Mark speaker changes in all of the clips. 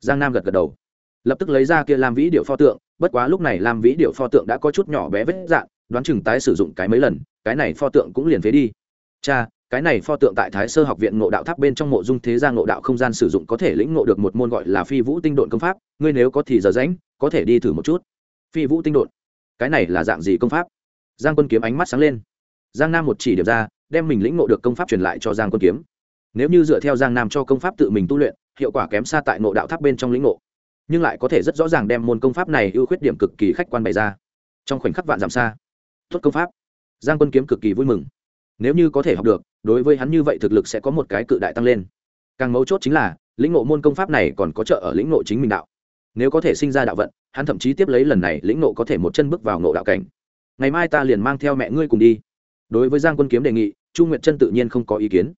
Speaker 1: giang nam gật gật đầu. Lập tức lấy ra kia lam vĩ điệu pho tượng, bất quá lúc này lam vĩ điệu pho tượng đã có chút nhỏ bé vết dạn, đoán chừng tái sử dụng cái mấy lần, cái này pho tượng cũng liền phế đi. Cha, cái này pho tượng tại thái sơ học viện ngộ đạo tháp bên trong mộ dung thế gia ngộ đạo không gian sử dụng có thể lĩnh ngộ được một môn gọi là phi vũ tinh độn công pháp, ngươi nếu có thì giờ rãnh có thể đi thử một chút. Phi vũ tinh độn, cái này là dạng gì công pháp? Giang quân kiếm ánh mắt sáng lên. Giang nam một chỉ điểm ra, đem mình lĩnh ngộ được công pháp truyền lại cho giang quân kiếm. Nếu như dựa theo giang nam cho công pháp tự mình tu luyện hiệu quả kém xa tại ngộ đạo tháp bên trong lĩnh ngộ, nhưng lại có thể rất rõ ràng đem môn công pháp này ưu khuyết điểm cực kỳ khách quan bày ra. Trong khoảnh khắc vạn giảm xa, tốt công pháp. Giang quân kiếm cực kỳ vui mừng. Nếu như có thể học được, đối với hắn như vậy thực lực sẽ có một cái cự đại tăng lên. Càng mấu chốt chính là, lĩnh ngộ môn công pháp này còn có trợ ở lĩnh ngộ chính mình đạo. Nếu có thể sinh ra đạo vận, hắn thậm chí tiếp lấy lần này lĩnh ngộ có thể một chân bước vào ngộ đạo cảnh. Ngày mai ta liền mang theo mẹ ngươi cùng đi. Đối với giang quân kiếm đề nghị, chu nguyệt chân tự nhiên không có ý kiến.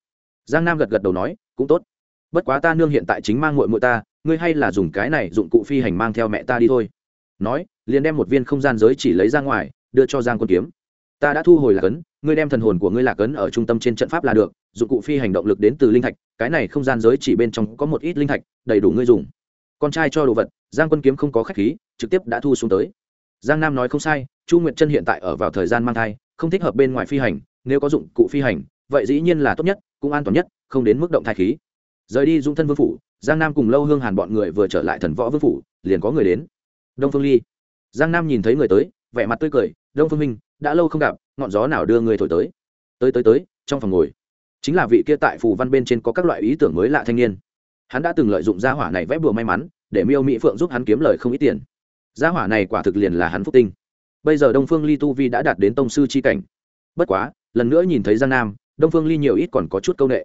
Speaker 1: Giang nam gật gật đầu nói, cũng tốt bất quá ta nương hiện tại chính mang muội muội ta, ngươi hay là dùng cái này dụng cụ phi hành mang theo mẹ ta đi thôi. Nói, liền đem một viên không gian giới chỉ lấy ra ngoài, đưa cho giang quân kiếm. Ta đã thu hồi lạc ấn ngươi đem thần hồn của ngươi lạc ấn ở trung tâm trên trận pháp là được, dụng cụ phi hành động lực đến từ linh thạch, cái này không gian giới chỉ bên trong có một ít linh thạch, đầy đủ ngươi dùng. Con trai cho đồ vật, giang quân kiếm không có khách khí, trực tiếp đã thu xuống tới. Giang nam nói không sai, chu nguyệt chân hiện tại ở vào thời gian mang thai, không thích hợp bên ngoài phi hành, nếu có dụng cụ phi hành, vậy dĩ nhiên là tốt nhất, cũng an toàn nhất, không đến mức động thai khí rời đi dung thân vương phủ, giang nam cùng lâu hương hàn bọn người vừa trở lại thần võ vương phủ, liền có người đến. Đông phương ly. Giang nam nhìn thấy người tới, vẻ mặt tươi cười, đông phương minh, đã lâu không gặp, ngọn gió nào đưa người thổi tới? Tới tới tới, trong phòng ngồi. Chính là vị kia tại phù văn bên trên có các loại ý tưởng mới lạ thanh niên. Hắn đã từng lợi dụng gia hỏa này vẽ bùa may mắn, để miêu mỹ phượng giúp hắn kiếm lời không ít tiền. Gia hỏa này quả thực liền là hắn phúc tinh. Bây giờ đông phương ly tu vi đã đạt đến tông sư c h i cảnh. Bất quá, lần nữa nhìn thấy giang nam, đông phương ly nhiều ít còn có chút c â u n ệ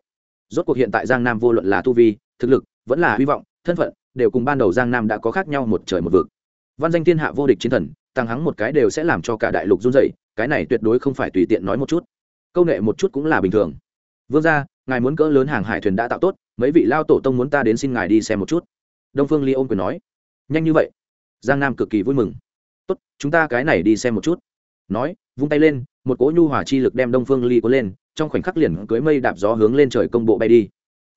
Speaker 1: rốt cuộc hiện tại giang nam vô luận là tu vi, thực lực, vẫn là hy vọng, thân phận, đều cùng ban đầu giang nam đã có khác nhau một trời một vực. Văn danh thiên hạ vô địch chiến thần, tăng hắng một cái đều sẽ làm cho cả đại lục run dậy cái này tuyệt đối không phải tùy tiện nói một chút. Câu nệ một chút cũng là bình thường. Vương ra ngài muốn cỡ lớn hàng hải thuyền đã tạo tốt, mấy vị lao tổ tông muốn ta đến xin ngài đi xem một chút. Đông phương ly ôm quyền nói. Nhanh như vậy. Giang nam cực kỳ vui mừng. Tốt, chúng ta cái này đi xem một chút. Nói, vung tay lên, một cỗ nhu hòa chi lực đem đông phương ly có lên trong khoảnh khắc liền cưới mây đạp gió hướng lên trời công bộ bay đi.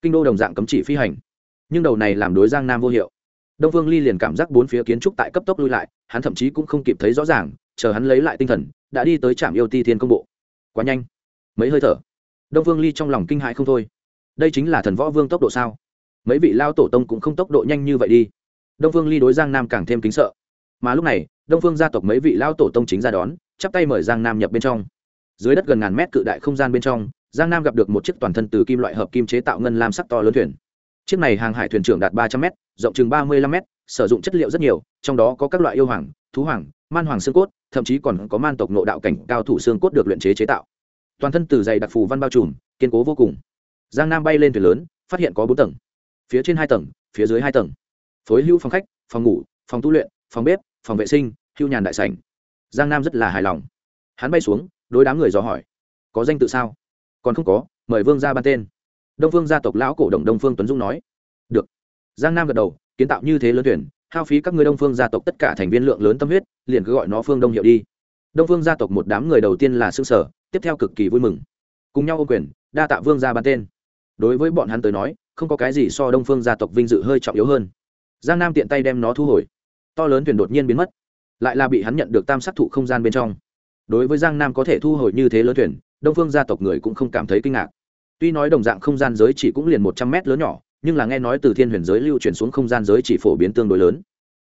Speaker 1: Kinh đô đồng dạng cấm chỉ phi hành. Nhưng đầu này làm đối giang nam vô hiệu. Đông phương ly liền cảm giác bốn phía kiến trúc tại cấp tốc lui lại, hắn thậm chí cũng không kịp thấy rõ ràng, chờ hắn lấy lại tinh thần, đã đi tới trạm yêu ti thiên công bộ. Quá nhanh. Mấy hơi thở. Đông phương ly trong lòng kinh hãi không thôi. Đây chính là thần võ vương tốc độ sao? Mấy vị lao tổ tông cũng không tốc độ nhanh như vậy đi. Đông phương ly đối giang nam càng thêm kính sợ. Mà lúc này, đông phương gia tộc mấy vị lao tổ tông chính ra đón, chắp tay mời giang nam nhập bên trong dưới đất gần ngàn mét cự đại không gian bên trong, giang nam gặp được một chiếc toàn thân từ kim loại hợp kim chế tạo ngân lam sắc to lớn thuyền. Chiếc này hàng hải thuyền trưởng đạt ba trăm m rộng chừng ba mươi lăm m sử dụng chất liệu rất nhiều, trong đó có các loại yêu hoàng, thú hoàng, man hoàng xương cốt, thậm chí còn có man tộc nộ đạo cảnh cao thủ xương cốt được luyện chế chế tạo. Toàn thân từ dày đặc phù văn bao trùm, kiên cố vô cùng. Giang nam bay lên thuyền lớn, phát hiện có bốn tầng. Phía trên hai tầng, phía dưới hai tầng. Phối hữu phòng khách, phòng ngủ, phòng tu luyện, phòng bếp, phòng vệ sinh, hưu nhàn đại sảnh. Giang nam rất là hài lòng. Hắn bay xuống đối đám người dò hỏi, có danh tự sao? Còn không có, mời vương ra ban tên. Đông phương gia tộc lão cổ động đông phương tuấn dung nói, được. Giang nam gật đầu, kiến tạo như thế lớn tuyển, hao phí các người đông phương gia tộc tất cả thành viên lượng lớn tâm huyết, liền cứ gọi nó phương đông hiệu đi. Đông phương gia tộc một đám người đầu tiên là xương sở tiếp theo cực kỳ vui mừng. Cùng nhau ô quyền, đa tạ vương gia ban tên. Đối với bọn hắn tới nói, không có cái gì so đông phương gia tộc vinh dự hơi trọng yếu hơn. Giang nam tiện tay đem nó thu hồi. To lớn thuyền đột nhiên biến mất, lại là bị hắn nhận được tam sắc thụ không gian bên trong đối với giang nam có thể thu hồi như thế lớn thuyền, đông phương gia tộc người cũng không cảm thấy kinh ngạc. Tuy nói đồng dạng không gian giới chỉ cũng liền một trăm mét lớn nhỏ, nhưng là nghe nói từ thiên huyền giới lưu chuyển xuống không gian giới chỉ phổ biến tương đối lớn.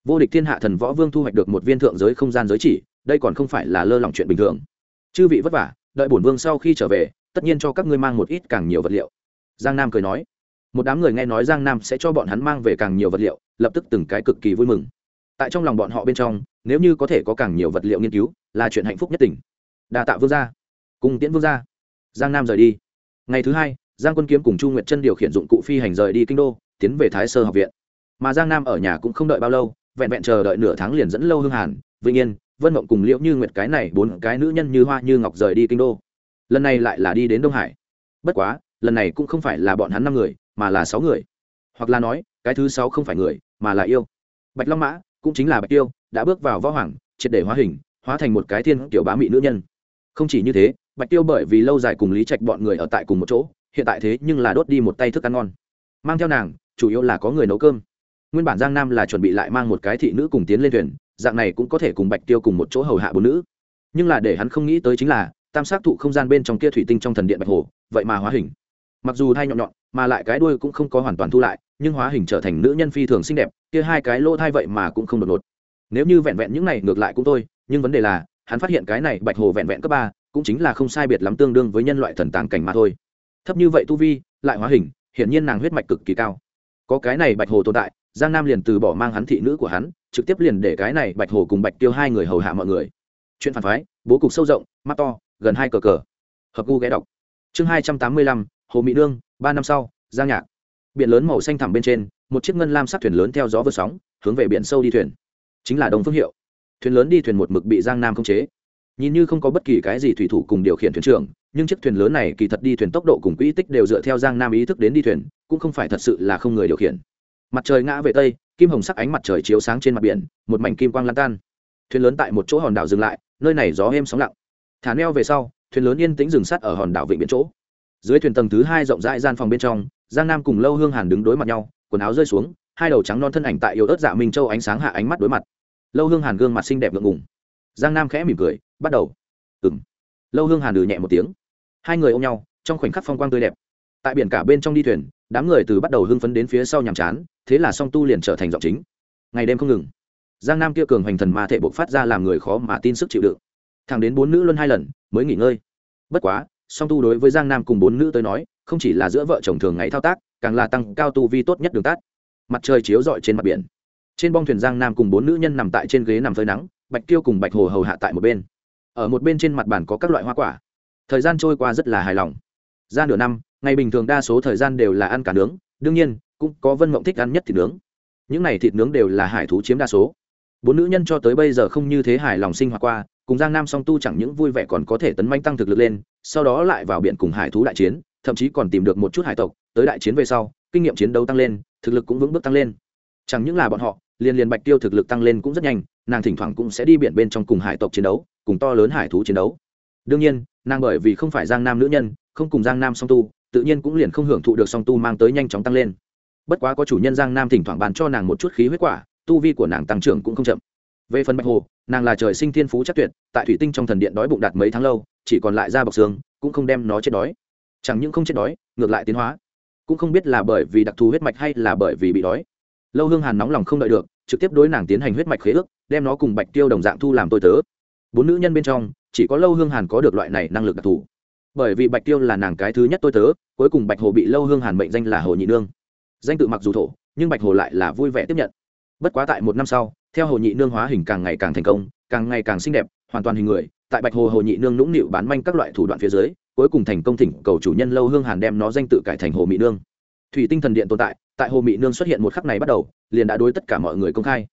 Speaker 1: Vô địch thiên hạ thần võ vương thu hoạch được một viên thượng giới không gian giới chỉ, đây còn không phải là lơ lỏng chuyện bình thường. Chư vị vất vả, đợi bổn vương sau khi trở về, tất nhiên cho các ngươi mang một ít càng nhiều vật liệu. Giang nam cười nói. Một đám người nghe nói giang nam sẽ cho bọn hắn mang về càng nhiều vật liệu, lập tức từng cái cực kỳ vui mừng. Tại trong lòng bọn họ bên trong, nếu như có thể có càng nhiều vật liệu nghiên cứu là chuyện hạnh phúc nhất tỉnh đà tạ vương gia. Cùng tiễn vương gia. Giang nam rời đi. Ngày thứ hai, giang quân kiếm cùng chu nguyệt chân điều khiển dụng cụ phi hành rời đi kinh đô, tiến về thái sơ học viện. Mà giang nam ở nhà cũng không đợi bao lâu, vẹn vẹn chờ đợi nửa tháng liền dẫn lâu hương hàn, vĩnh yên, vân mộng cùng liễu như nguyệt cái này bốn cái nữ nhân như hoa như ngọc rời đi kinh đô. Lần này lại là đi đến đông hải. Bất quá, lần này cũng không phải là bọn hắn năm người, mà là sáu người. Hoặc là nói, cái thứ sáu không phải người, mà là yêu. Bạch long mã cũng chính là bạch tiêu, đã bước vào võ hoàng, triệt để hóa hình hóa thành một cái thiên kiểu bá mị nữ nhân. Không chỉ như thế, bạch tiêu bởi vì lâu dài cùng lý trạch bọn người ở tại cùng một chỗ, hiện tại thế nhưng là đốt đi một tay thức ăn ngon. Mang theo nàng, chủ yếu là có người nấu cơm. Nguyên bản giang nam là chuẩn bị lại mang một cái thị nữ cùng tiến lên thuyền, dạng này cũng có thể cùng bạch tiêu cùng một chỗ hầu hạ bốn nữ. Nhưng là để hắn không nghĩ tới chính là, tam sát thụ không gian bên trong kia thủy tinh trong thần điện bạch hồ, vậy mà hóa hình. Mặc dù thai nhọn nhọn, mà lại cái đuôi cũng không có hoàn toàn thu lại, nhưng hóa hình trở thành nữ nhân phi thường xinh đẹp, kia hai cái lỗ thai vậy mà cũng không đột ngột. Nếu như vẹn vẹn những này ngược lại cũng thôi nhưng vấn đề là, hắn phát hiện cái này bạch hồ vẹn vẹn cấp ba, cũng chính là không sai biệt lắm tương đương với nhân loại thần tàng cảnh mà thôi. Thấp như vậy tu vi, lại hóa hình, hiển nhiên nàng huyết mạch cực kỳ cao. Có cái này bạch hồ tồn tại, giang nam liền từ bỏ mang hắn thị nữ của hắn, trực tiếp liền để cái này bạch hồ cùng bạch tiêu hai người hầu hạ mọi người. Chuyện phản phái, bố cục sâu rộng, mắt to, gần hai cờ cờ. Hợp gu ghé đọc. Chương hai trăm tám mươi lăm, hồ mỹ nương, ba năm sau, giang nhạc. Biển lớn màu xanh thẳm bên trên, một chiếc ngân lam sắc thuyền lớn theo gió vượt sóng, hướng về biển sâu đi thuyền. Chính là đồng phương hiệu thuyền lớn đi thuyền một mực bị giang nam khống chế. Nhìn như không có bất kỳ cái gì thủy thủ cùng điều khiển thuyền trưởng, nhưng chiếc thuyền lớn này kỳ thật đi thuyền tốc độ cùng quỹ tích đều dựa theo giang nam ý thức đến đi thuyền, cũng không phải thật sự là không người điều khiển. Mặt trời ngã về tây, kim hồng sắc ánh mặt trời chiếu sáng trên mặt biển, một mảnh kim quang lan tan. Thuyền lớn tại một chỗ hòn đảo dừng lại, nơi này gió êm sóng lặng. Thả neo về sau, thuyền lớn yên tĩnh dừng sắt ở hòn đảo vịnh biển chỗ. Dưới thuyền tầng thứ hai rộng rãi gian phòng bên trong, giang nam cùng lâu hương hàn đứng đối mặt nhau, quần áo rơi xuống, hai đầu trắng non thân ảnh tại yếu ớt dạ minh châu ánh sáng hạ ánh mắt đối mặt lâu hương hàn gương mặt xinh đẹp ngượng ngùng giang nam khẽ mỉm cười bắt đầu ừng lâu hương hàn ừ nhẹ một tiếng hai người ôm nhau trong khoảnh khắc phong quang tươi đẹp tại biển cả bên trong đi thuyền đám người từ bắt đầu hưng phấn đến phía sau nhàm chán thế là song tu liền trở thành giọng chính ngày đêm không ngừng giang nam kia cường hoành thần ma thể bộc phát ra làm người khó mà tin sức chịu đựng thẳng đến bốn nữ luân hai lần mới nghỉ ngơi bất quá song tu đối với giang nam cùng bốn nữ tới nói không chỉ là giữa vợ chồng thường ngày thao tác càng là tăng cao tu vi tốt nhất đường tắt mặt trời chiếu rọi trên mặt biển trên bong thuyền giang nam cùng bốn nữ nhân nằm tại trên ghế nằm phơi nắng, bạch tiêu cùng bạch hồ hầu hạ tại một bên. Ở một bên trên mặt bàn có các loại hoa quả. Thời gian trôi qua rất là hài lòng. Ra nửa năm, ngày bình thường đa số thời gian đều là ăn cả nướng, đương nhiên, cũng có vân mộng thích ăn nhất thịt nướng. Những này thịt nướng đều là hải thú chiếm đa số. Bốn nữ nhân cho tới bây giờ không như thế hài lòng sinh hoạt qua, cùng giang nam song tu chẳng những vui vẻ còn có thể tấn manh tăng thực lực lên, sau đó lại vào biển cùng hải thú đại chiến, thậm chí còn tìm được một chút hải tộc, tới đại chiến về sau, kinh nghiệm chiến đấu tăng lên, thực lực cũng vững bước tăng lên chẳng những là bọn họ, liền liền bạch tiêu thực lực tăng lên cũng rất nhanh, nàng thỉnh thoảng cũng sẽ đi biển bên trong cùng hải tộc chiến đấu, cùng to lớn hải thú chiến đấu. Đương nhiên, nàng bởi vì không phải giang nam nữ nhân, không cùng giang nam song tu, tự nhiên cũng liền không hưởng thụ được song tu mang tới nhanh chóng tăng lên. Bất quá có chủ nhân giang nam thỉnh thoảng bàn cho nàng một chút khí huyết quả, tu vi của nàng tăng trưởng cũng không chậm. Về phần bạch hồ, nàng là trời sinh thiên phú chắc tuyệt, tại thủy tinh trong thần điện đói bụng đạt mấy tháng lâu, chỉ còn lại da bọc xương, cũng không đem nó chết đói. Chẳng những không chết đói, ngược lại tiến hóa. Cũng không biết là bởi vì đặc thù huyết mạch hay là bởi vì bị đói lâu hương hàn nóng lòng không đợi được, trực tiếp đối nàng tiến hành huyết mạch khế ước, đem nó cùng bạch tiêu đồng dạng thu làm tôi tớ. Bốn nữ nhân bên trong, chỉ có lâu hương hàn có được loại này năng lực đặc thù. Bởi vì bạch tiêu là nàng cái thứ nhất tôi tớ, cuối cùng bạch hồ bị lâu hương hàn mệnh danh là hồ nhị nương. Danh tự mặc dù thổ, nhưng bạch hồ lại là vui vẻ tiếp nhận. Bất quá tại một năm sau, theo hồ nhị nương hóa hình càng ngày càng thành công, càng ngày càng xinh đẹp, hoàn toàn hình người, tại bạch hồ hồ nhị nương nũng nịu bán manh các loại thủ đoạn phía dưới, cuối cùng thành công thỉnh cầu chủ nhân lâu hương hàn đem nó danh tự cải thành hồ mỹ nương. Thủy tinh thần điện tồn tại tại hồ mỹ nương xuất hiện một khắc này bắt đầu, liền đã đối tất cả mọi người công khai.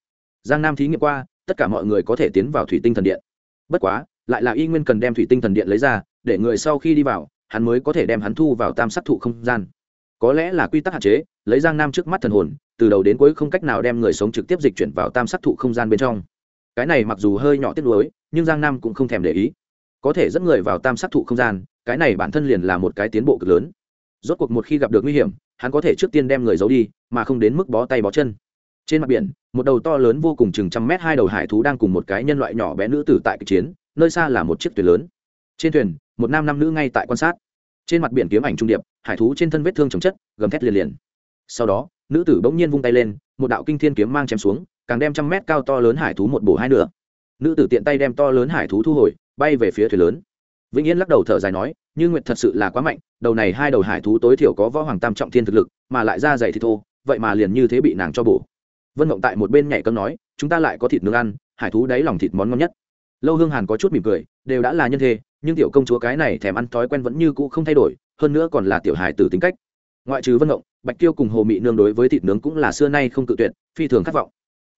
Speaker 1: Giang nam thí nghiệm qua, tất cả mọi người có thể tiến vào thủy tinh thần điện. Bất quá, lại là y nguyên cần đem thủy tinh thần điện lấy ra, để người sau khi đi vào, hắn mới có thể đem hắn thu vào tam sát thụ không gian. Có lẽ là quy tắc hạn chế, lấy giang nam trước mắt thần hồn, từ đầu đến cuối không cách nào đem người sống trực tiếp dịch chuyển vào tam sát thụ không gian bên trong. Cái này mặc dù hơi nhỏ tiết lối nhưng giang nam cũng không thèm để ý. Có thể dẫn người vào tam sát thụ không gian, cái này bản thân liền là một cái tiến bộ cực lớn rốt cuộc một khi gặp được nguy hiểm, hắn có thể trước tiên đem người giấu đi, mà không đến mức bó tay bó chân. Trên mặt biển, một đầu to lớn vô cùng chừng trăm mét hai đầu hải thú đang cùng một cái nhân loại nhỏ bé nữ tử tại kịch chiến, nơi xa là một chiếc thuyền lớn. Trên thuyền, một nam năm nữ ngay tại quan sát. Trên mặt biển kiếm ảnh trung điệp, hải thú trên thân vết thương chồng chất, gầm thét liền liền. Sau đó, nữ tử bỗng nhiên vung tay lên, một đạo kinh thiên kiếm mang chém xuống, càng đem trăm mét cao to lớn hải thú một bổ hai nửa. Nữ tử tiện tay đem to lớn hải thú thu hồi, bay về phía thuyền lớn. Vĩnh yên lắc đầu thở dài nói như nguyệt thật sự là quá mạnh, đầu này hai đầu hải thú tối thiểu có võ hoàng tam trọng thiên thực lực, mà lại ra dày thì thô, vậy mà liền như thế bị nàng cho bổ. Vân mộng tại một bên nhảy cấm nói, chúng ta lại có thịt nướng ăn, hải thú đáy lòng thịt món ngon nhất. Lâu hương hàn có chút mỉm cười, đều đã là nhân thế nhưng tiểu công chúa cái này thèm ăn thói quen vẫn như cũ không thay đổi, hơn nữa còn là tiểu hài tử tính cách. Ngoại trừ vân mộng, bạch tiêu cùng hồ mị nương đối với thịt nướng cũng là xưa nay không cự tuyệt, phi thường khát vọng.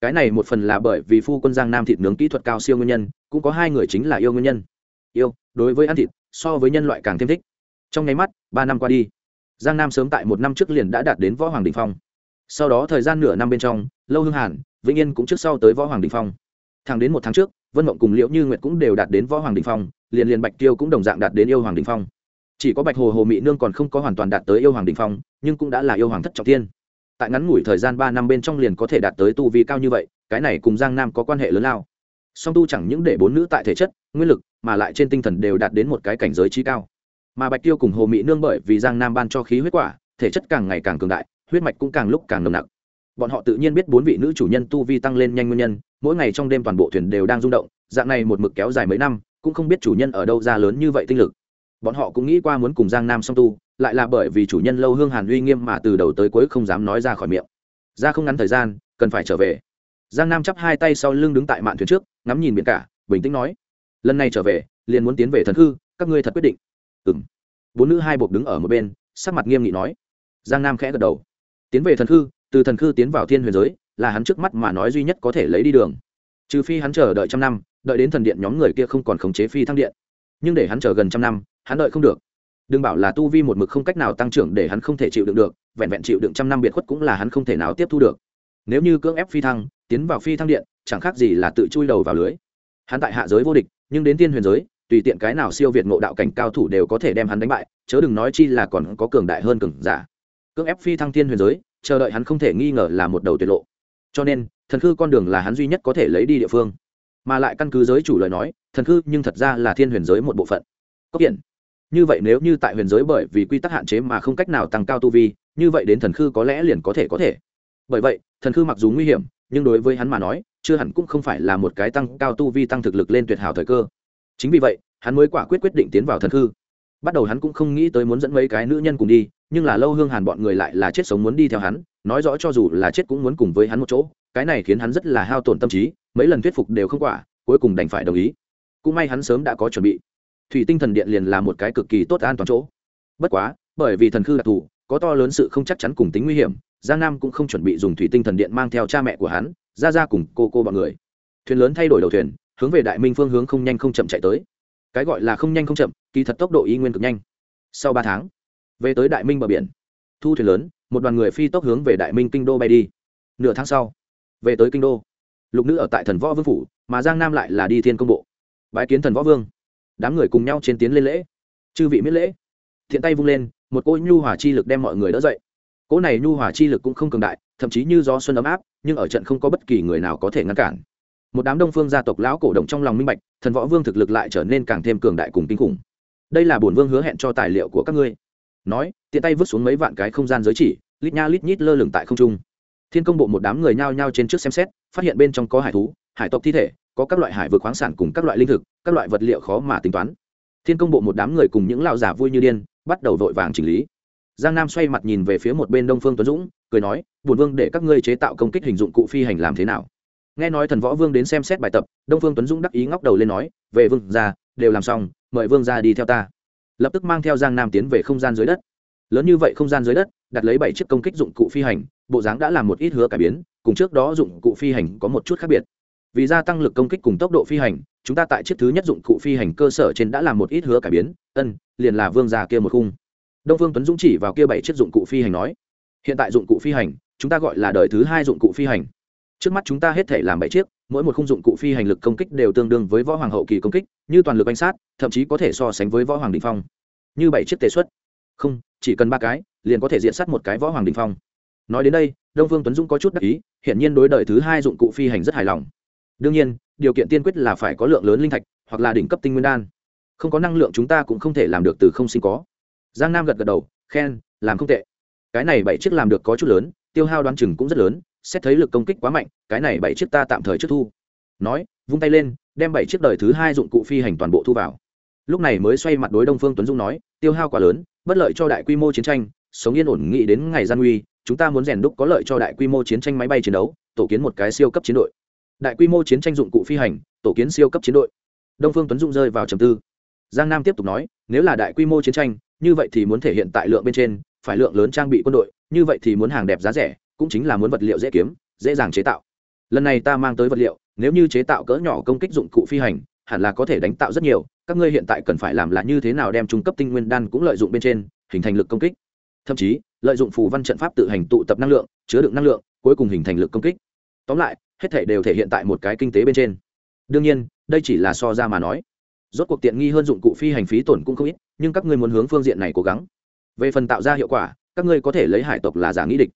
Speaker 1: Cái này một phần là bởi vì phu quân giang nam thịt nướng kỹ thuật cao siêu nguyên nhân, cũng có hai người chính là yêu nguyên nhân. Yêu, đối với ăn thịt so với nhân loại càng thêm thích. Trong nháy mắt, ba năm qua đi, giang nam sớm tại một năm trước liền đã đạt đến võ hoàng đình phong. Sau đó thời gian nửa năm bên trong, lâu hương hàn, vĩnh yên cũng trước sau tới võ hoàng đình phong. Thẳng đến một tháng trước, vân mộng cùng liễu như nguyệt cũng đều đạt đến võ hoàng đình phong, liền liền bạch tiêu cũng đồng dạng đạt đến yêu hoàng đình phong. Chỉ có bạch hồ hồ mỹ nương còn không có hoàn toàn đạt tới yêu hoàng đình phong, nhưng cũng đã là yêu hoàng thất trọng tiên tại ngắn ngủi thời gian ba năm bên trong liền có thể đạt tới tu vi cao như vậy, cái này cùng giang nam có quan hệ lớn lao song tu chẳng những để bốn nữ tại thể chất, nguyên lực, mà lại trên tinh thần đều đạt đến một cái cảnh giới trí cao. Mà bạch tiêu cùng hồ mỹ nương bởi vì giang nam ban cho khí huyết quả, thể chất càng ngày càng cường đại, huyết mạch cũng càng lúc càng nồng nặc. Bọn họ tự nhiên biết bốn vị nữ chủ nhân tu vi tăng lên nhanh nguyên nhân, mỗi ngày trong đêm toàn bộ thuyền đều đang rung động, dạng này một mực kéo dài mấy năm, cũng không biết chủ nhân ở đâu ra lớn như vậy tinh lực. Bọn họ cũng nghĩ qua muốn cùng giang nam song tu, lại là bởi vì chủ nhân lâu hương hàn uy nghiêm mà từ đầu tới cuối không dám nói ra khỏi miệng. Ra không ngắn thời gian, cần phải trở về. Giang nam chắp hai tay sau lưng đứng tại mạn thuyền trước ngắm nhìn biển cả, bình tĩnh nói, lần này trở về, liền muốn tiến về thần hư các ngươi thật quyết định. Ừ m bốn nữ hai bột đứng ở một bên, sắc mặt nghiêm nghị nói. Giang nam khẽ gật đầu. Tiến về thần hư từ thần hư tiến vào thiên huyền giới, là hắn trước mắt mà nói duy nhất có thể lấy đi đường. Trừ phi hắn chờ đợi trăm năm, đợi đến thần điện nhóm người kia không còn khống chế phi thăng điện. Nhưng để hắn chờ gần trăm năm, hắn đợi không được. Đừng bảo là tu vi một mực không cách nào tăng trưởng để hắn không thể chịu đựng được, vẹn vẹn chịu đựng trăm năm biệt khuất cũng là hắn không thể nào tiếp thu được. Nếu như cưỡng ép phi thăng, tiến vào phi thăng điện chẳng khác gì là tự chui đầu vào lưới. Hắn tại hạ giới vô địch, nhưng đến tiên huyền giới, tùy tiện cái nào siêu việt ngộ đạo cảnh cao thủ đều có thể đem hắn đánh bại, chớ đừng nói chi là còn có cường đại hơn cường giả. Cưỡng ép phi thăng tiên huyền giới, chờ đợi hắn không thể nghi ngờ là một đầu tuyệt lộ. Cho nên, thần khư con đường là hắn duy nhất có thể lấy đi địa phương. Mà lại căn cứ giới chủ lời nói, thần khư nhưng thật ra là thiên huyền giới một bộ phận. Có kiện. Như vậy nếu như tại huyền giới bởi vì quy tắc hạn chế mà không cách nào tăng cao tu vi, như vậy đến thần khư có lẽ liền có thể có thể. Bởi vậy, thần khư mặc dù nguy hiểm nhưng đối với hắn mà nói, chưa hẳn cũng không phải là một cái tăng cao tu vi tăng thực lực lên tuyệt hảo thời cơ. Chính vì vậy, hắn mới quả quyết quyết định tiến vào thần hư. bắt đầu hắn cũng không nghĩ tới muốn dẫn mấy cái nữ nhân cùng đi, nhưng là lâu hương hàn bọn người lại là chết sống muốn đi theo hắn, nói rõ cho dù là chết cũng muốn cùng với hắn một chỗ, cái này khiến hắn rất là hao tổn tâm trí, mấy lần thuyết phục đều không quả, cuối cùng đành phải đồng ý. Cũng may hắn sớm đã có chuẩn bị. Thủy tinh thần điện liền là một cái cực kỳ tốt an toàn chỗ. Bất quá, bởi vì thần khư đặc thù, có to lớn sự không chắc chắn cùng tính nguy hiểm giang nam cũng không chuẩn bị dùng thủy tinh thần điện mang theo cha mẹ của hắn, ra ra cùng cô cô bọn người. Thuyền lớn thay đổi đầu thuyền, hướng về đại minh phương hướng không nhanh không chậm chạy tới. Cái gọi là không nhanh không chậm, kỳ thật tốc độ y nguyên cực nhanh. Sau ba tháng, về tới đại minh bờ biển, thu thuyền lớn, một đoàn người phi tốc hướng về đại minh kinh đô bay đi. Nửa tháng sau, về tới kinh đô, lục nữ ở tại thần võ vương phủ, mà giang nam lại là đi thiên công bộ bãi kiến thần võ vương. Đám người cùng nhau trên tiến lên lễ. Chư vị miết lễ. Thiện tay vung lên, một cô nhu hòa chi lực đem mọi người đỡ dậy cỗ này nhu hòa chi lực cũng không cường đại, thậm chí như gió xuân ấm áp, nhưng ở trận không có bất kỳ người nào có thể ngăn cản. Một đám đông phương gia tộc lão cổ động trong lòng minh bạch, thần võ vương thực lực lại trở nên càng thêm cường đại cùng kinh khủng. Đây là bổn vương hứa hẹn cho tài liệu của các ngươi. Nói, tiện tay vứt xuống mấy vạn cái không gian giới chỉ, lít nha lít nhít lơ lửng tại không trung. Thiên công bộ một đám người nhao nhao trên trước xem xét, phát hiện bên trong có hải thú, hải tộc thi thể, có các loại hải vực khoáng sản cùng các loại linh thực, các loại vật liệu khó mà tính toán. Thiên công bộ một đám người cùng những lão giả vui như điên, bắt đầu vội vàng chỉnh lý giang nam xoay mặt nhìn về phía một bên đông phương tuấn dũng, cười nói bùn vương để các ngươi chế tạo công kích hình dụng cụ phi hành làm thế nào? Nghe nói thần võ vương đến xem xét bài tập, đông phương tuấn dũng đắc ý ngóc đầu lên nói, về vương ra đều làm xong, mời vương ra đi theo ta. Lập tức mang theo giang nam tiến về không gian dưới đất. Lớn như vậy không gian dưới đất, đặt lấy bảy chiếc công kích dụng cụ phi hành, bộ dáng đã làm một ít hứa cải biến, cùng trước đó dụng cụ phi hành có một chút khác biệt. Vì gia tăng lực công kích cùng tốc độ phi hành, chúng ta tại chiếc thứ nhất dụng cụ phi hành cơ sở trên đã làm một ít hứa cải biến, ân, liền là vương già kia một khung đông phương tuấn dũng chỉ vào kia bảy chiếc dụng cụ phi hành nói, hiện tại dụng cụ phi hành, chúng ta gọi là đời thứ hai dụng cụ phi hành. Trước mắt chúng ta hết thể làm bảy chiếc, mỗi một khung dụng cụ phi hành lực công kích đều tương đương với võ hoàng hậu kỳ công kích, như toàn lực bánh sát, thậm chí có thể so sánh với võ hoàng đình phong. Như bảy chiếc tề xuất. Không, chỉ cần ba cái, liền có thể diện sát một cái võ hoàng đình phong. Nói đến đây, đông phương tuấn dũng có chút đắc ý Hiện nhiên đối đời thứ hai dụng cụ phi hành rất hài lòng. Đương nhiên, điều kiện tiên quyết là phải có lượng lớn linh thạch, hoặc là đỉnh cấp tinh nguyên đan. Không có năng lượng chúng ta cũng không thể làm được từ không sinh có giang nam gật gật đầu, khen, làm không tệ. Cái này bảy chiếc làm được có chút lớn, tiêu hao đoán chừng cũng rất lớn, xét thấy lực công kích quá mạnh, cái này bảy chiếc ta tạm thời trước thu. Nói, vung tay lên, đem bảy chiếc đời thứ hai dụng cụ phi hành toàn bộ thu vào. Lúc này mới xoay mặt đối đông phương tuấn dung nói, tiêu hao quá lớn, bất lợi cho đại quy mô chiến tranh, sống yên ổn nghĩ đến ngày gian nguy, chúng ta muốn rèn đúc có lợi cho đại quy mô chiến tranh máy bay chiến đấu, tổ kiến một cái siêu cấp chiến đội. Đại quy mô chiến tranh dụng cụ phi hành, tổ kiến siêu cấp chiến đội. Đông phương tuấn dung rơi vào trầm tư. Giang nam tiếp tục nói, nếu là đại quy mô chiến tranh như vậy thì muốn thể hiện tại lượng bên trên, phải lượng lớn trang bị quân đội, như vậy thì muốn hàng đẹp giá rẻ, cũng chính là muốn vật liệu dễ kiếm, dễ dàng chế tạo. Lần này ta mang tới vật liệu, nếu như chế tạo cỡ nhỏ công kích dụng cụ phi hành, hẳn là có thể đánh tạo rất nhiều, các ngươi hiện tại cần phải làm là như thế nào đem trung cấp tinh nguyên đan cũng lợi dụng bên trên, hình thành lực công kích. Thậm chí, lợi dụng phù văn trận pháp tự hành tụ tập năng lượng, chứa đựng năng lượng, cuối cùng hình thành lực công kích. Tóm lại, hết thể đều thể hiện tại một cái kinh tế bên trên. Đương nhiên, đây chỉ là so ra mà nói. Rốt cuộc tiện nghi hơn dụng cụ phi hành phí tổn cũng không ít nhưng các ngươi muốn hướng phương diện này cố gắng. Về phần tạo ra hiệu quả, các ngươi có thể lấy hải tộc là giả nghĩ địch.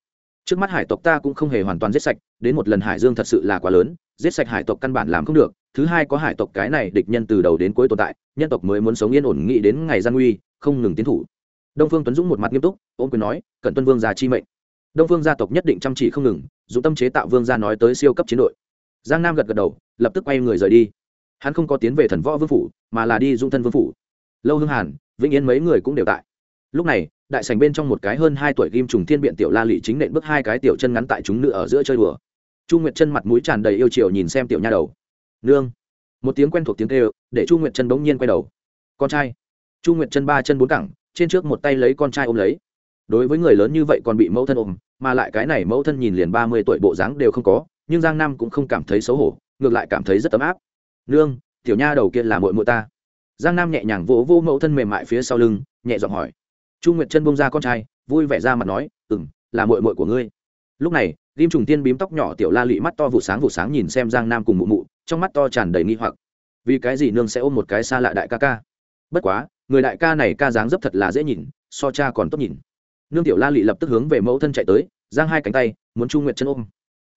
Speaker 1: Trước mắt hải tộc ta cũng không hề hoàn toàn giết sạch, đến một lần hải dương thật sự là quá lớn, giết sạch hải tộc căn bản làm không được. Thứ hai có hải tộc cái này địch nhân từ đầu đến cuối tồn tại, nhân tộc mới muốn sống yên ổn nghĩ đến ngày gian nguy, không ngừng tiến thủ. Đông phương tuấn dũng một mặt nghiêm túc ôm quyền nói cận tuân vương gia chi mệnh. Đông phương gia tộc nhất định chăm chỉ không ngừng dù tâm chế tạo vương gia nói tới siêu cấp chiến đội. Giang nam gật gật đầu, lập tức quay người rời đi. Hắn không có tiến về thần võ vương phủ, mà là đi dung thân vương phủ lâu hương hàn, vĩnh yên mấy người cũng đều tại. Lúc này, đại sành bên trong một cái hơn hai tuổi ghim trùng thiên biện tiểu la lị chính nện bước hai cái tiểu chân ngắn tại chúng nữ ở giữa chơi đùa. Chu nguyệt chân mặt mũi tràn đầy yêu chiều nhìn xem tiểu nha đầu. Nương. Một tiếng quen thuộc tiếng kêu, để chu nguyệt chân bỗng nhiên quay đầu. Con trai. Chu nguyệt chân ba chân bốn cẳng, trên trước một tay lấy con trai ôm lấy. Đối với người lớn như vậy còn bị mẫu thân ôm, mà lại cái này mẫu thân nhìn liền ba mươi tuổi bộ dáng đều không có, nhưng giang nam cũng không cảm thấy xấu hổ, ngược lại cảm thấy rất ấm áp. Nương, tiểu nha đầu kia là mội mội ta giang nam nhẹ nhàng vỗ vô mẫu thân mềm mại phía sau lưng nhẹ giọng hỏi. Chu nguyệt chân bông ra con trai vui vẻ ra mặt nói ừ m là mội mội của ngươi. Lúc này ghim trùng tiên bím tóc nhỏ tiểu la lị mắt to vụ sáng vụ sáng nhìn xem giang nam cùng mụ mụ trong mắt to tràn đầy nghi hoặc. Vì cái gì nương sẽ ôm một cái xa lạ đại ca ca? Bất quá người đại ca này ca dáng dấp thật là dễ nhìn so cha còn tốt nhìn. Nương tiểu la lị lập tức hướng về mẫu thân chạy tới giang hai cánh tay muốn chu nguyệt chân ôm.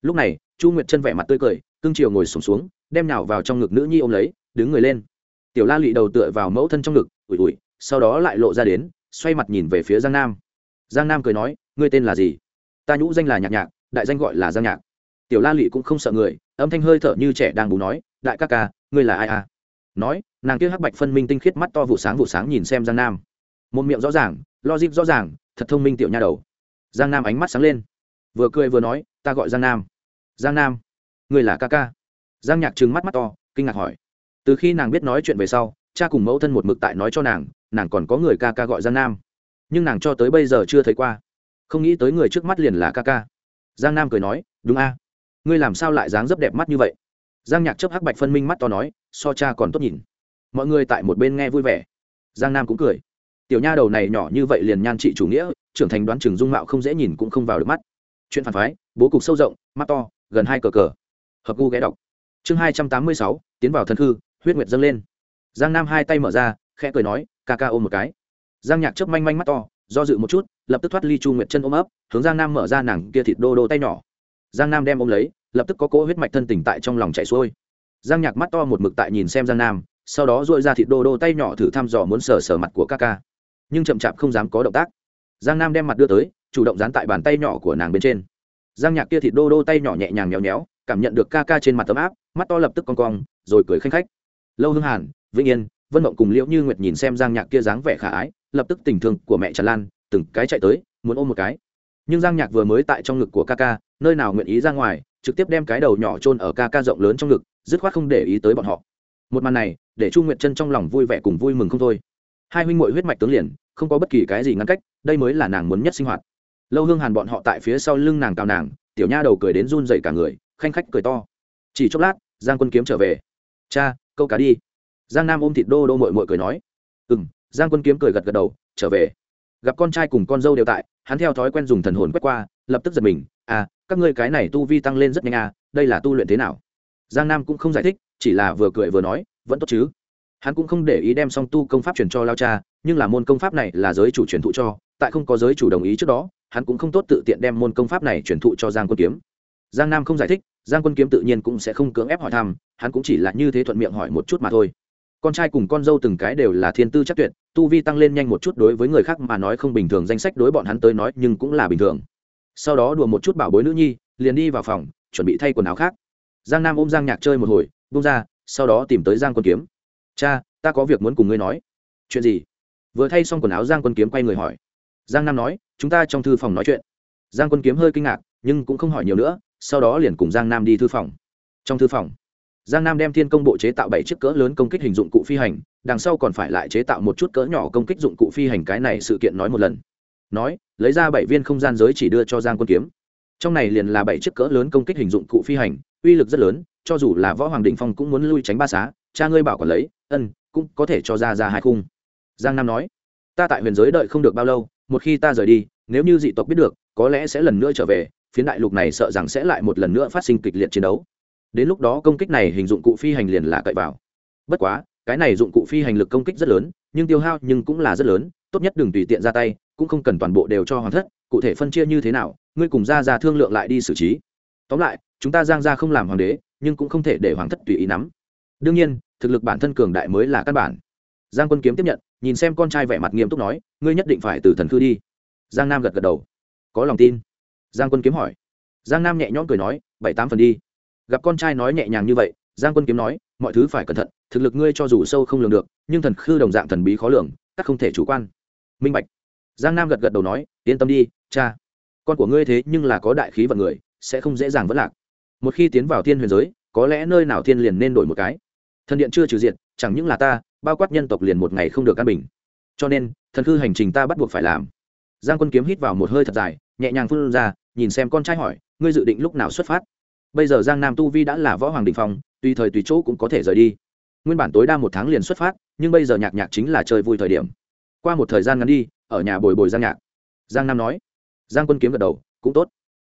Speaker 1: Lúc này chu nguyệt chân vẻ mặt tươi cười cưng chiều ngồi sùng xuống, xuống đem nào vào trong ngực nữ nhi ôm lấy đứng người lên tiểu la lị đầu tựa vào mẫu thân trong ngực, ủi ủi, sau đó lại lộ ra đến, xoay mặt nhìn về phía giang nam. Giang nam cười nói, ngươi tên là gì? Ta nhũ danh là nhạc nhạc, đại danh gọi là giang nhạc. Tiểu la lị cũng không sợ người, âm thanh hơi thở như trẻ đang bú nói, đại ca ca, ngươi là ai à? Nói, nàng kia hắc bạch phân minh tinh khiết mắt to vụ sáng vụ sáng nhìn xem giang nam. Một miệng rõ ràng, logic rõ ràng, thật thông minh tiểu nha đầu. Giang nam ánh mắt sáng lên, vừa cười vừa nói, ta gọi giang nam. Giang nam người là ca ca? Giang nhạc trừng mắt mắt to, kinh ngạc hỏi từ khi nàng biết nói chuyện về sau, cha cùng mẫu thân một mực tại nói cho nàng nàng còn có người ca ca gọi giang nam. Nhưng nàng cho tới bây giờ chưa thấy qua. Không nghĩ tới người trước mắt liền là ca ca. Giang nam cười nói, đúng a. Ngươi làm sao lại dáng dấp đẹp mắt như vậy? Giang nhạc chấp hắc bạch phân minh mắt to nói, so cha còn tốt nhìn. Mọi người tại một bên nghe vui vẻ. Giang nam cũng cười. Tiểu nha đầu này nhỏ như vậy liền nhan trị chủ nghĩa, trưởng thành đoán trường dung mạo không dễ nhìn cũng không vào được mắt. Chuyện phản phái, bố cục sâu rộng, mắt to, gần hai cờ cờ. Hợp gu ghé đọc. Chương hai trăm tám mươi sáu, tiến vào thân hư huyết nguyệt dâng lên. Giang nam hai tay mở ra, khẽ cười nói, ca ca ôm một cái. Giang nhạc chớp manh manh mắt to, do dự một chút, lập tức thoát ly chu nguyệt chân ôm ấp, hướng giang nam mở ra nàng kia thịt đô đô tay nhỏ. Giang nam đem ôm lấy, lập tức có cỗ huyết mạch thân tỉnh tại trong lòng chảy xuôi. Giang nhạc mắt to một mực tại nhìn xem giang nam, sau đó dội ra thịt đô đô tay nhỏ thử thăm dò muốn sờ sờ mặt của ca ca. Nhưng chậm chạp không dám có động tác. Giang nam đem mặt đưa tới, chủ động dán tại bàn tay nhỏ của nàng bên trên. Giang nhạc kia thịt đô đô tay nhỏ nhẹ nhàng nhéo nhéo, cảm nhận được ca ca trên mặt tấm áp, mắt to lập tức con cong, rồi cười khanh khách lâu hương hàn, vĩnh yên, vân mộng cùng liễu như nguyệt nhìn xem giang nhạc kia dáng vẻ khả ái, lập tức tình thương của mẹ tràn lan, từng cái chạy tới, muốn ôm một cái. Nhưng giang nhạc vừa mới tại trong ngực của ca ca, nơi nào nguyện ý ra ngoài, trực tiếp đem cái đầu nhỏ chôn ở ca ca rộng lớn trong ngực, dứt khoát không để ý tới bọn họ. Một màn này, để chu nguyệt chân trong lòng vui vẻ cùng vui mừng không thôi. Hai huynh muội huyết mạch tướng liền, không có bất kỳ cái gì ngăn cách, đây mới là nàng muốn nhất sinh hoạt. Lâu hương hàn bọn họ tại phía sau lưng nàng cào nàng, tiểu nha đầu cười đến run dậy cả người, khanh khách cười to. Chỉ chốc lát, giang quân kiếm trở về. Cha câu cá đi. Giang nam ôm thịt đô đô mội mội cười nói. Ừ m giang quân kiếm cười gật gật đầu, trở về. Gặp con trai cùng con dâu đều tại, hắn theo thói quen dùng thần hồn quét qua, lập tức giật mình. À các ngươi cái này tu vi tăng lên rất nhanh à đây là tu luyện thế nào? Giang nam cũng không giải thích, chỉ là vừa cười vừa nói, vẫn tốt chứ. Hắn cũng không để ý đem song tu công pháp truyền cho lao cha, nhưng là môn công pháp này là giới chủ truyền thụ cho, tại không có giới chủ đồng ý trước đó, hắn cũng không tốt tự tiện đem môn công pháp này truyền thụ cho giang quân kiếm. Giang nam không giải thích giang quân kiếm tự nhiên cũng sẽ không cưỡng ép hỏi thăm, hắn cũng chỉ là như thế thuận miệng hỏi một chút mà thôi. Con trai cùng con dâu từng cái đều là thiên tư chắc tuyệt, tu vi tăng lên nhanh một chút đối với người khác mà nói không bình thường danh sách đối bọn hắn tới nói nhưng cũng là bình thường. Sau đó đùa một chút bảo bối nữ nhi, liền đi vào phòng, chuẩn bị thay quần áo khác. Giang nam ôm giang nhạc chơi một hồi bung ra, sau đó tìm tới giang quân kiếm. Cha, ta có việc muốn cùng ngươi nói. Chuyện gì? Vừa thay xong quần áo giang quân kiếm quay người hỏi. Giang nam nói, chúng ta trong thư phòng nói chuyện. Giang quân kiếm hơi kinh ngạc, nhưng cũng không hỏi nhiều nữa sau đó liền cùng giang nam đi thư phòng. Trong thư phòng, giang nam đem thiên công bộ chế tạo bảy chiếc cỡ lớn công kích hình dụng cụ phi hành, đằng sau còn phải lại chế tạo một chút cỡ nhỏ công kích dụng cụ phi hành cái này sự kiện nói một lần. Nói, lấy ra bảy viên không gian giới chỉ đưa cho giang quân kiếm. Trong này liền là bảy chiếc cỡ lớn công kích hình dụng cụ phi hành, uy lực rất lớn, cho dù là võ hoàng đình phong cũng muốn lui tránh ba xá, cha ngươi bảo còn lấy, ân, cũng có thể cho ra ra hai khung. Giang nam nói, ta tại huyền giới đợi không được bao lâu, một khi ta rời đi, nếu như dị tộc biết được, có lẽ sẽ lần nữa trở về phiến đại lục này sợ rằng sẽ lại một lần nữa phát sinh kịch liệt chiến đấu. Đến lúc đó công kích này hình dụng cụ phi hành liền là cậy vào. Bất quá, cái này dụng cụ phi hành lực công kích rất lớn, nhưng tiêu hao nhưng cũng là rất lớn, tốt nhất đừng tùy tiện ra tay, cũng không cần toàn bộ đều cho hoàn thất, cụ thể phân chia như thế nào, ngươi cùng ra ra thương lượng lại đi xử trí. Tóm lại, chúng ta giang ra không làm hoàng đế, nhưng cũng không thể để hoàng thất tùy ý nắm. Đương nhiên, thực lực bản thân cường đại mới là căn bản. Giang quân kiếm tiếp nhận, nhìn xem con trai vẻ mặt nghiêm túc nói, ngươi nhất định phải từ thần khư đi. Giang nam gật gật đầu. Có lòng tin giang quân kiếm hỏi. Giang nam nhẹ nhõm cười nói, bảy tám phần đi. Gặp con trai nói nhẹ nhàng như vậy, giang quân kiếm nói, mọi thứ phải cẩn thận, thực lực ngươi cho dù sâu không lường được, nhưng thần khư đồng dạng thần bí khó lường, các không thể chủ quan. Minh bạch. Giang nam gật gật đầu nói, yên tâm đi, cha. Con của ngươi thế nhưng là có đại khí vận người, sẽ không dễ dàng vất lạc. Một khi tiến vào thiên huyền giới, có lẽ nơi nào thiên liền nên đổi một cái. Thần điện chưa trừ diện chẳng những là ta, bao quát nhân tộc liền một ngày không được an bình. Cho nên, thần khư hành trình ta bắt buộc phải làm. Giang quân kiếm hít vào một hơi thật dài nhẹ nhàng phun ra, nhìn xem con trai hỏi, ngươi dự định lúc nào xuất phát? Bây giờ giang nam tu vi đã là võ hoàng đình phong, tùy thời tùy chỗ cũng có thể rời đi. Nguyên bản tối đa một tháng liền xuất phát, nhưng bây giờ nhạc nhạc chính là chơi vui thời điểm. Qua một thời gian ngắn đi, ở nhà bồi bồi giang nhạc. Giang nam nói. Giang quân kiếm gật đầu, cũng tốt.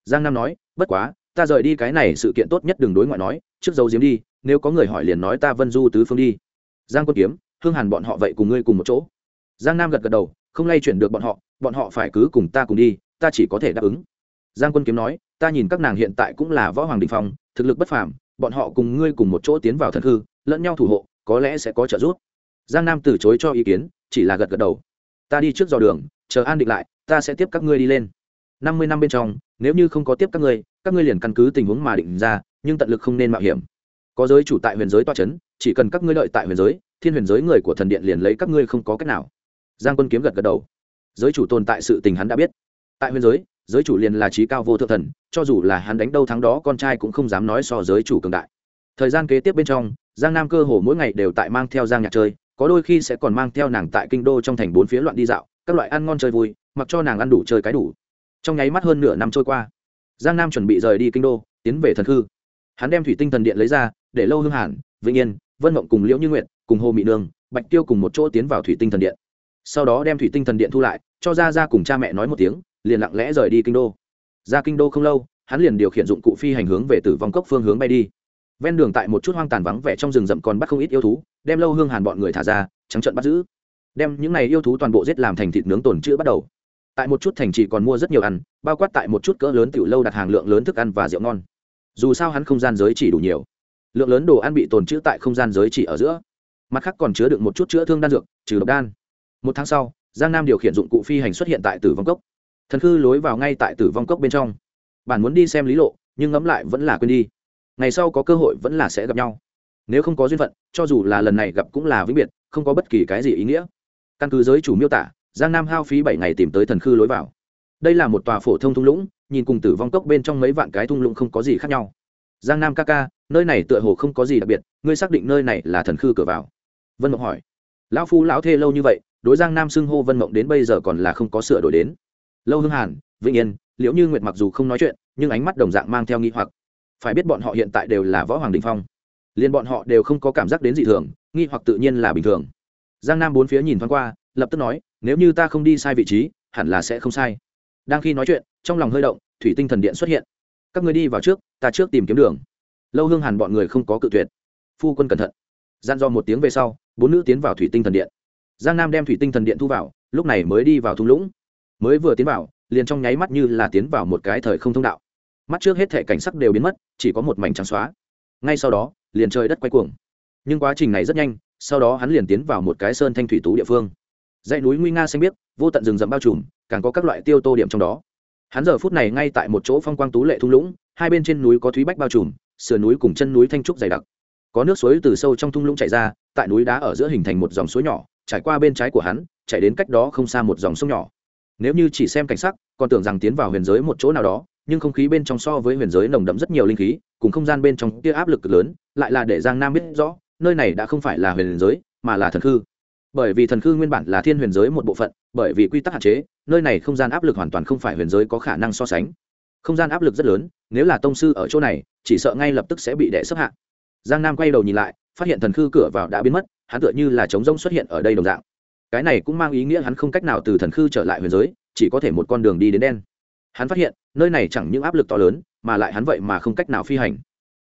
Speaker 1: Giang nam nói, bất quá, ta rời đi cái này sự kiện tốt nhất đừng đối ngoại nói, trước dấu diếm đi, nếu có người hỏi liền nói ta vân du tứ phương đi. Giang quân kiếm, hương hàn bọn họ vậy cùng ngươi cùng một chỗ. Giang nam gật gật đầu, không lay chuyển được bọn họ bọn họ phải cứ cùng ta cùng đi ta chỉ có thể đáp ứng. Giang quân kiếm nói, ta nhìn các nàng hiện tại cũng là võ hoàng đình phong, thực lực bất phàm, bọn họ cùng ngươi cùng một chỗ tiến vào thần hư, lẫn nhau thủ hộ, có lẽ sẽ có trợ giúp. Giang nam từ chối cho ý kiến, chỉ là gật gật đầu. Ta đi trước dò đường, chờ an định lại, ta sẽ tiếp các ngươi đi lên. Năm mươi năm bên trong, nếu như không có tiếp các ngươi các ngươi liền căn cứ tình huống mà định ra, nhưng tận lực không nên mạo hiểm. Có giới chủ tại huyền giới toa c h ấ n chỉ cần các ngươi lợi tại huyền giới, thiên huyền giới người của thần điện liền lấy các ngươi không có cách nào. Giang quân kiếm gật gật đầu. Giới chủ tồn tại sự tình hắn đã biết tại huyền giới giới chủ liền là trí cao vô thượng thần, cho dù là hắn đánh đâu thắng đó con trai cũng không dám nói so giới chủ cường đại. Thời gian kế tiếp bên trong, giang nam cơ hồ mỗi ngày đều tại mang theo giang nhạc chơi, có đôi khi sẽ còn mang theo nàng tại kinh đô trong thành bốn phía loạn đi dạo, các loại ăn ngon chơi vui, mặc cho nàng ăn đủ chơi cái đủ. Trong nháy mắt hơn nửa năm trôi qua, giang nam chuẩn bị rời đi kinh đô, tiến về thần khư. Hắn đem thủy tinh thần điện lấy ra, để lâu hương hàn vĩnh yên, vân mộng cùng liễu như nguyện cùng hồ mỹ nương, bạch tiêu cùng một chỗ tiến vào thủy tinh thần điện. Sau đó đem thủy tinh thần điện thu lại, cho ra ra cùng cha mẹ nói một tiếng liền lặng lẽ rời đi kinh đô. Ra kinh đô không lâu, hắn liền điều khiển dụng cụ phi hành hướng về tử vong cốc phương hướng bay đi. Ven đường tại một chút hoang tàn vắng vẻ trong rừng rậm còn bắt không ít yêu thú, đem lâu hương hàn bọn người thả ra, trắng trận bắt giữ. Đem những này yêu thú toàn bộ giết làm thành thịt nướng tồn chữ bắt đầu. Tại một chút thành trì còn mua rất nhiều ăn, bao quát tại một chút cỡ lớn tiểu lâu đặt hàng lượng lớn thức ăn và rượu ngon. Dù sao hắn không gian giới chỉ đủ nhiều. Lượng lớn đồ ăn bị tồn trữ tại không gian giới chỉ ở giữa. Mặt khác còn chứa được một chút chữa thương đan dược, trừ độc đan. Một tháng sau, giang nam điều khiển dụng cụ phi hành xuất hiện tại tử vong cốc thần khư lối vào ngay tại tử vong cốc bên trong. Bản muốn đi xem lý lộ, nhưng ngẫm lại vẫn là quên đi. Ngày sau có cơ hội vẫn là sẽ gặp nhau. Nếu không có duyên phận, cho dù là lần này gặp cũng là vĩnh biệt, không có bất kỳ cái gì ý nghĩa. Căn cứ giới chủ miêu tả, giang nam hao phí bảy ngày tìm tới thần khư lối vào. Đây là một tòa phổ thông thung lũng, nhìn cùng tử vong cốc bên trong mấy vạn cái thung lũng không có gì khác nhau. Giang nam ca ca, nơi này tựa hồ không có gì đặc biệt, ngươi xác định nơi này là thần khư cửa vào? Vân mộng hỏi. Lão phu lão thê lâu như vậy, đối giang nam xưng hô vân mộng đến bây giờ còn là không có sửa đổi đến lâu hương hàn, vĩnh yên, liễu như nguyệt mặc dù không nói chuyện, nhưng ánh mắt đồng dạng mang theo nghi hoặc. Phải biết bọn họ hiện tại đều là võ hoàng đình phong. Liền bọn họ đều không có cảm giác đến dị thường, nghi hoặc tự nhiên là bình thường. Giang nam bốn phía nhìn thoáng qua, lập tức nói, nếu như ta không đi sai vị trí, hẳn là sẽ không sai. Đang khi nói chuyện, trong lòng hơi động, thủy tinh thần điện xuất hiện. Các người đi vào trước, ta trước tìm kiếm đường. Lâu hương hàn bọn người không có cự tuyệt. Phu quân cẩn thận. Gian do một tiếng về sau, bốn nữ tiến vào thủy tinh thần điện. Giang nam đem thủy tinh thần điện thu vào, lúc này mới đi vào thung lũng mới vừa tiến vào, liền trong nháy mắt như là tiến vào một cái thời không thông đạo. Mắt trước hết thể cảnh sắc đều biến mất, chỉ có một mảnh trắng xóa. Ngay sau đó, liền trời đất quay cuồng. Nhưng quá trình này rất nhanh, sau đó hắn liền tiến vào một cái sơn thanh thủy tú địa phương. Dãy núi nguy nga xanh biếc, vô tận rừng rậm bao trùm, càng có các loại tiêu tô điểm trong đó. Hắn giờ phút này ngay tại một chỗ phong quang tú lệ thung lũng, hai bên trên núi có thúy bách bao trùm, sườn núi cùng chân núi thanh trúc dày đặc. Có nước suối từ sâu trong thung lũng chảy ra, tại núi đá ở giữa hình thành một dòng suối nhỏ, trải qua bên trái của hắn, chạy đến cách đó không xa một dòng sông nhỏ nếu như chỉ xem cảnh sắc, còn tưởng rằng tiến vào huyền giới một chỗ nào đó, nhưng không khí bên trong so với huyền giới nồng đậm rất nhiều linh khí, cùng không gian bên trong kia áp lực cực lớn, lại là để giang nam biết rõ, nơi này đã không phải là huyền giới, mà là thần khư. Bởi vì thần khư nguyên bản là thiên huyền giới một bộ phận, bởi vì quy tắc hạn chế, nơi này không gian áp lực hoàn toàn không phải huyền giới có khả năng so sánh. Không gian áp lực rất lớn, nếu là tông sư ở chỗ này, chỉ sợ ngay lập tức sẽ bị đẻ sấp hạ. Giang nam quay đầu nhìn lại, phát hiện thần khư cửa vào đã biến mất, hắn tựa như là trống rông xuất hiện ở đây đồng dạng cái này cũng mang ý nghĩa hắn không cách nào từ thần khư trở lại huyền giới, chỉ có thể một con đường đi đến đen. Hắn phát hiện, nơi này chẳng những áp lực to lớn, mà lại hắn vậy mà không cách nào phi hành.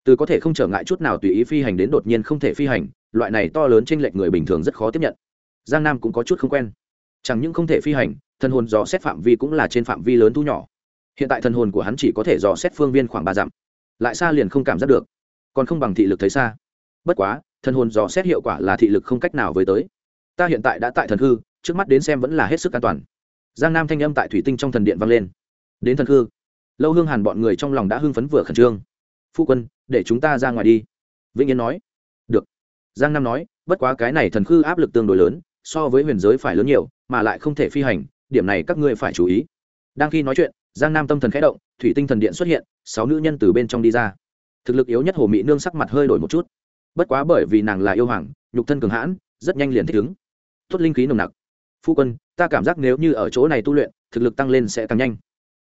Speaker 1: Từ có thể không trở ngại chút nào tùy ý phi hành đến đột nhiên không thể phi hành, loại này to lớn trên lệch người bình thường rất khó tiếp nhận. Giang nam cũng có chút không quen. Chẳng những không thể phi hành thân hồn dò xét phạm vi cũng là trên phạm vi lớn thu nhỏ. Hiện tại thần hồn của hắn chỉ có thể dò xét phương viên khoảng ba dặm. Lại xa liền không cảm giác được. Còn không bằng thị lực thấy xa. Bất quá, thần hồn dò xét hiệu quả là thị lực không cách nào với tới ta hiện tại đã tại thần hư trước mắt đến xem vẫn là hết sức an toàn. Giang nam thanh âm tại thủy tinh trong thần điện vang lên. Đến thần hư lâu hương hàn bọn người trong lòng đã hưng phấn vừa khẩn trương. Phu quân, để chúng ta ra ngoài đi. Vĩnh yên nói. Được. Giang nam nói, bất quá cái này thần khư áp lực tương đối lớn, so với huyền giới phải lớn nhiều, mà lại không thể phi hành, điểm này các ngươi phải chú ý. Đang khi nói chuyện, giang nam tâm thần khẽ động, thủy tinh thần điện xuất hiện, sáu nữ nhân từ bên trong đi ra. Thực lực yếu nhất hồ mỹ nương sắc mặt hơi đổi một chút. Bất quá bởi vì nàng là yêu hoàng, nhục thân cường hãn, rất nhanh liền thích ứng tốt linh khí nồng nặc. Phu quân, ta cảm giác nếu như ở chỗ này tu luyện, thực lực tăng lên sẽ tăng nhanh.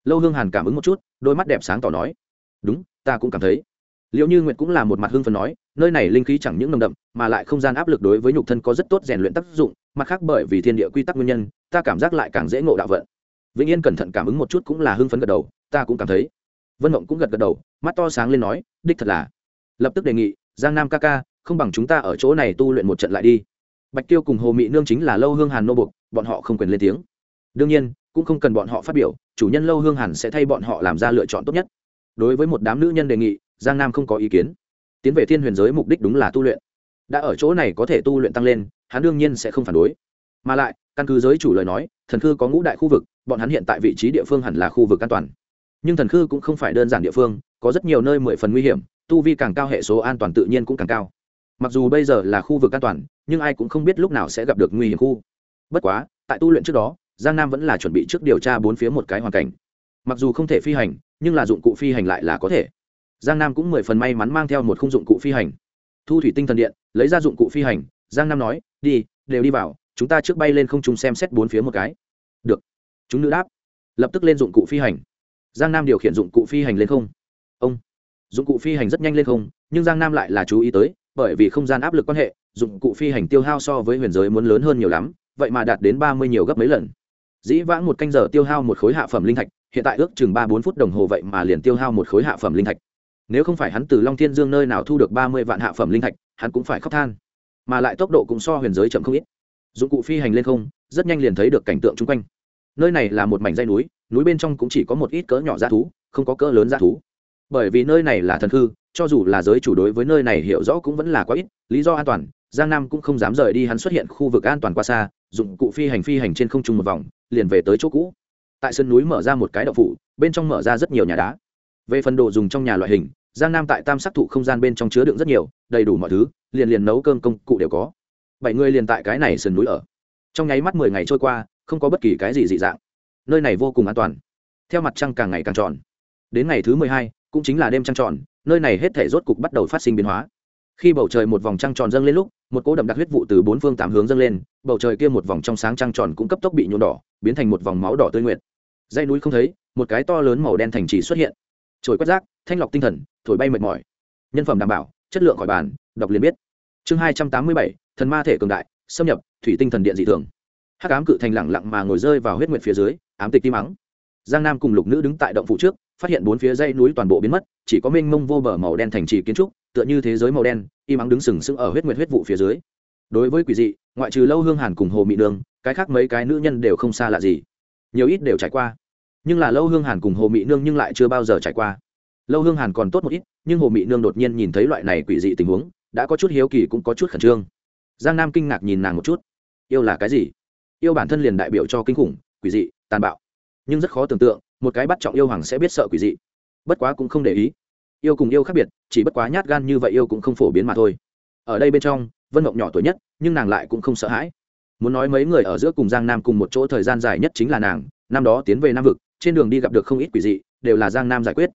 Speaker 1: Lâu hương hàn cảm ứng một chút, đôi mắt đẹp sáng tỏ nói. Đúng, ta cũng cảm thấy. Liệu như nguyệt cũng là một mặt hương phần nói, nơi này linh khí chẳng những nồng đậm, mà lại không gian áp lực đối với nhục thân có rất tốt rèn luyện tác dụng, mặt khác bởi vì thiên địa quy tắc nguyên nhân, ta cảm giác lại càng dễ ngộ đạo vận. Vĩnh yên cẩn thận cảm ứng một chút cũng là hưng phấn gật đầu, ta cũng cảm thấy. Vân mộng cũng gật gật đầu, mắt to sáng lên nói, đích thật là. Lập tức đề nghị, giang nam ca ca, không bằng chúng ta ở chỗ này tu luyện một trận lại đi bạch tiêu cùng hồ mỹ nương chính là lâu hương hàn nô buộc, bọn họ không quyền lên tiếng. Đương nhiên cũng không cần bọn họ phát biểu chủ nhân lâu hương hàn sẽ thay bọn họ làm ra lựa chọn tốt nhất. Đối với một đám nữ nhân đề nghị giang nam không có ý kiến. Tiến về thiên huyền giới mục đích đúng là tu luyện. Đã ở chỗ này có thể tu luyện tăng lên hắn đương nhiên sẽ không phản đối. Mà lại căn cứ giới chủ lời nói thần khư có ngũ đại khu vực bọn hắn hiện tại vị trí địa phương hẳn là khu vực an toàn. Nhưng thần khư cũng không phải đơn giản địa phương có rất nhiều nơi mười phần nguy hiểm tu vi càng cao hệ số an toàn tự nhiên cũng càng cao mặc dù bây giờ là khu vực an toàn, nhưng ai cũng không biết lúc nào sẽ gặp được nguy hiểm khu. Bất quá, tại tu luyện trước đó, giang nam vẫn là chuẩn bị trước điều tra bốn phía một cái hoàn cảnh. Mặc dù không thể phi hành, nhưng là dụng cụ phi hành lại là có thể. Giang nam cũng mười phần may mắn mang theo một khung dụng cụ phi hành. Thu thủy tinh thần điện, lấy ra dụng cụ phi hành, giang nam nói, đi, đều đi vào, chúng ta trước bay lên không trung xem xét bốn phía một cái. Được. Chúng nữ đáp. Lập tức lên dụng cụ phi hành. Giang nam điều khiển dụng cụ phi hành lên không. Ông. Dụng cụ phi hành rất nhanh lên không, nhưng giang nam lại là chú ý tới bởi vì không gian áp lực quan hệ, dụng cụ phi hành tiêu hao so với huyền giới muốn lớn hơn nhiều lắm, vậy mà đạt đến ba mươi nhiều gấp mấy lần. Dĩ vãng một canh giờ tiêu hao một khối hạ phẩm linh thạch, hiện tại ước chừng ba bốn phút đồng hồ vậy mà liền tiêu hao một khối hạ phẩm linh thạch. Nếu không phải hắn từ long thiên dương nơi nào thu được ba mươi vạn hạ phẩm linh thạch, hắn cũng phải khóc than. Mà lại tốc độ cũng so huyền giới chậm không ít. Dụng cụ phi hành lên không, rất nhanh liền thấy được cảnh tượng chung quanh. Nơi này là một mảnh dây núi núi bên trong cũng chỉ có một ít cỡ nhỏ g thú, không có cỡ lớn g thú. Bởi vì nơi này là thần hư cho dù là giới chủ đối với nơi này hiểu rõ cũng vẫn là quá ít lý do an toàn giang nam cũng không dám rời đi hắn xuất hiện khu vực an toàn qua xa dụng cụ phi hành phi hành trên không trung một vòng liền về tới chỗ cũ. Tại sân núi mở ra một cái đậu phụ, bên trong mở ra rất nhiều nhà đá. Về phần đồ dùng trong nhà loại hình giang nam tại tam sắc thụ không gian bên trong chứa đựng rất nhiều đầy đủ mọi thứ liền liền nấu cơm công cụ đều có. Bảy người liền tại cái này sườn núi ở. Trong nháy mắt mười ngày trôi qua không có bất kỳ cái gì dị dạng. Nơi này vô cùng an toàn. Theo mặt trăng càng ngày càng tròn. Đến ngày thứ mười hai cũng chính là đêm trăng tròn nơi này hết thể rốt cục bắt đầu phát sinh biến hóa. Khi bầu trời một vòng trăng tròn dâng lên lúc, một cỗ đậm đặc huyết vụ từ bốn phương tám hướng dâng lên, bầu trời kia một vòng trong sáng trăng tròn cũng cấp tốc bị nhuộm đỏ, biến thành một vòng máu đỏ tươi nguyệt. Dây núi không thấy, một cái to lớn màu đen thành trì xuất hiện. Trồi quét rác, thanh lọc tinh thần, thổi bay mệt mỏi. Nhân phẩm đảm bảo, chất lượng khỏi bàn, đọc liền biết. Chương hai trăm tám mươi bảy, thần ma thể cường đại, xâm nhập, thủy tinh thần điện dị thường. Hắc ám cự thành lẳng lặng mà ngồi rơi vào huyết nguyệt phía dưới, ám tịch tim mắng giang nam cùng lục nữ đứng tại động phủ trước phát hiện bốn phía dây núi toàn bộ biến mất, chỉ có mênh mông vô bờ màu đen thành trì kiến trúc, tựa như thế giới màu đen im ắng đứng sừng sững ở huyết nguyệt huyết vụ phía dưới. Đối với quỷ dị, ngoại trừ lâu hương hàn cùng hồ mị nương, cái khác mấy cái nữ nhân đều không xa lạ gì. Nhiều ít đều trải qua. Nhưng là lâu hương hàn cùng hồ mị nương nhưng lại chưa bao giờ trải qua. Lâu hương hàn còn tốt một ít, nhưng hồ mị nương đột nhiên nhìn thấy loại này quỷ dị tình huống, đã có chút hiếu kỳ cũng có chút khẩn trương. Giang nam kinh ngạc nhìn nàng một chút. Yêu là cái gì? Yêu bản thân liền đại biểu cho kinh khủng, quỷ dị, tàn bạo. Nhưng rất khó tưởng tượng một cái bắt trọng yêu hoàng sẽ biết sợ quỷ dị. Bất quá cũng không để ý. Yêu cùng yêu khác biệt, chỉ bất quá nhát gan như vậy yêu cũng không phổ biến mà thôi. Ở đây bên trong, vân mộng nhỏ tuổi nhất, nhưng nàng lại cũng không sợ hãi. Muốn nói mấy người ở giữa cùng giang nam cùng một chỗ thời gian dài nhất chính là nàng, năm đó tiến về nam vực, trên đường đi gặp được không ít quỷ dị, đều là giang nam giải quyết.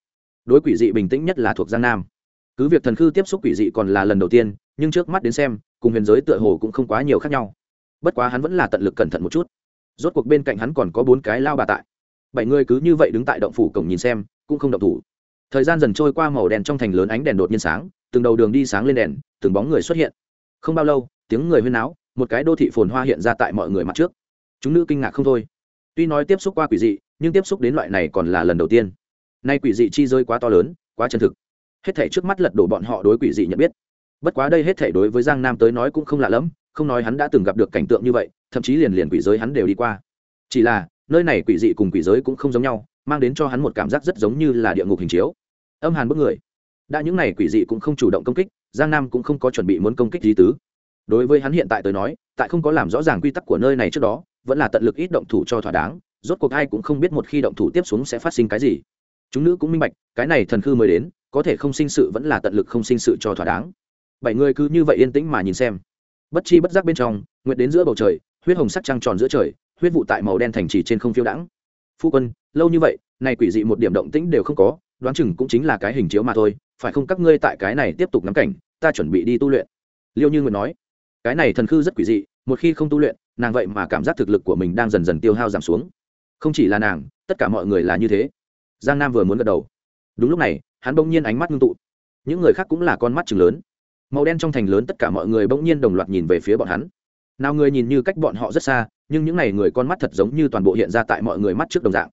Speaker 1: Đối quỷ dị bình tĩnh nhất là thuộc giang nam. Cứ việc thần khư tiếp xúc quỷ dị còn là lần đầu tiên, nhưng trước mắt đến xem, cùng huyền giới tựa hồ cũng không quá nhiều khác nhau. Bất quá hắn vẫn là tận lực cẩn thận một chút. Rốt cuộc bên cạnh hắn còn có bốn cái lao bà tại bảy người cứ như vậy đứng tại động phủ cổng nhìn xem, cũng không động thủ. Thời gian dần trôi qua màu đèn trong thành lớn ánh đèn đột nhiên sáng, từng đầu đường đi sáng lên đèn, từng bóng người xuất hiện. Không bao lâu, tiếng người huyên náo, một cái đô thị phồn hoa hiện ra tại mọi người mặt trước. Chúng nữ kinh ngạc không thôi. Tuy nói tiếp xúc qua quỷ dị, nhưng tiếp xúc đến loại này còn là lần đầu tiên. Nay quỷ dị chi rơi quá to lớn, quá chân thực. Hết thể trước mắt lật đổ bọn họ đối quỷ dị nhận biết. Bất quá đây hết thể đối với giang nam tới nói cũng không lạ lẫm, không nói hắn đã từng gặp được cảnh tượng như vậy, thậm chí liền liền quỷ giới hắn đều đi qua. Chỉ là nơi này quỷ dị cùng quỷ giới cũng không giống nhau, mang đến cho hắn một cảm giác rất giống như là địa ngục hình chiếu. Âm hàn bức người. Đã những này quỷ dị cũng không chủ động công kích, giang nam cũng không có chuẩn bị muốn công kích gì tứ. Đối với hắn hiện tại tới nói, tại không có làm rõ ràng quy tắc của nơi này trước đó, vẫn là tận lực ít động thủ cho thỏa đáng, rốt cuộc ai cũng không biết một khi động thủ tiếp xuống sẽ phát sinh cái gì. Chúng nữ cũng minh bạch, cái này thần khư mới đến, có thể không sinh sự vẫn là tận lực không sinh sự cho thỏa đáng. Bảy người cứ như vậy yên tĩnh mà nhìn xem. Bất chi bất giác bên trong, nguyệt đến giữa bầu trời, huyết hồng sắc trăng tròn giữa trời huyết vụ tại màu đen thành trì trên không phiêu đãng. Phu quân, lâu như vậy, này quỷ dị một điểm động tĩnh đều không có, đoán chừng cũng chính là cái hình chiếu mà thôi, phải không các ngươi tại cái này tiếp tục nắm cảnh, ta chuẩn bị đi tu luyện. Liêu như nguyệt nói, cái này thần khư rất quỷ dị, một khi không tu luyện, nàng vậy mà cảm giác thực lực của mình đang dần dần tiêu hao giảm xuống. Không chỉ là nàng, tất cả mọi người là như thế. Giang nam vừa muốn gật đầu. Đúng lúc này, hắn bỗng nhiên ánh mắt ngưng tụ. Những người khác cũng là con mắt chừng lớn. Màu đen trong thành lớn tất cả mọi người bỗng nhiên đồng loạt nhìn về phía bọn hắn. Nào người nhìn như cách bọn họ rất xa nhưng những này người con mắt thật giống như toàn bộ hiện ra tại mọi người mắt trước đồng dạng.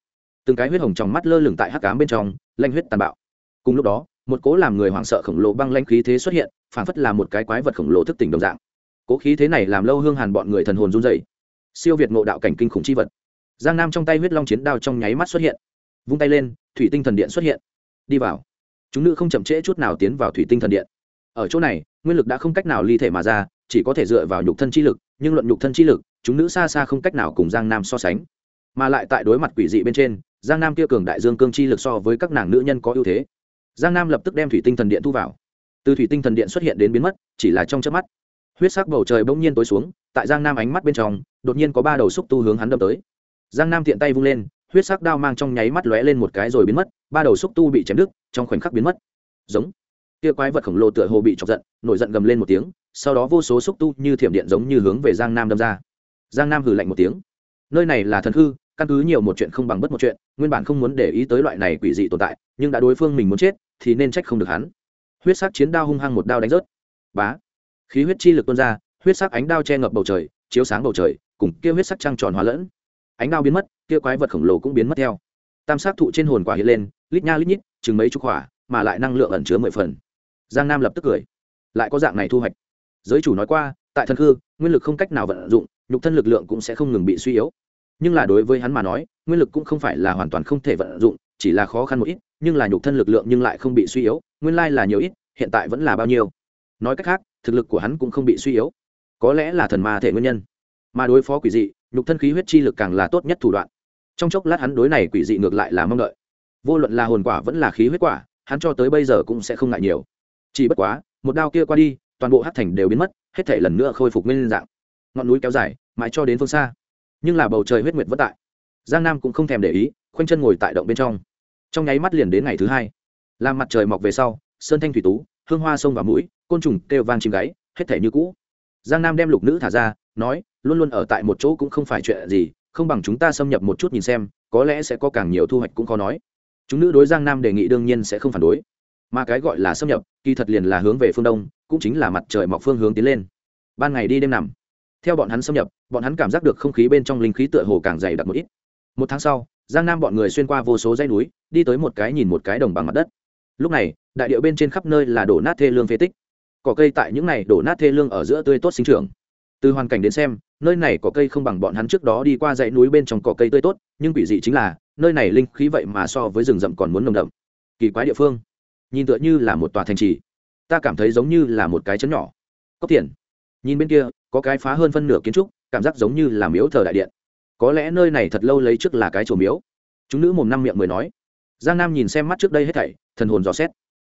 Speaker 1: Từng cái huyết hồng trong mắt lơ lửng tại hắc cám bên trong, lanh huyết tàn bạo. Cùng lúc đó, một cố làm người hoảng sợ khổng lồ băng lanh khí thế xuất hiện, phảng phất là một cái quái vật khổng lồ thức tỉnh đồng dạng. Cố khí thế này làm lâu hương hàn bọn người thần hồn run dày siêu việt ngộ đạo cảnh kinh khủng chi vật. Giang nam trong tay huyết long chiến đao trong nháy mắt xuất hiện. Vung tay lên, thủy tinh thần điện xuất hiện. Đi vào. Chúng nữ không chậm trễ chút nào tiến vào thủy tinh thần điện. Ở chỗ này, nguyên lực đã không cách nào ly thể mà ra, chỉ có thể dựa vào nhục thân chi lực, nhưng luận nhục thân chi lực chúng nữ xa xa không cách nào cùng giang nam so sánh. Mà lại tại đối mặt quỷ dị bên trên, giang nam kia cường đại dương cương chi lực so với các nàng nữ nhân có ưu thế. Giang nam lập tức đem thủy tinh thần điện thu vào. Từ thủy tinh thần điện xuất hiện đến biến mất, chỉ là trong chớp mắt, huyết sắc bầu trời bỗng nhiên tối xuống, tại giang nam ánh mắt bên trong, đột nhiên có ba đầu xúc tu hướng hắn đâm tới. Giang nam tiện tay vung lên, huyết sắc đao mang trong nháy mắt lóe lên một cái rồi biến mất, ba đầu xúc tu bị chém đứt, trong khoảnh khắc biến mất. Giống. Kia quái vật khổng lồ tựa hồ bị chọc giận, nổi giận gầm lên một tiếng, sau đó vô số xúc tu như thiểm điện giống như hướng về giang nam đâm ra giang nam hừ lạnh một tiếng. Nơi này là thần hư, căn cứ nhiều một chuyện không bằng bất một chuyện, nguyên bản không muốn để ý tới loại này quỷ dị tồn tại, nhưng đã đối phương mình muốn chết, thì nên trách không được hắn. Huyết sắc chiến đao hung hăng một đao đánh rớt. Bá. Khí huyết chi lực tuôn ra, huyết sắc ánh đao che ngập bầu trời, chiếu sáng bầu trời, cùng kia huyết sắc trăng tròn hóa lẫn. Ánh đao biến mất, kia quái vật khổng lồ cũng biến mất theo. Tam sát thụ trên hồn quả hiện lên, lít nha lít nhít, chừng mấy chục quả, mà lại năng lượng ẩn chứa mười phần. Giang nam lập tức cười. Lại có dạng này thu hoạch. Giới chủ nói qua, tại thần khư nguyên lực không cách nào vận dụng nhục thân lực lượng cũng sẽ không ngừng bị suy yếu. Nhưng là đối với hắn mà nói, nguyên lực cũng không phải là hoàn toàn không thể vận dụng, chỉ là khó khăn một ít, nhưng là nhục thân lực lượng nhưng lại không bị suy yếu, nguyên lai là nhiều ít, hiện tại vẫn là bao nhiêu. Nói cách khác, thực lực của hắn cũng không bị suy yếu. Có lẽ là thần ma thể nguyên nhân. Mà đối phó quỷ dị, nhục thân khí huyết chi lực càng là tốt nhất thủ đoạn. Trong chốc lát hắn đối này quỷ dị ngược lại là mong đợi. Vô luận là hồn quả vẫn là khí huyết quả, hắn cho tới bây giờ cũng sẽ không ngại nhiều. Chỉ bất quá, một đao kia qua đi, toàn bộ hát thành đều biến mất, hết thể lần nữa khôi phục nguyên dạng ngọn núi kéo dài, mãi cho đến phương xa. Nhưng là bầu trời huyết nguyệt vất tại. Giang nam cũng không thèm để ý, khoanh chân ngồi tại động bên trong. Trong nháy mắt liền đến ngày thứ hai. Làm mặt trời mọc về sau, sơn thanh thủy tú, hương hoa sông và mũi, côn trùng kêu vang chim gáy, hết thể như cũ. Giang nam đem lục nữ thả ra, nói, luôn luôn ở tại một chỗ cũng không phải chuyện gì, không bằng chúng ta xâm nhập một chút nhìn xem, có lẽ sẽ có càng nhiều thu hoạch cũng khó nói. Chúng nữ đối giang nam đề nghị đương nhiên sẽ không phản đối. Mà cái gọi là xâm nhập, kỳ thật liền là hướng về phương đông, cũng chính là mặt trời mọc phương hướng tiến lên. Ban ngày đi đêm nằm theo bọn hắn xâm nhập, bọn hắn cảm giác được không khí bên trong linh khí tựa hồ càng dày đặc một ít. Một tháng sau, giang nam bọn người xuyên qua vô số dãy núi, đi tới một cái nhìn một cái đồng bằng mặt đất. Lúc này, đại điệu bên trên khắp nơi là đổ nát thê lương phế tích. Cỏ cây tại những này đổ nát thê lương ở giữa tươi tốt sinh trưởng. Từ hoàn cảnh đến xem, nơi này có cây không bằng bọn hắn trước đó đi qua dãy núi bên trong cỏ cây tươi tốt, nhưng quỷ dị chính là, nơi này linh khí vậy mà so với rừng rậm còn muốn nồng đậm. Kỳ quái địa phương. Nhìn tựa như là một tòa thành trì. Ta cảm thấy giống như là một cái chấn nhỏ. Cốc tiền nhìn bên kia, có cái phá hơn phân nửa kiến trúc, cảm giác giống như là miếu thờ đại điện. Có lẽ nơi này thật lâu lấy trước là cái chùa miếu. Chúng nữ mồm năm miệng mười nói. Giang nam nhìn xem mắt trước đây hết thảy, thần hồn dò xét.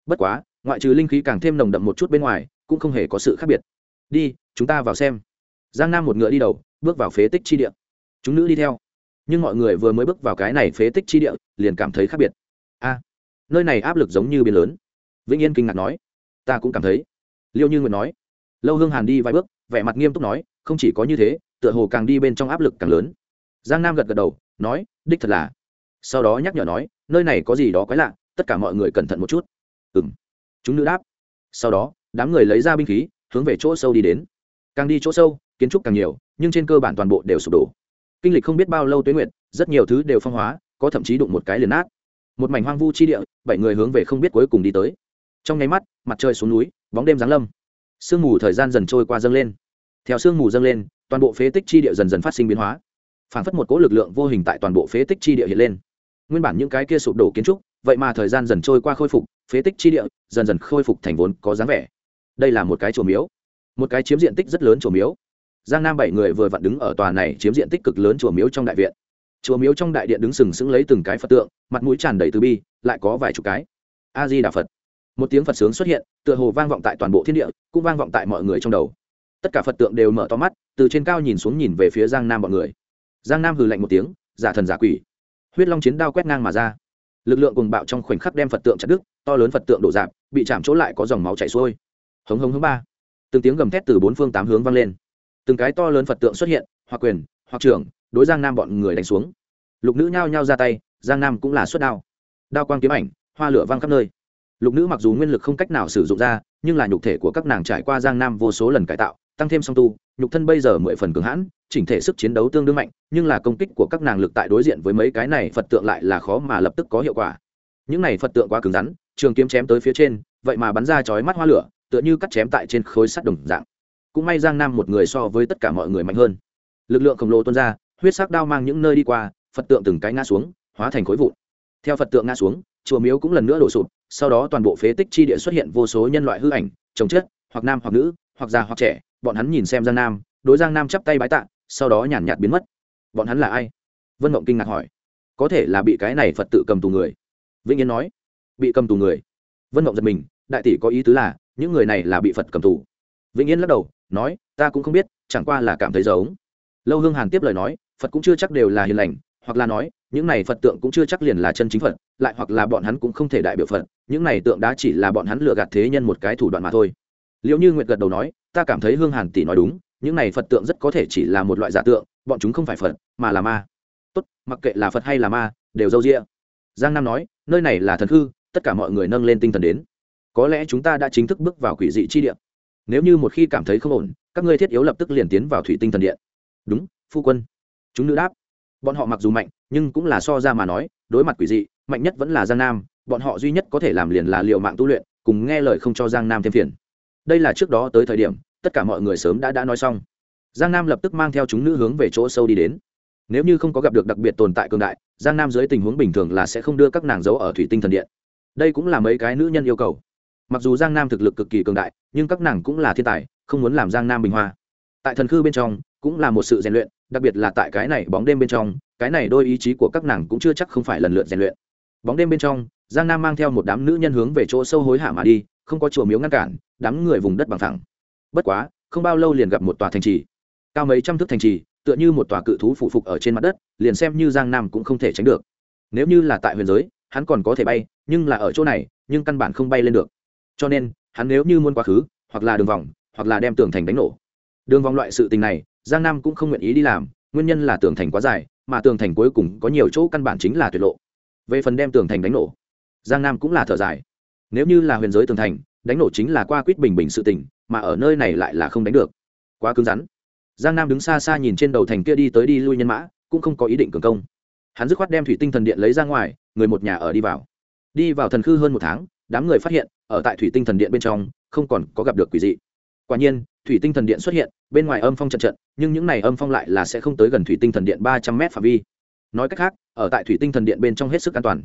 Speaker 1: Bất quá, ngoại trừ linh khí càng thêm nồng đậm một chút bên ngoài, cũng không hề có sự khác biệt. Đi, chúng ta vào xem. Giang nam một ngựa đi đầu, bước vào phế tích chi địa. Chúng nữ đi theo. Nhưng mọi người vừa mới bước vào cái này phế tích chi địa, liền cảm thấy khác biệt. A, nơi này áp lực giống như biển lớn. Vĩnh yên kinh ngạc nói. Ta cũng cảm thấy. Liêu như nguyệt nói lâu hương hàn đi vài bước, vẻ mặt nghiêm túc nói, không chỉ có như thế, tựa hồ càng đi bên trong áp lực càng lớn. Giang nam gật gật đầu, nói, đích thật là. Sau đó nhắc nhở nói, nơi này có gì đó quái lạ, tất cả mọi người cẩn thận một chút. Ừ m chúng nữ đáp. Sau đó, đám người lấy ra binh khí, hướng về chỗ sâu đi đến. Càng đi chỗ sâu, kiến trúc càng nhiều, nhưng trên cơ bản toàn bộ đều sụp đổ. Kinh lịch không biết bao lâu tuế nguyện rất nhiều thứ đều phong hóa, có thậm chí đụng một cái liền nát. Một mảnh hoang vu chi địa, bảy người hướng về không biết cuối cùng đi tới. Trong nháy mắt, mặt trời xuống núi, bóng đêm giáng lâm sương mù thời gian dần trôi qua dâng lên. Theo sương mù dâng lên, toàn bộ phế tích chi địa dần dần phát sinh biến hóa. Phản phất một cỗ lực lượng vô hình tại toàn bộ phế tích chi địa hiện lên. Nguyên bản những cái kia sụp đổ kiến trúc, vậy mà thời gian dần trôi qua khôi phục, phế tích chi địa dần dần khôi phục thành vốn có dáng vẻ. Đây là một cái chùa miếu. Một cái chiếm diện tích rất lớn chùa miếu. Giang nam bảy người vừa vặn đứng ở tòa này chiếm diện tích cực lớn chùa miếu trong đại viện. Chùa miếu trong đại điện đứng sừng sững lấy từng cái phật tượng, mặt mũi tràn đầy từ bi, lại có vài chục cái. A di đà phật một tiếng phật sướng xuất hiện, tựa hồ vang vọng tại toàn bộ thiên địa, cũng vang vọng tại mọi người trong đầu. Tất cả phật tượng đều mở to mắt, từ trên cao nhìn xuống nhìn về phía giang nam bọn người. Giang nam hừ lạnh một tiếng, giả thần giả quỷ. Huyết long chiến đao quét ngang mà ra. Lực lượng cùng bạo trong khoảnh khắc đem phật tượng chặt đứt, to lớn phật tượng đổ dạp, bị chạm chỗ lại có dòng máu chảy xuôi. Hống hống hướng ba. Từng tiếng gầm thét từ bốn phương tám hướng vang lên. Từng cái to lớn phật tượng xuất hiện, hoặc quyền, hoặc trưởng, đối giang nam bọn người đánh xuống. Lục nữ nhao nhao ra tay, giang nam cũng là xuất đao. Đao quang kiếm ảnh, hoa lửa vang khắp nơi lục nữ mặc dù nguyên lực không cách nào sử dụng ra, nhưng là nhục thể của các nàng trải qua giang nam vô số lần cải tạo, tăng thêm song tu, nhục thân bây giờ mười phần cường hãn, chỉnh thể sức chiến đấu tương đương mạnh, nhưng là công kích của các nàng lực tại đối diện với mấy cái này phật tượng lại là khó mà lập tức có hiệu quả. Những này phật tượng quá cứng rắn, trường kiếm chém tới phía trên, vậy mà bắn ra chói mắt hoa lửa, tựa như cắt chém tại trên khối sắt đồng dạng. Cũng may giang nam một người so với tất cả mọi người mạnh hơn. Lực lượng khổng lồ tuôn ra, huyết sắc đao mang những nơi đi qua, phật tượng từng cái ngã xuống, hóa thành khối vụn. Theo phật tượng ngã xuống chùa miếu cũng lần nữa đổ sụp, sau đó toàn bộ phế tích chi địa xuất hiện vô số nhân loại hư ảnh, chồng chết hoặc nam hoặc nữ, hoặc già hoặc trẻ, bọn hắn nhìn xem giang nam, đối giang nam chắp tay bái tạ, sau đó nhàn nhạt biến mất. Bọn hắn là ai? Vân mộng kinh ngạc hỏi. Có thể là bị cái này phật tự cầm tù người. Vĩnh yên nói. Bị cầm tù người. Vân mộng giật mình, đại tỷ có ý tứ là, những người này là bị phật cầm tù. Vĩnh yên lắc đầu, nói, ta cũng không biết, chẳng qua là cảm thấy giống. Lâu hương hàn tiếp lời nói, phật cũng chưa chắc đều là hiền lành hoặc là nói, những này phật tượng cũng chưa chắc liền là chân chính phật, lại hoặc là bọn hắn cũng không thể đại biểu phật, những này tượng đá chỉ là bọn hắn lừa gạt thế nhân một cái thủ đoạn mà thôi. Liệu như nguyệt gật đầu nói, ta cảm thấy hương hàn tỷ nói đúng, những này phật tượng rất có thể chỉ là một loại giả tượng, bọn chúng không phải phật, mà là ma. Tốt, mặc kệ là phật hay là ma, đều dâu rĩa giang nam nói, nơi này là thần hư, tất cả mọi người nâng lên tinh thần đến. Có lẽ chúng ta đã chính thức bước vào quỷ dị chi địa. Nếu như một khi cảm thấy không ổn, các ngươi thiết yếu lập tức liền tiến vào thủy tinh thần điện. Đúng, phu quân. Chúng nữ đáp bọn họ mặc dù mạnh, nhưng cũng là so ra mà nói, đối mặt quỷ dị, mạnh nhất vẫn là giang nam, bọn họ duy nhất có thể làm liền là liệu mạng tu luyện, cùng nghe lời không cho giang nam thêm phiền. Đây là trước đó tới thời điểm, tất cả mọi người sớm đã đã nói xong. Giang nam lập tức mang theo chúng nữ hướng về chỗ sâu đi đến. Nếu như không có gặp được đặc biệt tồn tại cường đại, giang nam dưới tình huống bình thường là sẽ không đưa các nàng giấu ở thủy tinh thần điện. Đây cũng là mấy cái nữ nhân yêu cầu. Mặc dù giang nam thực lực cực kỳ cường đại, nhưng các nàng cũng là thiên tài, không muốn làm giang nam bình hoa. Tại thần khư bên trong, cũng là một sự rèn luyện đặc biệt là tại cái này bóng đêm bên trong, cái này đôi ý chí của các nàng cũng chưa chắc không phải lần lượt rèn luyện. Bóng đêm bên trong, giang nam mang theo một đám nữ nhân hướng về chỗ sâu hối hả mà đi, không có chùa miếu ngăn cản, đám người vùng đất bằng thẳng. Bất quá, không bao lâu liền gặp một tòa thành trì. Cao mấy trăm thước thành trì, tựa như một tòa cự thú phụ phục ở trên mặt đất, liền xem như giang nam cũng không thể tránh được. Nếu như là tại huyền giới, hắn còn có thể bay, nhưng là ở chỗ này, nhưng căn bản không bay lên được. Cho nên, hắn nếu như muốn quá khứ, hoặc là đường vòng, hoặc là đem tường thành đánh nổ đường vòng loại sự tình này, giang nam cũng không nguyện ý đi làm, nguyên nhân là tường thành quá dài, mà tường thành cuối cùng có nhiều chỗ căn bản chính là tuyệt lộ. Về phần đem tường thành đánh nổ, giang nam cũng là thở dài. Nếu như là huyền giới tường thành, đánh nổ chính là qua quýt bình bình sự tình, mà ở nơi này lại là không đánh được. Quá cứng rắn. Giang nam đứng xa xa nhìn trên đầu thành kia đi tới đi lui nhân mã, cũng không có ý định cường công. Hắn dứt khoát đem thủy tinh thần điện lấy ra ngoài, người một nhà ở đi vào. Đi vào thần khư hơn một tháng, đám người phát hiện, ở tại thủy tinh thần điện bên trong, không còn có gặp được quỷ dị. Quả nhiên thủy tinh thần điện xuất hiện, bên ngoài âm phong trận trận, nhưng những này âm phong lại là sẽ không tới gần thủy tinh thần điện ba trăm m phạm vi. Nói cách khác, ở tại thủy tinh thần điện bên trong hết sức an toàn.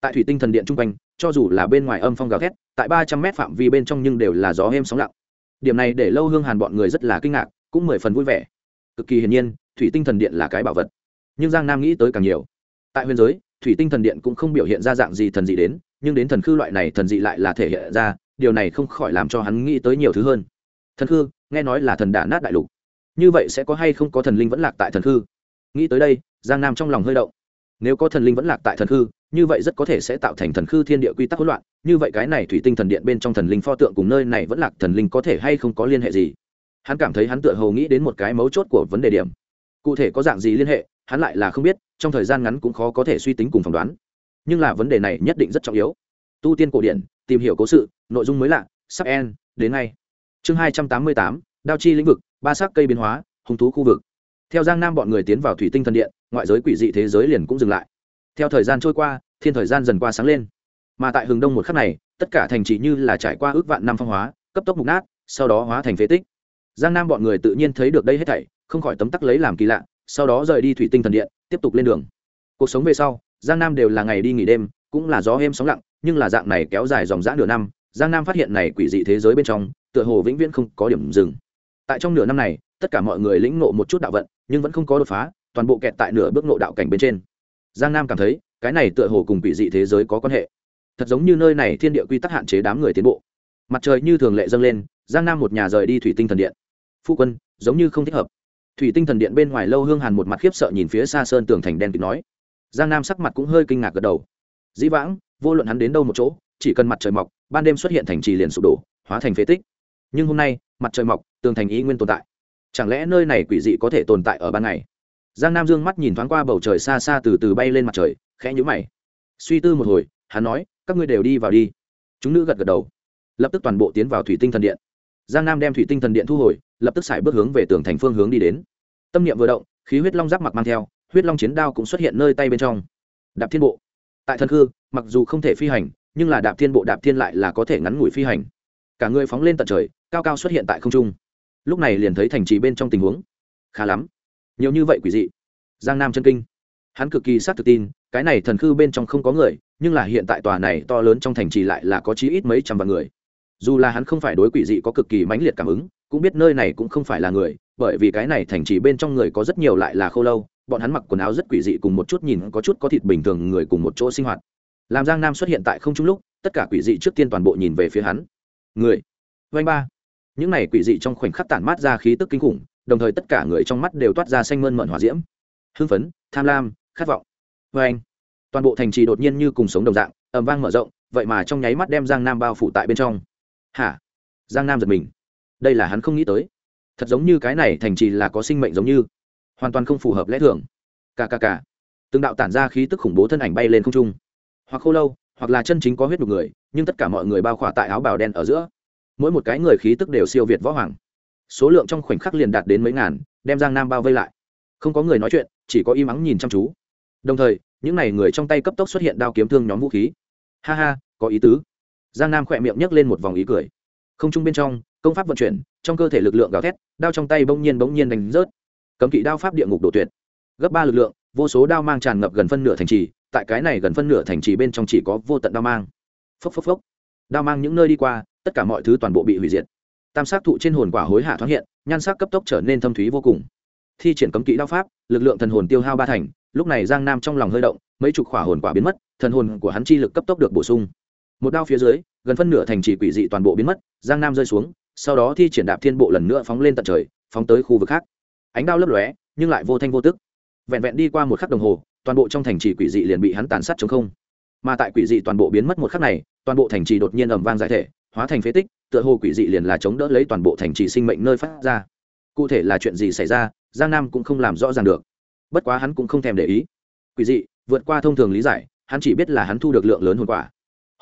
Speaker 1: Tại thủy tinh thần điện chung quanh, cho dù là bên ngoài âm phong gào thét, tại ba trăm m phạm vi bên trong nhưng đều là gió êm sóng lặng. Điểm này để lâu hương hàn bọn người rất là kinh ngạc, cũng mười phần vui vẻ. Cực kỳ hiển nhiên, thủy tinh thần điện là cái bảo vật. Nhưng giang nam nghĩ tới càng nhiều. Tại huyền giới, thủy tinh thần điện cũng không biểu hiện ra dạng gì thần dị đến, nhưng đến thần khư loại này thần dị lại là thể hiện ra, điều này không khỏi làm cho hắn nghĩ tới nhiều thứ hơn. Thần khư nghe nói là thần đả nát đại lục. Như vậy sẽ có hay không có thần linh vẫn lạc tại thần hư nghĩ tới đây, giang nam trong lòng hơi động. Nếu có thần linh vẫn lạc tại thần hư như vậy rất có thể sẽ tạo thành thần khư thiên địa quy tắc hỗn loạn. Như vậy cái này thủy tinh thần điện bên trong thần linh pho tượng cùng nơi này vẫn lạc thần linh có thể hay không có liên hệ gì? Hắn cảm thấy hắn tựa hồ nghĩ đến một cái mấu chốt của vấn đề điểm. Cụ thể có dạng gì liên hệ, hắn lại là không biết, trong thời gian ngắn cũng khó có thể suy tính cùng phỏng đoán. Nhưng là vấn đề này nhất định rất trọng yếu. Tu tiên cổ điển, tìm hiểu cố sự, nội dung mới lạ, sắp en đến ngay chương hai trăm tám mươi tám, đao chi lĩnh vực, ba sắc cây biến hóa, hung thú khu vực. Theo giang nam bọn người tiến vào thủy tinh thần điện, ngoại giới quỷ dị thế giới liền cũng dừng lại. Theo thời gian trôi qua, thiên thời gian dần qua sáng lên. Mà tại hừng đông một khắc này, tất cả thành trì như là trải qua ước vạn năm phong hóa, cấp tốc mục nát, sau đó hóa thành phế tích. Giang nam bọn người tự nhiên thấy được đây hết thảy, không khỏi tấm tắc lấy làm kỳ lạ, sau đó rời đi thủy tinh thần điện, tiếp tục lên đường. Cuộc sống về sau, giang nam đều là ngày đi nghỉ đêm, cũng là gió êm sóng lặng, nhưng là dạng này kéo dài dòng dã nửa năm, giang nam phát hiện này quỷ dị thế giới bên trong tựa hồ vĩnh viễn không có điểm dừng. Tại trong nửa năm này, tất cả mọi người lĩnh ngộ một chút đạo vận, nhưng vẫn không có đột phá, toàn bộ kẹt tại nửa bước ngộ đạo cảnh bên trên. Giang nam cảm thấy, cái này tựa hồ cùng quỷ dị thế giới có quan hệ. Thật giống như nơi này thiên địa quy tắc hạn chế đám người tiến bộ. Mặt trời như thường lệ dâng lên, giang nam một nhà rời đi thủy tinh thần điện. Phu quân, giống như không thích hợp. Thủy tinh thần điện bên ngoài lâu hương hàn một mặt khiếp sợ nhìn phía xa sơn tường thành đen kịt nói. Giang nam sắc mặt cũng hơi kinh ngạc gật đầu. Dĩ vãng, vô luận hắn đến đâu một chỗ, chỉ cần mặt trời mọc, ban đêm xuất hiện thành trì liền sụp đổ, hóa thành phế tích nhưng hôm nay, mặt trời mọc, tường thành ý nguyên tồn tại. Chẳng lẽ nơi này quỷ dị có thể tồn tại ở ban ngày? Giang nam dương mắt nhìn thoáng qua bầu trời xa xa từ từ bay lên mặt trời, khẽ nhũ mày. Suy tư một hồi, hắn nói, các ngươi đều đi vào đi. Chúng nữ gật gật đầu. Lập tức toàn bộ tiến vào thủy tinh thần điện. Giang nam đem thủy tinh thần điện thu hồi, lập tức xài bước hướng về tường thành phương hướng đi đến. Tâm niệm vừa động, khí huyết long giáp mặc mang theo, huyết long chiến đao cũng xuất hiện nơi tay bên trong. Đạp thiên bộ. Tại thân khư, mặc dù không thể phi hành, nhưng là đạp thiên bộ đạp thiên lại là có thể ngắn ngủi phi hành. Cả người phóng lên tận trời cao cao xuất hiện tại không trung. Lúc này liền thấy thành trì bên trong tình huống khá lắm. Nhiều như vậy quỷ dị. Giang nam chân kinh. Hắn cực kỳ xác thực tin, cái này thần khư bên trong không có người, nhưng là hiện tại tòa này to lớn trong thành trì lại là có chí ít mấy trăm vạn người. Dù là hắn không phải đối quỷ dị có cực kỳ mãnh liệt cảm ứng, cũng biết nơi này cũng không phải là người, bởi vì cái này thành trì bên trong người có rất nhiều lại là khô lâu, bọn hắn mặc quần áo rất quỷ dị cùng một chút nhìn có chút có thịt bình thường người cùng một chỗ sinh hoạt. Làm giang nam xuất hiện tại không trung lúc, tất cả quỷ dị trước tiên toàn bộ nhìn về phía hắn. Người. Vanh ba những này quỷ dị trong khoảnh khắc tản mát ra khí tức kinh khủng, đồng thời tất cả người trong mắt đều toát ra xanh mơn mận hỏa diễm. Hưng phấn, tham lam, khát vọng. Vê anh, toàn bộ thành trì đột nhiên như cùng sống đồng dạng ẩm vang mở rộng, vậy mà trong nháy mắt đem giang nam bao phủ tại bên trong. Hả? Giang nam giật mình. Đây là hắn không nghĩ tới. Thật giống như cái này thành trì là có sinh mệnh giống như. Hoàn toàn không phù hợp lẽ thường. Kkk từng đạo tản ra khí tức khủng bố thân ảnh bay lên không trung. Hoặc khô lâu, hoặc là chân chính có huyết đục người, nhưng tất cả mọi người bao khỏa tại áo bào đen ở giữa mỗi một cái người khí tức đều siêu việt võ hoàng. Số lượng trong khoảnh khắc liền đạt đến mấy ngàn, đem giang nam bao vây lại. Không có người nói chuyện, chỉ có im ắng nhìn chăm chú. Đồng thời, những n à y người trong tay cấp tốc xuất hiện đao kiếm thương nhóm vũ khí. Ha ha, có ý tứ. Giang nam khỏe miệng nhấc lên một vòng ý cười. Không chung bên trong, công pháp vận chuyển, trong cơ thể lực lượng gào thét, đao trong tay bỗng nhiên bỗng nhiên đánh rớt. Cấm kỵ đao pháp địa ngục đổ tuyệt. Gấp ba lực lượng, vô số đao mang tràn ngập gần phân nửa thành trì, tại cái này gần phân nửa thành trì bên trong chỉ có vô tận đao mang. Phốc phốc phốc đao mang những nơi đi qua, tất cả mọi thứ toàn bộ bị hủy diệt. Tam sát thụ trên hồn quả hối hạ thoáng hiện, nhan sắc cấp tốc trở nên thâm thúy vô cùng. Thi triển cấm kỵ đao pháp, lực lượng thần hồn tiêu hao ba thành, lúc này giang nam trong lòng hơi động, mấy chục khỏa hồn quả biến mất, thần hồn của hắn chi lực cấp tốc được bổ sung. Một đao phía dưới, gần phân nửa thành trì quỷ dị toàn bộ biến mất, giang nam rơi xuống, sau đó thi triển đạp thiên bộ lần nữa phóng lên tận trời, phóng tới khu vực khác. Ánh đao lấp lóe, nhưng lại vô thanh vô tức. Vẹn vẹn đi qua một khắc đồng hồ, toàn bộ trong thành trì quỷ dị liền bị hắn tàn sát chống không mà tại quỷ dị toàn bộ biến mất một khắc này, toàn bộ thành trì đột nhiên ầm vang giải thể, hóa thành phế tích, tựa hồ quỷ dị liền là chống đỡ lấy toàn bộ thành trì sinh mệnh nơi phát ra. Cụ thể là chuyện gì xảy ra, giang nam cũng không làm rõ ràng được. Bất quá hắn cũng không thèm để ý. Quỷ dị, vượt qua thông thường lý giải, hắn chỉ biết là hắn thu được lượng lớn hồn quả.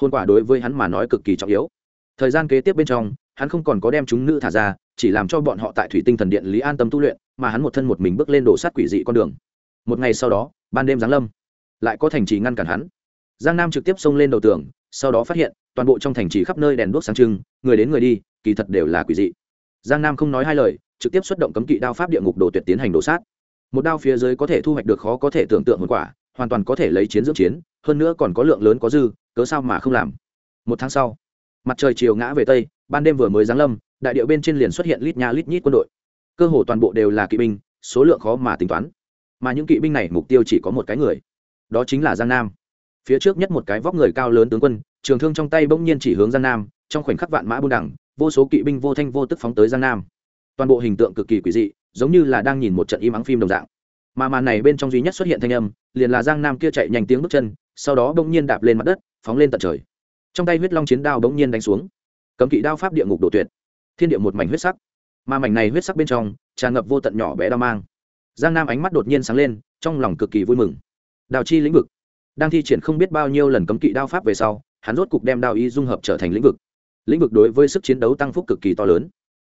Speaker 1: Hồn quả đối với hắn mà nói cực kỳ trọng yếu. Thời gian kế tiếp bên trong, hắn không còn có đem chúng nữ thả ra, chỉ làm cho bọn họ tại thủy tinh thần điện lý an tâm tu luyện, mà hắn một thân một mình bước lên đổ sát quỷ dị con đường. Một ngày sau đó, ban đêm giáng lâm. Lại có thành trì ngăn cản hắn giang nam trực tiếp xông lên đầu tường, sau đó phát hiện, toàn bộ trong thành trì khắp nơi đèn đuốc sáng trưng, người đến người đi, kỳ thật đều là quỷ dị. Giang nam không nói hai lời, trực tiếp xuất động cấm kỵ đao pháp địa ngục đồ tuyệt tiến hành đổ sát. Một đao phía dưới có thể thu hoạch được khó có thể tưởng tượng hậu quả, hoàn toàn có thể lấy chiến dưỡng chiến, hơn nữa còn có lượng lớn có dư, cớ sao mà không làm? Một tháng sau, mặt trời chiều ngã về tây, ban đêm vừa mới giáng lâm, đại điệu bên trên liền xuất hiện lít nha lít nhít quân đội. Cơ hồ toàn bộ đều là kỵ binh, số lượng khó mà tính toán. Mà những kỵ binh này mục tiêu chỉ có một cái người, đó chính là giang nam phía trước nhất một cái vóc người cao lớn tướng quân, trường thương trong tay bỗng nhiên chỉ hướng giang nam, trong khoảnh khắc vạn mã buôn đẳng vô số kỵ binh vô thanh vô tức phóng tới giang nam. Toàn bộ hình tượng cực kỳ quỷ dị, giống như là đang nhìn một trận im ắng phim đồng dạng. Mà màn này bên trong duy nhất xuất hiện thanh âm, liền là giang nam kia chạy nhanh tiếng bước chân, sau đó bỗng nhiên đạp lên mặt đất, phóng lên tận trời. Trong tay huyết long chiến đao bỗng nhiên đánh xuống. Cấm kỵ đao pháp địa ngục đổ tuyệt. Thiên địa một mảnh huyết sắc. Mà mảnh này huyết sắc bên trong, tràn ngập vô tận nhỏ bé đao mang. Giang nam ánh mắt đột nhiên sáng lên, trong lòng cực kỳ vui mừng. Đào chi lĩnh vực đang thi triển không biết bao nhiêu lần cấm kỵ đao pháp về sau, hắn rốt cục đem đao ý dung hợp trở thành lĩnh vực. Lĩnh vực đối với sức chiến đấu tăng phúc cực kỳ to lớn.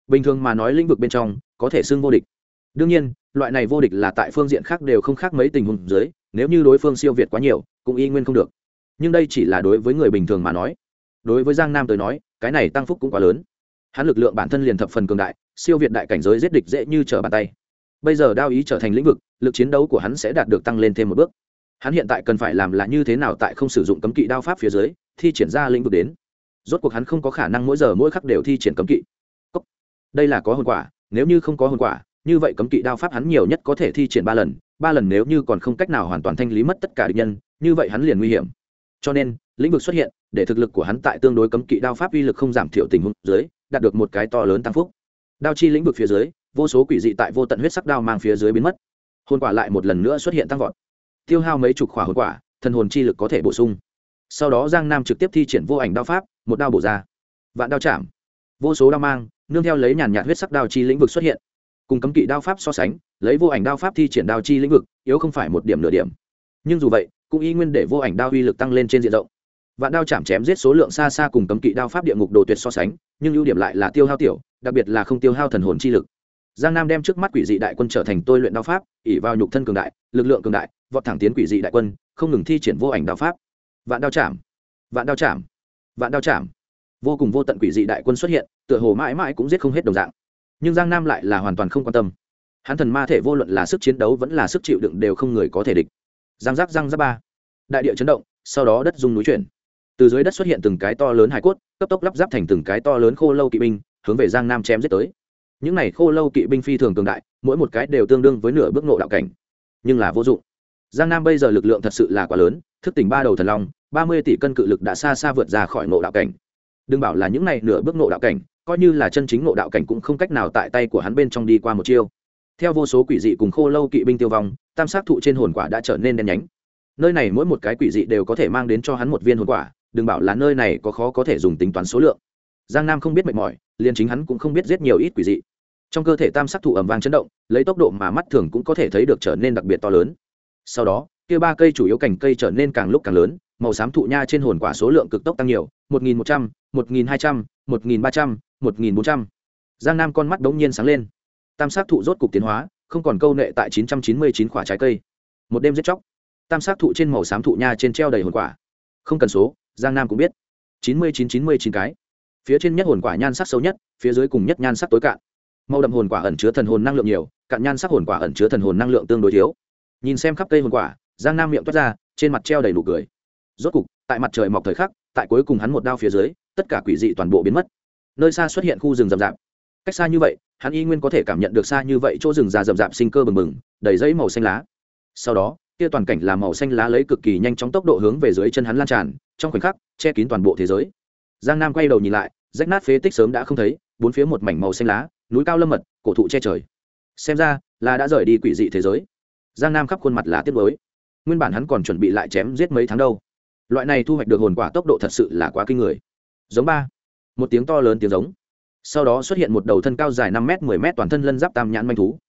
Speaker 1: Bình thường mà nói lĩnh vực bên trong có thể xưng vô địch. Đương nhiên, loại này vô địch là tại phương diện khác đều không khác mấy tình huống dưới, nếu như đối phương siêu việt quá nhiều, cũng y nguyên không được. Nhưng đây chỉ là đối với người bình thường mà nói. Đối với giang nam tới nói, cái này tăng phúc cũng quá lớn. Hắn lực lượng bản thân liền thập phần cường đại, siêu việt đại cảnh giới giết địch dễ như trở bàn tay. Bây giờ đao ý trở thành lĩnh vực, lực chiến đấu của hắn sẽ đạt được tăng lên thêm một bước hắn hiện tại cần phải làm là như thế nào tại không sử dụng cấm kỵ đao pháp phía dưới, thi triển ra lĩnh vực đến. Rốt cuộc hắn không có khả năng mỗi giờ mỗi khắc đều thi triển cấm kỵ. Cốc. đây là có hồn quả, nếu như không có hồn quả, như vậy cấm kỵ đao pháp hắn nhiều nhất có thể thi triển ba lần ba lần nếu như còn không cách nào hoàn toàn thanh lý mất tất cả địch nhân, như vậy hắn liền nguy hiểm. Cho nên, lĩnh vực xuất hiện, để thực lực của hắn tại tương đối cấm kỵ đao pháp uy lực không giảm thiểu tình huống dưới, đạt được một cái to lớn tăng phúc. Đao chi lĩnh vực phía dưới, vô số quỷ dị tại vô tận huyết sắc đao mang phía dưới biến mất. Hồn quả lại một lần nữa xuất hiện tăng vọt tiêu hao mấy chục khỏa hồn quả, thần hồn chi lực có thể bổ sung. Sau đó giang nam trực tiếp thi triển vô ảnh đao pháp, một đao bổ ra. Vạn đao chạm. Vô số đao mang, nương theo lấy nhàn nhạt huyết sắc đao chi lĩnh vực xuất hiện. Cùng cấm kỵ đao pháp so sánh, lấy vô ảnh đao pháp thi triển đao chi lĩnh vực, yếu không phải một điểm nửa điểm. Nhưng dù vậy, cũng y nguyên để vô ảnh đao uy lực tăng lên trên diện rộng. Vạn đao chạm chém giết số lượng xa xa cùng cấm kỵ đao pháp địa ngục đồ tuyệt so sánh, nhưng ưu điểm lại là tiêu hao tiểu, đặc biệt là không tiêu hao thần hồn chi lực. Giang nam đem trước mắt quỷ dị đại quân trở thành tôi luyện đao pháp ỉ vào nhục thân cường đại, lực lượng cường đại vọt thẳng tiến quỷ dị đại quân, không ngừng thi triển vô ảnh đạo pháp. Vạn đao chạm, vạn đao chạm, vạn đao chạm. Vô cùng vô tận quỷ dị đại quân xuất hiện, tựa hồ mãi mãi cũng giết không hết đồng dạng. Nhưng giang nam lại là hoàn toàn không quan tâm. Hắn thần ma thể vô luận là sức chiến đấu vẫn là sức chịu đựng đều không người có thể địch. Giang giác, giang giáp ba. Đại địa chấn động, sau đó đất dung núi chuyển. Từ dưới đất xuất hiện từng cái to lớn hải cốt, cấp tốc lắp ráp thành từng cái to lớn khô lâu kỵ binh, hướng về giang nam chém giết tới. Những này khô lâu kỵ binh phi thường cường đại, mỗi một cái đều tương đương với nửa bước nộ đạo cảnh, nhưng là vô dụng giang nam bây giờ lực lượng thật sự là quá lớn, thức tỉnh ba đầu thần long, ba mươi tỷ cân cự lực đã xa xa vượt ra khỏi nộ đạo cảnh. Đừng bảo là những này nửa bước nộ đạo cảnh, coi như là chân chính nộ đạo cảnh cũng không cách nào tại tay của hắn bên trong đi qua một chiêu. Theo vô số quỷ dị cùng khô lâu kỵ binh tiêu vong, tam sát thụ trên hồn quả đã trở nên đen nhánh. Nơi này mỗi một cái quỷ dị đều có thể mang đến cho hắn một viên hồn quả, đừng bảo là nơi này có khó có thể dùng tính toán số lượng. Giang nam không biết mệt mỏi, liền chính hắn cũng không biết giết nhiều ít quỷ dị. Trong cơ thể tam sắc thụ ẩm vang chấn động, lấy tốc độ mà mắt thường cũng có thể thấy được trở nên đặc biệt to lớn sau đó, kia ba cây chủ yếu cành cây trở nên càng lúc càng lớn, màu xám thụ nha trên hồn quả số lượng cực tốc tăng nhiều, một nghìn một trăm, một nghìn hai trăm, một nghìn ba trăm, một nghìn bốn trăm. Giang nam con mắt đ ố n g nhiên sáng lên. Tam sắc thụ rốt cục tiến hóa, không còn câu nệ tại chín trăm chín mươi chín quả trái cây. Một đêm giết chóc. Tam sắc thụ trên màu xám thụ nha trên treo đầy hồn quả. Không cần số, giang nam cũng biết. chín mươi chín chín mươi chín cái. Phía trên nhất hồn quả nhan sắc sâu nhất, phía dưới cùng nhất nhan sắc tối cạn. Màu đậm hồn quả ẩn chứa thần hồn năng lượng nhiều, cạn nhan sắc hồn quả ẩn chứa thần hồn năng lượng tương đối thiếu nhìn xem khắp cây hồn quả, giang nam miệng toát ra, trên mặt treo đầy nụ cười. Rốt cục, tại mặt trời mọc thời khắc, tại cuối cùng hắn một đao phía dưới, tất cả quỷ dị toàn bộ biến mất. Nơi xa xuất hiện khu rừng rậm rạp. Cách xa như vậy, hắn y nguyên có thể cảm nhận được xa như vậy chỗ rừng già rậm rạp sinh cơ bừng bừng, đầy giấy màu xanh lá. Sau đó, kia toàn cảnh là màu xanh lá lấy cực kỳ nhanh chóng tốc độ hướng về dưới chân hắn lan tràn, trong khoảnh khắc, che kín toàn bộ thế giới. Giang nam quay đầu nhìn lại, rách nát phế tích sớm đã không thấy, bốn phía một mảnh màu xanh lá, núi cao lâm mật, cổ thụ che trời. Xem ra, là đã rời đi quỷ dị thế giới giang nam khắp khuôn mặt là tiếc mới nguyên bản hắn còn chuẩn bị lại chém giết mấy tháng đâu. Loại này thu hoạch được hồn quả tốc độ thật sự là quá kinh người. Giống ba. Một tiếng to lớn tiếng giống. Sau đó xuất hiện một đầu thân cao dài năm m mười m toàn thân lân giáp tam nhãn manh thú.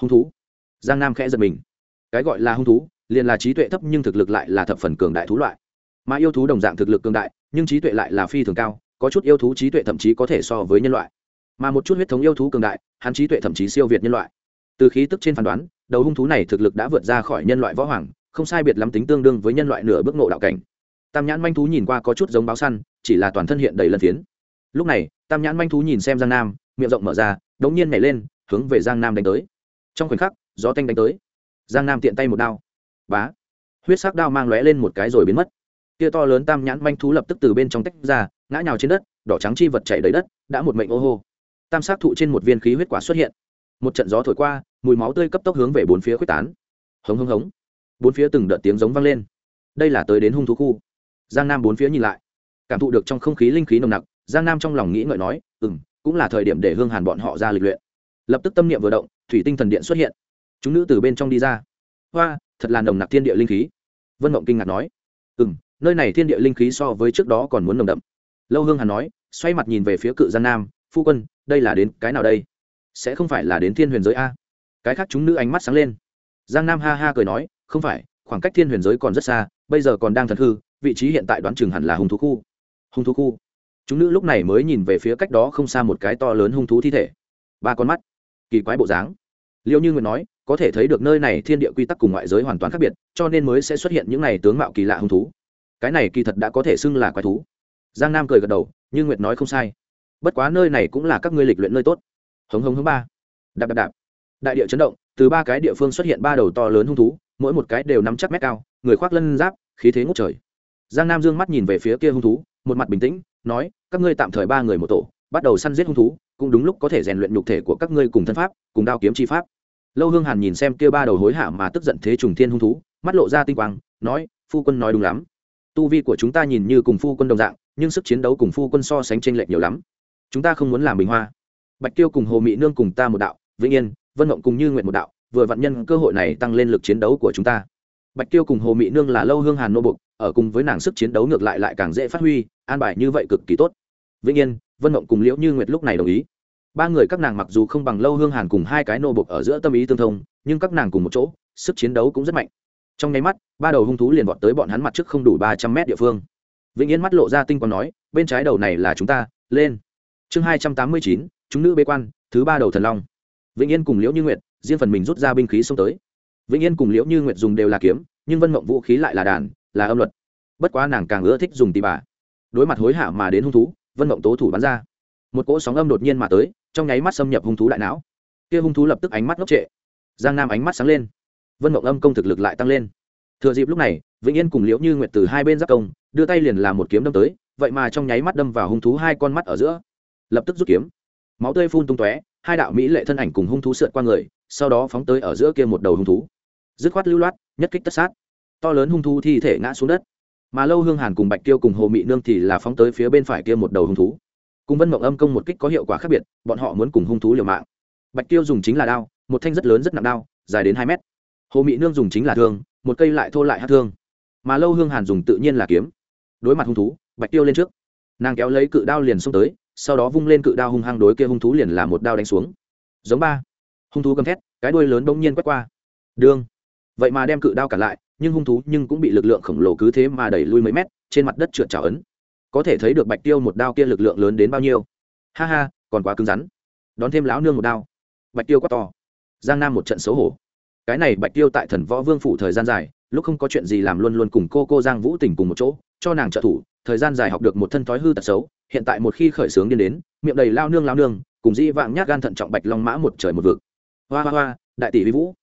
Speaker 1: Hung thú. Giang nam khẽ giật mình. Cái gọi là hung thú, liền là trí tuệ thấp nhưng thực lực lại là thập phần cường đại thú loại. Mà yêu thú đồng dạng thực lực cường đại, nhưng trí tuệ lại là phi thường cao, có chút yêu thú trí tuệ thậm chí có thể so với nhân loại. Mà một chút huyết thống yêu thú cường đại, hắn trí tuệ thậm chí siêu việt nhân loại. Từ khí tức trên phán đoán đầu hung thú này thực lực đã vượt ra khỏi nhân loại võ hoàng, không sai biệt lắm tính tương đương với nhân loại nửa bước ngộ đạo cảnh. Tam nhãn manh thú nhìn qua có chút giống báo săn, chỉ là toàn thân hiện đầy lân phiến. Lúc này, tam nhãn manh thú nhìn xem giang nam, miệng rộng mở ra đống nhiên nhảy lên, hướng về giang nam đánh tới. Trong khoảnh khắc, gió tanh đánh tới. Giang nam tiện tay một đao. Bá! Huyết sắc đao mang lóe lên một cái rồi biến mất. Kia to lớn tam nhãn manh thú lập tức từ bên trong tách ra, ngã nhào trên đất, đỏ trắng chi vật chảy đầy đất, đã một mệnh ô hô. Tam sắc thụ trên một viên khí huyết quả xuất hiện một trận gió thổi qua, mùi máu tươi cấp tốc hướng về bốn phía quyết tán. Hống hống hống. Bốn phía từng đợt tiếng giống vang lên. Đây là tới đến hung thú khu. Giang nam bốn phía nhìn lại, cảm thụ được trong không khí linh khí nồng nặc, giang nam trong lòng nghĩ ngợi nói ừ m cũng là thời điểm để hương hàn bọn họ ra lịch luyện. Lập tức tâm niệm vừa động, thủy tinh thần điện xuất hiện. Chúng nữ từ bên trong đi ra. Hoa, thật là nồng nặc thiên địa linh khí. Vân mộng kinh ngạc nói. Ừ m nơi này thiên địa linh khí so với trước đó còn muốn nồng đậm. Lâu hương hàn nói, xoay mặt nhìn về phía cự giang nam, phu quân, đây là đến cái nào đây? Sẽ không phải là đến thiên huyền giới a? Cái khác chúng nữ ánh mắt sáng lên. Giang nam ha ha cười nói, không phải, khoảng cách thiên huyền giới còn rất xa, bây giờ còn đang thật hư, vị trí hiện tại đoán chừng hẳn là hung thú khu. Hung thú khu. Chúng nữ lúc này mới nhìn về phía cách đó không xa một cái to lớn hung thú thi thể. Ba con mắt. Kỳ quái bộ dáng. Liệu như nguyện nói, có thể thấy được nơi này thiên địa quy tắc cùng ngoại giới hoàn toàn khác biệt, cho nên mới sẽ xuất hiện những này tướng mạo kỳ lạ hung thú. Cái này kỳ thật đã có thể xưng là quái thú. Giang nam cười gật đầu nhưng nguyệt nói không sai. Bất quá nơi này cũng là các ngươi lịch luyện nơi tốt hống hống hống ba. Đạp đạp đạp. Đại địa chấn động, từ ba cái địa phương xuất hiện ba đầu to lớn hung thú, mỗi một cái đều nắm chắc mét cao, người khoác lân giáp, khí thế ngút trời. Giang nam dương mắt nhìn về phía kia hung thú, một mặt bình tĩnh, nói, các ngươi tạm thời ba người một tổ, bắt đầu săn giết hung thú, cũng đúng lúc có thể rèn luyện nhục thể của các ngươi cùng thân pháp, cùng đao kiếm chi pháp. Lâu hương hàn nhìn xem kia ba đầu hối hả mà tức giận thế trùng thiên hung thú, mắt lộ ra tinh quang, nói, phu quân nói đúng lắm. Tu vi của chúng ta nhìn như cùng phu quân đồng dạng, nhưng sức chiến đấu cùng phu quân so sánh tranh lệch nhiều lắm. Chúng ta không muốn làm bình hoa bạch tiêu cùng hồ mỹ nương cùng ta một đạo, vĩnh yên, vân mộng cùng như nguyện một đạo, vừa vạn nhân cơ hội này tăng lên lực chiến đấu của chúng ta. Bạch tiêu cùng hồ mỹ nương là lâu hương hàn nô bục ở cùng với nàng sức chiến đấu ngược lại lại càng dễ phát huy, an bài như vậy cực kỳ tốt. Vĩnh yên, vân mộng cùng liễu như nguyệt lúc này đồng ý. Ba người các nàng mặc dù không bằng lâu hương hàn cùng hai cái nô bục ở giữa tâm ý tương thông, nhưng các nàng cùng một chỗ, sức chiến đấu cũng rất mạnh. Trong nháy mắt, ba đầu hung thú liền vọt tới bọn hắn mặt trước không đủ ba trăm mét địa phương. Vĩnh yên mắt lộ ra tinh quang nói, bên trái đầu này là chúng ta, lên. Chương hai trăm tám mươi chín chúng nữ bế quan, thứ ba đầu thần long. Vĩnh yên cùng liễu như nguyệt, riêng phần mình rút ra binh khí xông tới. Vĩnh yên cùng liễu như nguyệt dùng đều là kiếm, nhưng vân mộng vũ khí lại là đàn, là âm luật. Bất quá nàng càng ưa thích dùng tì bà. Đối mặt hối hả mà đến hung thú, vân mộng tố thủ bắn ra. Một cỗ sóng âm đột nhiên mà tới, trong nháy mắt xâm nhập hung thú đại não. Kia hung thú lập tức ánh mắt ngốc trệ. Giang nam ánh mắt sáng lên. Vân mộng âm công thực lực lại tăng lên. Thừa dịp lúc này, vĩnh yên cùng liễu như nguyệt từ hai bên giáp công, đưa tay liền làm một kiếm đâm tới, vậy mà trong nháy mắt đâm vào hung thú hai con mắt ở giữa. Lập tức rút kiếm máu tươi phun tung tóe, hai đạo mỹ lệ thân ảnh cùng hung thú sượt qua người, sau đó phóng tới ở giữa kia một đầu hung thú. Dứt khoát lưu loát, nhất kích tất sát. To lớn hung thú thi thể ngã xuống đất. Mà lâu hương hàn cùng bạch tiêu cùng hồ mị nương thì là phóng tới phía bên phải kia một đầu hung thú. Cùng vân mộng âm công một kích có hiệu quả khác biệt, bọn họ muốn cùng hung thú liều mạng. Bạch tiêu dùng chính là đao, một thanh rất lớn rất nặng đao, dài đến hai mét. Hồ mị nương dùng chính là thương, một cây lại thô lại hát thương. Mà lâu hương hàn dùng tự nhiên là kiếm. Đối mặt hung thú, bạch tiêu lên trước. Nàng kéo lấy cự đao liền xông tới sau đó vung lên cự đao hung hăng đối kia hung thú liền làm một đao đánh xuống. Giống ba. Hung thú gầm thét, cái đuôi lớn bỗng nhiên quét qua. Đương vậy mà đem cự đao cả lại, nhưng hung thú nhưng cũng bị lực lượng khổng lồ cứ thế mà đẩy lui mấy mét, trên mặt đất trượt trào ấn. Có thể thấy được bạch tiêu một đao kia lực lượng lớn đến bao nhiêu. Ha ha, còn quá cứng rắn. Đón thêm lão nương một đao. Bạch tiêu quá to. Giang nam một trận xấu hổ. Cái này bạch tiêu tại thần võ vương phủ thời gian dài, lúc không có chuyện gì làm luôn luôn cùng cô cô giang vũ tỉnh cùng một chỗ, cho nàng trợ thủ thời gian dài học được một thân thói hư tật xấu, hiện tại một khi khởi sướng điên đến, miệng đầy lao nương lao nương, cùng dĩ vạng nhát gan thận trọng bạch long mã một trời một vực. Hoa hoa hoa, đại tỷ vi vũ.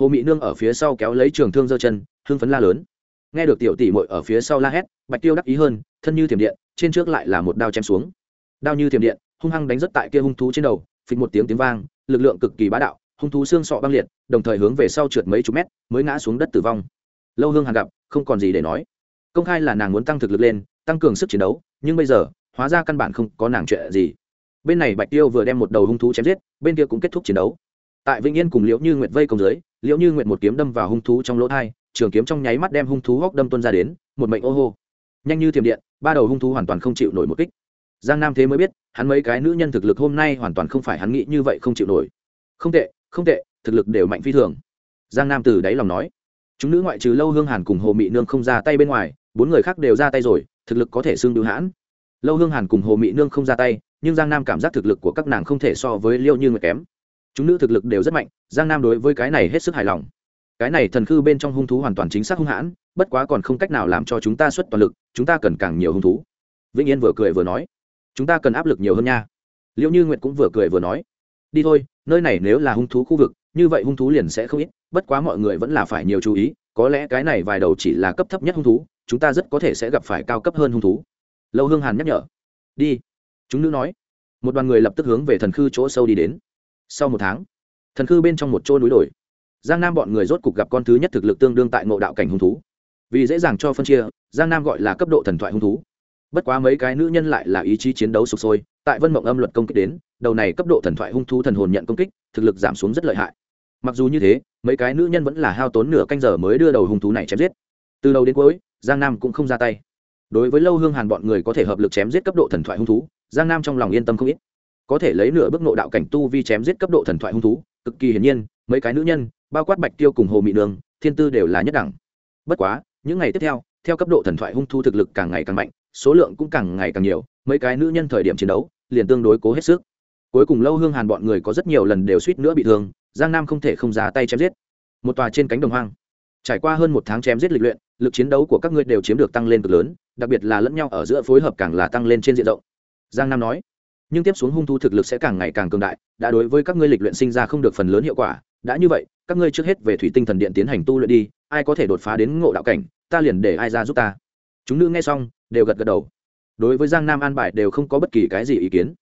Speaker 1: Hồ mỹ nương ở phía sau kéo lấy trường thương giơ chân, hưng phấn la lớn. Nghe được tiểu tỷ mội ở phía sau la hét, bạch tiêu đắc ý hơn, thân như thiểm điện, trên trước lại là một đao chém xuống. Đao như thiểm điện, hung hăng đánh rất tại kia hung thú trên đầu, phịch một tiếng tiếng vang, lực lượng cực kỳ bá đạo, hung thú xương sọ băng liệt, đồng thời hướng về sau trượt mấy chục mét, mới ngã xuống đất tử vong. Lâu hương hàn gặp, không còn gì để nói. Công khai là nàng muốn tăng thực lực lên tăng cường sức chiến đấu, nhưng bây giờ, hóa ra căn bản không có nàng chuyện gì. Bên này bạch tiêu vừa đem một đầu hung thú chém giết, bên kia cũng kết thúc chiến đấu. Tại vĩnh yên cùng liễu như nguyệt vây công dưới, liễu như nguyệt một kiếm đâm vào hung thú trong lỗ thai, trường kiếm trong nháy mắt đem hung thú hóc đâm tuân ra đến, một mệnh ô hô. Nhanh như thiềm điện, ba đầu hung thú hoàn toàn không chịu nổi một kích. Giang nam thế mới biết, hắn mấy cái nữ nhân thực lực hôm nay hoàn toàn không phải hắn nghĩ như vậy không chịu nổi. Không tệ không tệ, thực lực đều mạnh phi thường. Giang nam từ đáy lòng nói. Chúng nữ ngoại trừ lâu hương hàn cùng hồ mị nương không ra tay bên ngoài, bốn người khác đều ra tay rồi thực lực có thể xương đưu hãn. Lâu hương hàn cùng hồ mị nương không ra tay, nhưng giang nam cảm giác thực lực của các nàng không thể so với liêu như người kém. Chúng nữ thực lực đều rất mạnh, giang nam đối với cái này hết sức hài lòng. Cái này thần khư bên trong hung thú hoàn toàn chính xác hung hãn, bất quá còn không cách nào làm cho chúng ta xuất toàn lực, chúng ta cần càng nhiều hung thú. Vĩnh yên vừa cười vừa nói, chúng ta cần áp lực nhiều hơn nha. Liệu như nguyệt cũng vừa cười vừa nói, đi thôi, nơi này nếu là hung thú khu vực, như vậy hung thú liền sẽ không ít, bất quá mọi người vẫn là phải nhiều chú ý, có lẽ cái này vài đầu chỉ là cấp thấp nhất hung thú chúng ta rất có thể sẽ gặp phải cao cấp hơn hung thú. Lâu hương hàn nhắc nhở. Đi. Chúng nữ nói. Một đoàn người lập tức hướng về thần khư chỗ sâu đi đến. Sau một tháng, thần khư bên trong một chỗ núi đồi. Giang nam bọn người rốt cục gặp con thứ nhất thực lực tương đương tại ngộ đạo cảnh hung thú. Vì dễ dàng cho phân chia, giang nam gọi là cấp độ thần thoại hung thú. Bất quá mấy cái nữ nhân lại là ý chí chiến đấu sụp sôi, tại vân mộng âm luật công kích đến, đầu này cấp độ thần thoại hung thú thần hồn nhận công kích, thực lực giảm xuống rất lợi hại. Mặc dù như thế, mấy cái nữ nhân vẫn là hao tốn nửa canh giờ mới đưa đầu hung thú này chém giết. Từ đầu đến cuối giang nam cũng không ra tay. Đối với lâu hương hàn bọn người có thể hợp lực chém giết cấp độ thần thoại hung thú, giang nam trong lòng yên tâm không ít. Có thể lấy nửa bước nộ đạo cảnh tu vi chém giết cấp độ thần thoại hung thú, cực kỳ hiển nhiên, mấy cái nữ nhân, bao quát bạch tiêu cùng hồ mị đường, thiên tư đều là nhất đẳng. Bất quá, những ngày tiếp theo theo cấp độ thần thoại hung thú thực lực càng ngày càng mạnh, số lượng cũng càng ngày càng nhiều, mấy cái nữ nhân thời điểm chiến đấu, liền tương đối cố hết sức. Cuối cùng lâu hương hàn bọn người có rất nhiều lần đều suýt nữa bị thương, giang nam không thể không ra tay chém giết. Một tòa trên cánh đồng hoang. Trải qua hơn một tháng chém giết lịch luyện lực chiến đấu của các ngươi đều chiếm được tăng lên cực lớn, đặc biệt là lẫn nhau ở giữa phối hợp càng là tăng lên trên diện rộng. Giang nam nói. Nhưng tiếp xuống hung thu thực lực sẽ càng ngày càng cường đại, đã đối với các ngươi lịch luyện sinh ra không được phần lớn hiệu quả. Đã như vậy, các ngươi trước hết về thủy tinh thần điện tiến hành tu luyện đi, ai có thể đột phá đến ngộ đạo cảnh, ta liền để ai ra giúp ta. Chúng nữ nghe xong, đều gật gật đầu. Đối với giang nam an bài đều không có bất kỳ cái gì ý kiến.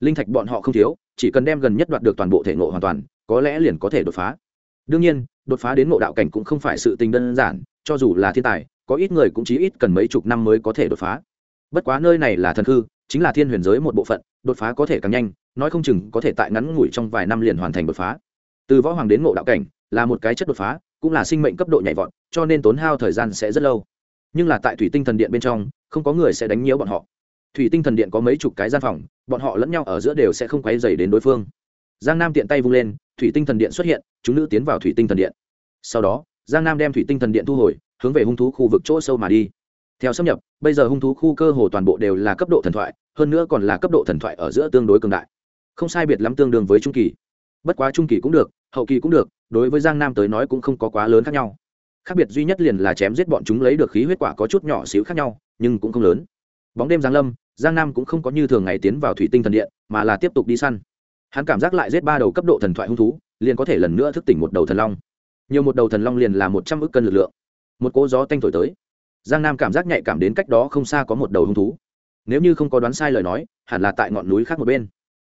Speaker 1: Linh thạch bọn họ không thiếu, chỉ cần đem gần nhất đoạt được toàn bộ thể ngộ hoàn toàn, có lẽ liền có thể đột phá. Đương nhiên, đột phá đến ngộ đạo cảnh cũng không phải sự tình đơn giản cho dù là thiên tài, có ít người cũng chỉ ít cần mấy chục năm mới có thể đột phá. Bất quá nơi này là thần hư chính là thiên huyền giới một bộ phận, đột phá có thể càng nhanh, nói không chừng có thể tại ngắn ngủi trong vài năm liền hoàn thành đột phá. Từ võ hoàng đến ngộ đạo cảnh, là một cái chất đột phá, cũng là sinh mệnh cấp độ nhảy vọt, cho nên tốn hao thời gian sẽ rất lâu. Nhưng là tại thủy tinh thần điện bên trong, không có người sẽ đánh nhiễu bọn họ. Thủy tinh thần điện có mấy chục cái gian phòng, bọn họ lẫn nhau ở giữa đều sẽ không quấy dày đến đối phương. Giang nam tiện tay vung lên, thủy tinh thần điện xuất hiện, chúng nữ tiến vào thủy tinh thần điện. Sau đó giang nam đem thủy tinh thần điện thu hồi, hướng về hung thú khu vực chỗ sâu mà đi. Theo xâm nhập, bây giờ hung thú khu cơ hồ toàn bộ đều là cấp độ thần thoại, hơn nữa còn là cấp độ thần thoại ở giữa tương đối cường đại. Không sai biệt lắm tương đương với trung kỳ. Bất quá trung kỳ cũng được, hậu kỳ cũng được, đối với giang nam tới nói cũng không có quá lớn khác nhau. Khác biệt duy nhất liền là chém giết bọn chúng lấy được khí huyết quả có chút nhỏ xíu khác nhau, nhưng cũng không lớn. Bóng đêm giang lâm, giang nam cũng không có như thường ngày tiến vào thủy tinh thần điện, mà là tiếp tục đi săn. Hắn cảm giác lại giết ba đầu cấp độ thần thoại hung thú, liền có thể lần nữa thức tỉnh một đầu thần long nhiều một đầu thần long liền là một trăm ước cân lực lượng. Một cỗ gió tanh thổi tới. Giang nam cảm giác nhạy cảm đến cách đó không xa có một đầu hung thú. Nếu như không có đoán sai lời nói, hẳn là tại ngọn núi khác một bên.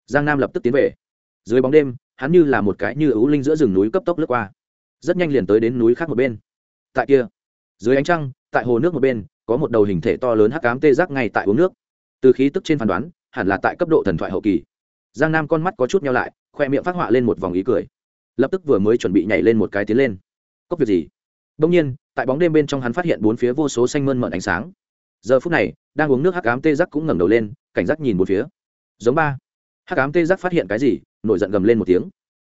Speaker 1: Giang nam lập tức tiến về. Dưới bóng đêm, hắn như là một cái như ấu linh giữa rừng núi cấp tốc lướt qua. Rất nhanh liền tới đến núi khác một bên. Tại kia, dưới ánh trăng, tại hồ nước một bên, có một đầu hình thể to lớn hắc cám tê giác ngay tại uống nước. Từ khí tức trên phán đoán, hẳn là tại cấp độ thần thoại hậu kỳ. Giang nam con mắt có chút nhau lại, khoe miệng phát họa lên một vòng ý cười lập tức vừa mới chuẩn bị nhảy lên một cái tiến lên. Cốc việc gì? Đông nhiên, tại bóng đêm bên trong hắn phát hiện bốn phía vô số xanh mơn mận ánh sáng. Giờ phút này, đang uống nước hắc ám tê giác cũng ngẩng đầu lên, cảnh giác nhìn bốn phía. Giống ba. Hắc ám tê giác phát hiện cái gì, nổi giận gầm lên một tiếng.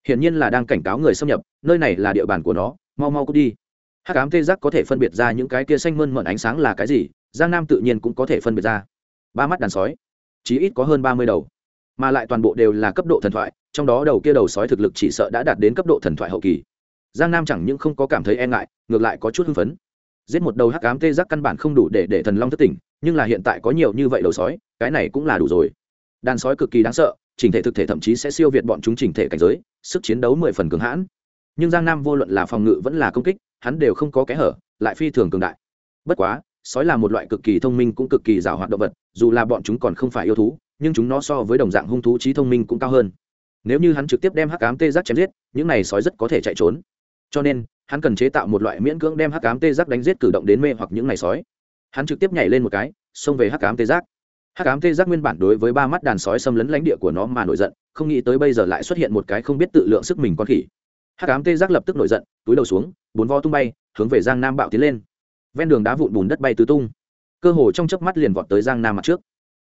Speaker 1: Hiển nhiên là đang cảnh cáo người xâm nhập, nơi này là địa bàn của nó, mau mau cút đi. Hắc ám tê giác có thể phân biệt ra những cái kia xanh mơn mận ánh sáng là cái gì, giang nam tự nhiên cũng có thể phân biệt ra. Ba mắt đàn sói. Chí ít có hơn ba mươi đầu mà lại toàn bộ đều là cấp độ thần thoại, trong đó đầu kia đầu sói thực lực chỉ sợ đã đạt đến cấp độ thần thoại hậu kỳ. Giang nam chẳng những không có cảm thấy e ngại, ngược lại có chút hưng phấn. Giết một đầu hắc cám tê giác căn bản không đủ để để thần long thất tỉnh, nhưng là hiện tại có nhiều như vậy đầu sói, cái này cũng là đủ rồi. Đàn sói cực kỳ đáng sợ, chỉnh thể thực thể thậm chí sẽ siêu việt bọn chúng chỉnh thể cảnh giới, sức chiến đấu mười phần cường hãn. Nhưng giang nam vô luận là phòng ngự vẫn là công kích, hắn đều không có kẽ hở, lại phi thường cường đại. Bất quá, sói là một loại cực kỳ thông minh cũng cực kỳ giàu hoạt động vật, dù là bọn chúng còn không phải yêu thú nhưng chúng nó so với đồng dạng hung thú trí thông minh cũng cao hơn. Nếu như hắn trực tiếp đem hắc ám tê giác chém giết, những này sói rất có thể chạy trốn. Cho nên, hắn cần chế tạo một loại miễn cưỡng đem hắc ám tê giác đánh giết cử động đến mê hoặc những này sói. Hắn trực tiếp nhảy lên một cái, xông về hắc ám tê giác. Hắc ám tê giác nguyên bản đối với ba mắt đàn sói xâm lấn lãnh địa của nó mà nổi giận, không nghĩ tới bây giờ lại xuất hiện một cái không biết tự lượng sức mình con khỉ. Hắc ám tê giác lập tức nổi giận, túi đầu xuống, bốn vo tung bay, hướng về giang nam bạo tiến lên. Ven đường đá vụn bùn đất bay tứ tung. Cơ hồ trong chớp mắt liền vọt tới giang nam mặt trước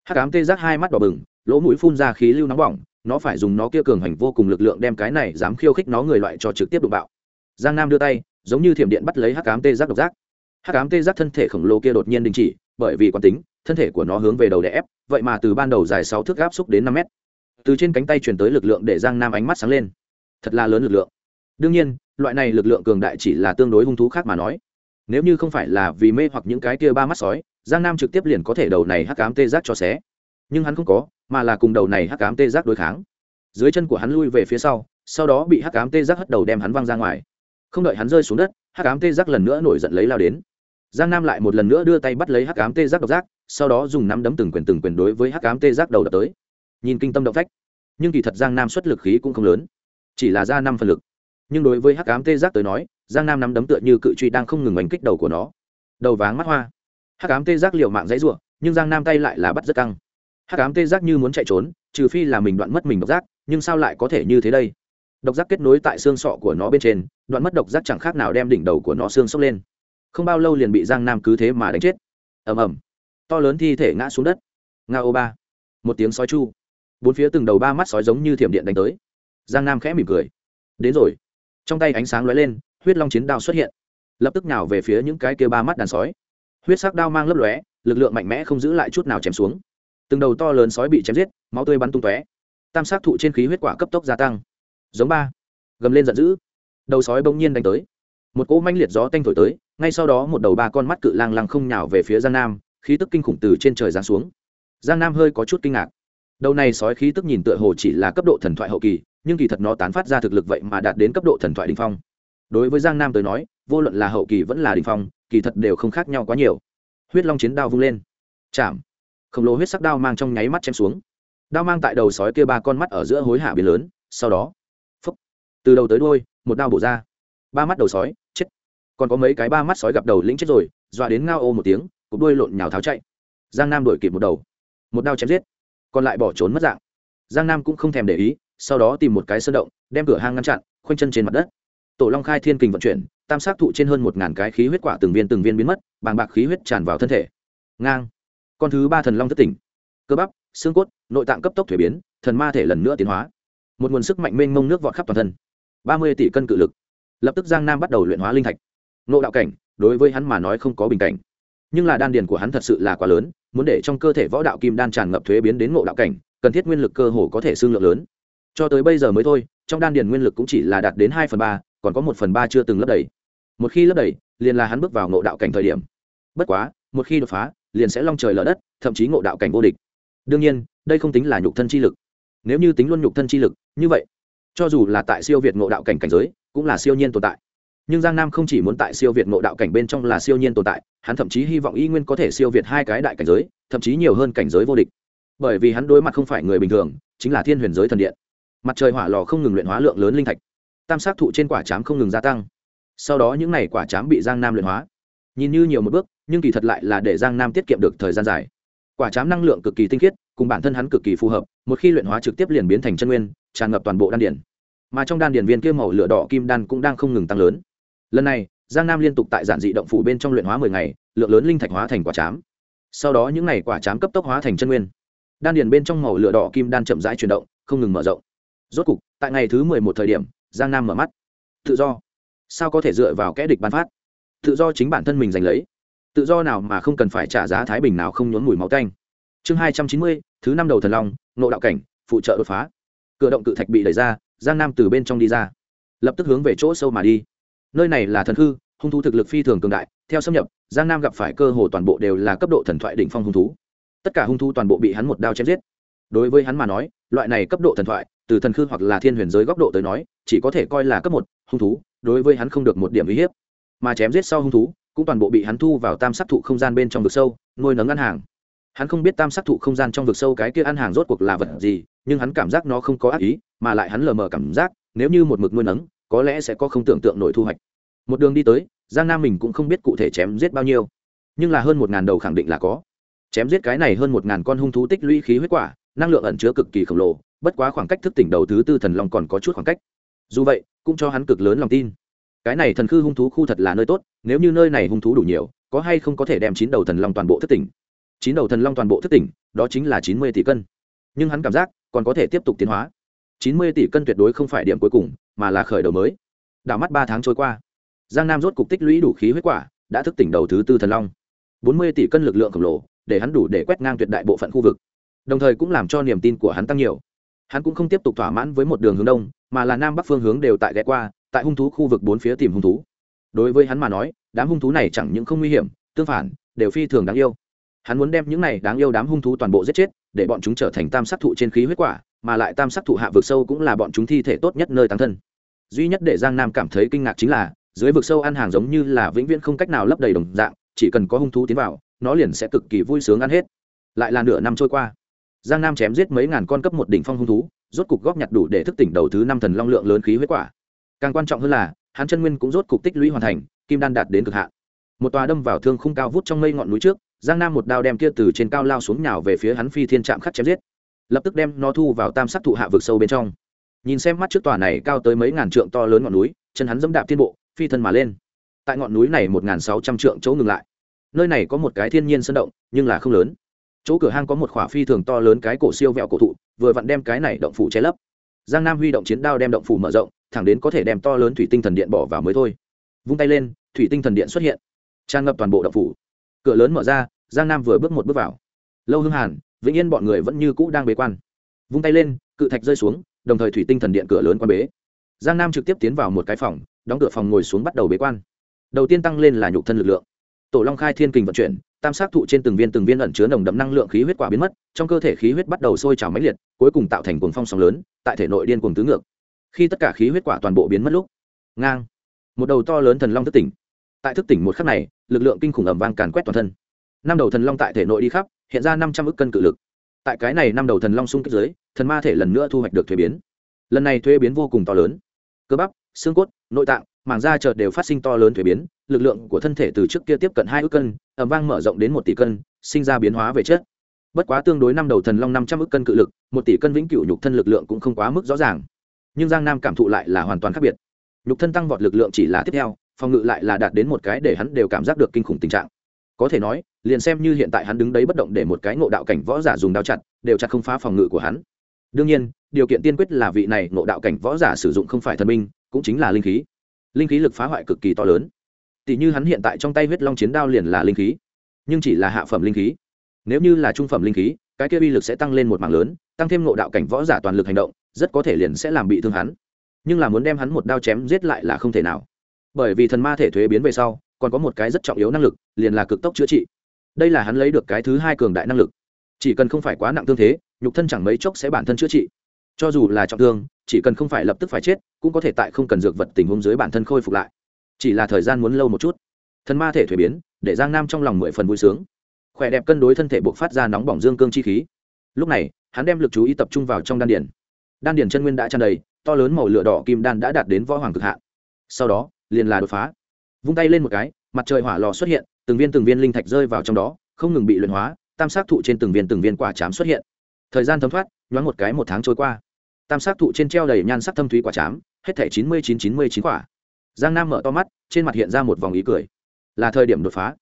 Speaker 1: hắc ám tê giác hai mắt đỏ bừng, lỗ mũi phun ra khí lưu nóng bỏng, nó phải dùng nó kia cường hành vô cùng lực lượng đem cái này dám khiêu khích nó người loại cho trực tiếp đụng bạo. Giang nam đưa tay, giống như thiểm điện bắt lấy hắc ám tê giác độc giác. Hắc ám tê giác thân thể khổng lồ kia đột nhiên đình chỉ, bởi vì quán tính, thân thể của nó hướng về đầu đè ép, vậy mà từ ban đầu dài sáu thước gáp xúc đến năm mét. Từ trên cánh tay truyền tới lực lượng để giang nam ánh mắt sáng lên. Thật là lớn lực lượng. Đương nhiên, loại này lực lượng cường đại chỉ là tương đối hung thú khác mà nói. Nếu như không phải là vì mê hoặc những cái kia ba mắt sói giang nam trực tiếp liền có thể đầu này hắc ám tê giác cho xé. Nhưng hắn không có, mà là cùng đầu này hắc ám tê giác đối kháng. Dưới chân của hắn lui về phía sau sau đó bị hắc ám tê giác hất đầu đem hắn văng ra ngoài. Không đợi hắn rơi xuống đất, hắc ám tê giác lần nữa nổi giận lấy lao đến. Giang nam lại một lần nữa đưa tay bắt lấy hắc ám tê giác độc giác, sau đó dùng nắm đấm từng quyền từng quyền đối với hắc ám tê giác đầu đập tới. Nhìn kinh tâm động phách, nhưng kỳ thật giang nam xuất lực khí cũng không lớn, chỉ là ra năm phần lực. Nhưng đối với hắc ám tê giác tới nói, giang nam nắm đấm tựa như cự truy đang không ngừng oanh kích đầu của nó. Đầu váng mắt hoa hắc ám tê giác liệu mạng dãy ruộng nhưng giang nam tay lại là bắt rất căng. Hắc ám tê giác như muốn chạy trốn, trừ phi là mình đoạn mất mình độc giác, nhưng sao lại có thể như thế đây? Độc giác kết nối tại xương sọ của nó bên trên, đoạn mất độc giác chẳng khác nào đem đỉnh đầu của nó xương sốc lên. Không bao lâu liền bị giang nam cứ thế mà đánh chết. Ầm ầm. To lớn thi thể ngã xuống đất. Nga ô ba. Một tiếng sói chu. Bốn phía từng đầu ba mắt sói giống như thiểm điện đánh tới. Giang nam khẽ mỉm cười. Đến rồi. Trong tay ánh sáng lóe lên, huyết long chiến đao xuất hiện. Lập tức nào về phía những cái kia ba mắt đàn sói huyết sắc đao mang lấp lóe, lực lượng mạnh mẽ không giữ lại chút nào chém xuống. Từng đầu to lớn sói bị chém giết, máu tươi bắn tung tóe. Tam sát thụ trên khí huyết quả cấp tốc gia tăng. Giống ba. Gầm lên giận dữ. Đầu sói bỗng nhiên đánh tới. Một cỗ manh liệt gió tanh thổi tới, ngay sau đó một đầu ba con mắt cự lang lăng không nhào về phía giang nam, khí tức kinh khủng từ trên trời giáng xuống. Giang nam hơi có chút kinh ngạc. Đầu này sói khí tức nhìn tựa hồ chỉ là cấp độ thần thoại hậu kỳ, nhưng kỳ thật nó tán phát ra thực lực vậy mà đạt đến cấp độ thần thoại đình phong. Đối với giang nam tới nói, vô luận là hậu kỳ vẫn là đình phong kỳ thật đều không khác nhau quá nhiều. Huyết long chiến đao vung lên. Chạm. Khổng lồ huyết sắc đao mang trong nháy mắt chém xuống. Đao mang tại đầu sói kia ba con mắt ở giữa hối hạ biến lớn sau đó phúc, từ đầu tới đôi một đao bổ ra. Ba mắt đầu sói chết. Còn có mấy cái ba mắt sói gặp đầu lĩnh chết rồi dọa đến ngao ô một tiếng cục đuôi lộn nhào tháo chạy. Giang nam đuổi kịp một đầu. Một đao chém giết. Còn lại bỏ trốn mất dạng. Giang nam cũng không thèm để ý sau đó tìm một cái sơn động đem cửa hang ngăn chặn khoanh chân trên mặt đất tổ long khai thiên kình vận chuyển, tam sát thụ trên hơn một ngàn cái khí huyết quả từng viên từng viên biến mất, bàng bạc khí huyết tràn vào thân thể. Ngang. Con thứ ba thần long thất tỉnh. Cơ bắp, xương cốt, nội tạng cấp tốc thuế biến, thần ma thể lần nữa tiến hóa. Một nguồn sức mạnh mênh mông nước vọt khắp toàn thân. Ba mươi tỷ cân cự lực. Lập tức giang nam bắt đầu luyện hóa linh thạch. Nộ đạo cảnh, đối với hắn mà nói không có bình cảnh. Nhưng là đan điền của hắn thật sự là quá lớn, muốn để trong cơ thể võ đạo kim đan tràn ngập thuế biến đến ngộ đạo cảnh, cần thiết nguyên lực cơ hồ có thể xương lượng lớn. Cho tới bây giờ mới thôi, trong đan điền nguyên lực cũng chỉ là đạt đến hai phần ba còn có một phần ba chưa từng lấp đầy. Một khi lấp đầy, liền là hắn bước vào ngộ đạo cảnh thời điểm. Bất quá, một khi đột phá, liền sẽ long trời lở đất, thậm chí ngộ đạo cảnh vô địch. Đương nhiên, đây không tính là nhục thân chi lực. Nếu như tính luôn nhục thân chi lực, như vậy, cho dù là tại siêu việt ngộ đạo cảnh cảnh giới, cũng là siêu nhiên tồn tại. Nhưng giang nam không chỉ muốn tại siêu việt ngộ đạo cảnh bên trong là siêu nhiên tồn tại, hắn thậm chí hy vọng y nguyên có thể siêu việt hai cái đại cảnh giới, thậm chí nhiều hơn cảnh giới vô địch. Bởi vì hắn đối mặt không phải người bình thường, chính là thiên huyền giới thần điện. Mặt trời hỏa lò không ngừng luyện hóa lượng lớn linh thạch tam sát thụ trên quả chám không ngừng gia tăng. Sau đó những n à y quả chám bị giang nam luyện hóa. Nhìn như nhiều một bước, nhưng kỳ thật lại là để giang nam tiết kiệm được thời gian dài. Quả chám năng lượng cực kỳ tinh khiết, cùng bản thân hắn cực kỳ phù hợp, một khi luyện hóa trực tiếp liền biến thành chân nguyên, tràn ngập toàn bộ đan điển mà trong đan điển viên kia màu lửa đỏ kim đan cũng đang không ngừng tăng lớn. Lần này, giang nam liên tục tại giản dị động phủ bên trong luyện hóa mười ngày, lượng lớn linh thạch hóa thành quả chám. Sau đó những n à y quả chám cấp tốc hóa thành chân nguyên. Đan điển bên trong màu lửa đỏ kim đan chậm rãi chuyển động, không ngừng mở rộng. Rốt cục, tại ngày thứ mười một thời điểm giang nam mở mắt. Tự do. Sao có thể dựa vào kẽ địch ban phát? Tự do chính bản thân mình giành lấy. Tự do nào mà không cần phải trả giá thái bình nào không nhốn mùi máu canh chương hai trăm chín mươi, thứ năm đầu thần long, nộ đạo cảnh, phụ trợ đột phá. Cửa động cự thạch bị đẩy ra, giang nam từ bên trong đi ra. Lập tức hướng về chỗ sâu mà đi. Nơi này là thần hư, hung thú thực lực phi thường cường đại. Theo xâm nhập, giang nam gặp phải cơ hồ toàn bộ đều là cấp độ thần thoại đỉnh phong hung thú. Tất cả hung thú toàn bộ bị hắn một đao chém giết. Đối với hắn mà nói, loại này cấp độ thần thoại từ thần khư hoặc là thiên huyền giới góc độ tới nói, chỉ có thể coi là cấp một, hung thú, đối với hắn không được một điểm uy hiếp. Mà chém giết sau hung thú, cũng toàn bộ bị hắn thu vào tam sắc thụ không gian bên trong vực sâu, nuôi nấng ăn hàng. Hắn không biết tam sắc thụ không gian trong vực sâu cái kia ăn hàng rốt cuộc là vật gì, nhưng hắn cảm giác nó không có ác ý, mà lại hắn lờ mờ cảm giác, nếu như một mực nuôi nấng, có lẽ sẽ có không tưởng tượng nổi thu hoạch. Một đường đi tới, giang nam mình cũng không biết cụ thể chém giết bao nhiêu, nhưng là hơn một ngàn đầu khẳng định là có. Chém giết cái này hơn một ngàn con hung thú tích lũy khí huyết quả năng lượng ẩn chứa cực kỳ khổng lồ, bất quá khoảng cách thức tỉnh đầu thứ tư thần long còn có chút khoảng cách. Dù vậy, cũng cho hắn cực lớn lòng tin. Cái này thần khư hung thú khu thật là nơi tốt, nếu như nơi này hung thú đủ nhiều, có hay không có thể đem chín đầu thần long toàn bộ thức tỉnh? Chín đầu thần long toàn bộ thức tỉnh, đó chính là chín mươi tỷ cân. Nhưng hắn cảm giác, còn có thể tiếp tục tiến hóa. Chín mươi tỷ cân tuyệt đối không phải điểm cuối cùng, mà là khởi đầu mới. Đảo mắt ba tháng trôi qua. Giang nam rốt cục tích lũy đủ khí huyết quả, đã thức tỉnh đầu thứ tư thần long. Bốn mươi tỷ cân lực lượng khổng lồ, để hắn đủ để quét ngang tuyệt đại bộ phận khu vực đồng thời cũng làm cho niềm tin của hắn tăng nhiều. Hắn cũng không tiếp tục thỏa mãn với một đường hướng đông, mà là nam bắc phương hướng đều tại ghé qua, tại hung thú khu vực bốn phía tìm hung thú. Đối với hắn mà nói, đám hung thú này chẳng những không nguy hiểm, tương phản, đều phi thường đáng yêu. Hắn muốn đem những này đáng yêu đám hung thú toàn bộ giết chết, để bọn chúng trở thành tam sát thụ trên khí huyết quả, mà lại tam sát thụ hạ vực sâu cũng là bọn chúng thi thể tốt nhất nơi tăng thân. Duy nhất để giang nam cảm thấy kinh ngạc chính là, dưới vực sâu ăn hàng giống như là vĩnh viễn không cách nào lấp đầy đồng dạng, chỉ cần có hung thú tiến vào, nó liền sẽ cực kỳ vui sướng ăn hết. Lại là nửa năm trôi qua giang nam chém giết mấy ngàn con cấp một đỉnh phong hung thú, rốt cục góp nhặt đủ để thức tỉnh đầu thứ năm thần long lượng lớn khí huyết quả. Càng quan trọng hơn là, hắn chân nguyên cũng rốt cục tích lũy hoàn thành, kim đan đạt đến cực hạn. Một tòa đâm vào thương khung cao vút trong mây ngọn núi trước, giang nam một đao đem kia từ trên cao lao xuống nhào về phía hắn phi thiên trạm khắc chém giết. Lập tức đem nó thu vào tam sắc thụ hạ vực sâu bên trong. Nhìn xem mắt trước tòa này cao tới mấy ngàn trượng to lớn ngọn núi, chân hắn dẫm đạp thiên bộ, phi thân mà lên. Tại ngọn núi này một ngàn sáu trăm trượng chỗ ngừng lại. Nơi này có một cái thiên nhiên sân động, nhưng là không lớn chỗ cửa hang có một khỏa phi thường to lớn cái cổ siêu vẹo cổ thụ, vừa vặn đem cái này động phủ che lấp. Giang nam huy động chiến đao đem động phủ mở rộng, thẳng đến có thể đem to lớn thủy tinh thần điện bỏ vào mới thôi. Vung tay lên, thủy tinh thần điện xuất hiện, tràn ngập toàn bộ động phủ. Cửa lớn mở ra, giang nam vừa bước một bước vào. Lâu hương hàn, vĩnh yên bọn người vẫn như cũ đang bế quan. Vung tay lên, cự thạch rơi xuống, đồng thời thủy tinh thần điện cửa lớn quan bế. Giang nam trực tiếp tiến vào một cái phòng, đóng cửa phòng ngồi xuống bắt đầu bế quan. Đầu tiên tăng lên là nhục thân lực lượng. Tổ long khai thiên kình vận chuyển tam sát thụ trên từng viên từng viên ẩn chứa nồng đậm năng lượng khí huyết quả biến mất, trong cơ thể khí huyết bắt đầu sôi trào mãnh liệt, cuối cùng tạo thành cuồng phong sóng lớn, tại thể nội điên cuồng tứ ngược. Khi tất cả khí huyết quả toàn bộ biến mất lúc, ngang, một đầu to lớn thần long thức tỉnh. Tại thức tỉnh một khắc này, lực lượng kinh khủng ẩm vang càn quét toàn thân. Năm đầu thần long tại thể nội đi khắp, hiện ra năm trăm ức cân cự lực. Tại cái này năm đầu thần long xung kích dưới, thần ma thể lần nữa thu hoạch được thuế biến. Lần này thuế biến vô cùng to lớn. Cơ bắp, xương cốt, nội tạng màng da chợt đều phát sinh to lớn thuế biến, lực lượng của thân thể từ trước kia tiếp cận hai ức cân ẩm vang mở rộng đến một tỷ cân, sinh ra biến hóa về chất. Bất quá tương đối năm đầu thần long năm trăm ức cân cự lực, một tỷ cân vĩnh cửu nhục thân lực lượng cũng không quá mức rõ ràng. Nhưng giang nam cảm thụ lại là hoàn toàn khác biệt. Nhục thân tăng vọt lực lượng chỉ là tiếp theo, phòng ngự lại là đạt đến một cái để hắn đều cảm giác được kinh khủng tình trạng. Có thể nói, liền xem như hiện tại hắn đứng đấy bất động để một cái ngộ đạo cảnh võ giả dùng đao chặt, đều chặt không phá phòng ngự của hắn. Đương nhiên, điều kiện tiên quyết là vị này ngộ đạo cảnh võ giả sử dụng không phải thần minh cũng chính là linh khí linh khí lực phá hoại cực kỳ to lớn. Tỷ như hắn hiện tại trong tay huyết long chiến đao liền là linh khí, nhưng chỉ là hạ phẩm linh khí. Nếu như là trung phẩm linh khí, cái kia uy lực sẽ tăng lên một mạng lớn, tăng thêm ngộ đạo cảnh võ giả toàn lực hành động, rất có thể liền sẽ làm bị thương hắn. Nhưng là muốn đem hắn một đao chém giết lại là không thể nào. Bởi vì thần ma thể thuế biến về sau, còn có một cái rất trọng yếu năng lực, liền là cực tốc chữa trị. Đây là hắn lấy được cái thứ hai cường đại năng lực. Chỉ cần không phải quá nặng thương thế, nhục thân chẳng mấy chốc sẽ bản thân chữa trị. Cho dù là trọng thương chỉ cần không phải lập tức phải chết, cũng có thể tại không cần dược vật tình huống dưới bản thân khôi phục lại. Chỉ là thời gian muốn lâu một chút. Thân ma thể thuế biến, để giang nam trong lòng mười phần vui sướng. Khỏe đẹp cân đối thân thể buộc phát ra nóng bỏng dương cương chi khí. Lúc này, hắn đem lực chú ý tập trung vào trong đan điển đan điển chân nguyên đã tràn đầy, to lớn màu lửa đỏ kim đan đã đạt đến võ hoàng cực hạ sau đó, liền là đột phá. Vung tay lên một cái, mặt trời hỏa lò xuất hiện, từng viên từng viên linh thạch rơi vào trong đó, không ngừng bị luyện hóa, tam sát thụ trên từng viên từng viên quả chám xuất hiện. Thời gian thấm thoát, nhoáng một cái một tháng trôi qua tam sát thụ trên treo đầy nhan sắc thâm thúy quả chám, hết thẻ chín mươi chín chín mươi chín quả. Giang nam mở to mắt, trên mặt hiện ra một vòng ý cười. Là thời điểm đột phá.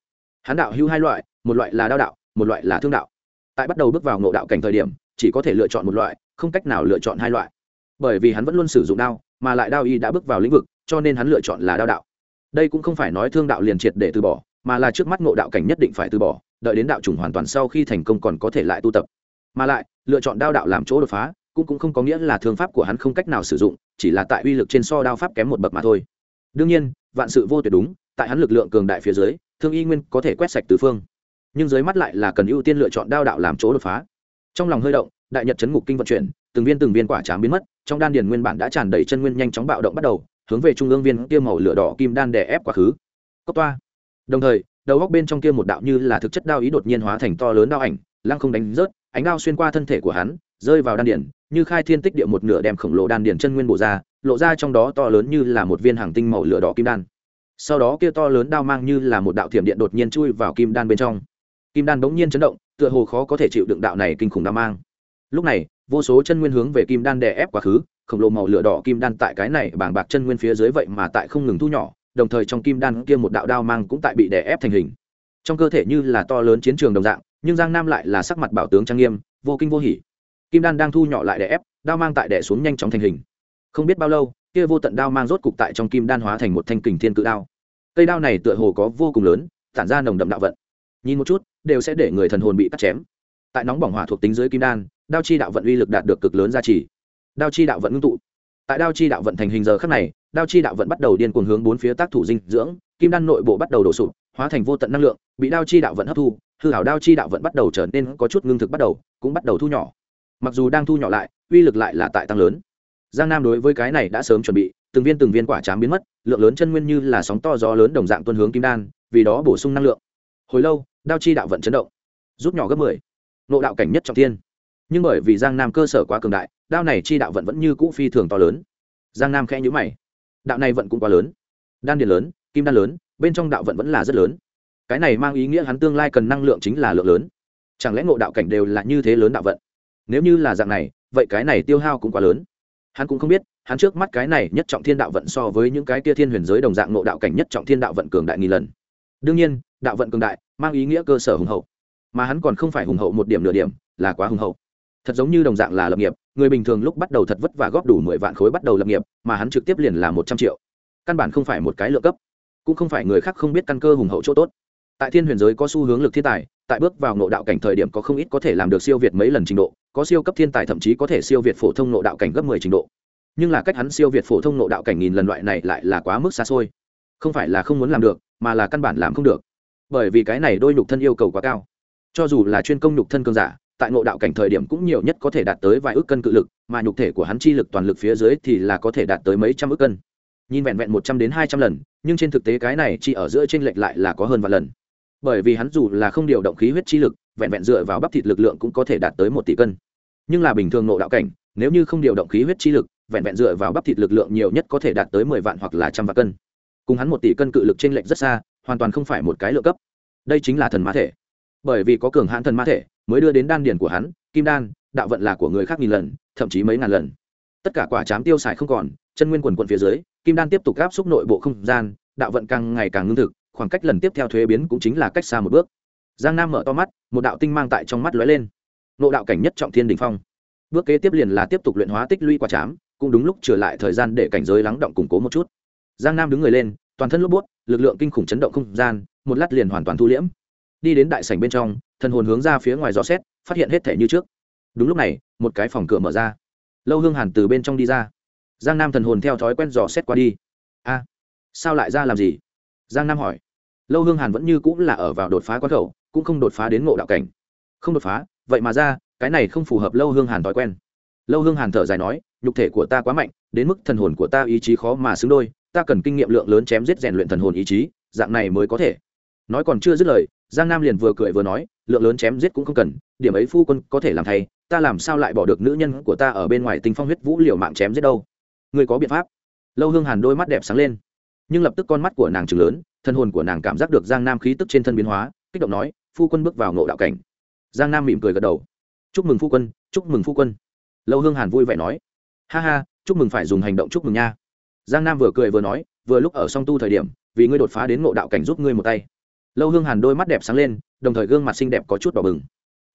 Speaker 1: Hán đạo hữu hai loại, một loại là đao đạo, một loại là thương đạo. Tại bắt đầu bước vào ngộ đạo cảnh thời điểm, chỉ có thể lựa chọn một loại, không cách nào lựa chọn hai loại. Bởi vì hắn vẫn luôn sử dụng đao, mà lại đao y đã bước vào lĩnh vực, cho nên hắn lựa chọn là đao đạo. Đây cũng không phải nói thương đạo liền triệt để từ bỏ, mà là trước mắt ngộ đạo cảnh nhất định phải từ bỏ, đợi đến đạo chủng hoàn toàn sau khi thành công còn có thể lại tu tập. Mà lại, lựa chọn đao đạo làm chỗ đột phá cũng cũng không có nghĩa là thương pháp của hắn không cách nào sử dụng, chỉ là tại uy lực trên so đao pháp kém một bậc mà thôi. Đương nhiên, vạn sự vô tuyệt đúng, tại hắn lực lượng cường đại phía dưới, thương y nguyên có thể quét sạch tứ phương. Nhưng dưới mắt lại là cần ưu tiên lựa chọn đao đạo làm chỗ đột phá. Trong lòng hơi động, đại nhật chấn ngục kinh vận chuyển, từng viên từng viên quả trám biến mất, trong đan điền nguyên bản đã tràn đầy chân nguyên nhanh chóng bạo động bắt đầu, hướng về trung ương viên kia màu lửa đỏ kim đan đè ép quá khứ. Cốc toa. Đồng thời, đầu góc bên trong kia một đạo như là thực chất đao ý đột nhiên hóa thành to lớn đao ảnh, lăng không đánh rớt ánh đao xuyên qua thân thể của hắn, rơi vào đan điền, như khai thiên tích địa một nửa đem khổng lồ đan điền chân nguyên bổ ra, lộ ra trong đó to lớn như là một viên hàng tinh màu lửa đỏ kim đan. Sau đó kia to lớn đao mang như là một đạo thiểm điện đột nhiên chui vào kim đan bên trong. Kim đan bỗng nhiên chấn động, tựa hồ khó có thể chịu đựng đạo này kinh khủng đao mang. Lúc này, vô số chân nguyên hướng về kim đan đè ép quá khứ, khổng lồ màu lửa đỏ kim đan tại cái này bàng bạc chân nguyên phía dưới vậy mà tại không ngừng thu nhỏ, đồng thời trong kim đan kia một đạo đao mang cũng tại bị đè ép thành hình. Trong cơ thể như là to lớn chiến trường đồng dạng nhưng giang nam lại là sắc mặt bảo tướng trang nghiêm, vô kinh vô hỉ. Kim đan đang thu nhỏ lại đè ép, đao mang tại đè xuống nhanh chóng thành hình. Không biết bao lâu, kia vô tận đao mang rốt cục tại trong kim đan hóa thành một thanh kình thiên cự đao. Cây đao này tựa hồ có vô cùng lớn, tản ra nồng đậm đạo vận. Nhìn một chút, đều sẽ để người thần hồn bị cắt chém. Tại nóng bỏng hỏa thuộc tính dưới kim đan, đao chi đạo vận uy lực đạt được cực lớn giá trị đao chi đạo vận ngưng tụ. Tại đao chi đạo vận thành hình giờ khắc này, đao chi đạo vận bắt đầu điên cuồng hướng bốn phía tác thủ dinh dưỡng, kim đan nội bộ bắt đầu đổ sụp, hóa thành vô tận năng lượng, bị đao chi đạo vận hấp thu hư hảo đao chi đạo vẫn bắt đầu trở nên có chút ngưng thực bắt đầu, cũng bắt đầu thu nhỏ. Mặc dù đang thu nhỏ lại, uy lực lại là tại tăng lớn. Giang nam đối với cái này đã sớm chuẩn bị, từng viên từng viên quả chám biến mất, lượng lớn chân nguyên như là sóng to gió lớn đồng dạng tuân hướng kim đan, vì đó bổ sung năng lượng. Hồi lâu, đao chi đạo vận chấn động, rút nhỏ gấp mười. Nộ đạo cảnh nhất trọng thiên. Nhưng bởi vì giang nam cơ sở quá cường đại, đao này chi đạo vận vẫn như cũ phi thường to lớn. Giang nam khẽ nhữ mày. Đạo này vận cũng quá lớn. Đan điền lớn, kim đan lớn, bên trong đạo vận vẫn là rất lớn cái này mang ý nghĩa hắn tương lai cần năng lượng chính là lượng lớn. Chẳng lẽ ngộ đạo cảnh đều là như thế lớn đạo vận? Nếu như là dạng này, vậy cái này tiêu hao cũng quá lớn. Hắn cũng không biết, hắn trước mắt cái này nhất trọng thiên đạo vận so với những cái kia thiên huyền giới đồng dạng ngộ đạo cảnh nhất trọng thiên đạo vận cường đại nghìn lần. Đương nhiên, đạo vận cường đại, mang ý nghĩa cơ sở hùng hậu. Mà hắn còn không phải hùng hậu một điểm nửa điểm, là quá hùng hậu. Thật giống như đồng dạng là lập nghiệp, người bình thường lúc bắt đầu thật vất vả góp đủ mười vạn khối bắt đầu lập nghiệp, mà hắn trực tiếp liền là một trăm triệu. Căn bản không phải một cái lượng cấp, cũng không phải người khác không biết căn cơ hùng hậu chỗ tốt tại thiên huyền giới có xu hướng lực thiên tài, tại bước vào nộ đạo cảnh thời điểm có không ít có thể làm được siêu việt mấy lần trình độ, có siêu cấp thiên tài thậm chí có thể siêu việt phổ thông nộ đạo cảnh gấp mười trình độ. Nhưng là cách hắn siêu việt phổ thông nộ đạo cảnh nghìn lần loại này lại là quá mức xa xôi. Không phải là không muốn làm được, mà là căn bản làm không được. Bởi vì cái này đôi nhục thân yêu cầu quá cao. Cho dù là chuyên công nhục thân cương giả, tại ngộ đạo cảnh thời điểm cũng nhiều nhất có thể đạt tới vài ước cân cự lực, mà nhục thể của hắn chi lực toàn lực phía dưới thì là có thể đạt tới mấy trăm ước cân. Nhìn vẹn vẹn một trăm đến hai trăm lần, nhưng trên thực tế cái này chỉ ở giữa t r ê n lệch lại là có hơn vài lần bởi vì hắn dù là không điều động khí huyết chi lực, vẹn vẹn dựa vào bắp thịt lực lượng cũng có thể đạt tới một tỷ cân. Nhưng là bình thường nộ đạo cảnh, nếu như không điều động khí huyết chi lực, vẹn vẹn dựa vào bắp thịt lực lượng nhiều nhất có thể đạt tới mười vạn hoặc là trăm vạn cân. Cùng hắn một tỷ cân cự lực t r ê n lệch rất xa, hoàn toàn không phải một cái lượng cấp. Đây chính là thần mã thể. Bởi vì có cường hãn thần mã thể, mới đưa đến đan điển của hắn, kim đan, đạo vận là của người khác nghìn lần, thậm chí mấy ngàn lần. Tất cả quả chám tiêu xài không còn, chân nguyên quần quận phía dưới, kim đan tiếp tục áp xúc nội bộ không gian, đạo vận càng ngày càng ngưng thực khoảng cách lần tiếp theo thuế biến cũng chính là cách xa một bước. Giang nam mở to mắt, một đạo tinh mang tại trong mắt lóe lên. Nộ đạo cảnh nhất trọng thiên đình phong. Bước kế tiếp liền là tiếp tục luyện hóa tích lũy quả chám, cũng đúng lúc trở lại thời gian để cảnh giới lắng động củng cố một chút. Giang nam đứng người lên, toàn thân lốp bút, lực lượng kinh khủng chấn động không gian, một lát liền hoàn toàn thu liễm. Đi đến đại sảnh bên trong, thần hồn hướng ra phía ngoài gió xét, phát hiện hết thể như trước. Đúng lúc này, một cái phòng cửa mở ra. Lâu hương hàn từ bên trong đi ra. Giang nam thần hồn theo thói quen dò xét qua đi. A, sao lại ra làm gì? Giang nam hỏi. Lâu hương hàn vẫn như cũng là ở vào đột phá quán khẩu, cũng không đột phá đến ngộ đạo cảnh. Không đột phá, vậy mà ra, cái này không phù hợp lâu hương hàn thói quen. Lâu hương hàn thở dài nói, nhục thể của ta quá mạnh, đến mức thần hồn của ta ý chí khó mà xứng đôi, ta cần kinh nghiệm lượng lớn chém giết rèn luyện thần hồn ý chí, dạng này mới có thể. Nói còn chưa dứt lời, giang nam liền vừa cười vừa nói, lượng lớn chém giết cũng không cần, điểm ấy phu quân có thể làm thay, ta làm sao lại bỏ được nữ nhân của ta ở bên ngoài tinh phong huyết vũ liều mạng chém giết đâu? Người có biện pháp. Lâu hương hàn đôi mắt đẹp sáng lên nhưng lập tức con mắt của nàng trừng lớn, thân hồn của nàng cảm giác được giang nam khí tức trên thân biến hóa, kích động nói, phu quân bước vào ngộ đạo cảnh. Giang nam mỉm cười gật đầu. Chúc mừng phu quân, chúc mừng phu quân. Lâu hương hàn vui vẻ nói. Ha ha, chúc mừng phải dùng hành động chúc mừng nha. Giang nam vừa cười vừa nói, vừa lúc ở song tu thời điểm, vì ngươi đột phá đến ngộ đạo cảnh giúp ngươi một tay. Lâu hương hàn đôi mắt đẹp sáng lên, đồng thời gương mặt xinh đẹp có chút đỏ bừng.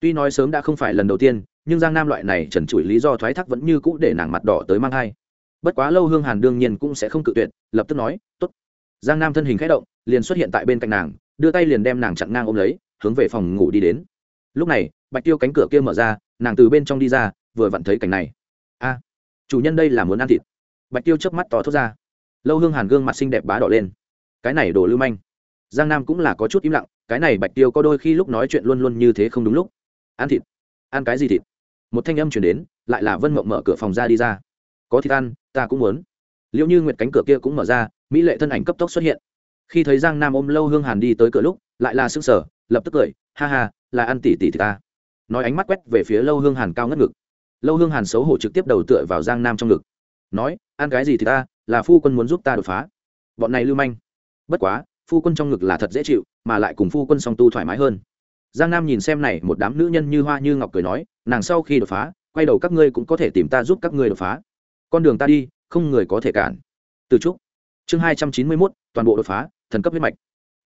Speaker 1: Tuy nói sớm đã không phải lần đầu tiên, nhưng giang nam loại này trần trụi lý do thoái thác vẫn như cũ để nàng mặt đỏ tới mang hai bất quá lâu hương hàn đương nhiên cũng sẽ không cự tuyệt, lập tức nói t ố t giang nam thân hình k h ẽ động, liền xuất hiện tại bên cạnh nàng, đưa tay liền đem nàng chặn ngang ôm lấy, hướng về phòng ngủ đi đến. Lúc này, bạch tiêu cánh cửa kia mở ra, nàng từ bên trong đi ra, vừa vặn thấy cảnh này. A, chủ nhân đây là muốn ăn thịt. Bạch tiêu chớp mắt to thốt ra. Lâu hương hàn gương mặt xinh đẹp bá đỏ lên. Cái này đổ lưu manh. Giang nam cũng là có chút im lặng, cái này bạch tiêu có đôi khi lúc nói chuyện luôn luôn như thế không đúng lúc. Ăn thịt? Ăn cái gì thịt? Một thanh âm chuyển đến, lại là vân mộng mở cửa phòng ra đi ra. Có thịt ăn ta cũng muốn. Liệu như nguyệt cánh cửa kia cũng mở ra, mỹ lệ thân ảnh cấp tốc xuất hiện. Khi thấy giang nam ôm lâu hương hàn đi tới cửa lúc, lại là s ư n g sở lập tức cười, ha ha, là ăn tỉ tỉ thì ta. Nói ánh mắt quét về phía lâu hương hàn cao ngất ngực. Lâu hương hàn xấu hổ trực tiếp đầu tựa vào giang nam trong ngực. Nói, ăn cái gì thì ta, là phu quân muốn giúp ta đột phá. Bọn này lưu manh. Bất quá, phu quân trong ngực là thật dễ chịu, mà lại cùng phu quân song tu thoải mái hơn. Giang nam nhìn xem này, một đám nữ nhân như hoa như ngọc cười nói, nàng sau khi đột phá, quay đầu các ngươi cũng có thể tìm ta giúp các ngươi đột phá con đường ta đi, không người có thể cản. Từ trúc, chương hai trăm chín mươi mốt, toàn bộ đột phá, thần cấp huyết mạch.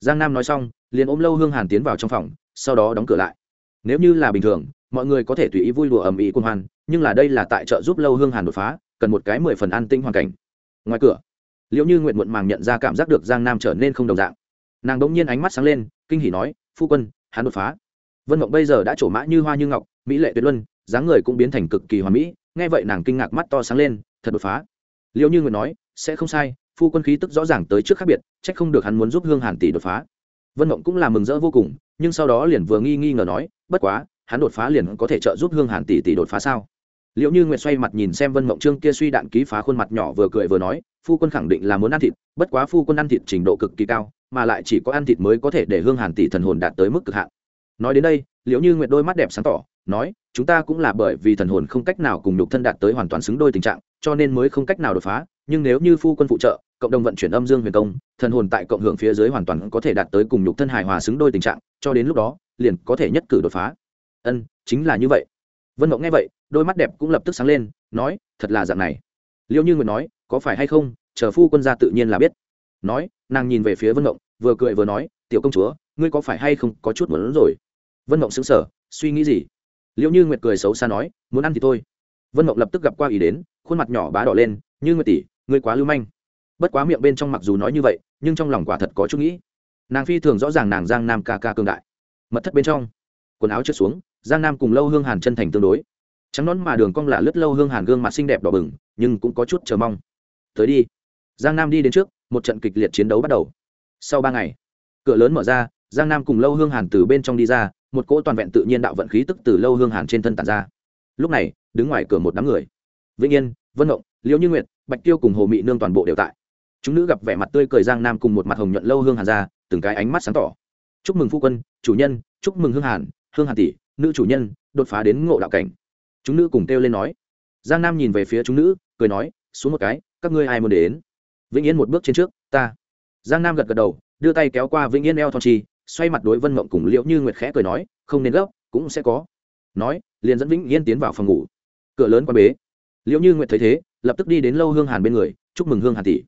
Speaker 1: Giang nam nói xong, liền ôm lâu hương hàn tiến vào trong phòng, sau đó đóng cửa lại. Nếu như là bình thường, mọi người có thể tùy ý vui đùa ầm ĩ quân hoan nhưng là đây là tại trợ giúp lâu hương hàn đột phá, cần một cái mười phần an tinh hoàn cảnh. Ngoài cửa liệu như nguyện muộn màng nhận ra cảm giác được giang nam trở nên không đồng dạng. Nàng đ ỗ n g nhiên ánh mắt sáng lên, kinh hỉ nói, phu quân, hắn đột phá. Vân mộng bây giờ đã trổ mã như hoa như ngọc, mỹ lệ tuyệt luân, dáng người cũng biến thành cực kỳ hoàn mỹ nghe vậy nàng kinh ngạc mắt to sáng lên, thật đột phá. Liệu như nguyện nói, sẽ không sai, phu quân khí tức rõ ràng tới trước khác biệt c h ắ c không được hắn muốn giúp hương hàn tỷ đột phá. Vân mộng cũng là mừng rỡ vô cùng, nhưng sau đó liền vừa nghi nghi ngờ nói, bất quá, hắn đột phá liền có thể trợ giúp hương hàn tỷ tỷ đột phá sao? Liệu như nguyện xoay mặt nhìn xem vân mộng trương kia suy đạn ký phá khuôn mặt nhỏ vừa cười vừa nói, phu quân khẳng định là muốn ăn thịt, bất quá phu quân ăn thịt trình độ cực kỳ cao, mà lại chỉ có ăn thịt mới có thể để hương hàn tỷ thần hồn đạt tới mức cực hạn nói đến đây liệu như nguyện đôi mắt đẹp sáng tỏ, nói, chúng ta cũng là bởi vì thần hồn không cách nào cùng nhục thân đạt tới hoàn toàn xứng đôi tình trạng, cho nên mới không cách nào đột phá. Nhưng nếu như phu quân phụ trợ, cộng đồng vận chuyển âm dương huyền công, thần hồn tại cộng hưởng phía dưới hoàn toàn có thể đạt tới cùng nhục thân hài hòa xứng đôi tình trạng, cho đến lúc đó, liền có thể nhất cử đột phá. Ân, chính là như vậy. Vân mộng nghe vậy, đôi mắt đẹp cũng lập tức sáng lên, nói, thật là dạng này. Liệu như nguyện nói, có phải hay không? Chờ phu quân ra tự nhiên là biết. Nói, nàng nhìn về phía vân mộng, vừa cười vừa nói, tiểu công chúa, ngươi có phải hay không có chút muốn rồi? Vân mộng xứng sở suy nghĩ gì? Liệu như nguyệt cười xấu xa nói, muốn ăn thì thôi. Vân mộng lập tức gặp qua ý đến, khuôn mặt nhỏ bá đỏ lên, như nguyệt tỷ, ngươi quá lưu manh. Bất quá miệng bên trong mặc dù nói như vậy, nhưng trong lòng quả thật có chút nghĩ. Nàng phi thường rõ ràng nàng giang nam ca ca cương đại. Mật thất bên trong, quần áo trượt xuống, giang nam cùng lâu hương hàn chân thành tương đối. Trắng nón mà đường cong là lướt lâu hương hàn gương mặt xinh đẹp đỏ bừng, nhưng cũng có chút chờ mong. Tới đi. Giang nam đi đến trước, một trận kịch liệt chiến đấu bắt đầu. Sau ba ngày, cửa lớn mở ra, giang nam cùng lâu hương hàn từ bên trong đi ra một cỗ toàn vẹn tự nhiên đạo vận khí tức từ lâu hương hàn trên thân tàn ra. Lúc này, đứng ngoài cửa một đám người. Vĩnh yên, vân động liễu như nguyệt, bạch tiêu cùng hồ mị nương toàn bộ đều tại. Chúng nữ gặp vẻ mặt tươi cười giang nam cùng một mặt hồng nhuận lâu hương hàn ra, từng cái ánh mắt sáng tỏ. Chúc mừng phu quân, chủ nhân, chúc mừng hương hàn hương hàn tỷ, nữ chủ nhân, đột phá đến ngộ đạo cảnh. Chúng nữ cùng kêu lên nói. Giang nam nhìn về phía chúng nữ, cười nói, xuống một cái, các ngươi ai muốn đến? Vĩnh yên một bước trên trước, ta. Giang nam gật gật đầu, đưa tay kéo qua vĩnh yên eo thon chi xoay mặt đối vân mộng cùng liễu như nguyệt khẽ cười nói, không nên gấp, cũng sẽ có. Nói, liền dẫn vĩnh yên tiến vào phòng ngủ. Cửa lớn quan bế. Liễu như nguyệt thấy thế, lập tức đi đến lâu hương hàn bên người, chúc mừng hương hàn tỷ.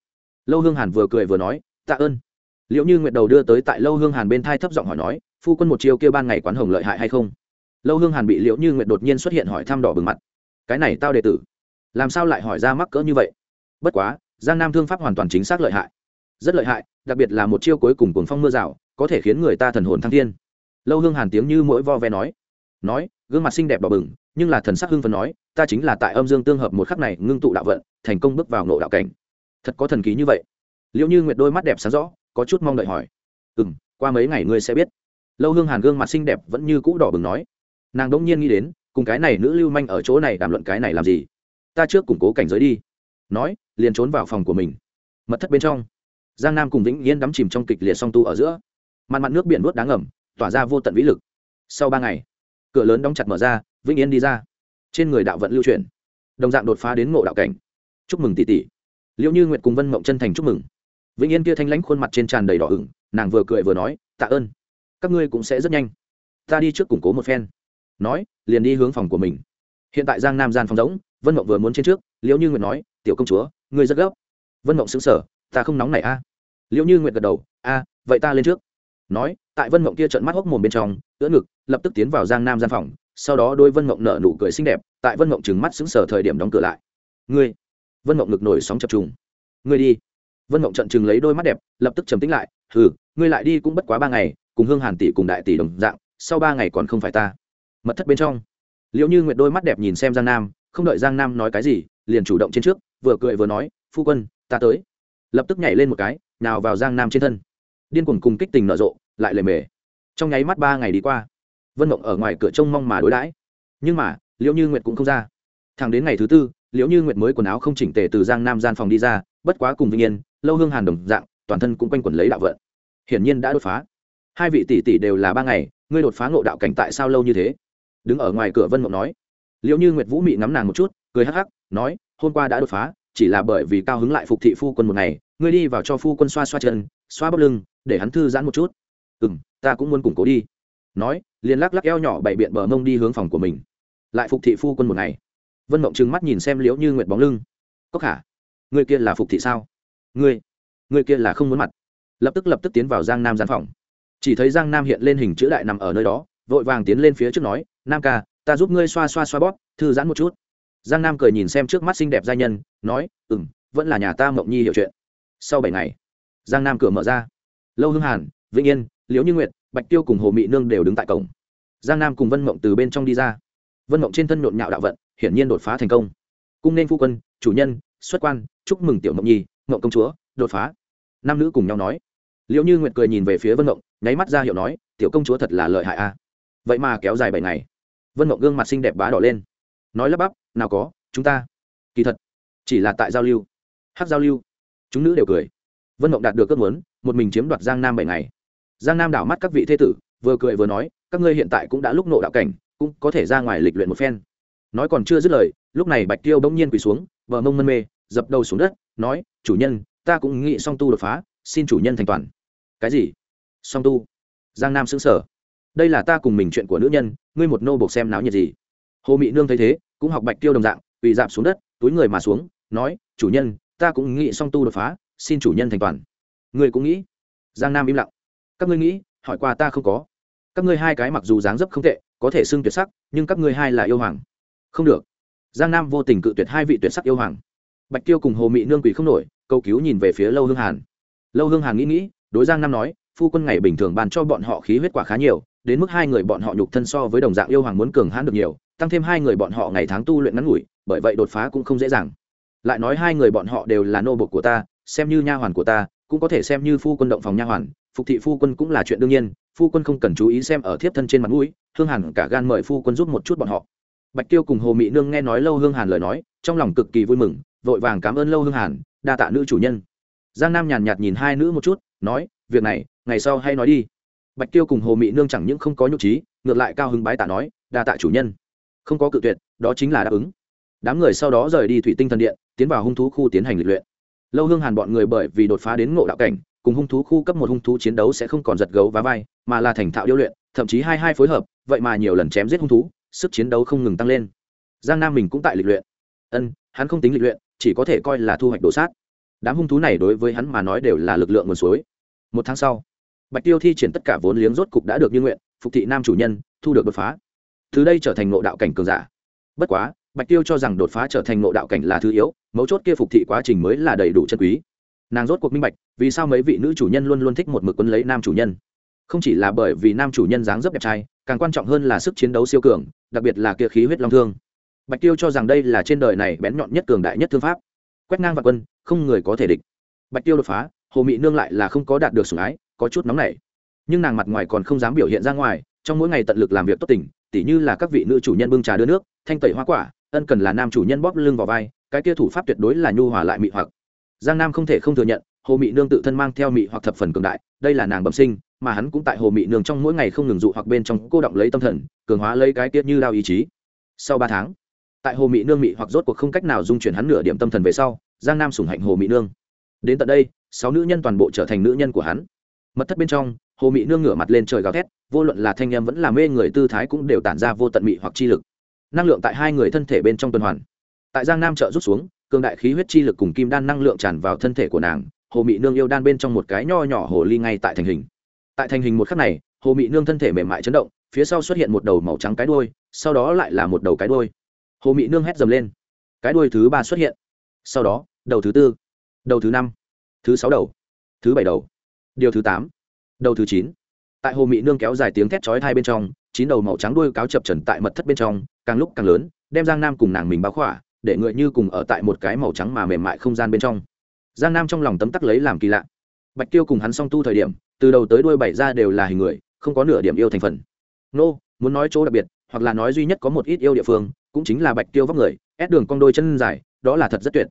Speaker 1: Lâu hương hàn vừa cười vừa nói, tạ ơn. Liễu như nguyệt đầu đưa tới tại lâu hương hàn bên thai thấp giọng hỏi nói, phu quân một chiều kêu ban ngày quán hồng lợi hại hay không? Lâu hương hàn bị liễu như nguyệt đột nhiên xuất hiện hỏi thăm đỏ bừng mặt. Cái này tao đệ tử, làm sao lại hỏi ra mắc cỡ như vậy? Bất quá, giang nam thương pháp hoàn toàn chính xác lợi hại. Rất lợi hại, đặc biệt là một chiêu cuối cùng cuồng phong mưa rào có thể khiến người ta thần hồn thăng thiên. Lâu hương hàn tiếng như mỗi vo ve nói. Nói, gương mặt xinh đẹp đỏ bừng, nhưng là thần sắc hưng phấn nói, ta chính là tại âm dương tương hợp một khắc này ngưng tụ đạo vận, thành công bước vào nộ đạo cảnh. Thật có thần ký như vậy. Liệu như nguyệt đôi mắt đẹp sáng rõ, có chút mong đợi hỏi. Ừ m qua mấy ngày ngươi sẽ biết. Lâu hương hàn gương mặt xinh đẹp vẫn như cũ đỏ bừng nói. Nàng đ ỗ n g nhiên nghĩ đến, cùng cái này nữ lưu manh ở chỗ này đàm luận cái này làm gì? Ta trước củng cố cảnh giới đi. Nói, liền trốn vào phòng của mình. Mật thất bên trong. Giang nam cùng vĩnh yên đắm chìm trong kịch liệt song tu ở giữa mặn mặn nước biển nuốt đáng ngầm tỏa ra vô tận vĩ lực. Sau ba ngày cửa lớn đóng chặt mở ra vĩnh yên đi ra. Trên người đạo vận lưu truyền, đồng dạng đột phá đến ngộ đạo cảnh. Chúc mừng tỷ tỷ. Liệu như nguyệt cùng vân mộng chân thành chúc mừng. Vĩnh yên kia thanh lãnh khuôn mặt trên tràn đầy đỏ ửng nàng vừa cười vừa nói tạ ơn. Các ngươi cũng sẽ rất nhanh. Ta đi trước củng cố một phen. Nói liền đi hướng phòng của mình. Hiện tại giang nam gian phòng giống, vân mộng vừa muốn trên trước liễu như nguyệt nói tiểu công chúa ngươi rất gấp. Vân mộng xứng sở ta không nóng này a. Liễu như nguyệt gật đầu a vậy ta lên trước nói, tại vân mộng kia trận mắt hốc mồm bên trong, ưỡn ngực, lập tức tiến vào giang nam gian phòng, sau đó đôi vân mộng nở nụ cười xinh đẹp, tại vân mộng trừng mắt xứng sở thời điểm đóng cửa lại. Ngươi. Vân mộng ngực nổi sóng chập trùng. Ngươi đi. Vân mộng trận chừng lấy đôi mắt đẹp, lập tức trầm tính lại, hừ, ngươi lại đi cũng bất quá ba ngày, cùng hương hàn tỷ cùng đại tỷ đồng dạng, sau ba ngày còn không phải ta. Mật thất bên trong liệu như nguyệt đôi mắt đẹp nhìn xem giang nam, không đợi giang nam nói cái gì, liền chủ động trên trước, vừa cười vừa nói, phu quân, ta tới. Lập tức nhảy lên một cái nào vào giang nam trên thân điên cuồng cùng kích tình nở rộ, lại lề mề. Trong nháy mắt ba ngày đi qua, vân mộng ở ngoài cửa trông mong mà đối đãi. Nhưng mà liệu như nguyệt cũng không ra. Thẳng đến ngày thứ tư liệu như nguyệt mới quần áo không chỉnh tề từ giang nam gian phòng đi ra, bất quá cùng vinh yên, lâu hương hàn đồng dạng, toàn thân cũng quanh quẩn lấy đạo vận. Hiển nhiên đã đột phá. Hai vị tỷ tỷ đều là ba ngày, ngươi đột phá ngộ đạo cảnh tại sao lâu như thế? Đứng ở ngoài cửa vân mộng nói. Liệu như nguyệt vũ mị ngắm nàng một chút, cười hắc hắc, nói, hôm qua đã đột phá chỉ là bởi vì cao hứng lại phục thị phu quân một ngày, ngươi đi vào cho phu quân xoa xoa chân, xoa bắp lưng, để hắn thư giãn một chút. Ừ m ta cũng muốn củng cố đi. Nói, liền lắc lắc eo nhỏ bày biện bờ mông đi hướng phòng của mình. Lại phục thị phu quân một ngày. Vân mộng trừng mắt nhìn xem liễu như nguyệt bóng lưng. Có khả người kia là phục thị sao? Người người kia là không muốn mặt. Lập tức lập tức tiến vào giang nam gian phòng. Chỉ thấy giang nam hiện lên hình chữ đại nằm ở nơi đó, vội vàng tiến lên phía trước nói, nam ca, ta giúp ngươi xoa xoa xoa bóp, thư giãn một chút giang nam cười nhìn xem trước mắt xinh đẹp giai nhân, nói ừ m vẫn là nhà ta mộng nhi hiểu chuyện. Sau bảy ngày, giang nam cửa mở ra. Lâu Hưng hàn, vĩnh yên, liễu như nguyệt, bạch tiêu cùng hồ mị nương đều đứng tại cổng. Giang nam cùng vân mộng từ bên trong đi ra. Vân mộng trên thân nhộn nhạo đạo vận, hiển nhiên đột phá thành công. Cung nên phu quân, chủ nhân, xuất quan, chúc mừng tiểu mộng nhi, mộng công chúa, đột phá. Nam nữ cùng nhau nói. Liệu như nguyệt cười nhìn về phía vân mộng, nháy mắt ra hiệu nói, tiểu công chúa thật là lợi hại a. Vậy mà kéo dài bảy ngày, vân mộng gương mặt xinh đẹp bá đỏ lên nói lắp bắp, nào có, chúng ta, kỳ thật, chỉ là tại giao lưu. Hát giao lưu, chúng nữ đều cười. Vân mộng đạt được ước muốn, một mình chiếm đoạt giang nam bảy ngày. Giang nam đảo mắt các vị thế tử, vừa cười vừa nói, các ngươi hiện tại cũng đã lúc nộ đạo cảnh, cũng có thể ra ngoài lịch luyện một phen. Nói còn chưa dứt lời, lúc này bạch tiêu bỗng nhiên quỳ xuống vợ mông mân mê, dập đầu xuống đất, nói, chủ nhân, ta cũng nghĩ song tu đột phá, xin chủ nhân thành toàn. Cái gì? Song tu. Giang nam xứng sở đây là ta cùng mình chuyện của nữ nhân, ngươi một nô buộc xem náo nhiệt gì hồ mị nương thấy thế, cũng học bạch tiêu đồng dạng bị dạp xuống đất, túi người mà xuống, nói, chủ nhân, ta cũng nghĩ song tu đột phá, xin chủ nhân thành toàn. Ngươi cũng nghĩ, giang nam im lặng. Các ngươi nghĩ, hỏi qua ta không có. Các ngươi hai cái mặc dù dáng dấp không tệ, có thể xưng tuyệt sắc, nhưng các ngươi hai là yêu hoàng. Không được. Giang nam vô tình cự tuyệt hai vị tuyệt sắc yêu hoàng. Bạch tiêu cùng hồ mị nương quỷ không nổi câu cứu nhìn về phía lâu hương hàn. Lâu hương hàn nghĩ nghĩ, đối giang nam nói, phu quân ngày bình thường bàn cho bọn họ khí huyết quả khá nhiều, đến mức hai người bọn họ nhục thân so với đồng dạng yêu hoàng muốn cường hãn được nhiều tăng thêm hai người bọn họ ngày tháng tu luyện ngắn ngủi, bởi vậy đột phá cũng không dễ dàng. Lại nói hai người bọn họ đều là nô bộc của ta, xem như nha hoàn của ta, cũng có thể xem như phu quân động phòng nha hoàn, phục thị phu quân cũng là chuyện đương nhiên, phu quân không cần chú ý xem ở thiếp thân trên mặt mũi, hương hàn cả gan mời phu quân giúp một chút bọn họ. Bạch tiêu cùng hồ mỹ nương nghe nói lâu hương hàn lời nói, trong lòng cực kỳ vui mừng, vội vàng cảm ơn lâu hương hàn, đa tạ nữ chủ nhân. Giang nam nhàn nhạt nhìn hai nữ một chút, nói, việc này, ngày sau hay nói đi. Bạch tiêu cùng hồ mị nương chẳng những không có nhục trí, ngược lại cao hứng bái tạ nói, đa tạ chủ nhân không có cự tuyệt, đó chính là đáp ứng. Đám người sau đó rời đi thủy tinh thần điện, tiến vào hung thú khu tiến hành lịch luyện. Lâu hương hàn bọn người bởi vì đột phá đến ngộ đạo cảnh, cùng hung thú khu cấp một hung thú chiến đấu sẽ không còn giật gấu và vai, mà là thành thạo điêu luyện, thậm chí hai hai phối hợp, vậy mà nhiều lần chém giết hung thú, sức chiến đấu không ngừng tăng lên. Giang nam mình cũng tại lịch luyện. Ân, hắn không tính lịch luyện, chỉ có thể coi là thu hoạch đồ sát. Đám hung thú này đối với hắn mà nói đều là lực lượng nguồn suối. Một tháng sau, bạch tiêu thi triển tất cả vốn liếng rốt cục đã được như nguyện, phục thị nam chủ nhân, thu được đột phá từ đây trở thành nội đạo cảnh cường giả. Bất quá, bạch tiêu cho rằng đột phá trở thành nội đạo cảnh là thứ yếu, mấu chốt kia phục thị quá trình mới là đầy đủ chân quý. Nàng rốt cuộc minh bạch, vì sao mấy vị nữ chủ nhân luôn luôn thích một mực quân lấy nam chủ nhân. Không chỉ là bởi vì nam chủ nhân dáng dấp đẹp trai, càng quan trọng hơn là sức chiến đấu siêu cường, đặc biệt là kia khí huyết long thương. Bạch tiêu cho rằng đây là trên đời này bén nhọn nhất cường đại nhất thương pháp. Quét ngang vạn quân, không người có thể địch. Bạch tiêu đột phá, hồ mị nương lại là không có đạt được sủng ái, có chút nóng nảy. Nhưng nàng mặt ngoài còn không dám biểu hiện ra ngoài, trong mỗi ngày tận lực làm việc tốt tình tỉ như là các vị nữ chủ nhân bưng trà đưa nước, thanh tẩy hoa quả, ân cần là nam chủ nhân bóp lưng vào vai, cái kia thủ pháp tuyệt đối là nhu hòa lại mị hoặc. Giang nam không thể không thừa nhận, hồ mị nương tự thân mang theo mị hoặc thập phần cường đại, đây là nàng bẩm sinh, mà hắn cũng tại hồ mị nương trong mỗi ngày không ngừng dụ hoặc bên trong cô động lấy tâm thần, cường hóa lấy cái tiết như đao ý chí. Sau ba tháng, tại hồ mị nương mị hoặc rốt cuộc không cách nào dung chuyển hắn nửa điểm tâm thần về sau, giang nam sủng hạnh hồ mị nương. Đến tận đây, sáu nữ nhân toàn bộ trở thành nữ nhân của hắn. Mật thất bên trong hồ mị nương ngửa mặt lên trời gào thét, vô luận là thanh em vẫn là mê người tư thái cũng đều tản ra vô tận mị hoặc chi lực. Năng lượng tại hai người thân thể bên trong tuần hoàn. Tại giang nam trợ rút xuống, cường đại khí huyết chi lực cùng kim đan năng lượng tràn vào thân thể của nàng, hồ mị nương yêu đan bên trong một cái nho nhỏ hồ ly ngay tại thành hình. Tại thành hình một khắc này, hồ mị nương thân thể mềm mại chấn động, phía sau xuất hiện một đầu màu trắng cái đôi sau đó lại là một đầu cái đôi hồ mị nương hét dầm lên. Cái đôi thứ ba xuất hiện. Sau đó, đầu thứ tư, đầu thứ năm, thứ sáu đầu, thứ bảy đầu, điều thứ tám đầu thứ chín. Tại hồ mị nương kéo dài tiếng thét chói thai bên trong, chín đầu màu trắng đuôi cáo chập trần tại mật thất bên trong, càng lúc càng lớn, đem giang nam cùng nàng mình báo khỏa, để người như cùng ở tại một cái màu trắng mà mềm mại không gian bên trong. Giang nam trong lòng tấm tắc lấy làm kỳ lạ. Bạch tiêu cùng hắn song tu thời điểm, từ đầu tới đuôi bảy ra đều là hình người, không có nửa điểm yêu thành phần. Nô, muốn nói chỗ đặc biệt, hoặc là nói duy nhất có một ít yêu địa phương, cũng chính là bạch tiêu vóc người, ép đường cong đôi chân dài, đó là thật rất tuyệt.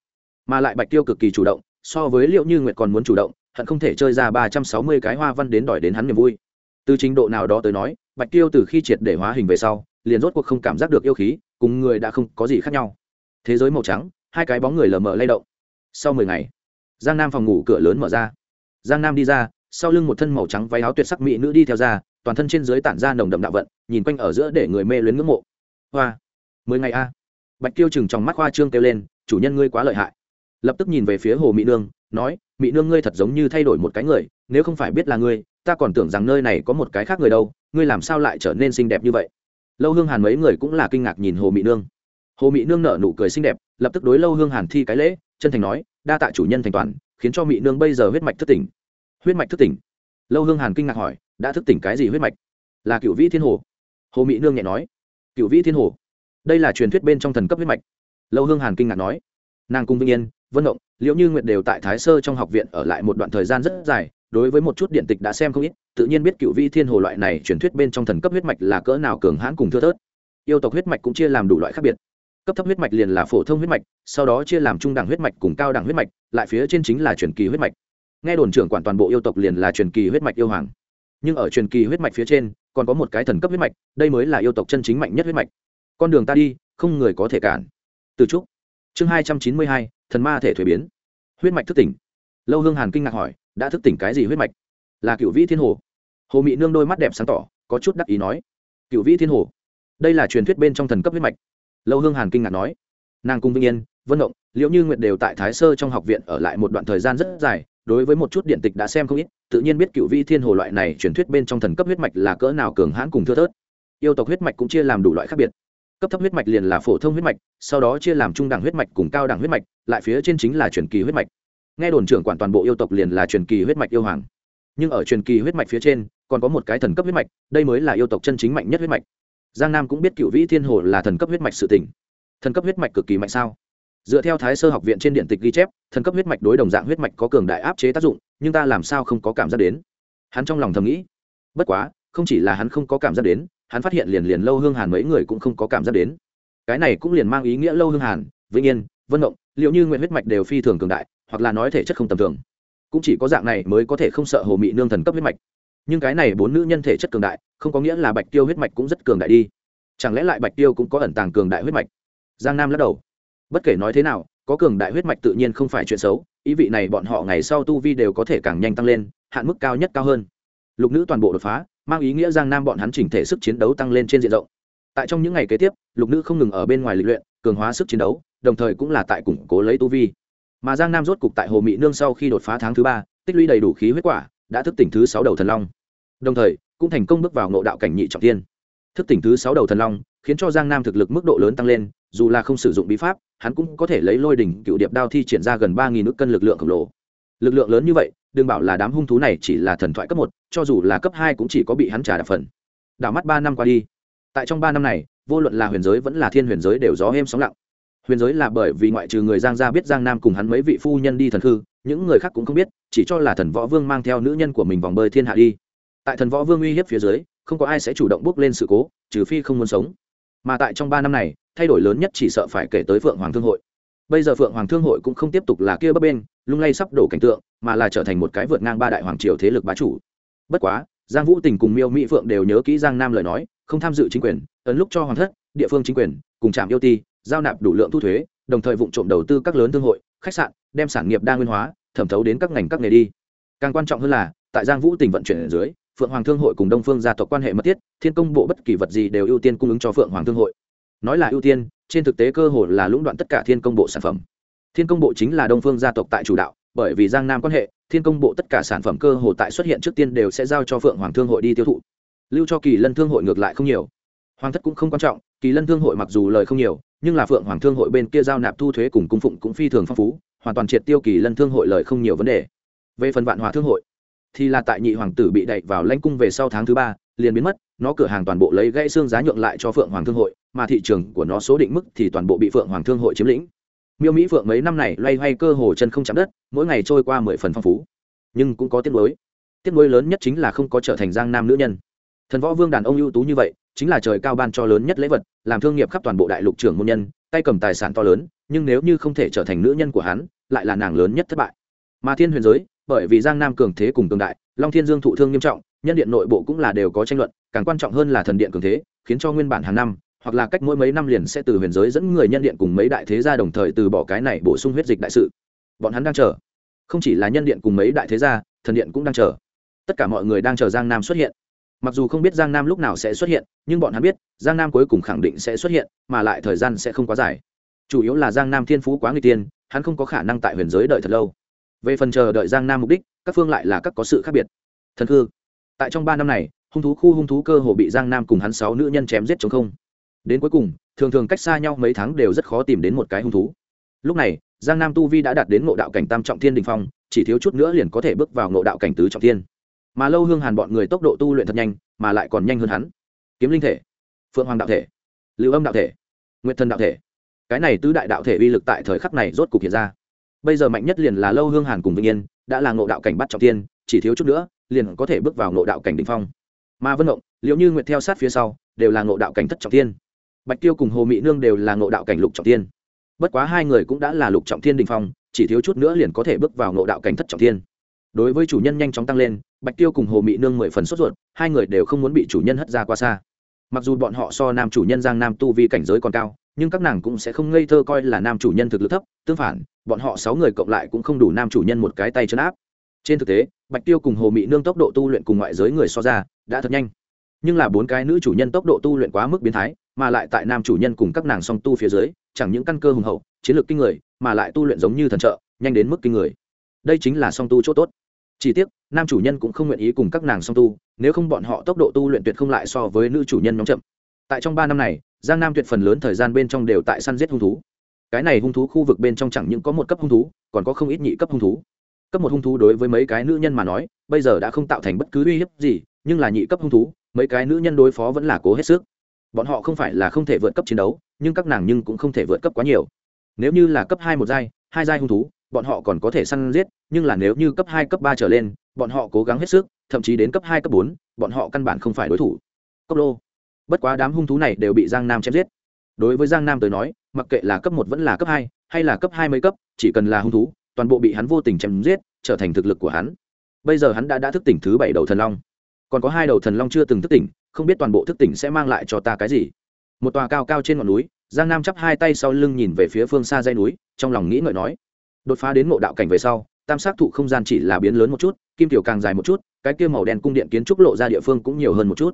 Speaker 1: Mà lại bạch tiêu cực kỳ chủ động, so với liệu như nguyệt còn muốn chủ động hận không thể chơi ra ba trăm sáu mươi cái hoa văn đến đòi đến hắn niềm vui. Từ trình độ nào đó tới nói, bạch tiêu từ khi triệt để hóa hình về sau, liền rốt cuộc không cảm giác được yêu khí, cùng người đã không có gì khác nhau. Thế giới màu trắng, hai cái bóng người lờ mờ lay động. Sau mười ngày, giang nam phòng ngủ cửa lớn mở ra. Giang nam đi ra, sau lưng một thân màu trắng váy áo tuyệt sắc mỹ nữ đi theo ra, toàn thân trên dưới tản ra nồng đậm đạo vận, nhìn quanh ở giữa để người mê luyến ngưỡng mộ. Hoa, mười ngày a. Bạch tiêu chừng trong mắt hoa trương kêu lên, chủ nhân ngươi quá lợi hại lập tức nhìn về phía hồ mỹ nương, nói mỹ nương ngươi thật giống như thay đổi một cái người, nếu không phải biết là ngươi, ta còn tưởng rằng nơi này có một cái khác người đâu, ngươi làm sao lại trở nên xinh đẹp như vậy? Lâu hương hàn mấy người cũng là kinh ngạc nhìn hồ mỹ nương. Hồ mỹ nương nở nụ cười xinh đẹp, lập tức đối lâu hương hàn thi cái lễ, chân thành nói, đa tạ chủ nhân thành toàn, khiến cho mỹ nương bây giờ huyết mạch thức tỉnh. Huyết mạch thức tỉnh? Lâu hương hàn kinh ngạc hỏi, đã thức tỉnh cái gì huyết mạch? Là cựu vĩ thiên hồ. Hồ mỹ nương nhẹ nói, cựu vĩ thiên hồ? Đây là truyền thuyết bên trong thần cấp huyết mạch. Lâu hương hàn kinh ngạc nói, nàng cung vĩnh yên vân động liệu như nguyệt đều tại thái sơ trong học viện ở lại một đoạn thời gian rất dài, đối với một chút điện tịch đã xem không ít, tự nhiên biết cựu vi thiên hồ loại này truyền thuyết bên trong thần cấp huyết mạch là cỡ nào cường hãn cùng thưa thớt. Yêu tộc huyết mạch cũng chia làm đủ loại khác biệt. Cấp thấp huyết mạch liền là phổ thông huyết mạch, sau đó chia làm trung đẳng huyết mạch cùng cao đẳng huyết mạch, lại phía trên chính là truyền kỳ huyết mạch. Nghe đồn trưởng quản toàn bộ yêu tộc liền là truyền kỳ huyết mạch yêu hoàng. Nhưng ở truyền kỳ huyết mạch phía trên, còn có một cái thần cấp huyết mạch, đây mới là yêu tộc chân chính mạnh nhất huyết mạch. Con đường ta đi, không người có thể cản. Từ trúc chương hai trăm chín mươi hai, thần ma thể thuế biến. Huyết mạch thức tỉnh. Lâu hương hàn kinh ngạc hỏi, đã thức tỉnh cái gì huyết mạch? Là cựu vĩ thiên hồ. Hồ mị nương đôi mắt đẹp sáng tỏ, có chút đắc ý nói. Cựu vĩ thiên hồ. Đây là truyền thuyết bên trong thần cấp huyết mạch. Lâu hương hàn kinh ngạc nói. Nàng cung vĩnh yên, vân động liệu như nguyệt đều tại thái sơ trong học viện ở lại một đoạn thời gian rất dài, đối với một chút điện tịch đã xem không ít, tự nhiên biết cựu vi thiên hồ loại này truyền thuyết bên trong thần cấp huyết mạch là cỡ nào cường hãn cùng thưa thớt. Yêu tộc huyết mạch cũng chia làm đủ loại khác biệt cấp thấp huyết mạch liền là phổ thông huyết mạch, sau đó chia làm trung đẳng huyết mạch cùng cao đẳng huyết mạch, lại phía trên chính là truyền kỳ huyết mạch. Nghe đồn trưởng quản toàn bộ yêu tộc liền là truyền kỳ huyết mạch yêu hoàng. Nhưng ở truyền kỳ huyết mạch phía trên, còn có một cái thần cấp huyết mạch, đây mới là yêu tộc chân chính mạnh nhất huyết mạch. Giang nam cũng biết cựu vĩ thiên hồ là thần cấp huyết mạch sự tỉnh thần cấp huyết mạch cực kỳ mạnh sao? Dựa theo thái sơ học viện trên điện tịch ghi chép, thần cấp huyết mạch đối đồng dạng huyết mạch có cường đại áp chế tác dụng, nhưng ta làm sao không có cảm giác đến? Hắn trong lòng thầm nghĩ. Bất quá, không chỉ là hắn không có cảm giác đến hắn phát hiện liền liền lâu hương hàn mấy người cũng không có cảm giác đến. Cái này cũng liền mang ý nghĩa lâu hương hàn, vĩnh yên, vân động, liệu như nguyện huyết mạch đều phi thường cường đại, hoặc là nói thể chất không tầm thường. Cũng chỉ có dạng này mới có thể không sợ hồ mị nương thần cấp huyết mạch. Nhưng cái này bốn nữ nhân thể chất cường đại, không có nghĩa là bạch tiêu huyết mạch cũng rất cường đại đi. Chẳng lẽ lại bạch tiêu cũng có ẩn tàng cường đại huyết mạch? Giang nam lắc đầu. Bất kể nói thế nào, có cường đại huyết mạch tự nhiên không phải chuyện xấu, ý vị này bọn họ ngày sau tu vi đều có thể càng nhanh tăng lên, hạn mức cao nhất cao hơn. Lục nữ toàn bộ đột phá mang ý nghĩa giang nam bọn hắn chỉnh thể sức chiến đấu tăng lên trên diện rộng. Tại trong những ngày kế tiếp, lục nữ không ngừng ở bên ngoài lịch luyện, cường hóa sức chiến đấu, đồng thời cũng là tại củng cố lấy tu vi. Mà giang nam rốt cục tại hồ mỹ nương sau khi đột phá tháng thứ ba, tích lũy đầy đủ khí huyết quả, đã thức tỉnh thứ sáu đầu thần long. Đồng thời, cũng thành công bước vào ngộ đạo cảnh nhị trọng tiên thức tỉnh thứ sáu đầu thần long, khiến cho giang nam thực lực mức độ lớn tăng lên, dù là không sử dụng bí pháp, hắn cũng có thể lấy lôi đỉnh cựu điệp đao thi triển ra gần ba nghìn nước cân lực lượng khổng lồ. Lực lượng lớn như vậy đừng bảo là đám hung thú này chỉ là thần thoại cấp một, cho dù là cấp hai cũng chỉ có bị hắn trả đạp phần. Đảo mắt ba năm qua đi. Tại trong ba năm này, vô luận là huyền giới vẫn là thiên huyền giới đều gió êm sóng lặng. Huyền giới là bởi vì ngoại trừ người giang gia biết giang nam cùng hắn mấy vị phu nhân đi thần khư những người khác cũng không biết, chỉ cho là thần võ vương mang theo nữ nhân của mình vòng bơi thiên hạ đi. Tại thần võ vương uy hiếp phía dưới, không có ai sẽ chủ động bước lên sự cố, trừ phi không muốn sống. Mà tại trong ba năm này, thay đổi lớn nhất chỉ sợ phải kể tới phượng hoàng thương hội. Bây giờ phượng hoàng thương hội cũng không tiếp tục là kia bấp bên lung lay sắp đổ cảnh tượng mà là trở thành một cái vượt ngang ba đại hoàng triều thế lực bá chủ. Bất quá, giang vũ tình cùng miêu mỹ phượng đều nhớ kỹ giang nam lời nói, không tham dự chính quyền, ấn lúc cho hoàng thất, địa phương chính quyền, cùng trạm yêu ti, giao nạp đủ lượng thu thuế, đồng thời vụ trộm đầu tư các lớn thương hội, khách sạn, đem sản nghiệp đa nguyên hóa, thẩm thấu đến các ngành các nghề đi. Càng quan trọng hơn là, tại giang vũ tình vận chuyển ở dưới, phượng hoàng thương hội cùng đông phương gia tộc quan hệ mật thiết, thiên công bộ bất kỳ vật gì đều ưu tiên cung ứng cho phượng hoàng thương hội. Nói là ưu tiên, trên thực tế cơ hội là lũng đoạn tất cả thiên công bộ sản phẩm. Thiên công bộ chính là đông phương gia tộc tại chủ đạo bởi vì giang nam quan hệ, thiên công bộ tất cả sản phẩm cơ hồ tại xuất hiện trước tiên đều sẽ giao cho phượng hoàng thương hội đi tiêu thụ. Lưu cho kỳ lân thương hội ngược lại không nhiều. Hoàng thất cũng không quan trọng, kỳ lân thương hội mặc dù lời không nhiều, nhưng là phượng hoàng thương hội bên kia giao nạp thu thuế cùng cung phụng cũng phi thường phong phú, hoàn toàn triệt tiêu kỳ lân thương hội lời không nhiều vấn đề. Về phần vạn hòa thương hội, thì là tại nhị hoàng tử bị đẩy vào lãnh cung về sau tháng thứ ba, liền biến mất, nó cửa hàng toàn bộ lấy gãy xương giá nhượng lại cho phượng hoàng thương hội, mà thị trường của nó số định mức thì toàn bộ bị phượng hoàng thương hội chiếm lĩnh miêu mỹ phượng mấy năm này loay hoay cơ hồ chân không chạm đất, mỗi ngày trôi qua mười phần phong phú, nhưng cũng có tiếc nuối. Tiếc nuối lớn nhất chính là không có trở thành giang nam nữ nhân. Thần võ vương đàn ông ưu tú như vậy, chính là trời cao ban cho lớn nhất lễ vật, làm thương nghiệp khắp toàn bộ đại lục trưởng môn nhân, tay cầm tài sản to lớn, nhưng nếu như không thể trở thành nữ nhân của hắn, lại là nàng lớn nhất thất bại. Mà thiên huyền giới, bởi vì giang nam cường thế cùng cường đại, long thiên dương thụ thương nghiêm trọng, nhân điện nội bộ cũng là đều có tranh luận, càng quan trọng hơn là thần điện cường thế, khiến cho nguyên bản hàng năm hoặc là cách mỗi mấy năm liền sẽ từ huyền giới dẫn người nhân điện cùng mấy đại thế gia đồng thời từ bỏ cái này bổ sung huyết dịch đại sự. Bọn hắn đang chờ. Không chỉ là nhân điện cùng mấy đại thế gia, thần điện cũng đang chờ. Tất cả mọi người đang chờ giang nam xuất hiện. Mặc dù không biết giang nam lúc nào sẽ xuất hiện, nhưng bọn hắn biết, giang nam cuối cùng khẳng định sẽ xuất hiện, mà lại thời gian sẽ không quá dài. Chủ yếu là giang nam thiên phú quá người tiên, hắn không có khả năng tại huyền giới đợi thật lâu. Về phần chờ đợi giang nam mục đích, các phương lại là các có sự khác biệt. Thần khư, tại trong ba năm này, hung thú khu hung thú cơ hồ bị giang nam cùng hắn sáu nữ nhân chém giết chống không đến cuối cùng, thường thường cách xa nhau mấy tháng đều rất khó tìm đến một cái hung thú. Lúc này, giang nam tu vi đã đạt đến ngộ đạo cảnh tam trọng thiên đình phong, chỉ thiếu chút nữa liền có thể bước vào ngộ đạo cảnh tứ trọng thiên. Mà lâu hương hàn bọn người tốc độ tu luyện thật nhanh, mà lại còn nhanh hơn hắn. Kiếm linh thể, phượng hoàng đạo thể, lưu âm đạo thể, nguyệt thần đạo thể. Cái này tứ đại đạo thể uy lực tại thời khắc này rốt cục hiện ra. Bây giờ mạnh nhất liền là lâu hương hàn cùng vĩnh yên, đã là ngộ đạo cảnh bắt trọng tiên chỉ thiếu chút nữa liền có thể bước vào ngộ đạo cảnh đỉnh phong. Mà vân động liệu như nguyệt theo sát phía sau, đều là ngộ đạo cảnh thất trọng tiên bạch tiêu cùng hồ mỹ nương đều là ngộ đạo cảnh lục trọng tiên bất quá hai người cũng đã là lục trọng thiên đình phong, chỉ thiếu chút nữa liền có thể bước vào ngộ đạo cảnh thất trọng thiên. Đối với chủ nhân nhanh chóng tăng lên, bạch tiêu cùng hồ mỹ nương mười phần sốt ruột, hai người đều không muốn bị chủ nhân hất ra qua xa. Mặc dù bọn họ so nam chủ nhân giang nam tu vi cảnh giới còn cao, nhưng các nàng cũng sẽ không ngây thơ coi là nam chủ nhân thực lực thấp, tương phản, bọn họ sáu người cộng lại cũng không đủ nam chủ nhân một cái tay chân áp. Trên thực tế, bạch tiêu cùng hồ mỹ nương tốc độ tu luyện cùng ngoại giới người so ra, đã thật nhanh. Nhưng là bốn cái nữ chủ nhân tốc độ tu luyện quá mức biến thái mà lại tại nam chủ nhân cùng các nàng song tu phía dưới, chẳng những căn cơ hùng hậu, chiến lược kinh người, mà lại tu luyện giống như thần trợ, nhanh đến mức kinh người. Đây chính là song tu c h ỗ t ố t chỉ tiếc, nam chủ nhân cũng không nguyện ý cùng các nàng song tu, nếu không bọn họ tốc độ tu luyện tuyệt không lại so với nữ chủ nhân nhóm chậm. Tại trong ba năm này, giang nam tuyệt phần lớn thời gian bên trong đều tại săn giết hung thú. Cái này hung thú khu vực bên trong chẳng những có một cấp hung thú, còn có không ít nhị cấp hung thú. Cấp một hung thú đối với mấy cái nữ nhân mà nói, bây giờ đã không tạo thành bất cứ uy hiếp gì, nhưng là nhị cấp hung thú, mấy cái nữ nhân đối phó vẫn là cố hết sức bọn họ không phải là không thể vượt cấp chiến đấu, nhưng các nàng nhưng cũng không thể vượt cấp quá nhiều. Nếu như là cấp hai một giai, hai giai hung thú, bọn họ còn có thể săn giết, nhưng là nếu như cấp hai, cấp ba trở lên, bọn họ cố gắng hết sức, thậm chí đến cấp hai, cấp bốn, bọn họ căn bản không phải đối thủ. Cốc lô. Bất quá đám hung thú này đều bị giang nam chém giết. Đối với giang nam tới nói, mặc kệ là cấp một vẫn là cấp hai, hay là cấp hai mấy cấp, chỉ cần là hung thú, toàn bộ bị hắn vô tình chém giết, trở thành thực lực của hắn. Bây giờ hắn đã đã thức tỉnh thứ bảy đầu thần long. Còn có hai đầu thần long chưa từng thức tỉnh không biết toàn bộ thức tỉnh sẽ mang lại cho ta cái gì. Một tòa cao cao trên ngọn núi, giang nam chắp hai tay sau lưng nhìn về phía phương xa dây núi, trong lòng nghĩ ngợi nói, đột phá đến ngộ đạo cảnh về sau, tam sát thụ không gian chỉ là biến lớn một chút, kim tiểu càng dài một chút, cái kia màu đen cung điện kiến trúc lộ ra địa phương cũng nhiều hơn một chút.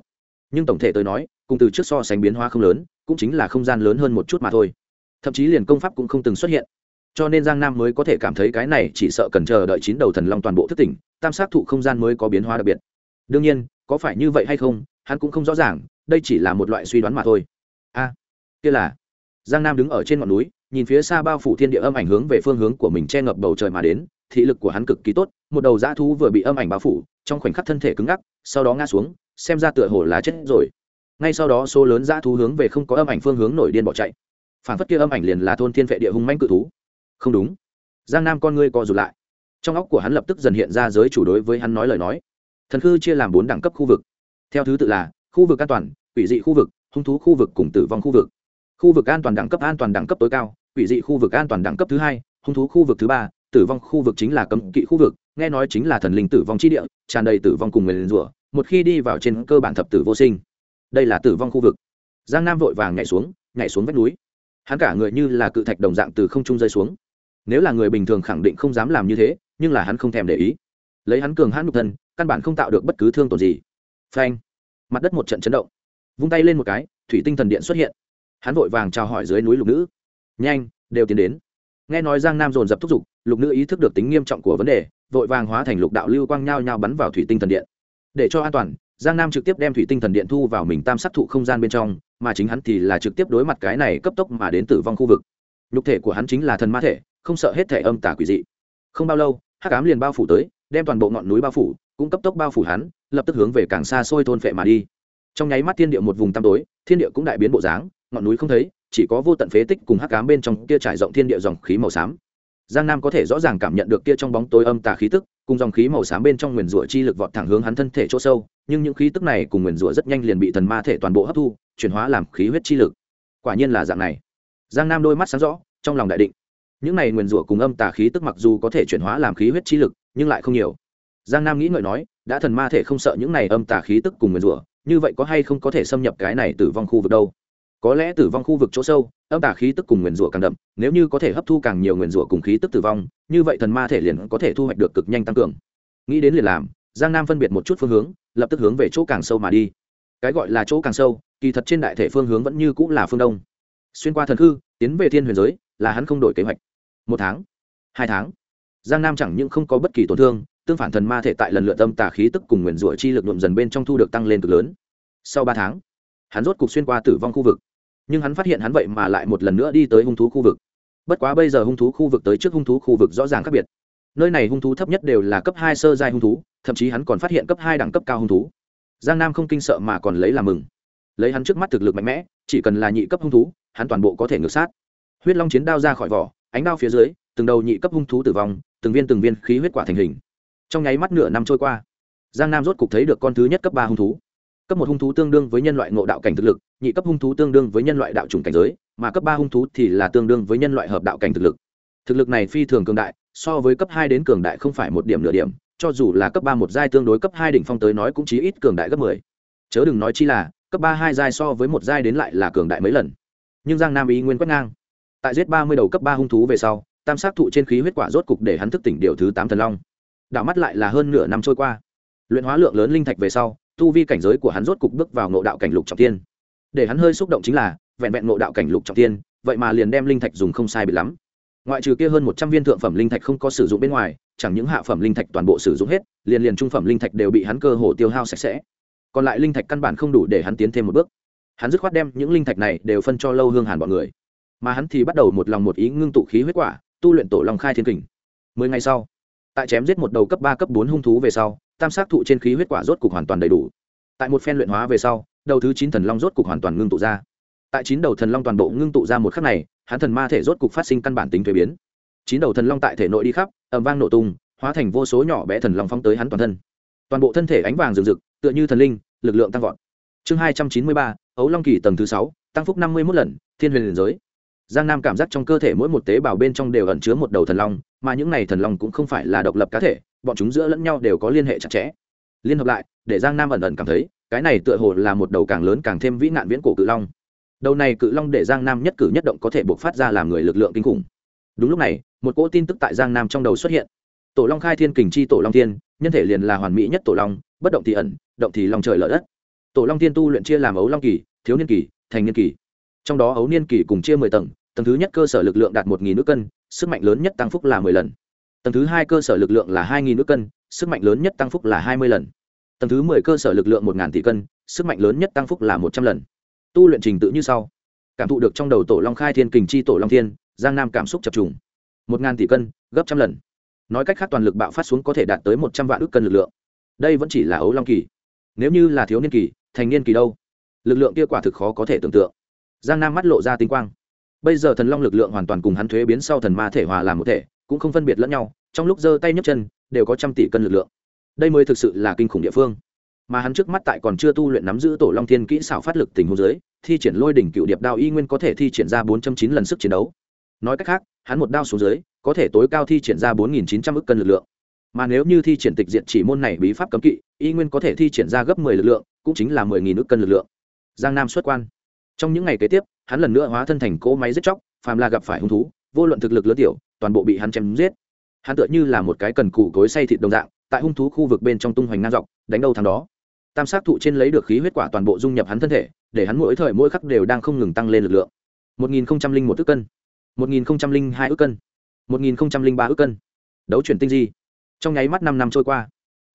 Speaker 1: Nhưng tổng thể tôi nói, cùng từ trước so sánh biến hóa không lớn, cũng chính là không gian lớn hơn một chút mà thôi. Thậm chí liền công pháp cũng không từng xuất hiện. Cho nên giang nam mới có thể cảm thấy cái này chỉ sợ cần chờ đợi chín đầu thần long toàn bộ thức tỉnh, tam sát thụ không gian mới có biến hóa đặc biệt. Đương nhiên, có phải như vậy hay không hắn cũng không rõ ràng, đây chỉ là một loại suy đoán mà thôi. A, kia là. Giang nam đứng ở trên ngọn núi, nhìn phía xa bao phủ thiên địa âm ảnh hướng về phương hướng của mình che ngập bầu trời mà đến, thị lực của hắn cực kỳ tốt, một đầu dã thú vừa bị âm ảnh bao phủ, trong khoảnh khắc thân thể cứng ngắc, sau đó ngã xuống, xem ra tựa hồ lá chết rồi. Ngay sau đó số lớn dã thú hướng về không có âm ảnh phương hướng nổi điên bỏ chạy. Phản phất kia âm ảnh liền là thôn thiên vệ địa hung manh cự thú. Không đúng. Giang nam con ngươi co rụt lại. Trong óc của hắn lập tức dần hiện ra giới chủ đối với hắn nói lời nói. Thần khư chia làm bốn đẳng cấp khu vực theo thứ tự là, khu vực an toàn, quỷ dị khu vực, hung thú khu vực cùng tử vong khu vực. Khu vực an toàn đẳng cấp, an toàn đẳng cấp tối cao, quỷ dị khu vực an toàn đẳng cấp thứ hai, hung thú khu vực thứ ba, tử vong khu vực chính là cấm kỵ khu vực, nghe nói chính là thần linh tử vong chi địa, tràn đầy tử vong cùng người liền rủa, một khi đi vào trên cơ bản thập tử vô sinh. Đây là tử vong khu vực. Giang nam vội vàng nhảy xuống nhảy xuống vách núi. Hắn cả người như là cự thạch đồng dạng từ không trung rơi xuống. Nếu là người bình thường khẳng định không dám làm như thế, nhưng là hắn không thèm để ý. Lấy hắn cường hãn nhục thân, căn bản không tạo được bất cứ thương tổn gì phanh. Mặt đất một trận chấn động. Vung tay lên một cái, thủy tinh thần điện xuất hiện. Hắn vội vàng chào hỏi dưới núi lục nữ. Nhanh, đều tiến đến. Nghe nói giang nam dồn dập thúc giục, lục nữ ý thức được tính nghiêm trọng của vấn đề, vội vàng hóa thành lục đạo lưu quang nhao nhao bắn vào thủy tinh thần điện. Để cho an toàn, giang nam trực tiếp đem thủy tinh thần điện thu vào mình tam sắc thụ không gian bên trong, mà chính hắn thì là trực tiếp đối mặt cái này cấp tốc mà đến tử vong khu vực. Nhục thể của hắn chính là thần ma thể, không sợ hết thể âm tả quỷ dị. Không bao lâu, hắc ám liền bao phủ tới, đem toàn bộ ngọn núi bao phủ, cũng cấp tốc bao phủ hắn lập tức hướng về càng xa xôi thôn phệ mà đi. Trong nháy mắt thiên địa một vùng tăm tối, thiên địa cũng đại biến bộ dáng, ngọn núi không thấy, chỉ có vô tận phế tích cùng hắc ám bên trong kia trải rộng thiên địa dòng khí màu xám. Giang nam có thể rõ ràng cảm nhận được kia trong bóng tối âm tà khí tức, cùng dòng khí màu xám bên trong nguyền rủa chi lực vọt thẳng hướng hắn thân thể chỗ sâu, nhưng những khí tức này cùng nguyền rủa rất nhanh liền bị thần ma thể toàn bộ hấp thu, chuyển hóa làm khí huyết chi lực. Quả nhiên là dạng này. Giang nam đôi mắt sáng rõ, trong lòng đại định. Những này nguyền rủa cùng âm tà khí tức mặc dù có thể chuyển hóa làm khí huyết chi lực, nhưng lại không nhiều. Giang nam nghĩ ngợi nói đã thần ma thể không sợ những này âm tà khí tức cùng nguyền rủa, như vậy có hay không có thể xâm nhập cái này tử vong khu vực đâu? Có lẽ tử vong khu vực chỗ sâu, âm tà khí tức cùng nguyền rủa càng đậm, nếu như có thể hấp thu càng nhiều nguyền rủa cùng khí tức tử vong, như vậy thần ma thể liền có thể thu hoạch được cực nhanh tăng cường. Nghĩ đến liền làm, giang nam phân biệt một chút phương hướng, lập tức hướng về chỗ càng sâu mà đi. Cái gọi là chỗ càng sâu, kỳ thật trên đại thể phương hướng vẫn như cũng là phương đông. Xuyên qua thần hư tiến về thiên huyền giới, là hắn không đổi kế hoạch. Một tháng, hai tháng, giang nam chẳng những không có bất kỳ tổn thương tương phản thần ma thể tại lần lượt tâm tà khí tức cùng nguyền rủa chi lực nhuộm dần bên trong thu được tăng lên cực lớn. Sau ba tháng, hắn rốt cục xuyên qua tử vong khu vực. Nhưng hắn phát hiện hắn vậy mà lại một lần nữa đi tới hung thú khu vực. Bất quá bây giờ hung thú khu vực tới trước hung thú khu vực rõ ràng khác biệt. Nơi này hung thú thấp nhất đều là cấp hai sơ giai hung thú, thậm chí hắn còn phát hiện cấp hai đẳng cấp cao hung thú. Giang nam không kinh sợ mà còn lấy làm mừng. Lấy hắn trước mắt thực lực mạnh mẽ, chỉ cần là nhị cấp hung thú, hắn toàn bộ có thể ngược sát. Huyết long chiến đao ra khỏi vỏ, ánh đao phía dưới, từng đầu nhị cấp hung thú tử vong, từng viên từng viên khí huyết quả thành hình trong nháy mắt nửa năm trôi qua, giang nam rốt cục thấy được con thứ nhất cấp ba hung thú. Cấp một hung thú tương đương với nhân loại ngộ đạo cảnh thực lực, nhị cấp hung thú tương đương với nhân loại đạo trùng cảnh giới, mà cấp ba hung thú thì là tương đương với nhân loại hợp đạo cảnh thực lực. Thực lực này phi thường cường đại, so với cấp hai đến cường đại không phải một điểm nửa điểm, cho dù là cấp ba một giai tương đối cấp hai đỉnh phong tới nói cũng chí ít cường đại gấp mười. Chớ đừng nói chi là, cấp ba hai giai so với một giai đến lại là cường đại mấy lần. Nhưng giang nam ý nguyên quét ngang. Tại giết ba mươi đầu cấp ba hung thú về sau, tam sát thụ trên khí huyết quả rốt cục để hắn thức tỉnh điều thứ tám thần long đạo mắt lại là hơn nửa năm trôi qua. Luyện hóa lượng lớn linh thạch về sau, tu vi cảnh giới của hắn rốt cục bước vào ngộ đạo cảnh lục trọng tiên để hắn hơi xúc động chính là, vẹn vẹn ngộ đạo cảnh lục trọng tiên vậy mà liền đem linh thạch dùng không sai bị lắm. Ngoại trừ kia hơn một trăm viên thượng phẩm linh thạch không có sử dụng bên ngoài, chẳng những hạ phẩm linh thạch toàn bộ sử dụng hết, liền liền trung phẩm linh thạch đều bị hắn cơ hồ tiêu hao sạch sẽ. Còn lại linh thạch căn bản không đủ để hắn tiến thêm một bước. Hắn dứt khoát đem những linh thạch này đều phân cho lâu hương hàn bọn người. Mà hắn thì bắt đầu một lòng một ý ngưng tụ khí huyết quả, tu luyện tổ long khai thiên kình. Mười ngày sau tại chém giết một đầu cấp ba, cấp bốn hung thú về sau, tam sát thụ trên khí huyết quả rốt cục hoàn toàn đầy đủ. Tại một phen luyện hóa về sau, đầu thứ chín thần long rốt cục hoàn toàn ngưng tụ ra. Tại chín đầu thần long toàn bộ ngưng tụ ra một khắc này, hắn thần ma thể rốt cục phát sinh căn bản tính thuế biến. Chín đầu thần long tại thể nội đi khắp ẩm vang nổ tung, hóa thành vô số nhỏ bé thần long phóng tới hắn toàn thân. Toàn bộ thân thể ánh vàng rực rực, tựa như thần linh, lực lượng tăng vọt. Chương hai trăm chín mươi ba, ấu long kỳ tầng thứ sáu, tăng phúc năm mươi mốt lần, thiên huyền liền giới giang nam cảm giác trong cơ thể mỗi một tế bào bên trong đều ẩn chứa một đầu thần long, mà những này thần long cũng không phải là độc lập cá thể, bọn chúng giữa lẫn nhau đều có liên hệ chặt chẽ. Liên hợp lại, để giang nam ẩn ẩn cảm thấy, cái này tựa hồ là một đầu càng lớn càng thêm vĩ nạn viễn cổ cự long. Đầu này cự long để giang nam nhất cử nhất động có thể buộc phát ra làm người lực lượng kinh khủng. Đúng lúc này, một cỗ tin tức tại giang nam trong đầu xuất hiện. Tổ long khai thiên kình chi tổ long thiên, nhân thể liền là hoàn mỹ nhất tổ long, bất động thì ẩn, động thì lòng trời lở đất. Tổ long thiên tu luyện chia làm ấu long kỳ, thiếu niên kỳ, thành niên kỳ. Trong đó ấu niên kỳ cùng chia mười tầng tầng thứ nhất cơ sở lực lượng đạt một nghìn nước cân, sức mạnh lớn nhất tăng phúc là mười lần. Tầng thứ hai cơ sở lực lượng là hai nghìn nước cân, sức mạnh lớn nhất tăng phúc là hai mươi lần. Tầng thứ mười cơ sở lực lượng một ngàn tỷ cân, sức mạnh lớn nhất tăng phúc là một trăm lần. Tu luyện trình tự như sau. Cảm thụ được trong đầu tổ long khai thiên kình chi tổ long thiên, giang nam cảm xúc chập trùng. Một ngàn tỷ cân, gấp trăm lần. Nói cách khác toàn lực bạo phát xuống có thể đạt tới một trăm vạn ước cân lực lượng. Đây vẫn chỉ là ấu long kỳ. Nếu như là thiếu niên kỳ, thành niên kỳ đâu? Lực lượng kia quả thực khó có thể tưởng tượng. Giang nam mắt lộ ra tinh quang bây giờ thần long lực lượng hoàn toàn cùng hắn thuế biến sau thần ma thể hòa làm một thể, cũng không phân biệt lẫn nhau, trong lúc giơ tay nhấc chân, đều có trăm tỷ cân lực lượng. Đây mới thực sự là kinh khủng địa phương. Mà hắn trước mắt tại còn chưa tu luyện nắm giữ tổ long thiên kỹ xảo phát lực tình huống dưới, thi triển lôi đỉnh cựu điệp đao y nguyên có thể thi triển ra bốn trăm chín lần sức chiến đấu. Nói cách khác, hắn một đao xuống dưới, có thể tối cao thi triển ra bốn nghìn chín trăm ức cân lực lượng. Mà nếu như thi triển tịch diện chỉ môn này bí pháp cấm kỵ, y nguyên có thể thi triển ra gấp mười lực lượng, cũng chính là mười nghìn ức cân lực lượng. Giang nam xuất quan. Trong những ngày kế tiếp hắn lần nữa hóa thân thành cỗ máy giết chóc, phàm là gặp phải hung thú, vô luận thực lực lớn tiểu, toàn bộ bị hắn chém giết. Hắn tựa như là một cái cần củ cối say thịt đồng dạng, tại hung thú khu vực bên trong tung hoành ngang dọc, đánh đâu thằng đó. Tam sát thụ trên lấy được khí huyết quả toàn bộ dung nhập hắn thân thể, để hắn mỗi thời mỗi khắc đều đang không ngừng tăng lên lực lượng. Một nghìn một ước cân. Một nghìn hai ước cân. Một nghìn ba ước cân. Đấu chuyển tinh di. Trong nháy mắt năm năm trôi qua,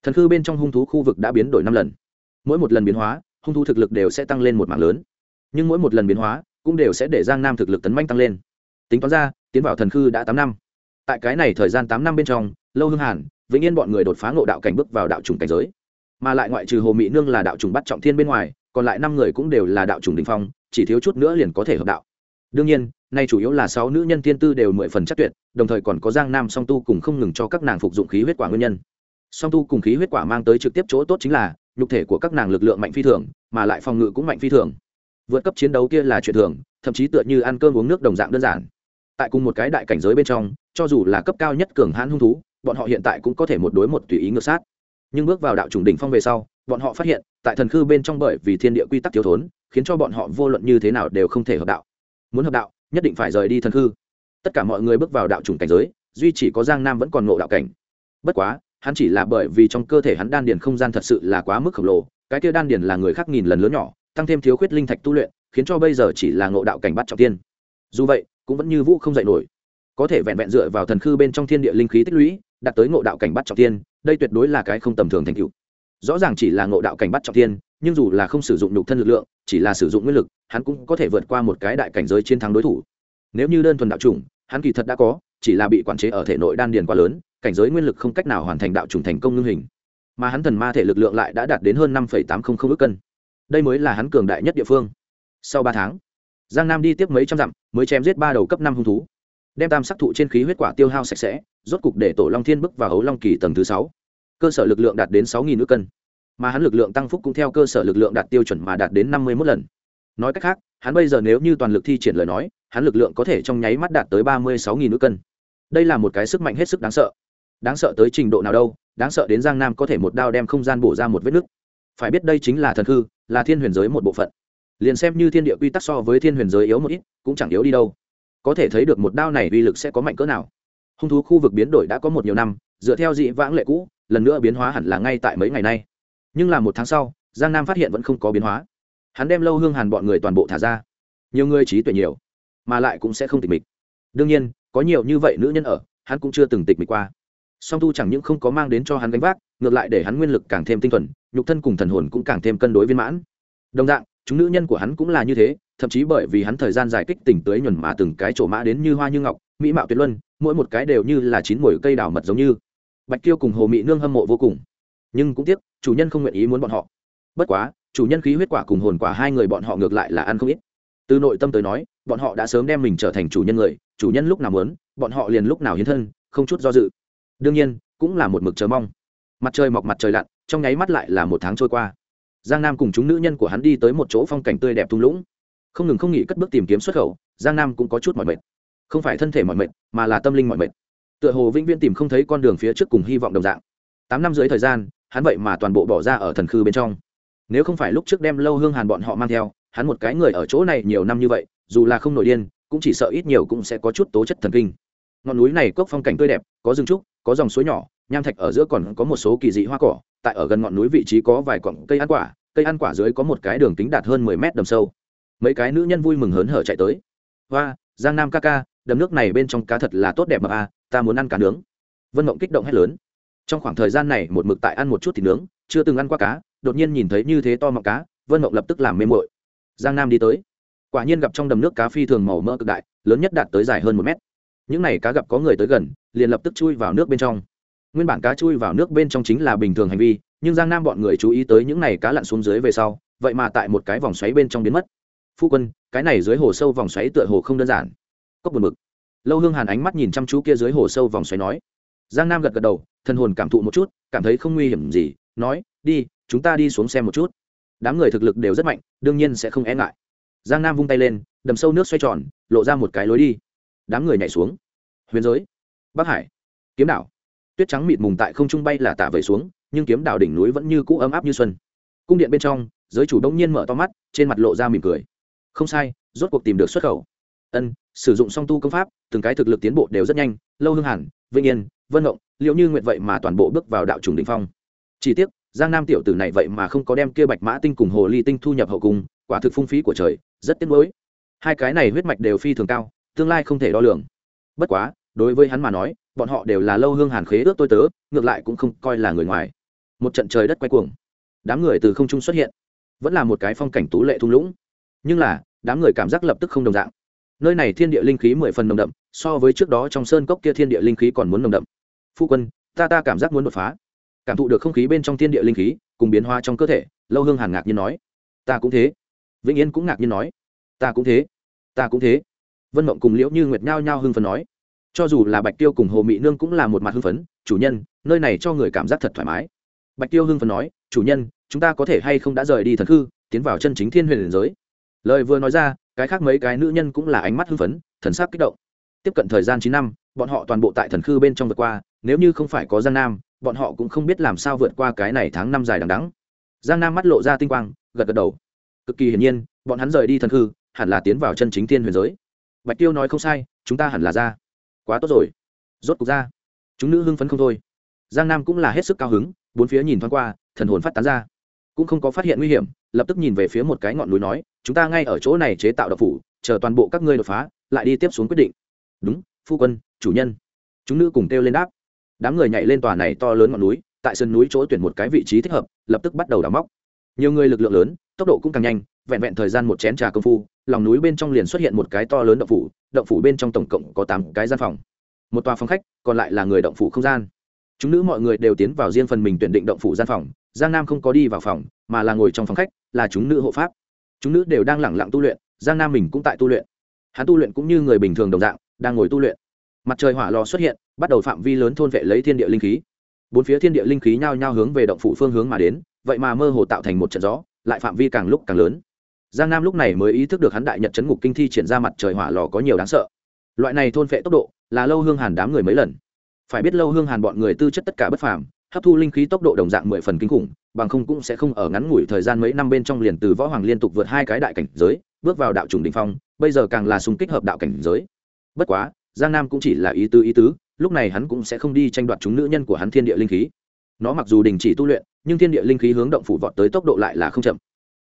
Speaker 1: thần khư bên trong hung thú khu vực đã biến đổi năm lần. Mỗi một lần biến hóa, hung thú thực lực đều sẽ tăng lên một mạng lớn. Nhưng mỗi một lần biến hóa cũng đều sẽ để giang nam thực lực tấn manh tăng lên. Tính toán ra, tiến vào thần khư đã tám năm. Tại cái này thời gian tám năm bên trong, lâu hương hàn, vĩnh yên bọn người đột phá ngộ đạo cảnh bước vào đạo trùng cảnh giới. Mà lại ngoại trừ hồ mỹ nương là đạo trùng bắt trọng thiên bên ngoài, còn lại năm người cũng đều là đạo trùng đình phong, chỉ thiếu chút nữa liền có thể hợp đạo. Đương nhiên, nay chủ yếu là sáu nữ nhân tiên tư đều mười phần chắc tuyệt, đồng thời còn có giang nam song tu cùng không ngừng cho các nàng phục dụng khí huyết quả nguyên nhân. Song tu cùng khí huyết quả mang tới trực tiếp chỗ tốt chính là, nhục thể của các nàng lực lượng mạnh phi thường, mà lại phòng ngự cũng mạnh phi thường vượt cấp chiến đấu kia là chuyện thường, thậm chí tựa như ăn cơm uống nước đồng dạng đơn giản. Tại cùng một cái đại cảnh giới bên trong, cho dù là cấp cao nhất cường hãn hung thú, bọn họ hiện tại cũng có thể một đối một tùy ý ngược sát. Nhưng bước vào đạo trùng đỉnh phong về sau, bọn họ phát hiện, tại thần khư bên trong bởi vì thiên địa quy tắc thiếu thốn, khiến cho bọn họ vô luận như thế nào đều không thể hợp đạo. Muốn hợp đạo, nhất định phải rời đi thần khư. Tất cả mọi người bước vào đạo trùng cảnh giới, duy chỉ có giang nam vẫn còn ngộ đạo cảnh. Bất quá, hắn chỉ là bởi vì trong cơ thể hắn đan điền không gian thật sự là quá mức khổng lồ, cái kia đan điền là người khác nghìn lần lớn nhỏ tăng thêm thiếu khuyết linh thạch tu luyện, khiến cho bây giờ chỉ là ngộ đạo cảnh bắt trọng tiên. Dù vậy, cũng vẫn như vũ không dạy nổi. Có thể vẹn vẹn dựa vào thần khư bên trong thiên địa linh khí tích lũy, đạt tới ngộ đạo cảnh bắt trọng tiên, đây tuyệt đối là cái không tầm thường thành tựu. Rõ ràng chỉ là ngộ đạo cảnh bắt trọng tiên, nhưng dù là không sử dụng nhục thân lực lượng, chỉ là sử dụng nguyên lực, hắn cũng có thể vượt qua một cái đại cảnh giới chiến thắng đối thủ. Nếu như đơn thuần đạo chủng, hắn kỳ thật đã có, chỉ là bị quản chế ở thể nội đan điền quá lớn, cảnh giới nguyên lực không cách nào hoàn thành đạo chủng thành công ngưng hình. Mà hắn thần ma thể lực lượng lại đã đạt đến hơn năm tám trăm linh ước cân đây mới là hắn cường đại nhất địa phương. Sau ba tháng, giang nam đi tiếp mấy trăm dặm, mới chém giết ba đầu cấp năm hung thú. Đem tam sắc thụ trên khí huyết quả tiêu hao sạch sẽ, rốt cục để tổ long thiên bước vào hấu long kỳ tầng thứ sáu. Cơ sở lực lượng đạt đến sáu nghìn ước cân. Mà hắn lực lượng tăng phúc cũng theo cơ sở lực lượng đạt tiêu chuẩn mà đạt đến năm mươi một lần. Nói cách khác, hắn bây giờ nếu như toàn lực thi triển lời nói, hắn lực lượng có thể trong nháy mắt đạt tới ba mươi sáu nghìn ước cân. Đây là một cái sức mạnh hết sức đáng sợ. Đáng sợ tới trình độ nào đâu, đáng sợ đến giang nam có thể một đao đem không gian bổ ra một vết nứt. Phải biết đây chính là thần hư là thiên huyền giới một bộ phận. Liền xem như thiên địa quy tắc so với thiên huyền giới yếu một ít, cũng chẳng yếu đi đâu. Có thể thấy được một đao này uy lực sẽ có mạnh cỡ nào. Hung thú khu vực biến đổi đã có một nhiều năm, dựa theo dị vãng lệ cũ, lần nữa biến hóa hẳn là ngay tại mấy ngày nay. Nhưng là một tháng sau, giang nam phát hiện vẫn không có biến hóa. Hắn đem lâu hương hàn bọn người toàn bộ thả ra. Nhiều người trí tuệ nhiều, mà lại cũng sẽ không tịch mịch. Đương nhiên, có nhiều như vậy nữ nhân ở, hắn cũng chưa từng tịch mịch qua song tu chẳng những không có mang đến cho hắn gánh vác, ngược lại để hắn nguyên lực càng thêm tinh thuần, nhục thân cùng thần hồn cũng càng thêm cân đối viên mãn. Đồng dạng, chúng nữ nhân của hắn cũng là như thế, thậm chí bởi vì hắn thời gian dài kích tỉnh tới nhuần mà từng cái trổ mã đến như hoa như ngọc, mỹ mạo tuyệt luân, mỗi một cái đều như là chín mồi cây đào mật giống như. Bạch kiêu cùng hồ mỹ nương hâm mộ vô cùng. Nhưng cũng tiếc, chủ nhân không nguyện ý muốn bọn họ. Bất quá, chủ nhân khí huyết quả cùng hồn quả hai người bọn họ ngược lại là ăn không ít. Từ nội tâm tới nói, bọn họ đã sớm đem mình trở thành chủ nhân người, chủ nhân lúc nào muốn, bọn họ liền lúc nào hiến thân, không chút do dự đương nhiên, cũng là một mực chờ mong. Mặt trời mọc mặt trời lặn, trong nháy mắt lại là một tháng trôi qua. Giang nam cùng chúng nữ nhân của hắn đi tới một chỗ phong cảnh tươi đẹp thung lũng. Không ngừng không nghỉ cất bước tìm kiếm xuất khẩu, giang nam cũng có chút mỏi mệt. Không phải thân thể mỏi mệt, mà là tâm linh mỏi mệt. Tựa hồ vĩnh viễn tìm không thấy con đường phía trước cùng hy vọng đồng dạng. Tám năm dưới thời gian, hắn vậy mà toàn bộ bỏ ra ở thần khư bên trong. Nếu không phải lúc trước đem lâu hương hàn bọn họ mang theo, hắn một cái người ở chỗ này nhiều năm như vậy, dù là không nổi điên, cũng chỉ sợ ít nhiều cũng sẽ có chút tố chất thần kinh. Ngọn núi này cốc phong cảnh tươi đẹp, có rừng trúc có dòng suối nhỏ, nham thạch ở giữa còn có một số kỳ dị hoa cỏ, tại ở gần ngọn núi vị trí có vài cọng cây ăn quả, cây ăn quả dưới có một cái đường kính đạt hơn mười mét đầm sâu. Mấy cái nữ nhân vui mừng hớn hở chạy tới. Hoa, giang nam ca ca, đầm nước này bên trong cá thật là tốt đẹp mà a ta muốn ăn cá nướng. Vân mộng kích động hét lớn. Trong khoảng thời gian này, một mực tại ăn một chút thịt nướng, chưa từng ăn qua cá, đột nhiên nhìn thấy như thế to mọng cá, vân mộng lập tức làm mê mội giang nam đi tới. Quả nhiên gặp trong đầm nước cá phi thường màu mỡ cực đại, lớn nhất đạt tới dài hơn một mét những n à y cá gặp có người tới gần, liền lập tức chui vào nước bên trong. Nguyên bản cá chui vào nước bên trong chính là bình thường hành vi, nhưng giang nam bọn người chú ý tới những n à y cá lặn xuống dưới về sau, vậy mà tại một cái vòng xoáy bên trong biến mất. Phu quân, cái này dưới hồ sâu vòng xoáy tựa hồ không đơn giản. Cốc buồn bực. lâu hương hàn ánh mắt nhìn chăm chú kia dưới hồ sâu vòng xoáy nói. Giang nam gật gật đầu, thân hồn cảm thụ một chút, cảm thấy không nguy hiểm gì, nói, đi, chúng ta đi xuống xem một chút. Đám người thực lực đều rất mạnh, đương nhiên sẽ không e ngại. Giang nam vung tay lên, đầm sâu nước xoay tròn, lộ ra một cái lối đi đám người nhảy xuống. Huyền giới, bắc hải, kiếm đảo. Tuyết trắng mịt mùng tại không trung bay là tả vẩy xuống, nhưng kiếm đảo đỉnh núi vẫn như cũ ấm áp như xuân. Cung điện bên trong, giới chủ đông nhiên mở to mắt, trên mặt lộ ra mỉm cười. Không sai, rốt cuộc tìm được xuất khẩu. Ân, sử dụng song tu công pháp, từng cái thực lực tiến bộ đều rất nhanh, lâu hương hẳn, vĩnh yên, vân ngộng, liệu như nguyện vậy mà toàn bộ bước vào đạo trùng đình phong. Chỉ tiếc, giang nam tiểu tử này vậy mà không có đem kia bạch mã tinh cùng hồ ly tinh thu nhập hậu cung, quả thực phung phí của trời, rất tiếc nuối. Hai cái này huyết mạch đều phi thường cao tương lai không thể đo lường. Bất quá, đối với hắn mà nói, bọn họ đều là lâu hương hàn khế ước tôi tớ, ngược lại cũng không coi là người ngoài. Một trận trời đất quay cuồng. Đám người từ không trung xuất hiện. Vẫn là một cái phong cảnh tú lệ thung lũng. Nhưng là, đám người cảm giác lập tức không đồng dạng. Nơi này thiên địa linh khí mười phần nồng đậm, so với trước đó trong sơn cốc kia thiên địa linh khí còn muốn nồng đậm. Phu quân, ta ta cảm giác muốn đột phá. Cảm thụ được không khí bên trong thiên địa linh khí, cùng biến hóa trong cơ thể, lâu hương hàn ngạc nhiên nói. Ta cũng thế. Vĩnh yên cũng ngạc nhiên nói. Ta cũng thế. Ta cũng thế vân mộng cùng liễu như nguyệt nhao nhao hưng phấn nói. Cho dù là bạch tiêu cùng hồ mị nương cũng là một mặt hưng phấn, chủ nhân, nơi này cho người cảm giác thật thoải mái. Bạch tiêu hưng phấn nói, chủ nhân, chúng ta có thể hay không đã rời đi thần khư, tiến vào chân chính thiên huyền liền giới? Lời vừa nói ra, cái khác mấy cái nữ nhân cũng là ánh mắt hưng phấn, thần sắc kích động. Tiếp cận thời gian chín năm, bọn họ toàn bộ tại thần khư bên trong vượt qua, nếu như không phải có giang nam, bọn họ cũng không biết làm sao vượt qua cái này tháng năm dài đằng đắng giang nam mắt lộ ra tinh quang, gật gật đầu. Cực kỳ hiển nhiên, bọn hắn rời đi thần khư, hẳn là tiến vào chân chính thiên huyền giới bạch tiêu nói không sai, chúng ta hẳn là ra. Quá tốt rồi. Rốt cục ra. Chúng nữ hưng phấn không thôi. Giang nam cũng là hết sức cao hứng, bốn phía nhìn thoáng qua, thần hồn phát tán ra. Cũng không có phát hiện nguy hiểm, lập tức nhìn về phía một cái ngọn núi nói, chúng ta ngay ở chỗ này chế tạo độc phủ, chờ toàn bộ các ngươi đột phá, lại đi tiếp xuống quyết định. Đúng, phu quân, chủ nhân. Chúng nữ cùng kêu lên đáp. Đám người nhảy lên tòa này to lớn ngọn núi, tại sân núi chỗ tuyển một cái vị trí thích hợp, lập tức bắt đầu đào móc. Nhiều người lực lượng lớn, tốc độ cũng càng nhanh, vẹn vẹn thời gian một chén trà công phu lòng núi bên trong liền xuất hiện một cái to lớn động phủ động phủ bên trong tổng cộng có tám cái gian phòng. Một tòa phòng khách, còn lại là người động phủ không gian. Chúng nữ mọi người đều tiến vào riêng phần mình tuyển định động phủ gian phòng, giang nam không có đi vào phòng, mà là ngồi trong phòng khách, là chúng nữ hộ pháp. Chúng nữ đều đang lẳng lặng tu luyện, giang nam mình cũng tại tu luyện. Hắn tu luyện cũng như người bình thường đồng dạng, đang ngồi tu luyện. Mặt trời hỏa lò xuất hiện, bắt đầu phạm vi lớn thôn vệ lấy thiên địa linh khí. Bốn phía thiên địa linh khí nhao nhao hướng về động phủ phương hướng mà đến, vậy mà mơ hồ tạo thành một trận gió, lại phạm vi càng lúc càng lớn giang nam lúc này mới ý thức được hắn đại nhật chấn ngục kinh thi triển ra mặt trời hỏa lò có nhiều đáng sợ. Loại này thôn phệ tốc độ là lâu hương hàn đám người mấy lần. Phải biết lâu hương hàn bọn người tư chất tất cả bất phàm, hấp thu linh khí tốc độ đồng dạng mười phần kinh khủng, bằng không cũng sẽ không ở ngắn ngủi thời gian mấy năm bên trong liền từ võ hoàng liên tục vượt hai cái đại cảnh giới, bước vào đạo trùng đình phong, bây giờ càng là xung kích hợp đạo cảnh giới. Bất quá, giang nam cũng chỉ là ý tứ ý tứ, lúc này hắn cũng sẽ không đi tranh đoạt chúng nữ nhân của hắn thiên địa linh khí. Nó mặc dù đình chỉ tu luyện, nhưng thiên địa linh khí hướng động phủ vọt tới tốc độ lại là không chậm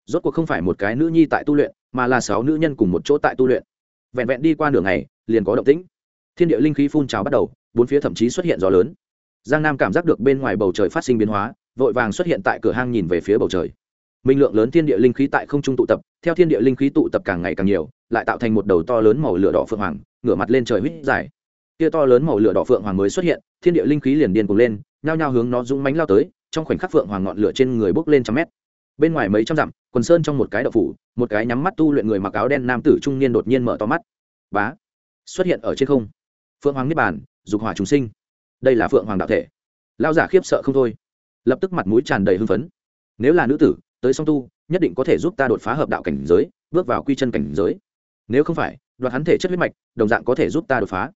Speaker 1: rốt cuộc không phải một cái nữ nhi tại tu luyện, mà là sáu nữ nhân cùng một chỗ tại tu luyện. Vẹn vẹn đi qua nửa ngày, liền có động tĩnh. Thiên địa linh khí phun trào bắt đầu, bốn phía thậm chí xuất hiện gió lớn. Giang nam cảm giác được bên ngoài bầu trời phát sinh biến hóa, vội vàng xuất hiện tại cửa hang nhìn về phía bầu trời. Minh lượng lớn thiên địa linh khí tại không trung tụ tập, theo thiên địa linh khí tụ tập càng ngày càng nhiều, lại tạo thành một đầu to lớn màu lửa đỏ phượng hoàng, ngửa mặt lên trời huýt dài. Kia to lớn màu lửa đỏ phượng hoàng mới xuất hiện, thiên địa linh khí liền điên cuồng lên, nhao nhao hướng nó dũng mánh lao tới, trong khoảnh khắc phượng hoàng ngọn lửa trên người bốc lên trăm mét. Bên ngoài mấy trăm dặm quần sơn trong một cái đậu phủ, một cái nhắm mắt tu luyện người mặc áo đen nam tử trung niên đột nhiên mở to mắt. Bá, xuất hiện ở trên không. Phượng hoàng niết bàn, dục hỏa chúng sinh. Đây là phượng hoàng đạo thể. Lao giả khiếp sợ không thôi. Lập tức mặt mũi tràn đầy hưng phấn. Nếu là nữ tử, tới song tu, nhất định có thể giúp ta đột phá hợp đạo cảnh giới, bước vào quy chân cảnh giới. Nếu không phải, đoạt hắn thể chất huyết mạch, đồng dạng có thể giúp ta đột phá.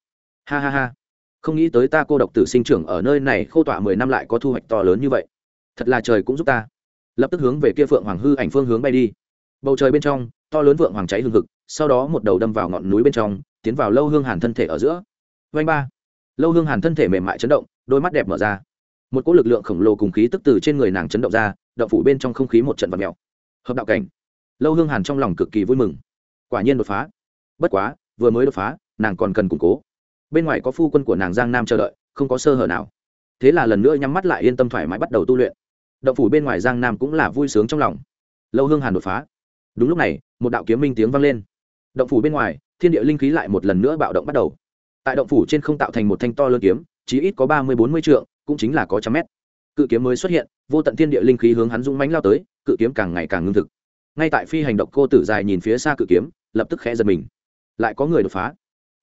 Speaker 1: Ha ha ha. Không nghĩ tới ta cô độc tử sinh trưởng ở nơi này, khô tỏa mười năm lại có thu hoạch to lớn như vậy. Thật là trời cũng giúp ta lập tức hướng về kia phượng hoàng hư ảnh phương hướng bay đi. Bầu trời bên trong, to lớn vượng hoàng cháy hừng hực, sau đó một đầu đâm vào ngọn núi bên trong, tiến vào lâu hương hàn thân thể ở giữa. Vanh ba. Lâu hương hàn thân thể mềm mại chấn động, đôi mắt đẹp mở ra. Một cỗ lực lượng khổng lồ cùng khí tức từ trên người nàng chấn động ra, động phủ bên trong không khí một trận vật mèo. Hợp đạo cảnh. Lâu hương hàn trong lòng cực kỳ vui mừng. Quả nhiên đột phá. Bất quá, vừa mới đột phá, nàng còn cần củng cố. Bên ngoài có phu quân của nàng giang nam chờ đợi, không có sơ hở nào. Thế là lần nữa nhắm mắt lại yên tâm thoải mái bắt đầu tu luyện động phủ bên ngoài giang nam cũng là vui sướng trong lòng. Lâu hương hàn đột phá. Đúng lúc này, một đạo kiếm minh tiếng vang lên. Động phủ bên ngoài, thiên địa linh khí lại một lần nữa bạo động bắt đầu. Tại động phủ trên không tạo thành một thanh to lớn kiếm, chí ít có ba mươi bốn mươi trượng, cũng chính là có trăm mét. Cự kiếm mới xuất hiện, vô tận thiên địa linh khí hướng hắn dũng mánh lao tới, cự kiếm càng ngày càng ngưng thực. Ngay tại phi hành động, cô tử dài nhìn phía xa cự kiếm, lập tức khẽ giật mình. Lại có người đột phá.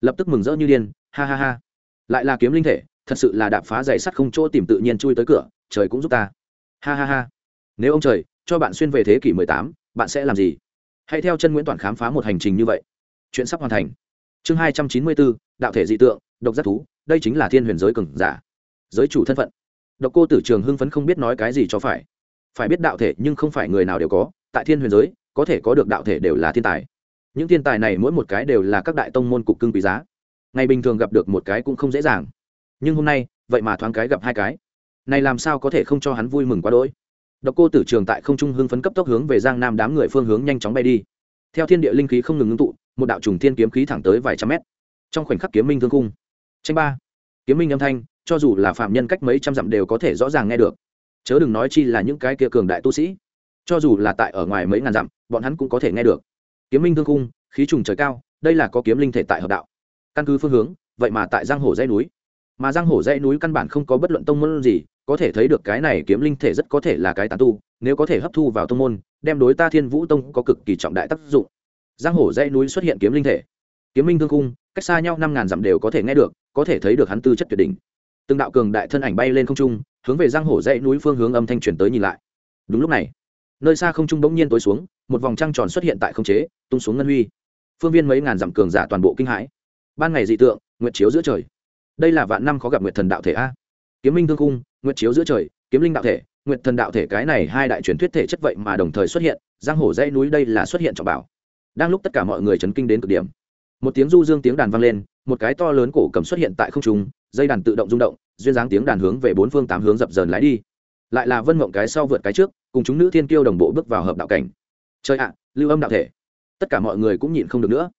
Speaker 1: Lập tức mừng rỡ như điên, ha ha ha. Lại là kiếm linh thể, thật sự là đạp phá dày sắt không chỗ tìm tự nhiên chui tới cửa, trời cũng giúp ta ha ha ha. Nếu ông trời, cho bạn xuyên về thế kỷ mười tám, bạn sẽ làm gì? Hãy theo chân nguyễn toàn khám phá một hành trình như vậy. Chuyện sắp hoàn thành. Chương hai trăm chín mươi bốn, đạo thể dị tượng, độc giác thú, đây chính là thiên huyền giới cừng giả. Giới chủ thân phận. Độc cô tử trường hưng phấn không biết nói cái gì cho phải. Phải biết đạo thể nhưng không phải người nào đều có, tại thiên huyền giới, có thể có được đạo thể đều là thiên tài. Những thiên tài này mỗi một cái đều là các đại tông môn cục cưng quý giá. Ngày bình thường gặp được một cái cũng không dễ dàng. Nhưng hôm nay, vậy mà thoáng cái gặp hai cái này làm sao có thể không cho hắn vui mừng quá đỗi? Độc cô tử trường tại không trung hưng phấn cấp tốc hướng về giang nam đám người phương hướng nhanh chóng bay đi. Theo thiên địa linh khí không ngừng ngưng tụ, một đạo trùng thiên kiếm khí thẳng tới vài trăm mét. Trong khoảnh khắc kiếm minh thương cung tranh ba. Kiếm minh âm thanh, cho dù là phạm nhân cách mấy trăm dặm đều có thể rõ ràng nghe được. Chớ đừng nói chi là những cái kia cường đại tu sĩ. Cho dù là tại ở ngoài mấy ngàn dặm, bọn hắn cũng có thể nghe được. Kiếm minh thương cung khí trùng trời cao, đây là có kiếm linh thể tại hợp đạo. Căn cứ phương hướng, vậy mà tại giang hồ dây núi. Mà giang hồ dây núi căn bản không có bất luận tông môn gì có thể thấy được cái này kiếm linh thể rất có thể là cái tán tu, nếu có thể hấp thu vào tông môn, đem đối ta thiên vũ tông có cực kỳ trọng đại tác dụng. Giang hồ dãy núi xuất hiện kiếm linh thể. Kiếm minh thương cung, cách xa nhau năm ngàn dặm đều có thể nghe được, có thể thấy được hắn tư chất tuyệt đỉnh. Từng đạo cường đại thân ảnh bay lên không trung, hướng về giang hồ dãy núi phương hướng âm thanh truyền tới nhìn lại. Đúng lúc này, nơi xa không trung bỗng nhiên tối xuống, một vòng trăng tròn xuất hiện tại không chế, tung xuống ngân huy. Phương viên mấy ngàn dặm cường giả toàn bộ kinh hãi. Ban ngày dị tượng, nguyệt chiếu giữa trời. Đây là vạn năm khó gặp nguyệt thần đạo thể a. Kiếm minh thương cung nguyệt chiếu giữa trời, kiếm linh đạo thể, nguyệt thần đạo thể, cái này hai đại truyền thuyết thể chất vậy mà đồng thời xuất hiện, giang hồ dãy núi đây là xuất hiện trọng bảo. Đang lúc tất cả mọi người chấn kinh đến cực điểm, một tiếng du dương tiếng đàn vang lên, một cái to lớn cổ cầm xuất hiện tại không trung, dây đàn tự động rung động, duyên dáng tiếng đàn hướng về bốn phương tám hướng dập dờn lái đi. Lại là vân mộng cái sau vượt cái trước, cùng chúng nữ thiên kiêu đồng bộ bước vào hợp đạo cảnh. Chơi ạ, lưu âm đạo thể. Tất cả mọi người cũng nhịn không được nữa.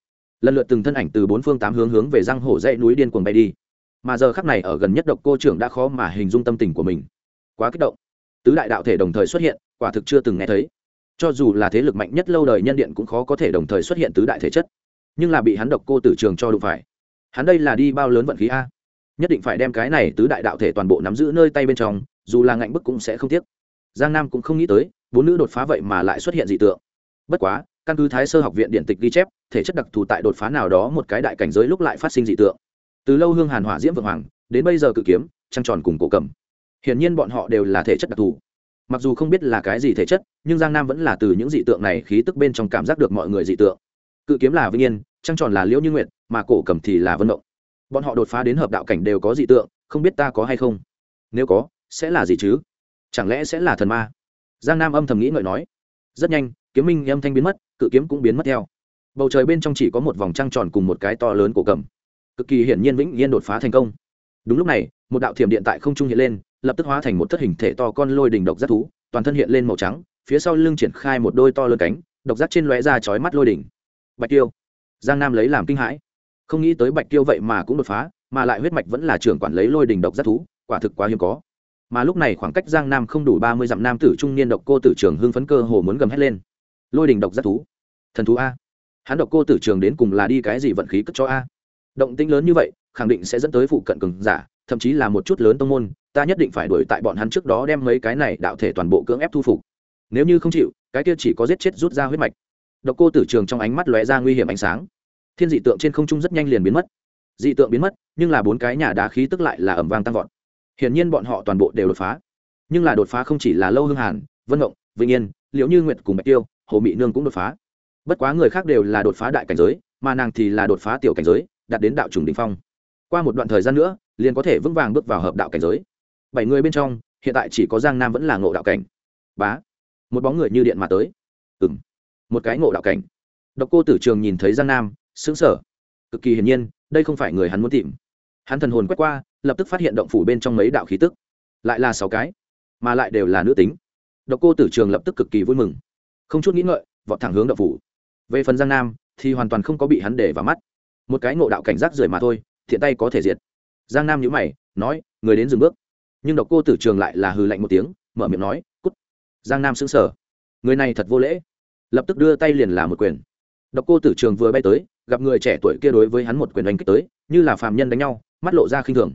Speaker 1: Lần lượt từng thân ảnh từ bốn phương tám hướng hướng về giang hổ dãy núi điên cuồng bay đi mà giờ khắc này ở gần nhất độc cô trưởng đã khó mà hình dung tâm tình của mình. Quá kích động. Tứ đại đạo thể đồng thời xuất hiện, quả thực chưa từng nghe thấy. Cho dù là thế lực mạnh nhất lâu đời nhân điện cũng khó có thể đồng thời xuất hiện tứ đại thể chất. Nhưng là bị hắn độc cô tử trường cho đụng phải. Hắn đây là đi bao lớn vận khí a? Nhất định phải đem cái này tứ đại đạo thể toàn bộ nắm giữ nơi tay bên trong, dù là ngạnh bức cũng sẽ không tiếc. Giang nam cũng không nghĩ tới, bốn nữ đột phá vậy mà lại xuất hiện dị tượng. Bất quá, căn cứ thái sơ học viện điện tịch ghi chép, thể chất đặc thù tại đột phá nào đó một cái đại cảnh giới lúc lại phát sinh dị tượng từ lâu hương hàn hỏa diễm vượng hoàng, đến bây giờ cự kiếm, trăng tròn cùng cổ cầm. Hiển nhiên bọn họ đều là thể chất đặc thù. Mặc dù không biết là cái gì thể chất, nhưng giang nam vẫn là từ những dị tượng này khí tức bên trong cảm giác được mọi người dị tượng. Cự kiếm là vinh yên, trăng tròn là liễu như nguyện mà cổ cầm thì là vân động bọn họ đột phá đến hợp đạo cảnh đều có dị tượng, không biết ta có hay không? Nếu có, sẽ là gì chứ? Chẳng lẽ sẽ là thần ma? Giang nam âm thầm nghĩ ngợi nói. Rất nhanh, kiếm minh âm thanh biến mất, cự kiếm cũng biến mất theo. Bầu trời bên trong chỉ có một vòng trăng tròn cùng một cái to lớn cổ cầm cực kỳ hiển nhiên vĩnh yên đột phá thành công. Đúng lúc này, một đạo thiểm điện tại không trung hiện lên, lập tức hóa thành một thất hình thể to con lôi đình độc giác thú, toàn thân hiện lên màu trắng, phía sau lưng triển khai một đôi to lớn cánh, độc giác trên lóe ra chói mắt lôi đỉnh bạch tiêu. Giang nam lấy làm kinh hãi. Không nghĩ tới bạch tiêu vậy mà cũng đột phá, mà lại huyết mạch vẫn là trưởng quản lấy lôi đình độc giác thú, quả thực quá hiếm có. Mà lúc này khoảng cách giang nam không đủ ba mươi dặm nam tử trung niên độc cô tử trường hưng phấn cơ hồ muốn gầm hét lên. Lôi đình độc giác thú. Thần thú a. Hắn độc cô tử trường đến cùng là đi cái gì vận khí cất cho a? Động tĩnh lớn như vậy, khẳng định sẽ dẫn tới phụ cận cường giả, thậm chí là một chút lớn tông môn, ta nhất định phải đuổi tại bọn hắn trước đó đem mấy cái này đạo thể toàn bộ cưỡng ép thu phục. Nếu như không chịu, cái kia chỉ có giết chết rút ra huyết mạch. Độc cô tử trường trong ánh mắt lóe ra nguy hiểm ánh sáng. Thiên dị tượng trên không trung rất nhanh liền biến mất. Dị tượng biến mất, nhưng là bốn cái nhà đá khí tức lại là ẩm vang tăng vọt. Hiển nhiên bọn họ toàn bộ đều đột phá. Nhưng là đột phá không chỉ là lâu hương hàn, vân ngộng, vĩnh yên, liễu như nguyệt cùng bạch tiêu, hồ mỹ nương cũng đột phá. Bất quá người khác đều là đột phá đại cảnh giới, mà nàng thì là đột phá tiểu cảnh giới đạt đến đạo trùng đ ỉ n h phong. Qua một đoạn thời gian nữa, liền có thể vững vàng bước vào hợp đạo cảnh giới. Bảy người bên trong, hiện tại chỉ có giang nam vẫn là ngộ đạo cảnh. Bá, một bóng người như điện mà tới. Ừ m một cái ngộ đạo cảnh. Độc cô tử trường nhìn thấy giang nam xứng sở cực kỳ hiển nhiên, đây không phải người hắn muốn tìm. Hắn thần hồn quét qua, lập tức phát hiện động phủ bên trong mấy đạo khí tức. Lại là sáu cái, mà lại đều là nữ tính. Độc cô tử trường lập tức cực kỳ vui mừng. Không chút nghĩ ngợi, vọt thẳng hướng động phủ. Về phần giang nam, thì hoàn toàn không có bị hắn để vào mắt một cái ngộ đạo cảnh giác rời mà thôi, thiện tay có thể diệt. Giang nam nhữ mày, nói, người đến dừng bước. Nhưng độc cô tử trường lại là hừ lạnh một tiếng, mở miệng nói, cút. Giang nam xứng sở người này thật vô lễ. Lập tức đưa tay liền là một quyền. Độc cô tử trường vừa bay tới, gặp người trẻ tuổi kia đối với hắn một quyền đánh kích tới, như là phàm nhân đánh nhau, mắt lộ ra khinh thường.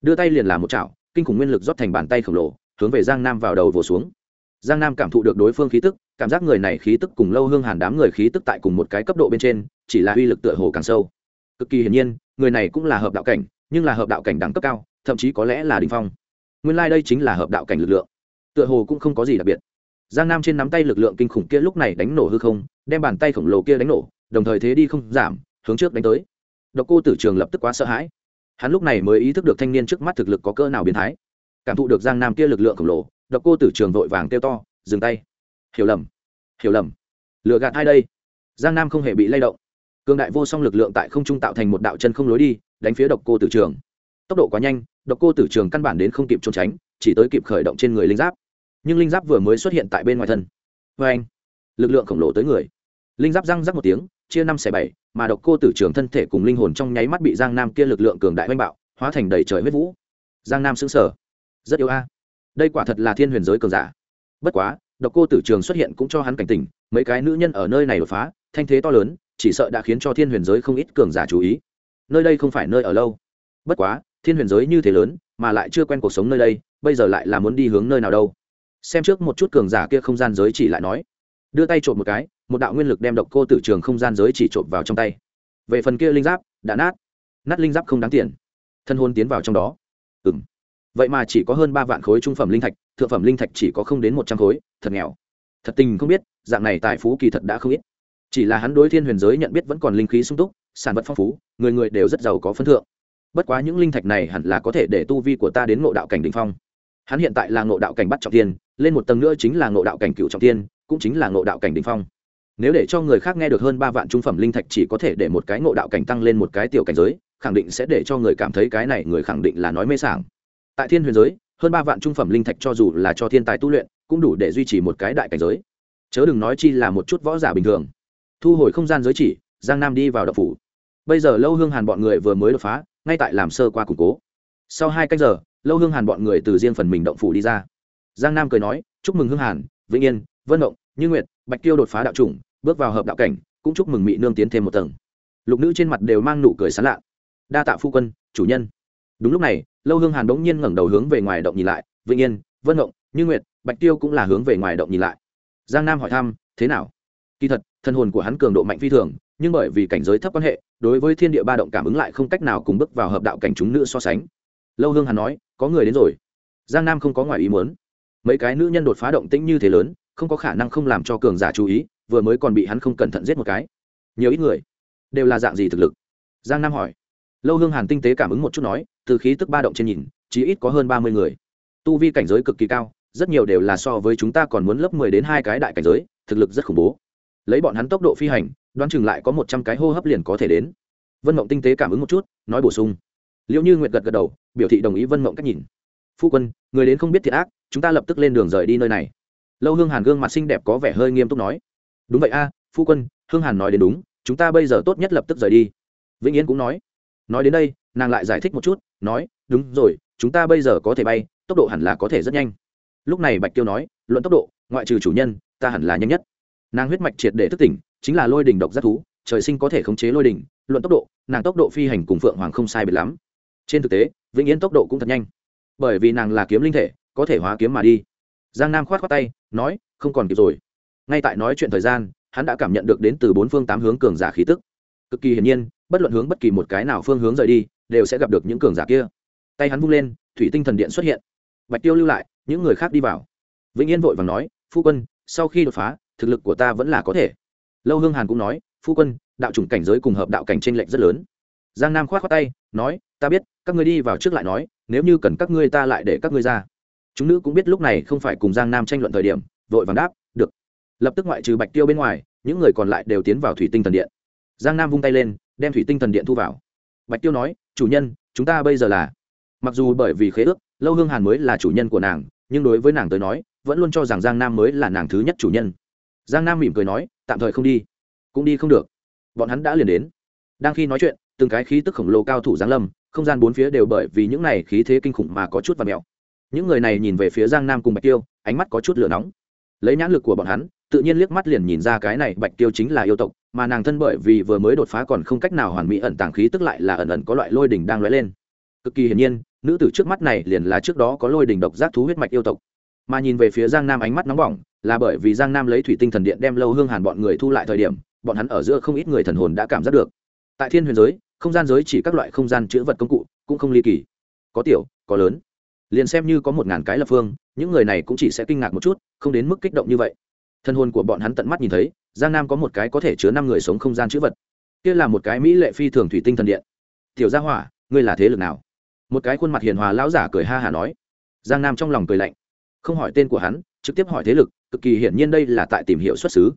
Speaker 1: Đưa tay liền là một chảo, kinh khủng nguyên lực rót thành bàn tay khổng lồ, hướng về giang nam vào đầu vồ xuống. Giang nam cảm thụ được đối phương khí tức, cảm giác người này khí tức cùng lâu hương hàn đám người khí tức tại cùng một cái cấp độ bên trên, chỉ là uy lực tựa hồ càng sâu cực kỳ hiển nhiên, người này cũng là hợp đạo cảnh, nhưng là hợp đạo cảnh đẳng cấp cao, thậm chí có lẽ là đình phong. Nguyên lai、like、đây chính là hợp đạo cảnh lực lượng. Tựa hồ cũng không có gì đặc biệt. Giang nam trên nắm tay lực lượng kinh khủng kia lúc này đánh nổ hư không, đem bàn tay khổng lồ kia đánh nổ, đồng thời thế đi không giảm, hướng trước đánh tới. Độc cô tử trường lập tức quá sợ hãi. Hắn lúc này mới ý thức được thanh niên trước mắt thực lực có cỡ nào biến thái. Cảm thụ được giang nam kia lực lượng khổng lồ, độc cô tử trường vội vàng kêu to, dừng tay. Hiểu lầm hiểu lầm. Lựa gạt hai đây? Giang nam không hề bị lay động cường đại vô song lực lượng tại không trung tạo thành một đạo chân không lối đi, đánh phía độc cô tử trường. Tốc độ quá nhanh, độc cô tử trường căn bản đến không kịp trốn tránh, chỉ tới kịp khởi động trên người linh giáp. Nhưng linh giáp vừa mới xuất hiện tại bên ngoài thân. Vê anh, lực lượng khổng lồ tới người. Linh giáp răng rắc một tiếng, chia năm xẻ bảy, mà độc cô tử trường thân thể cùng linh hồn trong nháy mắt bị giang nam kia lực lượng cường đại oanh bạo, hóa thành đầy trời huyết vũ. Giang nam xứng sở rất yếu a. Đây quả thật là thiên huyền giới cường giả. Bất quá, độc cô tử trường xuất hiện cũng cho hắn cảnh tỉnh, mấy cái nữ nhân ở nơi này đột phá, thanh thế to lớn chỉ sợ đã khiến cho thiên huyền giới không ít cường giả chú ý. Nơi đây không phải nơi ở lâu. Bất quá, thiên huyền giới như thế lớn, mà lại chưa quen cuộc sống nơi đây, bây giờ lại là muốn đi hướng nơi nào đâu. Xem trước một chút cường giả kia không gian giới chỉ lại nói. Đưa tay trộm một cái, một đạo nguyên lực đem độc cô tử trường không gian giới chỉ trộm vào trong tay. Về phần kia linh giáp, đã nát. Nát linh giáp không đáng tiền. Thân hôn tiến vào trong đó. Ừ m vậy mà chỉ có hơn ba vạn khối trung phẩm linh thạch, thượng phẩm linh thạch chỉ có không đến một trăm khối, thật nghèo. Thật tình không biết, dạng này tài phú kỳ thật đã không ít chỉ là hắn đối thiên huyền giới nhận biết vẫn còn linh khí sung túc, sản vật phong phú, người người đều rất giàu có phân thượng. Bất quá những linh thạch này hẳn là có thể để tu vi của ta đến ngộ đạo cảnh đình phong. Hắn hiện tại là ngộ đạo cảnh bắt trọng tiên lên một tầng nữa chính là ngộ đạo cảnh cựu trọng tiên cũng chính là ngộ đạo cảnh đình phong. Nếu để cho người khác nghe được hơn ba vạn trung phẩm linh thạch chỉ có thể để một cái ngộ đạo cảnh tăng lên một cái tiểu cảnh giới, khẳng định sẽ để cho người cảm thấy cái này người khẳng định là nói mê sảng. Tại thiên huyền giới, hơn ba vạn trung phẩm linh thạch cho dù là cho thiên tài tu luyện, cũng đủ để duy trì một cái đại cảnh giới. Chớ đừng nói chi là một chút võ giả bình thường thu hồi không gian giới chỉ, giang nam đi vào đập phủ. Bây giờ lâu hương hàn bọn người vừa mới đột phá, ngay tại làm sơ qua củng cố. Sau hai cách giờ, lâu hương hàn bọn người từ riêng phần mình động phủ đi ra. Giang nam cười nói, chúc mừng hương hàn, vĩnh yên, vân động như nguyệt, bạch tiêu đột phá đạo chủng, bước vào hợp đạo cảnh, cũng chúc mừng mỹ nương tiến thêm một tầng. Lục nữ trên mặt đều mang nụ cười sán lạ. Đa tạ phu quân, chủ nhân. Đúng lúc này, lâu hương hàn bỗng nhiên ngẩng đầu hướng về ngoài động nhìn lại, vĩnh yên, vân động như nguyệt, bạch tiêu cũng là hướng về ngoài động nhìn lại. Giang nam hỏi thăm, thế nào? Kỳ thật thân hồn của hắn cường độ mạnh phi thường, nhưng bởi vì cảnh giới thấp quan hệ, đối với thiên địa ba động cảm ứng lại không cách nào cùng bước vào hợp đạo cảnh chúng nữ so sánh. Lâu hương hắn nói, có người đến rồi. Giang nam không có ngoài ý muốn. Mấy cái nữ nhân đột phá động tĩnh như thế lớn, không có khả năng không làm cho cường giả chú ý, vừa mới còn bị hắn không cẩn thận giết một cái. Nhiều ít người đều là dạng gì thực lực? Giang nam hỏi. Lâu hương hàn tinh tế cảm ứng một chút nói, từ khí tức ba động trên nhìn chỉ ít có hơn ba mươi người. Tu vi cảnh giới cực kỳ cao, rất nhiều đều là so với chúng ta còn muốn lớp mười đến hai cái đại cảnh giới, thực lực rất khủng bố lấy bọn hắn tốc độ phi hành, đoán chừng lại có một trăm cái hô hấp liền có thể đến. Vân mộng tinh tế cảm ứng một chút, nói bổ sung. Liệu như nguyệt gật gật đầu, biểu thị đồng ý vân mộng cách nhìn. Phu quân, người đến không biết thiệt ác, chúng ta lập tức lên đường rời đi nơi này. Lâu hương hàn gương mặt xinh đẹp có vẻ hơi nghiêm túc nói. Đúng vậy a, phu quân, hương hàn nói đến đúng, chúng ta bây giờ tốt nhất lập tức rời đi. Vĩnh yến cũng nói. Nói đến đây, nàng lại giải thích một chút, nói, đúng rồi, chúng ta bây giờ có thể bay, tốc độ hẳn là có thể rất nhanh. Lúc này bạch tiêu nói, luận tốc độ, ngoại trừ chủ nhân, ta hẳn là nhanh nhất nàng huyết mạch triệt để thức tỉnh, chính là lôi đình độc giác thú, trời sinh có thể khống chế lôi đình luận tốc độ, nàng tốc độ phi hành cùng phượng hoàng không sai biệt lắm. Trên thực tế, vĩnh yên tốc độ cũng thật nhanh. Bởi vì nàng là kiếm linh thể, có thể hóa kiếm mà đi. Giang nam khoát khoát tay, nói, không còn kịp rồi. Ngay tại nói chuyện thời gian, hắn đã cảm nhận được đến từ bốn phương tám hướng cường giả khí tức. Cực kỳ hiển nhiên, bất luận hướng bất kỳ một cái nào phương hướng rời đi, đều sẽ gặp được những cường giả kia. Tay hắn vung lên, thủy tinh thần điện xuất hiện. Bạch tiêu lưu lại, những người khác đi vào. Vĩnh yên vội vàng nói, phu quân, sau khi đột phá thực lực của ta vẫn là có thể. Lâu hương hàn cũng nói, phu quân, đạo chủng cảnh giới cùng hợp đạo cảnh tranh lệch rất lớn. Giang nam khoát khoác tay, nói, ta biết, các ngươi đi vào trước lại nói, nếu như cần các ngươi ta lại để các ngươi ra. Chúng nữ cũng biết lúc này không phải cùng giang nam tranh luận thời điểm, vội vàng đáp, được. Lập tức ngoại trừ bạch tiêu bên ngoài, những người còn lại đều tiến vào thủy tinh thần điện. Giang nam vung tay lên, đem thủy tinh thần điện thu vào. Bạch tiêu nói, chủ nhân, chúng ta bây giờ là mặc dù bởi vì khế ước, lâu hương hàn mới là chủ nhân của nàng, nhưng đối với nàng tới nói, vẫn luôn cho rằng giang nam mới là nàng thứ nhất chủ nhân giang nam mỉm cười nói, tạm thời không đi. Cũng đi không được. Bọn hắn đã liền đến. Đang khi nói chuyện, từng cái khí tức khổng lồ cao thủ giáng lâm, không gian bốn phía đều bởi vì những này khí thế kinh khủng mà có chút và mẹo những người này nhìn về phía giang nam cùng bạch tiêu, ánh mắt có chút lửa nóng. Lấy nhãn lực của bọn hắn, tự nhiên liếc mắt liền nhìn ra cái này bạch tiêu chính là yêu tộc, mà nàng thân bởi vì vừa mới đột phá còn không cách nào hoàn mỹ ẩn tàng khí tức lại là ẩn ẩn có loại lôi đỉnh đang lóe lên. Cực kỳ hiển nhiên, nữ tử trước mắt này liền là trước đó có lôi đỉnh độc giác thú huyết mạch yêu tộc mà nhìn về phía giang nam ánh mắt nóng bỏng, là bởi vì giang nam lấy thủy tinh thần điện đem lâu hương hàn bọn người thu lại thời điểm, bọn hắn ở giữa không ít người thần hồn đã cảm giác được. Tại thiên huyền giới, không gian giới chỉ các loại không gian chữ vật công cụ cũng không ly kỳ. Có tiểu, có lớn. Liền xem như có một ngàn cái lập phương, những người này cũng chỉ sẽ kinh ngạc một chút, không đến mức kích động như vậy. Thân hồn của bọn hắn tận mắt nhìn thấy, giang nam có một cái có thể chứa năm người sống không gian chữ vật. Kia là một cái mỹ lệ phi thường thủy tinh thần điện. Tiểu gia hỏa, ngươi là thế lực nào? Một cái khuôn mặt hiền hòa lão giả cười ha hả nói. Giang nam trong lòng cười lạnh không hỏi tên của hắn, trực tiếp hỏi thế lực, cực kỳ hiển nhiên đây là tại tìm hiểu xuất xứ.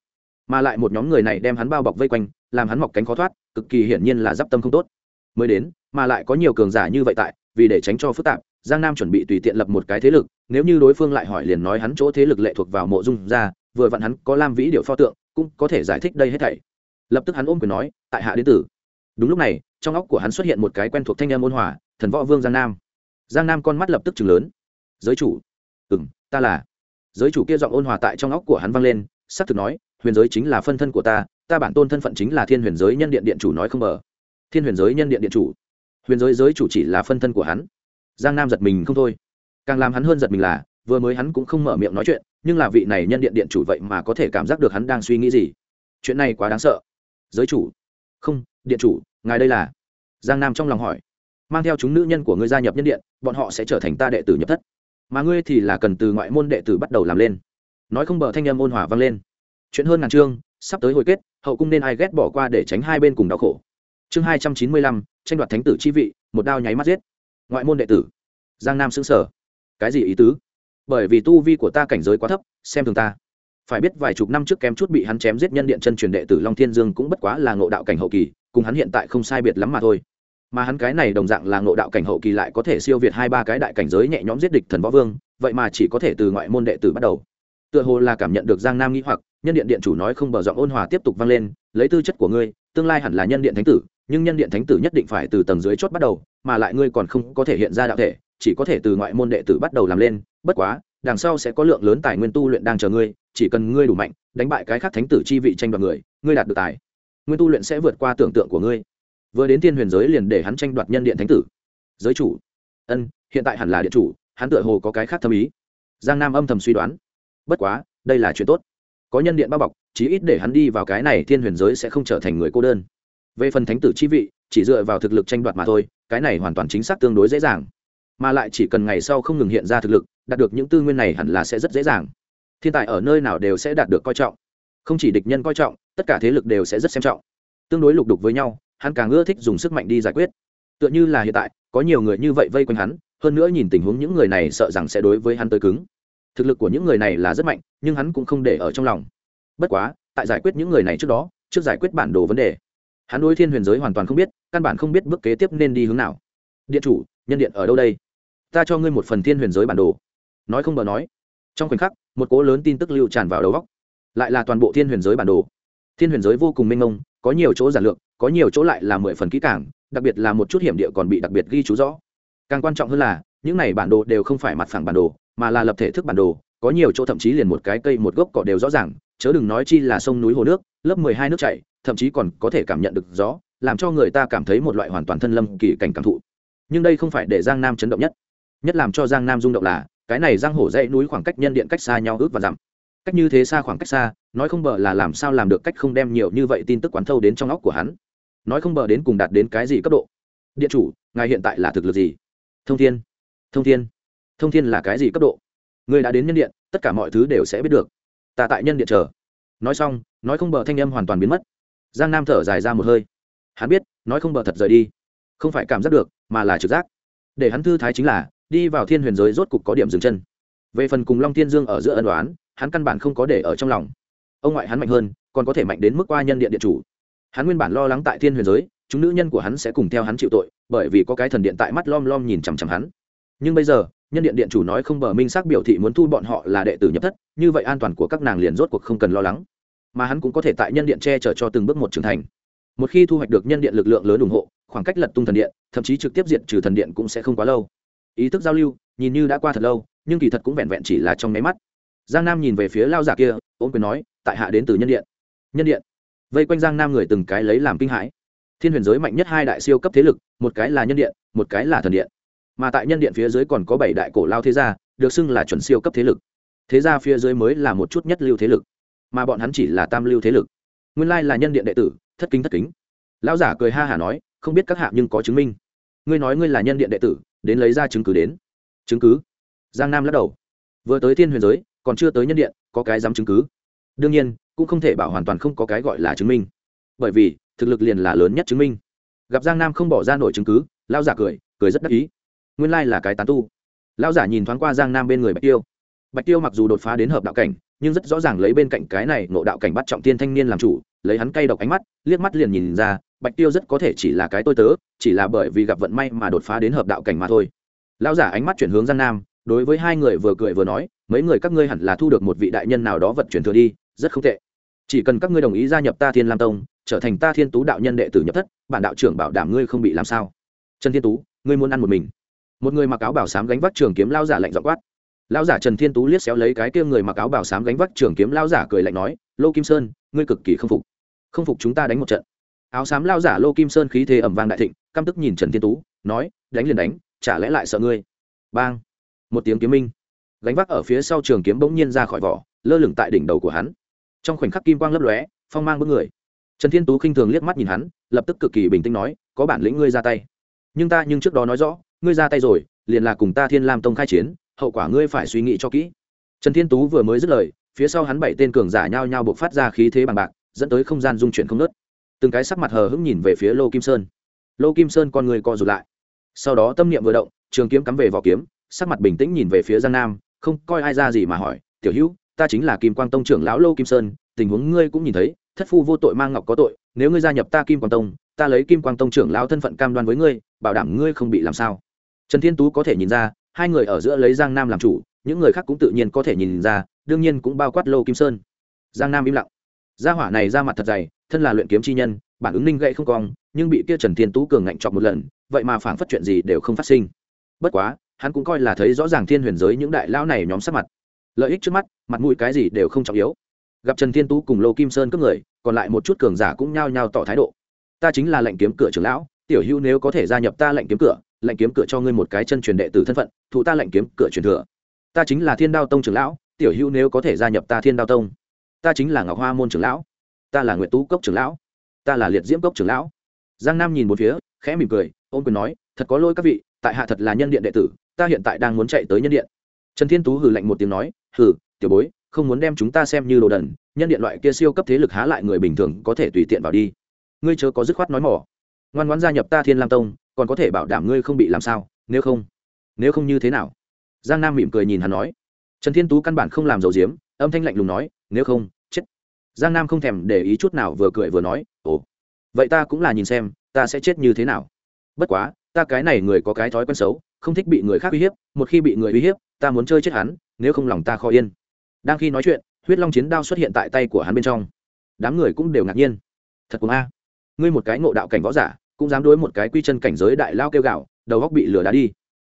Speaker 1: Mà lại một nhóm người này đem hắn bao bọc vây quanh, làm hắn mọc cánh khó thoát, cực kỳ hiển nhiên là d i p tâm không tốt. Mới đến, mà lại có nhiều cường giả như vậy tại, vì để tránh cho phức tạp, giang nam chuẩn bị tùy tiện lập một cái thế lực, nếu như đối phương lại hỏi liền nói hắn chỗ thế lực lệ thuộc vào mộ dung ra, vừa vặn hắn có lam vĩ điệu pho tượng, cũng có thể giải thích đây hết thảy. Lập tức hắn ôm quyền nói, tại hạ đến tử. Đúng lúc này, trong óc của hắn xuất hiện một cái quen thuộc thanh em ôn hòa, thần võ vương giang nam. Giang nam con mắt lập tức chừng lớn. Giới chủ ừ m ta là. Giới chủ kia giọng ôn hòa tại trong óc của hắn vang lên s ắ c thực nói, huyền giới chính là phân thân của ta ta bản tôn thân phận chính là thiên huyền giới nhân điện điện chủ nói không bờ thiên huyền giới nhân điện điện chủ. Huyền giới giới chủ chỉ là phân thân của hắn. Giang nam giật mình không thôi. Càng làm hắn hơn giật mình là, vừa mới hắn cũng không mở miệng nói chuyện, nhưng là vị này nhân điện điện chủ vậy mà có thể cảm giác được hắn đang suy nghĩ gì. Chuyện này quá đáng sợ. Giới chủ. Không, điện chủ, ngài đây là. Giang nam trong lòng hỏi. Mang theo chúng nữ nhân của ngươi gia nhập nhân điện, bọn họ sẽ trở thành ta đệ tử nhập thất mà ngươi thì là cần từ ngoại môn đệ tử bắt đầu làm lên. Nói không bờ thanh âm ôn hòa vang lên. Chuyện hơn ngàn chương, sắp tới hồi kết, hậu cung nên ai ghét bỏ qua để tránh hai bên cùng đau khổ. Chương hai trăm chín mươi lăm, tranh đoạt thánh tử chi vị, một đao nháy mắt giết. Ngoại môn đệ tử. Giang nam xứng sở cái gì ý tứ? Bởi vì tu vi của ta cảnh giới quá thấp, xem thường ta. Phải biết vài chục năm trước kém chút bị hắn chém giết nhân điện chân truyền đệ tử long thiên dương cũng bất quá là ngộ đạo cảnh hậu kỳ, cùng hắn hiện tại không sai biệt lắm mà thôi mà hắn cái này đồng dạng là ngộ đạo cảnh hậu kỳ lại có thể siêu việt hai ba cái đại cảnh giới nhẹ nhõm giết địch thần võ vương, vậy mà chỉ có thể từ ngoại môn đệ tử bắt đầu. Tựa hồ là cảm nhận được giang nam nghĩ hoặc, nhân điện điện chủ nói không bờ giọng ôn hòa tiếp tục vang lên, lấy tư chất của ngươi, tương lai hẳn là nhân điện thánh tử, nhưng nhân điện thánh tử nhất định phải từ tầng dưới chót bắt đầu, mà lại ngươi còn không có thể hiện ra đạo thể, chỉ có thể từ ngoại môn đệ tử bắt đầu làm lên, bất quá, đằng sau sẽ có lượng lớn tài nguyên tu luyện đang chờ ngươi, chỉ cần ngươi đủ mạnh, đánh bại cái khác thánh tử chi vị tranh đoạt người, ngươi đạt được tài. Nguyên tu luyện sẽ vượt qua tưởng tượng của ngươi vừa đến thiên huyền giới liền để hắn tranh đoạt nhân điện thánh tử. Giới chủ. Ân, hiện tại hẳn là điện chủ, hắn tựa hồ có cái khác thâm ý. Giang nam âm thầm suy đoán. Bất quá, đây là chuyện tốt. Có nhân điện bao bọc, chí ít để hắn đi vào cái này thiên huyền giới sẽ không trở thành người cô đơn. Về phần thánh tử chi vị, chỉ dựa vào thực lực tranh đoạt mà thôi, cái này hoàn toàn chính xác tương đối dễ dàng. Mà lại chỉ cần ngày sau không ngừng hiện ra thực lực, đạt được những tư nguyên này hẳn là sẽ rất dễ dàng. Thiên tài ở nơi nào đều sẽ đạt được coi trọng. Không chỉ địch nhân coi trọng, tất cả thế lực đều sẽ rất xem trọng. Tương đối lục đục với nhau hắn càng ưa thích dùng sức mạnh đi giải quyết. Tựa như là hiện tại, có nhiều người như vậy vây quanh hắn, hơn nữa nhìn tình huống những người này sợ rằng sẽ đối với hắn tới cứng. Thực lực của những người này là rất mạnh, nhưng hắn cũng không để ở trong lòng. Bất quá, tại giải quyết những người này trước đó, trước giải quyết bản đồ vấn đề, hắn đối thiên huyền giới hoàn toàn không biết, căn bản không biết bước kế tiếp nên đi hướng nào. Điện chủ, nhân điện ở đâu đây? Ta cho ngươi một phần thiên huyền giới bản đồ. Nói không bờ nói. Trong khoảnh khắc, một cỗ lớn tin tức lưu tràn vào đầu góc lại là toàn bộ thiên huyền giới bản đồ thiên huyền giới vô cùng mênh mông, có nhiều chỗ giản lược, có nhiều chỗ lại là mười phần kỹ càng, đặc biệt là một chút hiểm địa còn bị đặc biệt ghi chú rõ. Càng quan trọng hơn là, những này bản đồ đều không phải mặt phẳng bản đồ, mà là lập thể thức bản đồ, có nhiều chỗ thậm chí liền một cái cây, một gốc cỏ đều rõ ràng, chớ đừng nói chi là sông núi hồ nước, lớp mười hai nước chảy, thậm chí còn có thể cảm nhận được gió, làm cho người ta cảm thấy một loại hoàn toàn thân lâm kỳ cảnh cảm thụ. Nhưng đây không phải để giang nam chấn động nhất. Nhất làm cho giang nam rung động là, cái này giang hổ dãy núi khoảng cách nhân điện cách xa nhau ước và dặm cách như thế xa khoảng cách xa, nói không bờ là làm sao làm được cách không đem nhiều như vậy tin tức quán thâu đến trong óc của hắn. Nói không bờ đến cùng đạt đến cái gì cấp độ. Điện chủ, ngài hiện tại là thực lực gì? Thông thiên. Thông thiên. Thông thiên là cái gì cấp độ? Người đã đến nhân điện, tất cả mọi thứ đều sẽ biết được. Ta tại nhân điện chờ. Nói xong, nói không bờ thanh âm hoàn toàn biến mất. Giang nam thở dài ra một hơi. Hắn biết, nói không bờ thật rời đi. Không phải cảm giác được, mà là trực giác. Để hắn thư thái chính là, đi vào thiên huyền giới rốt cục có điểm dừng chân. Về phần cùng long thiên dương ở giữa ân đoán hắn căn bản không có để ở trong lòng. Ông ngoại hắn mạnh hơn, còn có thể mạnh đến mức qua nhân điện điện chủ. Hắn nguyên bản lo lắng tại thiên huyền giới, chúng nữ nhân của hắn sẽ cùng theo hắn chịu tội, bởi vì có cái thần điện tại mắt lom lom nhìn chằm chằm hắn. Nhưng bây giờ, nhân điện điện chủ nói không bờ minh xác biểu thị muốn thu bọn họ là đệ tử nhập thất, như vậy an toàn của các nàng liền rốt cuộc không cần lo lắng. Mà hắn cũng có thể tại nhân điện che chở cho từng bước một trưởng thành. Một khi thu hoạch được nhân điện lực lượng lớn ủng hộ, khoảng cách lật tung thần điện, thậm chí trực tiếp diện trừ thần điện cũng sẽ không quá lâu. Ý thức giao lưu, nhìn như đã qua thật lâu, nhưng kỳ thật cũng vẹn vẹn chỉ là trong máy mắt giang nam nhìn về phía lao giả kia ôm quyền nói, tại hạ đến từ nhân điện. Nhân điện? Vây quanh giang nam người từng cái lấy làm kinh hãi. Thiên huyền giới mạnh nhất hai đại siêu cấp thế lực, một cái là nhân điện, một cái là thần điện. Mà tại nhân điện phía dưới còn có bảy đại cổ lao thế gia, được xưng là chuẩn siêu cấp thế lực. Thế gia phía dưới mới là một chút nhất lưu thế lực, mà bọn hắn chỉ là tam lưu thế lực. Nguyên lai là nhân điện đệ tử, thất kính thất kính. Lão giả cười ha hả nói, không biết các hạ nhưng có chứng minh. Ngươi nói ngươi là nhân điện đệ tử, đến lấy ra chứng cứ đến. Chứng cứ? Giang nam lắc đầu. Vừa tới thiên huyền giới còn chưa tới nhân điện, có cái dám chứng cứ. Đương nhiên, cũng không thể bảo hoàn toàn không có cái gọi là chứng minh. Bởi vì, thực lực liền là lớn nhất chứng minh. Gặp giang nam không bỏ ra nổi chứng cứ lao giả cười cười rất đắc ý. Nguyên lai là cái tán tu. Lao giả nhìn thoáng qua giang nam bên người bạch tiêu. Bạch tiêu mặc dù đột phá đến hợp đạo cảnh, nhưng rất rõ ràng lấy bên cạnh cái này ngộ đạo cảnh bắt trọng tiên thanh niên làm chủ, lấy hắn cay độc ánh mắt, liếc mắt liền nhìn ra, bạch tiêu rất có thể chỉ là cái tôi tớ, chỉ là bởi vì gặp vận may mà đột phá đến hợp đạo cảnh mà thôi. Lão giả ánh mắt chuyển hướng giang nam đối với hai người vừa cười vừa nói, mấy người các ngươi hẳn là thu được một vị đại nhân nào đó vận chuyển thừa đi, rất không tệ. Chỉ cần các ngươi đồng ý gia nhập ta thiên lam tông, trở thành ta thiên tú đạo nhân đệ tử nhập thất, bản đạo trưởng bảo đảm ngươi không bị làm sao. Trần thiên tú, ngươi muốn ăn một mình. Một người mặc áo bảo sám gánh vác trường kiếm lao giả lạnh dọn quát. Lao giả trần thiên tú liếc xéo lấy cái kia người mặc áo bảo sám gánh vác trường kiếm lao giả cười lạnh nói, lô kim sơn, ngươi cực kỳ không phục. Không phục chúng ta đánh một trận. Áo sám lao giả lô kim sơn khí thế ẩm vang đại thịnh, căm tức nhìn trần thiên tú, nói, đánh liền đánh, chả lẽ lại sợ ngươi? Bang một tiếng kiếm minh. Gánh vác ở phía sau trường kiếm bỗng nhiên ra khỏi vỏ, lơ lửng tại đỉnh đầu của hắn. Trong khoảnh khắc kim quang lấp lóe, phong mang bước người. Trần thiên tú khinh thường liếc mắt nhìn hắn, lập tức cực kỳ bình tĩnh nói, có bản lĩnh ngươi ra tay. Nhưng ta, nhưng trước đó nói rõ, ngươi ra tay rồi, liền là cùng ta thiên lam tông khai chiến, hậu quả ngươi phải suy nghĩ cho kỹ. Trần thiên tú vừa mới dứt lời, phía sau hắn bảy tên cường giả nhao nhao buộc phát ra khí thế bằng bạc, dẫn tới không gian dung chuyển không nớt từng cái sắc mặt hờ hững nhìn về phía lô kim sơn. Lô kim sơn, con người co rụt lại. Sau đó tâm niệm vừa động, trường kiếm cắm về vỏ kiếm sắc mặt bình tĩnh nhìn về phía giang nam, không coi ai ra gì mà hỏi, tiểu hữu, ta chính là kim quang tông trưởng lão lô kim sơn, tình huống ngươi cũng nhìn thấy, thất phu vô tội mang ngọc có tội, nếu ngươi gia nhập ta kim quang tông, ta lấy kim quang tông trưởng lão thân phận cam đoan với ngươi, bảo đảm ngươi không bị làm sao. Trần thiên tú có thể nhìn ra, hai người ở giữa lấy giang nam làm chủ, những người khác cũng tự nhiên có thể nhìn ra, đương nhiên cũng bao quát lô kim sơn. Giang nam im lặng. Gia hỏa này ra mặt thật dày, thân là luyện kiếm chi nhân, bản ứng ninh gậy không cong, nhưng bị kia trần thiên tú cường ngạnh chọc một lần, vậy mà phảng phất chuyện gì đều không phát sinh. Bất quá hắn cũng coi là thấy rõ ràng thiên huyền giới những đại lão này nhóm sắc mặt. Lợi ích trước mắt, mặt mũi cái gì đều không trọng yếu. Gặp trần thiên tú cùng lô kim sơn cướp người, còn lại một chút cường giả cũng nhao nhao tỏ thái độ. Ta chính là lệnh kiếm cửa trưởng lão, tiểu hữu nếu có thể gia nhập ta lệnh kiếm cửa, lệnh kiếm cửa cho ngươi một cái chân truyền đệ tử thân phận, thụ ta lệnh kiếm cửa truyền thừa. Ta chính là thiên đao tông trưởng lão, tiểu hữu nếu có thể gia nhập ta thiên đao tông. Ta chính là ngọc hoa môn trưởng lão. Ta là nguyễn tú cốc trưởng lão. Ta là liệt diễm cốc trưởng lão. Giang nam nhìn một phía, khẽ mỉm cười ôm quyền nói, thật có lỗi các vị, tại hạ thật là nhân điện đệ tử ta hiện tại đang muốn chạy tới nhân điện. Trần thiên tú hừ lạnh một tiếng nói, hừ, tiểu bối, không muốn đem chúng ta xem như đồ đần, nhân điện loại kia siêu cấp thế lực há lại người bình thường có thể tùy tiện vào đi. Ngươi chớ có dứt khoát nói mỏ. Ngoan ngoãn gia nhập ta thiên lam tông, còn có thể bảo đảm ngươi không bị làm sao, nếu không nếu không như thế nào? Giang nam mỉm cười nhìn hắn nói. Trần thiên tú căn bản không làm dầu diếm, âm thanh lạnh lùng nói, nếu không, chết. Giang nam không thèm để ý chút nào vừa cười vừa nói, ồ, vậy ta cũng là nhìn xem, ta sẽ chết như thế nào? Bất quá, ta cái này người có cái thói quen xấu không thích bị người khác uy hiếp, một khi bị người uy hiếp, ta muốn chơi chết hắn, nếu không lòng ta khó yên. Đang khi nói chuyện, huyết long chiến đao xuất hiện tại tay của hắn bên trong. Đám người cũng đều ngạc nhiên. Thật cùng a. Ngươi một cái ngộ đạo cảnh võ giả, cũng dám đối một cái quy chân cảnh giới đại lao kêu gạo đầu góc bị lửa đá đi.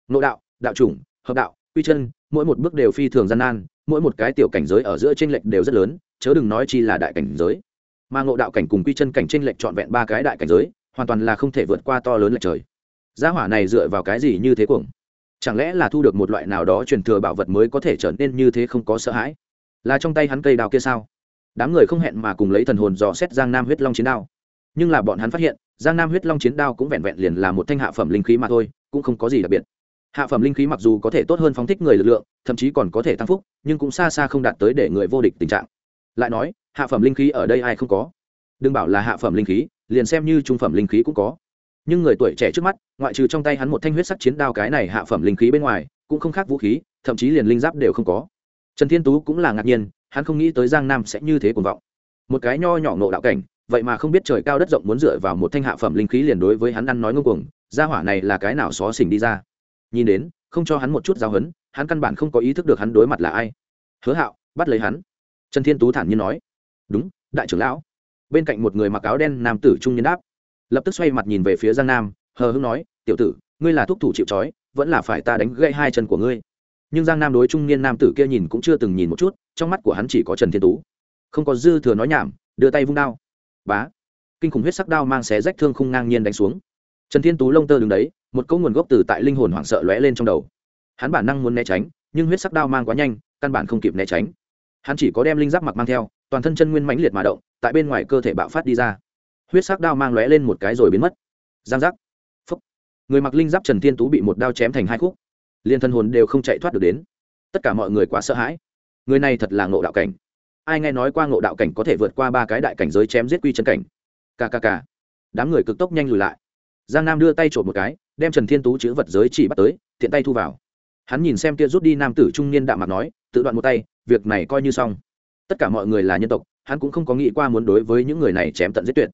Speaker 1: Ngộ đạo đạo chủng, hợp đạo, quy chân, mỗi một bước đều phi thường gian nan, mỗi một cái tiểu cảnh giới ở giữa tranh lệch đều rất lớn, chớ đừng nói chi là đại cảnh giới. Mà ngộ đạo cảnh cùng quy chân cảnh tranh lệch trọn vẹn ba cái đại cảnh giới, hoàn toàn là không thể vượt qua to lớn lệch trời gia hỏa này dựa vào cái gì như thế cuồng? Chẳng lẽ là thu được một loại nào đó truyền thừa bảo vật mới có thể trở nên như thế không có sợ hãi? Là trong tay hắn cây đào kia sao? Đám người không hẹn mà cùng lấy thần hồn dò xét giang nam huyết long chiến đao. Nhưng là bọn hắn phát hiện, giang nam huyết long chiến đao cũng vẹn vẹn liền là một thanh hạ phẩm linh khí mà thôi, cũng không có gì đặc biệt. Hạ phẩm linh khí mặc dù có thể tốt hơn phóng thích người lực lượng, thậm chí còn có thể tăng phúc, nhưng cũng xa xa không đạt tới để người vô địch tình trạng. Lại nói, hạ phẩm linh khí ở đây ai không có? Đừng bảo là hạ phẩm linh khí, liền xem như trung phẩm linh khí cũng có nhưng người tuổi trẻ trước mắt, ngoại trừ trong tay hắn một thanh huyết sắc chiến đao cái này hạ phẩm linh khí bên ngoài, cũng không khác vũ khí, thậm chí liền linh giáp đều không có. Trần thiên tú cũng là ngạc nhiên, hắn không nghĩ tới giang nam sẽ như thế cuồng vọng. Một cái nho nhỏ nộ đạo cảnh, vậy mà không biết trời cao đất rộng muốn dựa vào một thanh hạ phẩm linh khí liền đối với hắn ăn nói ngông cuồng, gia hỏa này là cái nào xó xỉnh đi ra? Nhìn đến, không cho hắn một chút giáo hấn, hắn căn bản không có ý thức được hắn đối mặt là ai. Hứa hạo, bắt lấy hắn. Trần thiên tú thản nhiên nói, đúng, đại trưởng lão. Bên cạnh một người mặc áo đen nam tử trung niên đáp lập tức xoay mặt nhìn về phía giang nam, hờ hưng nói, tiểu tử, ngươi là thúc thủ chịu trói, vẫn là phải ta đánh gãy hai chân của ngươi. Nhưng giang nam đối trung niên nam tử kia nhìn cũng chưa từng nhìn một chút, trong mắt của hắn chỉ có trần thiên tú. Không có dư thừa nói nhảm, đưa tay vung đao. Bá! Kinh khủng huyết sắc đao mang xé rách thương khung ngang nhiên đánh xuống. Trần thiên tú lông tơ đứng đấy, một câu nguồn gốc từ tại linh hồn hoảng sợ lóe lên trong đầu. Hắn bản năng muốn né tránh, nhưng huyết sắc đao mang quá nhanh, căn bản không kịp né tránh. Hắn chỉ có đem linh giáp mặc mang theo, toàn thân chân nguyên mãnh liệt mà động, tại bên ngoài cơ thể bạo phát đi ra huyết sắc đao mang lóe lên một cái rồi biến mất. Giang giác. Phúc. Người mặc linh giáp trần thiên tú bị một đao chém thành hai khúc. Liền thân hồn đều không chạy thoát được đến. Tất cả mọi người quá sợ hãi. Người này thật là ngộ đạo cảnh. Ai nghe nói qua ngộ đạo cảnh có thể vượt qua ba cái đại cảnh giới chém giết quy chân cảnh? Kkk đám người cực tốc nhanh lùi lại. Giang nam đưa tay trộm một cái, đem trần thiên tú chữ vật giới chỉ bắt tới, tiện tay thu vào. Hắn nhìn xem kia rút đi nam tử trung niên đạm mặt nói, tự đoạn một tay, việc này coi như xong. Tất cả mọi người là nhân tộc, hắn cũng không có nghĩ qua muốn đối với những người này chém tận giết tuyệt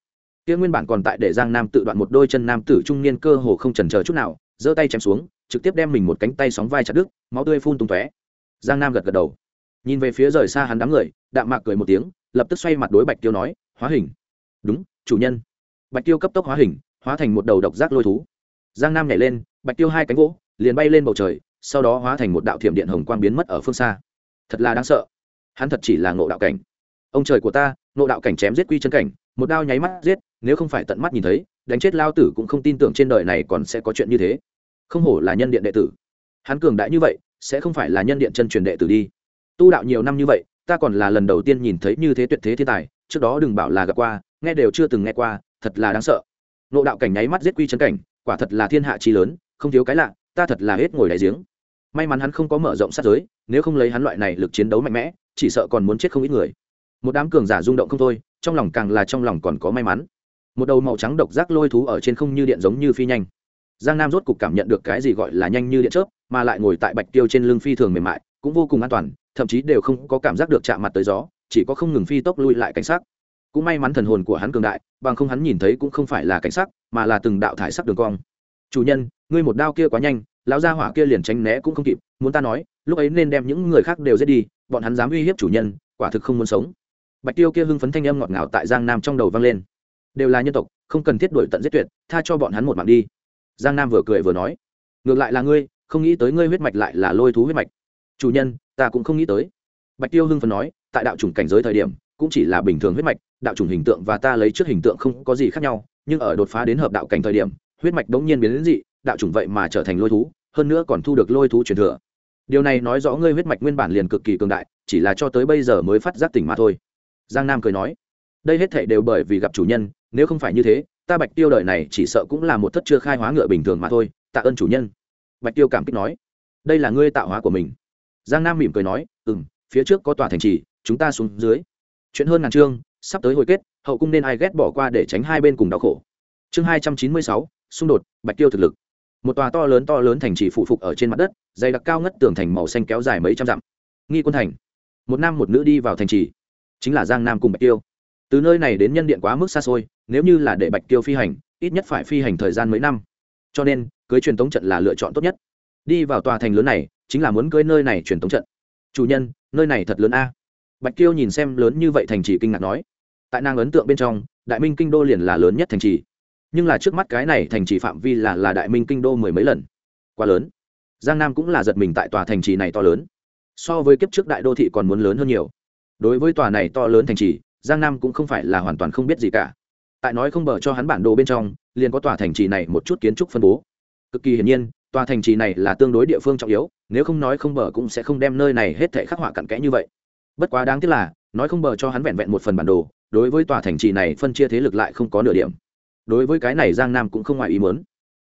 Speaker 1: kia nguyên bản còn tại để giang nam tự đoạn một đôi chân nam tử trung niên cơ hồ không trần chờ chút nào, giơ tay chém xuống, trực tiếp đem mình một cánh tay sóng vai chặt đứt, máu tươi phun tung tóe. Giang nam gật gật đầu. Nhìn về phía rời xa hắn đám người, đạm mạc cười một tiếng, lập tức xoay mặt đối bạch tiêu nói, hóa hình. Đúng, chủ nhân. Bạch tiêu cấp tốc hóa hình, hóa thành một đầu độc giác lôi thú. Giang nam nhảy lên, bạch tiêu hai cánh gỗ liền bay lên bầu trời, sau đó hóa thành một đạo thiểm điện hồng quang biến mất ở phương xa. Thật là đáng sợ. Hắn thật chỉ là ngộ đạo cảnh ông trời của ta, nộ đạo cảnh chém giết quy chân cảnh, một đao nháy mắt giết, nếu không phải tận mắt nhìn thấy, đánh chết lao tử cũng không tin tưởng trên đời này còn sẽ có chuyện như thế. Không hổ là nhân điện đệ tử. Hắn cường đại như vậy, sẽ không phải là nhân điện chân truyền đệ tử đi. Tu đạo nhiều năm như vậy, ta còn là lần đầu tiên nhìn thấy như thế tuyệt thế thiên tài, trước đó đừng bảo là gặp qua, nghe đều chưa từng nghe qua, thật là đáng sợ. Nộ đạo cảnh nháy mắt giết quy chân cảnh, quả thật là thiên hạ chi lớn, không thiếu cái lạ, ta thật là hết ngồi đại giếng. May mắn hắn không có mở rộng sát giới, nếu không lấy hắn loại này lực chiến đấu mạnh mẽ, chỉ sợ còn muốn chết không ít người một đám cường giả rung động không thôi, trong lòng càng là trong lòng còn có may mắn. Một đầu màu trắng độc giác lôi thú ở trên không như điện giống như phi nhanh. Giang nam rốt cục cảm nhận được cái gì gọi là nhanh như điện chớp, mà lại ngồi tại bạch tiêu trên lưng phi thường mềm mại, cũng vô cùng an toàn, thậm chí đều không có cảm giác được chạm mặt tới gió, chỉ có không ngừng phi tốc lui lại cảnh sắc. Cũng may mắn thần hồn của hắn cường đại, bằng không hắn nhìn thấy cũng không phải là cảnh sắc, mà là từng đạo thải sắc đường cong. Chủ nhân, ngươi một đao kia quá nhanh, lão gia hỏa kia liền tránh né cũng không kịp, muốn ta nói, lúc ấy nên đem những người khác đều giết đi, bọn hắn dám uy hiếp chủ nhân, quả thực không muốn sống bạch tiêu kia hưng phấn thanh âm ngọt ngào tại giang nam trong đầu vang lên. Đều là nhân tộc, không cần thiết đuổi tận giết tuyệt, tha cho bọn hắn một mạng đi. Giang nam vừa cười vừa nói, ngược lại là ngươi, không nghĩ tới ngươi huyết mạch lại là lôi thú huyết mạch. Chủ nhân, ta cũng không nghĩ tới. Bạch tiêu hưng phấn nói, tại đạo chủng cảnh giới thời điểm, cũng chỉ là bình thường huyết mạch, đạo chủng hình tượng và ta lấy trước hình tượng không có gì khác nhau, nhưng ở đột phá đến hợp đạo cảnh thời điểm, huyết mạch đống nhiên biến đến dị, đạo chủng vậy mà trở thành lôi thú, hơn nữa còn thu được lôi thú truyền thừa. Điều này nói rõ ngươi huyết mạch nguyên bản liền cực kỳ cường đại, chỉ là cho tới bây giờ mới phát giác tỉnh mà thôi giang nam cười nói, đây hết thể đều bởi vì gặp chủ nhân, nếu không phải như thế, ta bạch tiêu đời này chỉ sợ cũng là một thất chưa khai hóa ngựa bình thường mà thôi, tạ ơn chủ nhân. Bạch tiêu cảm kích nói, đây là ngươi tạo hóa của mình. Giang nam mỉm cười nói ừ m phía trước có tòa thành trì, chúng ta xuống dưới. Chuyện hơn ngàn chương, sắp tới hồi kết, hậu cung nên ai ghét bỏ qua để tránh hai bên cùng đau khổ. Chương hai trăm chín mươi sáu, xung đột, bạch tiêu thực lực. Một tòa to lớn to lớn thành trì phụ phục ở trên mặt đất, dày đặc cao ngất tường thành màu xanh kéo dài mấy trăm dặm. Nghi quân thành. Một nam một nữ đi vào thành trì chính là giang nam cùng bạch tiêu từ nơi này đến nhân điện quá mức xa xôi, nếu như là để bạch tiêu phi hành, ít nhất phải phi hành thời gian mấy năm. Cho nên, cưới truyền tống trận là lựa chọn tốt nhất. Đi vào tòa thành lớn này, chính là muốn cưới nơi này truyền tống trận. Chủ nhân, nơi này thật lớn a. Bạch tiêu nhìn xem lớn như vậy thành trì kinh ngạc nói. Tại nàng ấn tượng bên trong, đại minh kinh đô liền là lớn nhất thành trì. Nhưng là trước mắt cái này thành trì phạm vi là là đại minh kinh đô mười mấy lần. Quá lớn. Giang nam cũng là giật mình tại tòa thành trì này to lớn. So với kiếp trước đại đô thị còn muốn lớn hơn nhiều đối với tòa này to lớn thành trì, giang nam cũng không phải là hoàn toàn không biết gì cả. Tại nói không bờ cho hắn bản đồ bên trong, liền có tòa thành trì này một chút kiến trúc phân bố. Cực kỳ hiển nhiên, tòa thành trì này là tương đối địa phương trọng yếu, nếu không nói không bờ cũng sẽ không đem nơi này hết thể khắc họa cặn kẽ như vậy. Bất quá đáng tiếc là, nói không bờ cho hắn vẹn vẹn một phần bản đồ, đối với tòa thành trì này phân chia thế lực lại không có nửa điểm. Đối với cái này giang nam cũng không ngoài ý mớn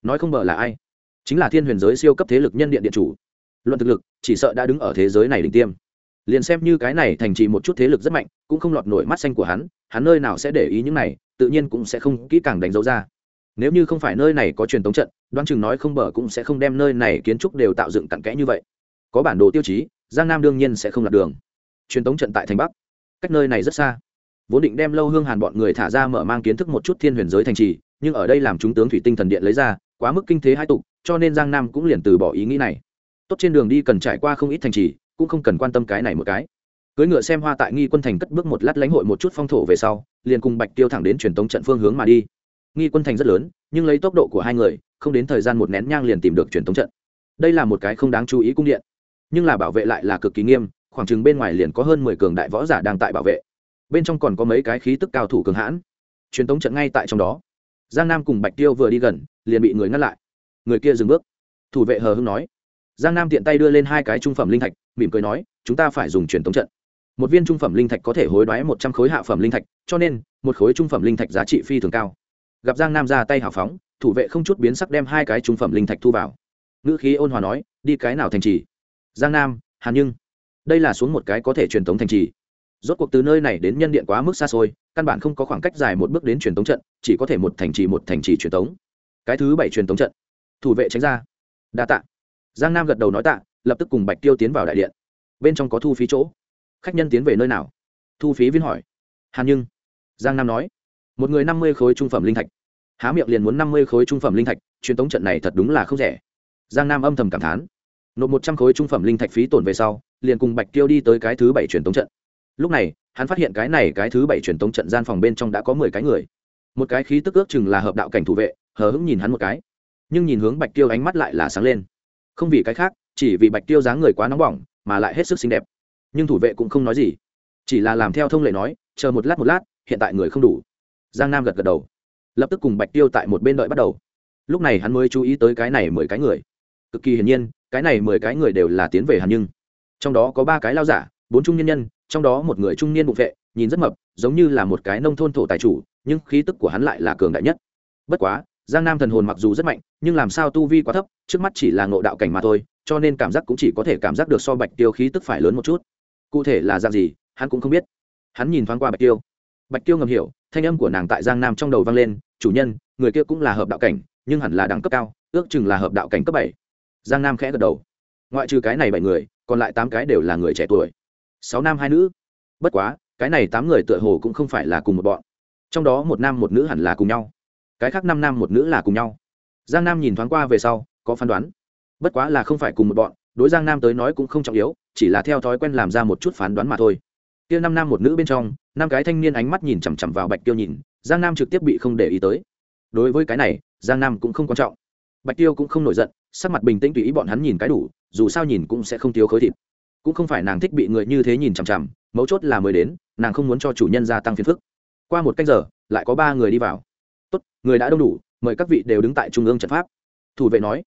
Speaker 1: nói không bờ là ai? Chính là thiên huyền giới siêu cấp thế lực nhân điện điện chủ. Luận thực lực, chỉ sợ đã đứng ở thế giới này đỉnh tiêm liền xem như cái này thành trì một chút thế lực rất mạnh, cũng không lọt nổi mắt xanh của hắn hắn nơi nào sẽ để ý những này, tự nhiên cũng sẽ không kỹ càng đánh dấu ra. Nếu như không phải nơi này có truyền thống trận, đoán chừng nói không bờ cũng sẽ không đem nơi này kiến trúc đều tạo dựng cặn kẽ như vậy. Có bản đồ tiêu chí, giang nam đương nhiên sẽ không lạc đường. Truyền thống trận tại thành bắc. Cách nơi này rất xa. Vốn định đem lâu hương hàn bọn người thả ra mở mang kiến thức một chút thiên huyền giới thành trì, nhưng ở đây làm chúng tướng thủy tinh thần điện lấy ra, quá mức kinh thế hai tục, cho nên giang nam cũng liền từ bỏ ý nghĩ này. Tốt trên đường đi cần trải qua không ít thành trì cũng không cần quan tâm cái này một cái. Cưới ngựa xem hoa tại nghi quân thành cất bước một lát lãnh hội một chút phong thổ về sau, liền cùng bạch tiêu thẳng đến truyền tống trận phương hướng mà đi. Nghi quân thành rất lớn, nhưng lấy tốc độ của hai người, không đến thời gian một nén nhang liền tìm được truyền tống trận. Đây là một cái không đáng chú ý cung điện, nhưng là bảo vệ lại là cực kỳ nghiêm, khoảng chừng bên ngoài liền có hơn mười cường đại võ giả đang tại bảo vệ. Bên trong còn có mấy cái khí tức cao thủ cường hãn. Truyền tống trận ngay tại trong đó. Giang nam cùng bạch tiêu vừa đi gần, liền bị người ngăn lại. Người kia dừng bước. Thủ vệ hờ hưng nói. Giang nam tiện tay đưa lên hai cái trung phẩm linh thạch mỉm cười nói, chúng ta phải dùng truyền tống trận. Một viên trung phẩm linh thạch có thể hối đoái một trăm khối hạ phẩm linh thạch, cho nên, một khối trung phẩm linh thạch giá trị phi thường cao. Gặp giang nam ra tay hào phóng, thủ vệ không chút biến sắc đem hai cái trung phẩm linh thạch thu vào. Ngữ khí ôn hòa nói, đi cái nào thành trì? Giang nam hàn nhưng. Đây là xuống một cái có thể truyền thống thành trì. Rốt cuộc từ nơi này đến nhân điện quá mức xa xôi, căn bản không có khoảng cách dài một bước đến truyền thống trận, chỉ có thể một thành trì một thành trì truyền thống. Cái thứ bảy truyền thống trận. Thủ vệ tránh ra. Đa tạ. Giang nam gật đầu nói tạ lập tức cùng bạch tiêu tiến vào đại điện. Bên trong có thu phí chỗ. Khách nhân tiến về nơi nào? Thu phí viên hỏi. Hàn nhưng. Giang nam nói. Một người năm mươi khối trung phẩm linh thạch. Há miệng liền muốn năm mươi khối trung phẩm linh thạch, truyền tống trận này thật đúng là không rẻ. Giang nam âm thầm cảm thán. Nộp một trăm khối trung phẩm linh thạch phí tổn về sau, liền cùng bạch tiêu đi tới cái thứ bảy truyền tống trận. Lúc này, hắn phát hiện cái này cái thứ bảy truyền tống trận gian phòng bên trong đã có mười cái người. Một cái khí tức ước chừng là hợp đạo cảnh thủ vệ, hờ hững nhìn hắn một cái. Nhưng nhìn hướng bạch tiêu ánh mắt lại là sáng lên. Không vì cái khác chỉ vì bạch tiêu dáng người quá nóng bỏng, mà lại hết sức xinh đẹp. Nhưng thủ vệ cũng không nói gì. Chỉ là làm theo thông lệ nói, chờ một lát một lát, hiện tại người không đủ. Giang nam gật gật đầu. Lập tức cùng bạch tiêu tại một bên đợi bắt đầu. Lúc này hắn mới chú ý tới cái này mười cái người. Cực kỳ hiển nhiên, cái này mười cái người đều là tiến về hàn nhưng trong đó có ba cái lao giả, bốn trung nhân nhân, trong đó một người trung niên bụng vệ, nhìn rất mập, giống như là một cái nông thôn thổ tài chủ, nhưng khí tức của hắn lại là cường đại nhất. Bất quá, giang nam thần hồn mặc dù rất mạnh, nhưng làm sao tu vi quá thấp, trước mắt chỉ là ngộ đạo cảnh mà thôi cho nên cảm giác cũng chỉ có thể cảm giác được so bạch tiêu khí tức phải lớn một chút. Cụ thể là dạng gì, hắn cũng không biết. Hắn nhìn thoáng qua bạch tiêu. Bạch tiêu ngầm hiểu, thanh âm của nàng tại giang nam trong đầu vang lên, chủ nhân, người kia cũng là hợp đạo cảnh, nhưng hẳn là đẳng cấp cao, ước chừng là hợp đạo cảnh cấp bảy. Giang nam khẽ gật đầu. Ngoại trừ cái này bảy người, còn lại tám cái đều là người trẻ tuổi. Sáu nam hai nữ. Bất quá, cái này tám người tựa hồ cũng không phải là cùng một bọn. Trong đó một nam một nữ hẳn là cùng nhau. Cái khác năm nam một nữ là cùng nhau. Giang nam nhìn thoáng qua về sau, có phán đoán bất quá là không phải cùng một bọn, đối giang nam tới nói cũng không trọng yếu, chỉ là theo thói quen làm ra một chút phán đoán mà thôi. Kia năm nam một nữ bên trong, năm cái thanh niên ánh mắt nhìn chằm chằm vào bạch tiêu nhìn, giang nam trực tiếp bị không để ý tới. Đối với cái này, giang nam cũng không quan trọng. Bạch tiêu cũng không nổi giận, sắc mặt bình tĩnh tùy ý bọn hắn nhìn cái đủ, dù sao nhìn cũng sẽ không thiếu khối thịt. Cũng không phải nàng thích bị người như thế nhìn chằm chằm, mấu chốt là mới đến, nàng không muốn cho chủ nhân gia tăng phiền phức. Qua một cách giờ, lại có ba người đi vào. Tốt, người đã đông đủ, mời các vị đều đứng tại trung ương trận pháp. Thủ vệ nói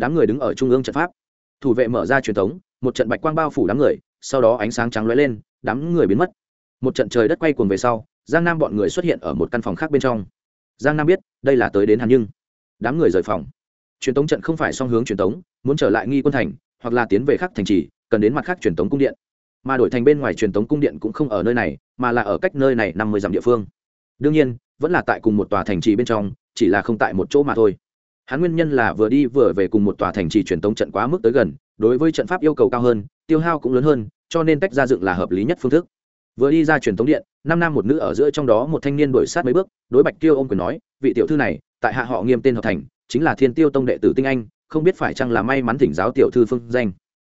Speaker 1: đám người đứng ở trung ương trận pháp. Thủ vệ mở ra truyền thống, một trận bạch quang bao phủ đám người, sau đó ánh sáng trắng lóe lên, đám người biến mất. Một trận trời đất quay cuồng về sau, giang nam bọn người xuất hiện ở một căn phòng khác bên trong. Giang nam biết, đây là tới đến hàn nhưng. Đám người rời phòng. Truyền tống trận không phải song hướng truyền tống muốn trở lại nghi quân thành, hoặc là tiến về khác thành trì, cần đến mặt khác truyền tống cung điện. Mà đổi thành bên ngoài truyền tống cung điện cũng không ở nơi này, mà là ở cách nơi này năm mươi dặm địa phương. Đương nhiên, vẫn là tại cùng một tòa thành trì bên trong, chỉ là không tại một chỗ mà thôi hắn nguyên nhân là vừa đi vừa về cùng một tòa thành trì truyền tống trận quá mức tới gần, đối với trận pháp yêu cầu cao hơn, tiêu hao cũng lớn hơn, cho nên tách ra dựng là hợp lý nhất phương thức. Vừa đi ra truyền tống điện, năm nam một nữ ở giữa trong đó một thanh niên đổi sát mấy bước, đối bạch tiêu ô m quyền nói, vị tiểu thư này, tại hạ họ nghiêm tên hợp thành, chính là thiên tiêu tông đệ tử tinh anh, không biết phải chăng là may mắn thỉnh giáo tiểu thư phương danh.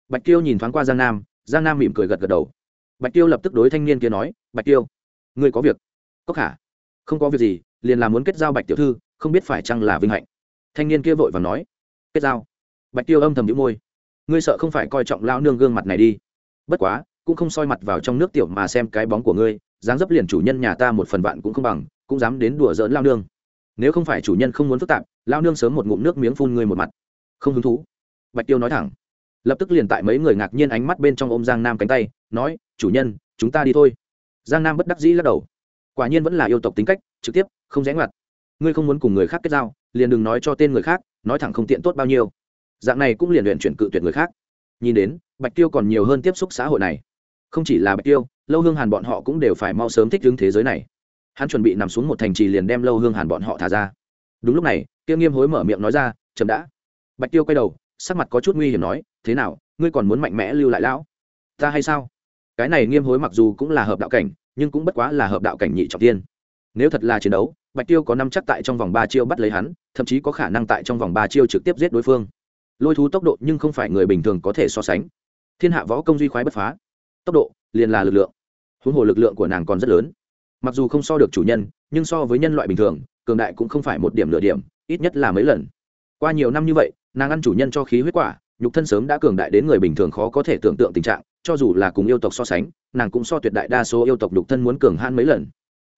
Speaker 1: Bạch tiêu nhìn thoáng qua giang nam giang nam mỉm cười gật gật đầu. Bạch tiêu lập tức đối thanh niên kia nói, bạch tiêu, ngươi có việc. Có khả, không có việc gì, liền là muốn kết giao bạch tiểu thư, không biết phải chăng là vinh hạnh thanh niên kia vội và nói, kết giao. Bạch tiêu âm thầm đĩu môi, ngươi sợ không phải coi trọng lao nương gương mặt này đi. Bất quá, cũng không soi mặt vào trong nước tiểu mà xem cái bóng của ngươi, dáng dấp liền chủ nhân nhà ta một phần vạn cũng không bằng, cũng dám đến đùa giỡn lao nương. Nếu không phải chủ nhân không muốn phức tạp lao nương sớm một ngụm nước miếng phun ngươi một mặt. Không hứng thú. Bạch tiêu nói thẳng, lập tức liền tại mấy người ngạc nhiên ánh mắt bên trong ôm giang nam cánh tay, nói, chủ nhân, chúng ta đi thôi. Giang nam bất đắc dĩ lắc đầu. Quả nhiên vẫn là yêu tộc tính cách, trực tiếp, không rẽ ngoặt. Ngươi không muốn cùng người khác kết giao liền đừng nói cho tên người khác, nói thẳng không tiện tốt bao nhiêu. Dạng này cũng liền luyện chuyển cự tuyệt người khác. Nhìn đến, bạch tiêu còn nhiều hơn tiếp xúc xã hội này. Không chỉ là bạch tiêu, lâu hương hàn bọn họ cũng đều phải mau sớm thích ứng thế giới này. Hắn chuẩn bị nằm xuống một thành trì liền đem lâu hương hàn bọn họ thả ra. Đúng lúc này, tiêu nghiêm hối mở miệng nói ra, chậm đã. Bạch tiêu quay đầu, sắc mặt có chút nguy hiểm nói, thế nào, ngươi còn muốn mạnh mẽ lưu lại lão? Ta hay sao? Cái này nghiêm hối mặc dù cũng là hợp đạo cảnh, nhưng cũng bất quá là hợp đạo cảnh nhị trọng tiên. Nếu thật là chiến đấu, bạch tiêu có năm chắc tại trong vòng ba chiêu bắt lấy hắn thậm chí có khả năng tại trong vòng ba chiêu trực tiếp giết đối phương. Lôi thú tốc độ nhưng không phải người bình thường có thể so sánh. Thiên hạ võ công duy khoái bất phá. Tốc độ, liền là lực lượng. Huống hồ lực lượng của nàng còn rất lớn. Mặc dù không so được chủ nhân, nhưng so với nhân loại bình thường, cường đại cũng không phải một điểm nửa điểm, ít nhất là mấy lần. Qua nhiều năm như vậy, nàng ăn chủ nhân cho khí huyết quả, nhục thân sớm đã cường đại đến người bình thường khó có thể tưởng tượng tình trạng, cho dù là cùng yêu tộc so sánh, nàng cũng so tuyệt đại đa số yêu tộc nhục thân muốn cường hãn mấy lần.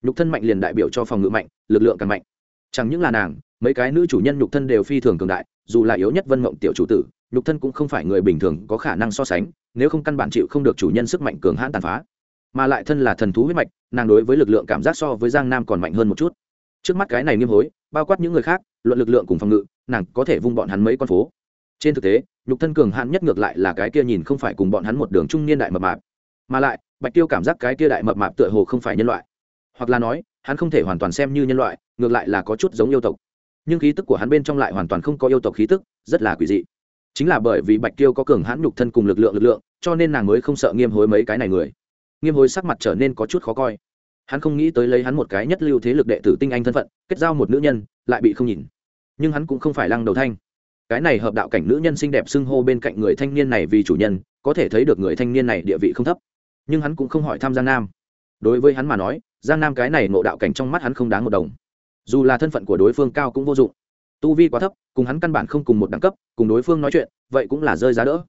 Speaker 1: Nhục thân mạnh liền đại biểu cho phòng ngự mạnh, lực lượng càng mạnh. Chẳng những là nàng mấy cái nữ chủ nhân nhục thân đều phi thường cường đại, dù là yếu nhất vân mộng tiểu chủ tử, nhục thân cũng không phải người bình thường có khả năng so sánh, nếu không căn bản chịu không được chủ nhân sức mạnh cường hãn tàn phá. Mà lại thân là thần thú huyết mạch, nàng đối với lực lượng cảm giác so với giang nam còn mạnh hơn một chút. Trước mắt cái này nghiêm hối, bao quát những người khác, luận lực lượng cùng phòng ngự, nàng có thể vung bọn hắn mấy con phố. Trên thực tế, nhục thân cường hãn nhất ngược lại là cái kia nhìn không phải cùng bọn hắn một đường trung niên đại mập mạp. Mà lại, bạch tiêu cảm giác cái kia đại mập mạp tựa hồ không phải nhân loại. Hoặc là nói, hắn không thể hoàn toàn xem như nhân loại, ngược lại là có chút giống yêu tộc nhưng khí tức của hắn bên trong lại hoàn toàn không có yêu tộc khí tức, rất là quỷ dị. Chính là bởi vì bạch Kiêu có cường hãn nhục thân cùng lực lượng lực lượng, cho nên nàng mới không sợ nghiêm hối mấy cái này người. Nghiêm hối sắc mặt trở nên có chút khó coi. Hắn không nghĩ tới lấy hắn một cái nhất lưu thế lực đệ tử tinh anh thân phận, kết giao một nữ nhân, lại bị không nhìn. Nhưng hắn cũng không phải lăng đầu thanh. Cái này hợp đạo cảnh nữ nhân xinh đẹp xưng hô bên cạnh người thanh niên này vì chủ nhân, có thể thấy được người thanh niên này địa vị không thấp. Nhưng hắn cũng không hỏi thăm giang nam. Đối với hắn mà nói, giang nam cái này ngộ đạo cảnh trong mắt hắn không đáng một đồng dù là thân phận của đối phương cao cũng vô dụng. Tu vi quá thấp, cùng hắn căn bản không cùng một đẳng cấp, cùng đối phương nói chuyện, vậy cũng là rơi giá đỡ.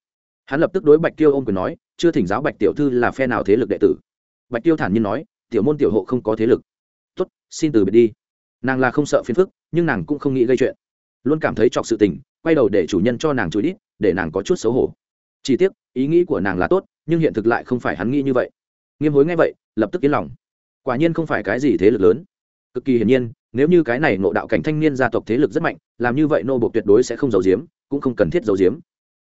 Speaker 1: Hắn lập tức đối bạch tiêu ôm quyền nói, chưa thỉnh giáo bạch tiểu thư là phe nào thế lực đệ tử? Bạch tiêu thản nhiên nói, tiểu môn tiểu hộ không có thế lực. Tốt, xin từ biệt đi. Nàng là không sợ phiền phức, nhưng nàng cũng không nghĩ gây chuyện. Luôn cảm thấy chọc sự tình, quay đầu để chủ nhân cho nàng chối đít, để nàng có chút xấu hổ. Chỉ tiếc, ý nghĩ của nàng là tốt, nhưng hiện thực lại không phải hắn nghĩ như vậy. Nghiêm hối nghe vậy, lập tức yên lòng. Quả nhiên không phải cái gì thế lực lớn cực kỳ hiển nhiên, nếu như cái này nộ đạo cảnh thanh niên gia tộc thế lực rất mạnh, làm như vậy nô bộ tuyệt đối sẽ không giấu giếm, cũng không cần thiết giấu giếm.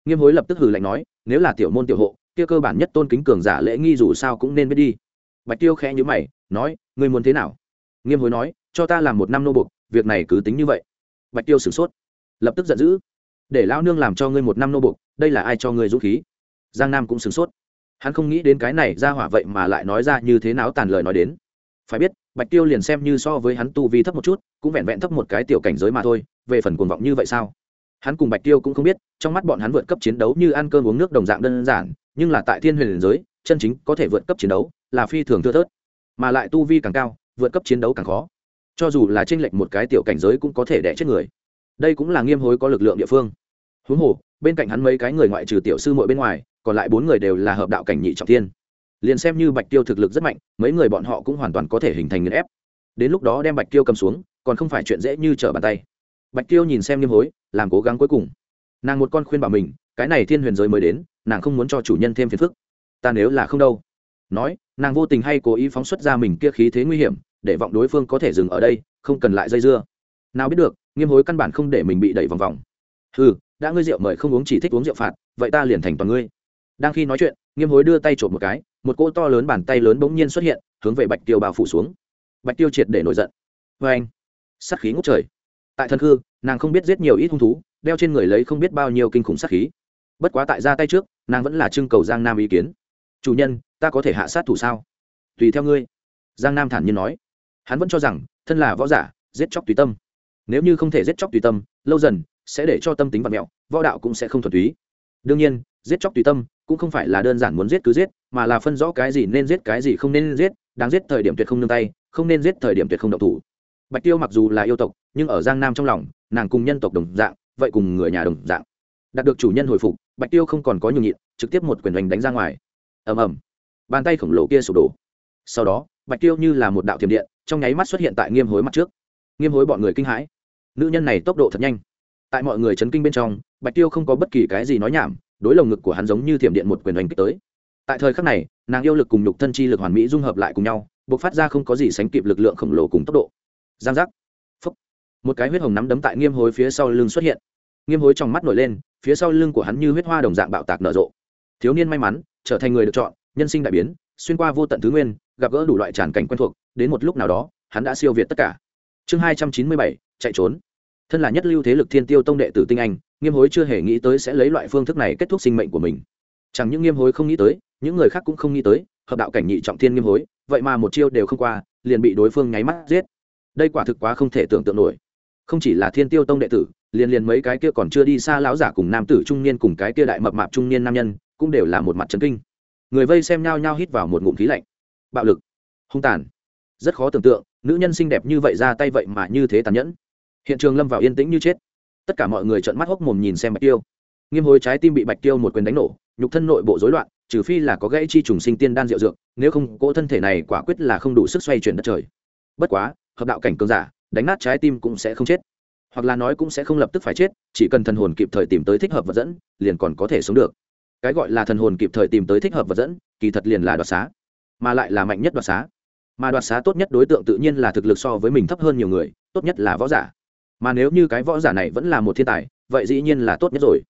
Speaker 1: Nghiêm hối lập tức hừ lạnh nói, nếu là tiểu môn tiểu hộ, kia cơ bản nhất tôn kính cường giả lễ nghi dù sao cũng nên biết đi. Bạch tiêu khẽ nhữ mày, nói, ngươi muốn thế nào? Nghiêm hối nói, cho ta làm một năm nô bộc, việc này cứ tính như vậy. Bạch tiêu sửng sốt, lập tức giận dữ, để lao nương làm cho ngươi một năm nô bộc, đây là ai cho ngươi dũng khí? Giang nam cũng sửng sốt, hắn không nghĩ đến cái này ra hỏa vậy mà lại nói ra như thế nào tàn lời nói đến. Phải biết bạch tiêu liền xem như so với hắn tu vi thấp một chút, cũng vẹn vẹn thấp một cái tiểu cảnh giới mà thôi, về phần cuồng vọng như vậy sao? Hắn cùng bạch tiêu cũng không biết, trong mắt bọn hắn vượt cấp chiến đấu như ăn cơm uống nước đồng dạng đơn giản, nhưng là tại thiên huyền giới, chân chính có thể vượt cấp chiến đấu là phi thường thưa thớt. Mà lại tu vi càng cao, vượt cấp chiến đấu càng khó. Cho dù là tranh lệch một cái tiểu cảnh giới cũng có thể đẻ chết người. Đây cũng là nghiêm hối có lực lượng địa phương. Huống hồ, bên cạnh hắn mấy cái người ngoại trừ tiểu sư muội bên ngoài, còn lại bốn người đều là hợp đạo cảnh nhị trọng thiên liền xem như bạch tiêu thực lực rất mạnh, mấy người bọn họ cũng hoàn toàn có thể hình thành nghiền ép. Đến lúc đó đem bạch tiêu cầm xuống, còn không phải chuyện dễ như trở bàn tay. Bạch tiêu nhìn xem nghiêm hối, làm cố gắng cuối cùng. Nàng một con khuyên bảo mình, cái này thiên huyền giới mới đến, nàng không muốn cho chủ nhân thêm phiền phức. Ta nếu là không đâu. Nói, nàng vô tình hay cố ý phóng xuất ra mình kia khí thế nguy hiểm, để vọng đối phương có thể dừng ở đây, không cần lại dây dưa. Nào biết được, nghiêm hối căn bản không để mình bị đẩy vòng vòng. Ừ đã ngươi rượu mời không uống chỉ thích uống rượu phạt, vậy ta liền thành toàn ngươi. Đang khi nói chuyện, nghiêm hối đưa tay trộm một cái một cỗ to lớn bàn tay lớn bỗng nhiên xuất hiện, hướng về bạch tiêu bao phủ xuống. Bạch tiêu triệt để nổi giận. Vê anh sắt khí ngốc trời. Tại thân khư, nàng không biết giết nhiều ít hung thú, đeo trên người lấy không biết bao nhiêu kinh khủng sát khí. Bất quá tại ra tay trước, nàng vẫn là trưng cầu giang nam ý kiến. Chủ nhân, ta có thể hạ sát thủ sao? Tùy theo ngươi. Giang nam thản nhiên nói. Hắn vẫn cho rằng, thân là võ giả, giết chóc tùy tâm. Nếu như không thể giết chóc tùy tâm, lâu dần sẽ để cho tâm tính vật mẹo, võ đạo cũng sẽ không thuần túy. Đương nhiên, giết chóc tùy tâm cũng không phải là đơn giản muốn giết cứ giết, mà là phân rõ cái gì nên giết, cái gì không nên giết, đáng giết thời điểm tuyệt không nương tay, không nên giết thời điểm tuyệt không động thủ. Bạch tiêu mặc dù là yêu tộc, nhưng ở giang nam trong lòng, nàng cùng nhân tộc đồng dạng, vậy cùng người nhà đồng dạng. Đạt được chủ nhân hồi phục, bạch tiêu không còn có nhường nhịn, trực tiếp một quyền đánh đánh ra ngoài. Ầm ầm. Bàn tay khổng lồ kia sụp đổ. Sau đó, bạch tiêu như là một đạo thiểm điện, trong nháy mắt xuất hiện tại nghiêm hối mặt trước. Nghiêm hối bọn người kinh hãi. Nữ nhân này tốc độ thật nhanh. Tại mọi người chấn kinh bên trong, bạch tiêu không có bất kỳ cái gì nói nhảm đối lồng ngực của hắn giống như thiểm điện một quyền đánh kích tới. Tại thời khắc này, nàng yêu lực cùng nhục thân chi lực hoàn mỹ dung hợp lại cùng nhau, bộc phát ra không có gì sánh kịp lực lượng khổng lồ cùng tốc độ. Giang giác. Phấp một cái huyết hồng nắm đấm tại nghiêm hối phía sau lưng xuất hiện. Nghiêm hối trong mắt nổi lên, phía sau lưng của hắn như huyết hoa đồng dạng bạo tạc nở rộ. Thiếu niên may mắn, trở thành người được chọn, nhân sinh đại biến, xuyên qua vô tận thứ nguyên, gặp gỡ đủ loại tràn cảnh quen thuộc, đến một lúc nào đó, hắn đã siêu việt tất cả. Chương hai trăm chín mươi bảy, chạy trốn thân là nhất lưu thế lực thiên tiêu tông đệ tử tinh anh, nghiêm hối chưa hề nghĩ tới sẽ lấy loại phương thức này kết thúc sinh mệnh của mình. Chẳng những nghiêm hối không nghĩ tới, những người khác cũng không nghĩ tới, hợp đạo cảnh nhị trọng thiên nghiêm hối, vậy mà một chiêu đều không qua, liền bị đối phương nháy mắt giết. Đây quả thực quá không thể tưởng tượng nổi. Không chỉ là thiên tiêu tông đệ tử, liền liền mấy cái kia còn chưa đi xa lão giả cùng nam tử trung niên cùng cái kia đại mập mạp trung niên nam nhân, cũng đều là một mặt trấn kinh. Người vây xem nhau nhau hít vào một ngụm khí lạnh. Bạo lực, hung tàn. Rất khó tưởng tượng, nữ nhân xinh đẹp như vậy ra tay vậy mà như thế tàn nhẫn hiện trường lâm vào yên tĩnh như chết. Tất cả mọi người trợn mắt hốc mồm nhìn xem bạch tiêu. Nghiêm hối trái tim bị bạch tiêu một quyền đánh nổ, nhục thân nội bộ rối loạn, trừ phi là có gãy chi trùng sinh tiên đan rượu dược, nếu không, cỗ thân thể này quả quyết là không đủ sức xoay chuyển đất trời. Bất quá, hợp đạo cảnh cường giả, đánh nát trái tim cũng sẽ không chết. Hoặc là nói cũng sẽ không lập tức phải chết, chỉ cần thần hồn kịp thời tìm tới thích hợp vật dẫn, liền còn có thể sống được. Cái gọi là thần hồn kịp thời tìm tới thích hợp vật dẫn, kỳ thật liền là đoạt xá, mà lại là mạnh nhất đoạt xá. Mà đoạt xá tốt nhất đối tượng tự nhiên là thực lực so với mình thấp hơn nhiều người, tốt nhất là võ giả mà nếu như cái võ giả này vẫn là một thiên tài, vậy dĩ nhiên là tốt nhất rồi.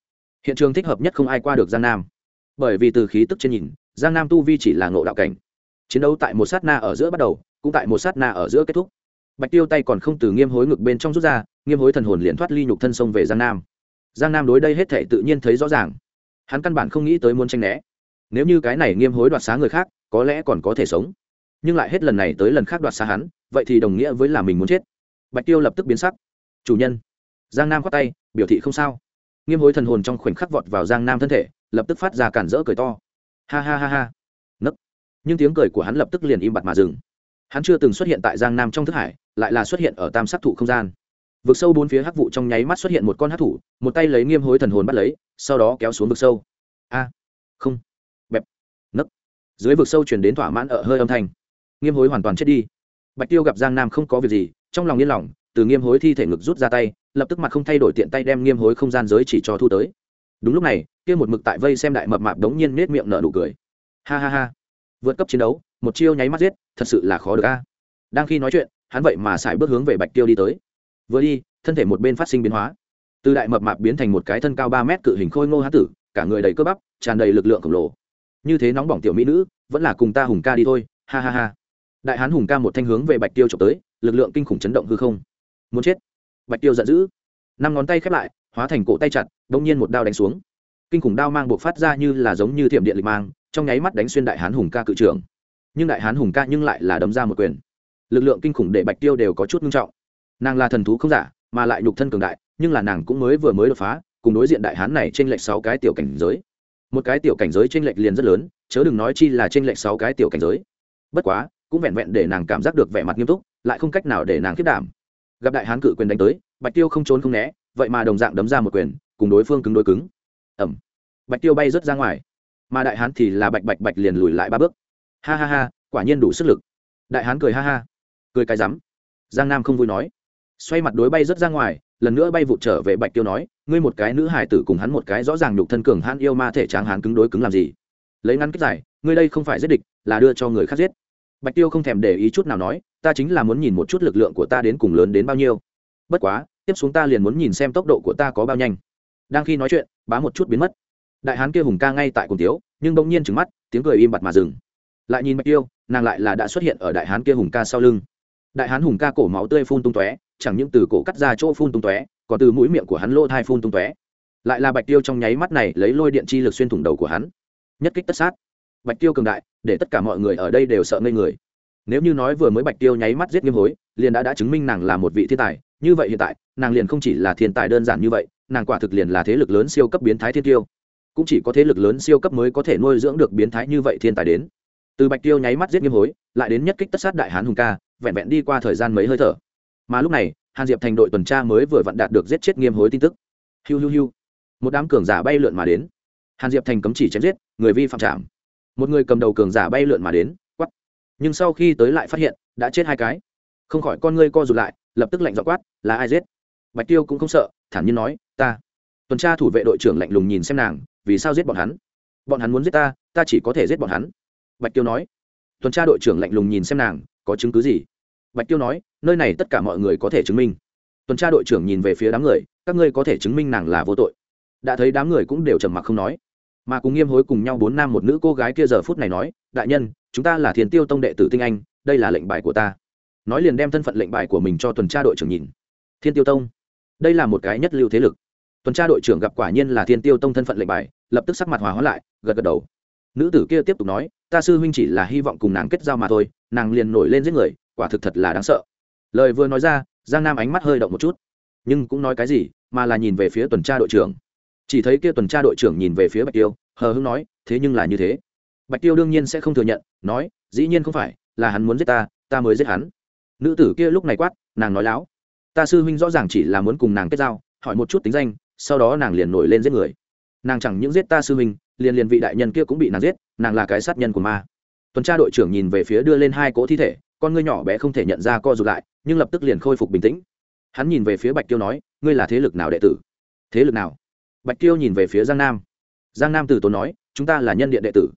Speaker 1: Hiện trường thích hợp nhất không ai qua được giang nam. Bởi vì từ khí tức trên nhìn, giang nam tu vi chỉ là ngộ đạo cảnh. Chiến đấu tại một sát na ở giữa bắt đầu, cũng tại một sát na ở giữa kết thúc. Bạch tiêu tay còn không từ nghiêm hối ngực bên trong rút ra, nghiêm hối thần hồn liền thoát ly nhục thân sông về giang nam. Giang nam đối đây hết thể tự nhiên thấy rõ ràng. Hắn căn bản không nghĩ tới muốn tranh né. Nếu như cái này nghiêm hối đoạt xá người khác, có lẽ còn có thể sống. Nhưng lại hết lần này tới lần khác đoạt xá hắn, vậy thì đồng nghĩa với là mình muốn chết. Bạch tiêu lập tức biến sắc chủ nhân. Giang nam khoát tay, biểu thị không sao. Nghiêm hối thần hồn trong khoảnh khắc vọt vào giang nam thân thể, lập tức phát ra cản rỡ cười to. Ha ha ha ha. Nấc. Nhưng tiếng cười của hắn lập tức liền im bặt mà dừng. Hắn chưa từng xuất hiện tại giang nam trong thức hải, lại là xuất hiện ở tam sát thụ không gian. Vực sâu bốn phía hắc vụ trong nháy mắt xuất hiện một con hắc thủ, một tay lấy nghiêm hối thần hồn bắt lấy, sau đó kéo xuống vực sâu. A. Không. Bẹp. Nấc. Dưới vực sâu chuyển đến thỏa mãn ở hơi âm thanh. Nghiêm hối hoàn toàn chết đi. Bạch tiêu gặp giang nam không có việc gì, trong lòng yên lòng từ nghiêm hối thi thể ngực rút ra tay, lập tức mặt không thay đổi tiện tay đem nghiêm hối không gian giới chỉ cho thu tới. Đúng lúc này, kia một mực tại vây xem đại mập mạp đống nhiên nết miệng nở nụ cười. Ha ha ha. Vượt cấp chiến đấu, một chiêu nháy mắt giết, thật sự là khó được a. Đang khi nói chuyện, hắn vậy mà xài bước hướng về bạch tiêu đi tới. Vừa đi, thân thể một bên phát sinh biến hóa. Từ đại mập mạp biến thành một cái thân cao ba mét cự hình khôi ngô hán tử, cả người đầy cơ bắp, tràn đầy lực lượng khổng lồ. Như thế nóng bỏng tiểu mỹ nữ, vẫn là cùng ta hùng ca đi thôi, ha ha ha. Đại hán hùng ca một thanh hướng về bạch tiêu trộm tới, lực lượng kinh khủng chấn động hư không muốn chết. Bạch tiêu giận dữ. Năm ngón tay khép lại, hóa thành cổ tay chặt đông nhiên một đao đánh xuống. Kinh khủng đao mang buộc phát ra như là giống như thiểm điện lịch mang, trong nháy mắt đánh xuyên đại hán hùng ca cự trưởng. Nhưng đại hán hùng ca nhưng lại là đấm ra một quyền. Lực lượng kinh khủng để bạch tiêu đều có chút nghiêm trọng. Nàng là thần thú không giả, mà lại nhục thân cường đại, nhưng là nàng cũng mới vừa mới đột phá, cùng đối diện đại hán này trên lệch sáu cái tiểu cảnh giới. Một cái tiểu cảnh giới trên lệch liền rất lớn, chớ đừng nói chi là trên lệch sáu cái tiểu cảnh giới. Bất quá, cũng vẹn vẹn để nàng cảm giác được vẻ mặt nghiêm túc, lại không cách nào để nàng khiết đảm gặp đại hán cự quyền đánh tới, bạch tiêu không trốn không né, vậy mà đồng dạng đấm ra một quyền, cùng đối phương cứng đối cứng. Ẩm bạch tiêu bay rớt ra ngoài, mà đại hán thì là bạch bạch bạch liền lùi lại ba bước. Ha ha ha, quả nhiên đủ sức lực. Đại hán cười ha ha, cười cái rắm. Giang nam không vui nói. Xoay mặt đối bay rớt ra ngoài, lần nữa bay vụt trở về bạch tiêu nói, ngươi một cái nữ hài tử cùng hắn một cái rõ ràng nhục thân cường hắn yêu ma thể tráng hán cứng đối cứng làm gì? Lấy ngắn kích giải, ngươi đây không phải giết địch, là đưa cho người khác giết. Bạch tiêu không thèm để ý chút nào nói ta chính là muốn nhìn một chút lực lượng của ta đến cùng lớn đến bao nhiêu. Bất quá, tiếp xuống ta liền muốn nhìn xem tốc độ của ta có bao nhanh. Đang khi nói chuyện, bá một chút biến mất. Đại hán kia hùng ca ngay tại cùng tiếu, nhưng bỗng nhiên trừng mắt, tiếng cười im bặt mà dừng. Lại nhìn bạch tiêu, nàng lại là đã xuất hiện ở đại hán kia hùng ca sau lưng. Đại hán hùng ca cổ máu tươi phun tung tóe, chẳng những từ cổ cắt ra chỗ phun tung tóe, còn từ mũi miệng của hắn lộ thai phun tung tóe. Lại là bạch tiêu trong nháy mắt này lấy lôi điện chi lực xuyên thủng đầu của hắn. Nhất kích tất sát. Bạch tiêu cường đại, để tất cả mọi người ở đây đều sợ ngây người nếu như nói vừa mới bạch tiêu nháy mắt giết nghiêm hối, liền đã đã chứng minh nàng là một vị thiên tài. Như vậy hiện tại, nàng liền không chỉ là thiên tài đơn giản như vậy, nàng quả thực liền là thế lực lớn siêu cấp biến thái thiên tiêu. Cũng chỉ có thế lực lớn siêu cấp mới có thể nuôi dưỡng được biến thái như vậy thiên tài đến. Từ bạch tiêu nháy mắt giết nghiêm hối, lại đến nhất kích tất sát đại hán hùng ca, vẹn vẹn đi qua thời gian mấy hơi thở. Mà lúc này, hàn diệp thành đội tuần tra mới vừa vặn đạt được giết chết nghiêm hối tin tức. Hiu hiu hiu. Một đám cường giả bay lượn mà đến. Hàn diệp thành cấm chỉ chém giết, người vi phạm trảm. Một người cầm đầu cường giả bay lượn mà đến nhưng sau khi tới lại phát hiện, đã chết hai cái. Không khỏi con ngươi co rụt lại, lập tức lạnh dọ quát, là ai giết? Bạch tiêu cũng không sợ, thản nhiên nói, ta. Tuần tra thủ vệ đội trưởng lạnh lùng nhìn xem nàng, vì sao giết bọn hắn? Bọn hắn muốn giết ta ta chỉ có thể giết bọn hắn. Bạch tiêu nói. Tuần tra đội trưởng lạnh lùng nhìn xem nàng, có chứng cứ gì? Bạch tiêu nói, nơi này tất cả mọi người có thể chứng minh. Tuần tra đội trưởng nhìn về phía đám người, các ngươi có thể chứng minh nàng là vô tội. Đã thấy đám người cũng đều trầm mặc không nói. Mà cùng nghiêm hối cùng nhau bốn nam một nữ cô gái kia giờ phút này nói, đại nhân chúng ta là thiền tiêu tông đệ tử tinh anh, đây là lệnh bài của ta. Nói liền đem thân phận lệnh bài của mình cho tuần tra đội trưởng nhìn. Thiên tiêu tông. Đây là một cái nhất lưu thế lực. Tuần tra đội trưởng gặp quả nhiên là thiên tiêu tông thân phận lệnh bài, lập tức sắc mặt hòa hóa lại, gật gật đầu. Nữ tử kia tiếp tục nói, ta sư huynh chỉ là hy vọng cùng nàng kết giao mà thôi, nàng liền nổi lên giết người, quả thực thật là đáng sợ. Lời vừa nói ra, giang nam ánh mắt hơi động một chút. Nhưng cũng nói cái gì, mà là nhìn về phía tuần tra đội trưởng. Chỉ thấy kia tuần tra đội trưởng nhìn về phía bạch tiêu, hờ hưng nói, thế nhưng là như thế bạch tiêu đương nhiên sẽ không thừa nhận, nói, dĩ nhiên không phải, là hắn muốn giết ta ta mới giết hắn. Nữ tử kia lúc này quát, nàng nói láo. Ta sư huynh rõ ràng chỉ là muốn cùng nàng kết giao, hỏi một chút tính danh, sau đó nàng liền nổi lên giết người. Nàng chẳng những giết ta sư huynh, liền liền vị đại nhân kia cũng bị nàng giết, nàng là cái sát nhân của ma. Tuần tra đội trưởng nhìn về phía đưa lên hai cỗ thi thể, con ngươi nhỏ bé không thể nhận ra co rụt lại, nhưng lập tức liền khôi phục bình tĩnh. Hắn nhìn về phía bạch tiêu nói, ngươi là thế lực nào đệ tử? Thế lực nào? Bạch tiêu nhìn về phía giang nam. Giang nam từ tốn nói, chúng ta là nhân điện đệ tử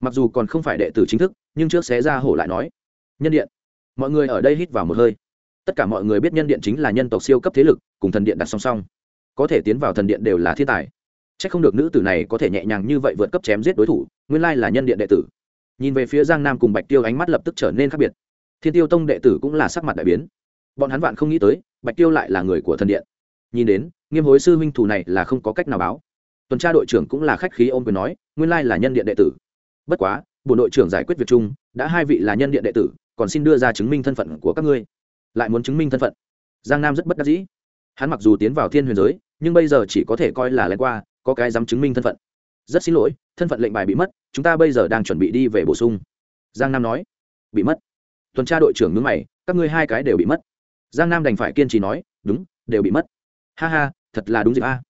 Speaker 1: mặc dù còn không phải đệ tử chính thức, nhưng trước xé ra hổ lại nói. Nhân điện. Mọi người ở đây hít vào một hơi. Tất cả mọi người biết nhân điện chính là nhân tộc siêu cấp thế lực, cùng thần điện đặt song song. Có thể tiến vào thần điện đều là thiên tài. C h ắ c không được nữ tử này có thể nhẹ nhàng như vậy vượt cấp chém giết đối thủ, nguyên lai là nhân điện đệ tử. Nhìn về phía giang nam cùng bạch tiêu ánh mắt lập tức trở nên khác biệt. Thiên tiêu tông đệ tử cũng là sắc mặt đại biến. Bọn hắn vạn không nghĩ tới, bạch tiêu lại là người của thần điện. Nhìn đến, nghiêm hối sư huynh thủ này là không có cách nào báo. Tuần tra đội trưởng cũng là khách khí ôm quyền nói, nguyên lai là nhân điện đệ tử bất quá, bộ đội trưởng giải quyết việc chung, đã hai vị là nhân điện đệ tử, còn xin đưa ra chứng minh thân phận của các ngươi. Lại muốn chứng minh thân phận. Giang nam rất bất đắc dĩ. Hắn mặc dù tiến vào thiên huyền giới, nhưng bây giờ chỉ có thể coi là lén qua, có cái dám chứng minh thân phận. Rất xin lỗi, thân phận lệnh bài bị mất, chúng ta bây giờ đang chuẩn bị đi về bổ sung. Giang nam nói. Bị mất. Tuần tra đội trưởng ngứng mày, các ngươi hai cái đều bị mất. Giang nam đành phải kiên trì nói, đúng, đều bị mất. Ha ha, thật là đúng dịp a.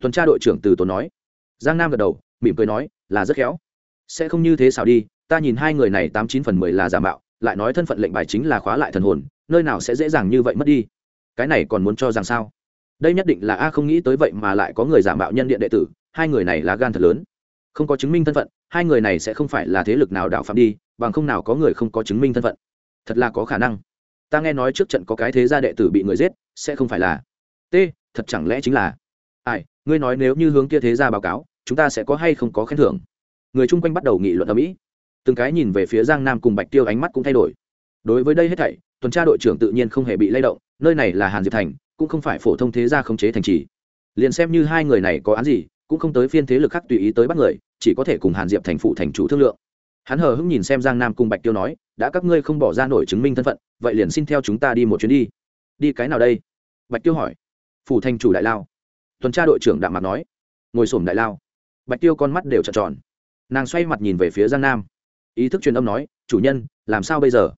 Speaker 1: Tuần tra đội trưởng từ tốn nói. Giang nam gật đầu, mỉm cười nói, là rất khéo sẽ không như thế xảo đi, ta nhìn hai người này tám chín phần mười là giả mạo, lại nói thân phận lệnh bài chính là khóa lại thần hồn, nơi nào sẽ dễ dàng như vậy mất đi. Cái này còn muốn cho rằng sao? Đây nhất định là a không nghĩ tới vậy mà lại có người giả mạo nhân điện đệ tử, hai người này là gan thật lớn. Không có chứng minh thân phận, hai người này sẽ không phải là thế lực nào đạo phạm đi, bằng không nào có người không có chứng minh thân phận. Thật là có khả năng. Ta nghe nói trước trận có cái thế gia đệ tử bị người giết, sẽ không phải là. T, thật chẳng lẽ chính là. Ai, ngươi nói nếu như hướng kia thế gia báo cáo, chúng ta sẽ có hay không có khen thưởng? Người chung quanh bắt đầu nghị luận ở mỹ từng cái nhìn về phía giang nam cùng bạch tiêu ánh mắt cũng thay đổi đối với đây hết thảy tuần tra đội trưởng tự nhiên không hề bị lay động nơi này là hàn diệp thành cũng không phải phổ thông thế gia khống chế thành trì liền xem như hai người này có án gì cũng không tới phiên thế lực khác tùy ý tới bắt người chỉ có thể cùng hàn diệp thành phụ thành chủ thương lượng hắn hờ hững nhìn xem giang nam cùng bạch tiêu nói đã các ngươi không bỏ ra nổi chứng minh thân phận vậy liền xin theo chúng ta đi một chuyến đi đi cái nào đây bạch tiêu hỏi phủ thành chủ đại lao tuần tra đội trưởng đạm mặt nói ngồi sổm đại lao bạch tiêu con mắt đều trợn tròn nàng xoay mặt nhìn về phía giang nam ý thức truyền âm nói chủ nhân làm sao bây giờ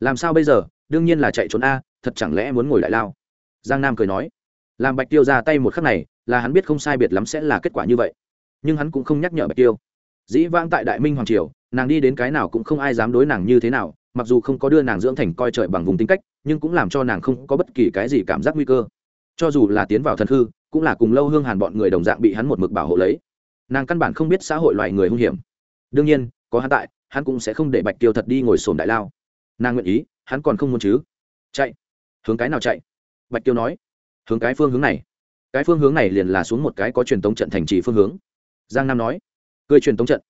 Speaker 1: làm sao bây giờ đương nhiên là chạy trốn a thật chẳng lẽ muốn ngồi đại lao giang nam cười nói làm bạch tiêu ra tay một khắc này là hắn biết không sai biệt lắm sẽ là kết quả như vậy nhưng hắn cũng không nhắc nhở bạch tiêu dĩ vãng tại đại minh hoàng triều nàng đi đến cái nào cũng không ai dám đối nàng như thế nào mặc dù không có đưa nàng dưỡng thành coi trời bằng vùng tính cách nhưng cũng làm cho nàng không có bất kỳ cái gì cảm giác nguy cơ cho dù là tiến vào thần hư cũng là cùng lâu hương hàn bọn người đồng dạng bị hắn một mực bảo hộ lấy nàng căn bản không biết xã hội loài người hung hiểm. Đương nhiên, có hắn tại, hắn cũng sẽ không để bạch tiêu thật đi ngồi sồn đại lao. Nàng nguyện ý, hắn còn không muốn chứ. Chạy. Hướng cái nào chạy? Bạch tiêu nói. Hướng cái phương hướng này. Cái phương hướng này liền là xuống một cái có truyền tống trận thành trì phương hướng. Giang nam nói. Cười truyền tống trận.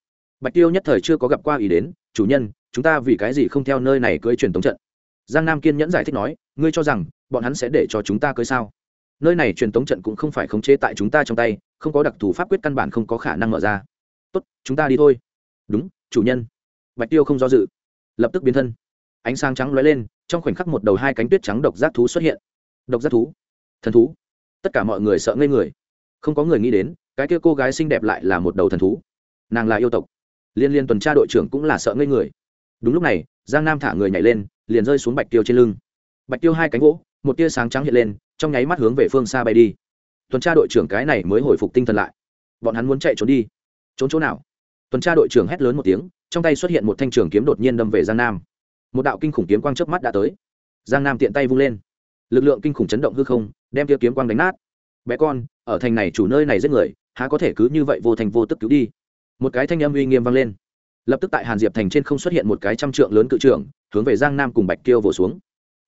Speaker 1: Bạch tiêu nhất thời chưa có gặp qua ý đến, chủ nhân, chúng ta vì cái gì không theo nơi này cưới truyền tống trận? Giang nam kiên nhẫn giải thích nói, ngươi cho rằng, bọn hắn sẽ để cho chúng ta cưới sao? Nơi này truyền tống trận cũng không phải khống chế tại chúng ta trong tay, không có đặc thù pháp quyết căn bản không có khả năng mở ra. Tốt, chúng ta đi thôi. Đúng, chủ nhân. Bạch tiêu không do dự. Lập tức biến thân. Ánh sáng trắng lóe lên, trong khoảnh khắc một đầu hai cánh tuyết trắng độc giác thú xuất hiện. Độc giác thú. Thần thú. Tất cả mọi người sợ ngây người. Không có người nghĩ đến, cái kia cô gái xinh đẹp lại là một đầu thần thú. Nàng là yêu tộc. Liên liên tuần tra đội trưởng cũng là sợ ngây người. Đúng lúc này, giang nam thả người nhảy lên, liền rơi xuống bạch tiêu trên lưng. Bạch tiêu hai cánh gỗ một tia sáng trắng hiện lên trong nháy mắt hướng về phương xa bay đi. Tuần tra đội trưởng cái này mới hồi phục tinh thần lại. Bọn hắn muốn chạy trốn đi. Trốn chỗ nào? Tuần tra đội trưởng hét lớn một tiếng, trong tay xuất hiện một thanh trường kiếm đột nhiên đâm về giang nam. Một đạo kinh khủng kiếm quang chớp mắt đã tới. Giang nam tiện tay vung lên. Lực lượng kinh khủng chấn động hư không, đem tiêu kiếm quang đánh nát. Bé con, ở thành này chủ nơi này giết người, há có thể cứ như vậy vô thành vô tức cứu đi? Một cái thanh âm uy nghiêm vang lên. Lập tức tại hàn diệp thành trên không xuất hiện một cái trăm trượng lớn cự trưởng, hướng về giang nam cùng bạch tiêu vỗ xuống.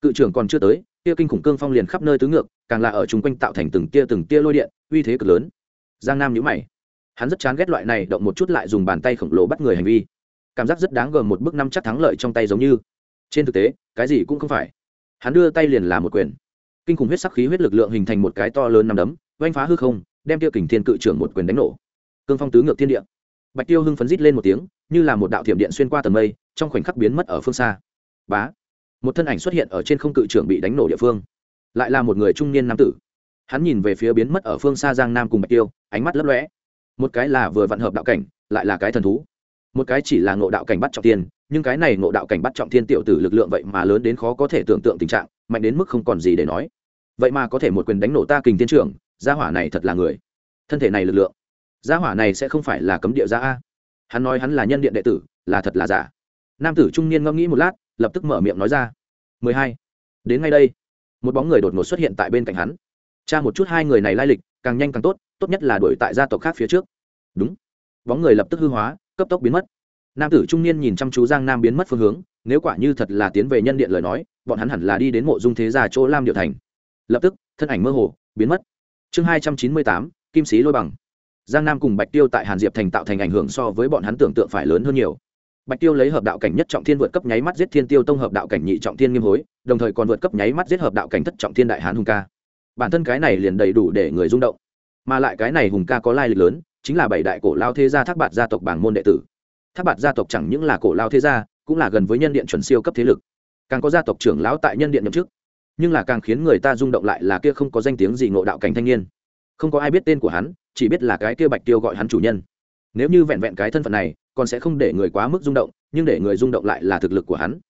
Speaker 1: Cự trưởng còn chưa tới tia kinh khủng cương phong liền khắp nơi tứ ngược, càng là ở chung quanh tạo thành từng tia từng tia lôi điện, uy thế cực lớn. Giang nam nhíu mày. Hắn rất chán ghét loại này động một chút lại dùng bàn tay khổng lồ bắt người hành vi. Cảm giác rất đáng gờm một bước năm chắc thắng lợi trong tay giống như. Trên thực tế, cái gì cũng không phải. Hắn đưa tay liền là một quyền. Kinh khủng huyết sắc khí huyết lực lượng hình thành một cái to lớn nằm đấm oanh phá hư không, đem tiêu kình thiên cự trưởng một quyền đánh nổ. Cương phong tứ ngược thiên địa. Bạch tiêu hưng phấn rít lên một tiếng, như là một đạo thiểm điện xuyên qua tầng mây, trong khoảnh khắc biến mất ở phương xa. Bá một thân ảnh xuất hiện ở trên không cự trưởng bị đánh nổ địa phương, lại là một người trung niên nam tử. Hắn nhìn về phía biến mất ở phương xa giang nam cùng bạch tiêu, ánh mắt lấp lóe. Một cái là vừa vạn hợp đạo cảnh, lại là cái thần thú. Một cái chỉ là ngộ đạo cảnh bắt trọng tiên, nhưng cái này ngộ đạo cảnh bắt trọng thiên tiểu tử lực lượng vậy mà lớn đến khó có thể tưởng tượng tình trạng, mạnh đến mức không còn gì để nói. Vậy mà có thể một quyền đánh nổ ta kình tiên trưởng, gia hỏa này thật là người. Thân thể này lực lượng, gia hỏa này sẽ không phải là cấm địa gia a. Hắn nói hắn là nhân điện đệ tử, là thật là giả. Nam tử trung niên ngẫm nghĩ một lát lập tức mở miệng nói ra. Mười hai. Đến ngay đây. Một bóng người đột ngột xuất hiện tại bên cạnh hắn. Cha một chút hai người này lai lịch, càng nhanh càng tốt tốt nhất là đuổi tại gia tộc khác phía trước. Đúng. Bóng người lập tức hư hóa, cấp tốc biến mất. Nam tử trung niên nhìn chăm chú giang nam biến mất phương hướng, nếu quả như thật là tiến về nhân điện lời nói, bọn hắn hẳn là đi đến mộ dung thế gia chỗ lam điệu thành. Lập tức, thân ảnh mơ hồ, biến mất. Chương hai trăm chín mươi tám, kim sĩ lôi bằng. Giang nam cùng bạch tiêu tại hàn diệp thành tạo thành ảnh hưởng so với bọn hắn tưởng tượng phải lớn hơn nhiều bạch tiêu lấy hợp đạo cảnh nhất trọng thiên vượt cấp nháy mắt giết thiên tiêu tông hợp đạo cảnh nhị trọng thiên nghiêm hối, đồng thời còn vượt cấp nháy mắt giết hợp đạo cảnh thất trọng thiên đại hán hùng ca. Bản thân cái này liền đầy đủ để người rung động. Mà lại cái này hùng ca có lai lịch lớn, chính là bảy đại cổ lao thế gia thác bạt gia tộc bảng môn đệ tử. Thác bạt gia tộc chẳng những là cổ lao thế gia, cũng là gần với nhân điện chuẩn siêu cấp thế lực. Càng có gia tộc trưởng lão tại nhân điện nhậm chức, nhưng là càng khiến người ta rung động lại là kia không có danh tiếng gì ngộ đạo cảnh thanh niên. Không có ai biết tên của hắn, chỉ biết là cái kia bạch tiêu gọi hắn chủ nhân. Nếu như vẹn vẹn cái thân phận này còn sẽ không để người quá mức rung động, nhưng để người rung động lại là thực lực của hắn.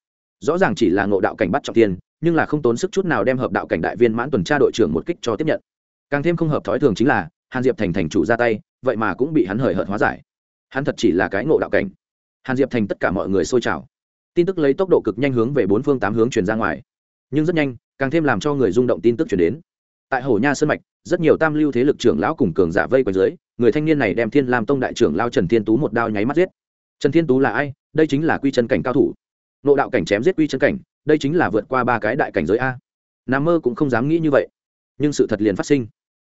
Speaker 1: Rõ ràng chỉ là ngộ đạo cảnh bắt trọng tiên nhưng là không tốn sức chút nào đem hợp đạo cảnh đại viên mãn tuần tra đội trưởng một kích cho tiếp nhận. Càng thêm không hợp thói thường chính là, hàn diệp thành thành chủ ra tay, vậy mà cũng bị hắn hời hợt hóa giải. Hắn thật chỉ là cái ngộ đạo cảnh. Hàn diệp thành tất cả mọi người xôi trào. Tin tức lấy tốc độ cực nhanh hướng về bốn phương tám hướng truyền ra ngoài. Nhưng rất nhanh, càng thêm làm cho người rung động tin tức chuyển đến. Tại hồ nha sơn mạch, rất nhiều tam lưu thế lực trưởng lão cùng cường giả vây quanh dưới người thanh niên này đem thiên lam tông đại trưởng lao trần thiên tú một đao nháy mắt giết. Trần thiên tú là ai? Đây chính là quy chân cảnh cao thủ. Nộ đạo cảnh chém giết quy chân cảnh, đây chính là vượt qua ba cái đại cảnh giới a. Nam mơ cũng không dám nghĩ như vậy. Nhưng sự thật liền phát sinh.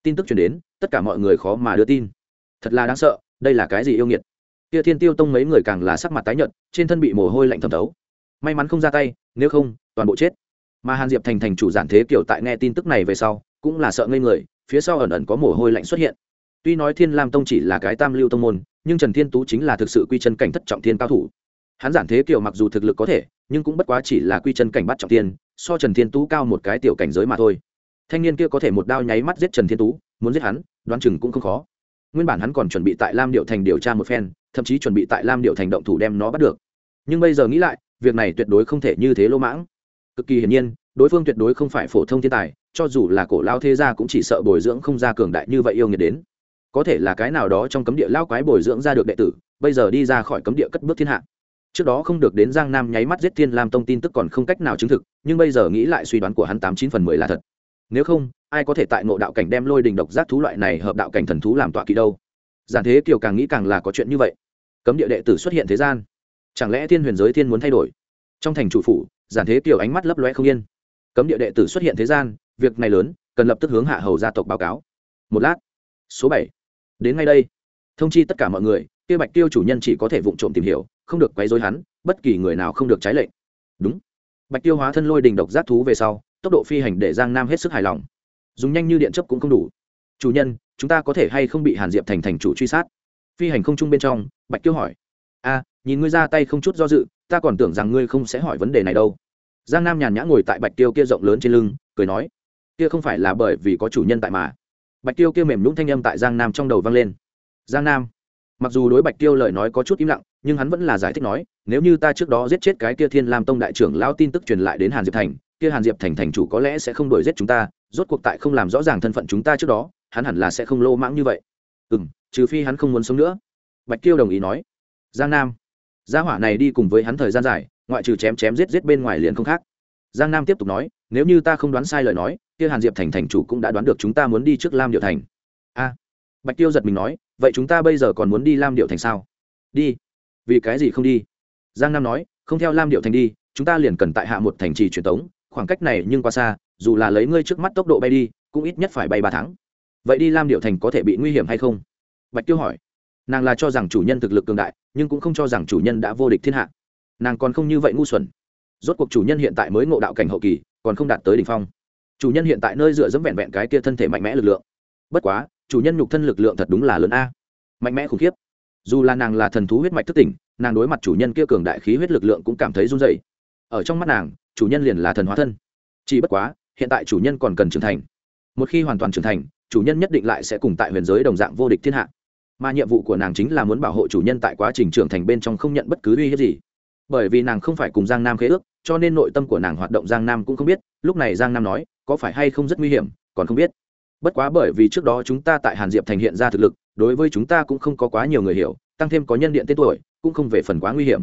Speaker 1: Tin tức chuyển đến, tất cả mọi người khó mà đưa tin. Thật là đáng sợ, đây là cái gì yêu nghiệt? Kia thiên tiêu tông mấy người càng là sắc mặt tái nhợt, trên thân bị mồ hôi lạnh thẩm thấu. May mắn không ra tay, nếu không, toàn bộ chết. Mà hàn diệp thành thành chủ giản thế kiểu tại nghe tin tức này về sau, cũng là sợ ngây người, phía sau ẩn ẩn có mồ hôi lạnh xuất hiện tuy nói thiên lam tông chỉ là cái tam lưu tông môn, nhưng trần thiên tú chính là thực sự quy chân cảnh thất trọng thiên cao thủ. Hắn giản thế kiều mặc dù thực lực có thể, nhưng cũng bất quá chỉ là quy chân cảnh bắt trọng thiên, so trần thiên tú cao một cái tiểu cảnh giới mà thôi. Thanh niên kia có thể một đao nháy mắt giết trần thiên tú, muốn giết hắn, đoán chừng cũng không khó. Nguyên bản hắn còn chuẩn bị tại lam điệu thành điều tra một phen, thậm chí chuẩn bị tại lam điệu thành động thủ đem nó bắt được. Nhưng bây giờ nghĩ lại, việc này tuyệt đối không thể như thế lỗ mãng. Cực kỳ hiển nhiên, đối phương tuyệt đối không phải phổ thông thiên tài, cho dù là cổ lao thế gia cũng chỉ sợ bồi dưỡng không ra cường đại như vậy yêu nghiệt đến có thể là cái nào đó trong cấm địa lao quái bồi dưỡng ra được đệ tử, bây giờ đi ra khỏi cấm địa cất bước thiên hạ. Trước đó không được đến giang nam nháy mắt giết thiên lam tông tin tức còn không cách nào chứng thực, nhưng bây giờ nghĩ lại suy đoán của hắn tám chín phần mười là thật. Nếu không, ai có thể tại ngộ đạo cảnh đem lôi đình độc giác thú loại này hợp đạo cảnh thần thú làm tọa kỵ đâu? Giản thế kiều càng nghĩ càng là có chuyện như vậy. Cấm địa đệ tử xuất hiện thế gian. Chẳng lẽ thiên huyền giới thiên muốn thay đổi? Trong thành chủ phủ, giản thế kiều ánh mắt lấp loe không yên. Cấm địa đệ tử xuất hiện thế gian, việc này lớn, cần lập tức hướng hạ hầu gia tộc báo cáo. Một lát. Số bảy đến ngay đây. Thông chi tất cả mọi người, kia bạch tiêu chủ nhân chỉ có thể vụng trộm tìm hiểu, không được quấy dối hắn, bất kỳ người nào không được trái lệnh. Đúng. Bạch tiêu hóa thân lôi đình độc giác thú về sau, tốc độ phi hành để giang nam hết sức hài lòng. Dùng nhanh như điện chấp cũng không đủ. Chủ nhân, chúng ta có thể hay không bị hàn diệp thành thành chủ truy sát? Phi hành không chung bên trong, bạch tiêu hỏi. A, nhìn ngươi ra tay không chút do dự, ta còn tưởng rằng ngươi không sẽ hỏi vấn đề này đâu. Giang nam nhàn nhã ngồi tại bạch tiêu kia rộng lớn trên lưng, cười nói. Kia không phải là bởi vì có chủ nhân tại mà bạch tiêu kia mềm nhũng thanh âm tại giang nam trong đầu vang lên. Giang nam. Mặc dù đối bạch tiêu lời nói có chút im lặng, nhưng hắn vẫn là giải thích nói, nếu như ta trước đó giết chết cái kia thiên lam tông đại trưởng lao tin tức truyền lại đến hàn diệp thành, kia hàn diệp thành thành chủ có lẽ sẽ không đuổi giết chúng ta, rốt cuộc tại không làm rõ ràng thân phận chúng ta trước đó, hắn hẳn là sẽ không lô mãng như vậy. Ừ m trừ phi hắn không muốn sống nữa. Bạch tiêu đồng ý nói. Giang nam. Gia hỏa này đi cùng với hắn thời gian dài, ngoại trừ chém chém giết giết bên ngoài liền không khác giang nam tiếp tục nói, nếu như ta không đoán sai lời nói, kia hàn diệp thành thành chủ cũng đã đoán được chúng ta muốn đi trước lam điệu thành. A. Bạch tiêu giật mình nói, vậy chúng ta bây giờ còn muốn đi lam điệu thành sao? Đi. Vì cái gì không đi? Giang nam nói, không theo lam điệu thành đi, chúng ta liền cần tại hạ một thành trì truyền tống, khoảng cách này nhưng quá xa, dù là lấy ngươi trước mắt tốc độ bay đi, cũng ít nhất phải bay ba tháng. Vậy đi lam điệu thành có thể bị nguy hiểm hay không? Bạch tiêu hỏi. Nàng là cho rằng chủ nhân thực lực cường đại, nhưng cũng không cho rằng chủ nhân đã vô địch thiên hạ. Nàng còn không như vậy ngu xuẩn rốt cuộc chủ nhân hiện tại mới ngộ đạo cảnh hậu kỳ, còn không đạt tới đ ỉ n h phong. Chủ nhân hiện tại nơi dựa dẫm vẹn vẹn cái kia thân thể mạnh mẽ lực lượng. Bất quá, chủ nhân nhục thân lực lượng thật đúng là lớn a. Mạnh mẽ khủng khiếp. Dù là nàng là thần thú huyết mạch thất tỉnh, nàng đối mặt chủ nhân kia cường đại khí huyết lực lượng cũng cảm thấy run dày ở trong mắt nàng, chủ nhân liền là thần hóa thân. Chỉ bất quá, hiện tại chủ nhân còn cần trưởng thành. Một khi hoàn toàn trưởng thành, chủ nhân nhất định lại sẽ cùng tại huyền giới đồng dạng vô địch thiên hạ. Mà nhiệm vụ của nàng chính là muốn bảo hộ chủ nhân tại quá trình trưởng thành bên trong không nhận bất cứ uy hiếp gì bởi vì nàng không phải cùng giang nam khế ước, cho nên nội tâm của nàng hoạt động giang nam cũng không biết, lúc này giang nam nói, có phải hay không rất nguy hiểm, còn không biết. Bất quá bởi vì trước đó chúng ta tại hàn diệp thành hiện ra thực lực, đối với chúng ta cũng không có quá nhiều người hiểu, tăng thêm có nhân điện tên tuổi, cũng không về phần quá nguy hiểm.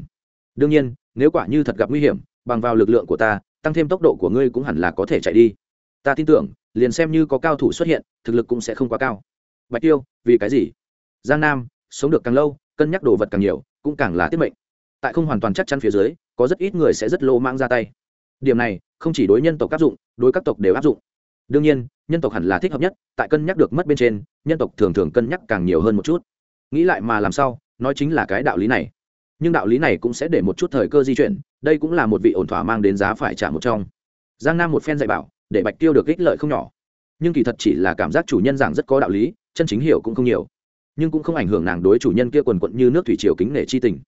Speaker 1: Đương nhiên, nếu quả như thật gặp nguy hiểm, bằng vào lực lượng của ta, tăng thêm tốc độ của ngươi cũng hẳn là có thể chạy đi. Ta tin tưởng, liền xem như có cao thủ xuất hiện, thực lực cũng sẽ không quá cao. Bạch tiêu, vì cái gì? Giang nam, sống được càng lâu, cân nhắc đồ vật càng nhiều, cũng càng là tiết mệnh tại không hoàn toàn chắc chắn phía dưới, có rất ít người sẽ rất lô mang ra tay. Điểm này, không chỉ đối nhân tộc áp dụng, đối các tộc đều áp dụng. Đương nhiên, nhân tộc hẳn là thích hợp nhất, tại cân nhắc được mất bên trên, nhân tộc thường thường cân nhắc càng nhiều hơn một chút. Nghĩ lại mà làm sao, nói chính là cái đạo lý này. Nhưng đạo lý này cũng sẽ để một chút thời cơ di chuyển, đây cũng là một vị ổn thỏa mang đến giá phải trả một trong. Giang nam một phen dạy bảo, để bạch tiêu được ích lợi không nhỏ. Nhưng kỳ thật chỉ là cảm giác chủ nhân giảng rất có đạo lý, chân chính hiểu cũng không nhiều. Nhưng cũng không ảnh hưởng nàng đối chủ nhân kia quần quận như nước thủy triều kính nể chi tình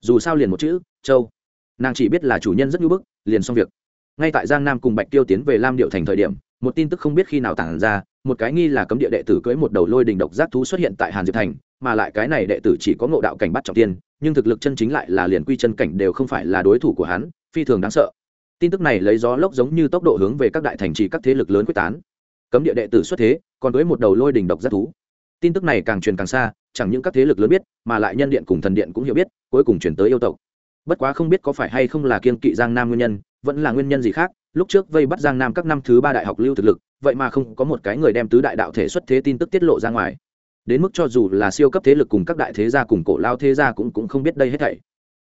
Speaker 1: dù sao liền một chữ, châu. Nàng chỉ biết là chủ nhân rất nhu bức, liền xong việc. Ngay tại giang nam cùng bạch tiêu tiến về lam điệu thành thời điểm, một tin tức không biết khi nào tản ra, một cái nghi là cấm địa đệ tử cưỡi một đầu lôi đình độc giác thú xuất hiện tại hàn diệp thành, mà lại cái này đệ tử chỉ có ngộ đạo cảnh bắt trọng tiên, nhưng thực lực chân chính lại là liền quy chân cảnh đều không phải là đối thủ của hắn, phi thường đáng sợ. Tin tức này lấy gió lốc giống như tốc độ hướng về các đại thành trì các thế lực lớn quyết tán. Cấm địa đệ tử xuất thế, còn với một đầu lôi đình độc giác thú. Tin tức này càng truyền càng xa chẳng những các thế lực lớn biết, mà lại nhân điện cùng thần điện cũng hiểu biết, cuối cùng chuyển tới yêu tộc. Bất quá không biết có phải hay không là kiên kỵ giang nam nguyên nhân, vẫn là nguyên nhân gì khác, lúc trước vây bắt giang nam các năm thứ ba đại học lưu thực lực, vậy mà không có một cái người đem tứ đại đạo thể xuất thế tin tức tiết lộ ra ngoài. Đến mức cho dù là siêu cấp thế lực cùng các đại thế gia cùng cổ lao thế gia cũng cũng không biết đây hết thảy.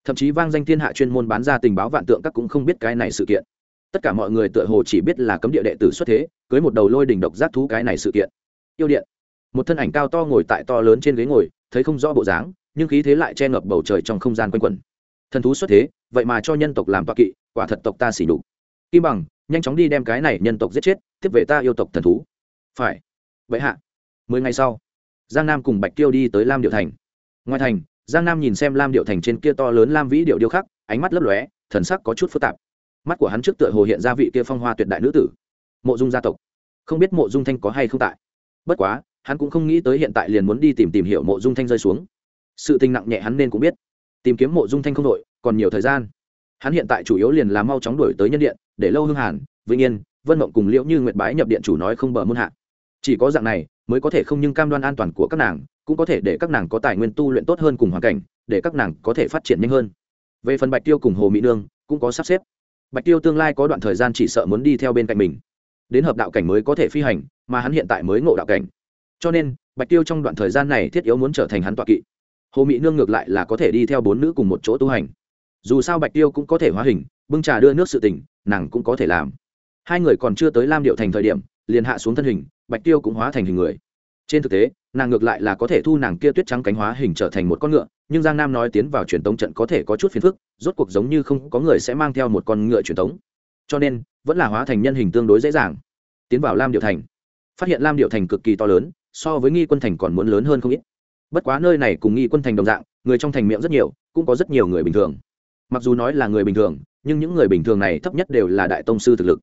Speaker 1: Thậm chí vang danh thiên hạ chuyên môn bán ra tình báo vạn tượng các cũng không biết cái này sự kiện. Tất cả mọi người tựa hồ chỉ biết là cấm địa đệ tử xuất thế, cưới một đầu lôi đỉnh độc giác thú cái này sự kiện. Yêu điện một thân ảnh cao to ngồi tại to lớn trên ghế ngồi, thấy không rõ bộ dáng, nhưng khí thế lại che ngập bầu trời trong không gian quanh quẩn. Thần thú xuất thế, vậy mà cho nhân tộc làm toa kỵ, quả thật tộc ta xỉ đục kim bằng, nhanh chóng đi đem cái này nhân tộc giết chết, tiếp về ta yêu tộc thần thú. Phải. Vậy hạ. Mười ngày sau, giang nam cùng bạch tiêu đi tới lam điệu thành. Ngoài thành, giang nam nhìn xem lam điệu thành trên kia to lớn lam vĩ điệu điêu khắc, ánh mắt lấp lóe, thần sắc có chút phức tạp. Mắt của hắn trước tựa hồ hiện ra vị kia phong hoa tuyệt đại nữ tử. Mộ dung gia tộc. Không biết mộ dung thanh có hay không tại. Bất quá hắn cũng không nghĩ tới hiện tại liền muốn đi tìm tìm hiểu mộ dung thanh rơi xuống. Sự tình nặng nhẹ hắn nên cũng biết. Tìm kiếm mộ dung thanh không đội, còn nhiều thời gian. Hắn hiện tại chủ yếu liền là mau chóng đổi tới nhân điện, để lâu hương hàn, vĩnh yên, vân mộng cùng liễu như nguyệt bái nhập điện chủ nói không bờ muôn hạ. Chỉ có dạng này, mới có thể không nhưng cam đoan an toàn của các nàng, cũng có thể để các nàng có tài nguyên tu luyện tốt hơn cùng hoàn cảnh, để các nàng có thể phát triển nhanh hơn. Về phần bạch tiêu cùng hồ mỹ nương, cũng có sắp xếp. Bạch tiêu tương lai có đoạn thời gian chỉ sợ muốn đi theo bên cạnh mình. Đến hợp đạo cảnh mới có thể phi hành, mà hắn hiện tại mới ngộ đạo cảnh cho nên, bạch tiêu trong đoạn thời gian này thiết yếu muốn trở thành hắn tọa kỵ. Hồ mỹ nương ngược lại là có thể đi theo bốn nữ cùng một chỗ tu hành. Dù sao bạch tiêu cũng có thể hóa hình, bưng trà đưa nước sự tỉnh nàng cũng có thể làm. Hai người còn chưa tới lam điệu thành thời điểm, liền hạ xuống thân hình, bạch tiêu cũng hóa thành hình người. Trên thực tế, nàng ngược lại là có thể thu nàng kia tuyết trắng cánh hóa hình trở thành một con ngựa, nhưng giang nam nói tiến vào truyền tống trận có thể có chút phiền phức, rốt cuộc giống như không có người sẽ mang theo một con ngựa truyền tống. Cho nên, vẫn là hóa thành nhân hình tương đối dễ dàng. Tiến vào lam điệu thành. Phát hiện lam điệu thành cực kỳ to lớn so với nghi quân thành còn muốn lớn hơn không ít. Bất quá nơi này cùng nghi quân thành đồng dạng, người trong thành miệng rất nhiều, cũng có rất nhiều người bình thường. Mặc dù nói là người bình thường, nhưng những người bình thường này thấp nhất đều là đại tông sư thực lực.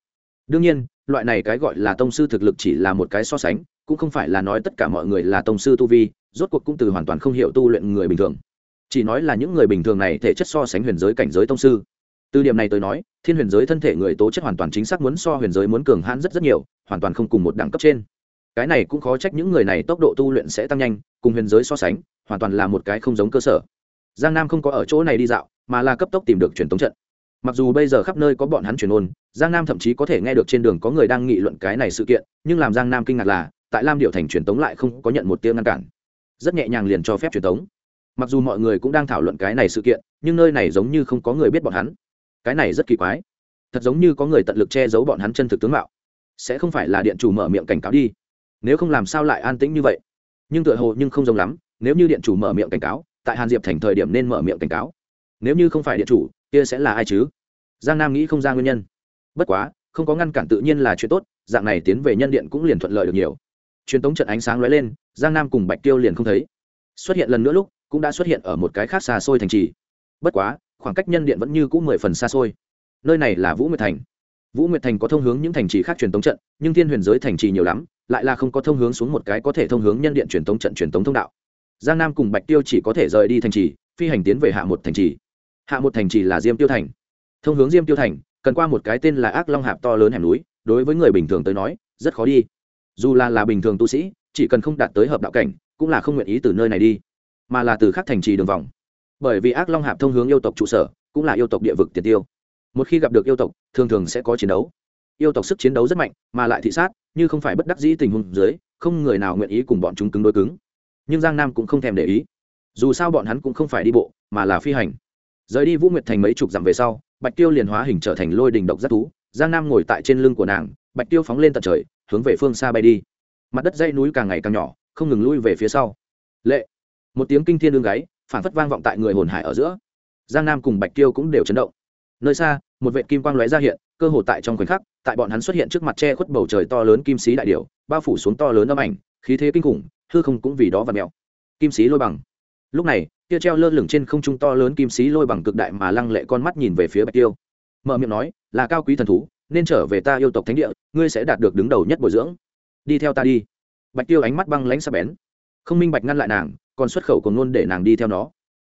Speaker 1: Đương nhiên, loại này cái gọi là tông sư thực lực chỉ là một cái so sánh, cũng không phải là nói tất cả mọi người là tông sư tu vi, rốt cuộc cũng từ hoàn toàn không hiểu tu luyện người bình thường. Chỉ nói là những người bình thường này thể chất so sánh huyền giới cảnh giới tông sư. Từ điểm này tôi nói, thiên huyền giới thân thể người tố chất hoàn toàn chính xác muốn so huyền giới muốn cường hãn rất rất nhiều, hoàn toàn không cùng một đẳng cấp trên cái này cũng khó trách những người này tốc độ tu luyện sẽ tăng nhanh, cùng huyền giới so sánh, hoàn toàn là một cái không giống cơ sở. Giang nam không có ở chỗ này đi dạo, mà là cấp tốc tìm được truyền tống trận. Mặc dù bây giờ khắp nơi có bọn hắn truyền ôn, giang nam thậm chí có thể nghe được trên đường có người đang nghị luận cái này sự kiện, nhưng làm giang nam kinh ngạc là, tại lam điệu thành truyền tống lại không có nhận một tiếng ngăn cản. Rất nhẹ nhàng liền cho phép truyền tống. Mặc dù mọi người cũng đang thảo luận cái này sự kiện, nhưng nơi này giống như không có người biết bọn hắn. Cái này rất kỳ quái. Thật giống như có người tận lực che giấu bọn hắn chân thực tướng mạo. Sẽ không phải là điện chủ mở miệng cảnh cáo đi nếu không làm sao lại an tĩnh như vậy? Nhưng tựa hồ nhưng không giống lắm, nếu như điện chủ mở miệng cảnh cáo, tại hàn diệp thành thời điểm nên mở miệng cảnh cáo. Nếu như không phải điện chủ, kia sẽ là ai chứ? Giang nam nghĩ không ra nguyên nhân. Bất quá, không có ngăn cản tự nhiên là chuyện tốt, dạng này tiến về nhân điện cũng liền thuận lợi được nhiều. Truyền tống trận ánh sáng lóe lên, giang nam cùng bạch tiêu liền không thấy. Xuất hiện lần nữa lúc, cũng đã xuất hiện ở một cái khác xa xôi thành trì. Bất quá, khoảng cách nhân điện vẫn như c ũ mười phần xa xôi. Nơi này là vũ nguyệt thành vũ nguyệt thành có thông hướng những thành trì khác truyền tống trận, nhưng thiên huyền giới thành trì nhiều lắm, lại là không có thông hướng xuống một cái có thể thông hướng nhân điện truyền tống trận truyền tống thông đạo. Giang nam cùng bạch tiêu chỉ có thể rời đi thành trì, phi hành tiến về hạ một thành trì. Hạ một thành trì là diêm tiêu thành. Thông hướng diêm tiêu thành, cần qua một cái tên là ác long hạp to lớn hẻm núi, đối với người bình thường tới nói, rất khó đi. Dù là là bình thường tu sĩ, chỉ cần không đạt tới hợp đạo cảnh, cũng là không nguyện ý từ nơi này đi, mà là từ khắc thành trì đường vòng. Bởi vì ác long hạp thông hướng yêu tộc trụ sở, cũng là yêu tộc địa vực tiền tiêu một khi gặp được yêu tộc, thường thường sẽ có chiến đấu. Yêu tộc sức chiến đấu rất mạnh, mà lại thị sát, như không phải bất đắc dĩ tình huống dưới, không người nào nguyện ý cùng bọn chúng cứng đối cứng. Nhưng giang nam cũng không thèm để ý. Dù sao bọn hắn cũng không phải đi bộ, mà là phi hành. Rời đi vũ nguyệt thành mấy chục dặm về sau, bạch tiêu liền hóa hình trở thành lôi đình độc giác thú. Giang nam ngồi tại trên lưng của nàng, bạch tiêu phóng lên tận trời, hướng về phương xa bay đi. Mặt đất dây núi càng ngày càng nhỏ, không ngừng lui về phía sau. Lệ! Một tiếng kinh thiên đương gáy, phản phất vang vọng tại người hồn hải ở giữa. Giang nam cùng bạch tiêu cũng đều chấn động nơi xa, một vệ kim quang lóe ra hiện, cơ hồ tại trong khoảnh khắc, tại bọn hắn xuất hiện trước mặt che khuất bầu trời to lớn kim sĩ đại điệu bao phủ xuống to lớn âm ảnh, khí thế kinh khủng, hư không cũng vì đó và mèo. Kim sĩ lôi bằng. Lúc này kia treo lơ lửng trên không trung to lớn kim sĩ lôi bằng cực đại mà lăng lệ con mắt nhìn về phía bạch tiêu. Mở miệng nói, là cao quý thần thú, nên trở về ta yêu tộc thánh địa, ngươi sẽ đạt được đứng đầu nhất bồi dưỡng. Đi theo ta đi. Bạch tiêu ánh mắt băng lãnh sắc bén. Không minh bạch ngăn lại nàng, còn xuất khẩu còn luôn để nàng đi theo nó.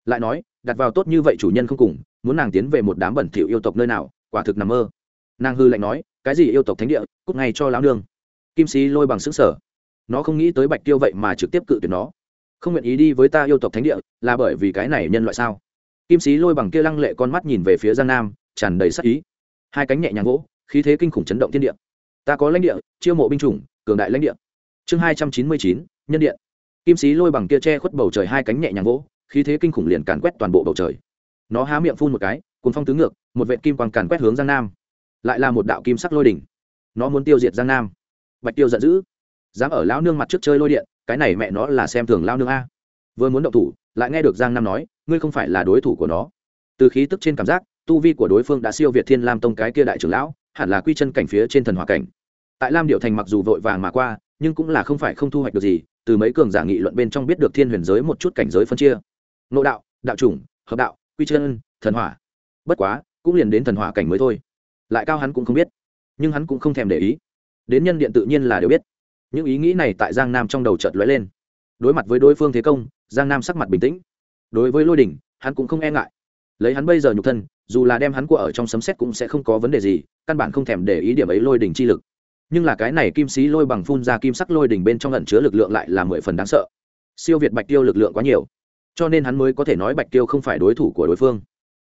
Speaker 1: Lại nói, đặt vào tốt như vậy chủ nhân không cùng muốn nàng tiến về một đám bẩn thỉu yêu tộc nơi nào, quả thực nằm mơ. Nàng hư lạnh nói, cái gì yêu tộc thánh địa, cút ngay cho lão nương. Kim sĩ lôi bằng xứng sở nó không nghĩ tới bạch tiêu vậy mà trực tiếp cự tuyệt nó. Không nguyện ý đi với ta yêu tộc thánh địa, là bởi vì cái này nhân loại sao? Kim sĩ lôi bằng kia lăng lệ con mắt nhìn về phía giang nam, tràn đầy sắc ý. Hai cánh nhẹ nhàng gỗ khí thế kinh khủng chấn động thiên địa. Ta có lãnh địa, chiêu mộ binh chủng, cường đại lãnh địa. Chương hai trăm chín mươi chín, nhân điện. Kim sĩ lôi bằng kia che khuất bầu trời hai cánh nhẹ nhàng gỗ khí thế kinh khủng liền càn quét toàn bộ bầu trời nó há miệng phun một cái cùng phong tứ ngược, một vệ kim quang càn quét hướng giang nam. Lại là một đạo kim sắc lôi đỉnh. Nó muốn tiêu diệt giang nam. Bạch tiêu giận dữ. Dám ở lão nương mặt trước chơi lôi điện, cái này mẹ nó là xem thường lao nương a. Vừa muốn động thủ, lại nghe được giang nam nói, ngươi không phải là đối thủ của nó. Từ khí tức trên cảm giác, tu vi của đối phương đã siêu việt thiên lam tông cái kia đại trưởng lão, hẳn là quy chân cảnh phía trên thần hòa cảnh. Tại lam điệu thành mặc dù vội vàng mà qua, nhưng cũng là không phải không thu hoạch được gì, từ mấy cường giả nghị luận bên trong biết được thiên huyền giới một chút cảnh giới phân chia. Nội đạo đạo chủng, hợp đạo quy chân, thần hỏa. Bất quá, cũng liền đến thần hỏa cảnh mới thôi. Lại cao hắn cũng không biết, nhưng hắn cũng không thèm để ý. Đến nhân điện tự nhiên là đều biết. Những ý nghĩ này tại giang nam trong đầu chợt lóe lên. Đối mặt với đối phương thế công, giang nam sắc mặt bình tĩnh. Đối với lôi đình, hắn cũng không e ngại. Lấy hắn bây giờ nhục thân, dù là đem hắn của ở trong sấm xét cũng sẽ không có vấn đề gì, căn bản không thèm để ý điểm ấy lôi đình chi lực. Nhưng là cái này kim sĩ lôi bằng phun ra kim sắc lôi đỉnh bên trong lẩn chứa lực lượng lại là mười phần đáng sợ. Siêu việt bạch tiêu lực lượng quá nhiều cho nên hắn mới có thể nói bạch tiêu không phải đối thủ của đối phương.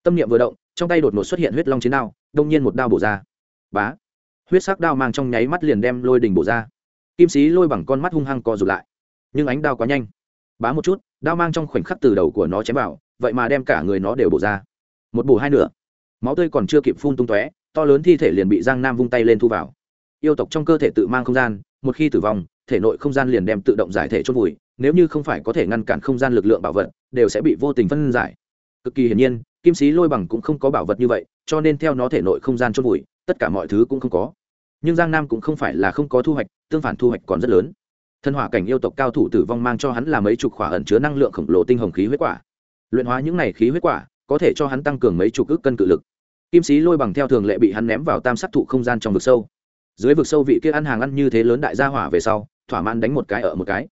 Speaker 1: Tâm niệm vừa động, trong tay đột ngột xuất hiện huyết long chiến đao, đông nhiên một đao bổ ra. Bá! Huyết sắc đao mang trong nháy mắt liền đem lôi đình bổ ra. Kim sĩ lôi bằng con mắt hung hăng co rụt lại. Nhưng ánh đao quá nhanh. Bá một chút, đao mang trong khoảnh khắc từ đầu của nó chém vào, vậy mà đem cả người nó đều bổ ra. Một bổ hai nửa. Máu tươi còn chưa kịp phun tung tóe, to lớn thi thể liền bị giang nam vung tay lên thu vào. Yêu tộc trong cơ thể tự mang không gian, một khi tử vong, thể nội không gian liền đem tự động giải thể chốt vùi nếu như không phải có thể ngăn cản không gian lực lượng bảo vật, đều sẽ bị vô tình phân giải. Cực kỳ hiển nhiên, kim sĩ lôi bằng cũng không có bảo vật như vậy, cho nên theo nó thể nội không gian chôn vùi, tất cả mọi thứ cũng không có. Nhưng giang nam cũng không phải là không có thu hoạch, tương phản thu hoạch còn rất lớn. Thân hỏa cảnh yêu tộc cao thủ tử vong mang cho hắn là mấy chục khỏa ẩn chứa năng lượng khổng lồ tinh hồng khí huyết quả. Luyện hóa những này khí huyết quả, có thể cho hắn tăng cường mấy chục ước cân cự lực. Kim sĩ lôi bằng theo thường lệ bị hắn ném vào tam sắc thụ không gian trong vực sâu. Dưới vực sâu vị kia ăn hàng ăn như thế lớn đại gia hỏa về sau, thỏa mãn đánh một cái ở một cái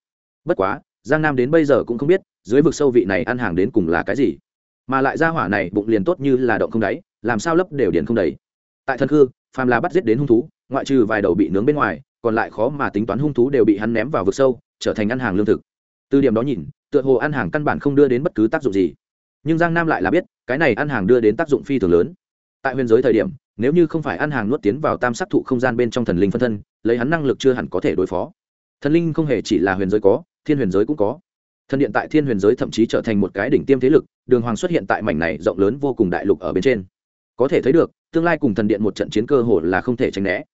Speaker 1: bất quá, giang nam đến bây giờ cũng không biết, dưới vực sâu vị này ăn hàng đến cùng là cái gì. Mà lại ra hỏa này bụng liền tốt như là động không đáy, làm sao lấp đều điền không đầy. Tại thân khư, phàm là bắt giết đến hung thú, ngoại trừ vài đầu bị nướng bên ngoài, còn lại khó mà tính toán hung thú đều bị hắn ném vào vực sâu, trở thành ăn hàng lương thực. Từ điểm đó nhìn, tựa hồ ăn hàng căn bản không đưa đến bất cứ tác dụng gì. Nhưng giang nam lại là biết, cái này ăn hàng đưa đến tác dụng phi thường lớn. Tại huyền giới thời điểm, nếu như không phải ăn hàng nuốt tiến vào tam sắc thụ không gian bên trong thần linh phân thân, lấy hắn năng lực chưa hẳn có thể đối phó. Thần linh không hề chỉ là huyền giới có thiên huyền giới cũng có. Thần điện tại thiên huyền giới thậm chí trở thành một cái đỉnh tiêm thế lực, đường hoàng xuất hiện tại mảnh này rộng lớn vô cùng đại lục ở bên trên. Có thể thấy được, tương lai cùng thần điện một trận chiến cơ hồ là không thể tránh né.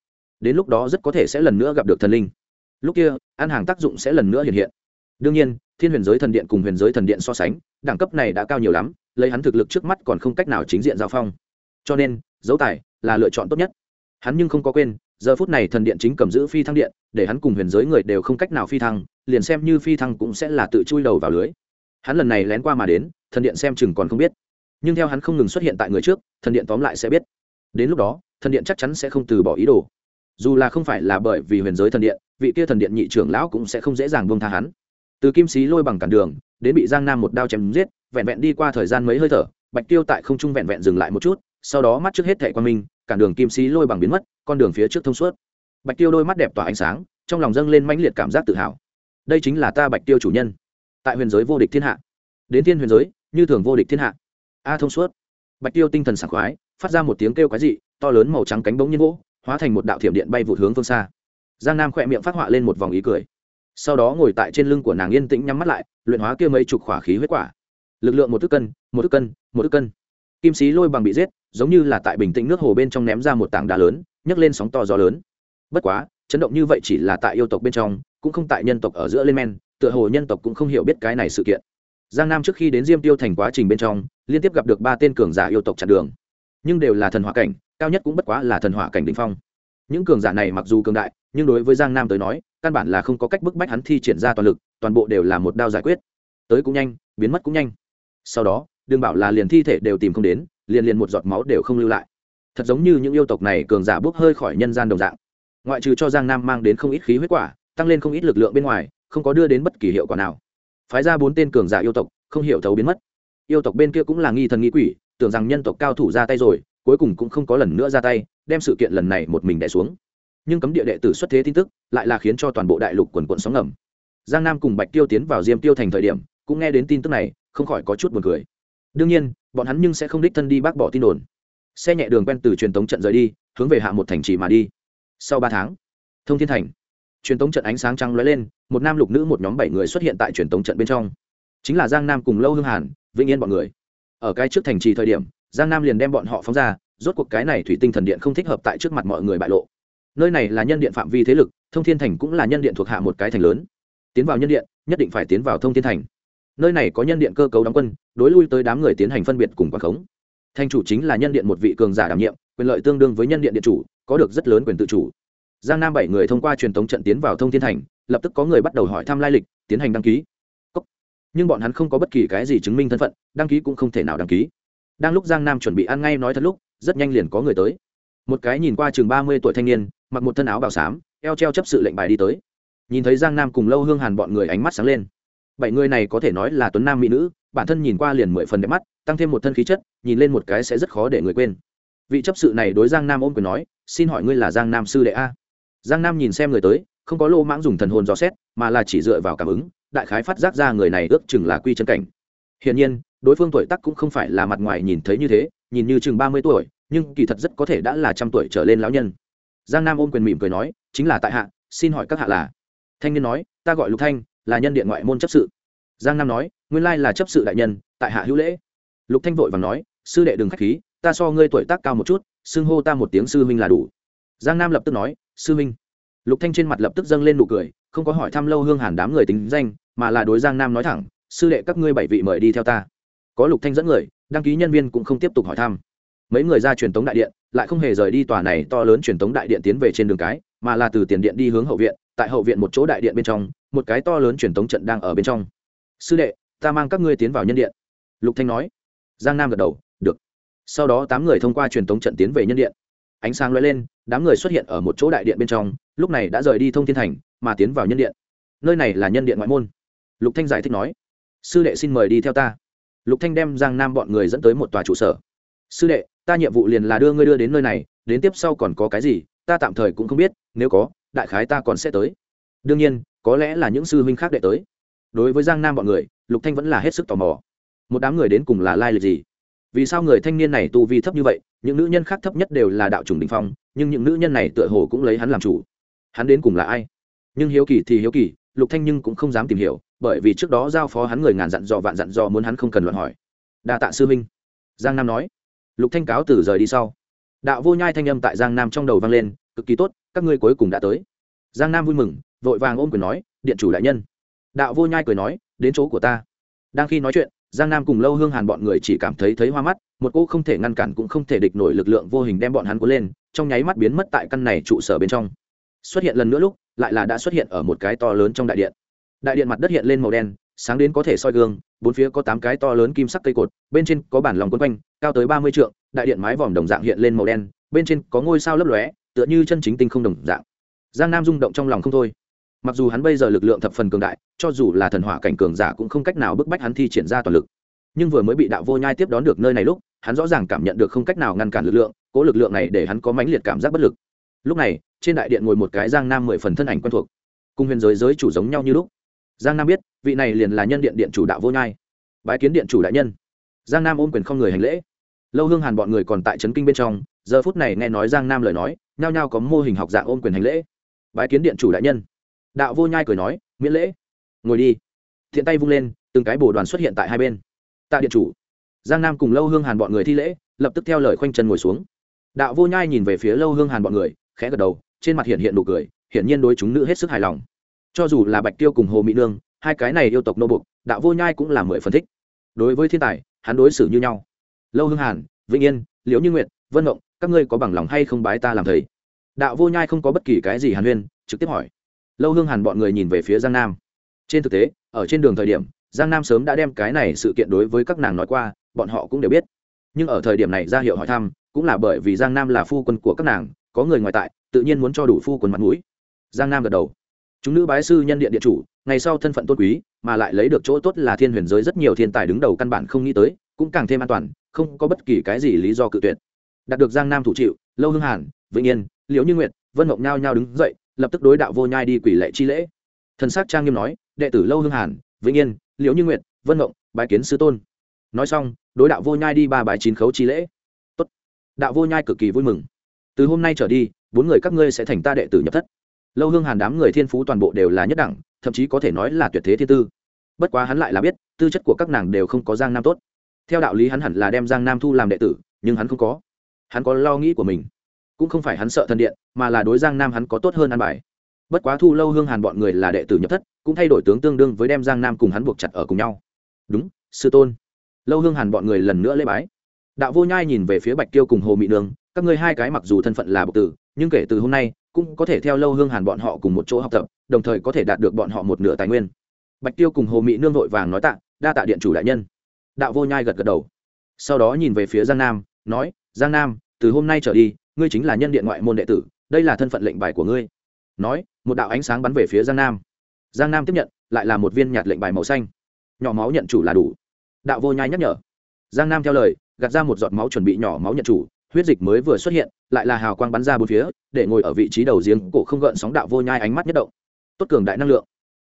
Speaker 1: Đến lúc đó rất có thể sẽ lần nữa gặp được thần linh. Lúc kia, ăn hàng tác dụng sẽ lần nữa hiện hiện. Đương nhiên, thiên huyền giới thần điện cùng huyền giới thần điện so sánh, đẳng cấp này đã cao nhiều lắm, lấy hắn thực lực trước mắt còn không cách nào chính diện giao phong. Cho nên, dấu tài là lựa chọn tốt nhất. Hắn nhưng không có quên giờ phút này thần điện chính cầm giữ phi thăng điện, để hắn cùng huyền giới người đều không cách nào phi thăng, liền xem như phi thăng cũng sẽ là tự chui đầu vào lưới. Hắn lần này lén qua mà đến, thần điện xem chừng còn không biết. Nhưng theo hắn không ngừng xuất hiện tại người trước, thần điện tóm lại sẽ biết. Đến lúc đó, thần điện chắc chắn sẽ không từ bỏ ý đồ. Dù là không phải là bởi vì huyền giới thần điện, vị kia thần điện nhị trưởng lão cũng sẽ không dễ dàng buông tha hắn. Từ kim sĩ lôi bằng cản đường, đến bị giang nam một đao chém giết, vẹn vẹn đi qua thời gian mấy hơi thở, bạch tiêu tại không trung vẹn vẹn dừng lại một chút, sau đó mắt trước hết thệ quan minh cản đường kim xí lôi bằng biến mất, con đường phía trước thông suốt. Bạch tiêu đôi mắt đẹp tỏa ánh sáng, trong lòng dâng lên mãnh liệt cảm giác tự hào. Đây chính là ta bạch tiêu chủ nhân. Tại huyền giới vô địch thiên hạ. Đến thiên huyền giới, như thường vô địch thiên hạ. A thông suốt. Bạch tiêu tinh thần sảng khoái, phát ra một tiếng kêu quái dị, to lớn màu trắng cánh bóng nhiên gỗ hóa thành một đạo thiểm điện bay vụt hướng phương xa. Giang nam khỏe miệng phát họa lên một vòng ý cười. Sau đó ngồi tại trên lưng của nàng yên tĩnh nhắm mắt lại, luyện hóa kia mấy chục khỏa khí huyết quả. Lực lượng một thức cân, một thức cân, một thức cân. Kim sĩ lôi bằng bị giết giống như là tại bình tĩnh nước hồ bên trong ném ra một tảng đá lớn, nhấc lên sóng to gió lớn. Bất quá, chấn động như vậy chỉ là tại yêu tộc bên trong, cũng không tại nhân tộc ở giữa lên men, tựa hồ nhân tộc cũng không hiểu biết cái này sự kiện. Giang nam trước khi đến diêm tiêu thành quá trình bên trong, liên tiếp gặp được ba tên cường giả yêu tộc chặn đường. Nhưng đều là thần hỏa cảnh, cao nhất cũng bất quá là thần hỏa cảnh đỉnh phong. Những cường giả này mặc dù cường đại, nhưng đối với giang nam tới nói, căn bản là không có cách bức bách hắn thi triển ra toàn lực, toàn bộ đều là một đao giải quyết. Tới cũng nhanh, biến mất cũng nhanh. Sau đó, đừng bảo là liền thi thể đều tìm không đến liền liền một giọt máu đều không lưu lại. Thật giống như những yêu tộc này cường giả bốc hơi khỏi nhân gian đồng dạng. Ngoại trừ cho giang nam mang đến không ít khí huyết quả, tăng lên không ít lực lượng bên ngoài, không có đưa đến bất kỳ hiệu quả nào. Phái ra bốn tên cường giả yêu tộc, không hiểu thấu biến mất. Yêu tộc bên kia cũng là nghi thần nghi quỷ, tưởng rằng nhân tộc cao thủ ra tay rồi, cuối cùng cũng không có lần nữa ra tay, đem sự kiện lần này một mình đẻ xuống. Nhưng cấm địa đệ tử xuất thế tin tức, lại là khiến cho toàn bộ đại lục quần quận sóng ngầm. Giang nam cùng bạch tiêu tiến vào diêm tiêu thành thời điểm, cũng nghe đến tin tức này, không khỏi có chút buồn cười đương nhiên, bọn hắn nhưng sẽ không đích thân đi bác bỏ tin đồn. Xe nhẹ đường quen từ truyền tống trận rời đi, hướng về hạ một thành trì mà đi. Sau ba tháng, thông thiên thành, truyền tống trận ánh sáng trăng lóe lên, một nam lục nữ một nhóm bảy người xuất hiện tại truyền tống trận bên trong. Chính là giang nam cùng lâu hương hàn, vĩnh yên bọn người. Ở cái trước thành trì thời điểm, giang nam liền đem bọn họ phóng ra, rốt cuộc cái này thủy tinh thần điện không thích hợp tại trước mặt mọi người bại lộ. Nơi này là nhân điện phạm vi thế lực, thông thiên thành cũng là nhân điện thuộc hạ một cái thành lớn. Tiến vào nhân điện, nhất định phải tiến vào thông thiên thành nơi này có nhân điện cơ cấu đóng quân, đối lui tới đám người tiến hành phân biệt cùng quảng khống. Thành chủ chính là nhân điện một vị cường giả đảm nhiệm, quyền lợi tương đương với nhân điện điện chủ, có được rất lớn quyền tự chủ. Giang nam bảy người thông qua truyền thống trận tiến vào thông thiên thành, lập tức có người bắt đầu hỏi thăm lai lịch, tiến hành đăng ký. Nhưng bọn hắn không có bất kỳ cái gì chứng minh thân phận, đăng ký cũng không thể nào đăng ký. Đang lúc giang nam chuẩn bị ăn ngay nói thật lúc, rất nhanh liền có người tới. Một cái nhìn qua chừng ba mươi tuổi thanh niên, mặc một thân áo bào xám, eo treo chấp sự lệnh bài đi tới. Nhìn thấy giang nam cùng lâu hương hàn bọn người ánh mắt sáng lên bảy người này có thể nói là tuấn nam mỹ nữ, bản thân nhìn qua liền mười phần đẹp mắt, tăng thêm một thân khí chất, nhìn lên một cái sẽ rất khó để người quên. Vị chấp sự này đối giang nam ôm quyền nói, xin hỏi ngươi là giang nam sư đệ a? Giang nam nhìn xem người tới, không có lô mãng dùng thần hồn dò xét, mà là chỉ dựa vào cảm ứng, đại khái phát giác ra người này ước chừng là quy chân cảnh. Hiển nhiên, đối phương tuổi tác cũng không phải là mặt ngoài nhìn thấy như thế, nhìn như chừng ba mươi tuổi, nhưng kỳ thật rất có thể đã là trăm tuổi trở lên lão nhân. Giang nam ôm quyền mỉm cười nói, chính là tại hạ, xin hỏi các hạ là? Thanh niên nói, ta gọi lục thanh là nhân điện ngoại môn chấp sự. Giang nam nói, nguyên lai là chấp sự đại nhân, tại hạ hữu lễ. Lục thanh vội và nói, sư đệ đừng khách khí, ta so ngươi tuổi tác cao một chút, xưng hô ta một tiếng sư huynh là đủ. Giang nam lập tức nói, sư huynh. Lục thanh trên mặt lập tức dâng lên nụ cười, không có hỏi thăm lâu hương hàn đám người tính danh, mà là đối giang nam nói thẳng, sư đệ các ngươi bảy vị mời đi theo ta. Có lục thanh dẫn người, đăng ký nhân viên cũng không tiếp tục hỏi thăm. Mấy người ra truyền tống đại điện, lại không hề rời đi tòa này to lớn truyền tống đại điện tiến về trên đường cái, mà là từ tiền điện đi hướng hậu viện, tại hậu viện một chỗ đại điện bên trong một cái to lớn truyền tống trận đang ở bên trong. Sư đệ, ta mang các ngươi tiến vào nhân điện. Lục thanh nói. Giang nam gật đầu, được. Sau đó tám người thông qua truyền tống trận tiến về nhân điện. Ánh sáng lóe lên, đám người xuất hiện ở một chỗ đại điện bên trong, lúc này đã rời đi thông thiên thành, mà tiến vào nhân điện. Nơi này là nhân điện ngoại môn. Lục thanh giải thích nói. Sư đệ xin mời đi theo ta. Lục thanh đem giang nam bọn người dẫn tới một tòa trụ sở. Sư đệ, ta nhiệm vụ liền là đưa ngươi đưa đến nơi này, đến tiếp sau còn có cái gì, ta tạm thời cũng không biết, nếu có, đại khái ta còn sẽ tới. Đương nhiên có lẽ là những sư huynh khác đệ tới. Đối với giang nam bọn người, lục thanh vẫn là hết sức tò mò. Một đám người đến cùng là lai lịch gì? Vì sao người thanh niên này tu vi thấp như vậy, những nữ nhân khác thấp nhất đều là đạo trùng đình phong, nhưng những nữ nhân này tựa hồ cũng lấy hắn làm chủ. Hắn đến cùng là ai? Nhưng hiếu kỳ thì hiếu kỳ, lục thanh nhưng cũng không dám tìm hiểu, bởi vì trước đó giao phó hắn người ngàn dặn dò vạn dặn dò muốn hắn không cần luận hỏi. Đa tạ sư minh giang nam nói. Lục thanh cáo từ rời đi sau. Đạo vô nhai thanh âm tại giang nam trong đầu vang lên, cực kỳ tốt, các ngươi cuối cùng đã tới. Giang nam vui mừng vội vàng ôm quyền nói, điện chủ đại nhân. Đạo vô nhai cười nói, đến chỗ của ta. Đang khi nói chuyện, giang nam cùng lâu hương hàn bọn người chỉ cảm thấy thấy hoa mắt, một cô không thể ngăn cản cũng không thể địch nổi lực lượng vô hình đem bọn hắn cuốn lên, trong nháy mắt biến mất tại căn này trụ sở bên trong. Xuất hiện lần nữa lúc, lại là đã xuất hiện ở một cái to lớn trong đại điện. Đại điện mặt đất hiện lên màu đen, sáng đến có thể soi gương, bốn phía có tám cái to lớn kim sắc cây cột, bên trên có bản lòng quân quanh, cao tới ba mươi trượng, đại điện mái vòm đồng dạng hiện lên màu đen, bên trên có ngôi sao lấp lóe, tựa như chân chính tinh không đồng dạng. Giang nam rung động trong lòng không thôi mặc dù hắn bây giờ lực lượng thập phần cường đại, cho dù là thần hỏa cảnh cường giả cũng không cách nào bức bách hắn thi triển ra toàn lực. Nhưng vừa mới bị đạo vô nhai tiếp đón được nơi này lúc, hắn rõ ràng cảm nhận được không cách nào ngăn cản lực lượng, cố lực lượng này để hắn có mãnh liệt cảm giác bất lực. Lúc này, trên đại điện ngồi một cái giang nam mười phần thân ảnh quen thuộc. Cùng huyền giới giới chủ giống nhau như lúc. Giang nam biết, vị này liền là nhân điện điện chủ đạo vô nhai. Bái kiến điện chủ đại nhân. Giang nam ôm quyền không người hành lễ. Lâu hương hàn bọn người còn tại trấn kinh bên trong, giờ phút này nghe nói giang nam lời nói, nhao nhao có mô hình học dạng ôm quyền hành lễ. Bái kiến điện chủ đại nhân đạo vô nhai cười nói, miễn lễ. Ngồi đi. Thiện tay vung lên, từng cái bồ đoàn xuất hiện tại hai bên. Tạ điện chủ. Giang nam cùng lâu hương hàn bọn người thi lễ, lập tức theo lời khoanh chân ngồi xuống. Đạo vô nhai nhìn về phía lâu hương hàn bọn người, khẽ gật đầu, trên mặt hiện hiện nụ cười, hiển nhiên đối chúng nữ hết sức hài lòng. Cho dù là bạch tiêu cùng hồ mỹ nương, hai cái này yêu tộc nô bục đạo vô nhai cũng là mười phân thích. Đối với thiên tài, hắn đối xử như nhau. Lâu hương hàn, vĩnh yên, liễu như nguyệt, vân mộng các ngươi có bằng lòng hay không bái ta làm thầy? Đạo vô nhai không có bất kỳ cái gì hàn huyên, trực tiếp hỏi lâu hương hàn bọn người nhìn về phía giang nam. Trên thực tế, ở trên đường thời điểm, giang nam sớm đã đem cái này sự kiện đối với các nàng nói qua, bọn họ cũng đều biết. Nhưng ở thời điểm này ra hiệu hỏi thăm, cũng là bởi vì giang nam là phu quân của các nàng, có người ngoài tại, tự nhiên muốn cho đủ phu quân mặt mũi. Giang nam gật đầu. Chúng nữ bái sư nhân điện điện chủ, ngày sau thân phận tôn quý, mà lại lấy được chỗ tốt là thiên huyền giới rất nhiều thiên tài đứng đầu căn bản không nghĩ tới, cũng càng thêm an toàn, không có bất kỳ cái gì lý do cự tuyệt. Đạt được giang nam thủ chịu, lâu hương hàn, vĩnh yên, liễu như nguyệt, vân mộng nhao nhao đứng dậy lập tức đối đạo vô nhai đi quỷ lệ chi lễ. Thần s á c trang nghiêm nói, đệ tử lâu hương hàn, vĩnh yên, liễu như nguyệt, vân mộng bái kiến sư tôn. Nói xong, đối đạo vô nhai đi ba bài chín khấu chi lễ. Tốt. đạo vô nhai cực kỳ vui mừng. Từ hôm nay trở đi, bốn người các ngươi sẽ thành ta đệ tử nhập thất. Lâu hương hàn đám người thiên phú toàn bộ đều là nhất đẳng, thậm chí có thể nói là tuyệt thế thiên tư. Bất quá hắn lại là biết, tư chất của các nàng đều không có giang nam tốt. Theo đạo lý hắn hẳn là đem giang nam thu làm đệ tử, nhưng hắn không có. Hắn có lo nghĩ của mình cũng không phải hắn sợ thần điện, mà là đối giang nam hắn có tốt hơn an bài. Bất quá thu lâu hương hàn bọn người là đệ tử nhập thất, cũng thay đổi tướng tương đương với đem giang nam cùng hắn buộc chặt ở cùng nhau. Đúng, sư tôn. Lâu hương hàn bọn người lần nữa lễ bái. Đạo vô nhai nhìn về phía bạch tiêu cùng hồ mị đường các ngươi hai cái mặc dù thân phận là bộc tử, nhưng kể từ hôm nay, cũng có thể theo lâu hương hàn bọn họ cùng một chỗ học tập, đồng thời có thể đạt được bọn họ một nửa tài nguyên. Bạch tiêu cùng hồ mị nương vội vàng nói tạ, đa tạ điện chủ đại nhân. Đạo vô nhai gật gật đầu. Sau đó nhìn về phía giang nam, nói, giang nam, từ hôm nay trở đi ngươi chính là nhân điện ngoại môn đệ tử, đây là thân phận lệnh bài của ngươi. Nói, một đạo ánh sáng bắn về phía giang nam. Giang nam tiếp nhận, lại là một viên nhạt lệnh bài màu xanh. Nhỏ máu nhận chủ là đủ. Đạo vô nhai nhắc nhở. Giang nam theo lời, gạt ra một giọt máu chuẩn bị nhỏ máu nhận chủ, huyết dịch mới vừa xuất hiện, lại là hào quang bắn ra bốn phía, để ngồi ở vị trí đầu giếng cổ không gợn sóng đạo vô nhai ánh mắt nhất động. Tốt cường đại năng lượng.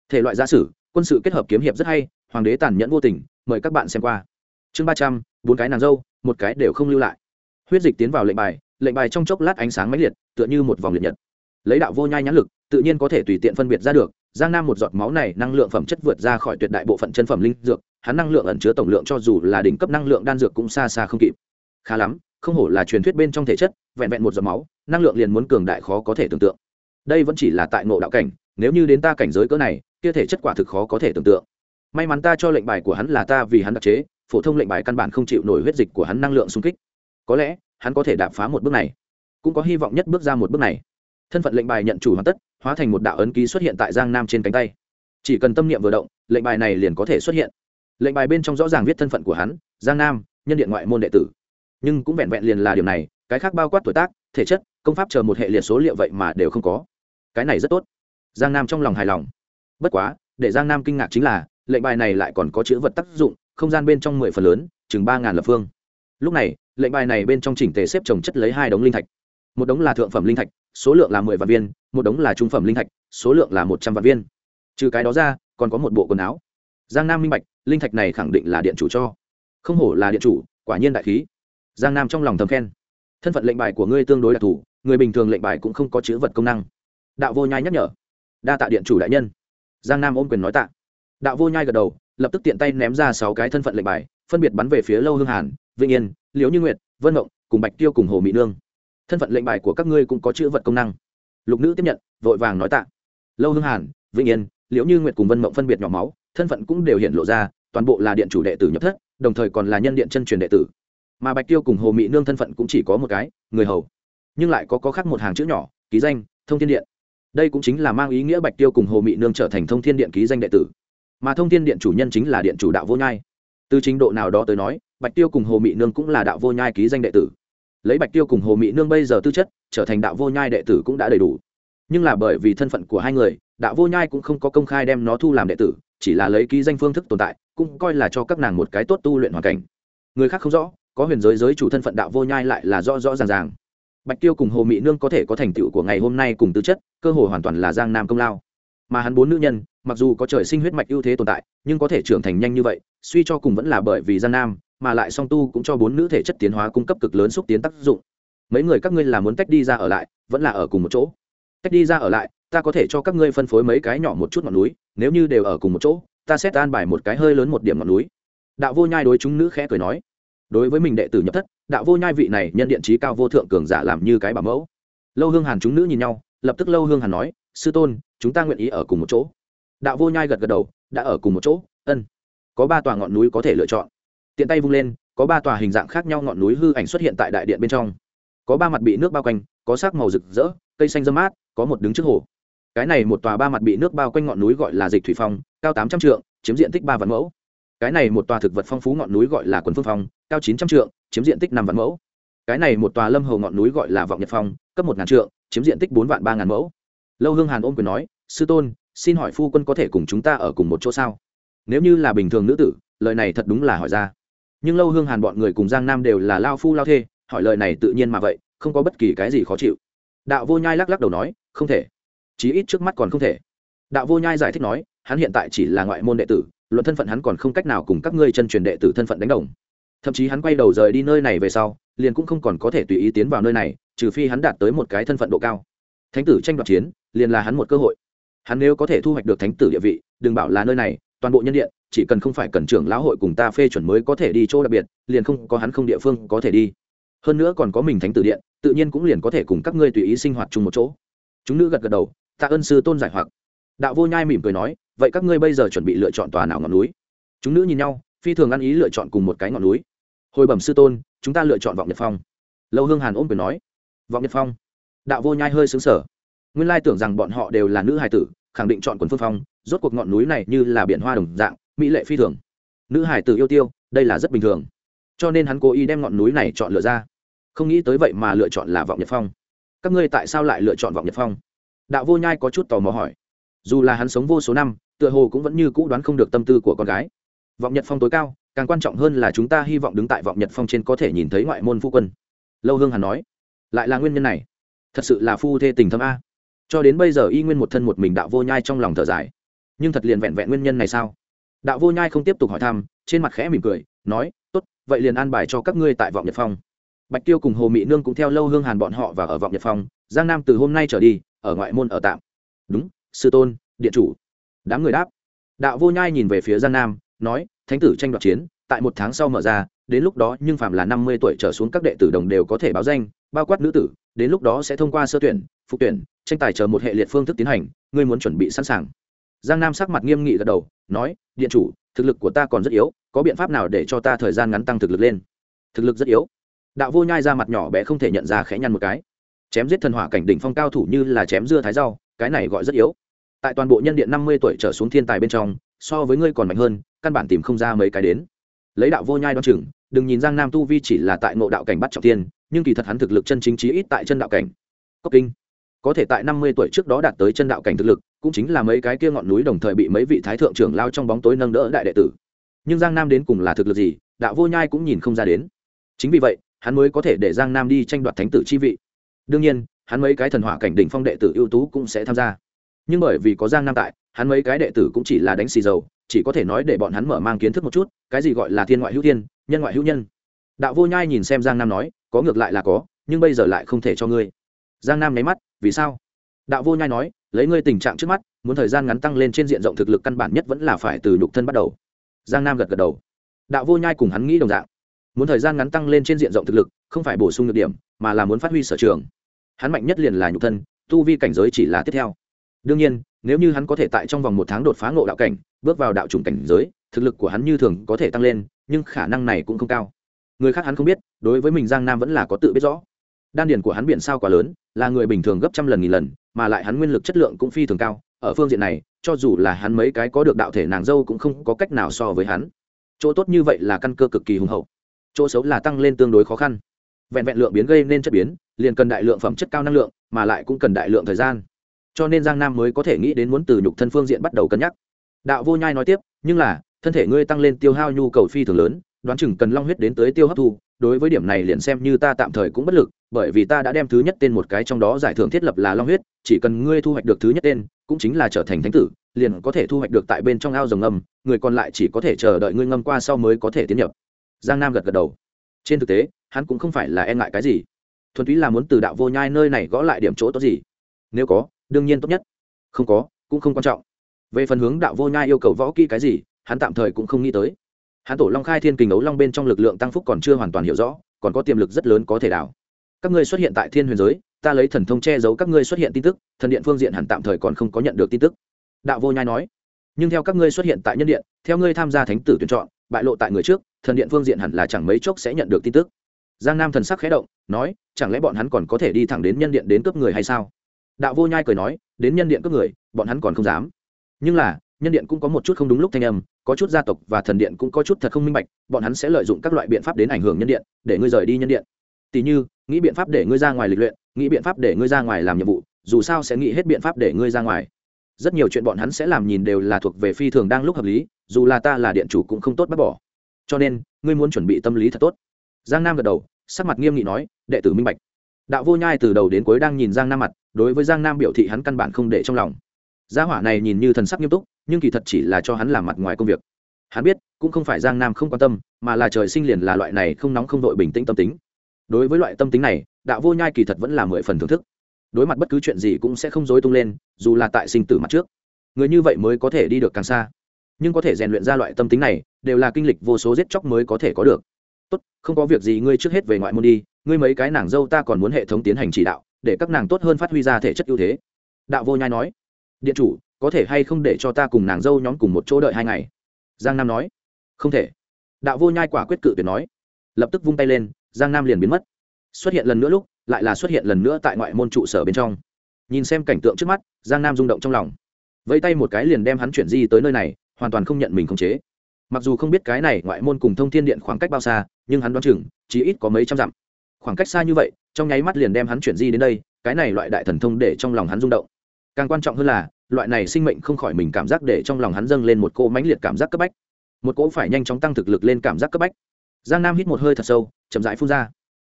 Speaker 1: Thể loại gia sử, quân sự kết hợp kiếm hiệp rất hay, hoàng đế tàn nhẫn vô tình, mời các bạn xem qua. Chương ba trăm, bốn cái nàng dâu, một cái đều không lưu lại. Huyết dịch tiến vào lệnh bài lệnh bài trong chốc lát ánh sáng mãnh liệt, tựa như một vòng liệt nhật. Lấy đạo vô nhai nhãn lực, tự nhiên có thể tùy tiện phân biệt ra được, giang nam một giọt máu này năng lượng phẩm chất vượt ra khỏi tuyệt đại bộ phận chân phẩm linh dược, hắn năng lượng ẩn chứa tổng lượng cho dù là đỉnh cấp năng lượng đan dược cũng xa xa không kịp. Khá lắm, không hổ là truyền thuyết bên trong thể chất, vẹn vẹn một giọt máu, năng lượng liền muốn cường đại khó có thể tưởng tượng. Đây vẫn chỉ là tại ngộ đạo cảnh, nếu như đến ta cảnh giới cỡ này, kia thể chất quả thực khó có thể tưởng tượng. May mắn ta cho lệnh bài của hắn là ta vì hắn đặc chế, phổ thông lệnh bài căn bản không chịu nổi huyết dịch của hắn năng lượng xung kích. Có lẽ hắn có thể đạp phá một bước này, cũng có hy vọng nhất bước ra một bước này. Thân phận lệnh bài nhận chủ hoàn tất, hóa thành một đạo ấn ký xuất hiện tại giang nam trên cánh tay. Chỉ cần tâm niệm vừa động, lệnh bài này liền có thể xuất hiện. Lệnh bài bên trong rõ ràng viết thân phận của hắn, giang nam, nhân điện ngoại môn đệ tử. Nhưng cũng vẹn vẹn liền là điều này, cái khác bao quát tuổi tác, thể chất, công pháp chờ một hệ liệt số liệu vậy mà đều không có. Cái này rất tốt. Giang nam trong lòng hài lòng. Bất quá, để giang nam kinh ngạc chính là, lệnh bài này lại còn có chữ vật tác dụng, không gian bên trong mười phần lớn, chừng ba ngàn lập phương lúc này, lệnh bài này bên trong chỉnh tề xếp trồng chất lấy hai đống linh thạch. Một đống là thượng phẩm linh thạch, số lượng là mười vạn viên, một đống là trung phẩm linh thạch, số lượng là một trăm vạn viên. Trừ cái đó ra, còn có một bộ quần áo. Giang nam minh bạch, linh thạch này khẳng định là điện chủ cho. Không hổ là điện chủ, quả nhiên đại khí. Giang nam trong lòng thầm khen. Thân phận lệnh bài của ngươi tương đối đặc thù, người bình thường lệnh bài cũng không có chữ vật công năng. Đạo vô nhai nhắc nhở. Đa tạ điện chủ đại nhân. Giang nam ôm quyền nói tạ. Đạo vô nhai gật đầu, lập tức tiện tay ném ra sáu cái thân phận lệnh bài, phân biệt bắn về phía lâu hương hàn vĩnh yên, liễu như nguyệt, vân mộng, cùng bạch tiêu cùng hồ mỹ nương. Thân phận lệnh bài của các ngươi cũng có chữ vật công năng. Lục nữ tiếp nhận, vội vàng nói tạ. Lâu hương hàn, vĩnh yên, liễu như nguyệt cùng vân mộng phân biệt nhỏ máu, thân phận cũng đều hiện lộ ra, toàn bộ là điện chủ đệ tử nhập thất, đồng thời còn là nhân điện chân truyền đệ tử. Mà bạch tiêu cùng hồ mỹ nương thân phận cũng chỉ có một cái, người hầu. Nhưng lại có có khác một hàng chữ nhỏ, ký danh, thông thiên điện. Đây cũng chính là mang ý nghĩa bạch tiêu cùng hồ mỹ nương trở thành thông thiên điện ký danh đệ tử. Mà thông thiên điện chủ nhân chính là điện chủ đạo vô nhai từ trình độ nào đó tới nói, bạch tiêu cùng hồ mỹ nương cũng là đạo vô nhai ký danh đệ tử. Lấy bạch tiêu cùng hồ mỹ nương bây giờ tư chất, trở thành đạo vô nhai đệ tử cũng đã đầy đủ. Nhưng là bởi vì thân phận của hai người, đạo vô nhai cũng không có công khai đem nó thu làm đệ tử, chỉ là lấy ký danh phương thức tồn tại, cũng coi là cho các nàng một cái tốt tu luyện hoàn cảnh. Người khác không rõ, có huyền giới giới chủ thân phận đạo vô nhai lại là rõ rõ ràng ràng. Bạch tiêu cùng hồ mỹ nương có thể có thành tựu của ngày hôm nay cùng tư chất, cơ hội hoàn toàn là giang nam công lao. Mà hắn bốn nữ nhân mặc dù có trời sinh huyết mạch ưu thế tồn tại, nhưng có thể trưởng thành nhanh như vậy, suy cho cùng vẫn là bởi vì Gian nam, mà lại song tu cũng cho bốn nữ thể chất tiến hóa cung cấp cực lớn xúc tiến tác dụng. Mấy người các ngươi là muốn tách đi ra ở lại, vẫn là ở cùng một chỗ? Tách đi ra ở lại, ta có thể cho các ngươi phân phối mấy cái nhỏ một chút ngọn núi, nếu như đều ở cùng một chỗ, ta sẽ tan bài một cái hơi lớn một điểm ngọn núi. Đạo vô nhai đối chúng nữ khẽ cười nói. Đối với mình đệ tử nhập thất, đạo vô nhai vị này nhân điện trí cao vô thượng cường giả làm như cái bảo mẫu. Lâu hương hàn chúng nữ nhìn nhau, lập tức lâu hương hàn nói, sư tôn, chúng ta nguyện ý ở cùng một chỗ đạo vô nhai gật gật đầu, đã ở cùng một chỗ, ân. Có ba tòa ngọn núi có thể lựa chọn. Tiện tay vung lên, có ba tòa hình dạng khác nhau ngọn núi hư ảnh xuất hiện tại đại điện bên trong. Có ba mặt bị nước bao quanh, có sắc màu rực rỡ, cây xanh dâm mát, có một đứng trước hồ. Cái này một tòa ba mặt bị nước bao quanh ngọn núi gọi là dịch thủy phong, cao tám trăm trượng, chiếm diện tích ba vạn mẫu. Cái này một tòa thực vật phong phú ngọn núi gọi là quần phương phong, cao chín trăm trượng, chiếm diện tích năm vạn mẫu. Cái này một tòa lâm hầu ngọn núi gọi là vọng nhật phong, cấp một ngàn trượng, chiếm diện tích bốn vạn ba ngàn mẫu. Lâu hương hàn ôm quyền nói, sư tôn xin hỏi phu quân có thể cùng chúng ta ở cùng một chỗ sao? Nếu như là bình thường nữ tử, lời này thật đúng là hỏi ra. Nhưng lâu hương hàn bọn người cùng giang nam đều là lao phu lao thê, hỏi lời này tự nhiên mà vậy, không có bất kỳ cái gì khó chịu. Đạo vô nhai lắc lắc đầu nói, không thể. Chí ít trước mắt còn không thể. Đạo vô nhai giải thích nói, hắn hiện tại chỉ là ngoại môn đệ tử, luận thân phận hắn còn không cách nào cùng các ngươi chân truyền đệ tử thân phận đánh đồng. Thậm chí hắn quay đầu rời đi nơi này về sau, liền cũng không còn có thể tùy ý tiến vào nơi này, trừ phi hắn đạt tới một cái thân phận độ cao. Thánh tử tranh đoạt chiến, liền là hắn một cơ hội hắn nếu có thể thu hoạch được thánh tử địa vị, đừng bảo là nơi này, toàn bộ nhân điện, chỉ cần không phải cần trưởng lão hội cùng ta phê chuẩn mới có thể đi chỗ đặc biệt, liền không có hắn không địa phương có thể đi. Hơn nữa còn có mình thánh tử điện, tự nhiên cũng liền có thể cùng các ngươi tùy ý sinh hoạt chung một chỗ. Chúng nữ gật gật đầu, tạ ơn sư tôn giải hoặc. Đạo vô nhai mỉm cười nói, vậy các ngươi bây giờ chuẩn bị lựa chọn tòa nào ngọn núi? Chúng nữ nhìn nhau, phi thường ăn ý lựa chọn cùng một cái ngọn núi. Hồi bẩm sư tôn, chúng ta lựa chọn vọng nhật phong. Lâu hương hàn ôm cười nói, vọng nhật phong. Đạo vô nhai hơi xứng sở nguyên lai tưởng rằng bọn họ đều là nữ hài tử khẳng định chọn quần phương phong, rốt cuộc ngọn núi này như là biển hoa đồng dạng, mỹ lệ phi thường. Nữ hải tử yêu tiêu, đây là rất bình thường. Cho nên hắn cố ý đem ngọn núi này chọn lựa ra. Không nghĩ tới vậy mà lựa chọn là vọng nhật phong. Các ngươi tại sao lại lựa chọn vọng nhật phong? Đạo vô nhai có chút tò mò hỏi. Dù là hắn sống vô số năm, tựa hồ cũng vẫn như cũ đoán không được tâm tư của con gái. Vọng nhật phong tối cao, càng quan trọng hơn là chúng ta hy vọng đứng tại vọng nhật phong trên có thể nhìn thấy ngoại môn phu quân. Lâu hương hàn nói, lại là nguyên nhân này. Thật sự là phu thê tình thâm a cho đến bây giờ y nguyên một thân một mình đạo vô nhai trong lòng thở dài. Nhưng thật liền vẹn vẹn nguyên nhân này sao? Đạo vô nhai không tiếp tục hỏi thăm, trên mặt khẽ mỉm cười, nói, tốt, vậy liền an bài cho các ngươi tại vọng nhật phong. Bạch tiêu cùng hồ mỹ nương cũng theo lâu hương hàn bọn họ và ở vọng nhật phong, giang nam từ hôm nay trở đi, ở ngoại môn ở tạm. Đúng, sư tôn, điện chủ. Đám người đáp. Đạo vô nhai nhìn về phía giang nam, nói, thánh tử tranh đoạt chiến, tại một tháng sau mở ra, đến lúc đó nhưng phạm là năm mươi tuổi trở xuống các đệ tử đồng đều có thể báo danh, bao quát nữ tử, đến lúc đó sẽ thông qua sơ tuyển, phục tuyển tranh tài chờ một hệ liệt phương thức tiến hành, ngươi muốn chuẩn bị sẵn sàng. Giang nam sắc mặt nghiêm nghị gật đầu, nói, điện chủ, thực lực của ta còn rất yếu, có biện pháp nào để cho ta thời gian ngắn tăng thực lực lên? Thực lực rất yếu. Đạo vô nhai ra mặt nhỏ bé không thể nhận ra khẽ nhăn một cái. Chém giết thần hỏa cảnh đỉnh phong cao thủ như là chém dưa thái rau, cái này gọi rất yếu. Tại toàn bộ nhân điện năm mươi tuổi trở xuống thiên tài bên trong, so với ngươi còn mạnh hơn, căn bản tìm không ra mấy cái đến. Lấy đạo vô nhai đo chừng, đừng nhìn giang nam tu vi chỉ là tại ngộ đạo cảnh bắt trọng tiên, nhưng kỳ thật hắn thực lực chân chính trí ít tại chân đạo cảnh. Cốc kinh có thể tại năm mươi tuổi trước đó đạt tới chân đạo cảnh thực lực, cũng chính là mấy cái kia ngọn núi đồng thời bị mấy vị thái thượng trưởng lao trong bóng tối nâng đỡ đại đệ tử. Nhưng giang nam đến cùng là thực lực gì, đạo vô nhai cũng nhìn không ra đến. Chính vì vậy, hắn mới có thể để giang nam đi tranh đoạt thánh tử chi vị. Đương nhiên, hắn mấy cái thần hỏa cảnh đỉnh phong đệ tử ưu tú cũng sẽ tham gia. Nhưng bởi vì có giang nam tại, hắn mấy cái đệ tử cũng chỉ là đánh xì dầu, chỉ có thể nói để bọn hắn mở mang kiến thức một chút, cái gì gọi là thiên ngoại hữu thiên, nhân ngoại hữu nhân. Đạo vô nhai nhìn xem giang nam nói, có ngược lại là có, nhưng bây giờ lại không thể cho ngươi giang nam nháy mắt, vì sao? Đạo vô nhai nói, lấy ngươi tình trạng trước mắt, muốn thời gian ngắn tăng lên trên diện rộng thực lực căn bản nhất vẫn là phải từ nhục thân bắt đầu. Giang nam gật gật đầu. Đạo vô nhai cùng hắn nghĩ đồng dạng. Muốn thời gian ngắn tăng lên trên diện rộng thực lực, không phải bổ sung được điểm, mà là muốn phát huy sở trường. Hắn mạnh nhất liền là nhục thân, tu vi cảnh giới chỉ là tiếp theo. Đương nhiên, nếu như hắn có thể tại trong vòng một tháng đột phá ngộ đạo cảnh, bước vào đạo chủng cảnh giới, thực lực của hắn như thường có thể tăng lên, nhưng khả năng này cũng không cao. Người khác hắn không biết, đối với mình giang nam vẫn là có tự biết rõ đan điền của hắn biển sao quá lớn, là người bình thường gấp trăm lần nghìn lần, mà lại hắn nguyên lực chất lượng cũng phi thường cao, ở phương diện này, cho dù là hắn mấy cái có được đạo thể nàng dâu cũng không có cách nào so với hắn. Chỗ tốt như vậy là căn cơ cực kỳ hùng hậu. Chỗ xấu là tăng lên tương đối khó khăn. Vẹn vẹn lượng biến gây nên chất biến, liền cần đại lượng phẩm chất cao năng lượng, mà lại cũng cần đại lượng thời gian. Cho nên giang nam mới có thể nghĩ đến muốn từ nhục thân phương diện bắt đầu cân nhắc. Đạo vô nhai nói tiếp, nhưng là, thân thể ngươi tăng lên tiêu hao nhu cầu phi thường lớn, đoán chừng cần long huyết đến tới tiêu hấp thu đối với điểm này liền xem như ta tạm thời cũng bất lực, bởi vì ta đã đem thứ nhất tên một cái trong đó giải thưởng thiết lập là long huyết, chỉ cần ngươi thu hoạch được thứ nhất tên, cũng chính là trở thành thánh tử, liền có thể thu hoạch được tại bên trong ao rồng ngâm người còn lại chỉ có thể chờ đợi ngươi ngâm qua sau mới có thể tiến nhập. Giang nam gật gật đầu. Trên thực tế, hắn cũng không phải là e ngại cái gì. Thuần túy là muốn từ đạo vô nhai nơi này gõ lại điểm chỗ tốt gì. Nếu có, đương nhiên tốt nhất. Không có, cũng không quan trọng. Về phần hướng đạo vô nhai yêu cầu võ kỹ cái gì, hắn tạm thời cũng không nghĩ tới hãn tổ long khai thiên kình ấu long bên trong lực lượng tăng phúc còn chưa hoàn toàn hiểu rõ, còn có tiềm lực rất lớn có thể đảo. Các ngươi xuất hiện tại thiên huyền giới, ta lấy thần thông che giấu các ngươi xuất hiện tin tức, thần điện phương diện hẳn tạm thời còn không có nhận được tin tức. Đạo vô nhai nói. Nhưng theo các ngươi xuất hiện tại nhân điện, theo ngươi tham gia thánh tử tuyển chọn, bại lộ tại người trước, thần điện phương diện hẳn là chẳng mấy chốc sẽ nhận được tin tức. Giang nam thần sắc khẽ động, nói, chẳng lẽ bọn hắn còn có thể đi thẳng đến nhân điện đến cướp người hay sao? Đạo vô nhai cười nói, đến nhân điện cướp người, bọn hắn còn không dám. Nhưng là nhân điện cũng có một chút không đúng lúc thanh âm, có chút gia tộc và thần điện cũng có chút thật không minh bạch, bọn hắn sẽ lợi dụng các loại biện pháp đến ảnh hưởng nhân điện, để ngươi rời đi nhân điện. Tỉ như, nghĩ biện pháp để ngươi ra ngoài lịch luyện, nghĩ biện pháp để ngươi ra ngoài làm nhiệm vụ, dù sao sẽ nghĩ hết biện pháp để ngươi ra ngoài. Rất nhiều chuyện bọn hắn sẽ làm nhìn đều là thuộc về phi thường đang lúc hợp lý, dù là ta là điện chủ cũng không tốt bác bỏ. Cho nên, ngươi muốn chuẩn bị tâm lý thật tốt. Giang nam gật đầu, sắc mặt nghiêm nghị nói, đệ tử minh bạch. Đạo vô nhai từ đầu đến cuối đang nhìn giang nam mặt, đối với giang nam biểu thị hắn căn bản không để trong lòng. Gia hỏa này nhìn như thần sắc nghiêm túc nhưng kỳ thật chỉ là cho hắn làm mặt ngoài công việc. Hắn biết, cũng không phải giang nam không quan tâm, mà là trời sinh liền là loại này không nóng không vội bình tĩnh tâm tính. Đối với loại tâm tính này, đạo vô nhai kỳ thật vẫn là mười phần thưởng thức. Đối mặt bất cứ chuyện gì cũng sẽ không dối tung lên, dù là tại sinh tử mặt trước. Người như vậy mới có thể đi được càng xa. Nhưng có thể rèn luyện ra loại tâm tính này, đều là kinh lịch vô số giết chóc mới có thể có được. Tốt, không có việc gì, ngươi trước hết về ngoại môn đi, ngươi mấy cái nàng dâu ta còn muốn hệ thống tiến hành chỉ đạo, để các nàng tốt hơn phát huy ra thể chất ưu thế. Đạo vô nhai nói. Điện chủ có thể hay không để cho ta cùng nàng dâu nhóm cùng một chỗ đợi hai ngày? Giang nam nói. Không thể. Đạo vô nhai quả quyết cự tuyệt nói. Lập tức vung tay lên, giang nam liền biến mất. Xuất hiện lần nữa lúc, lại là xuất hiện lần nữa tại ngoại môn trụ sở bên trong. Nhìn xem cảnh tượng trước mắt, giang nam rung động trong lòng. Vẫy tay một cái liền đem hắn chuyển di tới nơi này, hoàn toàn không nhận mình khống chế. Mặc dù không biết cái này ngoại môn cùng thông thiên điện khoảng cách bao xa, nhưng hắn đoán chừng, chỉ ít có mấy trăm dặm. Khoảng cách xa như vậy, trong nháy mắt liền đem hắn chuyển di đến đây, cái này loại đại thần thông để trong lòng hắn rung động. Càng quan trọng hơn là loại này sinh mệnh không khỏi mình cảm giác để trong lòng hắn dâng lên một cỗ mãnh liệt cảm giác cấp bách. Một cỗ phải nhanh chóng tăng thực lực lên cảm giác cấp bách. Giang nam hít một hơi thật sâu, chậm rãi phun ra.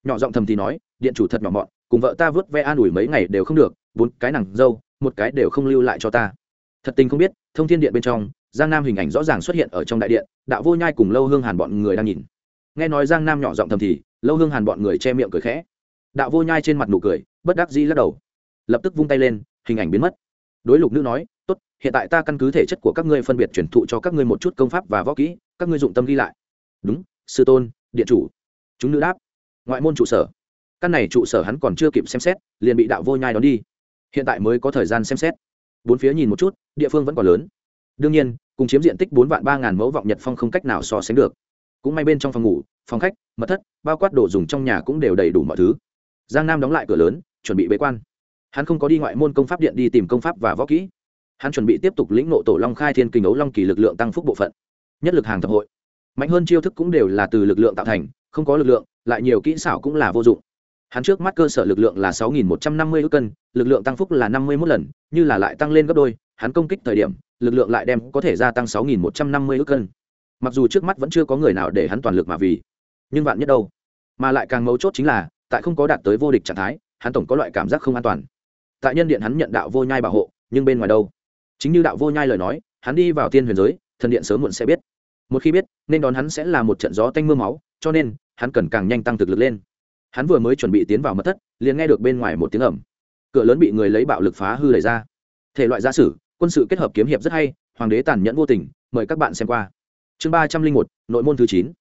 Speaker 1: Nhỏ giọng thầm thì nói, điện chủ thật nhỏ mọn, cùng vợ ta vớt ve an ủi mấy ngày đều không được, bốn cái nàng dâu, một cái đều không lưu lại cho ta. Thật tình không biết, thông thiên điện bên trong, giang nam hình ảnh rõ ràng xuất hiện ở trong đại điện, đạo vô nhai cùng lâu hương hàn bọn người đang nhìn. Nghe nói giang nam nhỏ giọng thầm thì, lâu hương hàn bọn người che miệng cười khẽ. Đạo vô nhai trên mặt nụ cười, bất đắc dĩ lắc đầu. Lập tức vung tay lên, hình ảnh biến mất đối lục nữ nói, tốt, hiện tại ta căn cứ thể chất của các ngươi phân biệt truyền thụ cho các ngươi một chút công pháp và võ kỹ, các ngươi dụng tâm ghi lại. Đúng, sư tôn, điện chủ. Chúng nữ đáp, ngoại môn trụ sở. Căn này trụ sở hắn còn chưa kịp xem xét, liền bị đạo vô nhai đón đi. Hiện tại mới có thời gian xem xét. Bốn phía nhìn một chút, địa phương vẫn còn lớn. Đương nhiên, cùng chiếm diện tích bốn vạn ba ngàn mẫu vọng nhật phong không cách nào so sánh được. Cũng may bên trong phòng ngủ, phòng khách, mật thất, bao quát đồ dùng trong nhà cũng đều đầy đủ mọi thứ. Giang nam đóng lại cửa lớn, chuẩn bị bế quan hắn không có đi ngoại môn công pháp điện đi tìm công pháp và võ kỹ. Hắn chuẩn bị tiếp tục lĩnh nộ tổ long khai thiên kình ấu long kỳ lực lượng tăng phúc bộ phận, nhất lực hàng thập hội. Mạnh hơn chiêu thức cũng đều là từ lực lượng tạo thành, không có lực lượng, lại nhiều kỹ xảo cũng là vô dụng. Hắn trước mắt cơ sở lực lượng là sáu nghìn một trăm năm mươi ước cân, lực lượng tăng phúc là năm mươi mốt lần, như là lại tăng lên gấp đôi, hắn công kích thời điểm, lực lượng lại đem có thể gia tăng sáu nghìn một trăm năm mươi ước cân. Mặc dù trước mắt vẫn chưa có người nào để hắn toàn lực mà vì, nhưng vạn nhất đâu? Mà lại càng mấu chốt chính là, tại không có đạt tới vô địch trạng thái, hắn tổng có loại cảm giác không an toàn tại nhân điện hắn nhận đạo vô nhai bảo hộ, nhưng bên ngoài đâu? Chính như đạo vô nhai lời nói, hắn đi vào tiên huyền giới, thần điện sớm muộn sẽ biết. Một khi biết, nên đón hắn sẽ là một trận gió tanh m ư a máu, cho nên, hắn cần càng nhanh tăng thực lực lên. Hắn vừa mới chuẩn bị tiến vào mật thất, liền nghe được bên ngoài một tiếng ẩm cửa lớn bị người lấy bạo lực phá hư lời ra. Thể loại gia sử, quân sự kết hợp kiếm hiệp rất hay, hoàng đế tàn nhẫn vô tình, mời các bạn xem qua. Chương ba trăm linh một, nội môn thứ chín.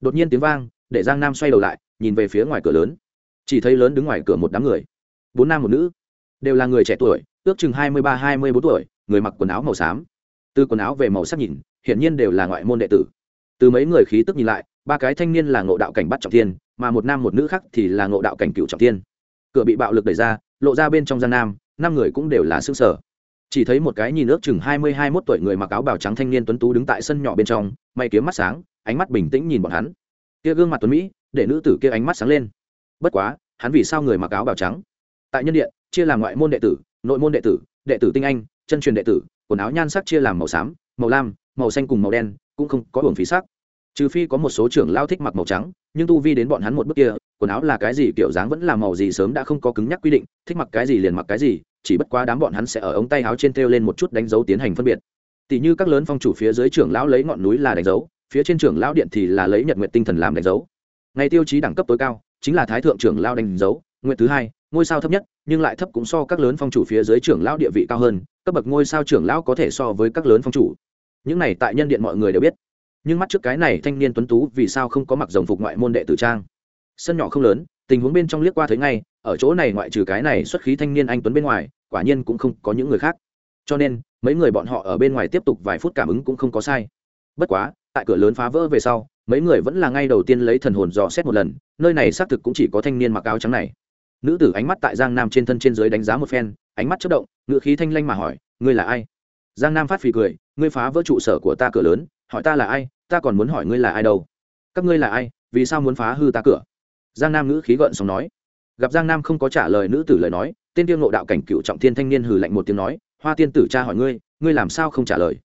Speaker 1: Đột nhiên tiếng vang, để giang nam xoay đầu lại, nhìn về phía ngoài cửa lớn. Chỉ thấy lớn đứng ngoài cửa một đám người. Bốn nam một nữ đều là người trẻ tuổi, ước chừng hai mươi ba, hai mươi bốn tuổi, người mặc quần áo màu xám. Từ quần áo về màu sắc nhìn, hiển nhiên đều là ngoại môn đệ tử. Từ mấy người khí tức nhìn lại, ba cái thanh niên là ngộ đạo cảnh bắt trọng thiên, mà một nam một nữ khác thì là ngộ đạo cảnh cựu trọng thiên. Cửa bị bạo lực đẩy ra, lộ ra bên trong gian nam, năm người cũng đều là xương sở chỉ thấy một cái nhìn ước chừng hai mươi, hai mốt tuổi người mặc áo bào trắng thanh niên tuấn tú đứng tại sân nhỏ bên trong, may kiếm mắt sáng, ánh mắt bình tĩnh nhìn bọn hắn. Kia gương mặt tuấn mỹ, để nữ tử kia ánh mắt sáng lên. Bất quá, hắn vì sao người mặc áo bào trắng? Tại nhân điện chia làm ngoại môn đệ tử, nội môn đệ tử đệ tử tinh anh, chân truyền đệ tử, quần áo nhan sắc chia làm màu xám, màu lam, màu xanh cùng màu đen, cũng không có hưởng phí sắc. Trừ phi có một số trưởng lao thích mặc màu trắng, nhưng tu vi đến bọn hắn một bước kia, quần áo là cái gì kiểu dáng vẫn là màu gì sớm đã không có cứng nhắc quy định, thích mặc cái gì liền mặc cái gì, chỉ bất quá đám bọn hắn sẽ ở ống tay áo trên thêu lên một chút đánh dấu tiến hành phân biệt. Tỷ như các lớn phong chủ phía dưới trưởng lão lấy ngọn núi là đánh dấu, phía trên trưởng lão điện thì là lấy nhật nguyện tinh thần làm đánh dấu. Ngày tiêu chí đẳng cấp tối cao, chính là thái thượng trưởng lao đánh dấu nguyện thứ hai ngôi sao thấp nhất, nhưng lại thấp cũng so các lớn phong chủ phía dưới trưởng lão địa vị cao hơn, cấp bậc ngôi sao trưởng lão có thể so với các lớn phong chủ. Những này tại nhân điện mọi người đều biết. Nhưng mắt trước cái này thanh niên tuấn tú vì sao không có mặc dòng phục ngoại môn đệ tử trang? Sân nhỏ không lớn, tình huống bên trong liếc qua thấy ngay, ở chỗ này ngoại trừ cái này xuất khí thanh niên anh tuấn bên ngoài, quả nhiên cũng không có những người khác. Cho nên, mấy người bọn họ ở bên ngoài tiếp tục vài phút cảm ứng cũng không có sai. Bất quá, tại cửa lớn phá vỡ về sau, mấy người vẫn là ngay đầu tiên lấy thần hồn dò xét một lần, nơi này xác thực cũng chỉ có thanh niên mặc áo trắng này nữ tử ánh mắt tại giang nam trên thân trên dưới đánh giá một phen, ánh mắt chất động ngự khí thanh lanh mà hỏi, ngươi là ai? Giang nam phát phì cười, ngươi phá vỡ trụ sở của ta cửa lớn, hỏi ta là ai, ta còn muốn hỏi ngươi là ai đâu. Các ngươi là ai, vì sao muốn phá hư ta cửa? Giang nam ngữ khí gợn xong nói. Gặp giang nam không có trả lời nữ tử lời nói, tên tiêu ngộ đạo cảnh cựu trọng thiên thanh niên hừ lạnh một tiếng nói, hoa tiên tử cha hỏi ngươi ngươi làm sao không trả lời?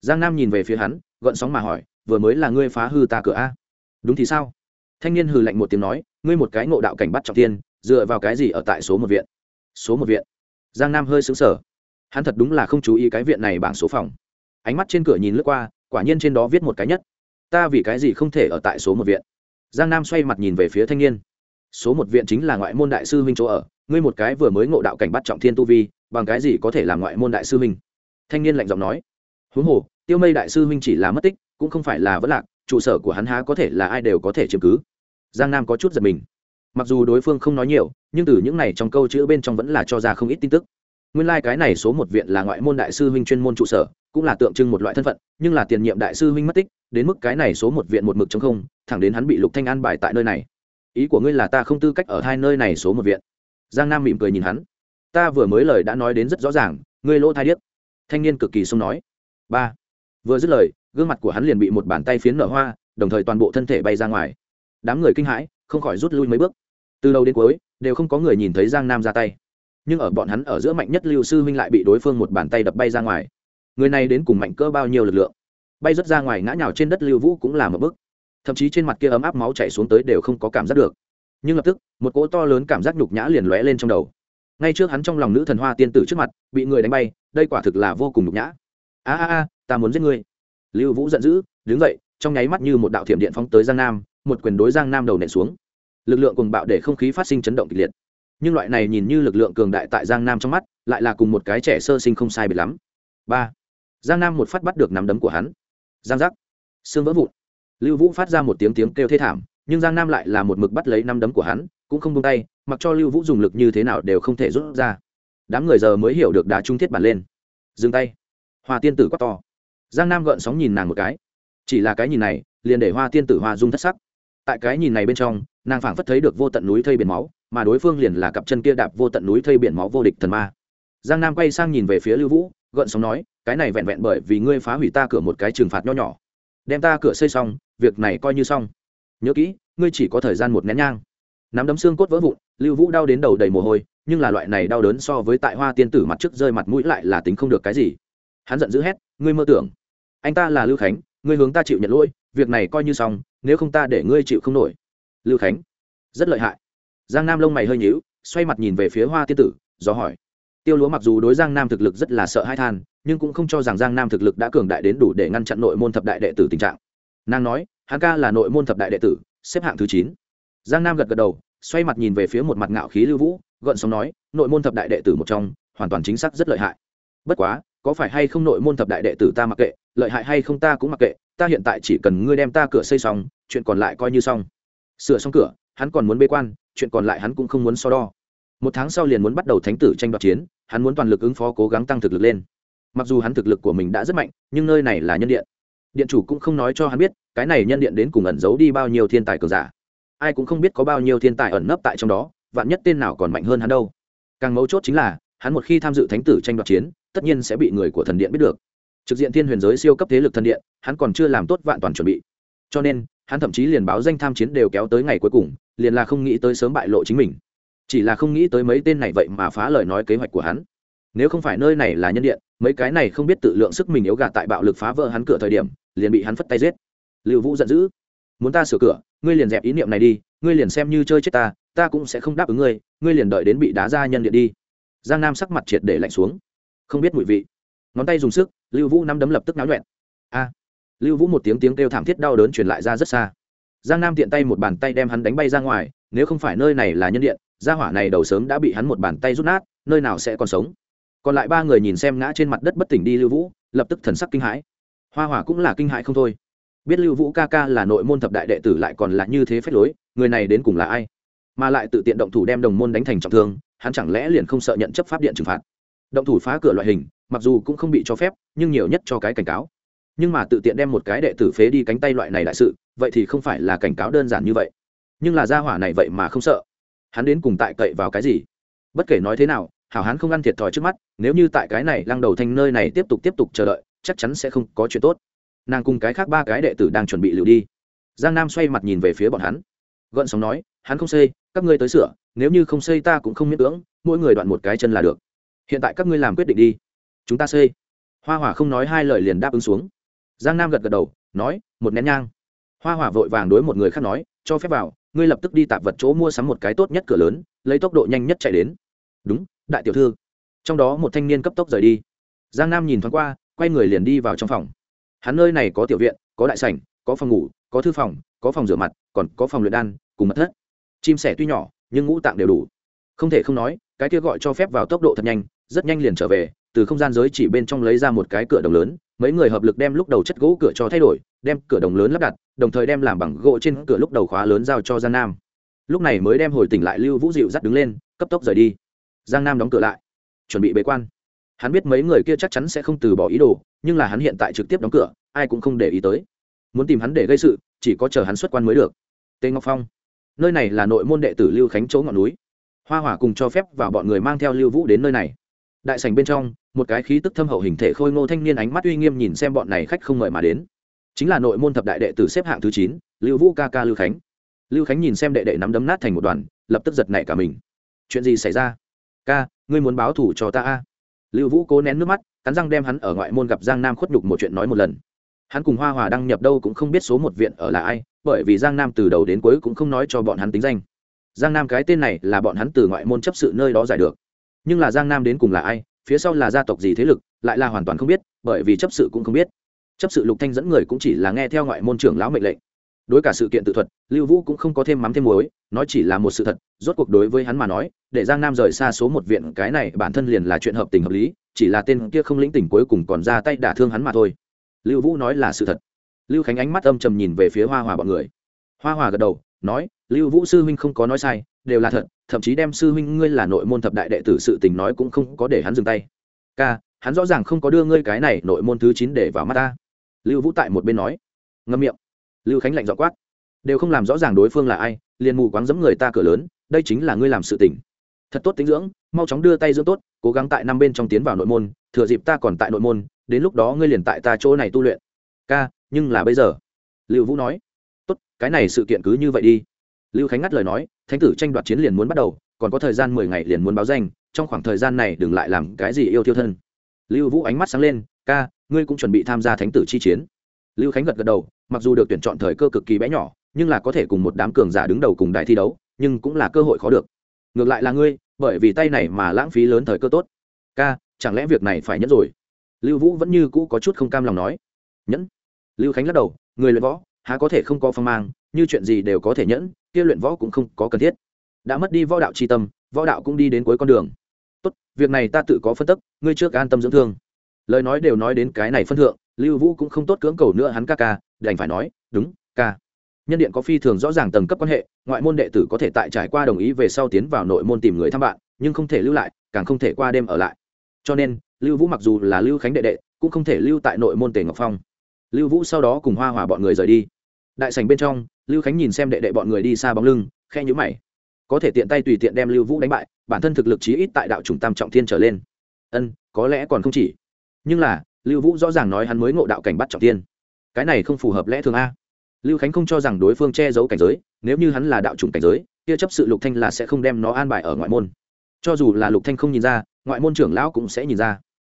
Speaker 1: Giang nam nhìn về phía hắn, gợn sóng mà hỏi, vừa mới là ngươi phá hư ta cửa a? Đúng thì sao? Thanh niên hừ lạnh một tiếng nói, ngươi một cái ngộ đạo cảnh bắt trọng thiên dựa vào cái gì ở tại số một viện? Số một viện? Giang nam hơi xứng sở hắn thật đúng là không chú ý cái viện này bảng số phòng. Ánh mắt trên cửa nhìn lướt qua, quả nhiên trên đó viết một cái nhất. Ta vì cái gì không thể ở tại số một viện? Giang nam xoay mặt nhìn về phía thanh niên. Số một viện chính là ngoại môn đại sư huynh chỗ ở, ngươi một cái vừa mới ngộ đạo cảnh bắt trọng thiên tu vi, bằng cái gì có thể làm ngoại môn đại sư huynh? Thanh niên lạnh giọng nói. Huống hồ, tiêu mây đại sư huynh chỉ là mất tích, cũng không phải là vất lạc, trụ sở của hắn há có thể là ai đều có thể chiếm cứ. Giang nam có chút giật mình mặc dù đối phương không nói nhiều, nhưng từ những này trong câu chữ bên trong vẫn là cho ra không ít tin tức. Nguyên lai、like、cái này số một viện là ngoại môn đại sư huynh chuyên môn trụ sở, cũng là tượng trưng một loại thân phận, nhưng là tiền nhiệm đại sư huynh mất tích, đến mức cái này số một viện một mực chống không, thẳng đến hắn bị lục thanh an bài tại nơi này. Ý của ngươi là ta không tư cách ở hai nơi này số một viện? Giang nam mỉm cười nhìn hắn. Ta vừa mới lời đã nói đến rất rõ ràng, ngươi lỗ thai điếc. Thanh niên cực kỳ sông nói. Ba. Vừa dứt lời, gương mặt của hắn liền bị một bàn tay phiến nở hoa, đồng thời toàn bộ thân thể bay ra ngoài. Đám người kinh hãi không khỏi rút lui mấy bước. Từ đầu đến cuối, đều không có người nhìn thấy giang nam ra tay. Nhưng ở bọn hắn ở giữa mạnh nhất lưu sư huynh lại bị đối phương một bàn tay đập bay ra ngoài. Người này đến cùng mạnh cỡ bao nhiêu lực lượng? Bay rớt ra ngoài ngã nhào trên đất lưu vũ cũng là một bức thậm chí trên mặt kia ấm áp máu chảy xuống tới đều không có cảm giác được. Nhưng lập tức, một cỗ to lớn cảm giác nhục nhã liền lóe lên trong đầu. Ngay trước hắn trong lòng nữ thần hoa tiên tử trước mặt, bị người đánh bay, đây quả thực là vô cùng nhục nhã. A a a, ta muốn giết ngươi. Lưu vũ giận dữ, đứng dậy, trong nháy mắt như một đạo thiểm điện phóng tới giang nam một quyền đối giang nam đầu nện xuống. Lực lượng cùng bạo để không khí phát sinh chấn động kịch liệt. Nhưng loại này nhìn như lực lượng cường đại tại giang nam trong mắt, lại là cùng một cái trẻ sơ sinh không sai biệt lắm. Ba. Giang nam một phát bắt được nắm đấm của hắn. Giang giác. Xương vỡ vụn. Lưu vũ phát ra một tiếng tiếng kêu thê thảm, nhưng giang nam lại là một mực bắt lấy nắm đấm của hắn, cũng không buông tay, mặc cho lưu vũ dùng lực như thế nào đều không thể rút ra. Đám người giờ mới hiểu được đá trung thiết bản lên. Dừng tay. Hoa tiên tử quát to. Giang nam gợn sóng nhìn nàng một cái. Chỉ là cái nhìn này, liền để hoa tiên tử hoa dung thất sắc tại cái nhìn này bên trong, nàng phảng phất thấy được vô tận núi thây biển máu, mà đối phương liền là cặp chân kia đạp vô tận núi thây biển máu vô địch thần ma. Giang nam quay sang nhìn về phía lưu vũ, gợn sóng nói, cái này vẹn vẹn bởi vì ngươi phá hủy ta cửa một cái trừng phạt nho nhỏ. Đem ta cửa xây xong, việc này coi như xong. Nhớ kỹ, ngươi chỉ có thời gian một nén nhang. Nắm đấm xương cốt vỡ vụn, lưu vũ đau đến đầu đầy mồ hôi, nhưng là loại này đau đớn so với tại hoa tiên tử mặt trước rơi mặt mũi lại là tính không được cái gì. Hắn giận dữ hét, ngươi mơ tưởng. Anh ta là lưu khánh, ngươi hướng ta chịu nhận lỗi, việc này coi như xong nếu không ta để ngươi chịu không nổi. Lưu khánh, rất lợi hại. Giang nam lông mày hơi nhíu, xoay mặt nhìn về phía hoa tiên tử, do hỏi. Tiêu lúa mặc dù đối giang nam thực lực rất là sợ hãi than, nhưng cũng không cho rằng giang nam thực lực đã cường đại đến đủ để ngăn chặn nội môn thập đại đệ tử tình trạng. Nàng nói, hắn ca là nội môn thập đại đệ tử, xếp hạng thứ chín. Giang nam gật gật đầu, xoay mặt nhìn về phía một mặt ngạo khí lưu vũ, gợn sóng nói, nội môn thập đại đệ tử một trong, hoàn toàn chính xác rất lợi hại. Bất quá, có phải hay không nội môn thập đại đệ tử ta mặc kệ, lợi hại hay không ta cũng mặc kệ ta hiện tại chỉ cần ngươi đem ta cửa xây xong, chuyện còn lại coi như xong. Sửa xong cửa, hắn còn muốn bế quan, chuyện còn lại hắn cũng không muốn so đo. Một tháng sau liền muốn bắt đầu thánh tử tranh đoạt chiến, hắn muốn toàn lực ứng phó, cố gắng tăng thực lực lên. Mặc dù hắn thực lực của mình đã rất mạnh, nhưng nơi này là nhân điện. Điện chủ cũng không nói cho hắn biết, cái này nhân điện đến cùng ẩn giấu đi bao nhiêu thiên tài cường giả. Ai cũng không biết có bao nhiêu thiên tài ẩn nấp tại trong đó, vạn nhất tên nào còn mạnh hơn hắn đâu. Càng mấu chốt chính là, hắn một khi tham dự thánh tử tranh đoạt chiến, tất nhiên sẽ bị người của thần điện biết được trực diện thiên huyền giới siêu cấp thế lực thần điện, hắn còn chưa làm tốt vạn toàn chuẩn bị. Cho nên, hắn thậm chí liền báo danh tham chiến đều kéo tới ngày cuối cùng, liền là không nghĩ tới sớm bại lộ chính mình. Chỉ là không nghĩ tới mấy tên này vậy mà phá lời nói kế hoạch của hắn. Nếu không phải nơi này là nhân điện, mấy cái này không biết tự lượng sức mình yếu gạt tại bạo lực phá vỡ hắn cửa thời điểm, liền bị hắn phất tay giết. Liệu vũ giận dữ. Muốn ta sửa cửa, ngươi liền dẹp ý niệm này đi, ngươi liền xem như chơi chết ta ta cũng sẽ không đáp ứng ngươi ngươi liền đợi đến bị đá ra nhân điện đi. Giang nam sắc mặt triệt để lạnh xuống. Không biết mùi vị ngón tay dùng sức, lưu vũ nắm đấm lập tức náo nhuẹn. A! Lưu vũ một tiếng tiếng kêu thảm thiết đau đớn truyền lại ra rất xa. Giang nam tiện tay một bàn tay đem hắn đánh bay ra ngoài, nếu không phải nơi này là nhân điện, gia hỏa này đầu sớm đã bị hắn một bàn tay rút nát, nơi nào sẽ còn sống. Còn lại ba người nhìn xem ngã trên mặt đất bất tỉnh đi lưu vũ, lập tức thần sắc kinh hãi. Hoa hỏa cũng là kinh hãi không thôi. Biết lưu vũ ca ca là nội môn thập đại đệ tử lại còn là như thế phép lối, người này đến cùng là ai? Mà lại tự tiện động thủ đem đồng môn đánh thành trọng thương, hắn chẳng lẽ liền không sợ nhận chấp pháp điện trừng phạt? Động thủ phá cửa loại hình mặc dù cũng không bị cho phép, nhưng nhiều nhất cho cái cảnh cáo. Nhưng mà tự tiện đem một cái đệ tử phế đi cánh tay loại này đại sự, vậy thì không phải là cảnh cáo đơn giản như vậy. Nhưng là gia hỏa này vậy mà không sợ. Hắn đến cùng tại cậy vào cái gì? Bất kể nói thế nào, hảo hán không ăn thiệt thòi trước mắt, nếu như tại cái này lăng đầu thanh nơi này tiếp tục tiếp tục chờ đợi, chắc chắn sẽ không có chuyện tốt. Nàng cùng cái khác ba cái đệ tử đang chuẩn bị lựu đi. Giang nam xoay mặt nhìn về phía bọn hắn. Gợn sóng nói, hắn không xây, các ngươi tới sửa, nếu như không xây ta cũng không miễn cưỡng, mỗi người đoạn một cái chân là được. Hiện tại các ngươi làm quyết định đi chúng ta xây hoa hỏa không nói hai lời liền đáp ứng xuống. Giang nam gật gật đầu, nói, một nén nhang. Hoa hỏa vội vàng đối một người khác nói, cho phép vào, ngươi lập tức đi tạp vật chỗ mua sắm một cái tốt nhất cửa lớn, lấy tốc độ nhanh nhất chạy đến. Đúng, đại tiểu thư. Trong đó một thanh niên cấp tốc rời đi. Giang nam nhìn thoáng qua, quay người liền đi vào trong phòng. Hắn nơi này có tiểu viện, có đại sảnh, có phòng ngủ, có thư phòng, có phòng rửa mặt, còn có phòng luyện đan, cùng mật thất. Chim sẻ tuy nhỏ, nhưng ngũ tạng đều đủ. Không thể không nói, cái kia gọi cho phép vào tốc độ thật nhanh, rất nhanh liền trở về từ không gian giới chỉ bên trong lấy ra một cái cửa đồng lớn, mấy người hợp lực đem lúc đầu chất gỗ cửa cho thay đổi, đem cửa đồng lớn lắp đặt, đồng thời đem làm bằng gỗ trên cửa lúc đầu khóa lớn giao cho giang nam. Lúc này mới đem hồi tỉnh lại lưu vũ dịu dắt đứng lên, cấp tốc rời đi. Giang nam đóng cửa lại, chuẩn bị bế quan. Hắn biết mấy người kia chắc chắn sẽ không từ bỏ ý đồ, nhưng là hắn hiện tại trực tiếp đóng cửa, ai cũng không để ý tới. Muốn tìm hắn để gây sự, chỉ có chờ hắn xuất quan mới được. Tề ngọc phong, nơi này là nội môn đệ tử lưu khánh chỗ ngọn núi. Hoa hỏa cùng cho phép vào bọn người mang theo lưu vũ đến nơi này đại sành bên trong, một cái khí tức thâm hậu hình thể khôi ngô thanh niên ánh mắt uy nghiêm nhìn xem bọn này khách không mời mà đến. Chính là nội môn thập đại đệ tử xếp hạng thứ chín, lưu vũ ca ca lưu khánh. Lưu khánh nhìn xem đệ đệ nắm đấm nát thành một đoàn, lập tức giật nảy cả mình. Chuyện gì xảy ra? Ca, ngươi muốn báo thủ cho ta a? Lưu vũ cố nén nước mắt, cắn răng đem hắn ở ngoại môn gặp giang nam khuất nhục một chuyện nói một lần. Hắn cùng hoa hòa đăng nhập đâu cũng không biết số một viện ở là ai, bởi vì giang nam từ đầu đến cuối cũng không nói cho bọn hắn tính danh. Giang nam cái tên này là bọn hắn từ ngoại môn chấp sự nơi đó giải được nhưng là giang nam đến cùng là ai, phía sau là gia tộc gì thế lực, lại là hoàn toàn không biết, bởi vì chấp sự cũng không biết. Chấp sự lục thanh dẫn người cũng chỉ là nghe theo ngoại môn trưởng lão mệnh lệnh. Đối cả sự kiện tự thuật, lưu vũ cũng không có thêm mắm thêm muối, nói chỉ là một sự thật, rốt cuộc đối với hắn mà nói, để giang nam rời xa số một viện, cái này bản thân liền là chuyện hợp tình hợp lý, chỉ là tên kia không lĩnh tình cuối cùng còn ra tay đả thương hắn mà thôi. Lưu vũ nói là sự thật. Lưu khánh ánh mắt âm trầm nhìn về phía hoa hòa bọn người. Hoa hòa gật đầu, nói, lưu vũ sư huynh không có nói sai đều là thật, thậm chí đem sư huynh ngươi là nội môn thập đại đệ tử sự tình nói cũng không có để hắn dừng tay. Ca, hắn rõ ràng không có đưa ngươi cái này nội môn thứ chín để vào mắt ta. Lưu vũ tại một bên nói. Ngâm miệng. Lưu khánh lạnh dọ quát. Đều không làm rõ ràng đối phương là ai, liền mù quáng dẫm người ta cửa lớn, đây chính là ngươi làm sự tình. Thật tốt tính dưỡng, mau chóng đưa tay dưỡng tốt, cố gắng tại năm bên trong tiến vào nội môn, thừa dịp ta còn tại nội môn, đến lúc đó ngươi liền tại ta chỗ này tu luyện. Ca, nhưng là bây giờ. Lưu vũ nói. Tốt, cái này sự kiện cứ như vậy đi. Lưu khánh ngắt lời nói thánh tử tranh đoạt chiến liền muốn bắt đầu, còn có thời gian mười ngày liền muốn báo danh, trong khoảng thời gian này đừng lại làm cái gì yêu thiêu thân. Lưu vũ ánh mắt sáng lên, ca, ngươi cũng chuẩn bị tham gia thánh tử chi chiến. Lưu khánh gật gật đầu, mặc dù được tuyển chọn thời cơ cực kỳ bé nhỏ, nhưng là có thể cùng một đám cường giả đứng đầu cùng đài thi đấu, nhưng cũng là cơ hội khó được. Ngược lại là ngươi, bởi vì tay này mà lãng phí lớn thời cơ tốt. Ca, chẳng lẽ việc này phải nhẫn rồi? Lưu vũ vẫn như cũ có chút không cam lòng nói. Nhẫn. Lưu khánh lắc đầu, người luyện võ, há có thể không có phong mang, như chuyện gì đều có thể nhẫn kia luyện võ cũng không có cần thiết. Đã mất đi võ đạo tri tâm, võ đạo cũng đi đến cuối con đường. Tốt, việc này ta tự có phân tức, ngươi trước an tâm dưỡng thương. Lời nói đều nói đến cái này phân thượng, lưu vũ cũng không tốt cưỡng cầu nữa hắn ca ca, đành phải nói, đúng, ca. Nhân điện có phi thường rõ ràng tầng cấp quan hệ, ngoại môn đệ tử có thể tại trải qua đồng ý về sau tiến vào nội môn tìm người thăm bạn, nhưng không thể lưu lại, càng không thể qua đêm ở lại. Cho nên, lưu vũ mặc dù là lưu khánh đệ đệ, cũng không thể lưu tại nội môn tề ngọc phong. Lưu vũ sau đó cùng hoa hòa bọn người rời đi đại sành bên trong, lưu khánh nhìn xem đệ đệ bọn người đi xa bóng lưng khe nhữ mày. Có thể tiện tay tùy tiện đem lưu vũ đánh bại, bản thân thực lực chí ít tại đạo trùng tam trọng thiên trở lên. Ân, có lẽ còn không chỉ. Nhưng là, lưu vũ rõ ràng nói hắn mới ngộ đạo cảnh bắt trọng thiên. Cái này không phù hợp lẽ thường a. Lưu khánh không cho rằng đối phương che giấu cảnh giới, nếu như hắn là đạo chủng cảnh giới, kia chấp sự lục thanh là sẽ không đem nó an bài ở ngoại môn. Cho dù là lục thanh không nhìn ra, ngoại môn trưởng lão cũng sẽ nhìn ra.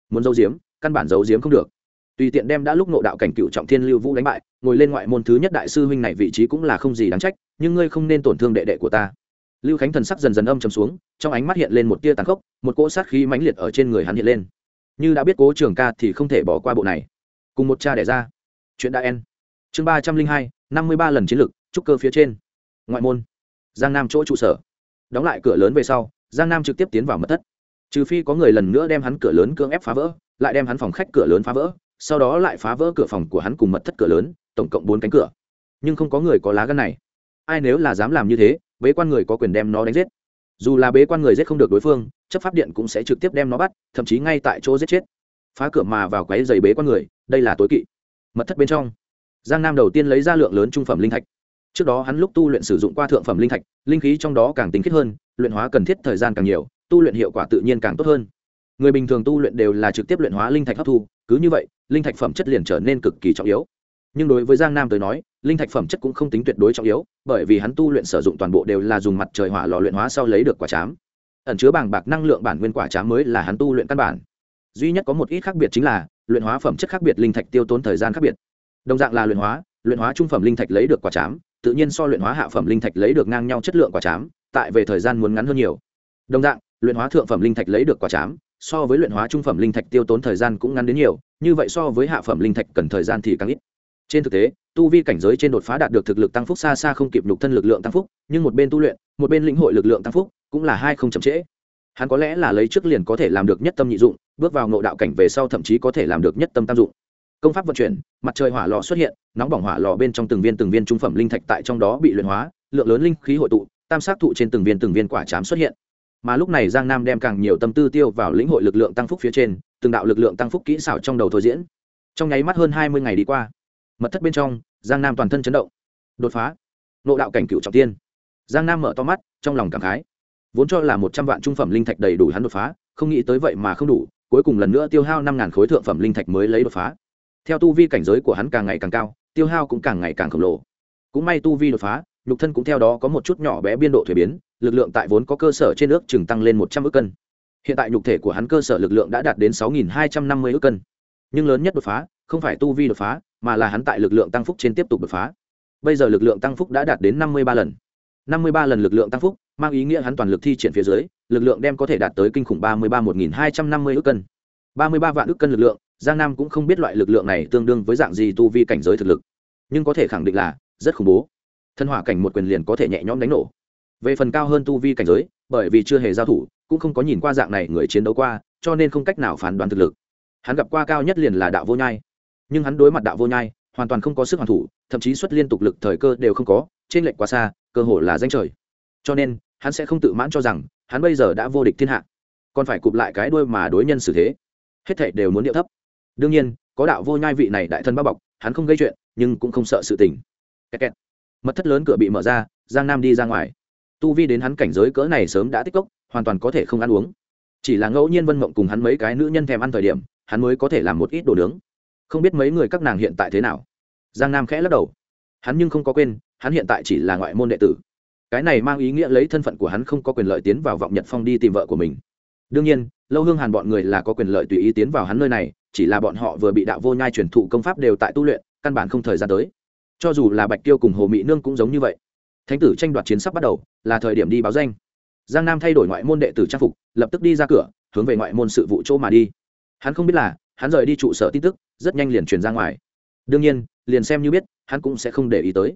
Speaker 1: Muốn giấu giếm, căn bản giấu giếm không được tùy tiện đem đã lúc nộ đạo cảnh cựu trọng thiên lưu vũ đánh bại, ngồi lên ngoại môn thứ nhất đại sư huynh này vị trí cũng là không gì đáng trách, nhưng ngươi không nên tổn thương đệ đệ của ta. Lưu khánh thần sắc dần dần âm trầm xuống, trong ánh mắt hiện lên một tia tàn khốc, một cỗ sát khí mãnh liệt ở trên người hắn hiện lên. Như đã biết cố trường ca thì không thể bỏ qua bộ này. Cùng một cha đẻ ra. Chuyện đã en chương ba trăm linh hai, năm mươi ba lần chiến lược, trúc cơ phía trên. Ngoại môn. Giang nam chỗ trụ sở. Đóng lại cửa lớn về sau, giang nam trực tiếp tiến vào mật thất. Trừ phi có người lần nữa đem hắn cửa lớn cưỡng ép phá vỡ, lại đem hắn phòng khách cửa lớn phá vỡ sau đó lại phá vỡ cửa phòng của hắn cùng mật thất cửa lớn, tổng cộng bốn cánh cửa. Nhưng không có người có lá gân này. Ai nếu là dám làm như thế, bế quan người có quyền đem nó đánh giết. Dù là bế quan người giết không được đối phương, chấp pháp điện cũng sẽ trực tiếp đem nó bắt, thậm chí ngay tại chỗ giết chết. Phá cửa mà vào quáy giày bế quan người, đây là tối kỵ. Mật thất bên trong. Giang nam đầu tiên lấy ra lượng lớn trung phẩm linh thạch. Trước đó hắn lúc tu luyện sử dụng qua thượng phẩm linh thạch, linh khí trong đó càng tính khiết hơn, luyện hóa cần thiết thời gian càng nhiều, tu luyện hiệu quả tự nhiên càng tốt hơn. Người bình thường tu luyện đều là trực tiếp luyện hóa linh thạch hấp thu, cứ như vậy linh thạch phẩm chất liền trở nên cực kỳ trọng yếu. Nhưng đối với giang nam tới nói, linh thạch phẩm chất cũng không tính tuyệt đối trọng yếu, bởi vì hắn tu luyện sử dụng toàn bộ đều là dùng mặt trời hỏa lò luyện hóa sau lấy được quả chám. Ẩn chứa bàng bạc năng lượng bản nguyên quả chám mới là hắn tu luyện căn bản. Duy nhất có một ít khác biệt chính là, luyện hóa phẩm chất khác biệt linh thạch tiêu tốn thời gian khác biệt. Đồng dạng là luyện hóa luyện hóa trung phẩm linh thạch lấy được quả chám, tự nhiên so luyện hóa hạ phẩm linh thạch lấy được ngang nhau chất lượng quả chám, tại về thời gian muốn ngắn hơn nhiều. Đồng dạng, luyện hóa thượng phẩm linh thạch lấy được quả chám so với luyện hóa trung phẩm linh thạch tiêu tốn thời gian cũng ngắn đến nhiều, như vậy so với hạ phẩm linh thạch cần thời gian thì càng ít. Trên thực tế, tu vi cảnh giới trên đột phá đạt được thực lực tăng phúc xa xa không kịp nhục thân lực lượng tăng phúc, nhưng một bên tu luyện, một bên lĩnh hội lực lượng tăng phúc cũng là hai không chậm trễ. Hắn có lẽ là lấy trước liền có thể làm được nhất tâm nhị dụng, bước vào ngộ đạo cảnh về sau thậm chí có thể làm được nhất tâm tam dụng. Công pháp vận chuyển, mặt trời hỏa lò xuất hiện, nóng bỏng hỏa lò bên trong từng viên từng viên trung phẩm linh thạch tại trong đó bị luyện hóa, lượng lớn linh khí hội tụ, tam sát thụ trên từng viên từng viên quả chám xuất hiện mà lúc này giang nam đem càng nhiều tâm tư tiêu vào lĩnh hội lực lượng tăng phúc phía trên, từng đạo lực lượng tăng phúc kỹ xảo trong đầu thôi diễn. Trong nháy mắt hơn hai mươi ngày đi qua, mật thất bên trong, giang nam toàn thân chấn động. Đột phá. Nộ đạo cảnh cựu trọng tiên. Giang nam mở to mắt, trong lòng cảm khái. Vốn cho là một trăm vạn trung phẩm linh thạch đầy đủ hắn đột phá, không nghĩ tới vậy mà không đủ, cuối cùng lần nữa tiêu hao năm ngàn khối thượng phẩm linh thạch mới lấy đột phá. Theo tu vi cảnh giới của hắn càng ngày càng cao, tiêu hao cũng càng ngày càng khổng lồ. Cũng may tu vi đột phá, nhục thân cũng theo đó có một chút nhỏ bé biên độ thuế biến lực lượng tại vốn có cơ sở trên ước chừng tăng lên một trăm ước cân. Hiện tại nhục thể của hắn cơ sở lực lượng đã đạt đến sáu nghìn hai trăm năm mươi ước cân. Nhưng lớn nhất đột phá, không phải tu vi đột phá, mà là hắn tại lực lượng tăng phúc trên tiếp tục đột phá. Bây giờ lực lượng tăng phúc đã đạt đến năm mươi ba lần. Năm mươi ba lần lực lượng tăng phúc, mang ý nghĩa hắn toàn lực thi triển phía dưới, lực lượng đem có thể đạt tới kinh khủng ba mươi ba một nghìn hai trăm năm mươi ước cân. Ba mươi ba vạn ước cân lực lượng, giang nam cũng không biết loại lực lượng này tương đương với dạng gì tu vi cảnh giới thực lực. Nhưng có thể khẳng định là rất khủng bố. Thân hỏa cảnh một quyền liền có thể nhẹ nhõm đánh nổ về phần cao hơn tu vi cảnh giới, bởi vì chưa hề giao thủ, cũng không có nhìn qua dạng này người chiến đấu qua, cho nên không cách nào phán đoán thực lực. Hắn gặp qua cao nhất liền là đạo vô nhai. Nhưng hắn đối mặt đạo vô nhai, hoàn toàn không có sức hoàn thủ, thậm chí xuất liên tục lực thời cơ đều không có trên lệnh quá xa, cơ hội là danh trời. Cho nên, hắn sẽ không tự mãn cho rằng, hắn bây giờ đã vô địch thiên hạ. Còn phải cụp lại cái đuôi mà đối nhân xử thế. Hết thảy đều muốn điệu thấp. Đương nhiên, có đạo vô nhai vị này đại thân bao bọc, hắn không gây chuyện, nhưng cũng không sợ sự tình. Kẹt kẹt. mật thất lớn cửa bị mở ra, giang nam đi ra ngoài tu vi đến hắn cảnh giới cỡ này sớm đã tích cốc, hoàn toàn có thể không ăn uống. Chỉ là ngẫu nhiên vân mộng cùng hắn mấy cái nữ nhân thèm ăn thời điểm, hắn mới có thể làm một ít đồ nướng. Không biết mấy người các nàng hiện tại thế nào? Giang nam khẽ lắc đầu. Hắn nhưng không có quên, hắn hiện tại chỉ là ngoại môn đệ tử. Cái này mang ý nghĩa lấy thân phận của hắn không có quyền lợi tiến vào vọng nhật phong đi tìm vợ của mình. Đương nhiên, lâu hương hàn bọn người là có quyền lợi tùy ý tiến vào hắn nơi này, chỉ là bọn họ vừa bị đạo vô nhai truyền thụ công pháp đều tại tu luyện, căn bản không thời gian tới. Cho dù là bạch tiêu cùng hồ mỹ nương cũng giống như vậy thánh tử tranh đoạt chiến sắp bắt đầu, là thời điểm đi báo danh. Giang nam thay đổi ngoại môn đệ tử trang phục, lập tức đi ra cửa, hướng về ngoại môn sự vụ chỗ mà đi. Hắn không biết là, hắn rời đi trụ sở tin tức, rất nhanh liền truyền ra ngoài. Đương nhiên, liền xem như biết, hắn cũng sẽ không để ý tới.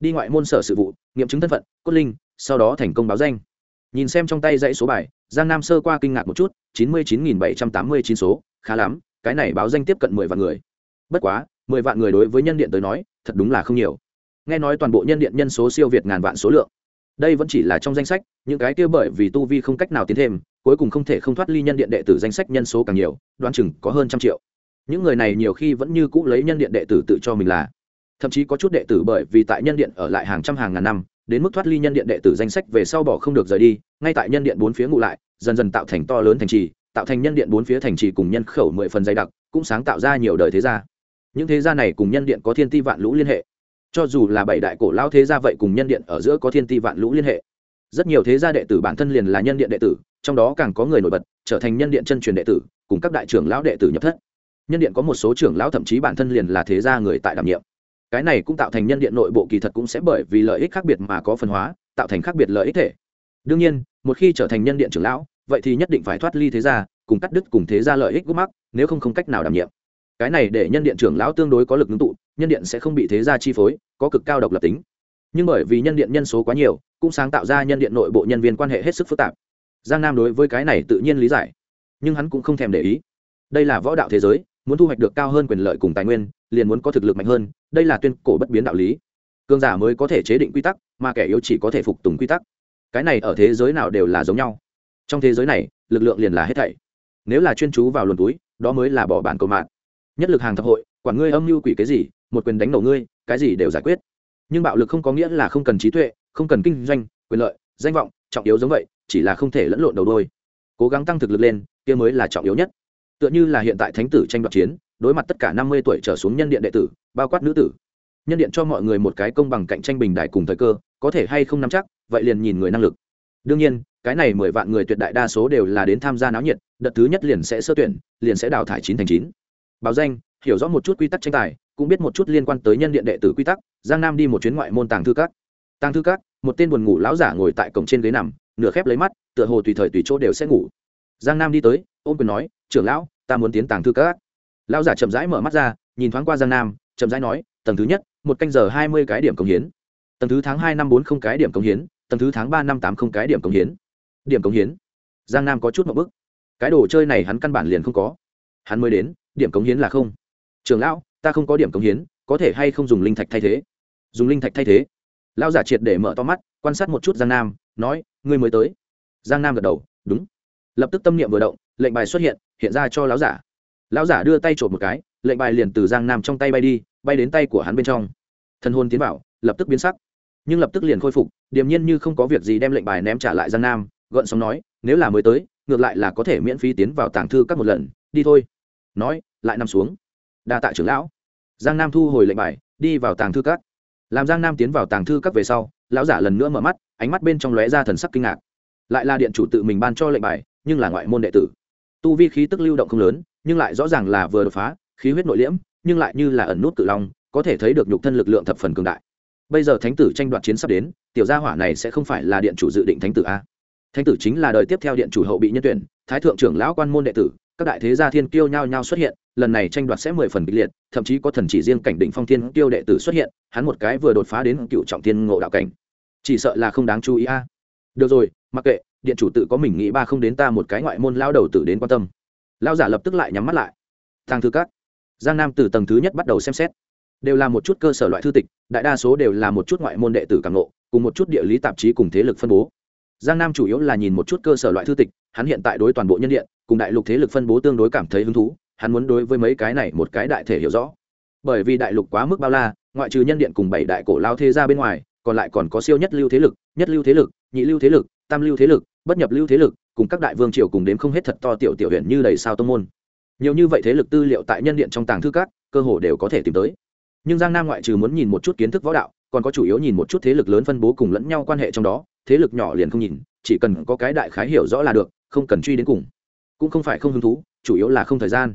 Speaker 1: Đi ngoại môn sở sự vụ, nghiệm chứng thân phận, cốt linh, sau đó thành công báo danh. Nhìn xem trong tay dãy số bài, giang nam sơ qua kinh ngạc một chút, chín mươi chín nghìn bảy trăm tám mươi chín số, khá lắm, cái này báo danh tiếp cận mười vạn người. Bất quá, mười vạn người đối với nhân điện tới nói, thật đúng là không nhiều nghe nói toàn bộ nhân điện nhân số siêu việt ngàn vạn số lượng. Đây vẫn chỉ là trong danh sách, những cái kia bởi vì tu vi không cách nào tiến thêm, cuối cùng không thể không thoát ly nhân điện đệ tử danh sách nhân số càng nhiều, đoán chừng có hơn trăm triệu. Những người này nhiều khi vẫn như cũ lấy nhân điện đệ tử tự cho mình là. Thậm chí có chút đệ tử bởi vì tại nhân điện ở lại hàng trăm hàng ngàn năm, đến mức thoát ly nhân điện đệ tử danh sách về sau bỏ không được rời đi, ngay tại nhân điện bốn phía ngụ lại, dần dần tạo thành to lớn thành trì, tạo thành nhân điện bốn phía thành trì cùng nhân khẩu mười phần dày đặc, cũng sáng tạo ra nhiều đời thế gia. Những thế gia này cùng nhân điện có thiên ti vạn lũ liên hệ cho dù là bảy đại cổ lao thế gia vậy cùng nhân điện ở giữa có thiên ti vạn lũ liên hệ. Rất nhiều thế gia đệ tử bản thân liền là nhân điện đệ tử, trong đó càng có người nổi bật, trở thành nhân điện chân truyền đệ tử, cùng các đại trưởng lão đệ tử nhập thất. Nhân điện có một số trưởng lão thậm chí bản thân liền là thế gia người tại đảm nhiệm. Cái này cũng tạo thành nhân điện nội bộ kỳ thật cũng sẽ bởi vì lợi ích khác biệt mà có phân hóa, tạo thành khác biệt lợi ích thể. Đương nhiên, một khi trở thành nhân điện trưởng lão, vậy thì nhất định phải thoát ly thế gia, cùng cắt đứt cùng thế gia lợi ích gốc mắc, nếu không không cách nào đảm nhiệm. Cái này để nhân điện trưởng lão tương đối có lực ngưng tụ nhân điện sẽ không bị thế gia chi phối, có cực cao độc lập tính. Nhưng bởi vì nhân điện nhân số quá nhiều, cũng sáng tạo ra nhân điện nội bộ nhân viên quan hệ hết sức phức tạp. Giang nam đối với cái này tự nhiên lý giải, nhưng hắn cũng không thèm để ý. Đây là võ đạo thế giới, muốn thu hoạch được cao hơn quyền lợi cùng tài nguyên, liền muốn có thực lực mạnh hơn, đây là tuyên cổ bất biến đạo lý. Cương giả mới có thể chế định quy tắc, mà kẻ yếu chỉ có thể phục tùng quy tắc. Cái này ở thế giới nào đều là giống nhau. Trong thế giới này, lực lượng liền là hết thảy. Nếu là chuyên chú vào luồn túi, đó mới là bỏ bản cầu mạng. Nhất lực hàng thập hội, quản ngươi âm mưu quỷ cái gì một quyền đánh nổ ngươi, cái gì đều giải quyết. Nhưng bạo lực không có nghĩa là không cần trí tuệ, không cần kinh doanh, quyền lợi, danh vọng, trọng yếu giống vậy, chỉ là không thể lẫn lộn đầu đôi. Cố gắng tăng thực lực lên, kia mới là trọng yếu nhất. Tựa như là hiện tại thánh tử tranh đoạt chiến, đối mặt tất cả năm mươi tuổi trở xuống nhân điện đệ tử, bao quát nữ tử. Nhân điện cho mọi người một cái công bằng cạnh tranh bình đại cùng thời cơ, có thể hay không nắm chắc, vậy liền nhìn người năng lực. Đương nhiên, cái này mười vạn người tuyệt đại đa số đều là đến tham gia náo nhiệt, đợt thứ nhất liền sẽ sơ tuyển, liền sẽ đào thải chín thành chín. Báo danh hiểu rõ một chút quy tắc tranh tài, cũng biết một chút liên quan tới nhân điện đệ tử quy tắc, giang nam đi một chuyến ngoại môn tàng thư các. Tàng thư các, một tên buồn ngủ lão giả ngồi tại cổng trên ghế nằm, nửa khép lấy mắt, tựa hồ tùy thời tùy chỗ đều sẽ ngủ. Giang nam đi tới, ôm quyền nói, trưởng lão, ta muốn tiến tàng thư các. Lão giả chậm rãi mở mắt ra, nhìn thoáng qua giang nam, chậm rãi nói, tầng thứ nhất, một canh giờ hai mươi cái điểm công hiến. Tầng thứ tháng hai năm bốn không cái điểm công hiến, tầng thứ tháng ba năm tám không cái điểm công hiến. Điểm công hiến. Giang nam có chút một bức. Cái đồ chơi này hắn căn bản liền không có. Hắn mới đến, điểm cống hiến là không trường lão, ta không có điểm cống hiến, có thể hay không dùng linh thạch thay thế? Dùng linh thạch thay thế? Lão giả triệt để mở to mắt, quan sát một chút giang nam, nói, ngươi mới tới. Giang nam gật đầu, đúng. Lập tức tâm niệm vừa động, lệnh bài xuất hiện hiện ra cho lão giả. Lão giả đưa tay trộm một cái, lệnh bài liền từ giang nam trong tay bay đi, bay đến tay của hắn bên trong. Thân hôn tiến vào, lập tức biến sắc. Nhưng lập tức liền khôi phục, điềm nhiên như không có việc gì đem lệnh bài ném trả lại giang nam, gợn sóng nói, nếu là mới tới, ngược lại là có thể miễn phí tiến vào tàng thư các một lần, đi thôi. Nói, lại nằm xuống đa tạ trưởng lão. Giang nam thu hồi lệnh bài, đi vào tàng thư các. Làm giang nam tiến vào tàng thư các về sau, lão giả lần nữa mở mắt, ánh mắt bên trong lóe ra thần sắc kinh ngạc. Lại là điện chủ tự mình ban cho lệnh bài, nhưng là ngoại môn đệ tử. Tu vi khí tức lưu động không lớn, nhưng lại rõ ràng là vừa đột phá, khí huyết nội liễm, nhưng lại như là ẩn nút cự long, có thể thấy được nhục thân lực lượng thập phần cường đại. Bây giờ thánh tử tranh đoạt chiến sắp đến, tiểu gia hỏa này sẽ không phải là điện chủ dự định thánh tử a. Thánh tử chính là đời tiếp theo điện chủ hậu bị nhân tuyển, thái thượng trưởng lão quan môn đệ tử các đại thế gia thiên kiêu nhao nhao xuất hiện lần này tranh đoạt sẽ mười phần kịch liệt thậm chí có thần chỉ riêng cảnh định phong thiên kiêu đệ tử xuất hiện hắn một cái vừa đột phá đến cựu trọng thiên ngộ đạo cảnh. Chỉ sợ là không đáng chú ý a. À. Được rồi mặc kệ điện chủ tự có mình nghĩ ba không đến ta một cái ngoại môn lao đầu tử đến quan tâm. Lao giả lập tức lại nhắm mắt lại. Thang thư các. Giang nam từ tầng thứ nhất bắt đầu xem xét. Đều là một chút cơ sở loại thư tịch đại đa số đều là một chút ngoại môn đệ tử càng ngộ, cùng một chút địa lý tạp chí cùng thế lực phân bố giang nam chủ yếu là nhìn một chút cơ sở loại thư tịch, hắn hiện tại đối toàn bộ nhân điện, cùng đại lục thế lực phân bố tương đối cảm thấy hứng thú, hắn muốn đối với mấy cái này một cái đại thể hiểu rõ. Bởi vì đại lục quá mức bao la, ngoại trừ nhân điện cùng bảy đại cổ lao thế ra bên ngoài, còn lại còn có siêu nhất lưu thế lực, nhất lưu thế lực, nhị lưu thế lực, tam lưu thế lực, bất nhập lưu thế lực, cùng các đại vương triều cùng đếm không hết thật to tiểu tiểu huyện như đầy sao tông môn. Nhiều như vậy thế lực tư liệu tại nhân điện trong tàng thư các, cơ hồ đều có thể tìm tới. Nhưng giang nam ngoại trừ muốn nhìn một chút kiến thức võ đạo còn có chủ yếu nhìn một chút thế lực lớn phân bố cùng lẫn nhau quan hệ trong đó, thế lực nhỏ liền không nhìn, chỉ cần có cái đại khái hiểu rõ là được, không cần truy đến cùng. Cũng không phải không hứng thú, chủ yếu là không thời gian.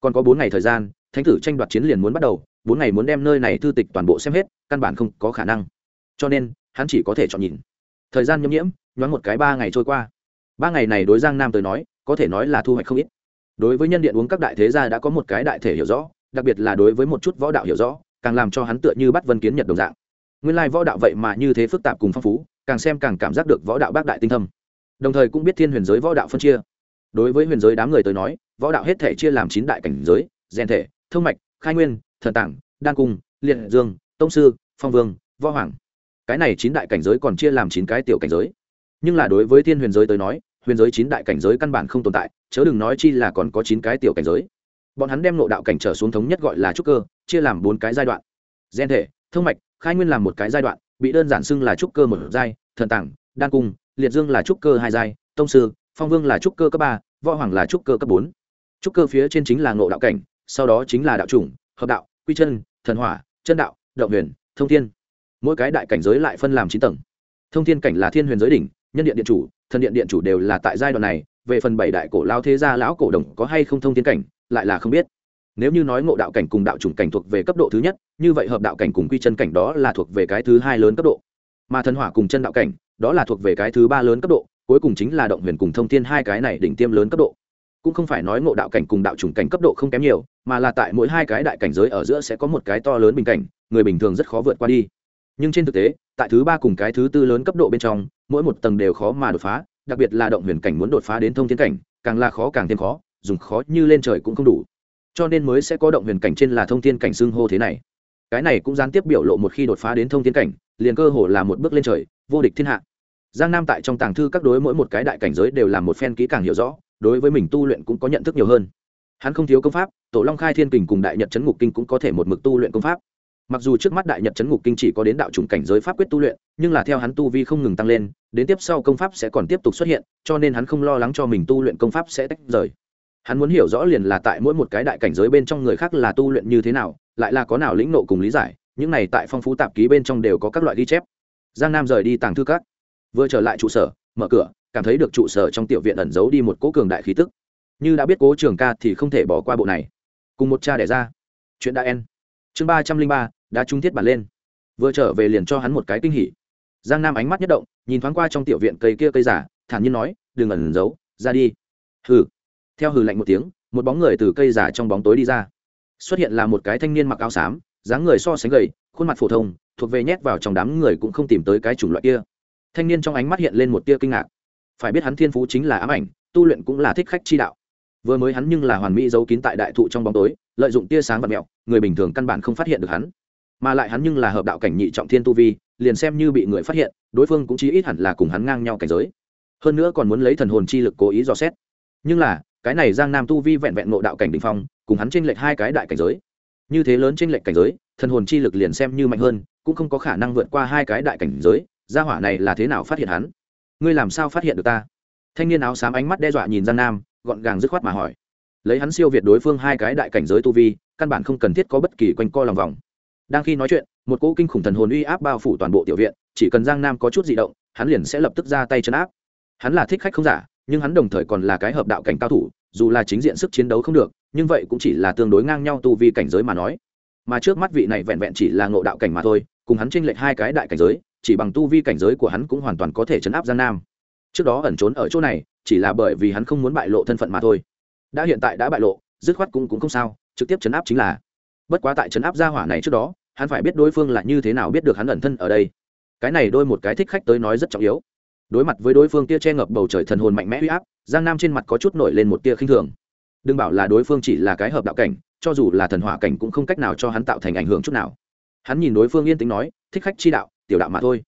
Speaker 1: Còn có bốn ngày thời gian, thánh tử tranh đoạt chiến liền muốn bắt đầu, bốn ngày muốn đem nơi này thư tịch toàn bộ xem hết, căn bản không có khả năng. Cho nên, hắn chỉ có thể chọn nhìn. Thời gian nhâm nhiễm, nhoáng một cái ba ngày trôi qua. Ba ngày này đối giang nam tới nói, có thể nói là thu hoạch không ít. Đối với nhân điện uống các đại thế gia đã có một cái đại thể hiểu rõ, đặc biệt là đối với một chút võ đạo hiểu rõ, càng làm cho hắn tựa như bắt vân kiến nhật đồng dạng nguyên lai võ đạo vậy mà như thế phức tạp cùng phong phú, càng xem càng cảm giác được võ đạo bác đại tinh thâm. Đồng thời cũng biết thiên huyền giới võ đạo phân chia. Đối với huyền giới đám người tới nói, võ đạo hết thể chia làm chín đại cảnh giới, rèn thể, thông mạch, khai nguyên, thần tảng, đan cung, liệt dương, tông sư, phong vương, võ hoàng. Cái này chín đại cảnh giới còn chia làm chín cái tiểu cảnh giới. Nhưng là đối với thiên huyền giới tới nói, huyền giới chín đại cảnh giới căn bản không tồn tại, chớ đừng nói chi là còn có chín cái tiểu cảnh giới. Bọn hắn đem nộ đạo cảnh trở xuống thống nhất gọi là trúc cơ, chia làm bốn cái giai đoạn. Gen thể Thông mạch, khai nguyên làm một cái giai đoạn, bị đơn giản xưng là trúc cơ một giai, thần tảng, đan cung, liệt dương là trúc cơ hai giai, tông sư, phong vương là trúc cơ cấp ba, võ hoàng là trúc cơ cấp bốn. Trúc cơ phía trên chính là ngộ đạo cảnh, sau đó chính là đạo chủng, hợp đạo, quy chân, thần hỏa, chân đạo, động huyền, thông thiên. Mỗi cái đại cảnh giới lại phân làm chín tầng. Thông thiên cảnh là thiên huyền giới đỉnh, nhân điện điện chủ, thần điện điện chủ đều là tại giai đoạn này, về phần bảy đại cổ lao thế gia lão cổ đồng có hay không thông thiên cảnh, lại là không biết nếu như nói ngộ đạo cảnh cùng đạo chủng cảnh thuộc về cấp độ thứ nhất, như vậy hợp đạo cảnh cùng quy chân cảnh đó là thuộc về cái thứ hai lớn cấp độ. Mà thần hỏa cùng chân đạo cảnh, đó là thuộc về cái thứ ba lớn cấp độ, cuối cùng chính là động huyền cùng thông thiên hai cái này đỉnh tiêm lớn cấp độ. Cũng không phải nói ngộ đạo cảnh cùng đạo chủng cảnh cấp độ không kém nhiều, mà là tại mỗi hai cái đại cảnh giới ở giữa sẽ có một cái to lớn bình cảnh, người bình thường rất khó vượt qua đi. Nhưng trên thực tế, tại thứ ba cùng cái thứ tư lớn cấp độ bên trong, mỗi một tầng đều khó mà đột phá, đặc biệt là động huyền cảnh muốn đột phá đến thông thiên cảnh, càng là khó càng thêm khó, dùng khó như lên trời cũng không đủ cho nên mới sẽ có động huyền cảnh trên là thông thiên cảnh xưng hô thế này. Cái này cũng gián tiếp biểu lộ một khi đột phá đến thông thiên cảnh, liền cơ hồ là một bước lên trời, vô địch thiên hạ. Giang nam tại trong tàng thư các đối mỗi một cái đại cảnh giới đều làm một phen kỹ càng hiểu rõ, đối với mình tu luyện cũng có nhận thức nhiều hơn. Hắn không thiếu công pháp, tổ long khai thiên kình cùng đại nhật chấn ngục kinh cũng có thể một mực tu luyện công pháp. Mặc dù trước mắt đại nhật chấn ngục kinh chỉ có đến đạo chủng cảnh giới pháp quyết tu luyện, nhưng là theo hắn tu vi không ngừng tăng lên, đến tiếp sau công pháp sẽ còn tiếp tục xuất hiện, cho nên hắn không lo lắng cho mình tu luyện công pháp sẽ tách rời hắn muốn hiểu rõ liền là tại mỗi một cái đại cảnh giới bên trong người khác là tu luyện như thế nào, lại là có nào lĩnh nộ cùng lý giải, những này tại phong phú tạp ký bên trong đều có các loại ghi chép. Giang nam rời đi tàng thư các, vừa trở lại trụ sở, mở cửa, cảm thấy được trụ sở trong tiểu viện ẩn giấu đi một cố cường đại khí tức. Như đã biết cố trường ca thì không thể bỏ qua bộ này. Cùng một cha đẻ ra. Chuyện đã en. Chương ba trăm linh ba, đã trung thiết bản lên. Vừa trở về liền cho hắn một cái kinh hỉ. Giang nam ánh mắt nhất động, nhìn thoáng qua trong tiểu viện cây kia cây giả, thản nhiên nói, đừng ẩn giấu, ra đi. Hừ theo hừ lạnh một tiếng, một bóng người từ cây giả trong bóng tối đi ra. Xuất hiện là một cái thanh niên mặc áo xám, dáng người so sánh gầy, khuôn mặt phổ thông, thuộc về nhét vào trong đám người cũng không tìm tới cái chủng loại kia. Thanh niên trong ánh mắt hiện lên một tia kinh ngạc. Phải biết hắn thiên phú chính là ám ảnh, tu luyện cũng là thích khách chi đạo. Vừa mới hắn nhưng là hoàn mỹ giấu kín tại đại thụ trong bóng tối, lợi dụng tia sáng và mẹo, người bình thường căn bản không phát hiện được hắn. Mà lại hắn nhưng là hợp đạo cảnh nhị trọng thiên tu vi, liền xem như bị người phát hiện, đối phương cũng chí ít hẳn là cùng hắn ngang nhau cảnh giới. Hơn nữa còn muốn lấy thần hồn chi lực cố ý dò xét. Nhưng là cái này giang nam tu vi vẹn vẹn ngộ đạo cảnh đình phong, cùng hắn tranh lệch hai cái đại cảnh giới. Như thế lớn tranh lệch cảnh giới, thần hồn chi lực liền xem như mạnh hơn, cũng không có khả năng vượt qua hai cái đại cảnh giới, gia hỏa này là thế nào phát hiện hắn? Ngươi làm sao phát hiện được ta? Thanh niên áo xám ánh mắt đe dọa nhìn giang nam, gọn gàng dứt khoát mà hỏi. Lấy hắn siêu việt đối phương hai cái đại cảnh giới tu vi, căn bản không cần thiết có bất kỳ quanh co lòng vòng. Đang khi nói chuyện, một cỗ kinh khủng thần hồn uy áp bao phủ toàn bộ tiểu viện, chỉ cần giang nam có chút di động, hắn liền sẽ lập tức ra tay chấn áp. Hắn là thích khách không giả nhưng hắn đồng thời còn là cái hợp đạo cảnh cao thủ, dù là chính diện sức chiến đấu không được, nhưng vậy cũng chỉ là tương đối ngang nhau tu vi cảnh giới mà nói. Mà trước mắt vị này vẹn vẹn chỉ là ngộ đạo cảnh mà thôi, cùng hắn tranh lệch hai cái đại cảnh giới, chỉ bằng tu vi cảnh giới của hắn cũng hoàn toàn có thể chấn áp gian nam. Trước đó ẩn trốn ở chỗ này, chỉ là bởi vì hắn không muốn bại lộ thân phận mà thôi. Đã hiện tại đã bại lộ, dứt khoát cũng cũng không sao, trực tiếp chấn áp chính là. Bất quá tại chấn áp gia hỏa này trước đó, hắn phải biết đối phương là như thế nào biết được hắn ẩn thân ở đây. Cái này đôi một cái thích khách tới nói rất trọng yếu đối mặt với đối phương tia che ngập bầu trời thần hồn mạnh mẽ huy áp, giang nam trên mặt có chút nổi lên một tia khinh thường. Đừng bảo là đối phương chỉ là cái hợp đạo cảnh, cho dù là thần hỏa cảnh cũng không cách nào cho hắn tạo thành ảnh hưởng chút nào. Hắn nhìn đối phương yên tĩnh nói, thích khách chi đạo, tiểu đạo mà thôi.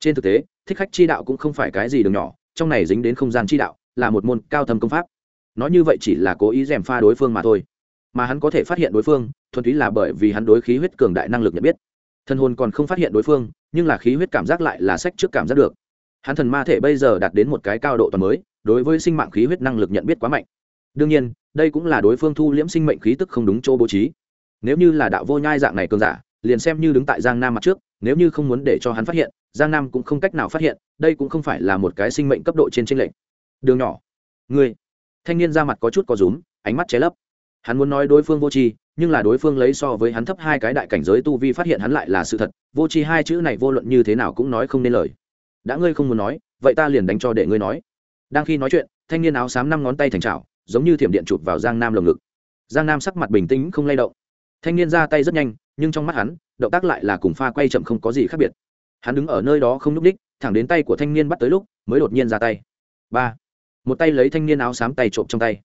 Speaker 1: Trên thực tế, thích khách chi đạo cũng không phải cái gì đường nhỏ, trong này dính đến không gian chi đạo, là một môn cao thâm công pháp. Nói như vậy chỉ là cố ý dèm pha đối phương mà thôi. Mà hắn có thể phát hiện đối phương, thuần túy là bởi vì hắn đối khí huyết cường đại năng lực nhận biết. Thần hồn còn không phát hiện đối phương, nhưng là khí huyết cảm giác lại là sách trước cảm giác được hắn thần ma thể bây giờ đạt đến một cái cao độ toàn mới, đối với sinh mạng khí huyết năng lực nhận biết quá mạnh. Đương nhiên, đây cũng là đối phương thu liễm sinh mệnh khí tức không đúng chỗ bố trí. Nếu như là đạo vô nhai dạng này cường giả, liền xem như đứng tại giang nam mặt trước, nếu như không muốn để cho hắn phát hiện, giang nam cũng không cách nào phát hiện, đây cũng không phải là một cái sinh mệnh cấp độ trên tranh lệch. Đường nhỏ. Ngươi thanh niên ra mặt có chút có rúm, ánh mắt ché lấp. Hắn muốn nói đối phương vô tri, nhưng là đối phương lấy so với hắn thấp hai cái đại cảnh giới tu vi phát hiện hắn lại là sự thật, vô tri hai chữ này vô luận như thế nào cũng nói không nên lời đã ngươi không muốn nói, vậy ta liền đánh cho để ngươi nói. Đang khi nói chuyện, thanh niên áo xám năm ngón tay thành trào giống như thiểm điện chụp vào giang nam lồng ngực. Giang nam sắc mặt bình tĩnh, không lay động. Thanh niên ra tay rất nhanh, nhưng trong mắt hắn, động tác lại là cùng pha quay chậm không có gì khác biệt. Hắn đứng ở nơi đó không nhúc ních thẳng đến tay của thanh niên bắt tới lúc, mới đột nhiên ra tay. Ba. Một tay lấy thanh niên áo xám tay trộm trong tay.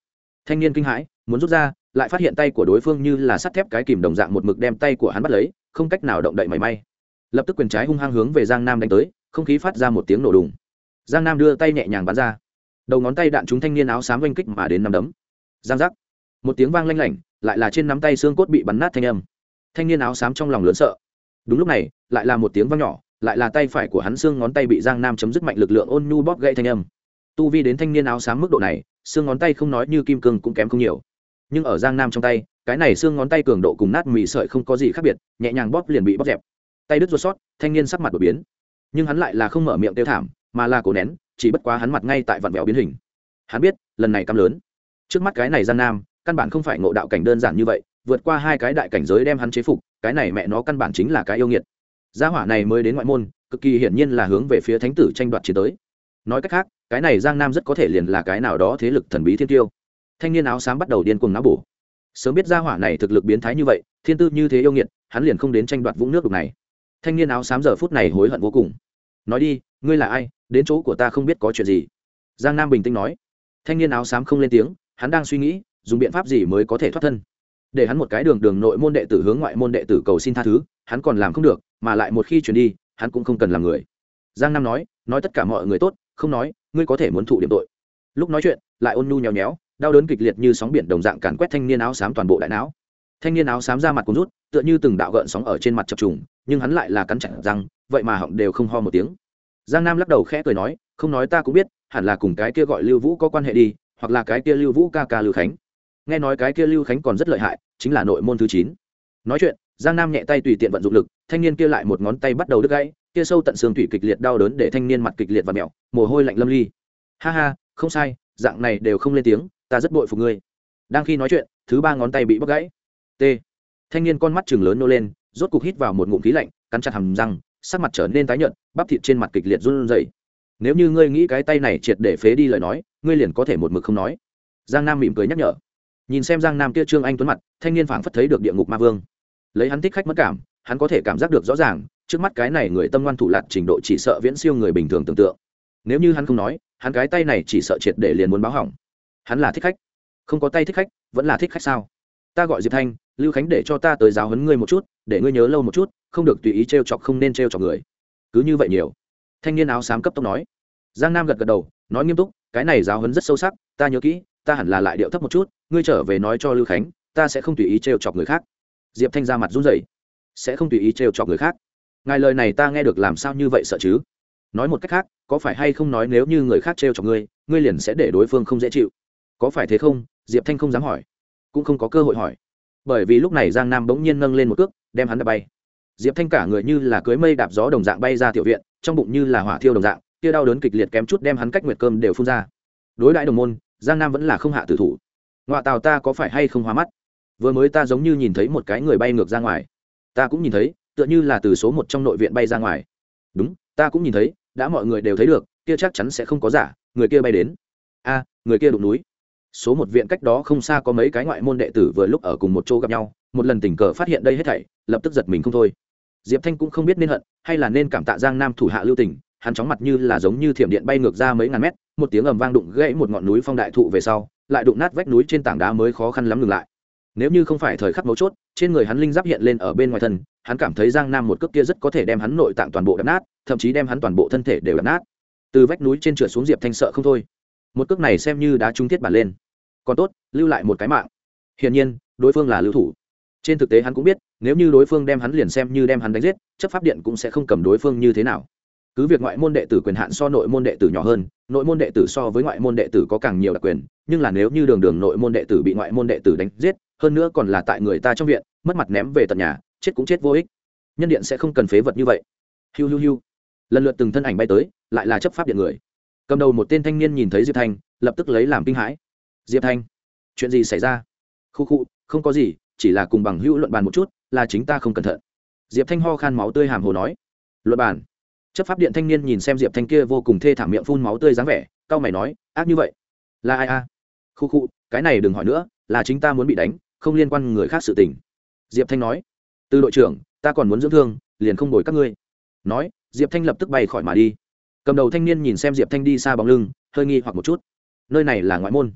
Speaker 1: Thanh niên kinh hãi, muốn rút ra, lại phát hiện tay của đối phương như là sắt thép cái kìm đồng dạng một mực đem tay của hắn bắt lấy, không cách nào động đậy mảy may. Lập tức quyền trái hung hăng hướng về giang nam đánh tới không khí phát ra một tiếng nổ đùng. Giang nam đưa tay nhẹ nhàng bắn ra. Đầu ngón tay đạn trúng thanh niên áo xám oanh kích mà đến nắm đấm. Giang giác. Một tiếng vang lanh lảnh, lại là trên nắm tay xương cốt bị bắn nát thanh âm. Thanh niên áo xám trong lòng lớn sợ. Đúng lúc này, lại là một tiếng vang nhỏ, lại là tay phải của hắn xương ngón tay bị giang nam chấm dứt mạnh lực lượng ôn nhu bóp gãy thanh âm. Tu vi đến thanh niên áo xám mức độ này, xương ngón tay không nói như kim cương cũng kém không nhiều. Nhưng ở giang nam trong tay, cái này xương ngón tay cường độ cùng nát mì sợi không có gì khác biệt, nhẹ nhàng bóp liền bị bóp dẹp. Tay đứt ruột sót, thanh niên sắc mặt đột biến nhưng hắn lại là không mở miệng tiêu thảm, mà là cổ nén, chỉ bất quá hắn mặt ngay tại vặn vẹo biến hình. Hắn biết, lần này cam lớn. Trước mắt cái này giang nam, căn bản không phải ngộ đạo cảnh đơn giản như vậy, vượt qua hai cái đại cảnh giới đem hắn chế phục, cái này mẹ nó căn bản chính là cái yêu nghiệt. Gia hỏa này mới đến ngoại môn, cực kỳ hiển nhiên là hướng về phía thánh tử tranh đoạt chiến tới. Nói cách khác, cái này giang nam rất có thể liền là cái nào đó thế lực thần bí thiên tiêu. Thanh niên áo xám bắt đầu điên cuồng náo bổ. Sớm biết gia hỏa này thực lực biến thái như vậy, thiên tư như thế yêu nghiệt, hắn liền không đến tranh đoạt vũng nước đục này. Thanh niên áo xám giờ phút này hối hận vô cùng nói đi, ngươi là ai? Đến chỗ của ta không biết có chuyện gì. Giang nam bình tĩnh nói. Thanh niên áo xám không lên tiếng, hắn đang suy nghĩ, dùng biện pháp gì mới có thể thoát thân. Để hắn một cái đường đường nội môn đệ tử hướng ngoại môn đệ tử cầu xin tha thứ, hắn còn làm không được, mà lại một khi chuyển đi, hắn cũng không cần làm người. Giang nam nói nói tất cả mọi người tốt, không nói, ngươi có thể muốn thụ điểm tội. Lúc nói chuyện, lại ôn nhu nhéo nhéo, đau đớn kịch liệt như sóng biển đồng dạng càn quét thanh niên áo xám toàn bộ đại não. Thanh niên áo xám ra mặt cuốn rút, tựa như từng đạo gợn sóng ở trên mặt chập trùng nhưng hắn lại là cắn chặt răng, vậy mà họng đều không ho một tiếng. Giang nam lắc đầu khẽ cười nói, không nói ta cũng biết, hẳn là cùng cái kia gọi lưu vũ có quan hệ đi, hoặc là cái kia lưu vũ ca ca lưu khánh. Nghe nói cái kia lưu khánh còn rất lợi hại, chính là nội môn thứ chín. Nói chuyện, giang nam nhẹ tay tùy tiện vận dụng lực, thanh niên kia lại một ngón tay bắt đầu đứt gãy, kia sâu tận xương thủy kịch liệt đau đớn để thanh niên mặt kịch liệt và mẹo, mồ hôi lạnh lâm ly. Ha ha, không sai, dạng này đều không lên tiếng, ta rất bội phục ngươi. Đang khi nói chuyện, thứ ba ngón tay bị bóc gãy. T. Thanh niên con mắt chừng lớn nô lên rốt cục hít vào một ngụm khí lạnh, cắn chặt hầm răng, sắc mặt trở nên tái nhợt, bắp thịt trên mặt kịch liệt run rẩy. Nếu như ngươi nghĩ cái tay này triệt để phế đi lời nói, ngươi liền có thể một mực không nói. Giang nam mỉm cười nhắc nhở. Nhìn xem giang nam kia trương anh tuấn mặt, thanh niên phảng phất thấy được địa ngục ma vương. Lấy hắn thích khách mất cảm, hắn có thể cảm giác được rõ ràng, trước mắt cái này người tâm ngoan thủ lạt trình độ chỉ sợ viễn siêu người bình thường tưởng tượng. Nếu như hắn không nói, hắn cái tay này chỉ sợ triệt để liền muốn báo hỏng. Hắn là thích khách. Không có tay thích khách, vẫn là thích khách sao? Ta gọi diệp thanh lưu khánh để cho ta tới giáo huấn ngươi một chút, để ngươi nhớ lâu một chút, không được tùy ý t r e o chọc không nên t r e o chọc người. Cứ như vậy nhiều. Thanh niên áo xám cấp tốc nói. Giang nam gật gật đầu, nói nghiêm túc, cái này giáo huấn rất sâu sắc, ta nhớ kỹ, ta hẳn là lại điệu thấp một chút, ngươi trở về nói cho lưu khánh, ta sẽ không tùy ý t r e o chọc người khác. Diệp thanh ra mặt run rẩy. Sẽ không tùy ý t r e o chọc người khác. Ngài lời này ta nghe được làm sao như vậy sợ chứ? Nói một cách khác, có phải hay không nói nếu như người khác t r e o chọc ngươi ngươi liền sẽ để đối phương không dễ chịu? Có phải thế không? Diệp thanh không dám hỏi. Cũng không có cơ hội hỏi bởi vì lúc này giang nam bỗng nhiên nâng lên một cước, đem hắn đập bay. Diệp thanh cả người như là cưới mây đạp gió đồng dạng bay ra tiểu viện, trong bụng như là hỏa thiêu đồng dạng kia đau đớn kịch liệt kém chút đem hắn cách nguyệt cơm đều phun ra. Đối đãi đồng môn, giang nam vẫn là không hạ tử thủ. Ngoạ tàu ta có phải hay không hóa mắt? Vừa mới ta giống như nhìn thấy một cái người bay ngược ra ngoài. Ta cũng nhìn thấy, tựa như là từ số một trong nội viện bay ra ngoài. Đúng, ta cũng nhìn thấy, đã mọi người đều thấy được, kia chắc chắn sẽ không có giả, người kia bay đến. A, người kia đụng núi số một viện cách đó không xa có mấy cái ngoại môn đệ tử vừa lúc ở cùng một chỗ gặp nhau, một lần tình cờ phát hiện đây hết thảy, lập tức giật mình không thôi. Diệp thanh cũng không biết nên hận, hay là nên cảm tạ giang nam thủ hạ lưu tình, hắn chóng mặt như là giống như thiểm điện bay ngược ra mấy ngàn mét, một tiếng ầm vang đụng gãy một ngọn núi phong đại thụ về sau, lại đụng nát vách núi trên tảng đá mới khó khăn lắm ngừng lại. Nếu như không phải thời khắc mấu chốt, trên người hắn linh giáp hiện lên ở bên ngoài thân, hắn cảm thấy giang nam một cước kia rất có thể đem hắn nội tạng toàn bộ đập nát, thậm chí đem hắn toàn bộ thân thể đều đập nát. Từ vách núi trên trượt xuống diệp thanh sợ không thôi. Một cước này xem như đã trung thiết bản lên còn tốt, lưu lại một cái mạng. Hiển nhiên, đối phương là lưu thủ. Trên thực tế hắn cũng biết, nếu như đối phương đem hắn liền xem như đem hắn đánh giết, chấp pháp điện cũng sẽ không cầm đối phương như thế nào. Cứ việc ngoại môn đệ tử quyền hạn so nội môn đệ tử nhỏ hơn, nội môn đệ tử so với ngoại môn đệ tử có càng nhiều đặc quyền, nhưng là nếu như đường đường nội môn đệ tử bị ngoại môn đệ tử đánh giết, hơn nữa còn là tại người ta trong viện, mất mặt ném về tận nhà, chết cũng chết vô ích. Nhân điện sẽ không cần phế vật như vậy. Hiu hiu hiu. Lần lượt từng thân ảnh bay tới, lại là chấp pháp điện người. Cầm đầu một tên thanh niên nhìn thấy diệp thanh lập tức lấy làm kinh hãi diệp thanh, chuyện gì xảy ra? Khu khu, không có gì, chỉ là cùng bằng hữu luận bàn một chút, là chính ta không cẩn thận. Diệp thanh ho khan máu tươi hàm hồ nói. Luận bàn. Chấp pháp điện thanh niên nhìn xem diệp thanh kia vô cùng thê thảm miệng phun máu tươi dáng vẻ c a o mày nói, ác như vậy? Là ai a? À? khu khu, cái này đừng hỏi nữa, là chính ta muốn bị đánh, không liên quan người khác sự tình. Diệp thanh nói, từ đội trưởng, ta còn muốn dưỡng thương, liền không đổi các ngươi. Nói, diệp thanh lập tức bay khỏi mà đi. Cầm đầu thanh niên nhìn xem diệp thanh đi xa bóng lưng, hơi nghi hoặc một chút. Nơi này là ngoại môn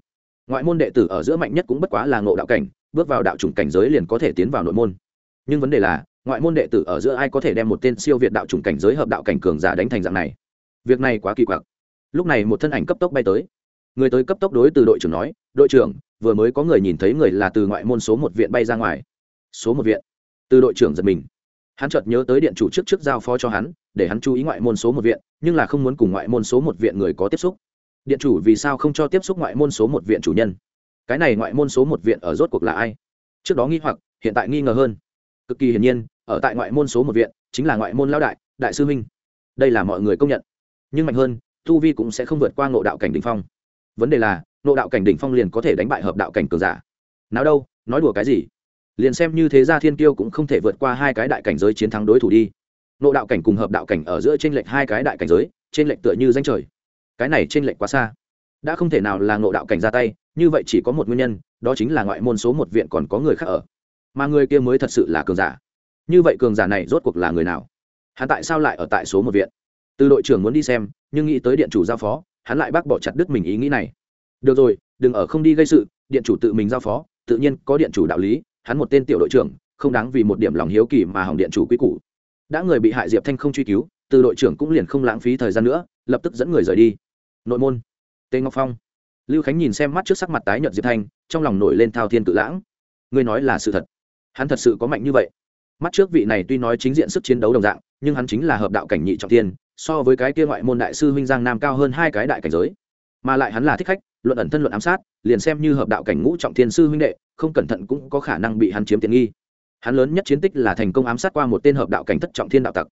Speaker 1: ngoại môn đệ tử ở giữa mạnh nhất cũng bất quá là ngộ đạo cảnh, bước vào đạo chủng cảnh giới liền có thể tiến vào nội môn. Nhưng vấn đề là, ngoại môn đệ tử ở giữa ai có thể đem một tên siêu việt đạo chủng cảnh giới hợp đạo cảnh cường giả đánh thành dạng này? Việc này quá kỳ quặc. Lúc này một thân ảnh cấp tốc bay tới. Người tới cấp tốc đối từ đội trưởng nói, đội trưởng, vừa mới có người nhìn thấy người là từ ngoại môn số một viện bay ra ngoài. Số một viện. Từ đội trưởng giật mình. Hắn chợt nhớ tới điện chủ trước trước giao phó cho hắn, để hắn chú ý ngoại môn số một viện, nhưng là không muốn cùng ngoại môn số một viện người có tiếp xúc điện chủ vì sao không cho tiếp xúc ngoại môn số một viện chủ nhân? Cái này ngoại môn số một viện ở rốt cuộc là ai? Trước đó nghi hoặc, hiện tại nghi ngờ hơn. Cực kỳ hiển nhiên, ở tại ngoại môn số một viện, chính là ngoại môn lao đại đại sư minh đây là mọi người công nhận. Nhưng mạnh hơn, tu vi cũng sẽ không vượt qua ngộ đạo cảnh đ ỉ n h phong. Vấn đề là, ngộ đạo cảnh đ ỉ n h phong liền có thể đánh bại hợp đạo cảnh cường giả. Nào đâu, nói đùa cái gì? Liền xem như thế gia thiên kiêu cũng không thể vượt qua hai cái đại cảnh giới chiến thắng đối thủ đi. Ngộ đạo cảnh cùng hợp đạo cảnh ở giữa t r ê n lệch hai cái đại cảnh giới t r ê n lệch tựa như danh trời cái này trên lệnh lệch quá xa. Đã không thể nào là ngộ đạo cảnh ra tay, như vậy chỉ có một nguyên nhân, đó chính là ngoại môn số một viện còn có người khác ở. Mà người kia mới thật sự là cường giả. Như vậy cường giả này rốt cuộc là người nào? Hắn tại sao lại ở tại số một viện? Từ đội trưởng muốn đi xem, nhưng nghĩ tới điện chủ giao phó, hắn lại bác bỏ chặt đứt mình ý nghĩ này. Được rồi, đừng ở không đi gây sự, điện chủ tự mình giao phó, tự nhiên có điện chủ đạo lý, hắn một tên tiểu đội trưởng, không đáng vì một điểm lòng hiếu kỳ mà hỏng điện chủ quy củ. Đã người bị hại diệp thanh không truy cứu, từ đội trưởng cũng liền không lãng phí thời gian nữa, lập tức dẫn người rời đi nội môn. Tề ngọc phong. Lưu khánh nhìn xem mắt trước sắc mặt tái nhợt diệp thanh, trong lòng nổi lên thao thiên tự lãng. Ngươi nói là sự thật. Hắn thật sự có mạnh như vậy. Mắt trước vị này tuy nói chính diện sức chiến đấu đồng dạng, nhưng hắn chính là hợp đạo cảnh nhị trọng tiên so với cái kia ngoại môn đại sư huynh giang nam cao hơn hai cái đại cảnh giới. Mà lại hắn là thích khách, luận ẩn thân luận ám sát, liền xem như hợp đạo cảnh ngũ trọng thiên sư huynh đệ, không cẩn thận cũng có khả năng bị hắn chiếm tiện nghi. Hắn lớn nhất chiến tích là thành công ám sát qua một tên hợp đạo cảnh thất trọng thiên đạo tặc.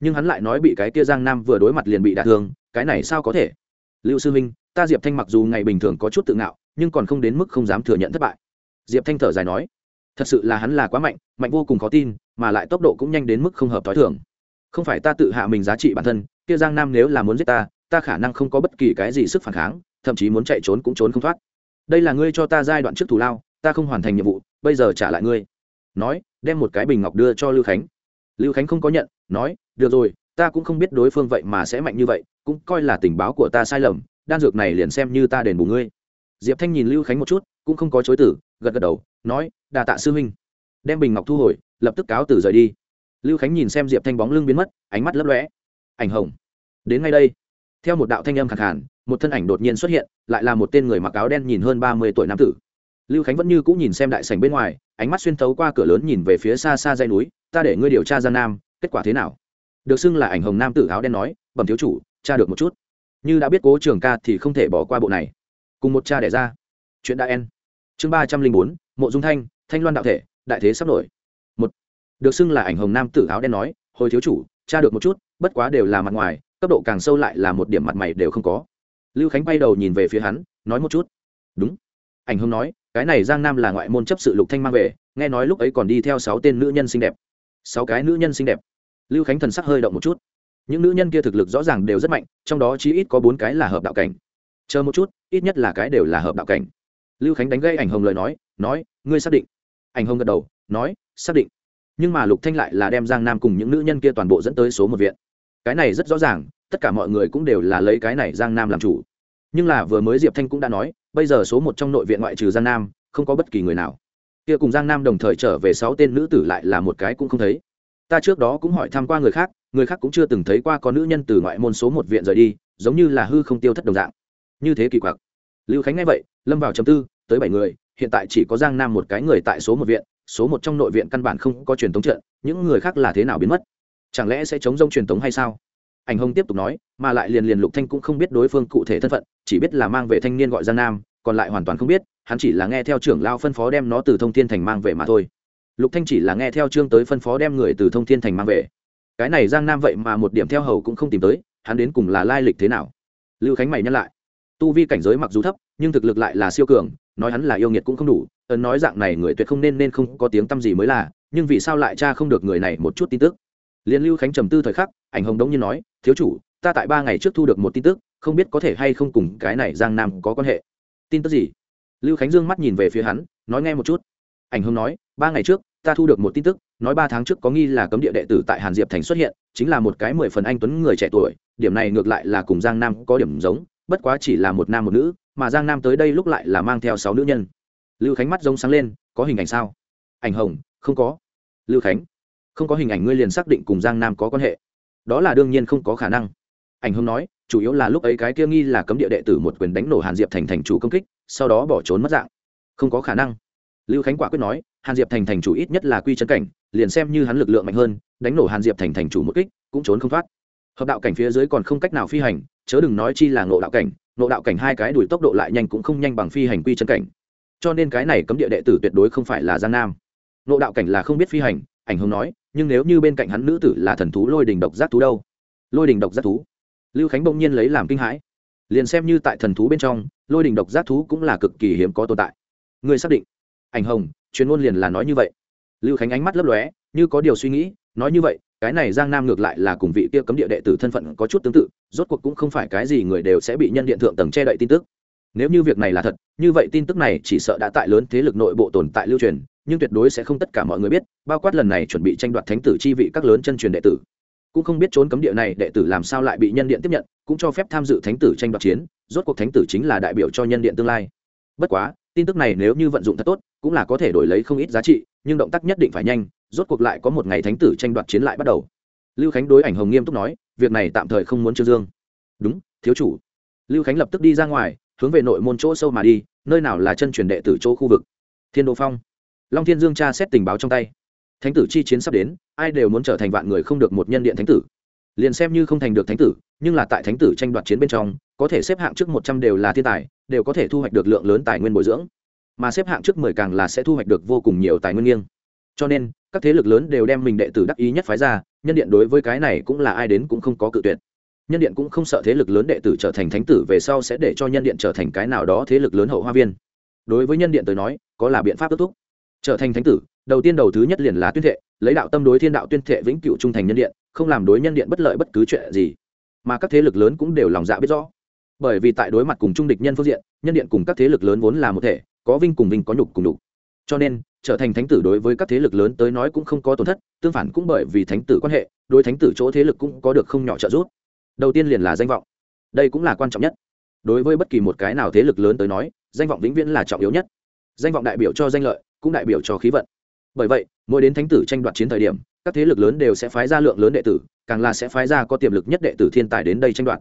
Speaker 1: Nhưng hắn lại nói bị cái kia giang nam vừa đối mặt liền bị đả thương, cái này sao có thể? Lưu sư Minh, ta diệp thanh mặc dù ngày bình thường có chút tự ngạo nhưng còn không đến mức không dám thừa nhận thất bại. Diệp thanh thở dài nói thật sự là hắn là quá mạnh mạnh vô cùng khó tin mà lại tốc độ cũng nhanh đến mức không hợp t h ó i thường. Không phải ta tự hạ mình giá trị bản thân kia giang nam nếu là muốn giết ta ta khả năng không có bất kỳ cái gì sức phản kháng thậm chí muốn chạy trốn cũng trốn không thoát. Đây là ngươi cho ta giai đoạn trước thủ lao ta không hoàn thành nhiệm vụ bây giờ trả lại ngươi. Nói đem một cái bình ngọc đưa cho lưu khánh. Lưu khánh không có nhận nói được rồi ta cũng không biết đối phương vậy mà sẽ mạnh như vậy, cũng coi là tình báo của ta sai lầm, đan dược này liền xem như ta đền bù ngươi. Diệp thanh nhìn lưu khánh một chút, cũng không có chối tử gật gật đầu, nói đà tạ sư huynh. Đem bình ngọc thu hồi, lập tức cáo từ rời đi. Lưu khánh nhìn xem diệp thanh bóng lưng biến mất, ánh mắt lấp lóe. Ảnh hồng. Đến ngay đây. Theo một đạo thanh âm khẳng hẳn một thân ảnh đột nhiên xuất hiện, lại là một tên người mặc áo đen nhìn hơn ba mươi tuổi nam tử. Lưu khánh vẫn như cũng nhìn xem đại sảnh bên ngoài, ánh mắt xuyên thấu qua cửa lớn nhìn về phía xa xa dây núi, ta để ngươi điều tra gian nam, kết quả thế nào? Được xưng là ảnh hồng nam tử áo đen nói, bẩm thiếu chủ, cha được một chút. Như đã biết cố trường ca thì không thể bỏ qua bộ này. Cùng một cha đẻ ra. Chuyện đã en chương ba trăm linh bốn, mộ dung thanh thanh loan đạo thể, đại thế sắp nổi. Một, được xưng là ảnh hồng nam tử áo đen nói, hồi thiếu chủ, cha được một chút, bất quá đều là mặt ngoài, cấp độ càng sâu lại là một điểm mặt mày đều không có. Lưu khánh bay đầu nhìn về phía hắn, nói một chút. Đúng. Ảnh hồng nói, cái này giang nam là ngoại môn chấp sự lục thanh mang về, nghe nói lúc ấy còn đi theo sáu tên nữ nhân xinh đẹp. Sáu cái nữ nhân xinh đẹp lưu khánh thần sắc hơi động một chút. Những nữ nhân kia thực lực rõ ràng đều rất mạnh, trong đó chí ít có bốn cái là hợp đạo cảnh. Chờ một chút, ít nhất là cái đều là hợp đạo cảnh. Lưu khánh đánh gây ảnh hồng lời nói nói, ngươi xác định. Ảnh hồng gật đầu, nói, xác định. Nhưng mà lục thanh lại là đem giang nam cùng những nữ nhân kia toàn bộ dẫn tới số một viện. Cái này rất rõ ràng, tất cả mọi người cũng đều là lấy cái này giang nam làm chủ. Nhưng là vừa mới diệp thanh cũng đã nói, bây giờ số một trong nội viện ngoại trừ giang nam, không có bất kỳ người nào. Kia cùng giang nam đồng thời trở về sáu tên nữ tử lại là một cái cũng không thấy ta trước đó cũng hỏi thăm qua người khác người khác cũng chưa từng thấy qua có nữ nhân từ ngoại môn số một viện rời đi, giống như là hư không tiêu thất đồng dạng. Như thế kỳ quặc. Lưu khánh nghe vậy, lâm vào chấm tư, tới bảy người, hiện tại chỉ có giang nam một cái người tại số một viện, số một trong nội viện căn bản không có truyền thống trận, những người khác là thế nào biến mất? Chẳng lẽ sẽ chống rông truyền thống hay sao? Ảnh hồng tiếp tục nói, mà lại liền liền lục thanh cũng không biết đối phương cụ thể thân phận, chỉ biết là mang về thanh niên gọi giang nam, còn lại hoàn toàn không biết, hắn chỉ là nghe theo trưởng lao phân phó đem nó từ thông thiên thành mang về mà thôi lục thanh chỉ là nghe theo trương tới phân phó đem người từ thông thiên thành mang về. Cái này giang nam vậy mà một điểm theo hầu cũng không tìm tới, hắn đến cùng là lai lịch thế nào? Lưu khánh mày nhắc lại. Tu vi cảnh giới mặc dù thấp, nhưng thực lực lại là siêu cường, nói hắn là yêu nghiệt cũng không đủ, ấn nói dạng này người tuyệt không nên nên không có tiếng tăm gì mới là, nhưng vì sao lại cha không được người này một chút tin tức? Liên lưu khánh trầm tư thời khắc, ảnh hồng đống như nói, thiếu chủ, ta tại ba ngày trước thu được một tin tức, không biết có thể hay không cùng cái này giang nam có quan hệ. Tin tức gì? Lưu khánh dương mắt nhìn về phía hắn, nói, nghe một chút. Ảnh hồng nói, ba ngày trước ta thu được một tin tức, nói ba tháng trước có nghi là cấm địa đệ tử tại hàn diệp thành xuất hiện, chính là một cái mười phần anh tuấn người trẻ tuổi, điểm này ngược lại là cùng giang nam có điểm giống, bất quá chỉ là một nam một nữ, mà giang nam tới đây lúc lại là mang theo sáu nữ nhân. Lưu khánh mắt rông sáng lên, có hình ảnh sao? Ảnh hồng, không có. Lưu khánh, không có hình ảnh ngươi liền xác định cùng giang nam có quan hệ. Đó là đương nhiên không có khả năng. Ảnh hồng nói, chủ yếu là lúc ấy cái kia nghi là cấm địa đệ tử một quyền đánh nổ hàn diệp thành thành chủ công kích, sau đó bỏ trốn mất dạng. Không có khả năng. Lưu khánh quả quyết nói hàn diệp thành thành chủ ít nhất là quy chân cảnh, liền xem như hắn lực lượng mạnh hơn, đánh nổ hàn diệp thành thành chủ một kích, cũng trốn không thoát. Hợp đạo cảnh phía dưới còn không cách nào phi hành, chớ đừng nói chi là ngộ đạo cảnh, ngộ đạo cảnh hai cái đuổi tốc độ lại nhanh cũng không nhanh bằng phi hành quy chân cảnh. Cho nên cái này cấm địa đệ tử tuyệt đối không phải là giang nam. Ngộ đạo cảnh là không biết phi hành, ảnh hưởng nói, nhưng nếu như bên cạnh hắn nữ tử là thần thú lôi đình độc giác thú đâu? Lôi đình độc giác thú? Lưu khánh bỗng nhiên lấy làm kinh hãi. Liền xem như tại thần thú bên trong, lôi đình độc giác thú cũng là cực kỳ hiếm có tồn tại. Người xác định. Ảnh hồng chuyên ngôn liền là nói như vậy. Lưu khánh ánh mắt lấp lóe, như có điều suy nghĩ, nói như vậy, cái này giang nam ngược lại là cùng vị kia cấm địa đệ tử thân phận có chút tương tự, rốt cuộc cũng không phải cái gì người đều sẽ bị nhân điện thượng tầng che đậy tin tức. Nếu như việc này là thật, như vậy tin tức này chỉ sợ đã tại lớn thế lực nội bộ tồn tại lưu truyền, nhưng tuyệt đối sẽ không tất cả mọi người biết, bao quát lần này chuẩn bị tranh đoạt thánh tử chi vị các lớn chân truyền đệ tử. Cũng không biết trốn cấm địa này đệ tử làm sao lại bị nhân điện tiếp nhận, cũng cho phép tham dự thánh tử tranh đoạt chiến, rốt cuộc thánh tử chính là đại biểu cho nhân điện tương lai. Bất quá, tin tức này nếu như vận dụng thật tốt cũng là có thể đổi lấy không ít giá trị, nhưng động tác nhất định phải nhanh, rốt cuộc lại có một ngày thánh tử tranh đoạt chiến lại bắt đầu. Lưu khánh đối ảnh hồng nghiêm túc nói, việc này tạm thời không muốn trương dương. Đúng, thiếu chủ. Lưu khánh lập tức đi ra ngoài, hướng về nội môn chỗ sâu mà đi, nơi nào là chân truyền đệ tử chỗ khu vực. Thiên đô phong. Long thiên dương tra xét tình báo trong tay. Thánh tử chi chiến sắp đến, ai đều muốn trở thành vạn người không được một nhân điện thánh tử. Liền xem như không thành được thánh tử, nhưng là tại thánh tử tranh đoạt chiến bên trong, có thể xếp hạng trước một trăm đều là thiên tài, đều có thể thu hoạch được lượng lớn tài nguyên bồi dưỡng mà xếp hạng trước mười càng là sẽ thu hoạch được vô cùng nhiều tài nguyên nghiêng. Cho nên, các thế lực lớn đều đem mình đệ tử đắc ý nhất phái ra, nhân điện đối với cái này cũng là ai đến cũng không có cự tuyệt. Nhân điện cũng không sợ thế lực lớn đệ tử trở thành thánh tử, về sau sẽ để cho nhân điện trở thành cái nào đó thế lực lớn hậu hoa viên. Đối với nhân điện tới nói, có là biện pháp kết thúc. Trở thành thánh tử, đầu tiên đầu thứ nhất liền là tuyên thệ, lấy đạo tâm đối thiên đạo tuyên thệ vĩnh cửu trung thành nhân điện, không làm đối nhân điện bất lợi bất cứ chuyện gì. Mà các thế lực lớn cũng đều lòng dạ biết rõ. Bởi vì tại đối mặt cùng trung địch nhân phương diện, nhân điện cùng các thế lực lớn vốn là một thể có vinh cùng vinh có nhục cùng nhục. Cho nên, trở thành thánh tử đối với các thế lực lớn tới nói cũng không có tổn thất, tương phản cũng bởi vì thánh tử quan hệ, đối thánh tử chỗ thế lực cũng có được không nhỏ trợ giúp. Đầu tiên liền là danh vọng. Đây cũng là quan trọng nhất. Đối với bất kỳ một cái nào thế lực lớn tới nói, danh vọng vĩnh viễn là trọng yếu nhất. Danh vọng đại biểu cho danh lợi, cũng đại biểu cho khí vận. Bởi vậy, mỗi đến thánh tử tranh đoạt chiến thời điểm, các thế lực lớn đều sẽ phái ra lượng lớn đệ tử, càng là sẽ phái ra có tiềm lực nhất đệ tử thiên tài đến đây tranh đoạt.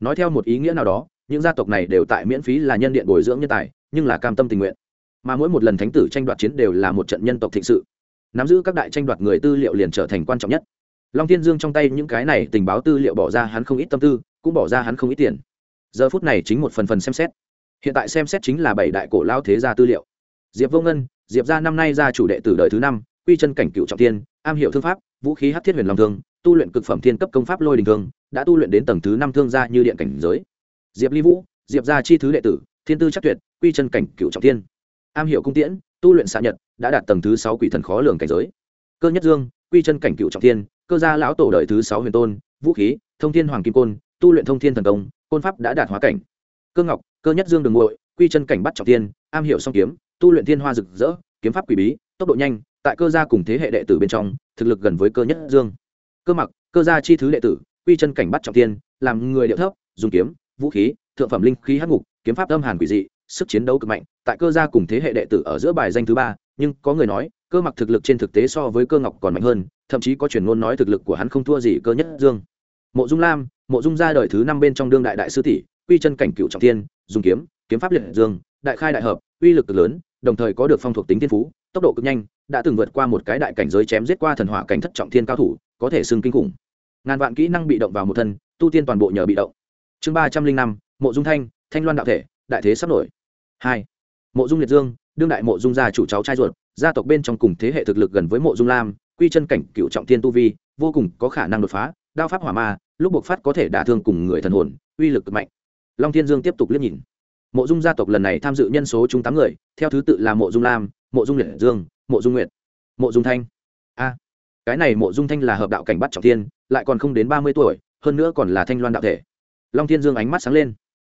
Speaker 1: Nói theo một ý nghĩa nào đó những gia tộc này đều tại miễn phí là nhân điện bồi dưỡng nhân tài, nhưng là cam tâm tình nguyện. Mà mỗi một lần thánh tử tranh đoạt chiến đều là một trận nhân tộc thịnh sự. Nắm giữ các đại tranh đoạt người tư liệu liền trở thành quan trọng nhất. Long Thiên dương trong tay những cái này tình báo tư liệu bỏ ra hắn không ít tâm tư, cũng bỏ ra hắn không ít tiền. Giờ phút này chính một phần phần xem xét. Hiện tại xem xét chính là bảy đại cổ lao thế gia tư liệu. Diệp vô ngân, diệp gia năm nay ra chủ đệ tử đời thứ năm, quy chân cảnh cựu trọng tiên am hiểu thương pháp, vũ khí hát thiết huyền long thương, tu luyện cực phẩm thiên cấp công pháp lôi đình thương, đã tu luyện đến tầng thứ năm thương gia như điện cảnh giới diệp ly vũ, diệp gia chi thứ đệ tử, thiên tư chắc tuyệt, quy chân cảnh cựu trọng tiên am hiểu cung tiễn, tu luyện xạ nhật, đã đạt tầng thứ sáu quỷ thần khó lường cảnh giới. Cơ nhất dương, quy chân cảnh cựu trọng tiên cơ gia lão tổ đời thứ sáu huyền tôn, vũ khí, thông thiên hoàng kim côn, tu luyện thông thiên thần công, côn pháp đã đạt hóa cảnh. Cơ ngọc, cơ nhất dương đường ngội quy chân cảnh bắt trọng tiên am hiểu song kiếm, tu luyện thiên hoa rực rỡ, kiếm pháp quỷ bí, tốc độ nhanh, tại cơ gia cùng thế hệ đệ tử bên trong, thực lực gần với cơ nhất dương. Cơ mặc, cơ gia chi thứ đệ tử, quy chân cảnh bắt trọng tiên làm người điệu thấp, dùng kiếm vũ khí, thượng phẩm linh khí hắc ngục, kiếm pháp âm hàn quỷ dị, sức chiến đấu cực mạnh. Tại cơ gia cùng thế hệ đệ tử ở giữa bài danh thứ ba, nhưng có người nói, cơ mặc thực lực trên thực tế so với cơ ngọc còn mạnh hơn, thậm chí có truyền ngôn nói thực lực của hắn không thua gì cơ nhất dương. Mộ dung lam, mộ dung ra đời thứ năm bên trong đương đại đại sư tỷ, quy chân cảnh cựu trọng thiên, dùng kiếm kiếm pháp liệt dương, đại khai đại hợp, uy lực cực lớn, đồng thời có được phong thuộc tính thiên phú, tốc độ cực nhanh, đã từng vượt qua một cái đại cảnh giới chém giết qua thần hỏa cảnh thất trọng thiên cao thủ, có thể xưng kinh khủng. Ngàn vạn kỹ năng bị động vào một thân, tu tiên toàn bộ nhờ bị động chương ba trăm linh năm mộ dung thanh thanh loan đạo thể đại thế sắp nổi hai mộ dung liệt dương đương đại mộ dung gia chủ cháu trai ruột gia tộc bên trong cùng thế hệ thực lực gần với mộ dung lam quy chân cảnh cựu trọng thiên tu vi vô cùng có khả năng đột phá đao pháp hỏa ma lúc buộc phát có thể đả thương cùng người thần hồn uy lực cực mạnh long thiên dương tiếp tục liếc nhìn mộ dung gia tộc lần này tham dự nhân số chung tám người theo thứ tự là mộ dung lam mộ dung liệt dương mộ dung nguyệt mộ dung thanh a cái này mộ dung thanh là hợp đạo cảnh bắt trọng thiên lại còn không đến ba mươi tuổi hơn nữa còn là thanh loan đạo thể long thiên dương ánh mắt sáng lên.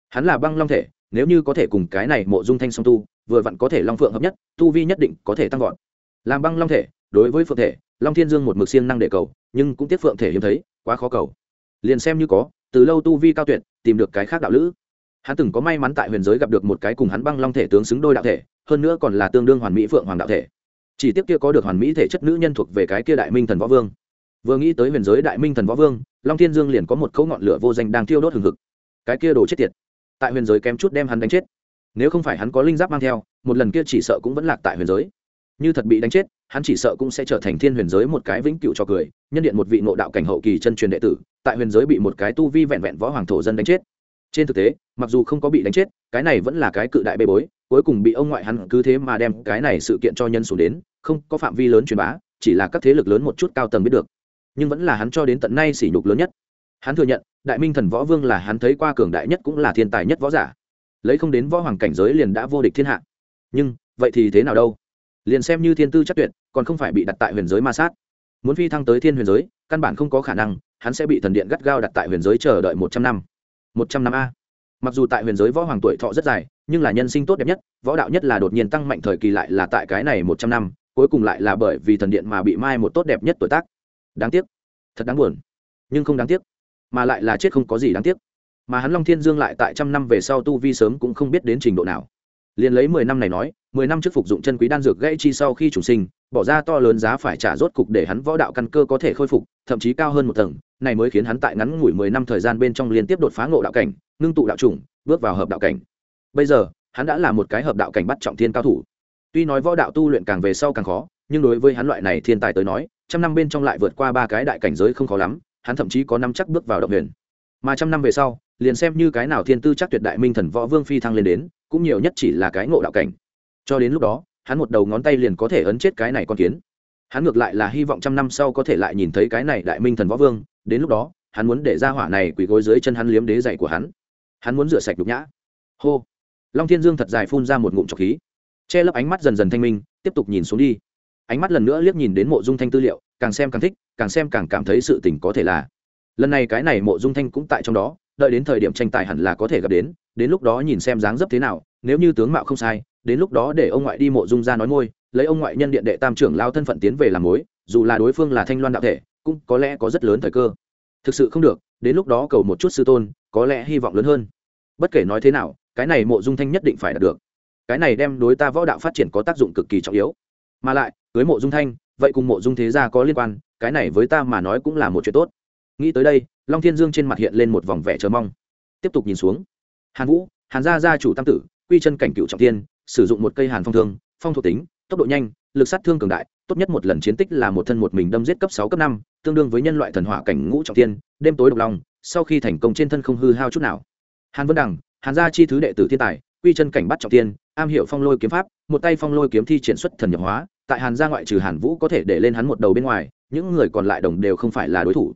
Speaker 1: Hắn là băng long thể, nếu như có thể cùng cái này mộ dung thanh song tu, vừa vặn có thể long phượng hợp nhất, tu vi nhất định có thể tăng vọt. Làm băng long thể, đối với phượng thể, long thiên dương một mực siêng năng để cầu, nhưng cũng tiếc phượng thể hiếm thấy, quá khó cầu. Liền xem như có, từ lâu tu vi cao tuyệt, tìm được cái khác đạo lữ. Hắn từng có may mắn tại huyền giới gặp được một cái cùng hắn băng long thể tướng xứng đôi đạo thể, hơn nữa còn là tương đương hoàn mỹ phượng hoàng đạo thể. Chỉ tiếc kia có được hoàn mỹ thể chất nữ nhân thuộc về cái kia đại minh thần võ vương. Vừa nghĩ tới huyền giới đại minh thần võ vương long thiên dương liền có một cấu ngọn lửa vô danh đang thiêu đốt hừng hực. Cái kia đồ chết tiệt. Tại huyền giới kém chút đem hắn đánh chết. Nếu không phải hắn có linh giáp mang theo, một lần kia chỉ sợ cũng vẫn lạc tại huyền giới. Như thật bị đánh chết, hắn chỉ sợ cũng sẽ trở thành thiên huyền giới một cái vĩnh cựu cho cười, nhân điện một vị nộ đạo cảnh hậu kỳ chân truyền đệ tử, tại huyền giới bị một cái tu vi vẹn vẹn võ hoàng thổ dân đánh chết. Trên thực tế, mặc dù không có bị đánh chết, cái này vẫn là cái cự đại bê bối, cuối cùng bị ông ngoại hắn cứ thế mà đem cái này sự kiện cho nhân xuống đến, không có phạm vi lớn truyền bá, chỉ là các thế lực lớn một chút cao tầng biết được nhưng vẫn là hắn cho đến tận nay sỉ nhục lớn nhất. Hắn thừa nhận, đại minh thần võ vương là hắn thấy qua cường đại nhất cũng là thiên tài nhất võ giả. Lấy không đến võ hoàng cảnh giới liền đã vô địch thiên hạ. Nhưng, vậy thì thế nào đâu? Liền xem như thiên tư chắc tuyệt, còn không phải bị đặt tại huyền giới ma sát. Muốn phi thăng tới thiên huyền giới, căn bản không có khả năng, hắn sẽ bị thần điện gắt gao đặt tại huyền giới chờ đợi một trăm năm. Một trăm năm a. Mặc dù tại huyền giới võ hoàng tuổi thọ rất dài, nhưng là nhân sinh tốt đẹp nhất, võ đạo nhất là đột nhiên tăng mạnh thời kỳ lại là tại cái này một trăm năm, cuối cùng lại là bởi vì thần điện mà bị mai một tốt đẹp nhất tuổi tác đáng tiếc. Thật đáng buồn. Nhưng không đáng tiếc, mà lại là chết không có gì đáng tiếc. Mà hắn long thiên dương lại tại trăm năm về sau tu vi sớm cũng không biết đến trình độ nào. Liền lấy mười năm này nói, mười năm trước phục dụng chân quý đan dược gãy chi sau khi chủ sinh, bỏ ra to lớn giá phải trả rốt cục để hắn võ đạo căn cơ có thể khôi phục, thậm chí cao hơn một tầng, này mới khiến hắn tại ngắn ngủi mười năm thời gian bên trong liên tiếp đột phá ngộ đạo cảnh, ngưng tụ đạo chủng, bước vào hợp đạo cảnh. Bây giờ, hắn đã là một cái hợp đạo cảnh bắt trọng thiên cao thủ. Tuy nói võ đạo tu luyện càng về sau càng khó, nhưng đối với hắn loại này thiên tài tới nói trăm năm bên trong lại vượt qua ba cái đại cảnh giới không khó lắm, hắn thậm chí có năm chắc bước vào động huyền. Mà trăm năm về sau, liền xem như cái nào thiên tư chắc tuyệt đại minh thần võ vương phi thăng lên đến, cũng nhiều nhất chỉ là cái ngộ đạo cảnh. Cho đến lúc đó, hắn một đầu ngón tay liền có thể ấn chết cái này con kiến. Hắn ngược lại là hy vọng trăm năm sau có thể lại nhìn thấy cái này đại minh thần võ vương, đến lúc đó, hắn muốn để ra hỏa này quỳ gối dưới chân hắn liếm đế dày của hắn. Hắn muốn rửa sạch đục nhã. Hô. Long thiên dương thật dài phun ra một ngụm trọc khí. Che lấp ánh mắt dần dần thanh minh, tiếp tục nhìn xuống đi ánh mắt lần nữa liếc nhìn đến mộ dung thanh tư liệu, càng xem càng thích, càng xem càng cảm thấy sự tình có thể là. Lần này cái này mộ dung thanh cũng tại trong đó, đợi đến thời điểm tranh tài hẳn là có thể gặp đến đến lúc đó nhìn xem dáng dấp thế nào, nếu như tướng mạo không sai, đến lúc đó để ông ngoại đi mộ dung ra nói môi, lấy ông ngoại nhân điện đệ tam trưởng lao thân phận tiến về làm mối, dù là đối phương là thanh loan đạo thể, cũng có lẽ có rất lớn thời cơ. Thực sự không được, đến lúc đó cầu một chút sư tôn, có lẽ hy vọng lớn hơn. Bất kể nói thế nào, cái này mộ dung thanh nhất định phải đạt được. Cái này đem đối ta võ đạo phát triển có tác dụng cực kỳ trọng yếu. Mà lại cưới mộ dung thanh, vậy cùng mộ dung thế gia có liên quan, cái này với ta mà nói cũng là một chuyện tốt. Nghĩ tới đây, long thiên dương trên mặt hiện lên một vòng vẻ chờ mong. Tiếp tục nhìn xuống. Hàn vũ, hàn gia gia chủ tam tử, quy chân cảnh cựu trọng tiên, sử dụng một cây hàn phong thương, phong thuộc tính, tốc độ nhanh, lực sát thương cường đại, tốt nhất một lần chiến tích là một thân một mình đâm giết cấp sáu, cấp năm, tương đương với nhân loại thần hỏa cảnh ngũ trọng tiên, đêm tối độc lòng sau khi thành công trên thân không hư hao chút nào. Hàn vân đằng, hàn gia chi thứ đệ tử thiên tài, quy chân cảnh bắt trọng tiên, am hiểu phong lôi kiếm pháp, một tay phong lôi kiếm thi triển xuất thần nhập hóa tại hàn gia ngoại trừ hàn vũ có thể để lên hắn một đầu bên ngoài, những người còn lại đồng đều không phải là đối thủ.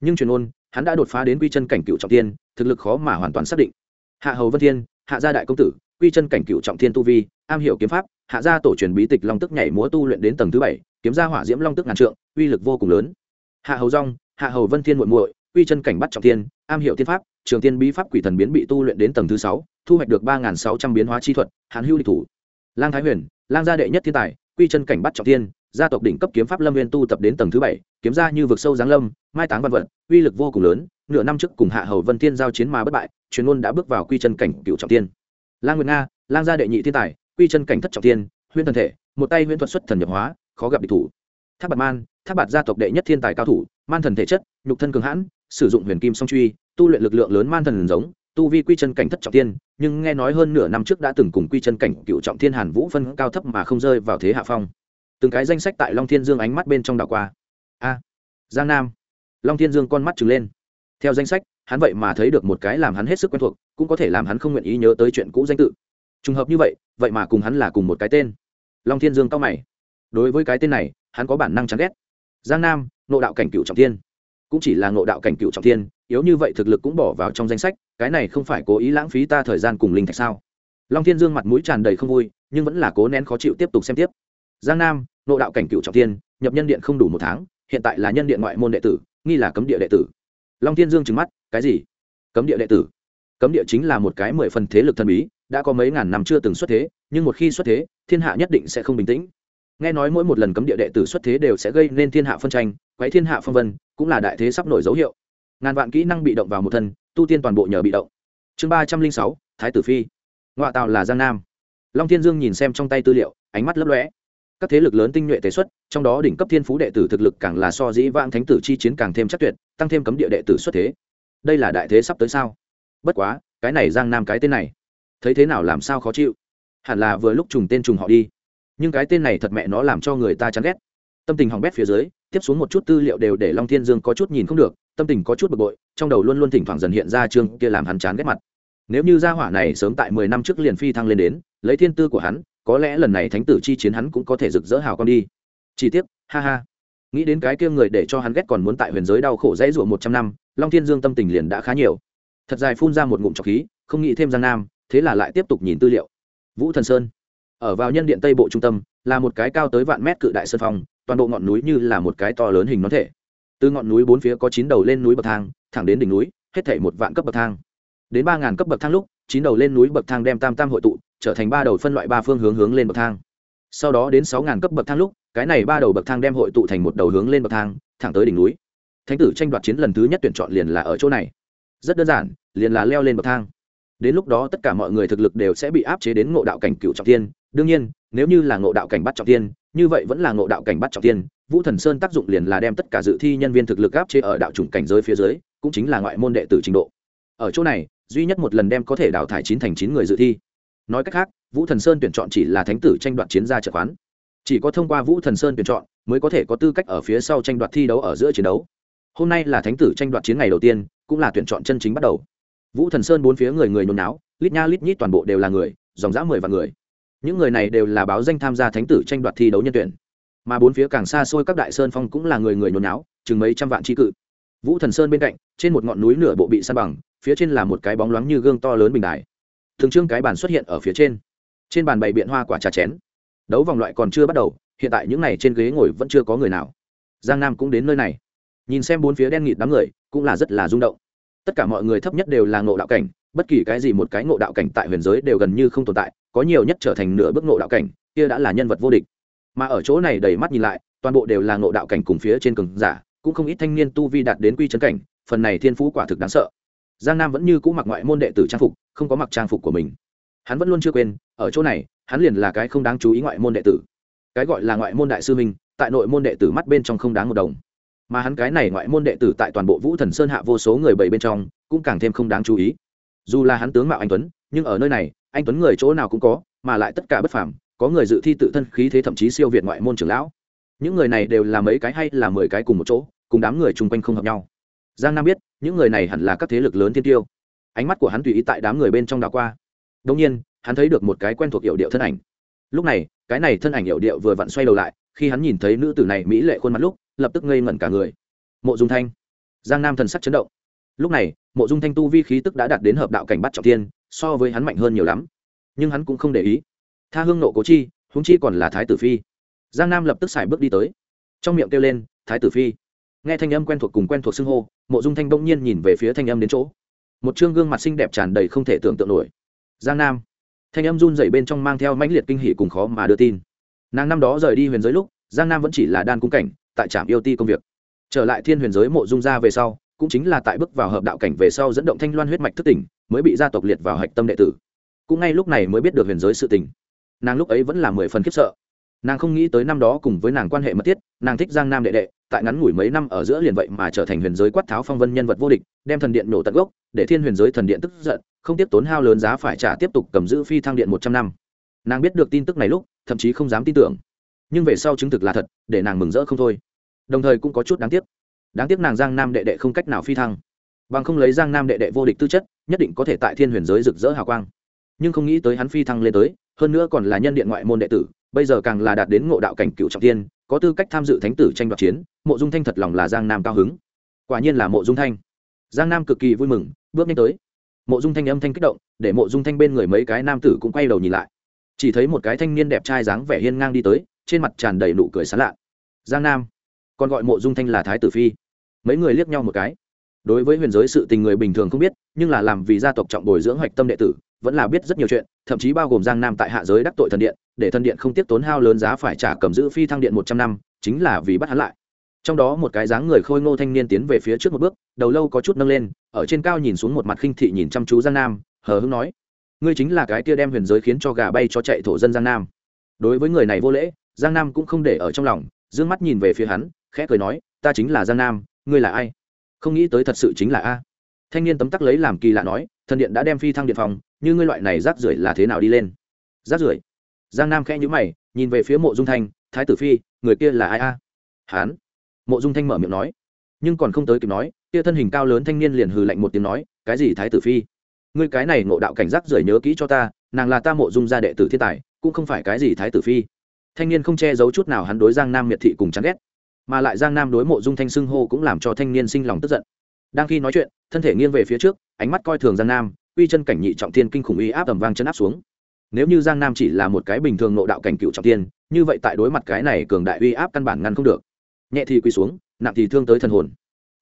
Speaker 1: Nhưng truyền ôn, hắn đã đột phá đến quy chân cảnh cựu trọng tiên thực lực khó mà hoàn toàn xác định. Hạ hầu vân thiên, hạ gia đại công tử, quy chân cảnh cựu trọng thiên tu vi, am hiểu kiếm pháp, hạ gia tổ truyền bí tịch long tức nhảy múa tu luyện đến tầng thứ bảy, kiếm gia hỏa diễm long tức ngàn trượng, uy lực vô cùng lớn. Hạ hầu rong hạ hầu vân thiên muội muội, quy chân cảnh bắt trọng thiên, am hiểu thiên pháp, trường tiên bí pháp quỷ thần biến bị tu luyện đến tầng thứ sáu, thu hoạch được ba sáu trăm biến hóa chi thuật, hàn hưu địch thủ. Lang thái huyền, lang gia đệ nhất thiên tài quy chân cảnh bắt trọng thiên, gia tộc đỉnh cấp kiếm pháp lâm viên tu tập đến tầng thứ bảy, kiếm ra như vực sâu giáng lâm, mai táng văn vật, uy lực vô cùng lớn, nửa năm trước cùng hạ hầu vân thiên giao chiến mà bất bại truyền ngôn đã bước vào quy chân cảnh cựu trọng tiên lang nguyệt nga, lang gia đệ nhị thiên tài, quy chân cảnh thất trọng tiên huyễn thần thể, một tay huyễn thuật xuất thần nhập hóa, khó gặp địch thủ. Tháp bạt man tháp bạt gia tộc đệ nhất thiên tài cao thủ, man thần thể chất, nhục thân cường hãn, sử dụng huyền kim song truy, tu luyện lực lượng lớn man thần giống tu vi quy chân cảnh thất trọng tiên, nhưng nghe nói hơn nửa năm trước đã từng cùng quy chân cảnh cựu trọng thiên hàn vũ phân cao thấp mà không rơi vào thế hạ phong. Từng cái danh sách tại long thiên dương ánh mắt bên trong đảo qua. A, giang nam. Long thiên dương con mắt trừng lên. Theo danh sách, hắn vậy mà thấy được một cái làm hắn hết sức quen thuộc, cũng có thể làm hắn không nguyện ý nhớ tới chuyện cũ danh tự. Trùng hợp như vậy vậy mà cùng hắn là cùng một cái tên. Long thiên dương cao mày. Đối với cái tên này, hắn có bản năng chán ghét. Giang nam nộ đạo cảnh cựu trọng thiên. Cũng chỉ là nộ đạo cảnh cựu trọng thiên, yếu như vậy thực lực cũng bỏ vào trong danh sách cái này không phải cố ý lãng phí ta thời gian cùng linh thạch sao? Long thiên dương mặt mũi tràn đầy không vui, nhưng vẫn là cố nén khó chịu tiếp tục xem tiếp. Giang nam nội đạo cảnh cựu trọng thiên, nhập nhân điện không đủ một tháng, hiện tại là nhân điện ngoại môn đệ tử, nghi là cấm địa đệ tử. Long thiên dương trừng mắt, cái gì? Cấm địa đệ tử? Cấm địa chính là một cái mười phần thế lực thần bí, đã có mấy ngàn năm chưa từng xuất thế, nhưng một khi xuất thế, thiên hạ nhất định sẽ không bình tĩnh. Nghe nói mỗi một lần cấm địa đệ tử xuất thế đều sẽ gây nên thiên hạ phân tranh, quấy thiên hạ phân vân, cũng là đại thế sắp nổi dấu hiệu. Ngàn vạn kỹ năng bị động vào một thân tu tiên toàn bộ nhờ bị động. Chương ba trăm linh sáu, thái tử phi. Ngoại tạo là giang nam. Long thiên dương nhìn xem trong tay tư liệu, ánh mắt lấp lóe. Các thế lực lớn tinh nhuệ tế xuất, trong đó đỉnh cấp thiên phú đệ tử thực lực càng là so dĩ vãng thánh tử chi chiến càng thêm chắc tuyệt, tăng thêm cấm địa đệ tử xuất thế. Đây là đại thế sắp tới sao? Bất quá, cái này giang nam cái tên này, thấy thế nào làm sao khó chịu? Hẳn là vừa lúc trùng tên trùng họ đi. Nhưng cái tên này thật mẹ nó làm cho người ta chán ghét. Tâm tình hỏng bét phía dưới tiếp xuống một chút tư liệu đều để long thiên dương có chút nhìn không được, tâm tình có chút bực bội, trong đầu luôn luôn thỉnh thoảng dần hiện ra chương kia làm hắn chán ghét mặt. Nếu như gia hỏa này sớm tại mười năm trước liền phi thăng lên đến, lấy thiên tư của hắn, có lẽ lần này thánh tử chi chiến hắn cũng có thể rực rỡ hào con đi. Chi tiết ha ha. Nghĩ đến cái kia người để cho hắn ghét còn muốn tại huyền giới đau khổ dãy ruộng một trăm năm, long thiên dương tâm tình liền đã khá nhiều. Thật dài phun ra một ngụm trọc khí, không nghĩ thêm giang nam, thế là lại tiếp tục nhìn tư liệu. Vũ thần sơn. Ở vào nhân điện tây bộ trung tâm là một cái cao tới vạn mét cự đại sơn phong, toàn bộ ngọn núi như là một cái to lớn hình nón thể. Từ ngọn núi bốn phía có chín đầu lên núi bậc thang, thẳng đến đỉnh núi, hết thể một vạn cấp bậc thang. Đến ba ngàn cấp bậc thang lúc, chín đầu lên núi bậc thang đem tam tam hội tụ, trở thành ba đầu phân loại ba phương hướng hướng lên bậc thang. Sau đó đến sáu ngàn cấp bậc thang lúc, cái này ba đầu bậc thang đem hội tụ thành một đầu hướng lên bậc thang, thẳng tới đỉnh núi. Thánh tử tranh đoạt chiến lần thứ nhất tuyển chọn liền là ở chỗ này. Rất đơn giản, liền là leo lên bậc thang. Đến lúc đó tất cả mọi người thực lực đều sẽ bị áp chế đến ngộ đạo cảnh cựu trọng tiên đương nhiên, nếu như là ngộ đạo cảnh bắt trọng tiên, như vậy vẫn là ngộ đạo cảnh bắt trọng tiên, vũ thần sơn tác dụng liền là đem tất cả dự thi nhân viên thực lực áp chế ở đạo chủng cảnh giới phía dưới, cũng chính là ngoại môn đệ tử trình độ. Ở chỗ này, duy nhất một lần đem có thể đào thải chín thành chín người dự thi. Nói cách khác, vũ thần sơn tuyển chọn chỉ là thánh tử tranh đoạt chiến gia trợ khoán. Chỉ có thông qua vũ thần sơn tuyển chọn, mới có thể có tư cách ở phía sau tranh đoạt thi đấu ở giữa chiến đấu. Hôm nay là thánh tử tranh đoạt chiến ngày đầu tiên, cũng là tuyển chọn chân chính bắt đầu. Vũ thần sơn bốn phía người người nôn náo, lít nha lít nhít toàn bộ đều là người, dòng dã mười vạn người những người này đều là báo danh tham gia thánh tử tranh đoạt thi đấu nhân tuyển. Mà bốn phía càng xa xôi các đại sơn phong cũng là người người nhốn náo chừng mấy trăm vạn tri cự. Vũ thần sơn bên cạnh, trên một ngọn núi nửa bộ bị san bằng, phía trên là một cái bóng loáng như gương to lớn bình đài. Thường trương cái bàn xuất hiện ở phía trên. Trên bàn bày biện hoa quả trà chén. Đấu vòng loại còn chưa bắt đầu, hiện tại những n à y trên ghế ngồi vẫn chưa có người nào. Giang nam cũng đến nơi này. Nhìn xem bốn phía đen nghịt đám người, cũng là rất là rung động. Tất cả mọi người thấp nhất đều là ngộ đạo cảnh bất kỳ cái gì một cái ngộ đạo cảnh tại huyền giới đều gần như không tồn tại, có nhiều nhất trở thành nửa bước ngộ đạo cảnh, kia đã là nhân vật vô địch. Mà ở chỗ này đầy mắt nhìn lại, toàn bộ đều là ngộ đạo cảnh cùng phía trên cường giả, cũng không ít thanh niên tu vi đạt đến quy trấn cảnh, phần này thiên phú quả thực đáng sợ. Giang nam vẫn như cũ mặc ngoại môn đệ tử trang phục, không có mặc trang phục của mình. Hắn vẫn luôn chưa quên, ở chỗ này, hắn liền là cái không đáng chú ý ngoại môn đệ tử. Cái gọi là ngoại môn đại sư minh tại nội môn đệ tử mắt bên trong không đáng một đồng. Mà hắn cái này ngoại môn đệ tử tại toàn bộ vũ thần sơn hạ vô số người bảy bên trong, cũng càng thêm không đáng chú ý dù là hắn tướng mạo anh tuấn, nhưng ở nơi này, anh tuấn người chỗ nào cũng có, mà lại tất cả bất phàm, có người dự thi tự thân khí thế thậm chí siêu việt ngoại môn trưởng lão. Những người này đều là mấy cái hay là mười cái cùng một chỗ, cùng đám người chung quanh không hợp nhau. Giang nam biết, những người này hẳn là các thế lực lớn thiên tiêu. Ánh mắt của hắn tùy ý tại đám người bên trong đảo qua. Đông nhiên, hắn thấy được một cái quen thuộc hiệu điệu thân ảnh. Lúc này, cái này thân ảnh hiệu điệu vừa vặn xoay đầu lại, khi hắn nhìn thấy nữ tử này mỹ lệ khuôn mặt lúc, lập tức ngây ngẩn cả người. Mộ dung thanh. Giang nam thần sắc chấn động lúc này, mộ dung thanh tu vi khí tức đã đạt đến hợp đạo cảnh bắt trọng tiên so với hắn mạnh hơn nhiều lắm. Nhưng hắn cũng không để ý. Tha hương nộ cố chi húng chi còn là thái tử phi. Giang nam lập tức xài bước đi tới. Trong miệng kêu lên, thái tử phi. Nghe thanh âm quen thuộc cùng quen thuộc xưng hô, mộ dung thanh bỗng nhiên nhìn về phía thanh âm đến chỗ. Một chương gương mặt xinh đẹp tràn đầy không thể tưởng tượng nổi. Giang nam. Thanh âm run dày bên trong mang theo mãnh liệt kinh hỷ cùng khó mà đưa tin. Nàng năm đó rời đi huyền giới lúc, giang nam vẫn chỉ là đan cung cảnh, tại trạm yêu ti công việc. Trở lại thiên huyền giới mộ dung ra về sau cũng chính là tại bước vào hợp đạo cảnh về sau dẫn động thanh loan huyết mạch thức tỉnh, mới bị gia tộc liệt vào hạch tâm đệ tử. Cũng ngay lúc này mới biết được huyền giới sự tình. Nàng lúc ấy vẫn là mười phần khiếp sợ. Nàng không nghĩ tới năm đó cùng với nàng quan hệ mật thiết, nàng thích giang nam đệ đệ, tại ngắn ngủi mấy năm ở giữa liền vậy mà trở thành huyền giới quát tháo phong vân nhân vật vô địch, đem thần điện nổ tận gốc, để thiên huyền giới thần điện tức giận, không tiếp tốn hao lớn giá phải trả tiếp tục cầm giữ phi thăng điện một trăm năm. Nàng biết được tin tức này lúc, thậm chí không dám tin tưởng. Nhưng về sau chứng thực là thật, để nàng mừng rỡ không thôi. Đồng thời cũng có chút đáng tiếc đáng tiếc nàng giang nam đệ đệ không cách nào phi thăng. Bằng không lấy giang nam đệ đệ vô địch tư chất, nhất định có thể tại thiên huyền giới rực rỡ hào quang. Nhưng không nghĩ tới hắn phi thăng lên tới, hơn nữa còn là nhân điện ngoại môn đệ tử, bây giờ càng là đạt đến ngộ đạo cảnh cựu trọng tiên, có tư cách tham dự thánh tử tranh đoạt chiến, mộ dung thanh thật lòng là giang nam cao hứng. Quả nhiên là mộ dung thanh. Giang nam cực kỳ vui mừng, bước nhanh tới. Mộ dung thanh âm thanh kích động, để mộ dung thanh bên người mấy cái nam tử cũng quay đầu nhìn lại. Chỉ thấy một cái thanh niên đẹp trai dáng vẻ hiên ngang đi tới, trên mặt tràn đầy nụ cười sán lạ. Giang nam, còn gọi mộ dung thanh là thái tử phi mấy người liếc nhau một cái. Đối với huyền giới sự tình người bình thường không biết, nhưng là làm vì gia tộc trọng bồi dưỡng hoạch tâm đệ tử, vẫn là biết rất nhiều chuyện, thậm chí bao gồm giang nam tại hạ giới đắc tội thần điện, để thần điện không tiếp tốn hao lớn giá phải trả cầm giữ phi thăng điện một trăm năm, chính là vì bắt hắn lại. Trong đó một cái dáng người khôi ngô thanh niên tiến về phía trước một bước, đầu lâu có chút nâng lên, ở trên cao nhìn xuống một mặt khinh thị nhìn chăm chú giang nam, hờ hưng nói, ngươi chính là cái kia đem huyền giới khiến cho gà bay cho chạy thổ dân giang nam. Đối với người này vô lễ, giang nam cũng không để ở trong lòng d ư ơ n g mắt nhìn về phía hắn, khẽ cười nói, ta chính là giang nam ngươi là ai? Không nghĩ tới thật sự chính là a. Thanh niên tấm tắc lấy làm kỳ lạ nói, thần điện đã đem phi thăng điện phòng, như ngươi loại này rác rưởi là thế nào đi lên? Rác rưởi? Giang nam khẽ nhữ mày, nhìn về phía mộ dung thanh, thái tử phi, người kia là ai a? Hán. Mộ dung thanh mở miệng nói, nhưng còn không tới kịp nói, kia thân hình cao lớn thanh niên liền hừ lạnh một tiếng nói, cái gì thái tử phi? Ngươi cái này ngộ đạo cảnh giác rưởi nhớ kỹ cho ta, nàng là ta mộ dung gia đệ tử thiên tài, cũng không phải cái gì thái tử phi. Thanh niên không che giấu chút nào hắn đối giang nam miệt thị cùng chán ghét mà lại giang nam đối mộ dung thanh xưng hô cũng làm cho thanh niên sinh lòng tức giận. Đang khi nói chuyện, thân thể nghiêng về phía trước, ánh mắt coi thường giang nam, uy chân cảnh nhị trọng thiên kinh khủng uy áp tầm vang chân áp xuống. Nếu như giang nam chỉ là một cái bình thường nộ đạo cảnh cựu trọng thiên, như vậy tại đối mặt cái này cường đại uy áp căn bản ngăn không được. Nhẹ thì quỳ xuống, nặng thì thương tới thần hồn.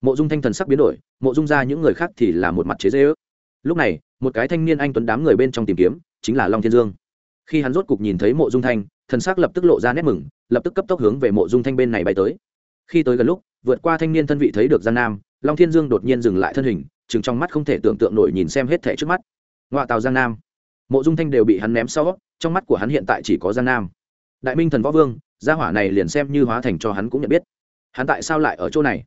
Speaker 1: Mộ dung thanh thần sắc biến đổi, mộ dung ra những người khác thì là một mặt chế dễ ước lúc này, một cái thanh niên anh tuấn đám người bên trong tìm kiếm, chính là long thiên dương. Khi hắn rốt cục nhìn thấy mộ dung thanh, thần sắc lập tức lộ ra nét mừng, lập tức cấp tốc hướng về mộ dung thanh bên này bay tới khi tới gần lúc, vượt qua thanh niên thân vị thấy được giang nam, long thiên dương đột nhiên dừng lại thân hình, chừng trong mắt không thể tưởng tượng nổi nhìn xem hết thẻ trước mắt. Ngoại tàu giang nam. Mộ dung thanh đều bị hắn ném sau, trong mắt của hắn hiện tại chỉ có giang nam. Đại minh thần võ vương, gia hỏa này liền xem như hóa thành cho hắn cũng nhận biết. Hắn tại sao lại ở chỗ này?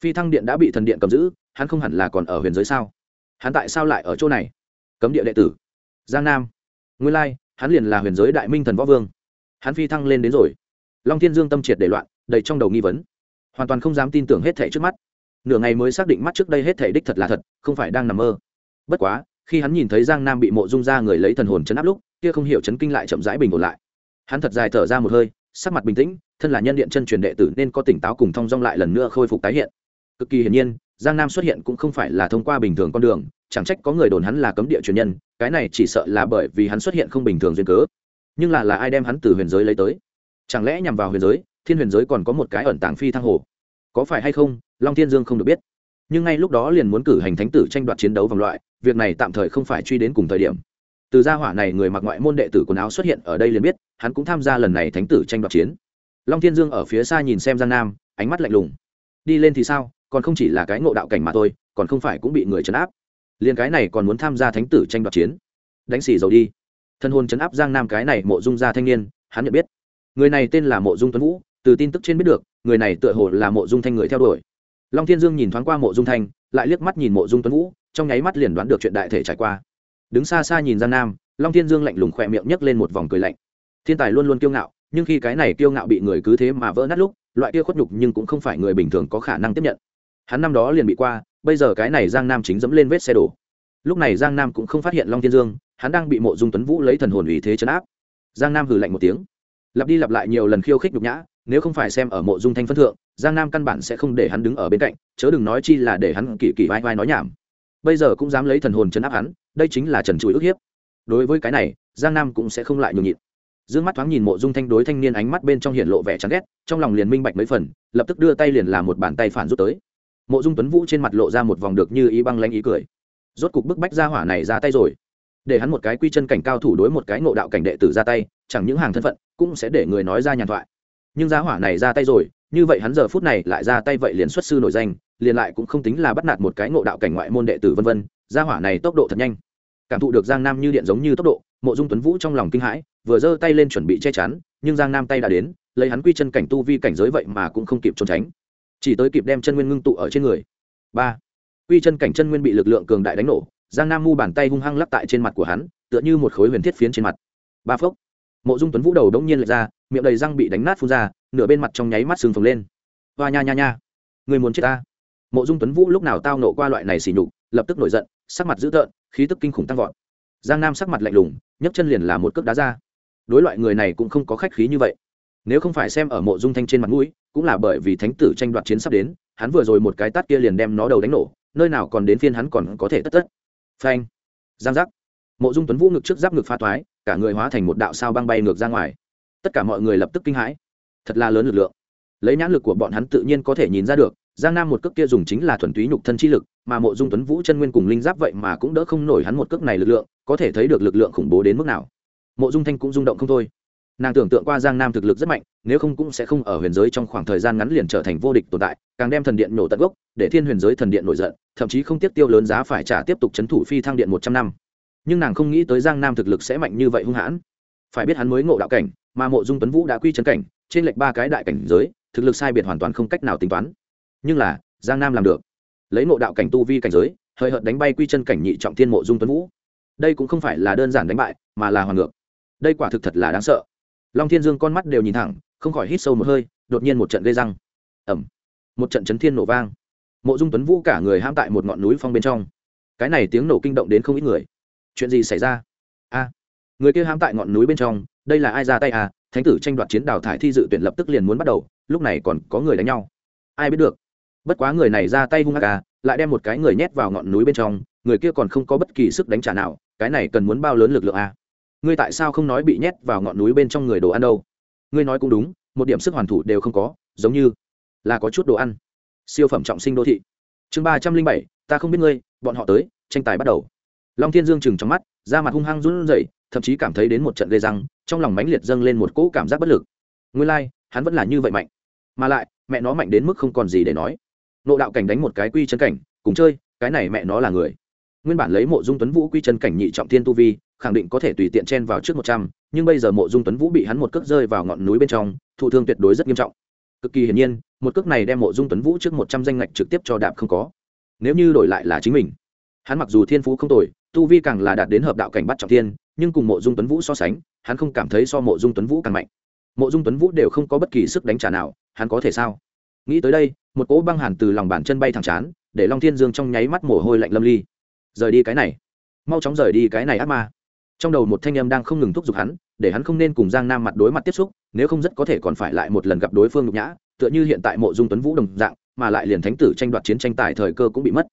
Speaker 1: Phi thăng điện đã bị thần điện cầm giữ, hắn không hẳn là còn ở huyền giới sao? Hắn tại sao lại ở chỗ này? Cấm địa đệ tử. Giang nam. Nguyên lai, hắn liền là huyền giới đại minh thần võ vương. Hắn phi thăng lên đến rồi. Long thiên dương tâm triệt để loạn, đầy trong đầu nghi vấn hoàn toàn không dám tin tưởng hết thảy trước mắt. Nửa ngày mới xác định mắt trước đây hết thảy đích thật là thật, không phải đang nằm mơ. Bất quá, khi hắn nhìn thấy giang nam bị mộ dung ra người lấy thần hồn chấn áp lúc, kia không hiểu chấn kinh lại chậm rãi bình ổn lại. Hắn thật dài thở ra một hơi, sắc mặt bình tĩnh, thân là nhân điện chân truyền đệ tử nên có tỉnh táo cùng thong dong lại lần nữa khôi phục tái hiện. Cực kỳ hiển nhiên, giang nam xuất hiện cũng không phải là thông qua bình thường con đường, chẳng trách có người đồn hắn là cấm địa truyền nhân, cái này chỉ sợ là bởi vì hắn xuất hiện không bình thường duyên cớ. Nhưng là là ai đem hắn từ huyền giới lấy tới? Chẳng lẽ nhằm vào huyền giới? Thiên huyền giới còn có một cái ẩn tàng phi thăng hồ. Có phải hay không, long thiên dương không được biết. Nhưng ngay lúc đó liền muốn cử hành thánh tử tranh đoạt chiến đấu vòng loại, việc này tạm thời không phải truy đến cùng thời điểm. Từ gia hỏa này người mặc ngoại môn đệ tử quần áo xuất hiện ở đây liền biết, hắn cũng tham gia lần này thánh tử tranh đoạt chiến. Long thiên dương ở phía xa nhìn xem giang nam, ánh mắt lạnh lùng. Đi lên thì sao, còn không chỉ là cái ngộ đạo cảnh mà thôi, còn không phải cũng bị người chấn áp. Liền cái này còn muốn tham gia thánh tử tranh đoạt chiến. Đánh xì dầu đi. Thân hôn chấn áp giang nam cái này mộ dung gia thanh niên, hắn nhận biết. Người này tên là mộ dung tuấn vũ từ tin tức trên biết được, người này tựa hồ là mộ dung thanh người theo đuổi. Long thiên dương nhìn thoáng qua mộ dung thanh, lại liếc mắt nhìn mộ dung tuấn vũ, trong nháy mắt liền đoán được chuyện đại thể trải qua. Đứng xa xa nhìn giang nam, long thiên dương lạnh lùng khỏe miệng nhấc lên một vòng cười lạnh. Thiên tài luôn luôn kiêu ngạo, nhưng khi cái này kiêu ngạo bị người cứ thế mà vỡ nát lúc, loại kia khuất nhục nhưng cũng không phải người bình thường có khả năng tiếp nhận. Hắn năm đó liền bị qua, bây giờ cái này giang nam chính dẫm lên vết xe đổ. Lúc này giang nam cũng không phát hiện long thiên dương, hắn đang bị mộ dung tuấn vũ lấy thần hồn ủy thế chấn áp. Giang nam hừ lạnh một tiếng. Lặp đi lặp lại nhiều lần khiêu khích nhục nhã nếu không phải xem ở mộ dung thanh phân thượng, giang nam căn bản sẽ không để hắn đứng ở bên cạnh, chớ đừng nói chi là để hắn kỳ kỳ vai vai nói nhảm. Bây giờ cũng dám lấy thần hồn chấn áp hắn, đây chính là trần trụi ức hiếp. Đối với cái này, giang nam cũng sẽ không lại nhường nhịn. D ư ơ n g mắt thoáng nhìn mộ dung thanh đối thanh niên ánh mắt bên trong hiện lộ vẻ chán ghét, trong lòng liền minh bạch mấy phần, lập tức đưa tay liền làm một bàn tay phản rút tới. Mộ dung tuấn vũ trên mặt lộ ra một vòng được như ý băng lanh ý cười. Rốt cục bức bách ra hỏa này ra tay rồi. Để hắn một cái quy chân cảnh cao thủ đối một cái ngộ đạo cảnh đệ tử ra tay, chẳng những hàng thân phận, cũng sẽ để người nói ra nhàn thoại nhưng giá hỏa này ra tay rồi, như vậy hắn giờ phút này lại ra tay vậy liền xuất sư nổi danh, liền lại cũng không tính là bắt nạt một cái ngộ đạo cảnh ngoại môn đệ tử vân vân gia hỏa này tốc độ thật nhanh. Cảm thụ được giang nam như điện giống như tốc độ, mộ dung tuấn vũ trong lòng kinh hãi, vừa giơ tay lên chuẩn bị che chắn, nhưng giang nam tay đã đến, lấy hắn quy chân cảnh tu vi cảnh giới vậy mà cũng không kịp trốn tránh. Chỉ tới kịp đem chân nguyên ngưng tụ ở trên người. Ba. Quy chân cảnh chân nguyên bị lực lượng cường đại đánh nổ, giang nam mu bàn tay hung hăng lắp tại trên mặt của hắn, tựa như một khối huyền thiết phiến trên mặt. Ba phốc mộ dung tuấn vũ đầu đống nhiên lệch ra, miệng đầy răng bị đánh nát phun ra, nửa bên mặt trong nháy mắt sưng phồng lên. Hoa nha nha nha, người muốn chết ta? Mộ dung tuấn vũ lúc nào tao nộ qua loại này xỉ nhục, lập tức nổi giận, sắc mặt dữ tợn, khí tức kinh khủng tăng vọt. Giang nam sắc mặt lạnh lùng, nhấc chân liền là một cước đá ra. Đối loại người này cũng không có khách khí như vậy. Nếu không phải xem ở mộ dung thanh trên mặt mũi, cũng là bởi vì thánh tử tranh đoạt chiến sắp đến, hắn vừa rồi một cái tát kia liền đem nó đầu đánh nổ, nơi nào còn đến phiên hắn còn có thể tất tất. Phanh. Giang giác. Mộ dung tuấn vũ ngực trước giáp ngực pha toái cả người hóa thành một đạo sao băng bay ngược ra ngoài. Tất cả mọi người lập tức kinh hãi. Thật là lớn lực lượng. Lấy nhãn lực của bọn hắn tự nhiên có thể nhìn ra được, giang nam một cước kia dùng chính là thuần túy nhục thân chi lực, mà mộ dung tuấn vũ chân nguyên cùng linh giáp vậy mà cũng đỡ không nổi hắn một cước này lực lượng, có thể thấy được lực lượng khủng bố đến mức nào. Mộ dung thanh cũng rung động không thôi. Nàng tưởng tượng qua giang nam thực lực rất mạnh, nếu không cũng sẽ không ở huyền giới trong khoảng thời gian ngắn liền trở thành vô địch tồn tại, càng đem thần điện nổ tận gốc, để thiên huyền giới thần điện nổi giận, thậm chí không tiếp tiêu lớn giá phải trả tiếp tục c h ấ n thủ phi thăng điện một trăm năm nhưng nàng không nghĩ tới giang nam thực lực sẽ mạnh như vậy hung hãn. Phải biết hắn mới ngộ đạo cảnh, mà mộ dung tuấn vũ đã quy chân cảnh, trên lệch ba cái đại cảnh giới, thực lực sai biệt hoàn toàn không cách nào tính toán. Nhưng là, giang nam làm được. Lấy ngộ đạo cảnh tu vi cảnh giới, hời hợt đánh bay quy chân cảnh nhị trọng thiên mộ dung tuấn vũ. Đây cũng không phải là đơn giản đánh bại, mà là hoàn ngược. Đây quả thực thật là đáng sợ. Long thiên dương con mắt đều nhìn thẳng, không khỏi hít sâu một hơi, đột nhiên một trận gây răng. Ẩm một trận chấn thiên nổ vang. Mộ dung tuấn vũ cả người ham tại một ngọn núi phong bên trong. Cái này tiếng nổ kinh động đến không ít người chuyện gì xảy ra? A, người kia ham tại ngọn núi bên trong, đây là ai ra tay à? Thánh tử tranh đoạt chiến đào thải thi dự tuyển lập tức liền muốn bắt đầu, lúc này còn có người đánh nhau. Ai biết được? Bất quá người này ra tay hung ác à lại đem một cái người nhét vào ngọn núi bên trong, người kia còn không có bất kỳ sức đánh trả nào, cái này cần muốn bao lớn lực lượng à? Ngươi tại sao không nói bị nhét vào ngọn núi bên trong người đồ ăn đâu? Ngươi nói cũng đúng, một điểm sức hoàn thủ đều không có, giống như là có chút đồ ăn. Siêu phẩm trọng sinh đô thị. Chương ba trăm linh bảy, ta không biết ngươi, bọn họ tới, tranh tài bắt đầu long thiên dương chừng trong mắt da mặt hung hăng run rẩy thậm chí cảm thấy đến một trận gây răng trong lòng mãnh liệt dâng lên một cỗ cảm giác bất lực. Nguyên lai、like, hắn vẫn là như vậy mạnh. Mà lại mẹ nó mạnh đến mức không còn gì để nói. Nộ đạo cảnh đánh một cái quy chân cảnh cùng chơi cái này mẹ nó là người. Nguyên bản lấy mộ dung tuấn vũ quy chân cảnh nhị trọng thiên tu vi khẳng định có thể tùy tiện chen vào trước một trăm nhưng bây giờ mộ dung tuấn vũ bị hắn một cước rơi vào ngọn núi bên trong thụ thương tuyệt đối rất nghiêm trọng. Cực kỳ hiển nhiên một cước này đem mộ dung tuấn vũ trước một trăm danh ngạch trực tiếp cho đạp không có. Nếu như đổi lại là chính mình hắn mặc dù thiên phú không tồi tu vi càng là đạt đến hợp đạo cảnh bắt trọng thiên, nhưng cùng mộ dung tuấn vũ so sánh, hắn không cảm thấy so mộ dung tuấn vũ càng mạnh. Mộ dung tuấn vũ đều không có bất kỳ sức đánh trả nào, hắn có thể sao? Nghĩ tới đây, một cỗ băng hàn từ lòng bàn chân bay thẳng chán, để long thiên dương trong nháy mắt mồ hôi lạnh lâm ly. Rời đi cái này. Mau chóng rời đi cái này ác ma. Trong đầu một thanh âm đang không ngừng thúc giục hắn, để hắn không nên cùng giang nam mặt đối mặt tiếp xúc, nếu không rất có thể còn phải lại một lần gặp đối phương nhục nhã, tựa như hiện tại mộ dung tuấn vũ đồng dạng, mà lại liền thánh tử tranh đoạt chiến tranh tài thời cơ cũng bị mất.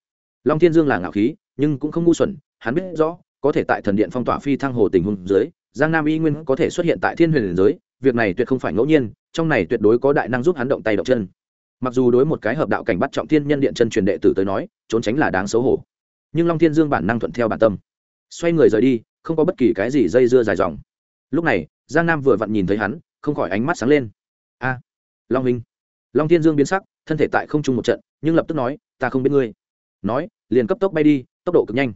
Speaker 1: Long thiên dương là ngạo khí, nhưng cũng không ngu xuẩn hắn biết rõ, có thể tại thần điện phong tỏa phi thăng hồ tình huống dưới, giang nam y nguyên có thể xuất hiện tại thiên huyền giới, việc này tuyệt không phải ngẫu nhiên, trong này tuyệt đối có đại năng giúp hắn động tay động chân. Mặc dù đối một cái hợp đạo cảnh bắt trọng thiên nhân điện chân truyền đệ tử tới nói, trốn tránh là đáng xấu hổ, nhưng long thiên dương bản năng thuận theo bản tâm. Xoay người rời đi, không có bất kỳ cái gì dây dưa dài dòng. Lúc này, giang nam vừa vặn nhìn thấy hắn, không khỏi ánh mắt sáng lên. A, long minh long thiên dương biến sắc, thân thể tại không trung một trận, nhưng lập tức nói, ta không biết ngươi. Nói, liền cấp tốc bay đi, tốc độ cực nhanh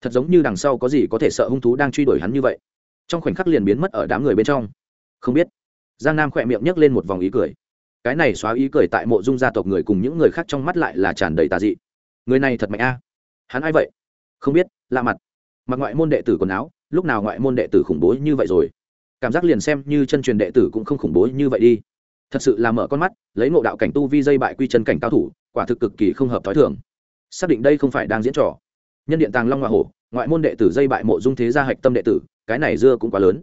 Speaker 1: thật giống như đằng sau có gì có thể sợ hung thú đang truy đuổi hắn như vậy. Trong khoảnh khắc liền biến mất ở đám người bên trong. Không biết. Giang nam khỏe miệng nhấc lên một vòng ý cười. Cái này xóa ý cười tại mộ dung gia tộc người cùng những người khác trong mắt lại là tràn đầy tà dị. Người này thật mạnh a. À. Hắn ai vậy? Không biết, lạ mặt. Mặc ngoại môn đệ tử quần áo, lúc nào ngoại môn đệ tử khủng bố như vậy rồi? Cảm giác liền xem như chân truyền đệ tử cũng không khủng bố như vậy đi. Thật sự là mở con mắt, lấy ngộ đạo cảnh tu vi dây bại quy chân cảnh cao thủ, quả thực cực kỳ không hợp t h ó i thường. Xác định đây không phải đang diễn trò nhân điện tàng long hoa hổ, ngoại môn đệ tử dây bại mộ dung thế gia hạch tâm đệ tử, cái này dưa cũng quá lớn.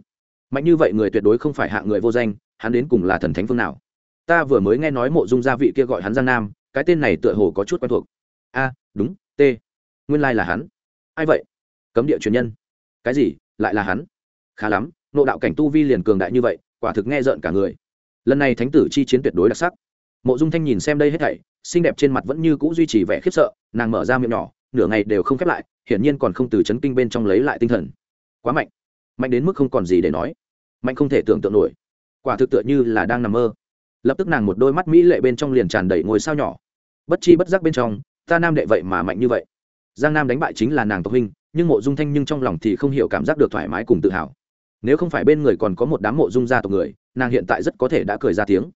Speaker 1: Mạnh như vậy người tuyệt đối không phải hạ người vô danh, hắn đến cùng là thần thánh phương nào? Ta vừa mới nghe nói mộ dung gia vị kia gọi hắn giang nam, cái tên này tựa hồ có chút quen thuộc. A, đúng, t. Nguyên lai là hắn. Ai vậy? Cấm địa truyền nhân. Cái gì, lại là hắn? Khá lắm, nộ đạo cảnh tu vi liền cường đại như vậy, quả thực nghe rợn cả người. Lần này thánh tử chi chiến tuyệt đối đặc sắc. Mộ dung thanh nhìn xem đây hết thảy, xinh đẹp trên mặt vẫn như c ũ duy trì vẻ khiếp sợ, nàng mở ra miệng nhỏ nửa ngày đều không khép lại, hiển nhiên còn không từ chấn kinh bên trong lấy lại tinh thần. Quá mạnh. Mạnh đến mức không còn gì để nói. Mạnh không thể tưởng tượng nổi. Quả thực tựa như là đang nằm mơ. Lập tức nàng một đôi mắt mỹ lệ bên trong liền tràn đầy ngôi sao nhỏ. Bất chi bất giác bên trong, ta nam đệ vậy mà mạnh như vậy. Giang nam đánh bại chính là nàng tộc huynh, nhưng mộ dung thanh nhưng trong lòng thì không hiểu cảm giác được thoải mái cùng tự hào. Nếu không phải bên người còn có một đám mộ dung gia tộc người, nàng hiện tại rất có thể đã cười ra tiếng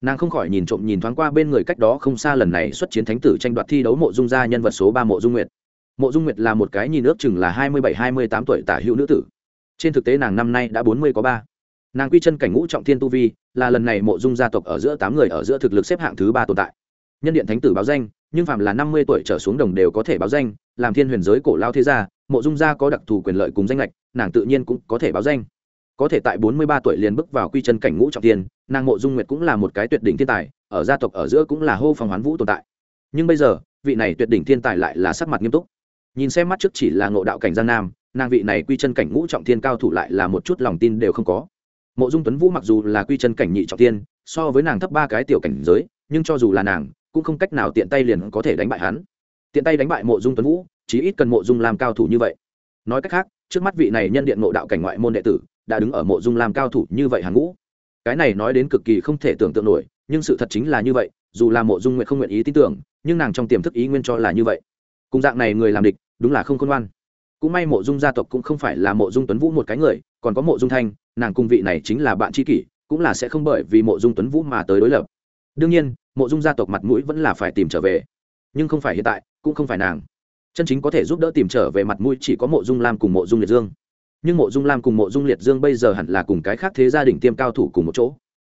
Speaker 1: nàng không khỏi nhìn trộm nhìn thoáng qua bên người cách đó không xa lần này xuất chiến thánh tử tranh đoạt thi đấu mộ dung gia nhân vật số ba mộ dung nguyệt. Mộ dung nguyệt là một cái nhìn ước chừng là hai mươi bảy, hai mươi tám tuổi tả hữu nữ tử. Trên thực tế nàng năm nay đã bốn mươi có ba. Nàng quy chân cảnh ngũ trọng thiên tu vi, là lần này mộ dung gia tộc ở giữa tám người ở giữa thực lực xếp hạng thứ ba tồn tại. Nhân điện thánh tử báo danh, nhưng phạm là năm mươi tuổi trở xuống đồng đều có thể báo danh, làm thiên huyền giới cổ lao thế gia, mộ dung gia có đặc thù quyền lợi cùng danh lệch nàng tự nhiên cũng có thể báo danh. Có thể tại bốn mươi ba tuổi liền bước vào quy chân cảnh ngũ trọng thiên nàng mộ dung nguyệt cũng là một cái tuyệt đỉnh thiên tài, ở gia tộc ở giữa cũng là hô phong hoán vũ tồn tại. Nhưng bây giờ, vị này tuyệt đỉnh thiên tài lại là sắc mặt nghiêm túc. Nhìn xem mắt trước chỉ là ngộ đạo cảnh giang nam, nàng vị này quy chân cảnh ngũ trọng thiên cao thủ lại là một chút lòng tin đều không có. Mộ dung tuấn vũ mặc dù là quy chân cảnh nhị trọng thiên, so với nàng thấp ba cái tiểu cảnh giới, nhưng cho dù là nàng, cũng không cách nào tiện tay liền có thể đánh bại hắn. Tiện tay đánh bại mộ dung tuấn vũ, chí ít cần mộ dung làm cao thủ như vậy. Nói cách khác, trước mắt vị này nhân điện ngộ đạo cảnh ngoại môn đệ tử, đã đứng ở mộ dung làm cao thủ như vậy hàng ngũ cái này nói đến cực kỳ không thể tưởng tượng nổi, nhưng sự thật chính là như vậy, dù là mộ dung nguyện không nguyện ý tin tưởng, nhưng nàng trong tiềm thức ý nguyên cho là như vậy. Cùng dạng này người làm địch, đúng là không khôn ngoan. Cũng may mộ dung gia tộc cũng không phải là mộ dung tuấn vũ một cái người, còn có mộ dung thanh, nàng cung vị này chính là bạn tri kỷ, cũng là sẽ không bởi vì mộ dung tuấn vũ mà tới đối lập. Đương nhiên, mộ dung gia tộc mặt mũi vẫn là phải tìm trở về. Nhưng không phải hiện tại, cũng không phải nàng. Chân chính có thể giúp đỡ tìm trở về mặt mũi chỉ có mộ dung lam cùng mộ dung liệt dương nhưng mộ dung lam cùng mộ dung liệt dương bây giờ hẳn là cùng cái khác thế gia đình tiêm cao thủ cùng một chỗ.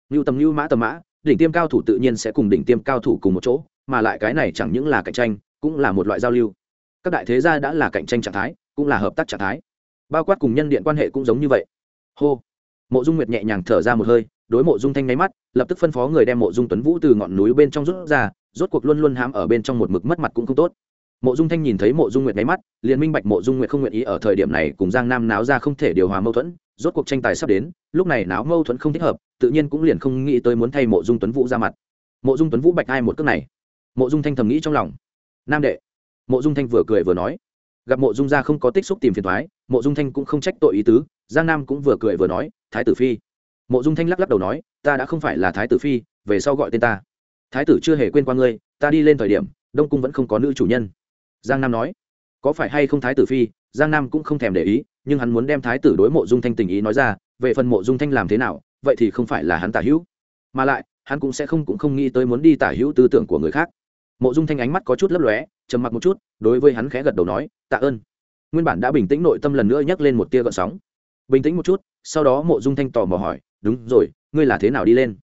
Speaker 1: Như tầm như mã tầm mã, đỉnh tiêm cao thủ tự nhiên sẽ cùng đỉnh tiêm cao thủ cùng một chỗ, mà lại cái này chẳng những là cạnh tranh, cũng là một loại giao lưu. Các đại thế gia đã là cạnh tranh trạng thái, cũng là hợp tác trạng thái. Bao quát cùng nhân điện quan hệ cũng giống như vậy. Hô. Mộ dung nguyệt nhẹ nhàng thở ra một hơi, đối mộ dung thanh nháy mắt, lập tức phân phó người đem mộ dung tuấn vũ từ ngọn núi bên trong rút ra, rốt cuộc luôn luôn hám ở bên trong một mực mất mặt cũng không tốt mộ dung thanh nhìn thấy mộ dung nguyệt nháy mắt liền minh bạch mộ dung nguyệt không nguyện ý ở thời điểm này cùng giang nam náo ra không thể điều hòa mâu thuẫn rốt cuộc tranh tài sắp đến lúc này náo mâu thuẫn không thích hợp tự nhiên cũng liền không nghĩ tới muốn thay mộ dung tuấn vũ ra mặt mộ dung tuấn vũ bạch ai một cước này mộ dung thanh thầm nghĩ trong lòng nam đệ mộ dung thanh vừa cười vừa nói gặp mộ dung gia không có tích xúc tìm phiền thoái mộ dung thanh cũng không trách tội ý tứ giang nam cũng vừa cười vừa nói thái tử phi mộ dung thanh lắc lắc đầu nói ta đã không phải là thái tử phi về sau gọi tên ta thái tử chưa hề quên qua ngươi ta đi lên thời điểm đông cung vẫn không có nữ chủ nhân giang nam nói, có phải hay không thái tử phi? Giang nam cũng không thèm để ý, nhưng hắn muốn đem thái tử đối mộ dung thanh tình ý nói ra, về phần mộ dung thanh làm thế nào, vậy thì không phải là hắn tả hữu. Mà lại, hắn cũng sẽ không cũng không nghĩ tới muốn đi tả hữu tư tưởng của người khác. Mộ dung thanh ánh mắt có chút lấp lóe, trầm mặc một chút, đối với hắn khẽ gật đầu nói, tạ ơn. Nguyên bản đã bình tĩnh nội tâm lần nữa nhắc lên một tia gợn sóng. Bình tĩnh một chút, sau đó mộ dung thanh tò mò hỏi, đúng rồi, ngươi là thế nào đi lên?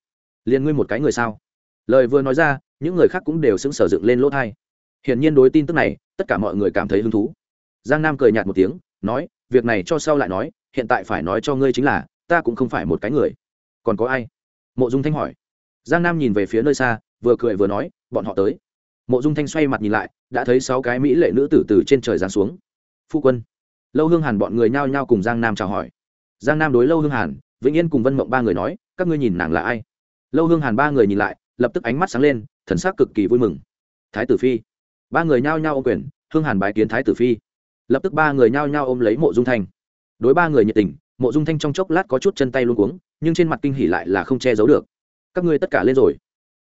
Speaker 1: Liền ngươi một cái người sao? Lời vừa nói ra, những người khác cũng đều sững sờ dựng lên lỗ thai hiển nhiên đối tin tức này, tất cả mọi người cảm thấy hứng thú. Giang nam cười nhạt một tiếng, nói, việc này cho sau lại nói, hiện tại phải nói cho ngươi chính là, ta cũng không phải một cái người. Còn có ai? Mộ dung thanh hỏi. Giang nam nhìn về phía nơi xa, vừa cười vừa nói, bọn họ tới. Mộ dung thanh xoay mặt nhìn lại, đã thấy sáu cái mỹ lệ nữ tử từ trên trời giáng xuống. Phu quân. Lâu hương hàn bọn người nhao nhao cùng giang nam chào hỏi. Giang nam đối lâu hương hàn, vĩnh yên cùng vân mộng ba người nói, các ngươi nhìn nàng là ai? Lâu hương hàn ba người nhìn lại, lập tức ánh mắt sáng lên, thần sắc cực kỳ vui mừng. Thái tử phi ba người nhao nhao ôm quyền, hương hàn bái kiến thái tử phi. Lập tức ba người nhao nhao ôm lấy mộ dung thanh. Đối ba người nhiệt tình, mộ dung thanh trong chốc lát có chút chân tay luôn cuống, nhưng trên mặt kinh hỉ lại là không che giấu được. Các ngươi tất cả lên rồi.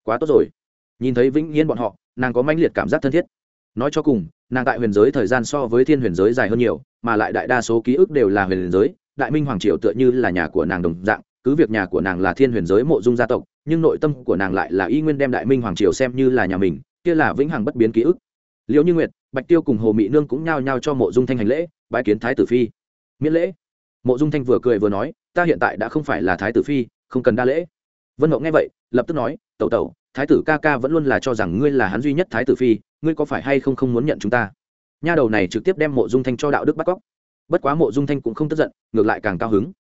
Speaker 1: Quá tốt rồi. Nhìn thấy vĩnh yên bọn họ, nàng có manh liệt cảm giác thân thiết. Nói cho cùng, nàng tại huyền giới thời gian so với thiên huyền giới dài hơn nhiều, mà lại đại đa số ký ức đều là huyền giới, đại minh hoàng triều tựa như là nhà của nàng đồng dạng, cứ việc nhà của nàng là thiên huyền giới mộ dung gia tộc, nhưng nội tâm của nàng lại là y nguyên đem đại minh hoàng triều xem như là nhà mình, kia là vĩnh hằng bất biến ký ức liệu như nguyệt, bạch tiêu cùng hồ mỹ nương cũng nhao nhao cho mộ dung thanh hành lễ, bái kiến thái tử phi. Miễn lễ. Mộ dung thanh vừa cười vừa nói, ta hiện tại đã không phải là thái tử phi, không cần đa lễ. Vân mộng nghe vậy, lập tức nói, tẩu tẩu, thái tử ca ca vẫn luôn là cho rằng ngươi là hắn duy nhất thái tử phi, ngươi có phải hay không không muốn nhận chúng ta? Nha đầu này trực tiếp đem mộ dung thanh cho đạo đức bắt cóc. Bất quá mộ dung thanh cũng không tức giận, ngược lại càng cao hứng.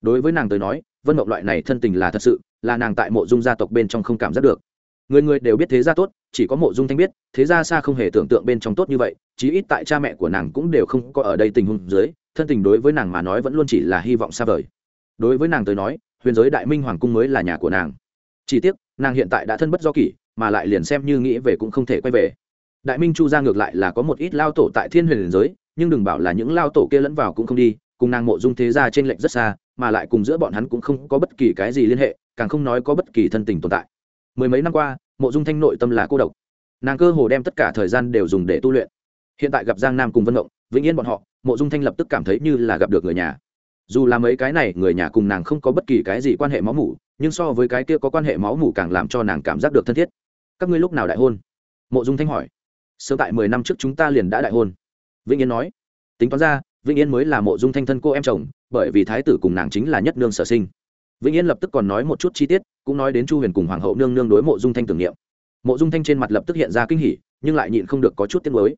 Speaker 1: Đối với nàng tới nói, vân mộng loại này thân tình là thật sự, là nàng tại mộ dung gia tộc bên trong không cảm giác được người người đều biết thế gia tốt, chỉ có mộ dung thanh biết, thế gia xa không hề tưởng tượng bên trong tốt như vậy, chí ít tại cha mẹ của nàng cũng đều không có ở đây tình huống dưới, thân tình đối với nàng mà nói vẫn luôn chỉ là hy vọng xa vời. Đối với nàng tới nói, huyền giới đại minh hoàng cung mới là nhà của nàng. Chỉ tiếc, nàng hiện tại đã thân bất do kỷ, mà lại liền xem như nghĩ về cũng không thể quay về. Đại minh chu ra ngược lại là có một ít lao tổ tại thiên huyền giới, nhưng đừng bảo là những lao tổ kia lẫn vào cũng không đi, cùng nàng mộ dung thế gia trên lệnh rất xa, mà lại cùng giữa bọn hắn cũng không có bất kỳ cái gì liên hệ, càng không nói có bất kỳ thân tình tồn tại mười mấy năm qua, mộ dung thanh nội tâm là cô độc. Nàng cơ hồ đem tất cả thời gian đều dùng để tu luyện. Hiện tại gặp giang nam cùng vân động vĩnh yên bọn họ, mộ dung thanh lập tức cảm thấy như là gặp được người nhà. Dù là mấy cái này, người nhà cùng nàng không có bất kỳ cái gì quan hệ máu mủ, nhưng so với cái kia có quan hệ máu mủ càng làm cho nàng cảm giác được thân thiết. Các ngươi lúc nào đại hôn? Mộ dung thanh hỏi. Sớm tại mười năm trước chúng ta liền đã đại hôn. Vĩnh yên nói. Tính toán ra, vĩnh yên mới là mộ dung thanh thân cô em chồng, bởi vì thái tử cùng nàng chính là nhất nương sở sinh vĩnh yên lập tức còn nói một chút chi tiết, cũng nói đến chu huyền cùng hoàng hậu nương nương đối mộ dung thanh tưởng niệm. Mộ dung thanh trên mặt lập tức hiện ra kinh hỉ, nhưng lại nhịn không được có chút tiếng mới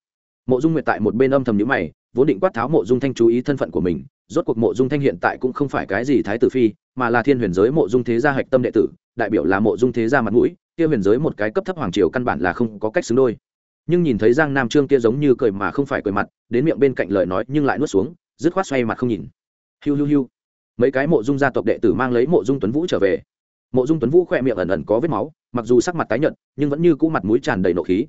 Speaker 1: mộ dung nguyệt tại một bên âm thầm nhữ mày, vốn định quát tháo mộ dung thanh chú ý thân phận của mình, rốt cuộc mộ dung thanh hiện tại cũng không phải cái gì thái tử phi, mà là thiên huyền giới mộ dung thế gia hạch tâm đệ tử, đại biểu là mộ dung thế gia mặt mũi, kia huyền giới một cái cấp thấp hoàng triều căn bản là không có cách xứng đôi. Nhưng nhìn thấy giang nam trương kia giống như cười mà không phải cười mặt, đến miệng bên cạnh lời nói nhưng lại nuốt xuống, dứt khoát xoay mặt không nhìn. Hiu hiu hiu mấy cái mộ dung gia tộc đệ tử mang lấy mộ dung tuấn vũ trở về. Mộ dung tuấn vũ khỏe miệng ẩn ẩn có vết máu, mặc dù sắc mặt tái nhợt, nhưng vẫn như cũ mặt mũi tràn đầy nộ khí.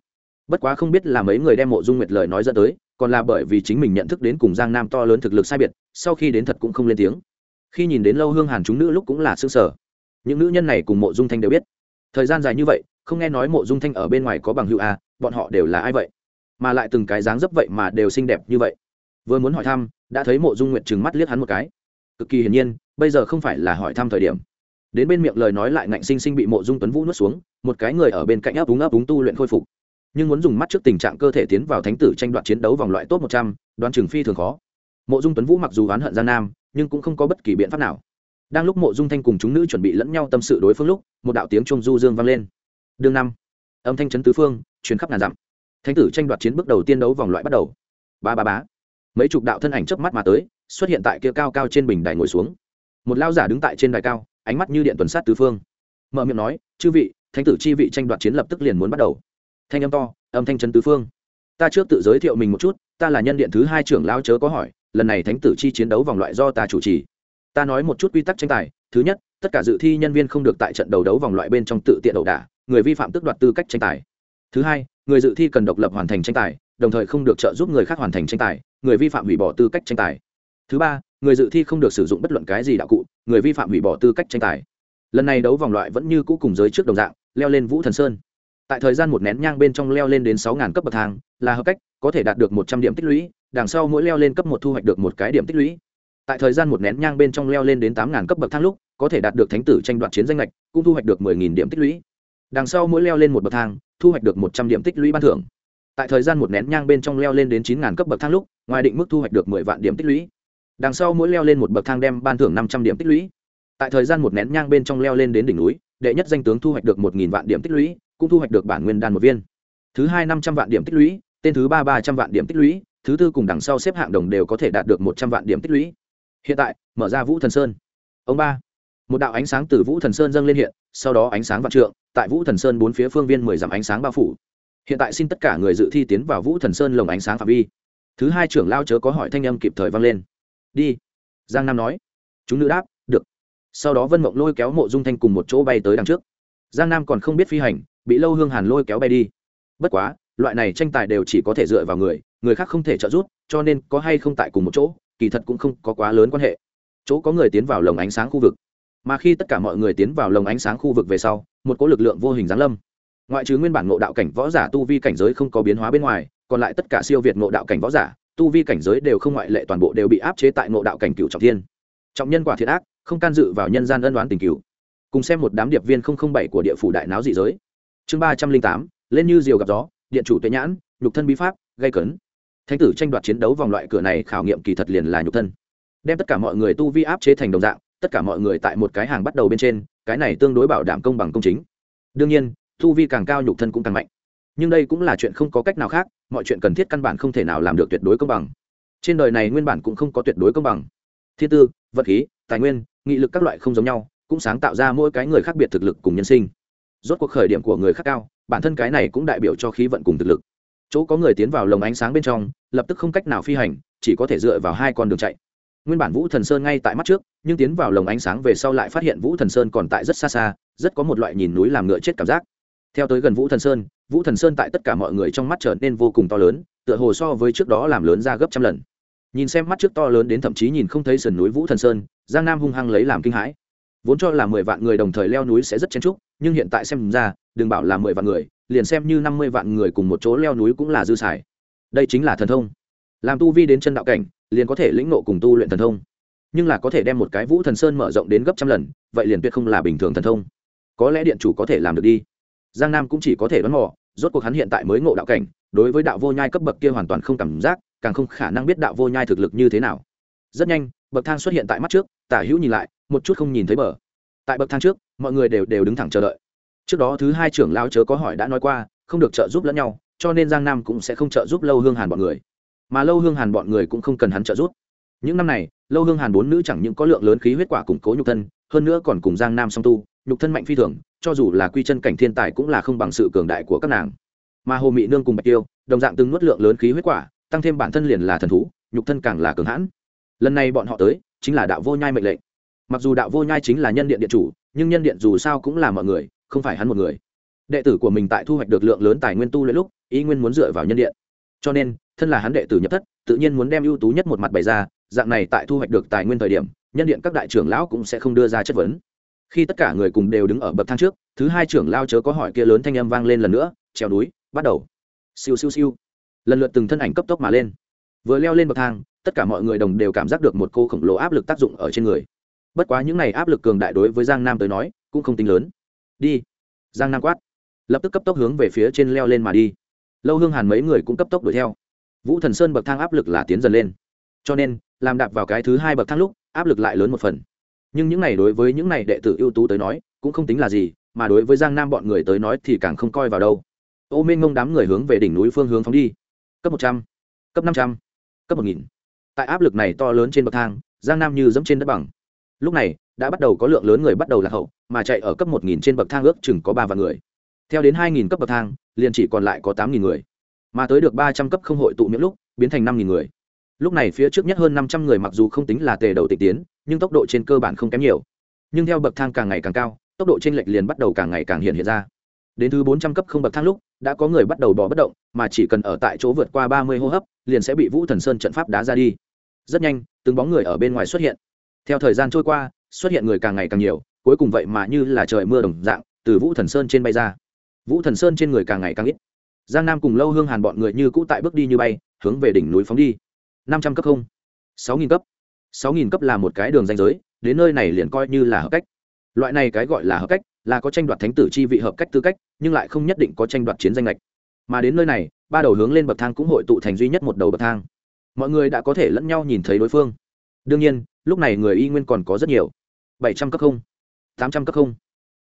Speaker 1: Bất quá không biết là mấy người đem mộ dung nguyệt lời nói dẫn tới, còn là bởi vì chính mình nhận thức đến cùng giang nam to lớn thực lực sai biệt, sau khi đến thật cũng không lên tiếng. Khi nhìn đến lâu hương hàn chúng nữ lúc cũng là s ư ơ n g sở những nữ nhân này cùng mộ dung thanh đều biết. Thời gian dài như vậy, không nghe nói mộ dung thanh ở bên ngoài có bằng hữu a bọn họ đều là ai vậy? Mà lại từng cái dáng dấp vậy mà đều xinh đẹp như vậy. Vừa muốn hỏi thăm, đã thấy mộ dung nguyệt trừng mắt liếc hắn một cái cực kỳ hiển nhiên, bây giờ không phải là hỏi thăm thời điểm. Đến bên miệng lời nói lại ngạnh sinh sinh bị mộ dung tuấn vũ nuốt xuống, một cái người ở bên cạnh ấp úng ấp úng tu luyện khôi phục. Nhưng muốn dùng mắt trước tình trạng cơ thể tiến vào thánh tử tranh đoạt chiến đấu vòng loại top một trăm, đoán trường phi thường khó. Mộ dung tuấn vũ mặc dù oán hận gian nam, nhưng cũng không có bất kỳ biện pháp nào. Đang lúc mộ dung thanh cùng chúng nữ chuẩn bị lẫn nhau tâm sự đối phương lúc, một đạo tiếng trung du dương vang lên. Đương năm, âm thanh trấn tứ phương, truyền khắp ngàn dặm. Thánh tử tranh đoạt chiến bước đầu tiên đấu vòng loại bắt đầu. Ba ba bá mấy chục đạo thân ảnh chớp mắt mà tới, xuất hiện tại kia cao cao trên bình đài ngồi xuống. Một lao giả đứng tại trên đài cao, ánh mắt như điện tuần sát tứ phương. Mở miệng nói, chư vị, thánh tử chi vị tranh đoạt chiến lập tức liền muốn bắt đầu. Thanh âm to, âm thanh trấn tứ phương. Ta trước tự giới thiệu mình một chút, ta là nhân điện thứ hai trưởng lao chớ có hỏi, lần này thánh tử chi chiến đấu vòng loại do ta chủ trì. Ta nói một chút quy tắc tranh tài, thứ nhất, tất cả dự thi nhân viên không được tại trận đầu đấu vòng loại bên trong tự tiện ẩu đả, người vi phạm tức đoạt tư cách tranh tài. Thứ hai, người dự thi cần độc lập hoàn thành tranh tài đồng thời không được trợ giúp người khác hoàn thành tranh tài, người vi phạm hủy bỏ tư cách tranh tài. Thứ ba, người dự thi không được sử dụng bất luận cái gì đạo cụ, người vi phạm hủy bỏ tư cách tranh tài. Lần này đấu vòng loại vẫn như cũ cùng giới trước đồng dạng, leo lên vũ thần sơn. Tại thời gian một nén nhang bên trong leo lên đến sáu cấp bậc thang, là hợp cách, có thể đạt được một trăm điểm tích lũy, đằng sau mỗi leo lên cấp một thu hoạch được một cái điểm tích lũy. Tại thời gian một nén nhang bên trong leo lên đến tám cấp bậc thang lúc, có thể đạt được thánh tử tranh đoạt chiến danh lệch, cũng thu hoạch được mười nghìn điểm tích lũy. Đằng sau mỗi leo lên một bậc thang, thu hoạch được một trăm điểm tích lũy ban thưởng tại thời gian một nén nhang bên trong leo lên đến chín ngàn cấp bậc thang lúc, ngoài định mức thu hoạch được mười vạn điểm tích lũy. Đằng sau mỗi leo lên một bậc thang đem ban thưởng năm trăm điểm tích lũy. Tại thời gian một nén nhang bên trong leo lên đến đỉnh núi, đệ nhất danh tướng thu hoạch được một nghìn vạn điểm tích lũy, cũng thu hoạch được bản nguyên đan một viên. Thứ hai năm trăm vạn điểm tích lũy, tên thứ ba ba trăm vạn điểm tích lũy, thứ tư cùng đằng sau xếp hạng đồng đều có thể đạt được một trăm vạn điểm tích lũy. Hiện tại, mở ra vũ thần sơn. Ông ba, một đạo ánh sáng từ vũ thần sơn dâng lên hiện, sau đó ánh sáng vạn trượng, tại vũ thần sơn bốn phía phương viên mười dặm ánh sáng bao phủ hiện tại xin tất cả người dự thi tiến vào vũ thần sơn lồng ánh sáng phạm vi. Thứ hai trưởng lao chớ có hỏi thanh âm kịp thời vang lên. Đi, giang nam nói. Chúng nữ đáp, được. Sau đó vân mộng lôi kéo mộ dung thanh cùng một chỗ bay tới đằng trước. Giang nam còn không biết phi hành, bị lâu hương hàn lôi kéo bay đi. Bất quá, loại này tranh tài đều chỉ có thể dựa vào người người khác không thể trợ giúp, cho nên có hay không tại cùng một chỗ, kỳ thật cũng không có quá lớn quan hệ. Chỗ có người tiến vào lồng ánh sáng khu vực. Mà khi tất cả mọi người tiến vào lồng ánh sáng khu vực về sau, một cỗ lực lượng vô hình giáng lâm ngoại trừ nguyên bản ngộ đạo cảnh võ giả tu vi cảnh giới không có biến hóa bên ngoài, còn lại tất cả siêu việt ngộ đạo cảnh võ giả, tu vi cảnh giới đều không ngoại lệ toàn bộ đều bị áp chế tại ngộ đạo cảnh cựu trọng thiên. Trọng nhân quả thiệt ác, không can dự vào nhân gian ân đoán tình cựu cùng xem một đám điệp viên bảy của địa phủ đại náo dị giới. Chương ba trăm linh tám, lên như diều gặp gió, điện chủ tuệ nhãn, nhục thân bí pháp, gây cấn. Thánh tử tranh đoạt chiến đấu vòng loại cửa này khảo nghiệm kỳ thật liền là nhục thân. Đem tất cả mọi người tu vi áp chế thành đồng dạng, tất cả mọi người tại một cái hàng bắt đầu bên trên, cái này tương đối bảo đảm công bằng công chính. Đương nhiên tu vi càng cao nhục thân cũng càng mạnh. Nhưng đây cũng là chuyện không có cách nào khác, mọi chuyện cần thiết căn bản không thể nào làm được tuyệt đối công bằng. Trên đời này nguyên bản cũng không có tuyệt đối công bằng. Thiên tư, vật khí, tài nguyên, nghị lực các loại không giống nhau, cũng sáng tạo ra mỗi cái người khác biệt thực lực cùng nhân sinh. Rốt cuộc khởi điểm của người khác cao, bản thân cái này cũng đại biểu cho khí vận cùng thực lực. Chỗ có người tiến vào lồng ánh sáng bên trong, lập tức không cách nào phi hành, chỉ có thể dựa vào hai con đường chạy. Nguyên bản vũ thần sơn ngay tại mắt trước, nhưng tiến vào lồng ánh sáng về sau lại phát hiện vũ thần sơn còn tại rất xa xa, rất có một loại nhìn núi làm ngựa chết cảm giác theo tới gần vũ thần sơn, vũ thần sơn tại tất cả mọi người trong mắt trở nên vô cùng to lớn, tựa hồ so với trước đó làm lớn ra gấp trăm lần. Nhìn xem mắt trước to lớn đến thậm chí nhìn không thấy sườn núi vũ thần sơn, giang nam hung hăng lấy làm kinh hãi. Vốn cho là mười vạn người đồng thời leo núi sẽ rất chen trúc nhưng hiện tại xem ra, đừng bảo là mười vạn người, liền xem như năm mươi vạn người cùng một chỗ leo núi cũng là dư xài. Đây chính là thần thông. Làm tu vi đến chân đạo cảnh, liền có thể lĩnh nộ cùng tu luyện thần thông. Nhưng là có thể đem một cái vũ thần sơn mở rộng đến gấp trăm lần, vậy liền tuyệt không là bình thường thần thông. Có lẽ điện chủ có thể làm được đi giang nam cũng chỉ có thể đoán mò, rốt cuộc hắn hiện tại mới ngộ đạo cảnh, đối với đạo vô nhai cấp bậc kia hoàn toàn không cảm giác, càng không khả năng biết đạo vô nhai thực lực như thế nào. Rất nhanh, bậc thang xuất hiện tại mắt trước, tả hữu nhìn lại, một chút không nhìn thấy bờ. Tại bậc thang trước, mọi người đều đều đứng thẳng chờ đợi. Trước đó thứ hai trưởng lao chớ có hỏi đã nói qua, không được trợ giúp lẫn nhau, cho nên giang nam cũng sẽ không trợ giúp lâu hương hàn bọn người. Mà lâu hương hàn bọn người cũng không cần hắn trợ giúp. Những năm này, lâu hương hàn bốn nữ chẳng những có lượng lớn khí huyết quả củng cố nhục thân, hơn nữa còn cùng giang nam song tu nhục thân mạnh phi thường, cho dù là quy chân cảnh thiên tài cũng là không bằng sự cường đại của các nàng. Mà hồ mị nương cùng bạch tiêu, đồng dạng từng nuốt lượng lớn khí huyết quả, tăng thêm bản thân liền là thần thú, nhục thân càng là cường hãn. Lần này bọn họ tới, chính là đạo vô nhai mệnh lệnh. Mặc dù đạo vô nhai chính là nhân điện điện chủ, nhưng nhân điện dù sao cũng là mọi người, không phải hắn một người. Đệ tử của mình tại thu hoạch được lượng lớn tài nguyên tu lẫn lúc, ý nguyên muốn dựa vào nhân điện. Cho nên, thân là hắn đệ tử nhập thất, tự nhiên muốn đem ưu tú nhất một mặt bày ra, dạng này tại thu hoạch được tài nguyên thời điểm, nhân điện các đại trưởng lão cũng sẽ không đưa ra chất vấn khi tất cả người cùng đều đứng ở bậc thang trước, thứ hai trưởng lao chớ có hỏi kia lớn thanh âm vang lên lần nữa trèo núi, bắt đầu. Siêu siêu siêu. Lần lượt từng thân ảnh cấp tốc mà lên. Vừa leo lên bậc thang, tất cả mọi người đồng đều cảm giác được một cô khổng lồ áp lực tác dụng ở trên người. Bất quá những n à y áp lực cường đại đối với giang nam tới nói, cũng không tính lớn. Đi. Giang nam quát. Lập tức cấp tốc hướng về phía trên leo lên mà đi. Lâu hương hàn mấy người cũng cấp tốc đuổi theo. Vũ thần sơn bậc thang áp lực là tiến dần lên. Cho nên, làm đạp vào cái thứ hai bậc thang lúc, áp lực lại lớn một phần nhưng những này đối với những này đệ tử ưu tú tới nói, cũng không tính là gì, mà đối với giang nam bọn người tới nói thì càng không coi vào đâu. Ô minh ngông đám người hướng về đỉnh núi phương hướng phóng đi. Cấp một trăm, cấp năm trăm, cấp một nghìn. Tại áp lực này to lớn trên bậc thang, giang nam như dẫm trên đất bằng. Lúc này, đã bắt đầu có lượng lớn người bắt đầu lạc hậu, mà chạy ở cấp một nghìn trên bậc thang ước chừng có ba vạn người. Theo đến hai nghìn cấp bậc thang, liền chỉ còn lại có tám nghìn người. Mà tới được ba trăm cấp không hội tụ miễn lúc, biến thành năm nghìn người. Lúc này phía trước nhất hơn năm trăm người mặc dù không tính là tề đầu tịch tiến nhưng tốc độ trên cơ bản không kém nhiều. Nhưng theo bậc thang càng ngày càng cao, tốc độ trên lệch liền bắt đầu càng ngày càng hiện hiện ra. Đến thứ bốn trăm cấp không bậc thang lúc, đã có người bắt đầu bỏ bất động, mà chỉ cần ở tại chỗ vượt qua ba mươi hô hấp, liền sẽ bị vũ thần sơn trận pháp đá ra đi. Rất nhanh, từng bóng người ở bên ngoài xuất hiện. Theo thời gian trôi qua, xuất hiện người càng ngày càng nhiều, cuối cùng vậy mà như là trời mưa đồng dạng, từ vũ thần sơn trên bay ra. Vũ thần sơn trên người càng ngày càng ít. Giang nam cùng lâu hương hàn bọn người như cũ tại bước đi như bay, hướng về đỉnh núi phóng đi. Năm trăm cấp không, sáu nghìn cấp sáu nghìn cấp là một cái đường danh giới, đến nơi này liền coi như là hợp cách. Loại này cái gọi là hợp cách, là có tranh đoạt thánh tử chi vị hợp cách tư cách, nhưng lại không nhất định có tranh đoạt chiến danh lệch. Mà đến nơi này, ba đầu hướng lên bậc thang cũng hội tụ thành duy nhất một đầu bậc thang. Mọi người đã có thể lẫn nhau nhìn thấy đối phương. Đương nhiên, lúc này người y nguyên còn có rất nhiều. bảy trăm cấp không, tám trăm cấp không.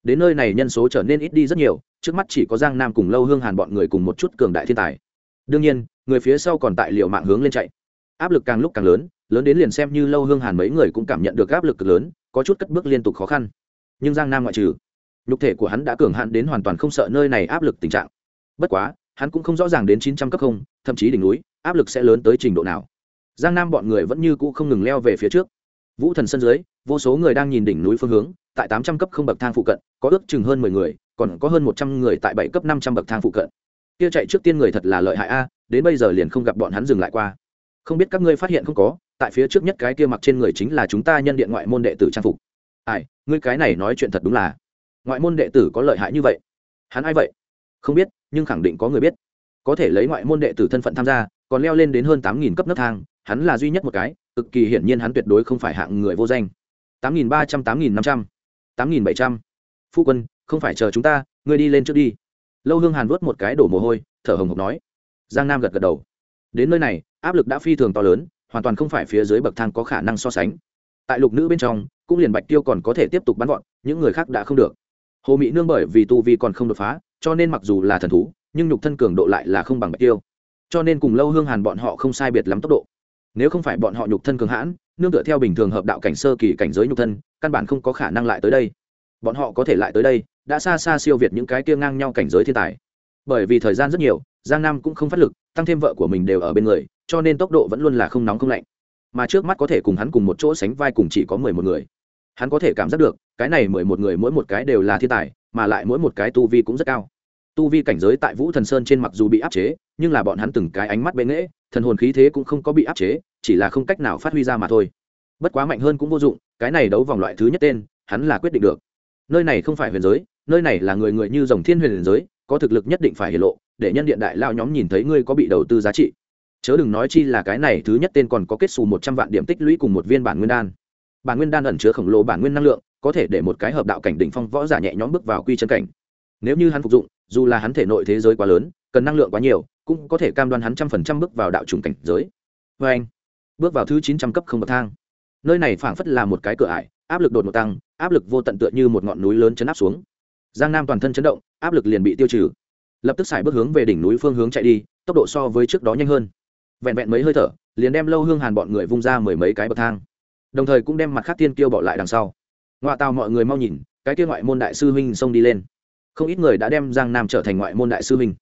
Speaker 1: Đến nơi này nhân số trở nên ít đi rất nhiều, trước mắt chỉ có giang nam cùng lâu hương hàn bọn người cùng một chút cường đại thiên tài. Đương nhiên, người phía sau còn tại liệu mạng hướng lên chạy. Áp lực càng lúc càng lớn lớn đến liền xem như lâu hương hàn mấy người cũng cảm nhận được áp lực cực lớn, có chút cất bước liên tục khó khăn. Nhưng giang nam ngoại trừ, nhục thể của hắn đã cường hạn đến hoàn toàn không sợ nơi này áp lực tình trạng. Bất quá, hắn cũng không rõ ràng đến chín trăm cấp không, thậm chí đỉnh núi, áp lực sẽ lớn tới trình độ nào. Giang nam bọn người vẫn như cũ không ngừng leo về phía trước. Vũ thần sân dưới, vô số người đang nhìn đỉnh núi phương hướng, tại tám trăm cấp không bậc thang phụ cận, có ước chừng hơn mười người, còn có hơn một trăm người tại bảy cấp năm trăm bậc thang phụ cận. Kia chạy trước tiên người thật là lợi hại a, đến bây giờ liền không gặp bọn hắn dừng lại qua. Không biết các ngươi phát hiện không có tại phía trước nhất cái kia mặc trên người chính là chúng ta nhân điện ngoại môn đệ tử trang phục. Ai, ngươi cái này nói chuyện thật đúng là. Ngoại môn đệ tử có lợi hại như vậy? Hắn ai vậy? Không biết, nhưng khẳng định có người biết. Có thể lấy ngoại môn đệ tử thân phận tham gia, còn leo lên đến hơn tám nghìn cấp nấc thang, hắn là duy nhất một cái, cực kỳ hiển nhiên hắn tuyệt đối không phải hạng người vô danh. tám nghìn ba trăm, tám nghìn năm trăm, tám nghìn bảy trăm. Phu quân, không phải chờ chúng ta, ngươi đi lên trước đi. Lâu hương hàn vớt một cái đổ mồ hôi, thở hồng hộc nói. Giang nam gật gật đầu. Đến nơi này, áp lực đã phi thường to lớn hoàn toàn không phải phía dưới bậc thang có khả năng so sánh. Tại lục nữ bên trong, cũng liền bạch tiêu còn có thể tiếp tục bắn gọn những người khác đã không được. Hồ mỹ nương bởi vì tu vi còn không đột phá, cho nên mặc dù là thần thú, nhưng nhục thân cường độ lại là không bằng bạch tiêu. Cho nên cùng lâu hương hàn bọn họ không sai biệt lắm tốc độ. Nếu không phải bọn họ nhục thân cường hãn, nương tựa theo bình thường hợp đạo cảnh sơ kỳ cảnh giới nhục thân, căn bản không có khả năng lại tới đây. Bọn họ có thể lại tới đây, đã xa xa siêu việt những cái kia ngang nhau cảnh giới thiên tài. Bởi vì thời gian rất nhiều giang nam cũng không phát lực, tăng thêm vợ của mình đều ở bên người, cho nên tốc độ vẫn luôn là không nóng không lạnh. Mà trước mắt có thể cùng hắn cùng một chỗ sánh vai cùng chỉ có mười một người. Hắn có thể cảm giác được, cái này mười một người mỗi một cái đều là thiên tài, mà lại mỗi một cái tu vi cũng rất cao. Tu vi cảnh giới tại vũ thần sơn trên mặc dù bị áp chế, nhưng là bọn hắn từng cái ánh mắt bệ nghễ, thần hồn khí thế cũng không có bị áp chế, chỉ là không cách nào phát huy ra mà thôi. Bất quá mạnh hơn cũng vô dụng, cái này đấu vòng loại thứ nhất tên, hắn là quyết định được. Nơi này không phải huyền giới, nơi này là người người như dòng thiên huyền giới, có thực lực nhất định phải hiển lộ để nhân điện đại lao nhóm nhìn thấy ngươi có bị đầu tư giá trị. Chớ đừng nói chi là cái này thứ nhất tên còn có kết xù một trăm vạn điểm tích lũy cùng một viên bản nguyên đan. Bản nguyên đan ẩn chứa khổng lồ bản nguyên năng lượng, có thể để một cái hợp đạo cảnh đỉnh phong võ giả nhẹ nhõm bước vào quy chân cảnh. Nếu như hắn phục dụng, dù là hắn thể nội thế giới quá lớn, cần năng lượng quá nhiều, cũng có thể cam đoan hắn trăm phần trăm bước vào đạo trùng cảnh giới. Vê anh, bước vào thứ chín trăm cấp không bậc thang. Nơi này phảng phất là một cái cửa ải, áp lực đột ngột tăng, áp lực vô tận tựa như một ngọn núi lớn chấn áp xuống. Giang nam toàn thân chấn động, áp lực liền bị tiêu trừ lập tức xài bước hướng về đỉnh núi phương hướng chạy đi, tốc độ so với trước đó nhanh hơn. Vẹn vẹn mấy hơi thở, liền đem lâu hương hàn bọn người vung ra mười mấy cái bậc thang. Đồng thời cũng đem mặt khác tiên kêu bỏ lại đằng sau. Ngoại tàu mọi người mau nhìn, cái kia ngoại môn đại sư huynh xông đi lên. Không ít người đã đem giang nam trở thành ngoại môn đại sư huynh.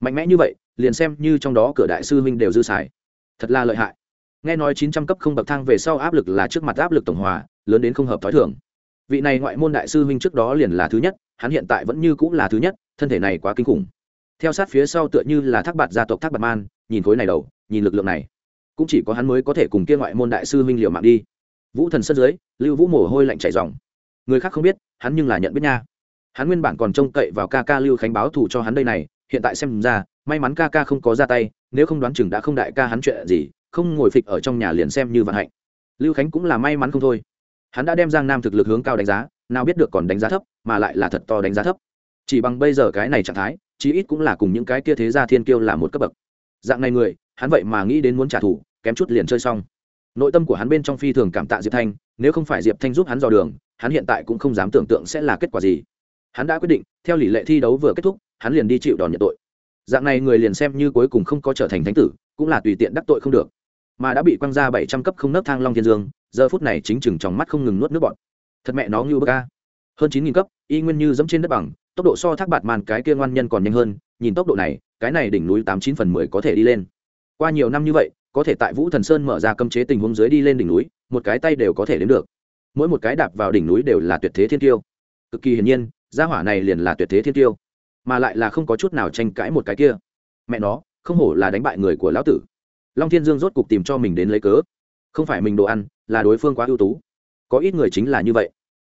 Speaker 1: Mạnh mẽ như vậy, liền xem như trong đó cửa đại sư huynh đều dư xài. Thật là lợi hại. Nghe nói chín trăm cấp không bậc thang về sau áp lực là trước mặt áp lực tổng hòa, lớn đến không hợp t h ó i thường. Vị này ngoại môn đại sư huynh trước đó liền là thứ nhất, hắn hiện tại vẫn như cũng là thứ nhất, thân thể này quá kinh khủng theo sát phía sau tựa như là thác bạt gia tộc thác bạt man, nhìn khối này đầu, nhìn lực lượng này. Cũng chỉ có hắn mới có thể cùng kia ngoại môn đại sư huynh liều mạng đi. Vũ thần sân dưới, lưu vũ mồ hôi lạnh chảy dòng người khác không biết, hắn nhưng là nhận biết nha. Hắn nguyên bản còn trông cậy vào ca ca lưu khánh báo thù cho hắn đây này, hiện tại xem ra, may mắn ca ca không có ra tay, nếu không đoán chừng đã không đại ca hắn chuyện gì, không ngồi phịch ở trong nhà liền xem như vận hạnh. Lưu khánh cũng là may mắn không thôi. Hắn đã đem giang nam thực lực hướng cao đánh giá, nào biết được còn đánh giá thấp, mà lại là thật to đánh giá thấp. Chỉ bằng bây giờ cái này trạng thái chí ít cũng là cùng những cái kia thế gia thiên kiêu là một cấp bậc. Dạng này người, hắn vậy mà nghĩ đến muốn trả thù, kém chút liền chơi xong. Nội tâm của hắn bên trong phi thường cảm tạ diệp thanh, nếu không phải diệp thanh giúp hắn dò đường, hắn hiện tại cũng không dám tưởng tượng sẽ là kết quả gì. Hắn đã quyết định, theo lý lệ thi đấu vừa kết thúc, hắn liền đi chịu đòn nhận tội. Dạng này người liền xem như cuối cùng không có trở thành thánh tử, cũng là tùy tiện đắc tội không được. Mà đã bị quăng ra bảy trăm cấp không nấc thang long thiên dương, giờ phút này chính chừng trong mắt không ngừng nuốt nước bọt. Thật mẹ nó như bơ ca hơn chín nghìn cấp, y nguyên như dẫm trên đất bằng tốc độ so thác bạt màn cái kia ngoan nhân còn nhanh hơn, nhìn tốc độ này, cái này đỉnh núi tám chín phần mười có thể đi lên. Qua nhiều năm như vậy, có thể tại vũ thần sơn mở ra cấm chế tình huống dưới đi lên đỉnh núi, một cái tay đều có thể đến được. Mỗi một cái đạp vào đỉnh núi đều là tuyệt thế thiên tiêu. Cực kỳ hiển nhiên, gia hỏa này liền là tuyệt thế thiên tiêu, mà lại là không có chút nào tranh cãi một cái kia. Mẹ nó, không hổ là đánh bại người của lão tử. Long thiên dương rốt cục tìm cho mình đến lấy cớ. Không phải mình đồ ăn, là đối phương quá ưu tú. Có ít người chính là như vậy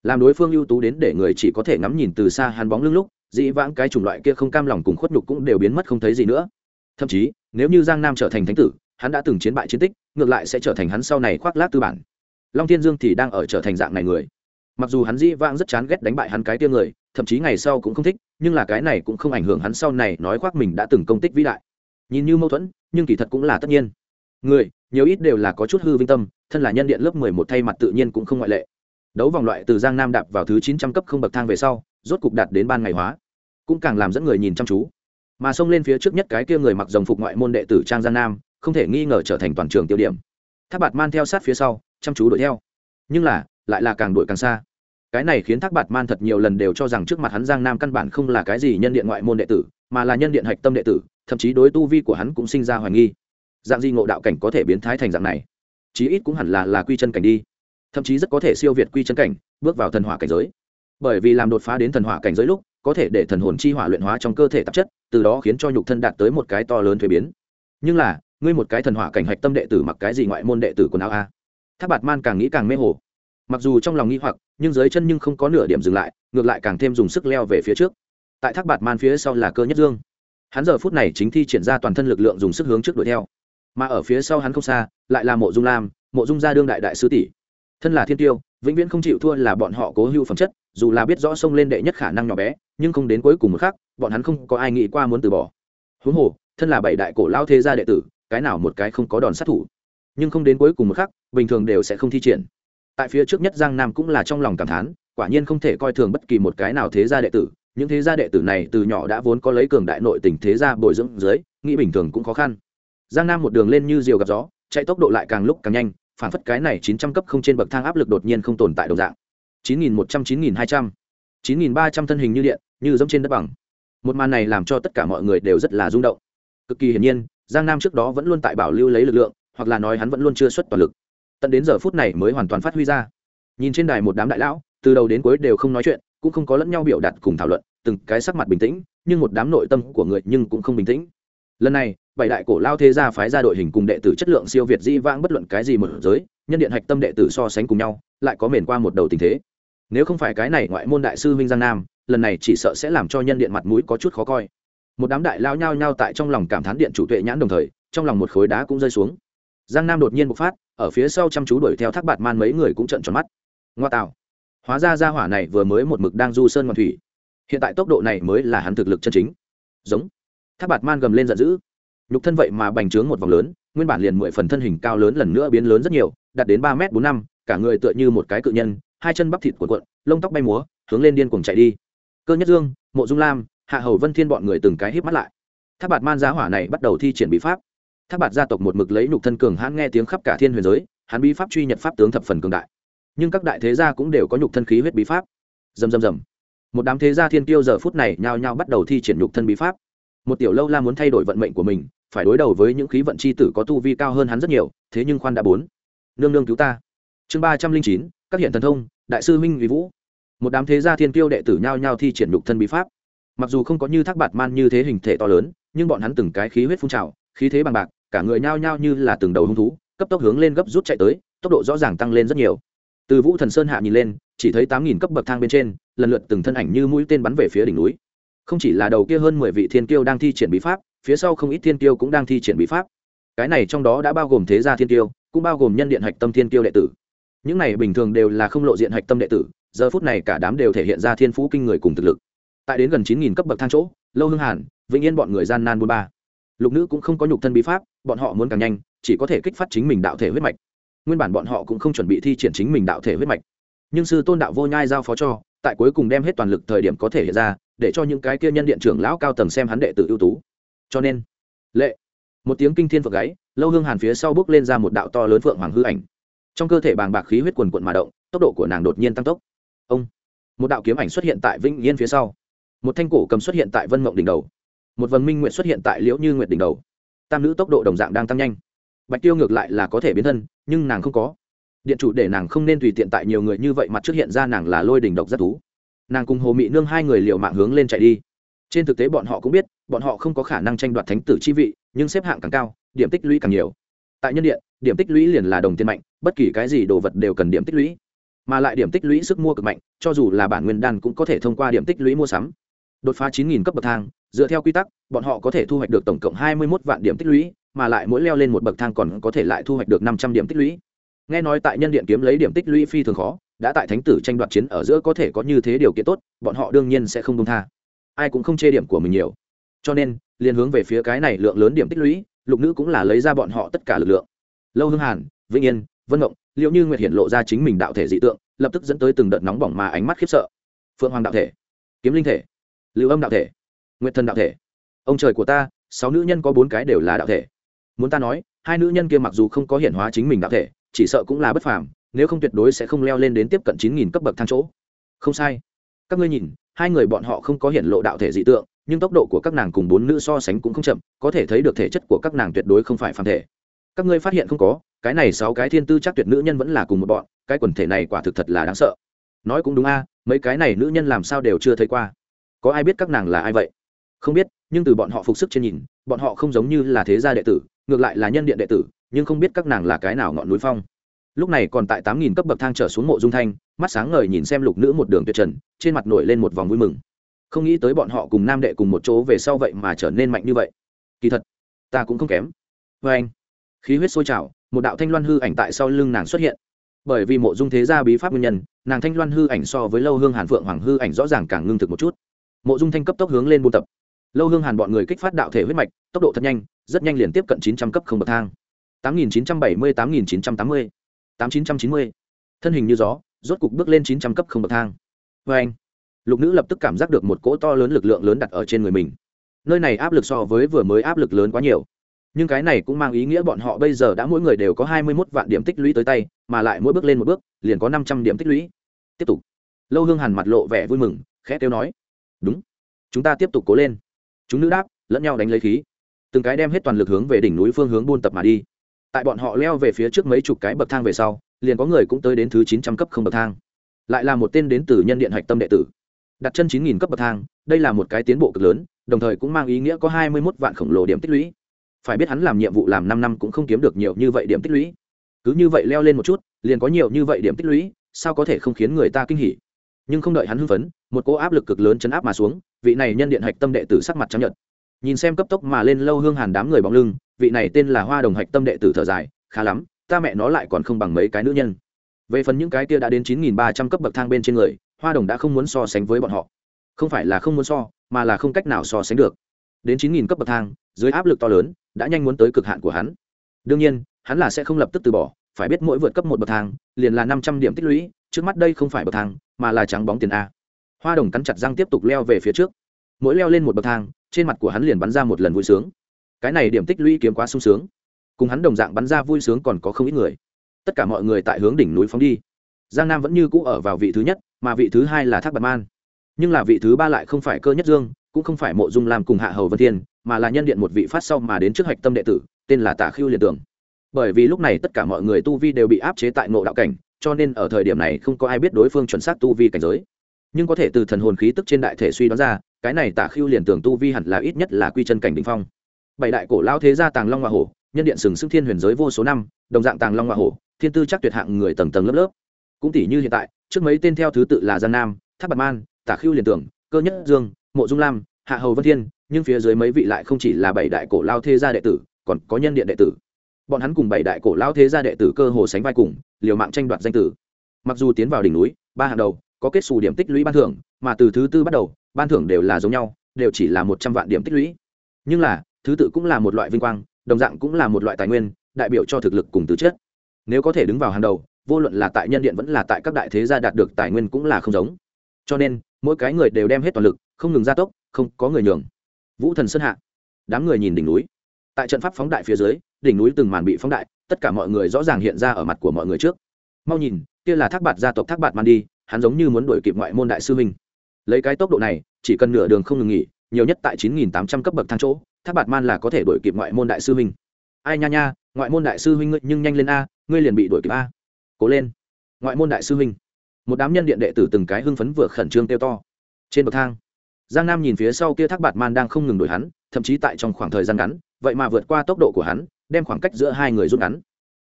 Speaker 1: làm đối phương ưu tú đến để người chỉ có thể ngắm nhìn từ xa hắn bóng lưng lúc, dĩ vãng cái chủng loại kia không cam lòng cùng khuất nhục cũng đều biến mất không thấy gì nữa. Thậm chí, nếu như giang nam trở thành thánh tử, hắn đã từng chiến bại chiến tích, ngược lại sẽ trở thành hắn sau này khoác lác tư bản. Long thiên dương thì đang ở trở thành dạng này người. Mặc dù hắn dĩ vãng rất chán ghét đánh bại hắn cái tia người, thậm chí ngày sau cũng không thích, nhưng là cái này cũng không ảnh hưởng hắn sau này nói khoác mình đã từng công tích vĩ đại. Nhìn như mâu thuẫn, nhưng kỳ thật cũng là tất nhiên. Người, nhiều ít đều là có chút hư vinh tâm, thân là nhân điện lớp mười một thay mặt tự nhiên cũng không ngoại lệ đấu vòng loại từ giang nam đạp vào thứ chín trăm cấp không bậc thang về sau, rốt cục đạt đến ban ngày hóa. Cũng càng làm dẫn người nhìn chăm chú. Mà xông lên phía trước nhất cái kia người mặc dòng phục ngoại môn đệ tử trang giang nam, không thể nghi ngờ trở thành toàn trường tiêu điểm. Tháp bạt man theo sát phía sau, chăm chú đuổi theo. Nhưng là, lại là càng đuổi càng xa. Cái này khiến thác bạt man thật nhiều lần đều cho rằng trước mặt hắn giang nam căn bản không là cái gì nhân điện ngoại môn đệ tử, mà là nhân điện hạch tâm đệ tử, thậm chí đối tu vi của hắn cũng sinh ra hoài nghi. Dạng di ngộ đạo cảnh có thể biến thái thành dạng này? Chí ít cũng hẳn là là quy chân cảnh đi thậm chí rất có thể siêu việt quy chân cảnh, bước vào thần hỏa cảnh giới. Bởi vì làm đột phá đến thần hỏa cảnh giới lúc, có thể để thần hồn chi hỏa luyện hóa trong cơ thể tạp chất, từ đó khiến cho nhục thân đạt tới một cái to lớn thuế biến. Nhưng là, ngươi một cái thần hỏa cảnh hạch tâm đệ tử mặc cái gì ngoại môn đệ tử quần áo a? Tháp bạt man càng nghĩ càng mê hồ. Mặc dù trong lòng nghi hoặc, nhưng dưới chân nhưng không có nửa điểm dừng lại, ngược lại càng thêm dùng sức leo về phía trước. Tại thác bạt man phía sau là cơ nhất dương. Hắn giờ phút này chính thi triển ra toàn thân lực lượng dùng sức hướng trước đuổi theo. Mà ở phía sau hắn không xa, lại là mộ dung lam, mộ dung gia đương đại đại sứ tỷ thân là thiên tiêu, vĩnh viễn không chịu thua là bọn họ cố hữu phẩm chất, dù là biết rõ sông lên đệ nhất khả năng nhỏ bé, nhưng không đến cuối cùng một khắc, bọn hắn không có ai nghĩ qua muốn từ bỏ. Huống hồ, thân là bảy đại cổ lao thế gia đệ tử, cái nào một cái không có đòn sát thủ. Nhưng không đến cuối cùng một khắc, bình thường đều sẽ không thi triển. Tại phía trước nhất giang nam cũng là trong lòng cảm thán, quả nhiên không thể coi thường bất kỳ một cái nào thế gia đệ tử. Những thế gia đệ tử này từ nhỏ đã vốn có lấy cường đại nội tình thế gia bồi dưỡng dưới, nghĩ bình thường cũng khó khăn. Giang nam một đường lên như diều gặp gió, chạy tốc độ lại càng lúc càng nhanh phản phất cái này chín trăm cấp không trên bậc thang áp lực đột nhiên không tồn tại đồng dạng. chín nghìn một trăm, chín nghìn hai trăm, chín nghìn ba trăm thân hình như điện, như giống trên đất bằng. Một màn này làm cho tất cả mọi người đều rất là rung động. Cực kỳ hiển nhiên, giang nam trước đó vẫn luôn tại bảo lưu lấy lực lượng, hoặc là nói hắn vẫn luôn chưa xuất toàn lực. Tận đến giờ phút này mới hoàn toàn phát huy ra. Nhìn trên đài một đám đại lão, từ đầu đến cuối đều không nói chuyện, cũng không có lẫn nhau biểu đạt cùng thảo luận, từng cái sắc mặt bình tĩnh, nhưng một đám nội tâm của người nhưng cũng không bình tĩnh. Lần này bảy đại cổ lao thế gia phái ra đội hình cùng đệ tử chất lượng siêu việt di vãng bất luận cái gì một giới, nhân điện hạch tâm đệ tử so sánh cùng nhau, lại có mền qua một đầu tình thế. Nếu không phải cái này ngoại môn đại sư minh giang nam, lần này chỉ sợ sẽ làm cho nhân điện mặt mũi có chút khó coi. Một đám đại lao nhao nhao tại trong lòng cảm thán điện chủ tuệ nhãn đồng thời, trong lòng một khối đá cũng rơi xuống. Giang nam đột nhiên bộc phát, ở phía sau chăm chú đuổi theo thác bạt man mấy người cũng trận tròn mắt. Ngoa tạo. Hóa ra ra hỏa này vừa mới một mực đang du sơn ngoan thủy. Hiện tại tốc độ này mới là hắn thực lực chân chính. Giống. Thác bạt man gầm lên giận dữ nhục thân vậy mà bành trướng một vòng lớn, nguyên bản liền mười phần thân hình cao lớn lần nữa biến lớn rất nhiều, đạt đến ba m bốn năm, cả người tựa như một cái cự nhân, hai chân bắp thịt cuộn cuộn, lông tóc bay múa, hướng lên điên cuồng chạy đi. Cơ nhất dương, mộ dung lam, hạ hầu vân thiên bọn người từng cái hít mắt lại. Tháp bạt man giá hỏa này bắt đầu thi triển bí pháp. Tháp bạt gia tộc một mực lấy nhục thân cường hãn nghe tiếng khắp cả thiên huyền giới, hắn bí pháp truy nhật pháp tướng thập phần cường đại. Nhưng các đại thế gia cũng đều có nhục thân khí huyết bí pháp. Dầm dầm dầm một đám thế gia thiên tiêu giờ phút này nhao nhao bắt đầu thi triển nhục thân bí pháp một tiểu lâu la muốn thay đổi vận mệnh của mình, phải đối đầu với những khí vận c h i tử có tu vi cao hơn hắn rất nhiều, thế nhưng khoan đã bốn. Nương nương cứu ta. Chương ba trăm linh chín, các hiện thần thông, đại sư minh vì vũ. Một đám thế gia thiên kiêu đệ tử nhao nhao thi triển lục thân bí pháp. Mặc dù không có như thác bạt man như thế hình thể to lớn, nhưng bọn hắn từng cái khí huyết phun trào, khí thế bằng bạc, cả người nhao nhao như là từng đầu hung thú, cấp tốc hướng lên gấp rút chạy tới, tốc độ rõ ràng tăng lên rất nhiều. Từ vũ thần sơn hạ nhìn lên, chỉ thấy tám nghìn cấp bậc thang bên trên, lần lượt từng thân ảnh như mũi tên bắn về phía đỉnh núi không chỉ là đầu kia hơn mười vị thiên kiêu đang thi triển bí pháp, phía sau không ít thiên kiêu cũng đang thi triển bí pháp. Cái này trong đó đã bao gồm thế gia thiên tiêu cũng bao gồm nhân điện hạch tâm thiên tiêu đệ tử. Những này bình thường đều là không lộ diện hạch tâm đệ tử, giờ phút này cả đám đều thể hiện ra thiên phú kinh người cùng thực lực. Tại đến gần chín nghìn cấp bậc thang chỗ, lâu hưng hàn, vĩnh yên bọn người gian nan buôn ba. Lục nữ cũng không có nhục thân bí pháp, bọn họ muốn càng nhanh, chỉ có thể kích phát chính mình đạo thể huyết mạch. Nguyên bản bọn họ cũng không chuẩn bị thi triển chính mình đạo thể huyết mạch. Nhưng sư tôn đạo vô nhai giao phó cho, tại cuối cùng đem hết toàn lực thời điểm có thể hiện ra để cho những cái kia nhân điện trưởng lão cao tầng xem hắn đệ tử ưu tú. Cho nên, lệ, một tiếng kinh thiên phượng gáy, lâu hương hàn phía sau bước lên ra một đạo to lớn phượng hoàng hư ảnh. Trong cơ thể bàng bạc khí huyết quần quận mà động, tốc độ của nàng đột nhiên tăng tốc. Ông, một đạo kiếm ảnh xuất hiện tại vĩnh yên phía sau. Một thanh cổ cầm xuất hiện tại vân mộng đỉnh đầu. Một vần minh nguyện xuất hiện tại liễu như nguyệt đỉnh đầu. Tam nữ tốc độ đồng dạng đang tăng nhanh. Bạch tiêu ngược lại là có thể biến thân, nhưng nàng không có. Điện chủ để nàng không nên tùy tiện tại nhiều người như vậy mặt trước hiện ra nàng là lôi đỉnh độc rất thú nàng cùng hồ mị nương hai người liều mạng hướng lên chạy đi. Trên thực tế bọn họ cũng biết, bọn họ không có khả năng tranh đoạt thánh tử chi vị, nhưng xếp hạng càng cao, điểm tích lũy càng nhiều. Tại nhân điện, điểm tích lũy liền là đồng tiền mạnh, bất kỳ cái gì đồ vật đều cần điểm tích lũy. Mà lại điểm tích lũy sức mua cực mạnh, cho dù là bản nguyên đan cũng có thể thông qua điểm tích lũy mua sắm. Đột phá 9.000 cấp bậc thang, dựa theo quy tắc, bọn họ có thể thu hoạch được tổng cộng 21 vạn điểm tích lũy, mà lại mỗi leo lên một bậc thang còn có thể lại thu hoạch được 500 điểm tích lũy. Nghe nói tại nhân điện kiếm lấy điểm tích lũy phi thường khó đã tại thánh tử tranh đoạt chiến ở giữa có thể có như thế điều kiện tốt, bọn họ đương nhiên sẽ không công tha. Ai cũng không chê điểm của mình nhiều. Cho nên, liền hướng về phía cái này lượng lớn điểm tích lũy, lục nữ cũng là lấy ra bọn họ tất cả lực lượng. Lâu hương hàn, vĩnh yên, vân mộng liệu như nguyệt hiện lộ ra chính mình đạo thể dị tượng, lập tức dẫn tới từng đợt nóng bỏng mà ánh mắt khiếp sợ. Phượng hoàng đạo thể, kiếm linh thể, lưu âm đạo thể, nguyệt thần đạo thể. Ông trời của ta, sáu nữ nhân có bốn cái đều là đạo thể. Muốn ta nói, hai nữ nhân kia mặc dù không có hiện hóa chính mình đạo thể, chỉ sợ cũng là bất phàm nếu không tuyệt đối sẽ không leo lên đến tiếp cận chín nghìn cấp bậc thang chỗ. Không sai. Các ngươi nhìn, hai người bọn họ không có hiện lộ đạo thể dị tượng, nhưng tốc độ của các nàng cùng bốn nữ so sánh cũng không chậm, có thể thấy được thể chất của các nàng tuyệt đối không phải phàm thể. Các ngươi phát hiện không có, cái này sáu cái thiên tư chắc tuyệt nữ nhân vẫn là cùng một bọn, cái quần thể này quả thực thật là đáng sợ. Nói cũng đúng a, mấy cái này nữ nhân làm sao đều chưa thấy qua. Có ai biết các nàng là ai vậy? Không biết, nhưng từ bọn họ phục sức trên nhìn, bọn họ không giống như là thế gia đệ tử, ngược lại là nhân điện đệ tử, nhưng không biết các nàng là cái nào ngọn núi phong lúc này còn tại tám nghìn cấp bậc thang trở xuống mộ dung thanh, mắt sáng ngời nhìn xem lục nữ một đường tuyệt trần, trên mặt nổi lên một vòng vui mừng. Không nghĩ tới bọn họ cùng nam đệ cùng một chỗ về sau vậy mà trở nên mạnh như vậy. Kỳ thật, ta cũng không kém. Vê anh, khí huyết sôi trào, một đạo thanh loan hư ảnh tại sau lưng nàng xuất hiện. Bởi vì mộ dung thế gia bí pháp nguyên nhân, nàng thanh loan hư ảnh so với lâu hương hàn phượng hoàng hư ảnh rõ ràng càng ngưng thực một chút. Mộ dung thanh cấp tốc hướng lên buôn tập. Lâu hương hàn bọn người kích phát đạo thể huyết mạch, tốc độ thật nhanh, rất nhanh liền tiếp cận chín trăm cấp không bậc thang. tám nghìn chín trăm bảy mươi, tám nghìn chín trăm tám mươi tám chín trăm chín mươi thân hình như gió, rốt cục bước lên chín trăm cấp không bậc thang. Vê anh, lục nữ lập tức cảm giác được một cỗ to lớn lực lượng lớn đặt ở trên người mình. Nơi này áp lực so với vừa mới áp lực lớn quá nhiều. Nhưng cái này cũng mang ý nghĩa bọn họ bây giờ đã mỗi người đều có hai mươi mốt vạn điểm tích lũy tới tay, mà lại mỗi bước lên một bước, liền có năm trăm điểm tích lũy. Tiếp tục. Lâu hương hàn mặt lộ vẻ vui mừng, khẽ kêu nói, đúng, chúng ta tiếp tục cố lên. Chúng nữ đáp, lẫn nhau đánh lấy khí. Từng cái đem hết toàn lực hướng về đỉnh núi phương hướng buôn tập mà đi tại bọn họ leo về phía trước mấy chục cái bậc thang về sau, liền có người cũng tới đến thứ chín trăm cấp không bậc thang. Lại là một tên đến từ nhân điện hạch tâm đệ tử. Đặt chân chín nghìn cấp bậc thang, đây là một cái tiến bộ cực lớn, đồng thời cũng mang ý nghĩa có hai mươi mốt vạn khổng lồ điểm tích lũy. Phải biết hắn làm nhiệm vụ làm năm năm cũng không kiếm được nhiều như vậy điểm tích lũy. Cứ như vậy leo lên một chút, liền có nhiều như vậy điểm tích lũy, sao có thể không khiến người ta kinh hỉ? Nhưng không đợi hắn hưng phấn, một cỗ áp lực cực lớn chấn áp mà xuống, vị này nhân điện hạch tâm đệ tử sắc mặt trăng nhật nhìn xem cấp tốc mà lên lâu hương hàn đám người bóng lưng vị này tên là hoa đồng hạch tâm đệ tử thở dài, khá lắm, ta mẹ nó lại còn không bằng mấy cái nữ nhân. Về phần những cái kia đã đến chín nghìn ba trăm cấp bậc thang bên trên người, hoa đồng đã không muốn so sánh với bọn họ. Không phải là không muốn so, mà là không cách nào so sánh được. Đến chín nghìn cấp bậc thang, dưới áp lực to lớn, đã nhanh muốn tới cực hạn của hắn. Đương nhiên, hắn là sẽ không lập tức từ bỏ, phải biết mỗi vượt cấp một bậc thang, liền là năm trăm điểm tích lũy, trước mắt đây không phải bậc thang, mà là trắng bóng tiền a. Hoa đồng cắn chặt răng tiếp tục leo về phía trước. Mỗi leo lên một bậc thang, trên mặt của hắn liền bắn ra một lần vui sướng cái này điểm tích lũy kiếm quá sung sướng. Cùng hắn đồng dạng bắn ra vui sướng còn có không ít người. Tất cả mọi người tại hướng đỉnh núi phóng đi. Giang nam vẫn như cũ ở vào vị thứ nhất, mà vị thứ hai là thác bạc man. Nhưng là vị thứ ba lại không phải cơ nhất dương, cũng không phải mộ dung làm cùng hạ hầu vân thiên, mà là nhân điện một vị phát sau mà đến trước hạch tâm đệ tử, tên là tả khiêu liền tưởng. Bởi vì lúc này tất cả mọi người tu vi đều bị áp chế tại ngộ đạo cảnh, cho nên ở thời điểm này không có ai biết đối phương chuẩn xác tu vi cảnh giới. Nhưng có thể từ thần hồn khí tức trên đại thể suy đoán ra, cái này tả khiêu liền tưởng tu vi hẳn là ít nhất là quy chân cảnh đ ỉ n h phong bảy đại cổ lao thế gia tàng long hoa hổ, nhân điện sừng sức thiên huyền giới vô số năm, đồng dạng tàng long hoa hổ, thiên tư chắc tuyệt hạng người tầng tầng lớp lớp. Cũng tỷ như hiện tại, trước mấy tên theo thứ tự là giang nam tháp bạc man, tả khưu liền tưởng, cơ nhất dương, mộ dung lam, hạ hầu vân thiên, nhưng phía dưới mấy vị lại không chỉ là bảy đại cổ lao thế gia đệ tử, còn có nhân điện đệ tử. Bọn hắn cùng bảy đại cổ lao thế gia đệ tử cơ hồ sánh vai cùng, liều mạng tranh đoạt danh tử. Mặc dù tiến vào đỉnh núi, ba hàng đầu, có kết xù điểm tích lũy ban thưởng, mà từ thứ tư bắt đầu, ban thưởng đều là giống nhau, đều chỉ là một trăm vạn điểm tích lũy. Nhưng là thứ tự cũng là một loại vinh quang, đồng dạng cũng là một loại tài nguyên, đại biểu cho thực lực cùng tứ chất. Nếu có thể đứng vào hàng đầu, vô luận là tại nhân điện vẫn là tại các đại thế gia đạt được tài nguyên cũng là không giống. Cho nên, mỗi cái người đều đem hết toàn lực, không ngừng gia tốc, không có người nhường. Vũ thần sơn hạ. Đám người nhìn đỉnh núi. Tại trận pháp phóng đại phía dưới, đỉnh núi từng màn bị phóng đại, tất cả mọi người rõ ràng hiện ra ở mặt của mọi người trước. Mau nhìn, kia là thác bạt gia tộc thác bạt man đi, hắn giống như muốn đuổi kịp ngoại môn đại sư huynh. Lấy cái tốc độ này, chỉ cần nửa đường không ngừng nghỉ, nhiều nhất tại chín nghìn tám trăm cấp bậc thang chỗ thác bạt man là có thể đuổi kịp ngoại môn đại sư huynh. Ai nha nha ngoại môn đại sư huynh ngươi nhưng nhanh lên a ngươi liền bị đuổi kịp a. Cố lên. Ngoại môn đại sư huynh. Một đám nhân điện đệ tử từng cái hưng phấn vừa khẩn trương kêu to. Trên bậc thang giang nam nhìn phía sau kia thác bạt man đang không ngừng đuổi hắn thậm chí tại trong khoảng thời gian ngắn vậy mà vượt qua tốc độ của hắn đem khoảng cách giữa hai người rút ngắn.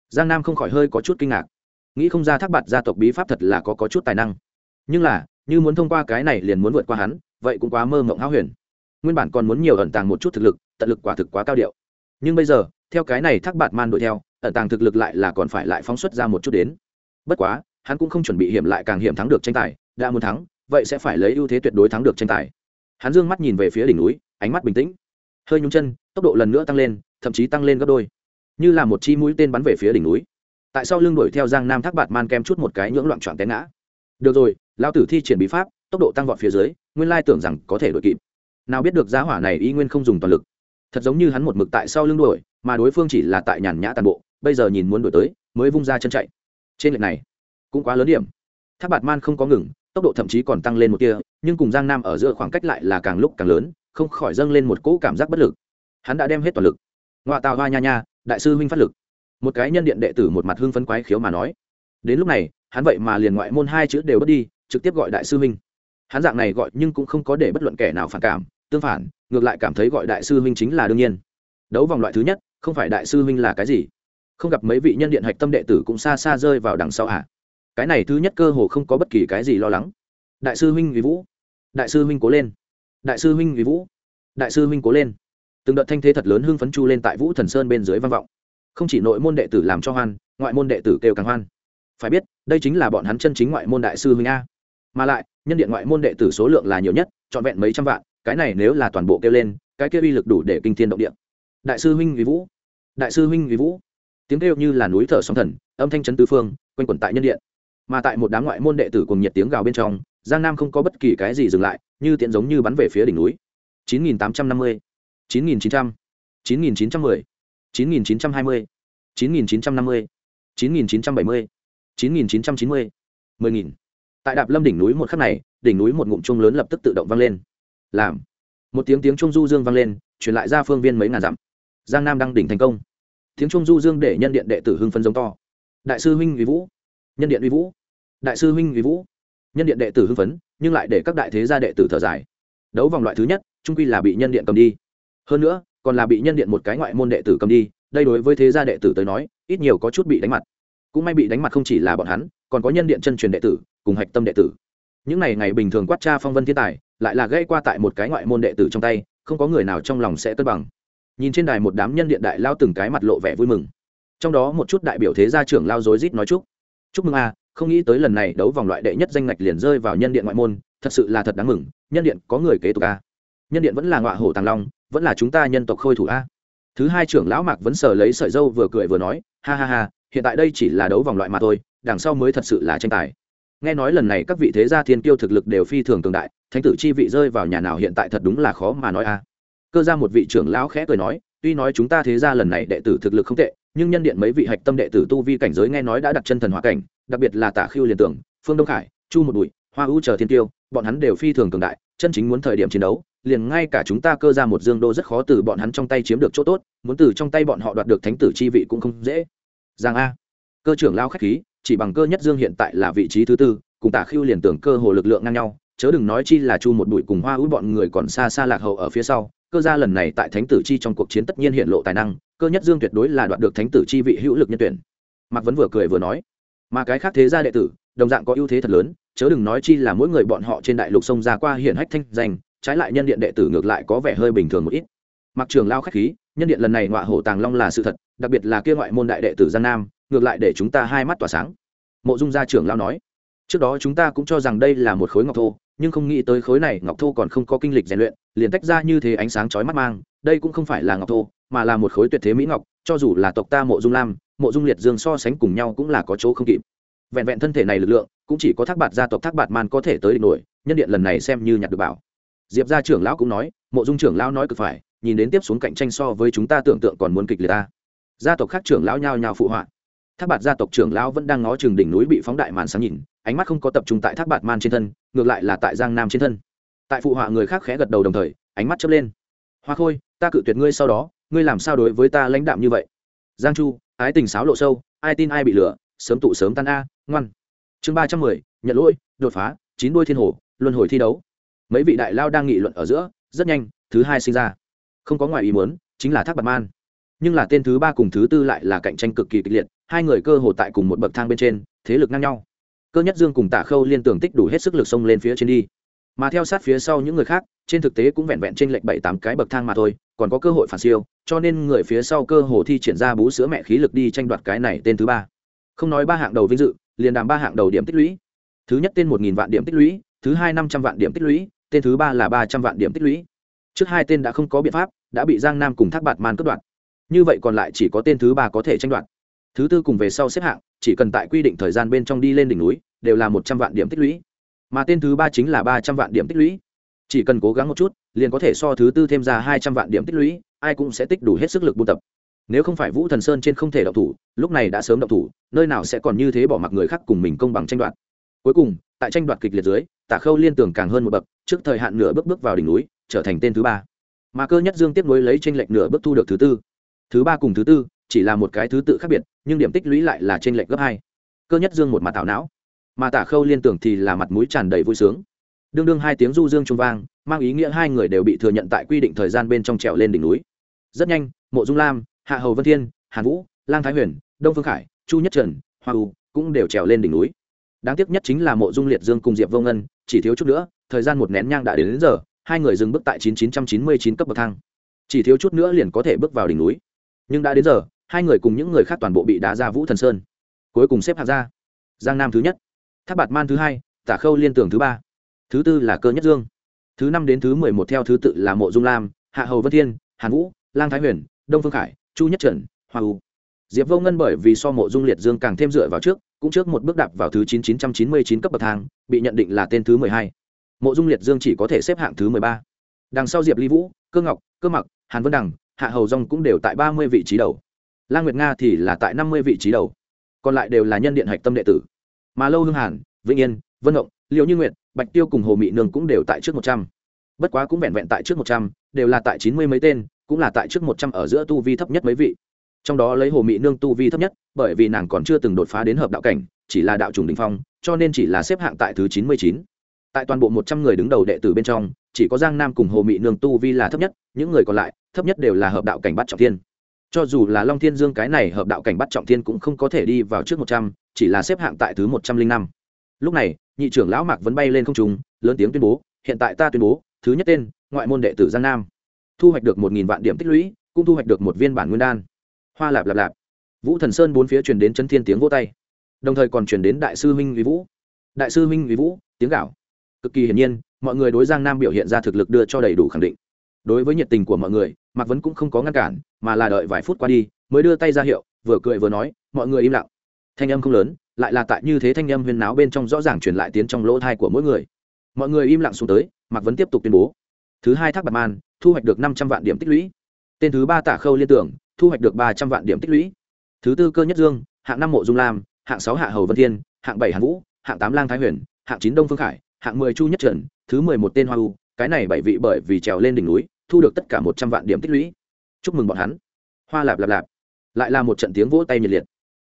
Speaker 1: Giang nam không khỏi hơi có chút kinh ngạc. Nghĩ không ra thác bạt gia tộc bí pháp thật là có, có chút tài năng. Nhưng là như muốn thông qua cái này liền muốn vượt qua hắn vậy cũng quá mơ mộng háo huyền nguyên bản còn muốn nhiều ẩn tàng một chút thực lực, tận lực quả thực quá cao điệu. Nhưng bây giờ, theo cái này thác bạt man đuổi theo, ẩn tàng thực lực lại là còn phải lại phóng xuất ra một chút đến. Bất quá, hắn cũng không chuẩn bị hiểm lại càng hiểm thắng được tranh tài, đã muốn thắng, vậy sẽ phải lấy ưu thế tuyệt đối thắng được tranh tài. Hắn dương mắt nhìn về phía đỉnh núi, ánh mắt bình tĩnh. Hơi nhúng chân, tốc độ lần nữa tăng lên, thậm chí tăng lên gấp đôi. Như là một chi mũi tên bắn về phía đỉnh núi. Tại sao lưng đuổi theo giang nam thác bạt man kem chút một cái nhưỡng loạn trọn té ngã. Được rồi lao tử thi triển bí pháp, tốc độ tăng vọt phía dưới, nguyên lai tưởng rằng có thể đuổi kịp nào biết được giá hỏa này y nguyên không dùng toàn lực. Thật giống như hắn một mực tại sau lưng đuổi, mà đối phương chỉ là tại nhàn nhã toàn bộ, bây giờ nhìn muốn đuổi tới, mới vung ra chân chạy. Trên lệch này, cũng quá lớn điểm. Tháp bạt man không có ngừng, tốc độ thậm chí còn tăng lên một tia, nhưng cùng giang nam ở giữa khoảng cách lại là càng lúc càng lớn, không khỏi dâng lên một cỗ cảm giác bất lực. Hắn đã đem hết toàn lực. Ngoại tào hoa nha nha, đại sư huynh phát lực. Một cái nhân điện đệ tử một mặt hưng phấn quái khiếu mà nói. Đến lúc này, hắn vậy mà liền ngoại môn hai chữ đều bất đi, trực tiếp gọi đại sư huynh. Hắn dạng này gọi nhưng cũng không có để bất luận kẻ nào phản cảm tương phản, ngược lại cảm thấy gọi đại sư huynh chính là đương nhiên. Đấu vòng loại thứ nhất, không phải đại sư huynh là cái gì? Không gặp mấy vị nhân điện hạch tâm đệ tử cũng xa xa rơi vào đằng sau ạ à. cái này thứ nhất cơ hồ không có bất kỳ cái gì lo lắng. Đại sư huynh vì vũ. Đại sư huynh cố lên. Đại sư huynh vì vũ. Đại sư huynh cố lên. Từng đợt thanh thế thật lớn hưng phấn chu lên tại vũ thần sơn bên dưới văn vọng. Không chỉ nội môn đệ tử làm cho hoan, ngoại môn đệ tử kêu càng hoan. Phải biết, đây chính là bọn hắn chân chính ngoại môn đại sư huynh a. Mà lại, nhân điện ngoại môn đệ tử số lượng là nhiều nhất, trọn vẹn mấy trăm vạn cái này nếu là toàn bộ kêu lên cái kia uy lực đủ để kinh thiên động địa đại sư huynh vì vũ đại sư huynh vì vũ tiếng kêu như là núi thở sóng thần âm thanh chấn tứ phương quanh quẩn tại nhân điện mà tại một đám ngoại môn đệ tử cùng nhiệt tiếng gào bên trong giang nam không có bất kỳ cái gì dừng lại như tiện giống như bắn về phía đỉnh núi 9850, 9900, 9910, 9920, 9950, 9970, 9990, 10000. Tại Đạp Lâm đỉnh núi một khắc này, đỉnh núi một ngụm chuông lớn lập tức tự động vang lên. Làm. Một tiếng tiếng trung du dương vang lên, truyền lại ra phương viên mấy ngàn dặm. Giang Nam đăng đỉnh thành công. Tiếng trung du dương để nhân điện đệ tử hưng phấn giống to. Đại sư huynh Uy Vũ, nhân điện Uy Vũ, đại sư huynh Uy Vũ. Nhân điện đệ tử hưng phấn, nhưng lại để các đại thế gia đệ tử thở dài. Đấu vòng loại thứ nhất, trung quy là bị nhân điện cầm đi. Hơn nữa, còn là bị nhân điện một cái ngoại môn đệ tử cầm đi, đây đối với thế gia đệ tử tới nói ít nhiều có chút bị đánh mặt cũng may bị đánh mặt không chỉ là bọn hắn còn có nhân điện chân truyền đệ tử cùng hạch tâm đệ tử những ngày ngày bình thường quát cha phong vân thiên tài, lại là gây qua tại một cái ngoại môn đệ tử trong tay, không có người nào trong lòng sẽ cân bằng. Nhìn trên đài một đám nhân điện đại lao từng cái mặt lộ vẻ vui mừng. Trong đó một chút đại biểu thế gia trưởng lao rối rít nói chúc. Chúc mừng a, không nghĩ tới lần này đấu vòng loại đệ nhất danh ngạch liền rơi vào nhân điện ngoại môn, thật sự là thật đáng mừng, nhân điện có người kế tục a. Nhân điện vẫn là ngọa hổ tàng long, vẫn là chúng ta nhân tộc khôi thủ a. Thứ hai trưởng lão mạc vẫn sờ lấy sợi dâu vừa cười vừa nói, ha ha ha, hiện tại đây chỉ là đấu vòng loại mà thôi, đằng sau mới thật sự là tranh tài nghe nói lần này các vị thế gia thiên kiêu thực lực đều phi thường cường đại, thánh tử chi vị rơi vào nhà nào hiện tại thật đúng là khó mà nói a. Cơ ra một vị trưởng lão khẽ cười nói, tuy nói chúng ta thế gia lần này đệ tử thực lực không tệ, nhưng nhân điện mấy vị hạch tâm đệ tử tu vi cảnh giới nghe nói đã đặt chân thần hòa cảnh, đặc biệt là tả khiêu liền tưởng, phương đông khải, chu một bụi, hoa ưu chờ thiên tiêu bọn hắn đều phi thường cường đại, chân chính muốn thời điểm chiến đấu, liền ngay cả chúng ta cơ ra một dương đô rất khó từ bọn hắn trong tay chiếm được chỗ tốt, muốn từ trong tay bọn họ đoạt được thánh tử chi vị cũng không dễ. Giang a. Cơ trưởng lao khách khí chỉ bằng cơ nhất dương hiện tại là vị trí thứ tư, cùng tả khiêu liền tưởng cơ hồ lực lượng ngang nhau, chớ đừng nói chi là chu một bụi cùng hoa ưu bọn người còn xa xa lạc hậu ở phía sau, cơ gia lần này tại thánh tử chi trong cuộc chiến tất nhiên hiện lộ tài năng, cơ nhất dương tuyệt đối là đoạt được thánh tử chi vị hữu lực nhân tuyển. Mạc vấn vừa cười vừa nói, mà cái khác thế gia đệ tử, đồng dạng có ưu thế thật lớn, chớ đừng nói chi là mỗi người bọn họ trên đại lục sông ra qua hiển hách thanh danh, trái lại nhân điện đệ tử ngược lại có vẻ hơi bình thường một ít mặc trường lao khách khí, nhân điện lần này ngọa hổ tàng long là sự thật, đặc biệt là kia ngoại môn đại đệ tử giang nam, ngược lại để chúng ta hai mắt tỏa sáng. Mộ dung gia trưởng lao nói, trước đó chúng ta cũng cho rằng đây là một khối ngọc thô, nhưng không nghĩ tới khối này ngọc thô còn không có kinh lịch rèn luyện, liền tách ra như thế ánh sáng chói mắt mang, đây cũng không phải là ngọc thô, mà là một khối tuyệt thế mỹ ngọc, cho dù là tộc ta mộ dung lam, mộ dung liệt dương so sánh cùng nhau cũng là có chỗ không kịp. Vẹn vẹn thân thể này lực lượng, cũng chỉ có thác bạt gia tộc thác bạt man có thể tới địch nổi, nhân điện lần này xem như nhặt được bảo. Diệp gia trưởng lão cũng nói, mộ dung trưởng lão nói cực phải nhìn đến tiếp xuống cạnh tranh so với chúng ta tưởng tượng còn muốn kịch liệt ta. Gia tộc khác trưởng lão nhao nhao phụ họa. Thác bạt gia tộc trưởng lão vẫn đang ngó chừng đỉnh núi bị phóng đại màn sáng nhìn, ánh mắt không có tập trung tại thác bạt man trên thân, ngược lại là tại giang nam trên thân. Tại phụ họa người khác khẽ gật đầu đồng thời, ánh mắt chớp lên. Hoa khôi, ta cự tuyệt ngươi sau đó, ngươi làm sao đối với ta lãnh đạm như vậy? Giang chu, ái tình sáo lộ sâu, ai tin ai bị lừa, sớm tụ sớm tan a, ngoan. Chương ba trăm mười, nhận lỗi, đột phá, chín đuôi thiên hồ, luân hồi thi đấu. Mấy vị đại lao đang nghị luận ở giữa, rất nhanh, thứ hai sinh ra không có ngoài ý muốn, chính là thác bạt man. Nhưng là tên thứ ba cùng thứ tư lại là cạnh tranh cực kỳ kịch liệt, hai người cơ hồ tại cùng một bậc thang bên trên, thế lực ngang nhau. Cơ nhất dương cùng tả khâu liên tưởng tích đủ hết sức lực xông lên phía trên đi. Mà theo sát phía sau những người khác, trên thực tế cũng vẹn vẹn trên lệnh bảy tám cái bậc thang mà thôi, còn có cơ hội phản siêu, cho nên người phía sau cơ hồ thi triển ra bú sữa mẹ khí lực đi tranh đoạt cái này tên thứ ba. Không nói ba hạng đầu vinh dự, liền đàm ba hạng đầu điểm tích lũy. Thứ nhất tên một nghìn vạn điểm tích lũy, thứ hai năm trăm vạn điểm tích lũy, tên thứ ba là ba trăm vạn điểm tích lũy. Trước hai tên đã không có biện pháp đã bị giang nam cùng thác bạt man cướp đoạt. Như vậy còn lại chỉ có tên thứ ba có thể tranh đoạt. Thứ tư cùng về sau xếp hạng, chỉ cần tại quy định thời gian bên trong đi lên đỉnh núi, đều là một trăm vạn điểm tích lũy. Mà tên thứ ba chính là ba trăm vạn điểm tích lũy. Chỉ cần cố gắng một chút, liền có thể so thứ tư thêm ra hai trăm vạn điểm tích lũy, ai cũng sẽ tích đủ hết sức lực buôn tập. Nếu không phải vũ thần sơn trên không thể động thủ, lúc này đã sớm động thủ, nơi nào sẽ còn như thế bỏ mặc người khác cùng mình công bằng tranh đoạt. Cuối cùng, tại tranh đoạt kịch liệt dưới, tả khâu liên tưởng càng hơn một bậc, trước thời hạn nửa bước bước vào đỉnh núi, trở thành tên thứ ba mà cơ nhất dương tiếp nối lấy tranh lệch nửa bước thu được thứ tư. Thứ ba cùng thứ tư chỉ là một cái thứ tự khác biệt nhưng điểm tích lũy lại là tranh lệch gấp hai. Cơ nhất dương một mặt thảo não mà tả khâu liên tưởng thì là mặt mũi tràn đầy vui sướng. Đương đương hai tiếng du dương trung vang mang ý nghĩa hai người đều bị thừa nhận tại quy định thời gian bên trong trèo lên đỉnh núi. Rất nhanh mộ dung lam hạ hầu vân thiên hàn vũ lang thái huyền đông phương khải chu nhất trần hoa u cũng đều trèo lên đỉnh núi. Đáng tiếc nhất chính là mộ dung liệt dương cùng diệp vô ngân chỉ thiếu chút nữa thời gian một nén nhang đã đến, đến giờ hai người dừng bước tại chín chín trăm chín mươi chín cấp bậc thang. Chỉ thiếu chút nữa liền có thể bước vào đỉnh núi. Nhưng đã đến giờ, hai người cùng những người khác toàn bộ bị đá ra vũ thần sơn. Cuối cùng xếp hạng ra. Giang nam thứ nhất tháp bạt man thứ hai, tả khâu liên tưởng thứ ba, thứ tư là cơ nhất dương. Thứ năm đến thứ mười một theo thứ tự là mộ dung lam, hạ hầu vân thiên, hàn vũ, lang thái huyền, đông phương khải, chu nhất trần, hoa u. Diệp vô ngân bởi vì so mộ dung liệt dương càng thêm dựa vào trước, cũng trước một bước đạp vào thứ chín chín trăm chín mươi chín cấp bậc thang, bị nhận định là tên thứ mười hai mộ dung liệt dương chỉ có thể xếp hạng thứ mười ba. Đằng sau diệp ly vũ, cơ ngọc, cơ mặc, hàn vân đằng, hạ hầu dong cũng đều tại ba mươi vị trí đầu. Lan nguyệt nga thì là tại năm mươi vị trí đầu. Còn lại đều là nhân điện hạch tâm đệ tử. Mà lâu hương hàn, vĩnh yên, vân ngộng liệu như nguyệt, bạch tiêu cùng hồ mị nương cũng đều tại trước một trăm. Bất quá cũng vẹn vẹn tại trước một trăm, đều là tại chín mươi mấy tên, cũng là tại trước một trăm ở giữa tu vi thấp nhất mấy vị. Trong đó lấy hồ mị nương tu vi thấp nhất, bởi vì nàng còn chưa từng đột phá đến hợp đạo cảnh, chỉ là đạo trùng đình phong, cho nên chỉ là xếp hạng tại thứ chín mươi chín tại toàn bộ một trăm người đứng đầu đệ tử bên trong, chỉ có giang nam cùng hồ mị nương tu vi là thấp nhất, những người còn lại, thấp nhất đều là hợp đạo cảnh bắt trọng thiên. Cho dù là long thiên dương cái này hợp đạo cảnh bắt trọng thiên cũng không có thể đi vào trước một trăm, chỉ là xếp hạng tại thứ một trăm linh năm. Lúc này, nhị trưởng lão mạc vẫn bay lên không trung, lớn tiếng tuyên bố, hiện tại ta tuyên bố, thứ nhất tên, ngoại môn đệ tử giang nam. Thu hoạch được một nghìn vạn điểm tích lũy, cũng thu hoạch được một viên bản nguyên đan. Hoa lạp lạp lạp. Vũ thần sơn bốn phía truyền đến chân thiên tiếng vô tay. Đồng thời còn truyền đến đại sư minh Vĩ vũ. Đại sư minh Vĩ vũ, tiếng gạo cực kỳ hiển nhiên, mọi người đối giang nam biểu hiện ra thực lực đưa cho đầy đủ khẳng định. Đối với nhiệt tình của mọi người, mạc vấn cũng không có ngăn cản, mà là đợi vài phút qua đi, mới đưa tay ra hiệu, vừa cười vừa nói, mọi người im lặng. Thanh âm không lớn, lại là tại như thế thanh âm huyên náo bên trong rõ ràng truyền lại tiến trong lỗ thai của mỗi người. Mọi người im lặng xuống tới, mạc vấn tiếp tục tuyên bố. Thứ hai thác bạc man, thu hoạch được năm trăm vạn điểm tích lũy. Tên thứ ba tả khâu liên tưởng, thu hoạch được ba trăm vạn điểm tích lũy. Thứ tư cơ nhất dương, hạng năm mộ dung lam, hạng sáu hạ hầu vân thiên, hạng bảy hàn vũ, hạng tám lang thái huyền, hạng chín đông phương khải hạng mười chu nhất trần, thứ mười một tên hoa u, cái này bảy vị bởi vì trèo lên đỉnh núi, thu được tất cả một trăm vạn điểm tích lũy. Chúc mừng bọn hắn. Hoa lạp lạp lạp. Lại là một trận tiếng vỗ tay nhiệt liệt.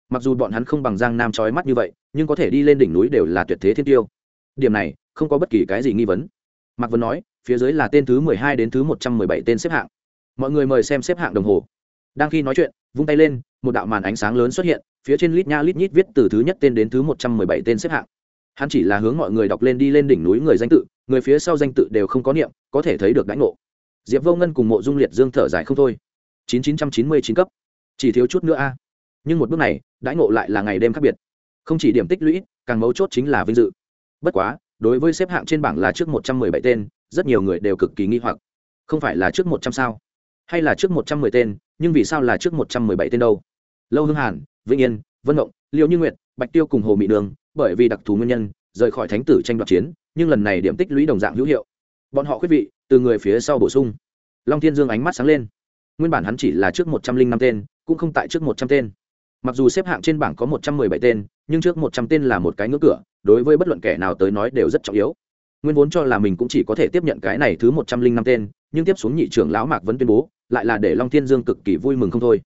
Speaker 1: Mặc dù bọn hắn không bằng giang nam trói mắt như vậy, nhưng có thể đi lên đỉnh núi đều là tuyệt thế thiên tiêu. Điểm này, không có bất kỳ cái gì nghi vấn. Mạc vân nói, phía dưới là tên thứ mười hai đến thứ một trăm mười bảy tên xếp hạng. Mọi người mời xem xếp hạng đồng hồ. Đang khi nói chuyện, vung tay lên, một đạo màn ánh sáng lớn xuất hiện, phía trên lít nha lít nhít viết từ thứ nhất tên đến thứ một trăm mười bảy tên xếp hạng hắn chỉ là hướng mọi người đọc lên đi lên đỉnh núi người danh tự, người phía sau danh tự đều không có niệm, có thể thấy được đãi ngộ. Diệp vô ngân cùng mộ dung liệt dương thở dài không thôi. Chín chín trăm chín mươi chín cấp. Chỉ thiếu chút nữa a. Nhưng một bước này, đãi ngộ lại là ngày đêm khác biệt. Không chỉ điểm tích lũy, càng mấu chốt chính là vinh dự. Bất quá, đối với xếp hạng trên bảng là trước một trăm mười bảy tên, rất nhiều người đều cực kỳ nghi hoặc. Không phải là trước một trăm sao? Hay là trước một trăm mười tên, nhưng vì sao là trước một trăm mười bảy tên đâu? Lâu hương hàn, vĩnh yên, vân động liệu như nguyệt, bạch tiêu cùng hồ mỹ đường bởi vì đặc thù nguyên nhân, rời khỏi thánh tử tranh đoạt chiến, nhưng lần này điểm tích lũy đồng dạng hữu hiệu. Bọn họ quyết vị, từ người phía sau bổ sung. Long thiên dương ánh mắt sáng lên. Nguyên bản hắn chỉ là trước một trăm linh năm tên, cũng không tại trước một trăm tên. Mặc dù xếp hạng trên bảng có một trăm mười bảy tên, nhưng trước một trăm tên là một cái ngưỡng cửa, đối với bất luận kẻ nào tới nói đều rất trọng yếu. Nguyên vốn cho là mình cũng chỉ có thể tiếp nhận cái này thứ một trăm linh năm tên, nhưng tiếp xuống nhị trưởng lão mạc vẫn tuyên bố, lại là để long thiên dương cực kỳ vui mừng không thôi.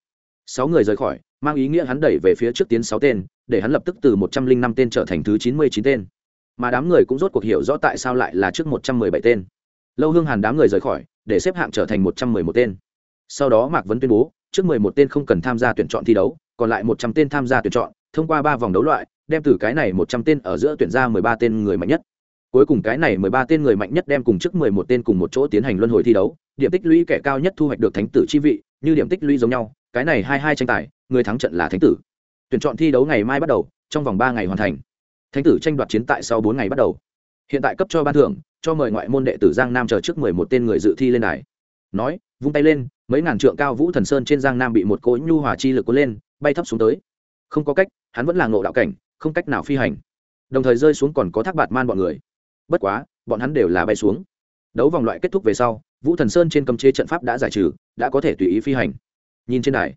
Speaker 1: Sáu người rời khỏi, mang ý nghĩa hắn đẩy về phía trước tiến sáu tên để hắn lập tức từ một trăm linh năm tên trở thành thứ chín mươi chín tên. Mà đám người cũng rốt cuộc hiểu rõ tại sao lại là trước một trăm mười bảy tên. Lâu hương hàn đám người rời khỏi, để xếp hạng trở thành một trăm mười một tên. Sau đó mạc vấn tuyên bố, trước mười một tên không cần tham gia tuyển chọn thi đấu, còn lại một trăm tên tham gia tuyển chọn, thông qua ba vòng đấu loại, đem từ cái này một trăm tên ở giữa tuyển ra mười ba tên người mạnh nhất. Cuối cùng cái này mười ba tên người mạnh nhất đem cùng trước mười một tên cùng một chỗ tiến hành luân hồi thi đấu. Điểm tích lũy kẻ cao nhất thu hoạch được thánh tử chi vị, như điểm tích lũy giống nhau, cái này hai hai tranh tài, người thắng trận là thánh tử tuyển chọn thi đấu ngày mai bắt đầu, trong vòng ba ngày hoàn thành. Thánh tử tranh đoạt chiến tại sau bốn ngày bắt đầu. Hiện tại cấp cho ban thưởng, cho mời ngoại môn đệ tử giang nam chờ trước mười một tên người dự thi lên đài. Nói, vung tay lên, mấy ngàn trượng cao vũ thần sơn trên giang nam bị một cỗ nhu hòa chi lực cuốn lên, bay thấp xuống tới. Không có cách, hắn vẫn là ngộ đạo cảnh, không cách nào phi hành. Đồng thời rơi xuống còn có thác bạt man bọn người. Bất quá, bọn hắn đều là bay xuống. Đấu vòng loại kết thúc về sau, vũ thần sơn trên cấm chế trận pháp đã giải trừ, đã có thể tùy ý phi hành. Nhìn trên đài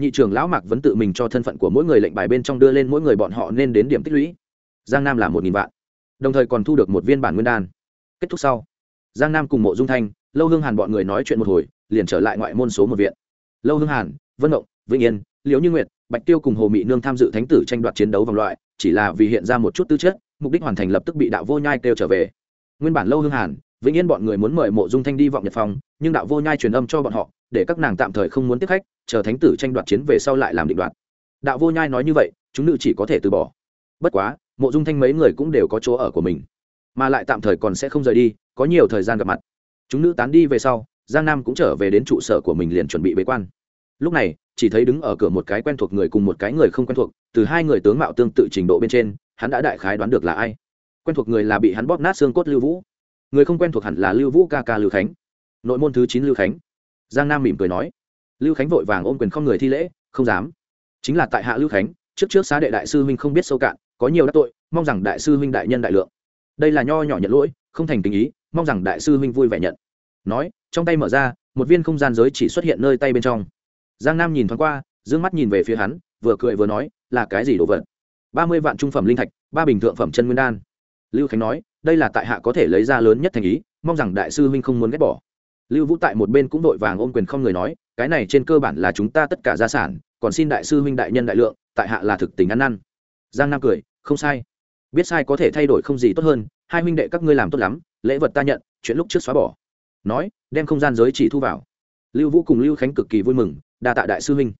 Speaker 1: nhị trưởng lão mạc vẫn tự mình cho thân phận của mỗi người lệnh bài bên trong đưa lên mỗi người bọn họ nên đến điểm tích lũy. Giang nam là một nghìn vạn đồng thời còn thu được một viên bản nguyên đan. Kết thúc sau giang nam cùng mộ dung thanh lâu hương hàn bọn người nói chuyện một hồi liền trở lại ngoại môn số một viện. Lâu hương hàn vân động, vĩnh yên liễu như nguyệt bạch tiêu cùng hồ mị nương tham dự thánh tử tranh đoạt chiến đấu vòng loại chỉ là vì hiện ra một chút tư chất mục đích hoàn thành lập tức bị đạo vô nhai kêu trở về. Nguyên bản lâu hương hàn vĩnh yên bọn người muốn mời mộ dung thanh đi vọng nhật phòng nhưng đạo vô nhai truyền âm cho bọn họ để các nàng tạm thời không muốn tiếp khách chờ thánh tử tranh đoạt chiến về sau lại làm định đoạt. Đạo vô nhai nói như vậy, chúng nữ chỉ có thể từ bỏ. Bất quá, mộ dung thanh mấy người cũng đều có chỗ ở của mình. Mà lại tạm thời còn sẽ không rời đi, có nhiều thời gian gặp mặt. Chúng nữ tán đi về sau, giang nam cũng trở về đến trụ sở của mình liền chuẩn bị bế quan. Lúc này, chỉ thấy đứng ở cửa một cái quen thuộc người cùng một cái người không quen thuộc, từ hai người tướng mạo tương tự trình độ bên trên, hắn đã đại khái đoán được là ai. Quen thuộc người là bị hắn bóp nát xương cốt lưu vũ. Người không quen thuộc hẳn là lưu vũ ca ca lưu khánh. Nội môn thứ chín lưu khánh. Giang nam mỉm cười nói lưu khánh vội vàng ôm quyền không người thi lễ, không dám. Chính là tại hạ lưu khánh, trước trước xá đệ đại sư huynh không biết sâu cạn, có nhiều đắc tội, mong rằng đại sư huynh đại nhân đại lượng. Đây là nho nhỏ nhận lỗi, không thành tình ý, mong rằng đại sư huynh vui vẻ nhận. Nói, trong tay mở ra, một viên không gian giới chỉ xuất hiện nơi tay bên trong. Giang nam nhìn thoáng qua d ư ơ n g mắt nhìn về phía hắn, vừa cười vừa nói, là cái gì đồ vật? Ba mươi vạn trung phẩm linh thạch, ba bình thượng phẩm chân nguyên đan. Lưu khánh nói, đây là tại hạ có thể lấy ra lớn nhất thành ý, mong rằng đại sư huynh không muốn ghét bỏ lưu vũ tại một bên cũng đội vàng ôm quyền không người nói, cái này trên cơ bản là chúng ta tất cả gia sản, còn xin đại sư huynh đại nhân đại lượng, tại hạ là thực tình ăn năn. Giang nam cười, không sai. Biết sai có thể thay đổi không gì tốt hơn, hai huynh đệ các ngươi làm tốt lắm, lễ vật ta nhận, chuyện lúc trước xóa bỏ. Nói, đem không gian giới chỉ thu vào. Lưu vũ cùng lưu khánh cực kỳ vui mừng, đa tạ đại sư huynh.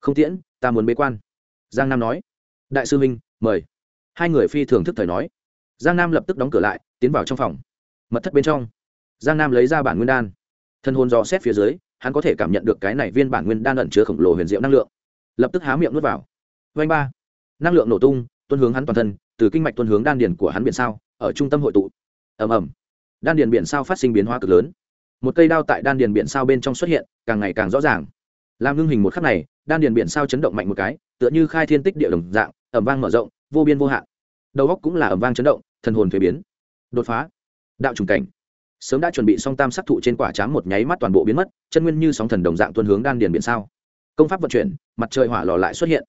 Speaker 1: Không tiễn, ta muốn bế quan. Giang nam nói, đại sư huynh, mời. Hai người phi thường thức thời nói. Giang nam lập tức đóng cửa lại, tiến vào trong phòng. Mật thất bên trong. Giang nam lấy ra bản nguyên đan thân hồn dò xét phía dưới, hắn có thể cảm nhận được cái này viên bản nguyên đan ẩn chứa khổng lồ huyền diệu năng lượng. Lập tức há miệng nuốt vào. Vanh ba. Năng lượng nổ tung tuân hướng hắn toàn thân, từ kinh mạch tuân hướng đan điền của hắn biển sao, ở trung tâm hội tụ. Ầm ầm. Đan điền biển sao phát sinh biến hóa cực lớn. Một cây đao tại đan điền biển sao bên trong xuất hiện, càng ngày càng rõ ràng. Làm ngưng hình một khắc này, đan điền biển sao chấn động mạnh một cái, tựa như khai thiên tích địa đồng dạng ẩm vang mở rộng, vô biên vô hạn. Đầu góc cũng là ẩm vang chấn động thần hồn thuế biến. Đột phá. Đạo trùng cảnh sớm đã chuẩn bị xong tam sắc thụ trên quả chám một nháy mắt toàn bộ biến mất, chân nguyên như sóng thần đồng dạng tuân hướng đan điền biển sao. Công pháp vận chuyển, mặt trời hỏa lò lại xuất hiện.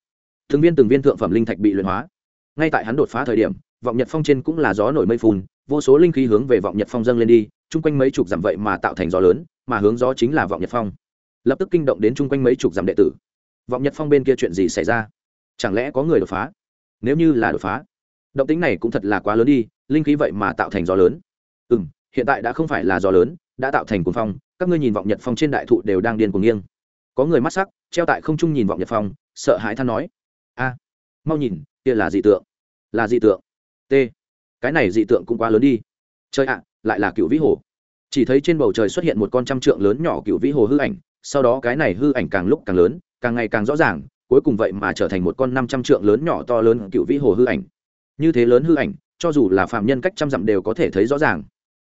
Speaker 1: Từng viên từng viên thượng phẩm linh thạch bị luyện hóa. Ngay tại hắn đột phá thời điểm, vọng nhật phong trên cũng là gió nổi mây phun vô số linh khí hướng về vọng nhật phong dâng lên đi, chung quanh mấy chục dặm vậy mà tạo thành gió lớn, mà hướng gió chính là vọng nhật phong. Lập tức kinh động đến chung quanh mấy chục dặm đệ tử. Vọng nhật phong bên kia chuyện gì xảy ra? Chẳng lẽ có người đột phá? Nếu như là đột phá, động tính này cũng thật là quá lớn đi, linh khí vậy mà tạo thành gió lớn. Ừ m hiện tại đã không phải là gió lớn, đã tạo thành cuồng phong, các ngươi nhìn vọng nhật phong trên đại thụ đều đang điên cuồng nghiêng. Có người mắt sắc, treo tại không trung nhìn vọng nhật phong, sợ hãi than nói, a, mau nhìn, kia là dị tượng, là dị tượng, t, cái này dị tượng cũng quá lớn đi. Chơi ạ, lại là cựu vĩ hồ. Chỉ thấy trên bầu trời xuất hiện một con trăm trượng lớn nhỏ cựu vĩ hồ hư ảnh, sau đó cái này hư ảnh càng lúc càng lớn, càng ngày càng rõ ràng, cuối cùng vậy mà trở thành một con năm trăm trượng lớn nhỏ to lớn cựu vĩ hồ hư ảnh. Như thế lớn hư ảnh, cho dù là phạm nhân cách trăm dặm đều có thể thấy rõ ràng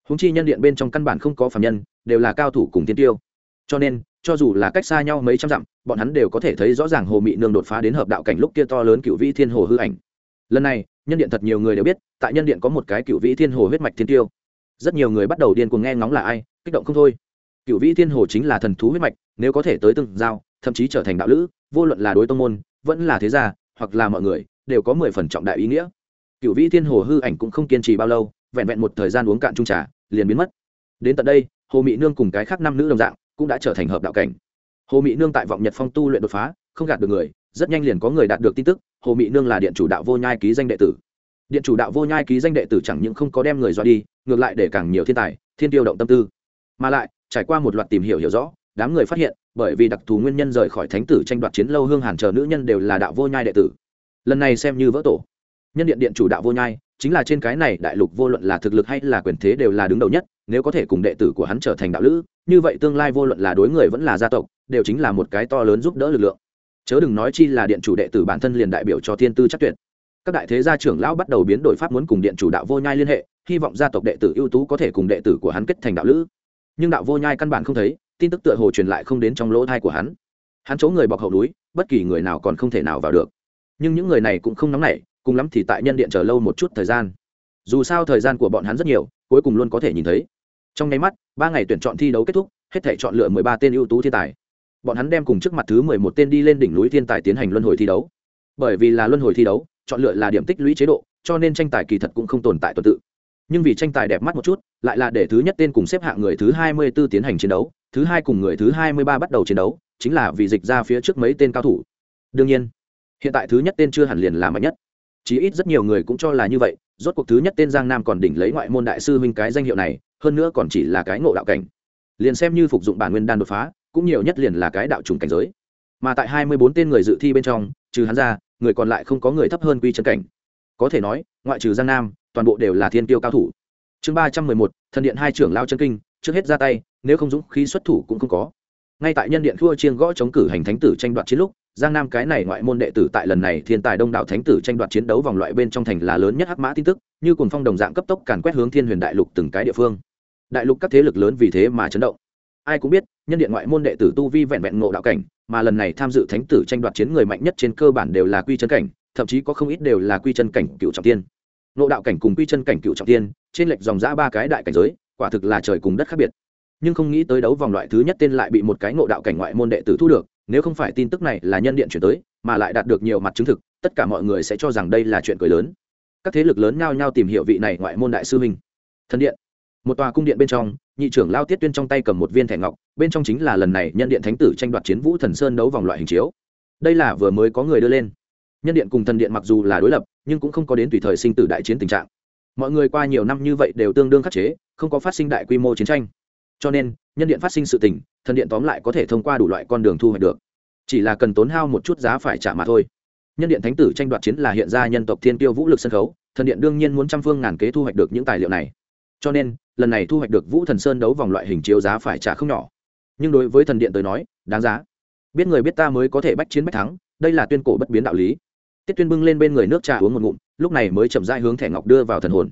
Speaker 1: húng chi nhân điện bên trong căn bản không có phạm nhân, đều là cao thủ cùng tiên tiêu. Cho nên, cho dù là cách xa nhau mấy trăm dặm, bọn hắn đều có thể thấy rõ ràng hồ mị nương đột phá đến hợp đạo cảnh lúc kia to lớn cựu vĩ thiên hồ hư ảnh. Lần này, nhân điện thật nhiều người đều biết, tại nhân điện có một cái cựu vĩ thiên hồ huyết mạch thiên tiêu. Rất nhiều người bắt đầu điên cuồng nghe ngóng là ai, kích động không thôi. Cựu vĩ thiên hồ chính là thần thú huyết mạch, nếu có thể tới từng giao, thậm chí trở thành đạo lữ, vô luận là đối tông môn, vẫn là thế gia, hoặc là mọi người, đều có mười phần trọng đại ý nghĩa. Cựu vĩ thiên hồ hư ảnh cũng không kiên trì bao lâu vẹn vẹn một thời gian uống cạn chung trà, liền biến mất. Đến tận đây, hồ mỹ nương cùng cái khác năm nữ đồng dạng cũng đã trở thành hợp đạo cảnh. Hồ mỹ nương tại vọng nhật phong tu luyện đột phá, không gạt được người, rất nhanh liền có người đạt được tin tức, hồ mỹ nương là điện chủ đạo vô nhai ký danh đệ tử. Điện chủ đạo vô nhai ký danh đệ tử chẳng những không có đem người dọa đi, ngược lại để càng nhiều thiên tài, thiên tiêu động tâm tư. Mà lại, trải qua một loạt tìm hiểu hiểu rõ, đám người phát hiện, bởi vì đặc thù nguyên nhân rời khỏi thánh tử tranh đoạt chiến lâu hương hàn chờ nữ nhân đều là đạo vô nhai đệ tử. Lần này xem như vỡ tổ. Nhân điện điện chủ đạo vô nhai chính là trên cái này đại lục vô luận là thực lực hay là quyền thế đều là đứng đầu nhất, nếu có thể cùng đệ tử của hắn trở thành đạo lữ, như vậy tương lai vô luận là đối người vẫn là gia tộc, đều chính là một cái to lớn giúp đỡ lực lượng. Chớ đừng nói chi là điện chủ đệ tử bản thân liền đại biểu cho thiên tư chắc tuyệt. Các đại thế gia trưởng lão bắt đầu biến đổi pháp muốn cùng điện chủ đạo vô nhai liên hệ, hy vọng gia tộc đệ tử ưu tú có thể cùng đệ tử của hắn kết thành đạo lữ. Nhưng đạo vô nhai căn bản không thấy, tin tức tựa hồ truyền lại không đến trong lỗ thai của hắn. Hắn chỗ người bọc hậu núi, bất kỳ người nào còn không thể nào vào được. Nhưng những người này cũng không nóng nảy cùng lắm thì tại nhân điện chờ lâu một chút thời gian. Dù sao thời gian của bọn hắn rất nhiều, cuối cùng luôn có thể nhìn thấy. Trong nháy mắt, ba ngày tuyển chọn thi đấu kết thúc, hết thể chọn lựa mười ba tên ưu tú thiên tài. Bọn hắn đem cùng trước mặt thứ mười một tên đi lên đỉnh núi thiên tài tiến hành luân hồi thi đấu. Bởi vì là luân hồi thi đấu, chọn lựa là điểm tích lũy chế độ, cho nên tranh tài kỳ thật cũng không tồn tại tuần tự. Nhưng vì tranh tài đẹp mắt một chút, lại là để thứ nhất tên cùng xếp hạng người thứ hai mươi 24 tiến hành chiến đấu, thứ hai cùng người thứ hai mươi ba bắt đầu chiến đấu, chính là vì dịch ra phía trước mấy tên cao thủ. Đương nhiên, hiện tại thứ nhất tên chưa hẳn liền là mạnh nhất chí ít rất nhiều người cũng cho là như vậy, rốt cuộc thứ nhất tên giang nam còn đỉnh lấy ngoại môn đại sư huynh cái danh hiệu này, hơn nữa còn chỉ là cái ngộ đạo cảnh. Liền xem như phục dụng bản nguyên đan đột phá, cũng nhiều nhất liền là cái đạo trùng cảnh giới. Mà tại hai mươi bốn tên người dự thi bên trong, trừ hắn ra, người còn lại không có người thấp hơn quy chân cảnh. Có thể nói, ngoại trừ giang nam, toàn bộ đều là thiên tiêu cao thủ. Chương ba trăm mười một, thần điện hai trưởng lao chân kinh, trước hết ra tay, nếu không dũng khí xuất thủ cũng không có. Ngay tại nhân điện thua chiêng gõ chống cử hành thánh tử tranh đoạt chiến lúc giang nam cái này ngoại môn đệ tử tại lần này thiên tài đông đảo thánh tử tranh đoạt chiến đấu vòng loại bên trong thành là lớn nhất hắc mã tin tức, như cùng phong đồng dạng cấp tốc càn quét hướng thiên huyền đại lục từng cái địa phương. Đại lục các thế lực lớn vì thế mà chấn động. Ai cũng biết, nhân điện ngoại môn đệ tử tu vi vẹn vẹn ngộ đạo cảnh, mà lần này tham dự thánh tử tranh đoạt chiến người mạnh nhất trên cơ bản đều là quy chân cảnh, thậm chí có không ít đều là quy chân cảnh cựu trọng tiên. Ngộ đạo cảnh cùng quy chân cảnh cựu trọng tiên, trên lệch dòng giã ba cái đại cảnh giới, quả thực là trời cùng đất khác biệt. Nhưng không nghĩ tới đấu vòng loại thứ nhất tên lại bị một cái ngộ đạo cảnh ngoại môn đệ tử thu được nếu không phải tin tức này là nhân điện chuyển tới, mà lại đạt được nhiều mặt chứng thực, tất cả mọi người sẽ cho rằng đây là chuyện cười lớn. Các thế lực lớn nhao nhao tìm hiểu vị này ngoại môn đại sư minh thần điện. Một tòa cung điện bên trong, nhị trưởng lao tiết tuyên trong tay cầm một viên thẻ ngọc, bên trong chính là lần này nhân điện thánh tử tranh đoạt chiến vũ thần sơn đấu vòng loại hình chiếu. Đây là vừa mới có người đưa lên. Nhân điện cùng thần điện mặc dù là đối lập, nhưng cũng không có đến tùy thời sinh tử đại chiến tình trạng. Mọi người qua nhiều năm như vậy đều tương đương khắc chế, không có phát sinh đại quy mô chiến tranh cho nên, nhân điện phát sinh sự tình, thần điện tóm lại có thể thông qua đủ loại con đường thu hoạch được. Chỉ là cần tốn hao một chút giá phải trả mà thôi. Nhân điện thánh tử tranh đoạt chiến là hiện ra nhân tộc thiên tiêu vũ lực sân khấu, thần điện đương nhiên muốn trăm phương ngàn kế thu hoạch được những tài liệu này. Cho nên, lần này thu hoạch được vũ thần sơn đấu vòng loại hình chiếu giá phải trả không nhỏ. Nhưng đối với thần điện tới nói, đáng giá. Biết người biết ta mới có thể bách chiến bách thắng, đây là tuyên cổ bất biến đạo lý. Tiết tuyên bưng lên bên người nước trà uống một ngụm, lúc này mới chậm rãi hướng thẻ ngọc đưa vào thần hồn.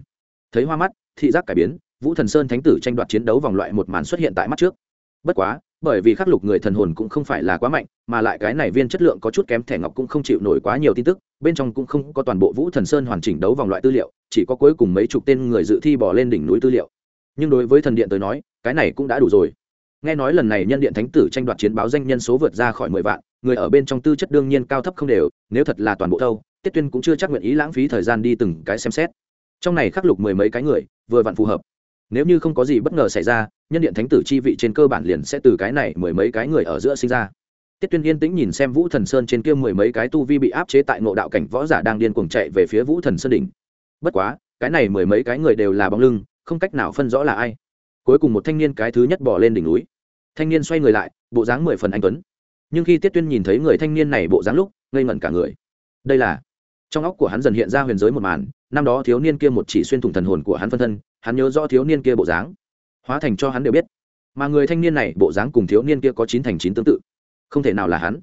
Speaker 1: Thấy hoa mắt, thị giác cải biến vũ thần sơn thánh tử tranh đoạt chiến đấu vòng loại một màn xuất hiện tại mắt trước. Bất quá, bởi vì khắc lục người thần hồn cũng không phải là quá mạnh, mà lại cái này viên chất lượng có chút kém thẻ ngọc cũng không chịu nổi quá nhiều tin tức, bên trong cũng không có toàn bộ vũ thần sơn hoàn chỉnh đấu vòng loại tư liệu, chỉ có cuối cùng mấy chục tên người dự thi bỏ lên đỉnh núi tư liệu. Nhưng đối với thần điện tới nói, cái này cũng đã đủ rồi. Nghe nói lần này nhân điện thánh tử tranh đoạt chiến báo danh nhân số vượt ra khỏi mười vạn, người ở bên trong tư chất đương nhiên cao thấp không đều, nếu thật là toàn bộ thâu, tiết tuyên cũng chưa chắc nguyện ý lãng phí thời gian đi từng cái xem xét. Trong này khắc lục mười mấy cái người, vừa vặn phù hợp nếu như không có gì bất ngờ xảy ra, nhân điện thánh tử chi vị trên cơ bản liền sẽ từ cái này mười mấy cái người ở giữa sinh ra. Tiết tuyên yên tĩnh nhìn xem vũ thần sơn trên kia mười mấy cái tu vi bị áp chế tại ngộ đạo cảnh võ giả đang điên cuồng chạy về phía vũ thần sơn đỉnh. Bất quá, cái này mười mấy cái người đều là bóng lưng, không cách nào phân rõ là ai. Cuối cùng một thanh niên cái thứ nhất bỏ lên đỉnh núi. Thanh niên xoay người lại, bộ dáng mười phần anh tuấn. Nhưng khi tiết tuyên nhìn thấy người thanh niên này bộ dáng lúc, ngây ngẩn cả người. Đây là trong óc của hắn dần hiện ra huyền giới một màn, năm đó thiếu niên kia một chỉ xuyên thủng thần hồn của hắn phân thân, hắn nhớ rõ thiếu niên kia bộ dáng, hóa thành cho hắn đều biết. Mà người thanh niên này bộ dáng cùng thiếu niên kia có chín thành chín tương tự. Không thể nào là hắn.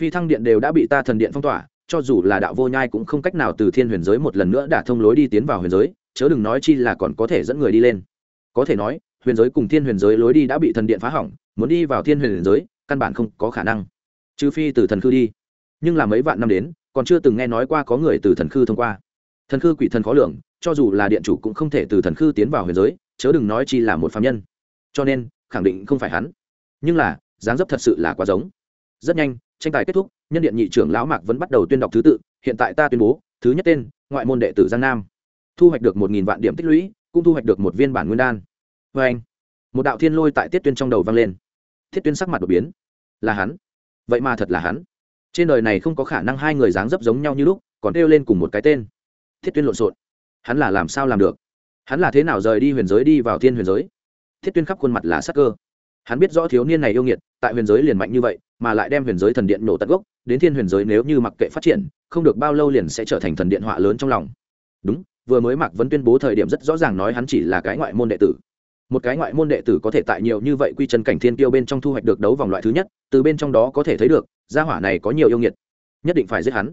Speaker 1: Phi thăng điện đều đã bị ta thần điện phong tỏa, cho dù là đạo vô nhai cũng không cách nào từ thiên huyền giới một lần nữa đả thông lối đi tiến vào huyền giới, chớ đừng nói chi là còn có thể dẫn người đi lên. Có thể nói, huyền giới cùng thiên huyền giới lối đi đã bị thần điện phá hỏng, muốn đi vào thiên huyền giới, căn bản không có khả năng. Trừ phi từ thần khư đi. Nhưng là mấy vạn năm đến còn chưa từng nghe nói qua có người từ thần khư thông qua. Thần khư quỷ thần khó lường, cho dù là điện chủ cũng không thể từ thần khư tiến vào huyền giới, chớ đừng nói chi là một phạm nhân. Cho nên, khẳng định không phải hắn. Nhưng là, dáng dấp thật sự là quá giống. Rất nhanh, tranh tài kết thúc, nhân điện nhị trưởng lão mạc vẫn bắt đầu tuyên đọc thứ tự, hiện tại ta tuyên bố, thứ nhất tên, ngoại môn đệ tử giang nam. Thu hoạch được một nghìn vạn điểm tích lũy, cũng thu hoạch được một viên bản nguyên đan. Vê anh, một đạo thiên lôi tại tiết tuyên trong đầu vang lên. Thiết tuyên sắc mặt đột biến. Là hắn. Vậy mà thật là hắn trên đời này không có khả năng hai người dáng dấp giống nhau như lúc, còn kêu lên cùng một cái tên. Thiết tuyên lộn xộn. Hắn là làm sao làm được? Hắn là thế nào rời đi huyền giới đi vào thiên huyền giới? Thiết tuyên khắp khuôn mặt là sắc cơ. Hắn biết rõ thiếu niên này yêu nghiệt, tại huyền giới liền mạnh như vậy, mà lại đem huyền giới thần điện nổ tận gốc, đến thiên huyền giới nếu như mặc kệ phát triển, không được bao lâu liền sẽ trở thành thần điện họa lớn trong lòng. Đúng, vừa mới mạc vấn tuyên bố thời điểm rất rõ ràng nói hắn chỉ là cái ngoại môn đệ tử. Một cái ngoại môn đệ tử có thể tại nhiều như vậy quy chân cảnh thiên tiêu bên trong thu hoạch được đấu vòng loại thứ nhất, từ bên trong đó có thể thấy được gia hỏa này có nhiều yêu nghiệt, nhất định phải giết hắn.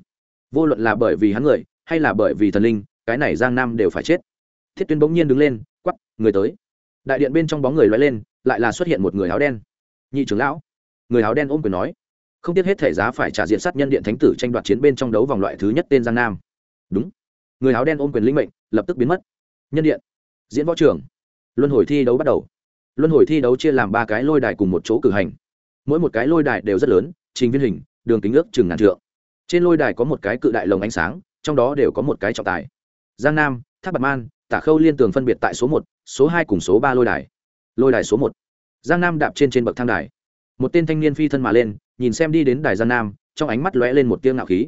Speaker 1: Vô luận là bởi vì hắn người, hay là bởi vì thần linh, cái này giang nam đều phải chết. Thiết tuyên bỗng nhiên đứng lên quắp người tới. Đại điện bên trong bóng người loay lên, lại là xuất hiện một người áo đen. Nhị trưởng lão. Người áo đen ôm quyền nói, không tiếc hết thể giá phải trả diện sát nhân điện thánh tử tranh đoạt chiến bên trong đấu vòng loại thứ nhất tên giang nam. Đúng. Người áo đen ôm quyền linh mệnh, lập tức biến mất. Nhân điện. Diễn võ trường. Luân hồi thi đấu bắt đầu. Luân hồi thi đấu chia làm ba cái lôi đài cùng một chỗ cử hành. Mỗi một cái lôi đài đều rất lớn trình viên hình, đường kính ước chừng ngàn trượng. Trên lôi đài có một cái cự đại lồng ánh sáng, trong đó đều có một cái trọng tài. Giang nam tháp bạc man, tả khâu liên tường phân biệt tại số một, số hai cùng số ba lôi đài. Lôi đài số một. Giang nam đạp trên trên bậc thang đài. Một tên thanh niên phi thân mà lên, nhìn xem đi đến đài giang nam, trong ánh mắt lóe lên một tiếng ngạo khí.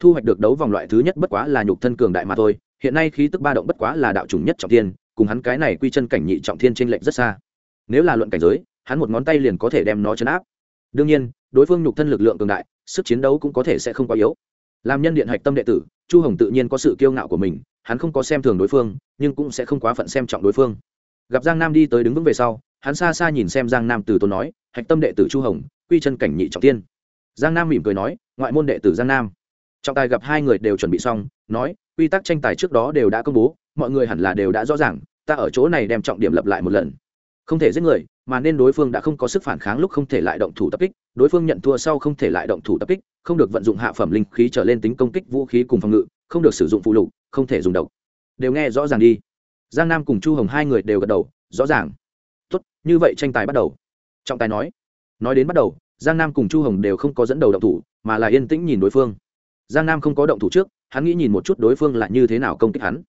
Speaker 1: Thu hoạch được đấu vòng loại thứ nhất bất quá là nhục thân cường đại mà thôi, hiện nay khí tức ba động bất quá là đạo chủng nhất trọng thiên, cùng hắn cái này quy chân cảnh nhị trọng thiên trên lệnh rất xa. Nếu là luận cảnh giới, hắn một ngón tay liền có thể đem nó chấn áp. Đương nhiên đối phương nhục thân lực lượng cường đại, sức chiến đấu cũng có thể sẽ không quá yếu. Làm nhân điện hạch tâm đệ tử, chu hồng tự nhiên có sự kiêu ngạo của mình, hắn không có xem thường đối phương, nhưng cũng sẽ không quá phận xem trọng đối phương. Gặp giang nam đi tới đứng vững về sau, hắn xa xa nhìn xem giang nam từ tôn nói, hạch tâm đệ tử chu hồng, quy chân cảnh nhị trọng tiên. Giang nam mỉm cười nói, ngoại môn đệ tử giang nam. Trọng tài gặp hai người đều chuẩn bị xong, nói, quy tắc tranh tài trước đó đều đã công bố, mọi người hẳn là đều đã rõ ràng, ta ở chỗ này đem trọng điểm lập lại một lần. Không thể giết người mà nên đối phương đã không có sức phản kháng lúc không thể lại động thủ tập kích, đối phương nhận thua sau không thể lại động thủ tập kích, không được vận dụng hạ phẩm linh khí trở lên tính công kích vũ khí cùng phòng ngự, không được sử dụng phụ lục, không thể dùng độc. Đều nghe rõ ràng đi. Giang nam cùng chu hồng hai người đều gật đầu, rõ ràng. Tốt, như vậy tranh tài bắt đầu. Trọng tài nói. Nói đến bắt đầu, giang nam cùng chu hồng đều không có dẫn đầu động thủ, mà là yên tĩnh nhìn đối phương. Giang nam không có động thủ trước, hắn nghĩ nhìn một chút đối phương là như thế nào công kích hắn.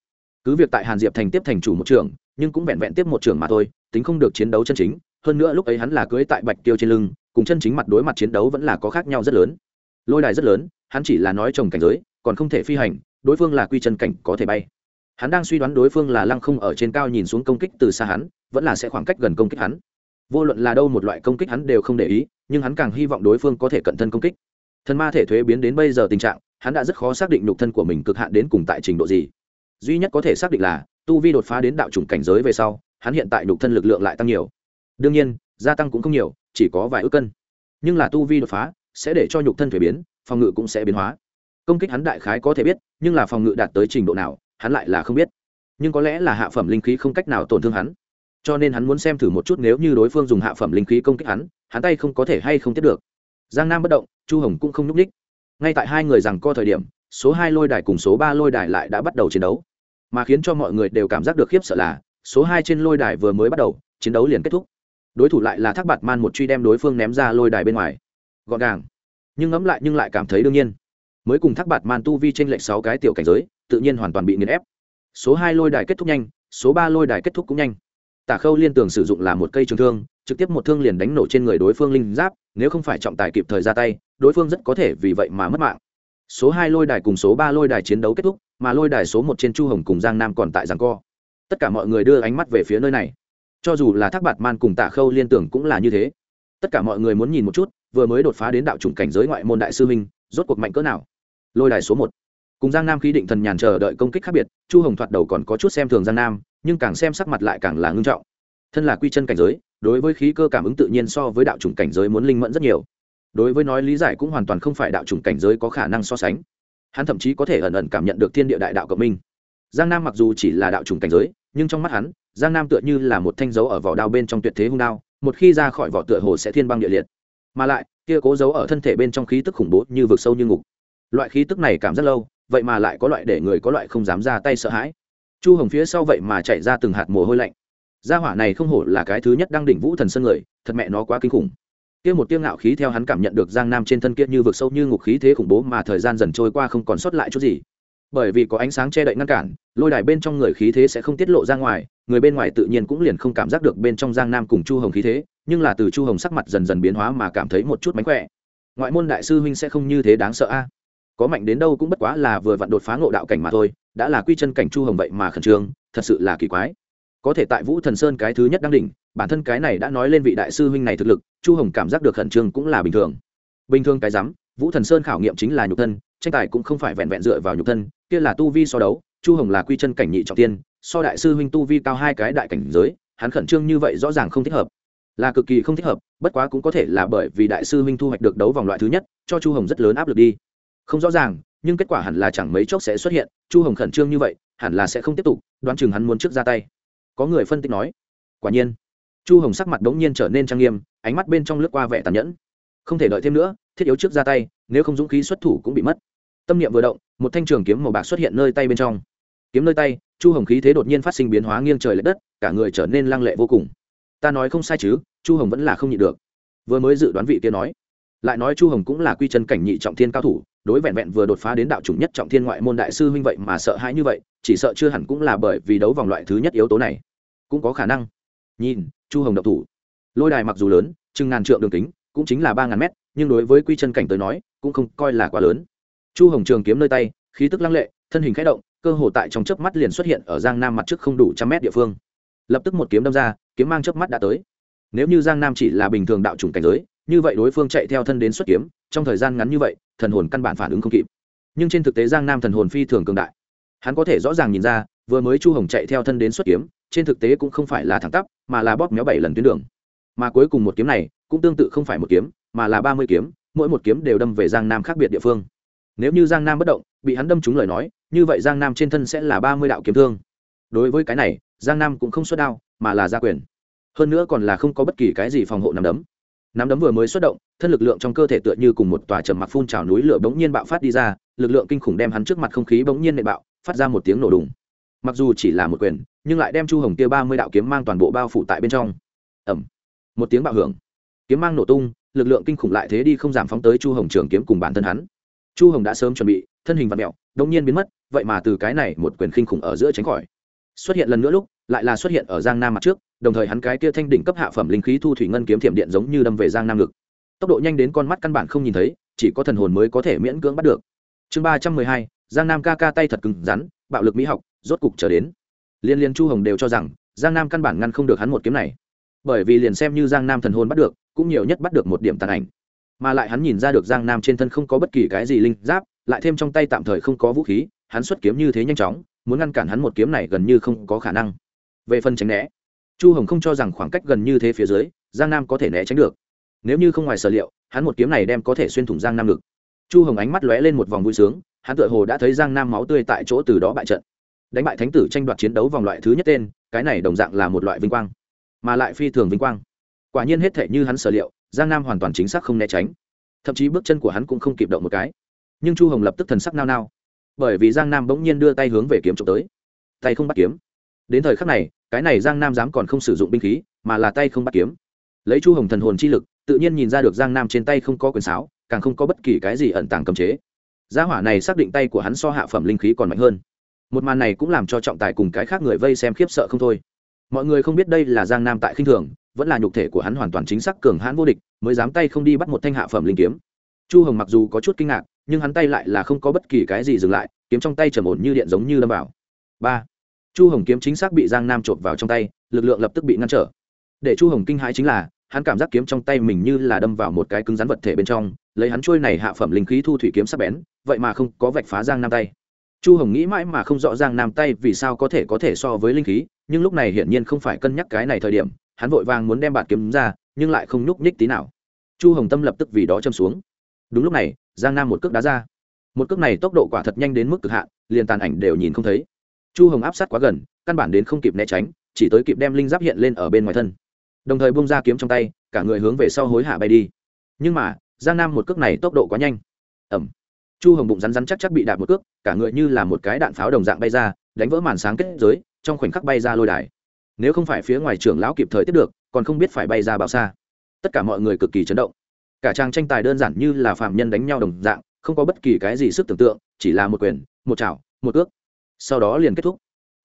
Speaker 1: Cứ việc tại hàn diệp thành tiếp thành chủ một trường, nhưng cũng vẹn vẹn tiếp một trường mà thôi tính không được chiến đấu chân chính, hơn nữa lúc ấy hắn là cưới tại bạch tiêu trên lưng, cùng chân chính mặt đối mặt chiến đấu vẫn là có khác nhau rất lớn. Lôi đài rất lớn, hắn chỉ là nói trồng cảnh giới, còn không thể phi hành, đối phương là quy chân cảnh có thể bay. Hắn đang suy đoán đối phương là lăng không ở trên cao nhìn xuống công kích từ xa hắn, vẫn là sẽ khoảng cách gần công kích hắn. Vô luận là đâu một loại công kích hắn đều không để ý, nhưng hắn càng hy vọng đối phương có thể cận thân công kích. Thân ma thể thuế biến đến bây giờ tình trạng, hắn đã rất khó xác định nhục thân của mình cực hạn đến cùng tại trình độ gì. Duy nhất có thể xác định là, tu vi đột phá đến đạo chủng cảnh giới về sau hắn hiện tại nhục thân lực lượng lại tăng nhiều. Đương nhiên, gia tăng cũng không nhiều, chỉ có vài ước cân. Nhưng là tu vi đột phá, sẽ để cho nhục thân thuế biến, phòng ngự cũng sẽ biến hóa. Công kích hắn đại khái có thể biết, nhưng là phòng ngự đạt tới trình độ nào, hắn lại là không biết. Nhưng có lẽ là hạ phẩm linh khí không cách nào tổn thương hắn. Cho nên hắn muốn xem thử một chút nếu như đối phương dùng hạ phẩm linh khí công kích hắn hắn tay không có thể hay không tiếp được. Giang nam bất động, chu hồng cũng không nhúc ních ngay tại hai người rằng co thời điểm, số hai lôi đài cùng số ba lôi đài lại đã bắt đầu chiến đấu. Mà khiến cho mọi người đều cảm giác được khiếp sợ là số hai trên lôi đài vừa mới bắt đầu, chiến đấu liền kết thúc. Đối thủ lại là thác bạt man một truy đem đối phương ném ra lôi đài bên ngoài. Gọn gàng, nhưng ngẫm lại nhưng lại cảm thấy đương nhiên. Mới cùng thác bạt man tu vi trên lệnh sáu cái tiểu cảnh giới, tự nhiên hoàn toàn bị nghiền ép. Số hai lôi đài kết thúc nhanh, số ba lôi đài kết thúc cũng nhanh. Tả khâu liên tường sử dụng là một cây trường thương, trực tiếp một thương liền đánh nổ trên người đối phương linh giáp, nếu không phải trọng tài kịp thời ra tay, đối phương rất có thể vì vậy mà mất mạng. Số hai lôi đài cùng số ba lôi đài chiến đấu kết thúc, mà lôi đài số một trên chu hồng cùng giang nam còn tại giảng co tất cả mọi người đưa ánh mắt về phía nơi này. Cho dù là thác bạt man cùng tạ khâu liên tưởng cũng là như thế. Tất cả mọi người muốn nhìn một chút, vừa mới đột phá đến đạo chủng cảnh giới ngoại môn đại sư minh rốt cuộc mạnh cỡ nào? Lôi đài số một. Cùng giang nam khí định thần nhàn chờ đợi công kích khác biệt, chu hồng thoạt đầu còn có chút xem thường giang nam, nhưng càng xem sắc mặt lại càng là ngưng trọng. Thân là quy chân cảnh giới, đối với khí cơ cảm ứng tự nhiên so với đạo chủng cảnh giới muốn linh mẫn rất nhiều. Đối với nói lý giải cũng hoàn toàn không phải đạo chủng cảnh giới có khả năng so sánh. Hắn thậm chí có thể ẩn ẩn cảm nhận được thiên địa đại đạo cộng minh giang nam mặc dù chỉ là đạo trùng cảnh giới, nhưng trong mắt hắn, giang nam tựa như là một thanh dấu ở vỏ đao bên trong tuyệt thế hung đao, một khi ra khỏi vỏ tựa hồ sẽ thiên băng địa liệt. Mà lại, kia cố giấu ở thân thể bên trong khí tức khủng bố như vực sâu như ngục. Loại khí tức này cảm rất lâu, vậy mà lại có loại để người có loại không dám ra tay sợ hãi. Chu hồng phía sau vậy mà chạy ra từng hạt mồ hôi lạnh. Gia hỏa này không hổ là cái thứ nhất đang đỉnh vũ thần sơn người, thật mẹ nó quá kinh khủng. Kia một tiêu ngạo khí theo hắn cảm nhận được giang nam trên thân kia như vực sâu như ngục khí thế khủng bố mà thời gian dần trôi qua không còn sót lại chút gì bởi vì có ánh sáng che đậy ngăn cản, lôi đài bên trong người khí thế sẽ không tiết lộ ra ngoài, người bên ngoài tự nhiên cũng liền không cảm giác được bên trong giang nam cùng chu hồng khí thế, nhưng là từ chu hồng sắc mặt dần dần biến hóa mà cảm thấy một chút mánh khỏe. Ngoại môn đại sư huynh sẽ không như thế đáng sợ a. À? Có mạnh đến đâu cũng bất quá là vừa vặn đột phá ngộ đạo cảnh mà thôi, đã là quy chân cảnh chu hồng vậy mà khẩn trương, thật sự là kỳ quái. Có thể tại vũ thần sơn cái thứ nhất đang đỉnh, bản thân cái này đã nói lên vị đại sư huynh này thực lực, chu hồng cảm giác được khẩn trương cũng là bình thường. Bình thường cái rắm, vũ thần sơn khảo nghiệm chính là nhục thân, tranh tài cũng không phải vẹn vẹn dựa vào nhục thân kia là tu vi so đấu, chu hồng là quy chân cảnh nhị trọng tiên, so đại sư huynh tu vi cao hai cái đại cảnh giới, hắn khẩn trương như vậy rõ ràng không thích hợp. Là cực kỳ không thích hợp, bất quá cũng có thể là bởi vì đại sư huynh thu hoạch được đấu vòng loại thứ nhất, cho chu hồng rất lớn áp lực đi. Không rõ ràng, nhưng kết quả hẳn là chẳng mấy chốc sẽ xuất hiện, chu hồng khẩn trương như vậy, hẳn là sẽ không tiếp tục, đoán chừng hắn muốn trước ra tay. Có người phân tích nói, quả nhiên. Chu hồng sắc mặt đ ố n g nhiên trở nên trang nghiêm, ánh mắt bên trong lướt qua vẻ tàn nhẫn. Không thể đợi thêm nữa, thiết yếu trước ra tay, nếu không dũng khí xuất thủ cũng bị mất. Tâm niệm vừa động một thanh trường kiếm màu bạc xuất hiện nơi tay bên trong. Kiếm nơi tay, chu hồng khí thế đột nhiên phát sinh biến hóa nghiêng trời l ệ đất, cả người trở nên lăng lệ vô cùng. Ta nói không sai chứ, chu hồng vẫn là không nhịn được. Vừa mới dự đoán vị kia nói, lại nói chu hồng cũng là quy chân cảnh nhị trọng thiên cao thủ, đối vẹn vẹn vừa đột phá đến đạo chủng nhất trọng thiên ngoại môn đại sư huynh vậy mà sợ hãi như vậy, chỉ sợ chưa hẳn cũng là bởi vì đấu vòng loại thứ nhất yếu tố này. Cũng có khả năng. Nhìn, chu hồng độc thủ. Lôi đài mặc dù lớn, chừng ngàn trượng đường kính, cũng chính là ba ngàn mét, nhưng đối với quy chân cảnh tới nói, cũng không coi là quá lớn chu hồng trường kiếm nơi tay, khí tức lăng lệ, thân hình k h ẽ động, cơ hồ tại trong chớp mắt liền xuất hiện ở giang nam mặt trước không đủ trăm mét địa phương. Lập tức một kiếm đâm ra, kiếm mang chớp mắt đã tới. Nếu như giang nam chỉ là bình thường đạo chủng cảnh giới, như vậy đối phương chạy theo thân đến xuất kiếm, trong thời gian ngắn như vậy, thần hồn căn bản phản ứng không kịp. Nhưng trên thực tế giang nam thần hồn phi thường cường đại. Hắn có thể rõ ràng nhìn ra, vừa mới chu hồng chạy theo thân đến xuất kiếm, trên thực tế cũng không phải là thẳng tắp, mà là bóp méo bảy lần tuyến đường. Mà cuối cùng một kiếm này, cũng tương tự không phải một kiếm, mà là ba mươi kiếm, mỗi một kiếm đều đâm về giang nam khác biệt địa phương nếu như giang nam bất động, bị hắn đâm trúng lời nói, như vậy giang nam trên thân sẽ là ba mươi đạo kiếm thương. Đối với cái này, giang nam cũng không xuất đao, mà là gia quyền. Hơn nữa còn là không có bất kỳ cái gì phòng hộ nắm đấm. Nắm đấm vừa mới xuất động, thân lực lượng trong cơ thể tựa như cùng một tòa trầm mặc phun trào núi lửa bỗng nhiên bạo phát đi ra, lực lượng kinh khủng đem hắn trước mặt không khí bỗng nhiên nệ bạo, phát ra một tiếng nổ đùng. Mặc dù chỉ là một quyền, nhưng lại đem chu hồng kia ba mươi đạo kiếm mang toàn bộ bao phủ tại bên trong. Ẩm một tiếng bạo hưởng. Kiếm mang nổ tung, lực lượng kinh khủng lại thế đi không giảm phóng tới chu hồng trường kiếm cùng bản thân hắn chu hồng đã sớm chuẩn bị, thân hình và mẹo đông nhiên biến mất, vậy mà từ cái này một quyền kinh khủng ở giữa tránh khỏi. Xuất hiện lần nữa lúc, lại là xuất hiện ở giang nam mặt trước, đồng thời hắn cái kia thanh đỉnh cấp hạ phẩm linh khí thu thủy ngân kiếm thiểm điện giống như đâm về giang nam ngực. Tốc độ nhanh đến con mắt căn bản không nhìn thấy, chỉ có thần hồn mới có thể miễn cưỡng bắt được. Chương ba trăm mười hai, giang nam ca ca tay thật cứng rắn, bạo lực mỹ học, rốt cục trở đến. Liên liên chu hồng đều cho rằng, giang nam căn bản ngăn không được hắn một kiếm này. Bởi vì liền xem như giang nam thần hồn bắt được, cũng nhiều nhất bắt được một điểm tàn ảnh mà lại hắn nhìn ra được giang nam trên thân không có bất kỳ cái gì linh giáp, lại thêm trong tay tạm thời không có vũ khí, hắn xuất kiếm như thế nhanh chóng, muốn ngăn cản hắn một kiếm này gần như không có khả năng. Về phần tránh né, chu hồng không cho rằng khoảng cách gần như thế phía dưới, giang nam có thể né tránh được. Nếu như không ngoài sở liệu, hắn một kiếm này đem có thể xuyên thủng giang nam ngực. Chu hồng ánh mắt lóe lên một vòng vui sướng, hắn tựa hồ đã thấy giang nam máu tươi tại chỗ từ đó bại trận. Đánh bại thánh tử tranh đoạt chiến đấu vòng loại thứ nhất tên, cái này đồng dạng là một loại vinh quang, mà lại phi thường vinh quang. Quả nhiên hết thể như hắn sở liệu giang nam hoàn toàn chính xác không né tránh. Thậm chí bước chân của hắn cũng không kịp động một cái. Nhưng chu hồng lập tức thần sắc nao nao. Bởi vì giang nam bỗng nhiên đưa tay hướng về kiếm trộm tới. Tay không bắt kiếm. Đến thời khắc này, cái này giang nam dám còn không sử dụng binh khí, mà là tay không bắt kiếm. Lấy chu hồng thần hồn chi lực, tự nhiên nhìn ra được giang nam trên tay không có quyền sáo, càng không có bất kỳ cái gì ẩn tàng cầm chế. Gia hỏa này xác định tay của hắn so hạ phẩm linh khí còn mạnh hơn. Một màn này cũng làm cho trọng tài cùng cái khác người vây xem khiếp sợ không thôi. Mọi người không biết đây là giang nam tại khinh thường vẫn là nhục thể của hắn hoàn toàn chính xác cường hãn vô địch, mới dám tay không đi bắt một thanh hạ phẩm linh kiếm. Chu hồng mặc dù có chút kinh ngạc, nhưng hắn tay lại là không có bất kỳ cái gì dừng lại, kiếm trong tay trầm ổn như điện giống như đâm vào. Ba. Chu hồng kiếm chính xác bị giang nam chộp vào trong tay, lực lượng lập tức bị ngăn trở. Để chu hồng kinh hãi chính là, hắn cảm giác kiếm trong tay mình như là đâm vào một cái cứng rắn vật thể bên trong, lấy hắn trôi này hạ phẩm linh khí thu thủy kiếm sắc bén, vậy mà không có vạch phá giang nam tay. Chu hồng nghĩ mãi mà không rõ giang nam tay vì sao có thể có thể so với linh khí, nhưng lúc này hiển nhiên không phải cân nhắc cái này thời điểm hắn vội vàng muốn đem bạt kiếm ra, nhưng lại không nhúc nhích tí nào. Chu hồng tâm lập tức vì đó châm xuống. Đúng lúc này, giang nam một cước đá ra. Một cước này tốc độ quả thật nhanh đến mức cực hạn, liền tàn ảnh đều nhìn không thấy. Chu hồng áp sát quá gần, căn bản đến không kịp né tránh, chỉ tới kịp đem linh giáp hiện lên ở bên ngoài thân. Đồng thời bung ra kiếm trong tay, cả người hướng về sau hối hạ bay đi. Nhưng mà, giang nam một cước này tốc độ quá nhanh. Ẩm chu hồng bụng rắn rắn chắc chắc bị đạp một cước, cả người như là một cái đạn pháo đồng dạng bay ra, đánh vỡ màn sáng kết giới, trong khoảnh khắc bay ra lôi đài nếu không phải phía ngoài trưởng lão kịp thời tiếp được, còn không biết phải bay ra bao xa. Tất cả mọi người cực kỳ chấn động. Cả trang tranh tài đơn giản như là phạm nhân đánh nhau đồng dạng, không có bất kỳ cái gì sức tưởng tượng, chỉ là một quyền, một chảo, một ước. Sau đó liền kết thúc.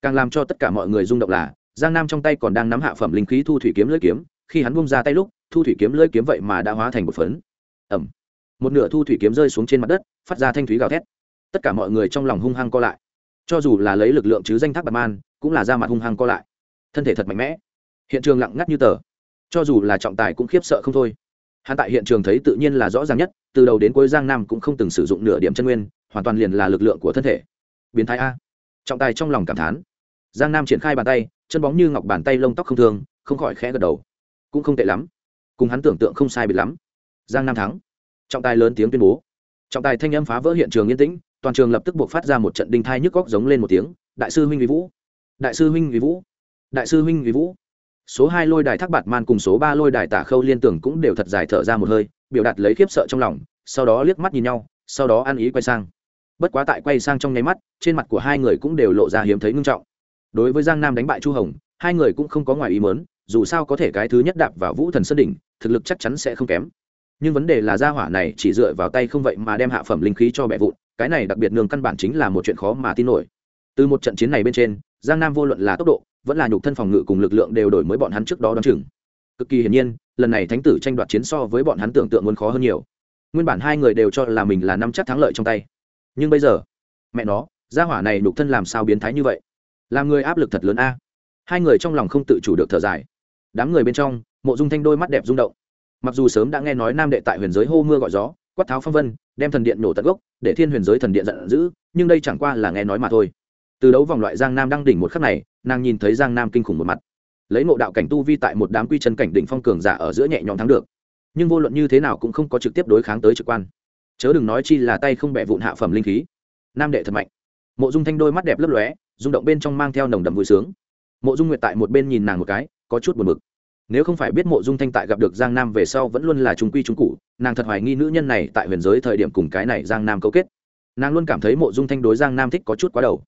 Speaker 1: Càng làm cho tất cả mọi người rung động là, giang nam trong tay còn đang nắm hạ phẩm linh khí thu thủy kiếm lưỡi kiếm, khi hắn bung ra tay lúc, thu thủy kiếm lưỡi kiếm vậy mà đã hóa thành một phấn. Ẩm một nửa thu thủy kiếm rơi xuống trên mặt đất, phát ra thanh thúy gào thét. Tất cả mọi người trong lòng hung hăng co lại. Cho dù là lấy lực lượng chứ danh thác bạc man, cũng là ra mặt hung hăng co lại thân thể thật mạnh mẽ. Hiện trường lặng ngắt như tờ. Cho dù là trọng tài cũng khiếp sợ không thôi. Hắn tại hiện trường thấy tự nhiên là rõ ràng nhất, từ đầu đến cuối giang nam cũng không từng sử dụng nửa điểm chân nguyên, hoàn toàn liền là lực lượng của thân thể. Biến thái a. Trọng tài trong lòng cảm thán. Giang nam triển khai bàn tay, chân bóng như ngọc bàn tay lông tóc không thương, không khỏi khẽ gật đầu. Cũng không tệ lắm. Cùng hắn tưởng tượng không sai biệt lắm. Giang nam thắng. Trọng tài lớn tiếng tuyên bố. Trọng tài thanh âm phá vỡ hiện trường yên tĩnh, toàn trường lập tức buộc phát ra một trận đinh thai nhức góc giống lên một tiếng. Đại sư huynh vì vũ. Đại sư huynh vì vũ đại sư huynh vì vũ. Số hai lôi đài thác bạt man cùng số ba lôi đài tả khâu liên tưởng cũng đều thật dài thở ra một hơi, biểu đạt lấy khiếp sợ trong lòng, sau đó liếc mắt nhìn nhau, sau đó ăn ý quay sang. Bất quá tại quay sang trong nháy mắt, trên mặt của hai người cũng đều lộ ra hiếm thấy ngưng trọng. Đối với giang nam đánh bại chu hồng, hai người cũng không có ngoài ý mớn dù sao có thể cái thứ nhất đạp vào vũ thần sơn đỉnh, thực lực chắc chắn sẽ không kém. Nhưng vấn đề là gia hỏa này chỉ dựa vào tay không vậy mà đem hạ phẩm linh khí cho bẻ vụn, cái này đặc biệt nương căn bản chính là một chuyện khó mà tin nổi. Từ một trận chiến này bên trên, giang nam vô luận là tốc độ vẫn là nhục thân phòng ngự cùng lực lượng đều đổi mới bọn hắn trước đó đón chừng. Cực kỳ hiển nhiên, lần này thánh tử tranh đoạt chiến so với bọn hắn tưởng tượng muốn khó hơn nhiều. Nguyên bản hai người đều cho là mình là năm chắc thắng lợi trong tay. Nhưng bây giờ, mẹ nó, gia hỏa này nhục thân làm sao biến thái như vậy? Làm người áp lực thật lớn a. Hai người trong lòng không tự chủ được thở dài. Đám người bên trong, mộ dung thanh đôi mắt đẹp rung động. Mặc dù sớm đã nghe nói nam đệ tại huyền giới hô mưa gọi gió, quát tháo phong vân, đem thần điện nổ tận gốc, để thiên huyền giới thần điện giận dữ, nhưng đây chẳng qua là nghe nói mà thôi. Từ đấu vòng loại giang nam đang đỉnh một khắc này nàng nhìn thấy giang nam kinh khủng một mặt lấy nộ đạo cảnh tu vi tại một đám quy chân cảnh đỉnh phong cường giả ở giữa nhẹ nhõm thắng được nhưng vô luận như thế nào cũng không có trực tiếp đối kháng tới trực quan chớ đừng nói chi là tay không bẻ vụn hạ phẩm linh khí nam đệ thật mạnh mộ dung thanh đôi mắt đẹp lấp lóe rung động bên trong mang theo nồng đậm vui sướng mộ dung nguyệt tại một bên nhìn nàng một cái có chút buồn bực. nếu không phải biết mộ dung thanh tại gặp được giang nam về sau vẫn luôn là trung quy trung cụ nàng thật hoài nghi nữ nhân này tại huyền giới thời điểm cùng cái này giang nam cấu kết nàng luôn cảm thấy mộ dung thanh đối giang nam thích có chút quá đầu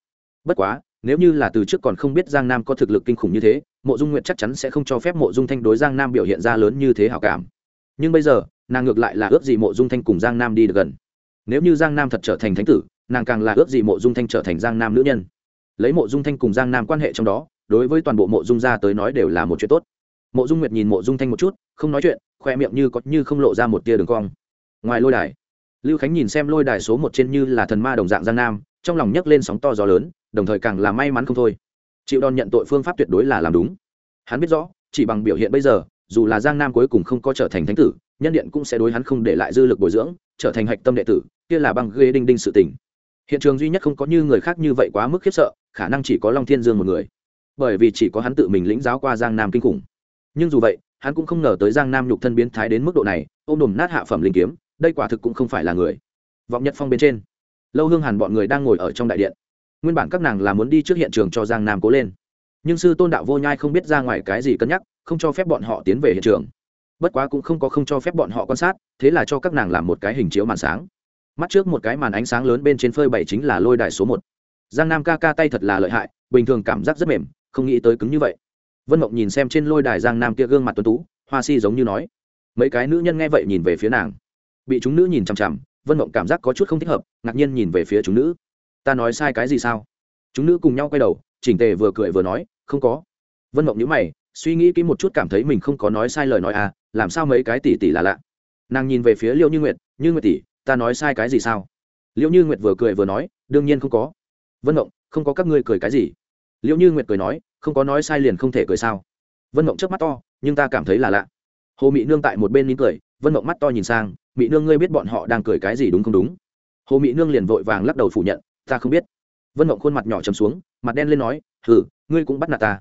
Speaker 1: bất quá nếu như là từ trước còn không biết giang nam có thực lực kinh khủng như thế, mộ dung nguyện chắc chắn sẽ không cho phép mộ dung thanh đối giang nam biểu hiện ra lớn như thế hảo cảm. Nhưng bây giờ, nàng ngược lại là ước gì mộ dung thanh cùng giang nam đi được gần. Nếu như giang nam thật trở thành thánh tử, nàng càng là ước gì mộ dung thanh trở thành giang nam nữ nhân. Lấy mộ dung thanh cùng giang nam quan hệ trong đó, đối với toàn bộ mộ dung gia tới nói đều là một chuyện tốt. Mộ dung nguyệt nhìn mộ dung thanh một chút, không nói chuyện, khoe miệng như có như không lộ ra một tia đường cong. Ngoài lôi đài, lưu khánh nhìn xem lôi đài số một trên như là thần ma đồng dạng giang nam, trong lòng nhấc lên sóng to gió lớn đồng thời càng là may mắn không thôi. Chịu đòn nhận tội phương pháp tuyệt đối là làm đúng. Hắn biết rõ, chỉ bằng biểu hiện bây giờ, dù là giang nam cuối cùng không có trở thành thánh tử, nhân điện cũng sẽ đối hắn không để lại dư lực bồi dưỡng, trở thành hạch tâm đệ tử, kia là băng ghê đinh đinh sự tình. Hiện trường duy nhất không có như người khác như vậy quá mức khiếp sợ, khả năng chỉ có long thiên dương một người. Bởi vì chỉ có hắn tự mình lĩnh giáo qua giang nam kinh khủng. Nhưng dù vậy, hắn cũng không ngờ tới giang nam nhục thân biến thái đến mức độ này, ôm đùm nát hạ phẩm linh kiếm, đây quả thực cũng không phải là người. Vọng nhật phong bên trên. Lâu hương hàn bọn người đang ngồi ở trong đại điện nguyên bản các nàng là muốn đi trước hiện trường cho giang nam cố lên. Nhưng sư tôn đạo vô nhai không biết ra ngoài cái gì cân nhắc, không cho phép bọn họ tiến về hiện trường. Bất quá cũng không có không cho phép bọn họ quan sát, thế là cho các nàng làm một cái hình chiếu màn sáng. Mắt trước một cái màn ánh sáng lớn bên trên phơi bảy chính là lôi đài số một. Giang nam ca ca tay thật là lợi hại, bình thường cảm giác rất mềm, không nghĩ tới cứng như vậy. Vân mộng nhìn xem trên lôi đài giang nam kia gương mặt tuấn tú, hoa si giống như nói. Mấy cái nữ nhân nghe vậy nhìn về phía nàng. Bị chúng nữ nhìn chằm chằm, vân mộng cảm giác có chút không thích hợp, ngạc nhiên nhìn về phía chúng nữ ta nói sai cái gì sao? Chúng nữ cùng nhau quay đầu, chỉnh tề vừa cười vừa nói, không có. Vân mộng nhữ mày, suy nghĩ kỹ một chút cảm thấy mình không có nói sai lời nói à làm sao mấy cái tỷ tỷ là lạ. Nàng nhìn về phía liêu như nguyệt như nguyệt tỷ, ta nói sai cái gì sao? Liêu như nguyệt vừa cười vừa nói, đương nhiên không có. Vân mộng, không có các ngươi cười cái gì? Liêu như nguyệt cười nói, không có nói sai liền không thể cười sao? Vân mộng trước mắt to, nhưng ta cảm thấy là lạ. Hồ mị nương tại một bên nín cười, vân mộng mắt to nhìn sang, mị nương ngươi biết bọn họ đang cười cái gì đúng không đúng? Hồ mị nương liền vội vàng lắc đầu phủ nhận ta không biết. Vân mộng khuôn mặt nhỏ trầm xuống, mặt đen lên nói, hừ, ngươi cũng bắt nạt ta.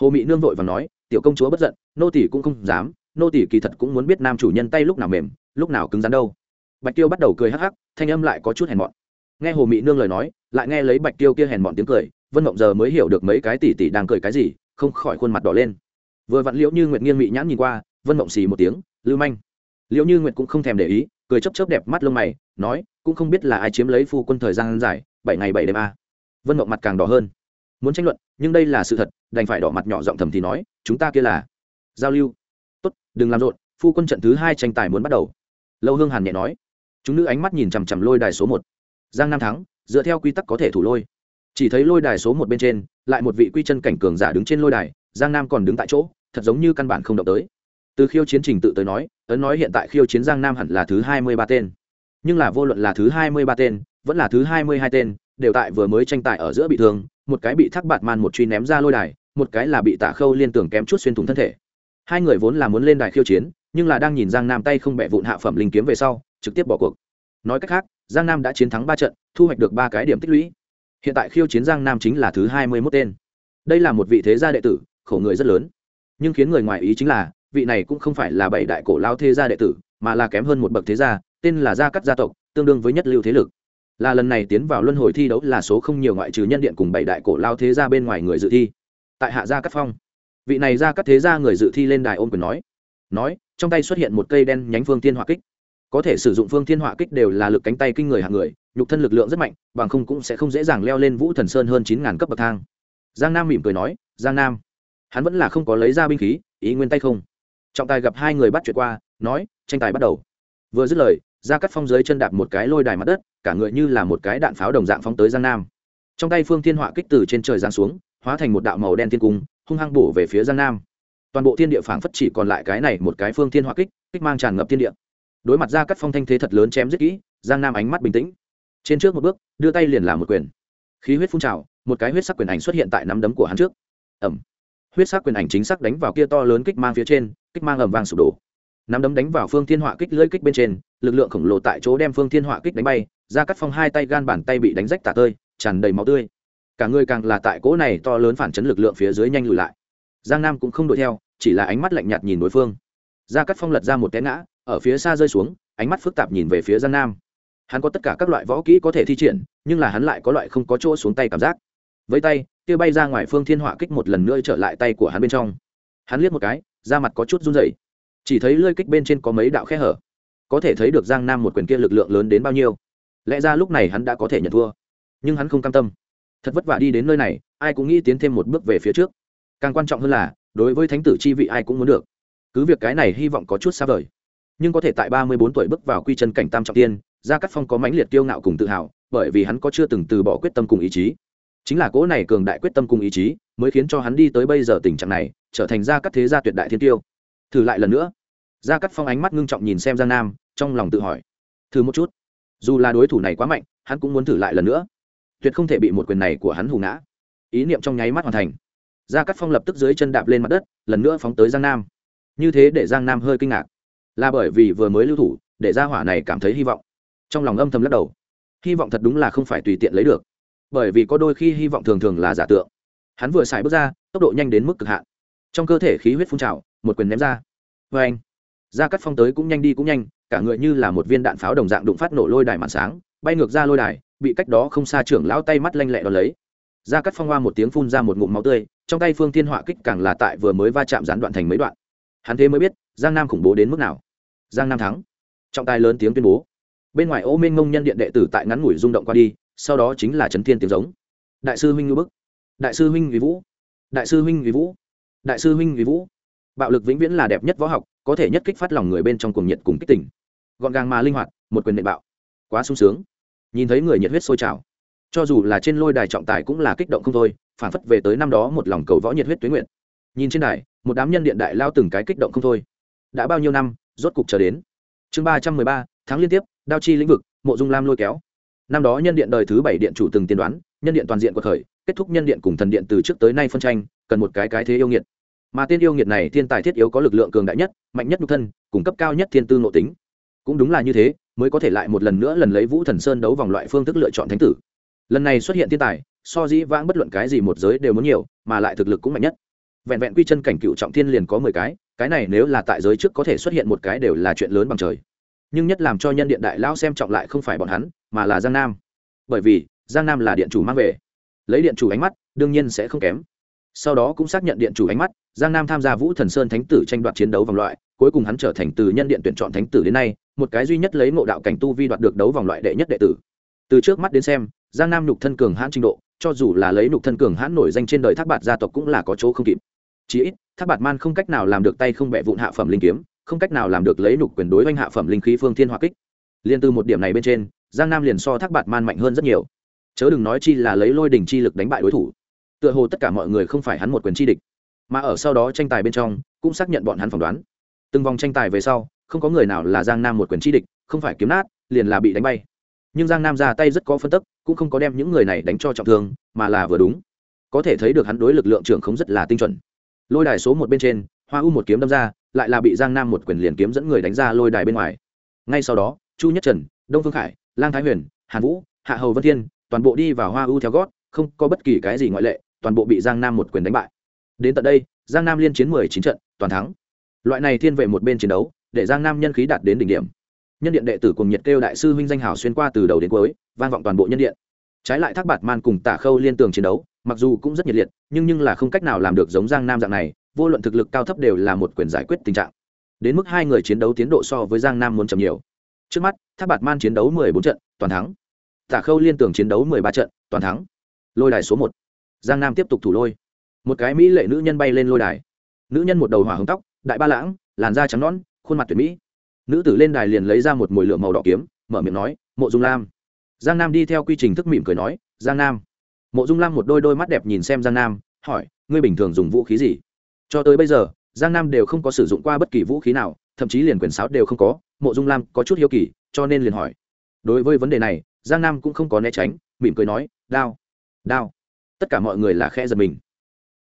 Speaker 1: Hồ mị nương vội và nói, tiểu công chúa bất giận, nô tỷ cũng không dám, nô tỷ kỳ thật cũng muốn biết nam chủ nhân tay lúc nào mềm, lúc nào cứng rắn đâu. Bạch tiêu bắt đầu cười hắc hắc, thanh âm lại có chút hèn mọn. Nghe hồ mị nương lời nói, lại nghe lấy bạch tiêu kia hèn mọn tiếng cười, vân mộng giờ mới hiểu được mấy cái tỷ tỷ đang cười cái gì, không khỏi khuôn mặt đỏ lên. Vừa vặn liễu như nguyệt nghiêng mị nhãn nhìn qua, vân mộng xì một tiếng, lưu manh. Liễu như nguyệt cũng không thèm để ý, cười chấp chấp đẹp mắt lông mày, nói, cũng không biết là ai chiếm lấy phu quân thời gian dài bảy ngày bảy đêm a. Vân mộng mặt càng đỏ hơn. Muốn tranh luận, nhưng đây là sự thật, đành phải đỏ mặt nhỏ giọng thầm thì nói, chúng ta kia là giao lưu. Tốt, đừng làm rộn, phu quân trận thứ hai tranh tài muốn bắt đầu. Lâu hương hàn nhẹ nói. Chúng nữ ánh mắt nhìn chằm chằm lôi đài số một. Giang nam thắng, dựa theo quy tắc có thể thủ lôi. Chỉ thấy lôi đài số một bên trên, lại một vị quy chân cảnh cường giả đứng trên lôi đài, giang nam còn đứng tại chỗ, thật giống như căn bản không động tới. Từ khiêu chiến trình tự tới nói, ấn nói hiện tại khiêu chiến giang nam hẳn là thứ hai mươi ba tên. Nhưng là vô luận là thứ hai mươi ba tên vẫn là thứ hai mươi hai tên, đều tại vừa mới tranh tài ở giữa bị thương, một cái bị thác bạt man một truy ném ra lôi đài, một cái là bị tạ khâu liên tưởng kém chút xuyên thủng thân thể. Hai người vốn là muốn lên đài khiêu chiến, nhưng là đang nhìn giang nam tay không bẻ vụn hạ phẩm linh kiếm về sau, trực tiếp bỏ cuộc. Nói cách khác, giang nam đã chiến thắng ba trận, thu hoạch được ba cái điểm tích lũy. Hiện tại khiêu chiến giang nam chính là thứ hai mươi mốt tên. Đây là một vị thế gia đệ tử, khổ người rất lớn. Nhưng khiến người ngoài ý chính là, vị này cũng không phải là bảy đại cổ lao thế gia đệ tử, mà là kém hơn một bậc thế gia, tên là gia cắt gia tộc, tương đương với nhất lưu thế lực là lần này tiến vào luân hồi thi đấu là số không nhiều ngoại trừ nhân điện cùng bảy đại cổ lao thế gia bên ngoài người dự thi. Tại hạ gia cắt phong, vị này gia cắt thế gia người dự thi lên đài ôm quyền nói nói, trong tay xuất hiện một cây đen nhánh phương thiên hỏa kích. Có thể sử dụng phương thiên hỏa kích đều là lực cánh tay kinh người hạng người, nhục thân lực lượng rất mạnh, bằng không cũng sẽ không dễ dàng leo lên vũ thần sơn hơn chín ngàn cấp bậc thang. Giang nam mỉm cười nói, giang nam, hắn vẫn là không có lấy ra binh khí, ý nguyên tay không. Trọng tài gặp hai người bắt chuyện qua, nói, tranh tài bắt đầu. Vừa dứt lời ra cắt phong dưới chân đạp một cái lôi đài mặt đất cả người như là một cái đạn pháo đồng dạng phóng tới giang nam. Trong tay phương thiên họa kích từ trên trời giáng xuống, hóa thành một đạo màu đen thiên cung, hung hăng bổ về phía giang nam. Toàn bộ thiên địa phảng phất chỉ còn lại cái này một cái phương thiên họa kích kích mang tràn ngập thiên địa. Đối mặt ra cắt phong thanh thế thật lớn chém giết kỹ, giang nam ánh mắt bình tĩnh. Trên trước một bước, đưa tay liền làm một quyền. Khí huyết phun trào, một cái huyết sắc quyền ảnh xuất hiện tại nắm đấm của hắn trước. Ẩm huyết sắc quyền ảnh chính xác đánh vào kia to lớn kích mang phía trên, kích mang ầm vang sụp đổ nắm đấm đánh vào phương thiên họa kích lưỡi kích bên trên, lực lượng khổng lồ tại chỗ đem phương thiên họa kích đánh bay ra cắt phong hai tay gan bàn tay bị đánh rách tả tơi, tràn đầy máu tươi. Cả người càng là tại cỗ này to lớn phản chấn lực lượng phía dưới nhanh lùi lại. Giang nam cũng không đuổi theo, chỉ là ánh mắt lạnh nhạt nhìn đối phương. Ra cắt phong lật ra một té ngã, ở phía xa rơi xuống, ánh mắt phức tạp nhìn về phía giang nam. Hắn có tất cả các loại võ kỹ có thể thi triển, nhưng là hắn lại có loại không có chỗ xuống tay cảm giác. Với tay, kia bay ra ngoài phương thiên họa kích một lần nữa trở lại tay của hắn bên trong. Hắn liếc một cái, da mặt có chút run rẩy chỉ thấy lơi kích bên trên có mấy đạo khe hở. Có thể thấy được giang nam một quyền kia lực lượng lớn đến bao nhiêu. Lẽ ra lúc này hắn đã có thể nhận thua. Nhưng hắn không cam tâm. Thật vất vả đi đến nơi này, ai cũng nghĩ tiến thêm một bước về phía trước. Càng quan trọng hơn là, đối với thánh tử chi vị ai cũng muốn được. Cứ việc cái này hy vọng có chút xa vời, nhưng có thể tại ba mươi bốn tuổi bước vào quy chân cảnh tam trọng tiên, gia cắt phong có mãnh liệt kiêu ngạo cùng tự hào, bởi vì hắn có chưa từng từ bỏ quyết tâm cùng ý chí. Chính là cỗ này cường đại quyết tâm cùng ý chí, mới khiến cho hắn đi tới bây giờ tình trạng này, trở thành gia cắt thế gia tuyệt đại thiên tiêu thử lại lần nữa. Gia cắt phong ánh mắt ngưng trọng nhìn xem giang nam, trong lòng tự hỏi. Thử một chút. Dù là đối thủ này quá mạnh, hắn cũng muốn thử lại lần nữa. Tuyệt không thể bị một quyền này của hắn hù ngã. Ý niệm trong nháy mắt hoàn thành. Gia cắt phong lập tức dưới chân đạp lên mặt đất, lần nữa phóng tới giang nam. Như thế để giang nam hơi kinh ngạc. Là bởi vì vừa mới lưu thủ, để gia hỏa này cảm thấy hy vọng. Trong lòng âm thầm lắc đầu. Hy vọng thật đúng là không phải tùy tiện lấy được. Bởi vì có đôi khi hy vọng thường thường là giả tượng. Hắn vừa xài bước ra, tốc độ nhanh đến mức cực hạn. Trong cơ thể khí huyết phun trào một quyền ném ra. Vê anh ra cắt phong tới cũng nhanh đi cũng nhanh, cả người như là một viên đạn pháo đồng dạng đụng phát nổ lôi đài màn sáng, bay ngược ra lôi đài, bị cách đó không xa trưởng lão tay mắt lanh lẹ đ ó lấy. Ra cắt phong hoa một tiếng phun ra một ngụm máu tươi, trong tay phương thiên họa kích càng là tại vừa mới va chạm gián đoạn thành mấy đoạn. Hắn thế mới biết, giang nam khủng bố đến mức nào. Giang nam thắng. Trọng tài lớn tiếng tuyên bố. Bên ngoài ô minh ngông nhân điện đệ tử tại ngắn ngủi rung động qua đi, sau đó chính là trấn thiên tiếng giống. Đại sư huynh ngư bức. Đại sư huynh vì vũ. Đại sư huynh vì vũ. Đại sư huynh vì vũ bạo lực vĩnh viễn là đẹp nhất võ học, có thể nhất kích phát lòng người bên trong cuồng nhiệt cùng kích tỉnh gọn gàng mà linh hoạt, một quyền nệ bạo. Quá sung sướng. Nhìn thấy người nhiệt huyết sôi trào. Cho dù là trên lôi đài trọng tài cũng là kích động không thôi, phản phất về tới năm đó một lòng cầu võ nhiệt huyết tuyến nguyện. Nhìn trên đài, một đám nhân điện đại lao từng cái kích động không thôi. Đã bao nhiêu năm, rốt cục chờ đến. Chương ba trăm mười ba, tháng liên tiếp, đao chi lĩnh vực, mộ dung lam lôi kéo. Năm đó nhân điện đời thứ bảy điện chủ từng tiên đoán, nhân điện toàn diện của khởi kết thúc nhân điện cùng thần điện từ trước tới nay phân tranh, cần một cái cái thế yêu nghiệt mà tên yêu nghiệt này thiên tài thiết yếu có lực lượng cường đại nhất, mạnh nhất nhục thân, cung cấp cao nhất thiên tư nội tính. Cũng đúng là như thế, mới có thể lại một lần nữa lần lấy vũ thần sơn đấu vòng loại phương thức lựa chọn thánh tử. Lần này xuất hiện thiên tài, so dĩ vãng bất luận cái gì một giới đều muốn nhiều, mà lại thực lực cũng mạnh nhất. Vẹn vẹn quy chân cảnh cựu trọng thiên liền có mười cái cái này nếu là tại giới trước có thể xuất hiện một cái đều là chuyện lớn bằng trời. Nhưng nhất làm cho nhân điện đại lão xem trọng lại không phải bọn hắn, mà là giang nam. Bởi vì, giang nam là điện chủ mang về. Lấy điện chủ ánh mắt, đương nhiên sẽ không kém sau đó cũng xác nhận điện chủ ánh mắt, giang nam tham gia vũ thần sơn thánh tử tranh đoạt chiến đấu vòng loại, cuối cùng hắn trở thành từ nhân điện tuyển chọn thánh tử đến nay, một cái duy nhất lấy ngộ đạo cảnh tu vi đoạt được đấu vòng loại đệ nhất đệ tử. Từ trước mắt đến xem, giang nam nhục thân cường hãn trình độ, cho dù là lấy nhục thân cường hãn nổi danh trên đời thác bạt gia tộc cũng là có chỗ không kịp. Chí ít, thác bạt man không cách nào làm được tay không bẹ vụn hạ phẩm linh kiếm, không cách nào làm được lấy nhục quyền đối oanh hạ phẩm linh khí phương thiên hoa kích. Liên từ một điểm này bên trên, giang nam liền so thác bạt man mạnh hơn rất nhiều. Chớ đừng nói chi là lấy lôi đỉnh chi lực đánh bại đối thủ tựa hồ tất cả mọi người không phải hắn một quyền chi địch, mà ở sau đó tranh tài bên trong cũng xác nhận bọn hắn phỏng đoán. Từng vòng tranh tài về sau, không có người nào là giang nam một quyền chi địch, không phải kiếm nát, liền là bị đánh bay. Nhưng giang nam ra tay rất có phân tức, cũng không có đem những người này đánh cho trọng thương, mà là vừa đúng. Có thể thấy được hắn đối lực lượng trưởng không rất là tinh chuẩn. Lôi đài số một bên trên, hoa u một kiếm đâm ra, lại là bị giang nam một quyền liền kiếm dẫn người đánh ra lôi đài bên ngoài. Ngay sau đó, chu nhất trần, đông phương khải, lang thái huyền, hàn vũ, hạ hầu vân thiên, toàn bộ đi vào hoa u theo gót, không có bất kỳ cái gì ngoại lệ toàn bộ bị giang nam một quyền đánh bại. Đến tận đây, giang nam liên chiến mười chín trận, toàn thắng. Loại này thiên về một bên chiến đấu, để giang nam nhân khí đạt đến đỉnh điểm. Nhân điện đệ tử cùng nhiệt kêu đại sư huynh danh hào xuyên qua từ đầu đến cuối, vang vọng toàn bộ nhân điện. Trái lại thác bạt man cùng tả khâu liên tường chiến đấu, mặc dù cũng rất nhiệt liệt, nhưng nhưng là không cách nào làm được giống giang nam dạng này, vô luận thực lực cao thấp đều là một quyền giải quyết tình trạng. Đến mức hai người chiến đấu tiến độ so với giang nam muốn chậm nhiều. Trước mắt, thác bạt man chiến đấu mười bốn trận, toàn thắng. Tả khâu liên tường chiến đấu mười ba trận, toàn thắng. Lôi đài số một giang nam tiếp tục thủ lôi. Một cái mỹ lệ nữ nhân bay lên lôi đài. Nữ nhân một đầu hỏa hồng tóc, đại ba lãng, làn da trắng nón khuôn mặt tuyệt mỹ. Nữ tử lên đài liền lấy ra một mồi lửa màu đỏ kiếm, mở miệng nói, mộ dung lam. Giang nam đi theo quy trình thức mỉm cười nói, giang nam. Mộ dung lam một đôi đôi mắt đẹp nhìn xem giang nam, hỏi, ngươi bình thường dùng vũ khí gì? Cho tới bây giờ, giang nam đều không có sử dụng qua bất kỳ vũ khí nào, thậm chí liền quyền sáo đều không có, mộ dung lam có chút hiếu kỳ, cho nên liền hỏi. Đối với vấn đề này, giang nam cũng không có né tránh, mỉm cười nói, đao đao tất cả mọi người là khẽ giật mình.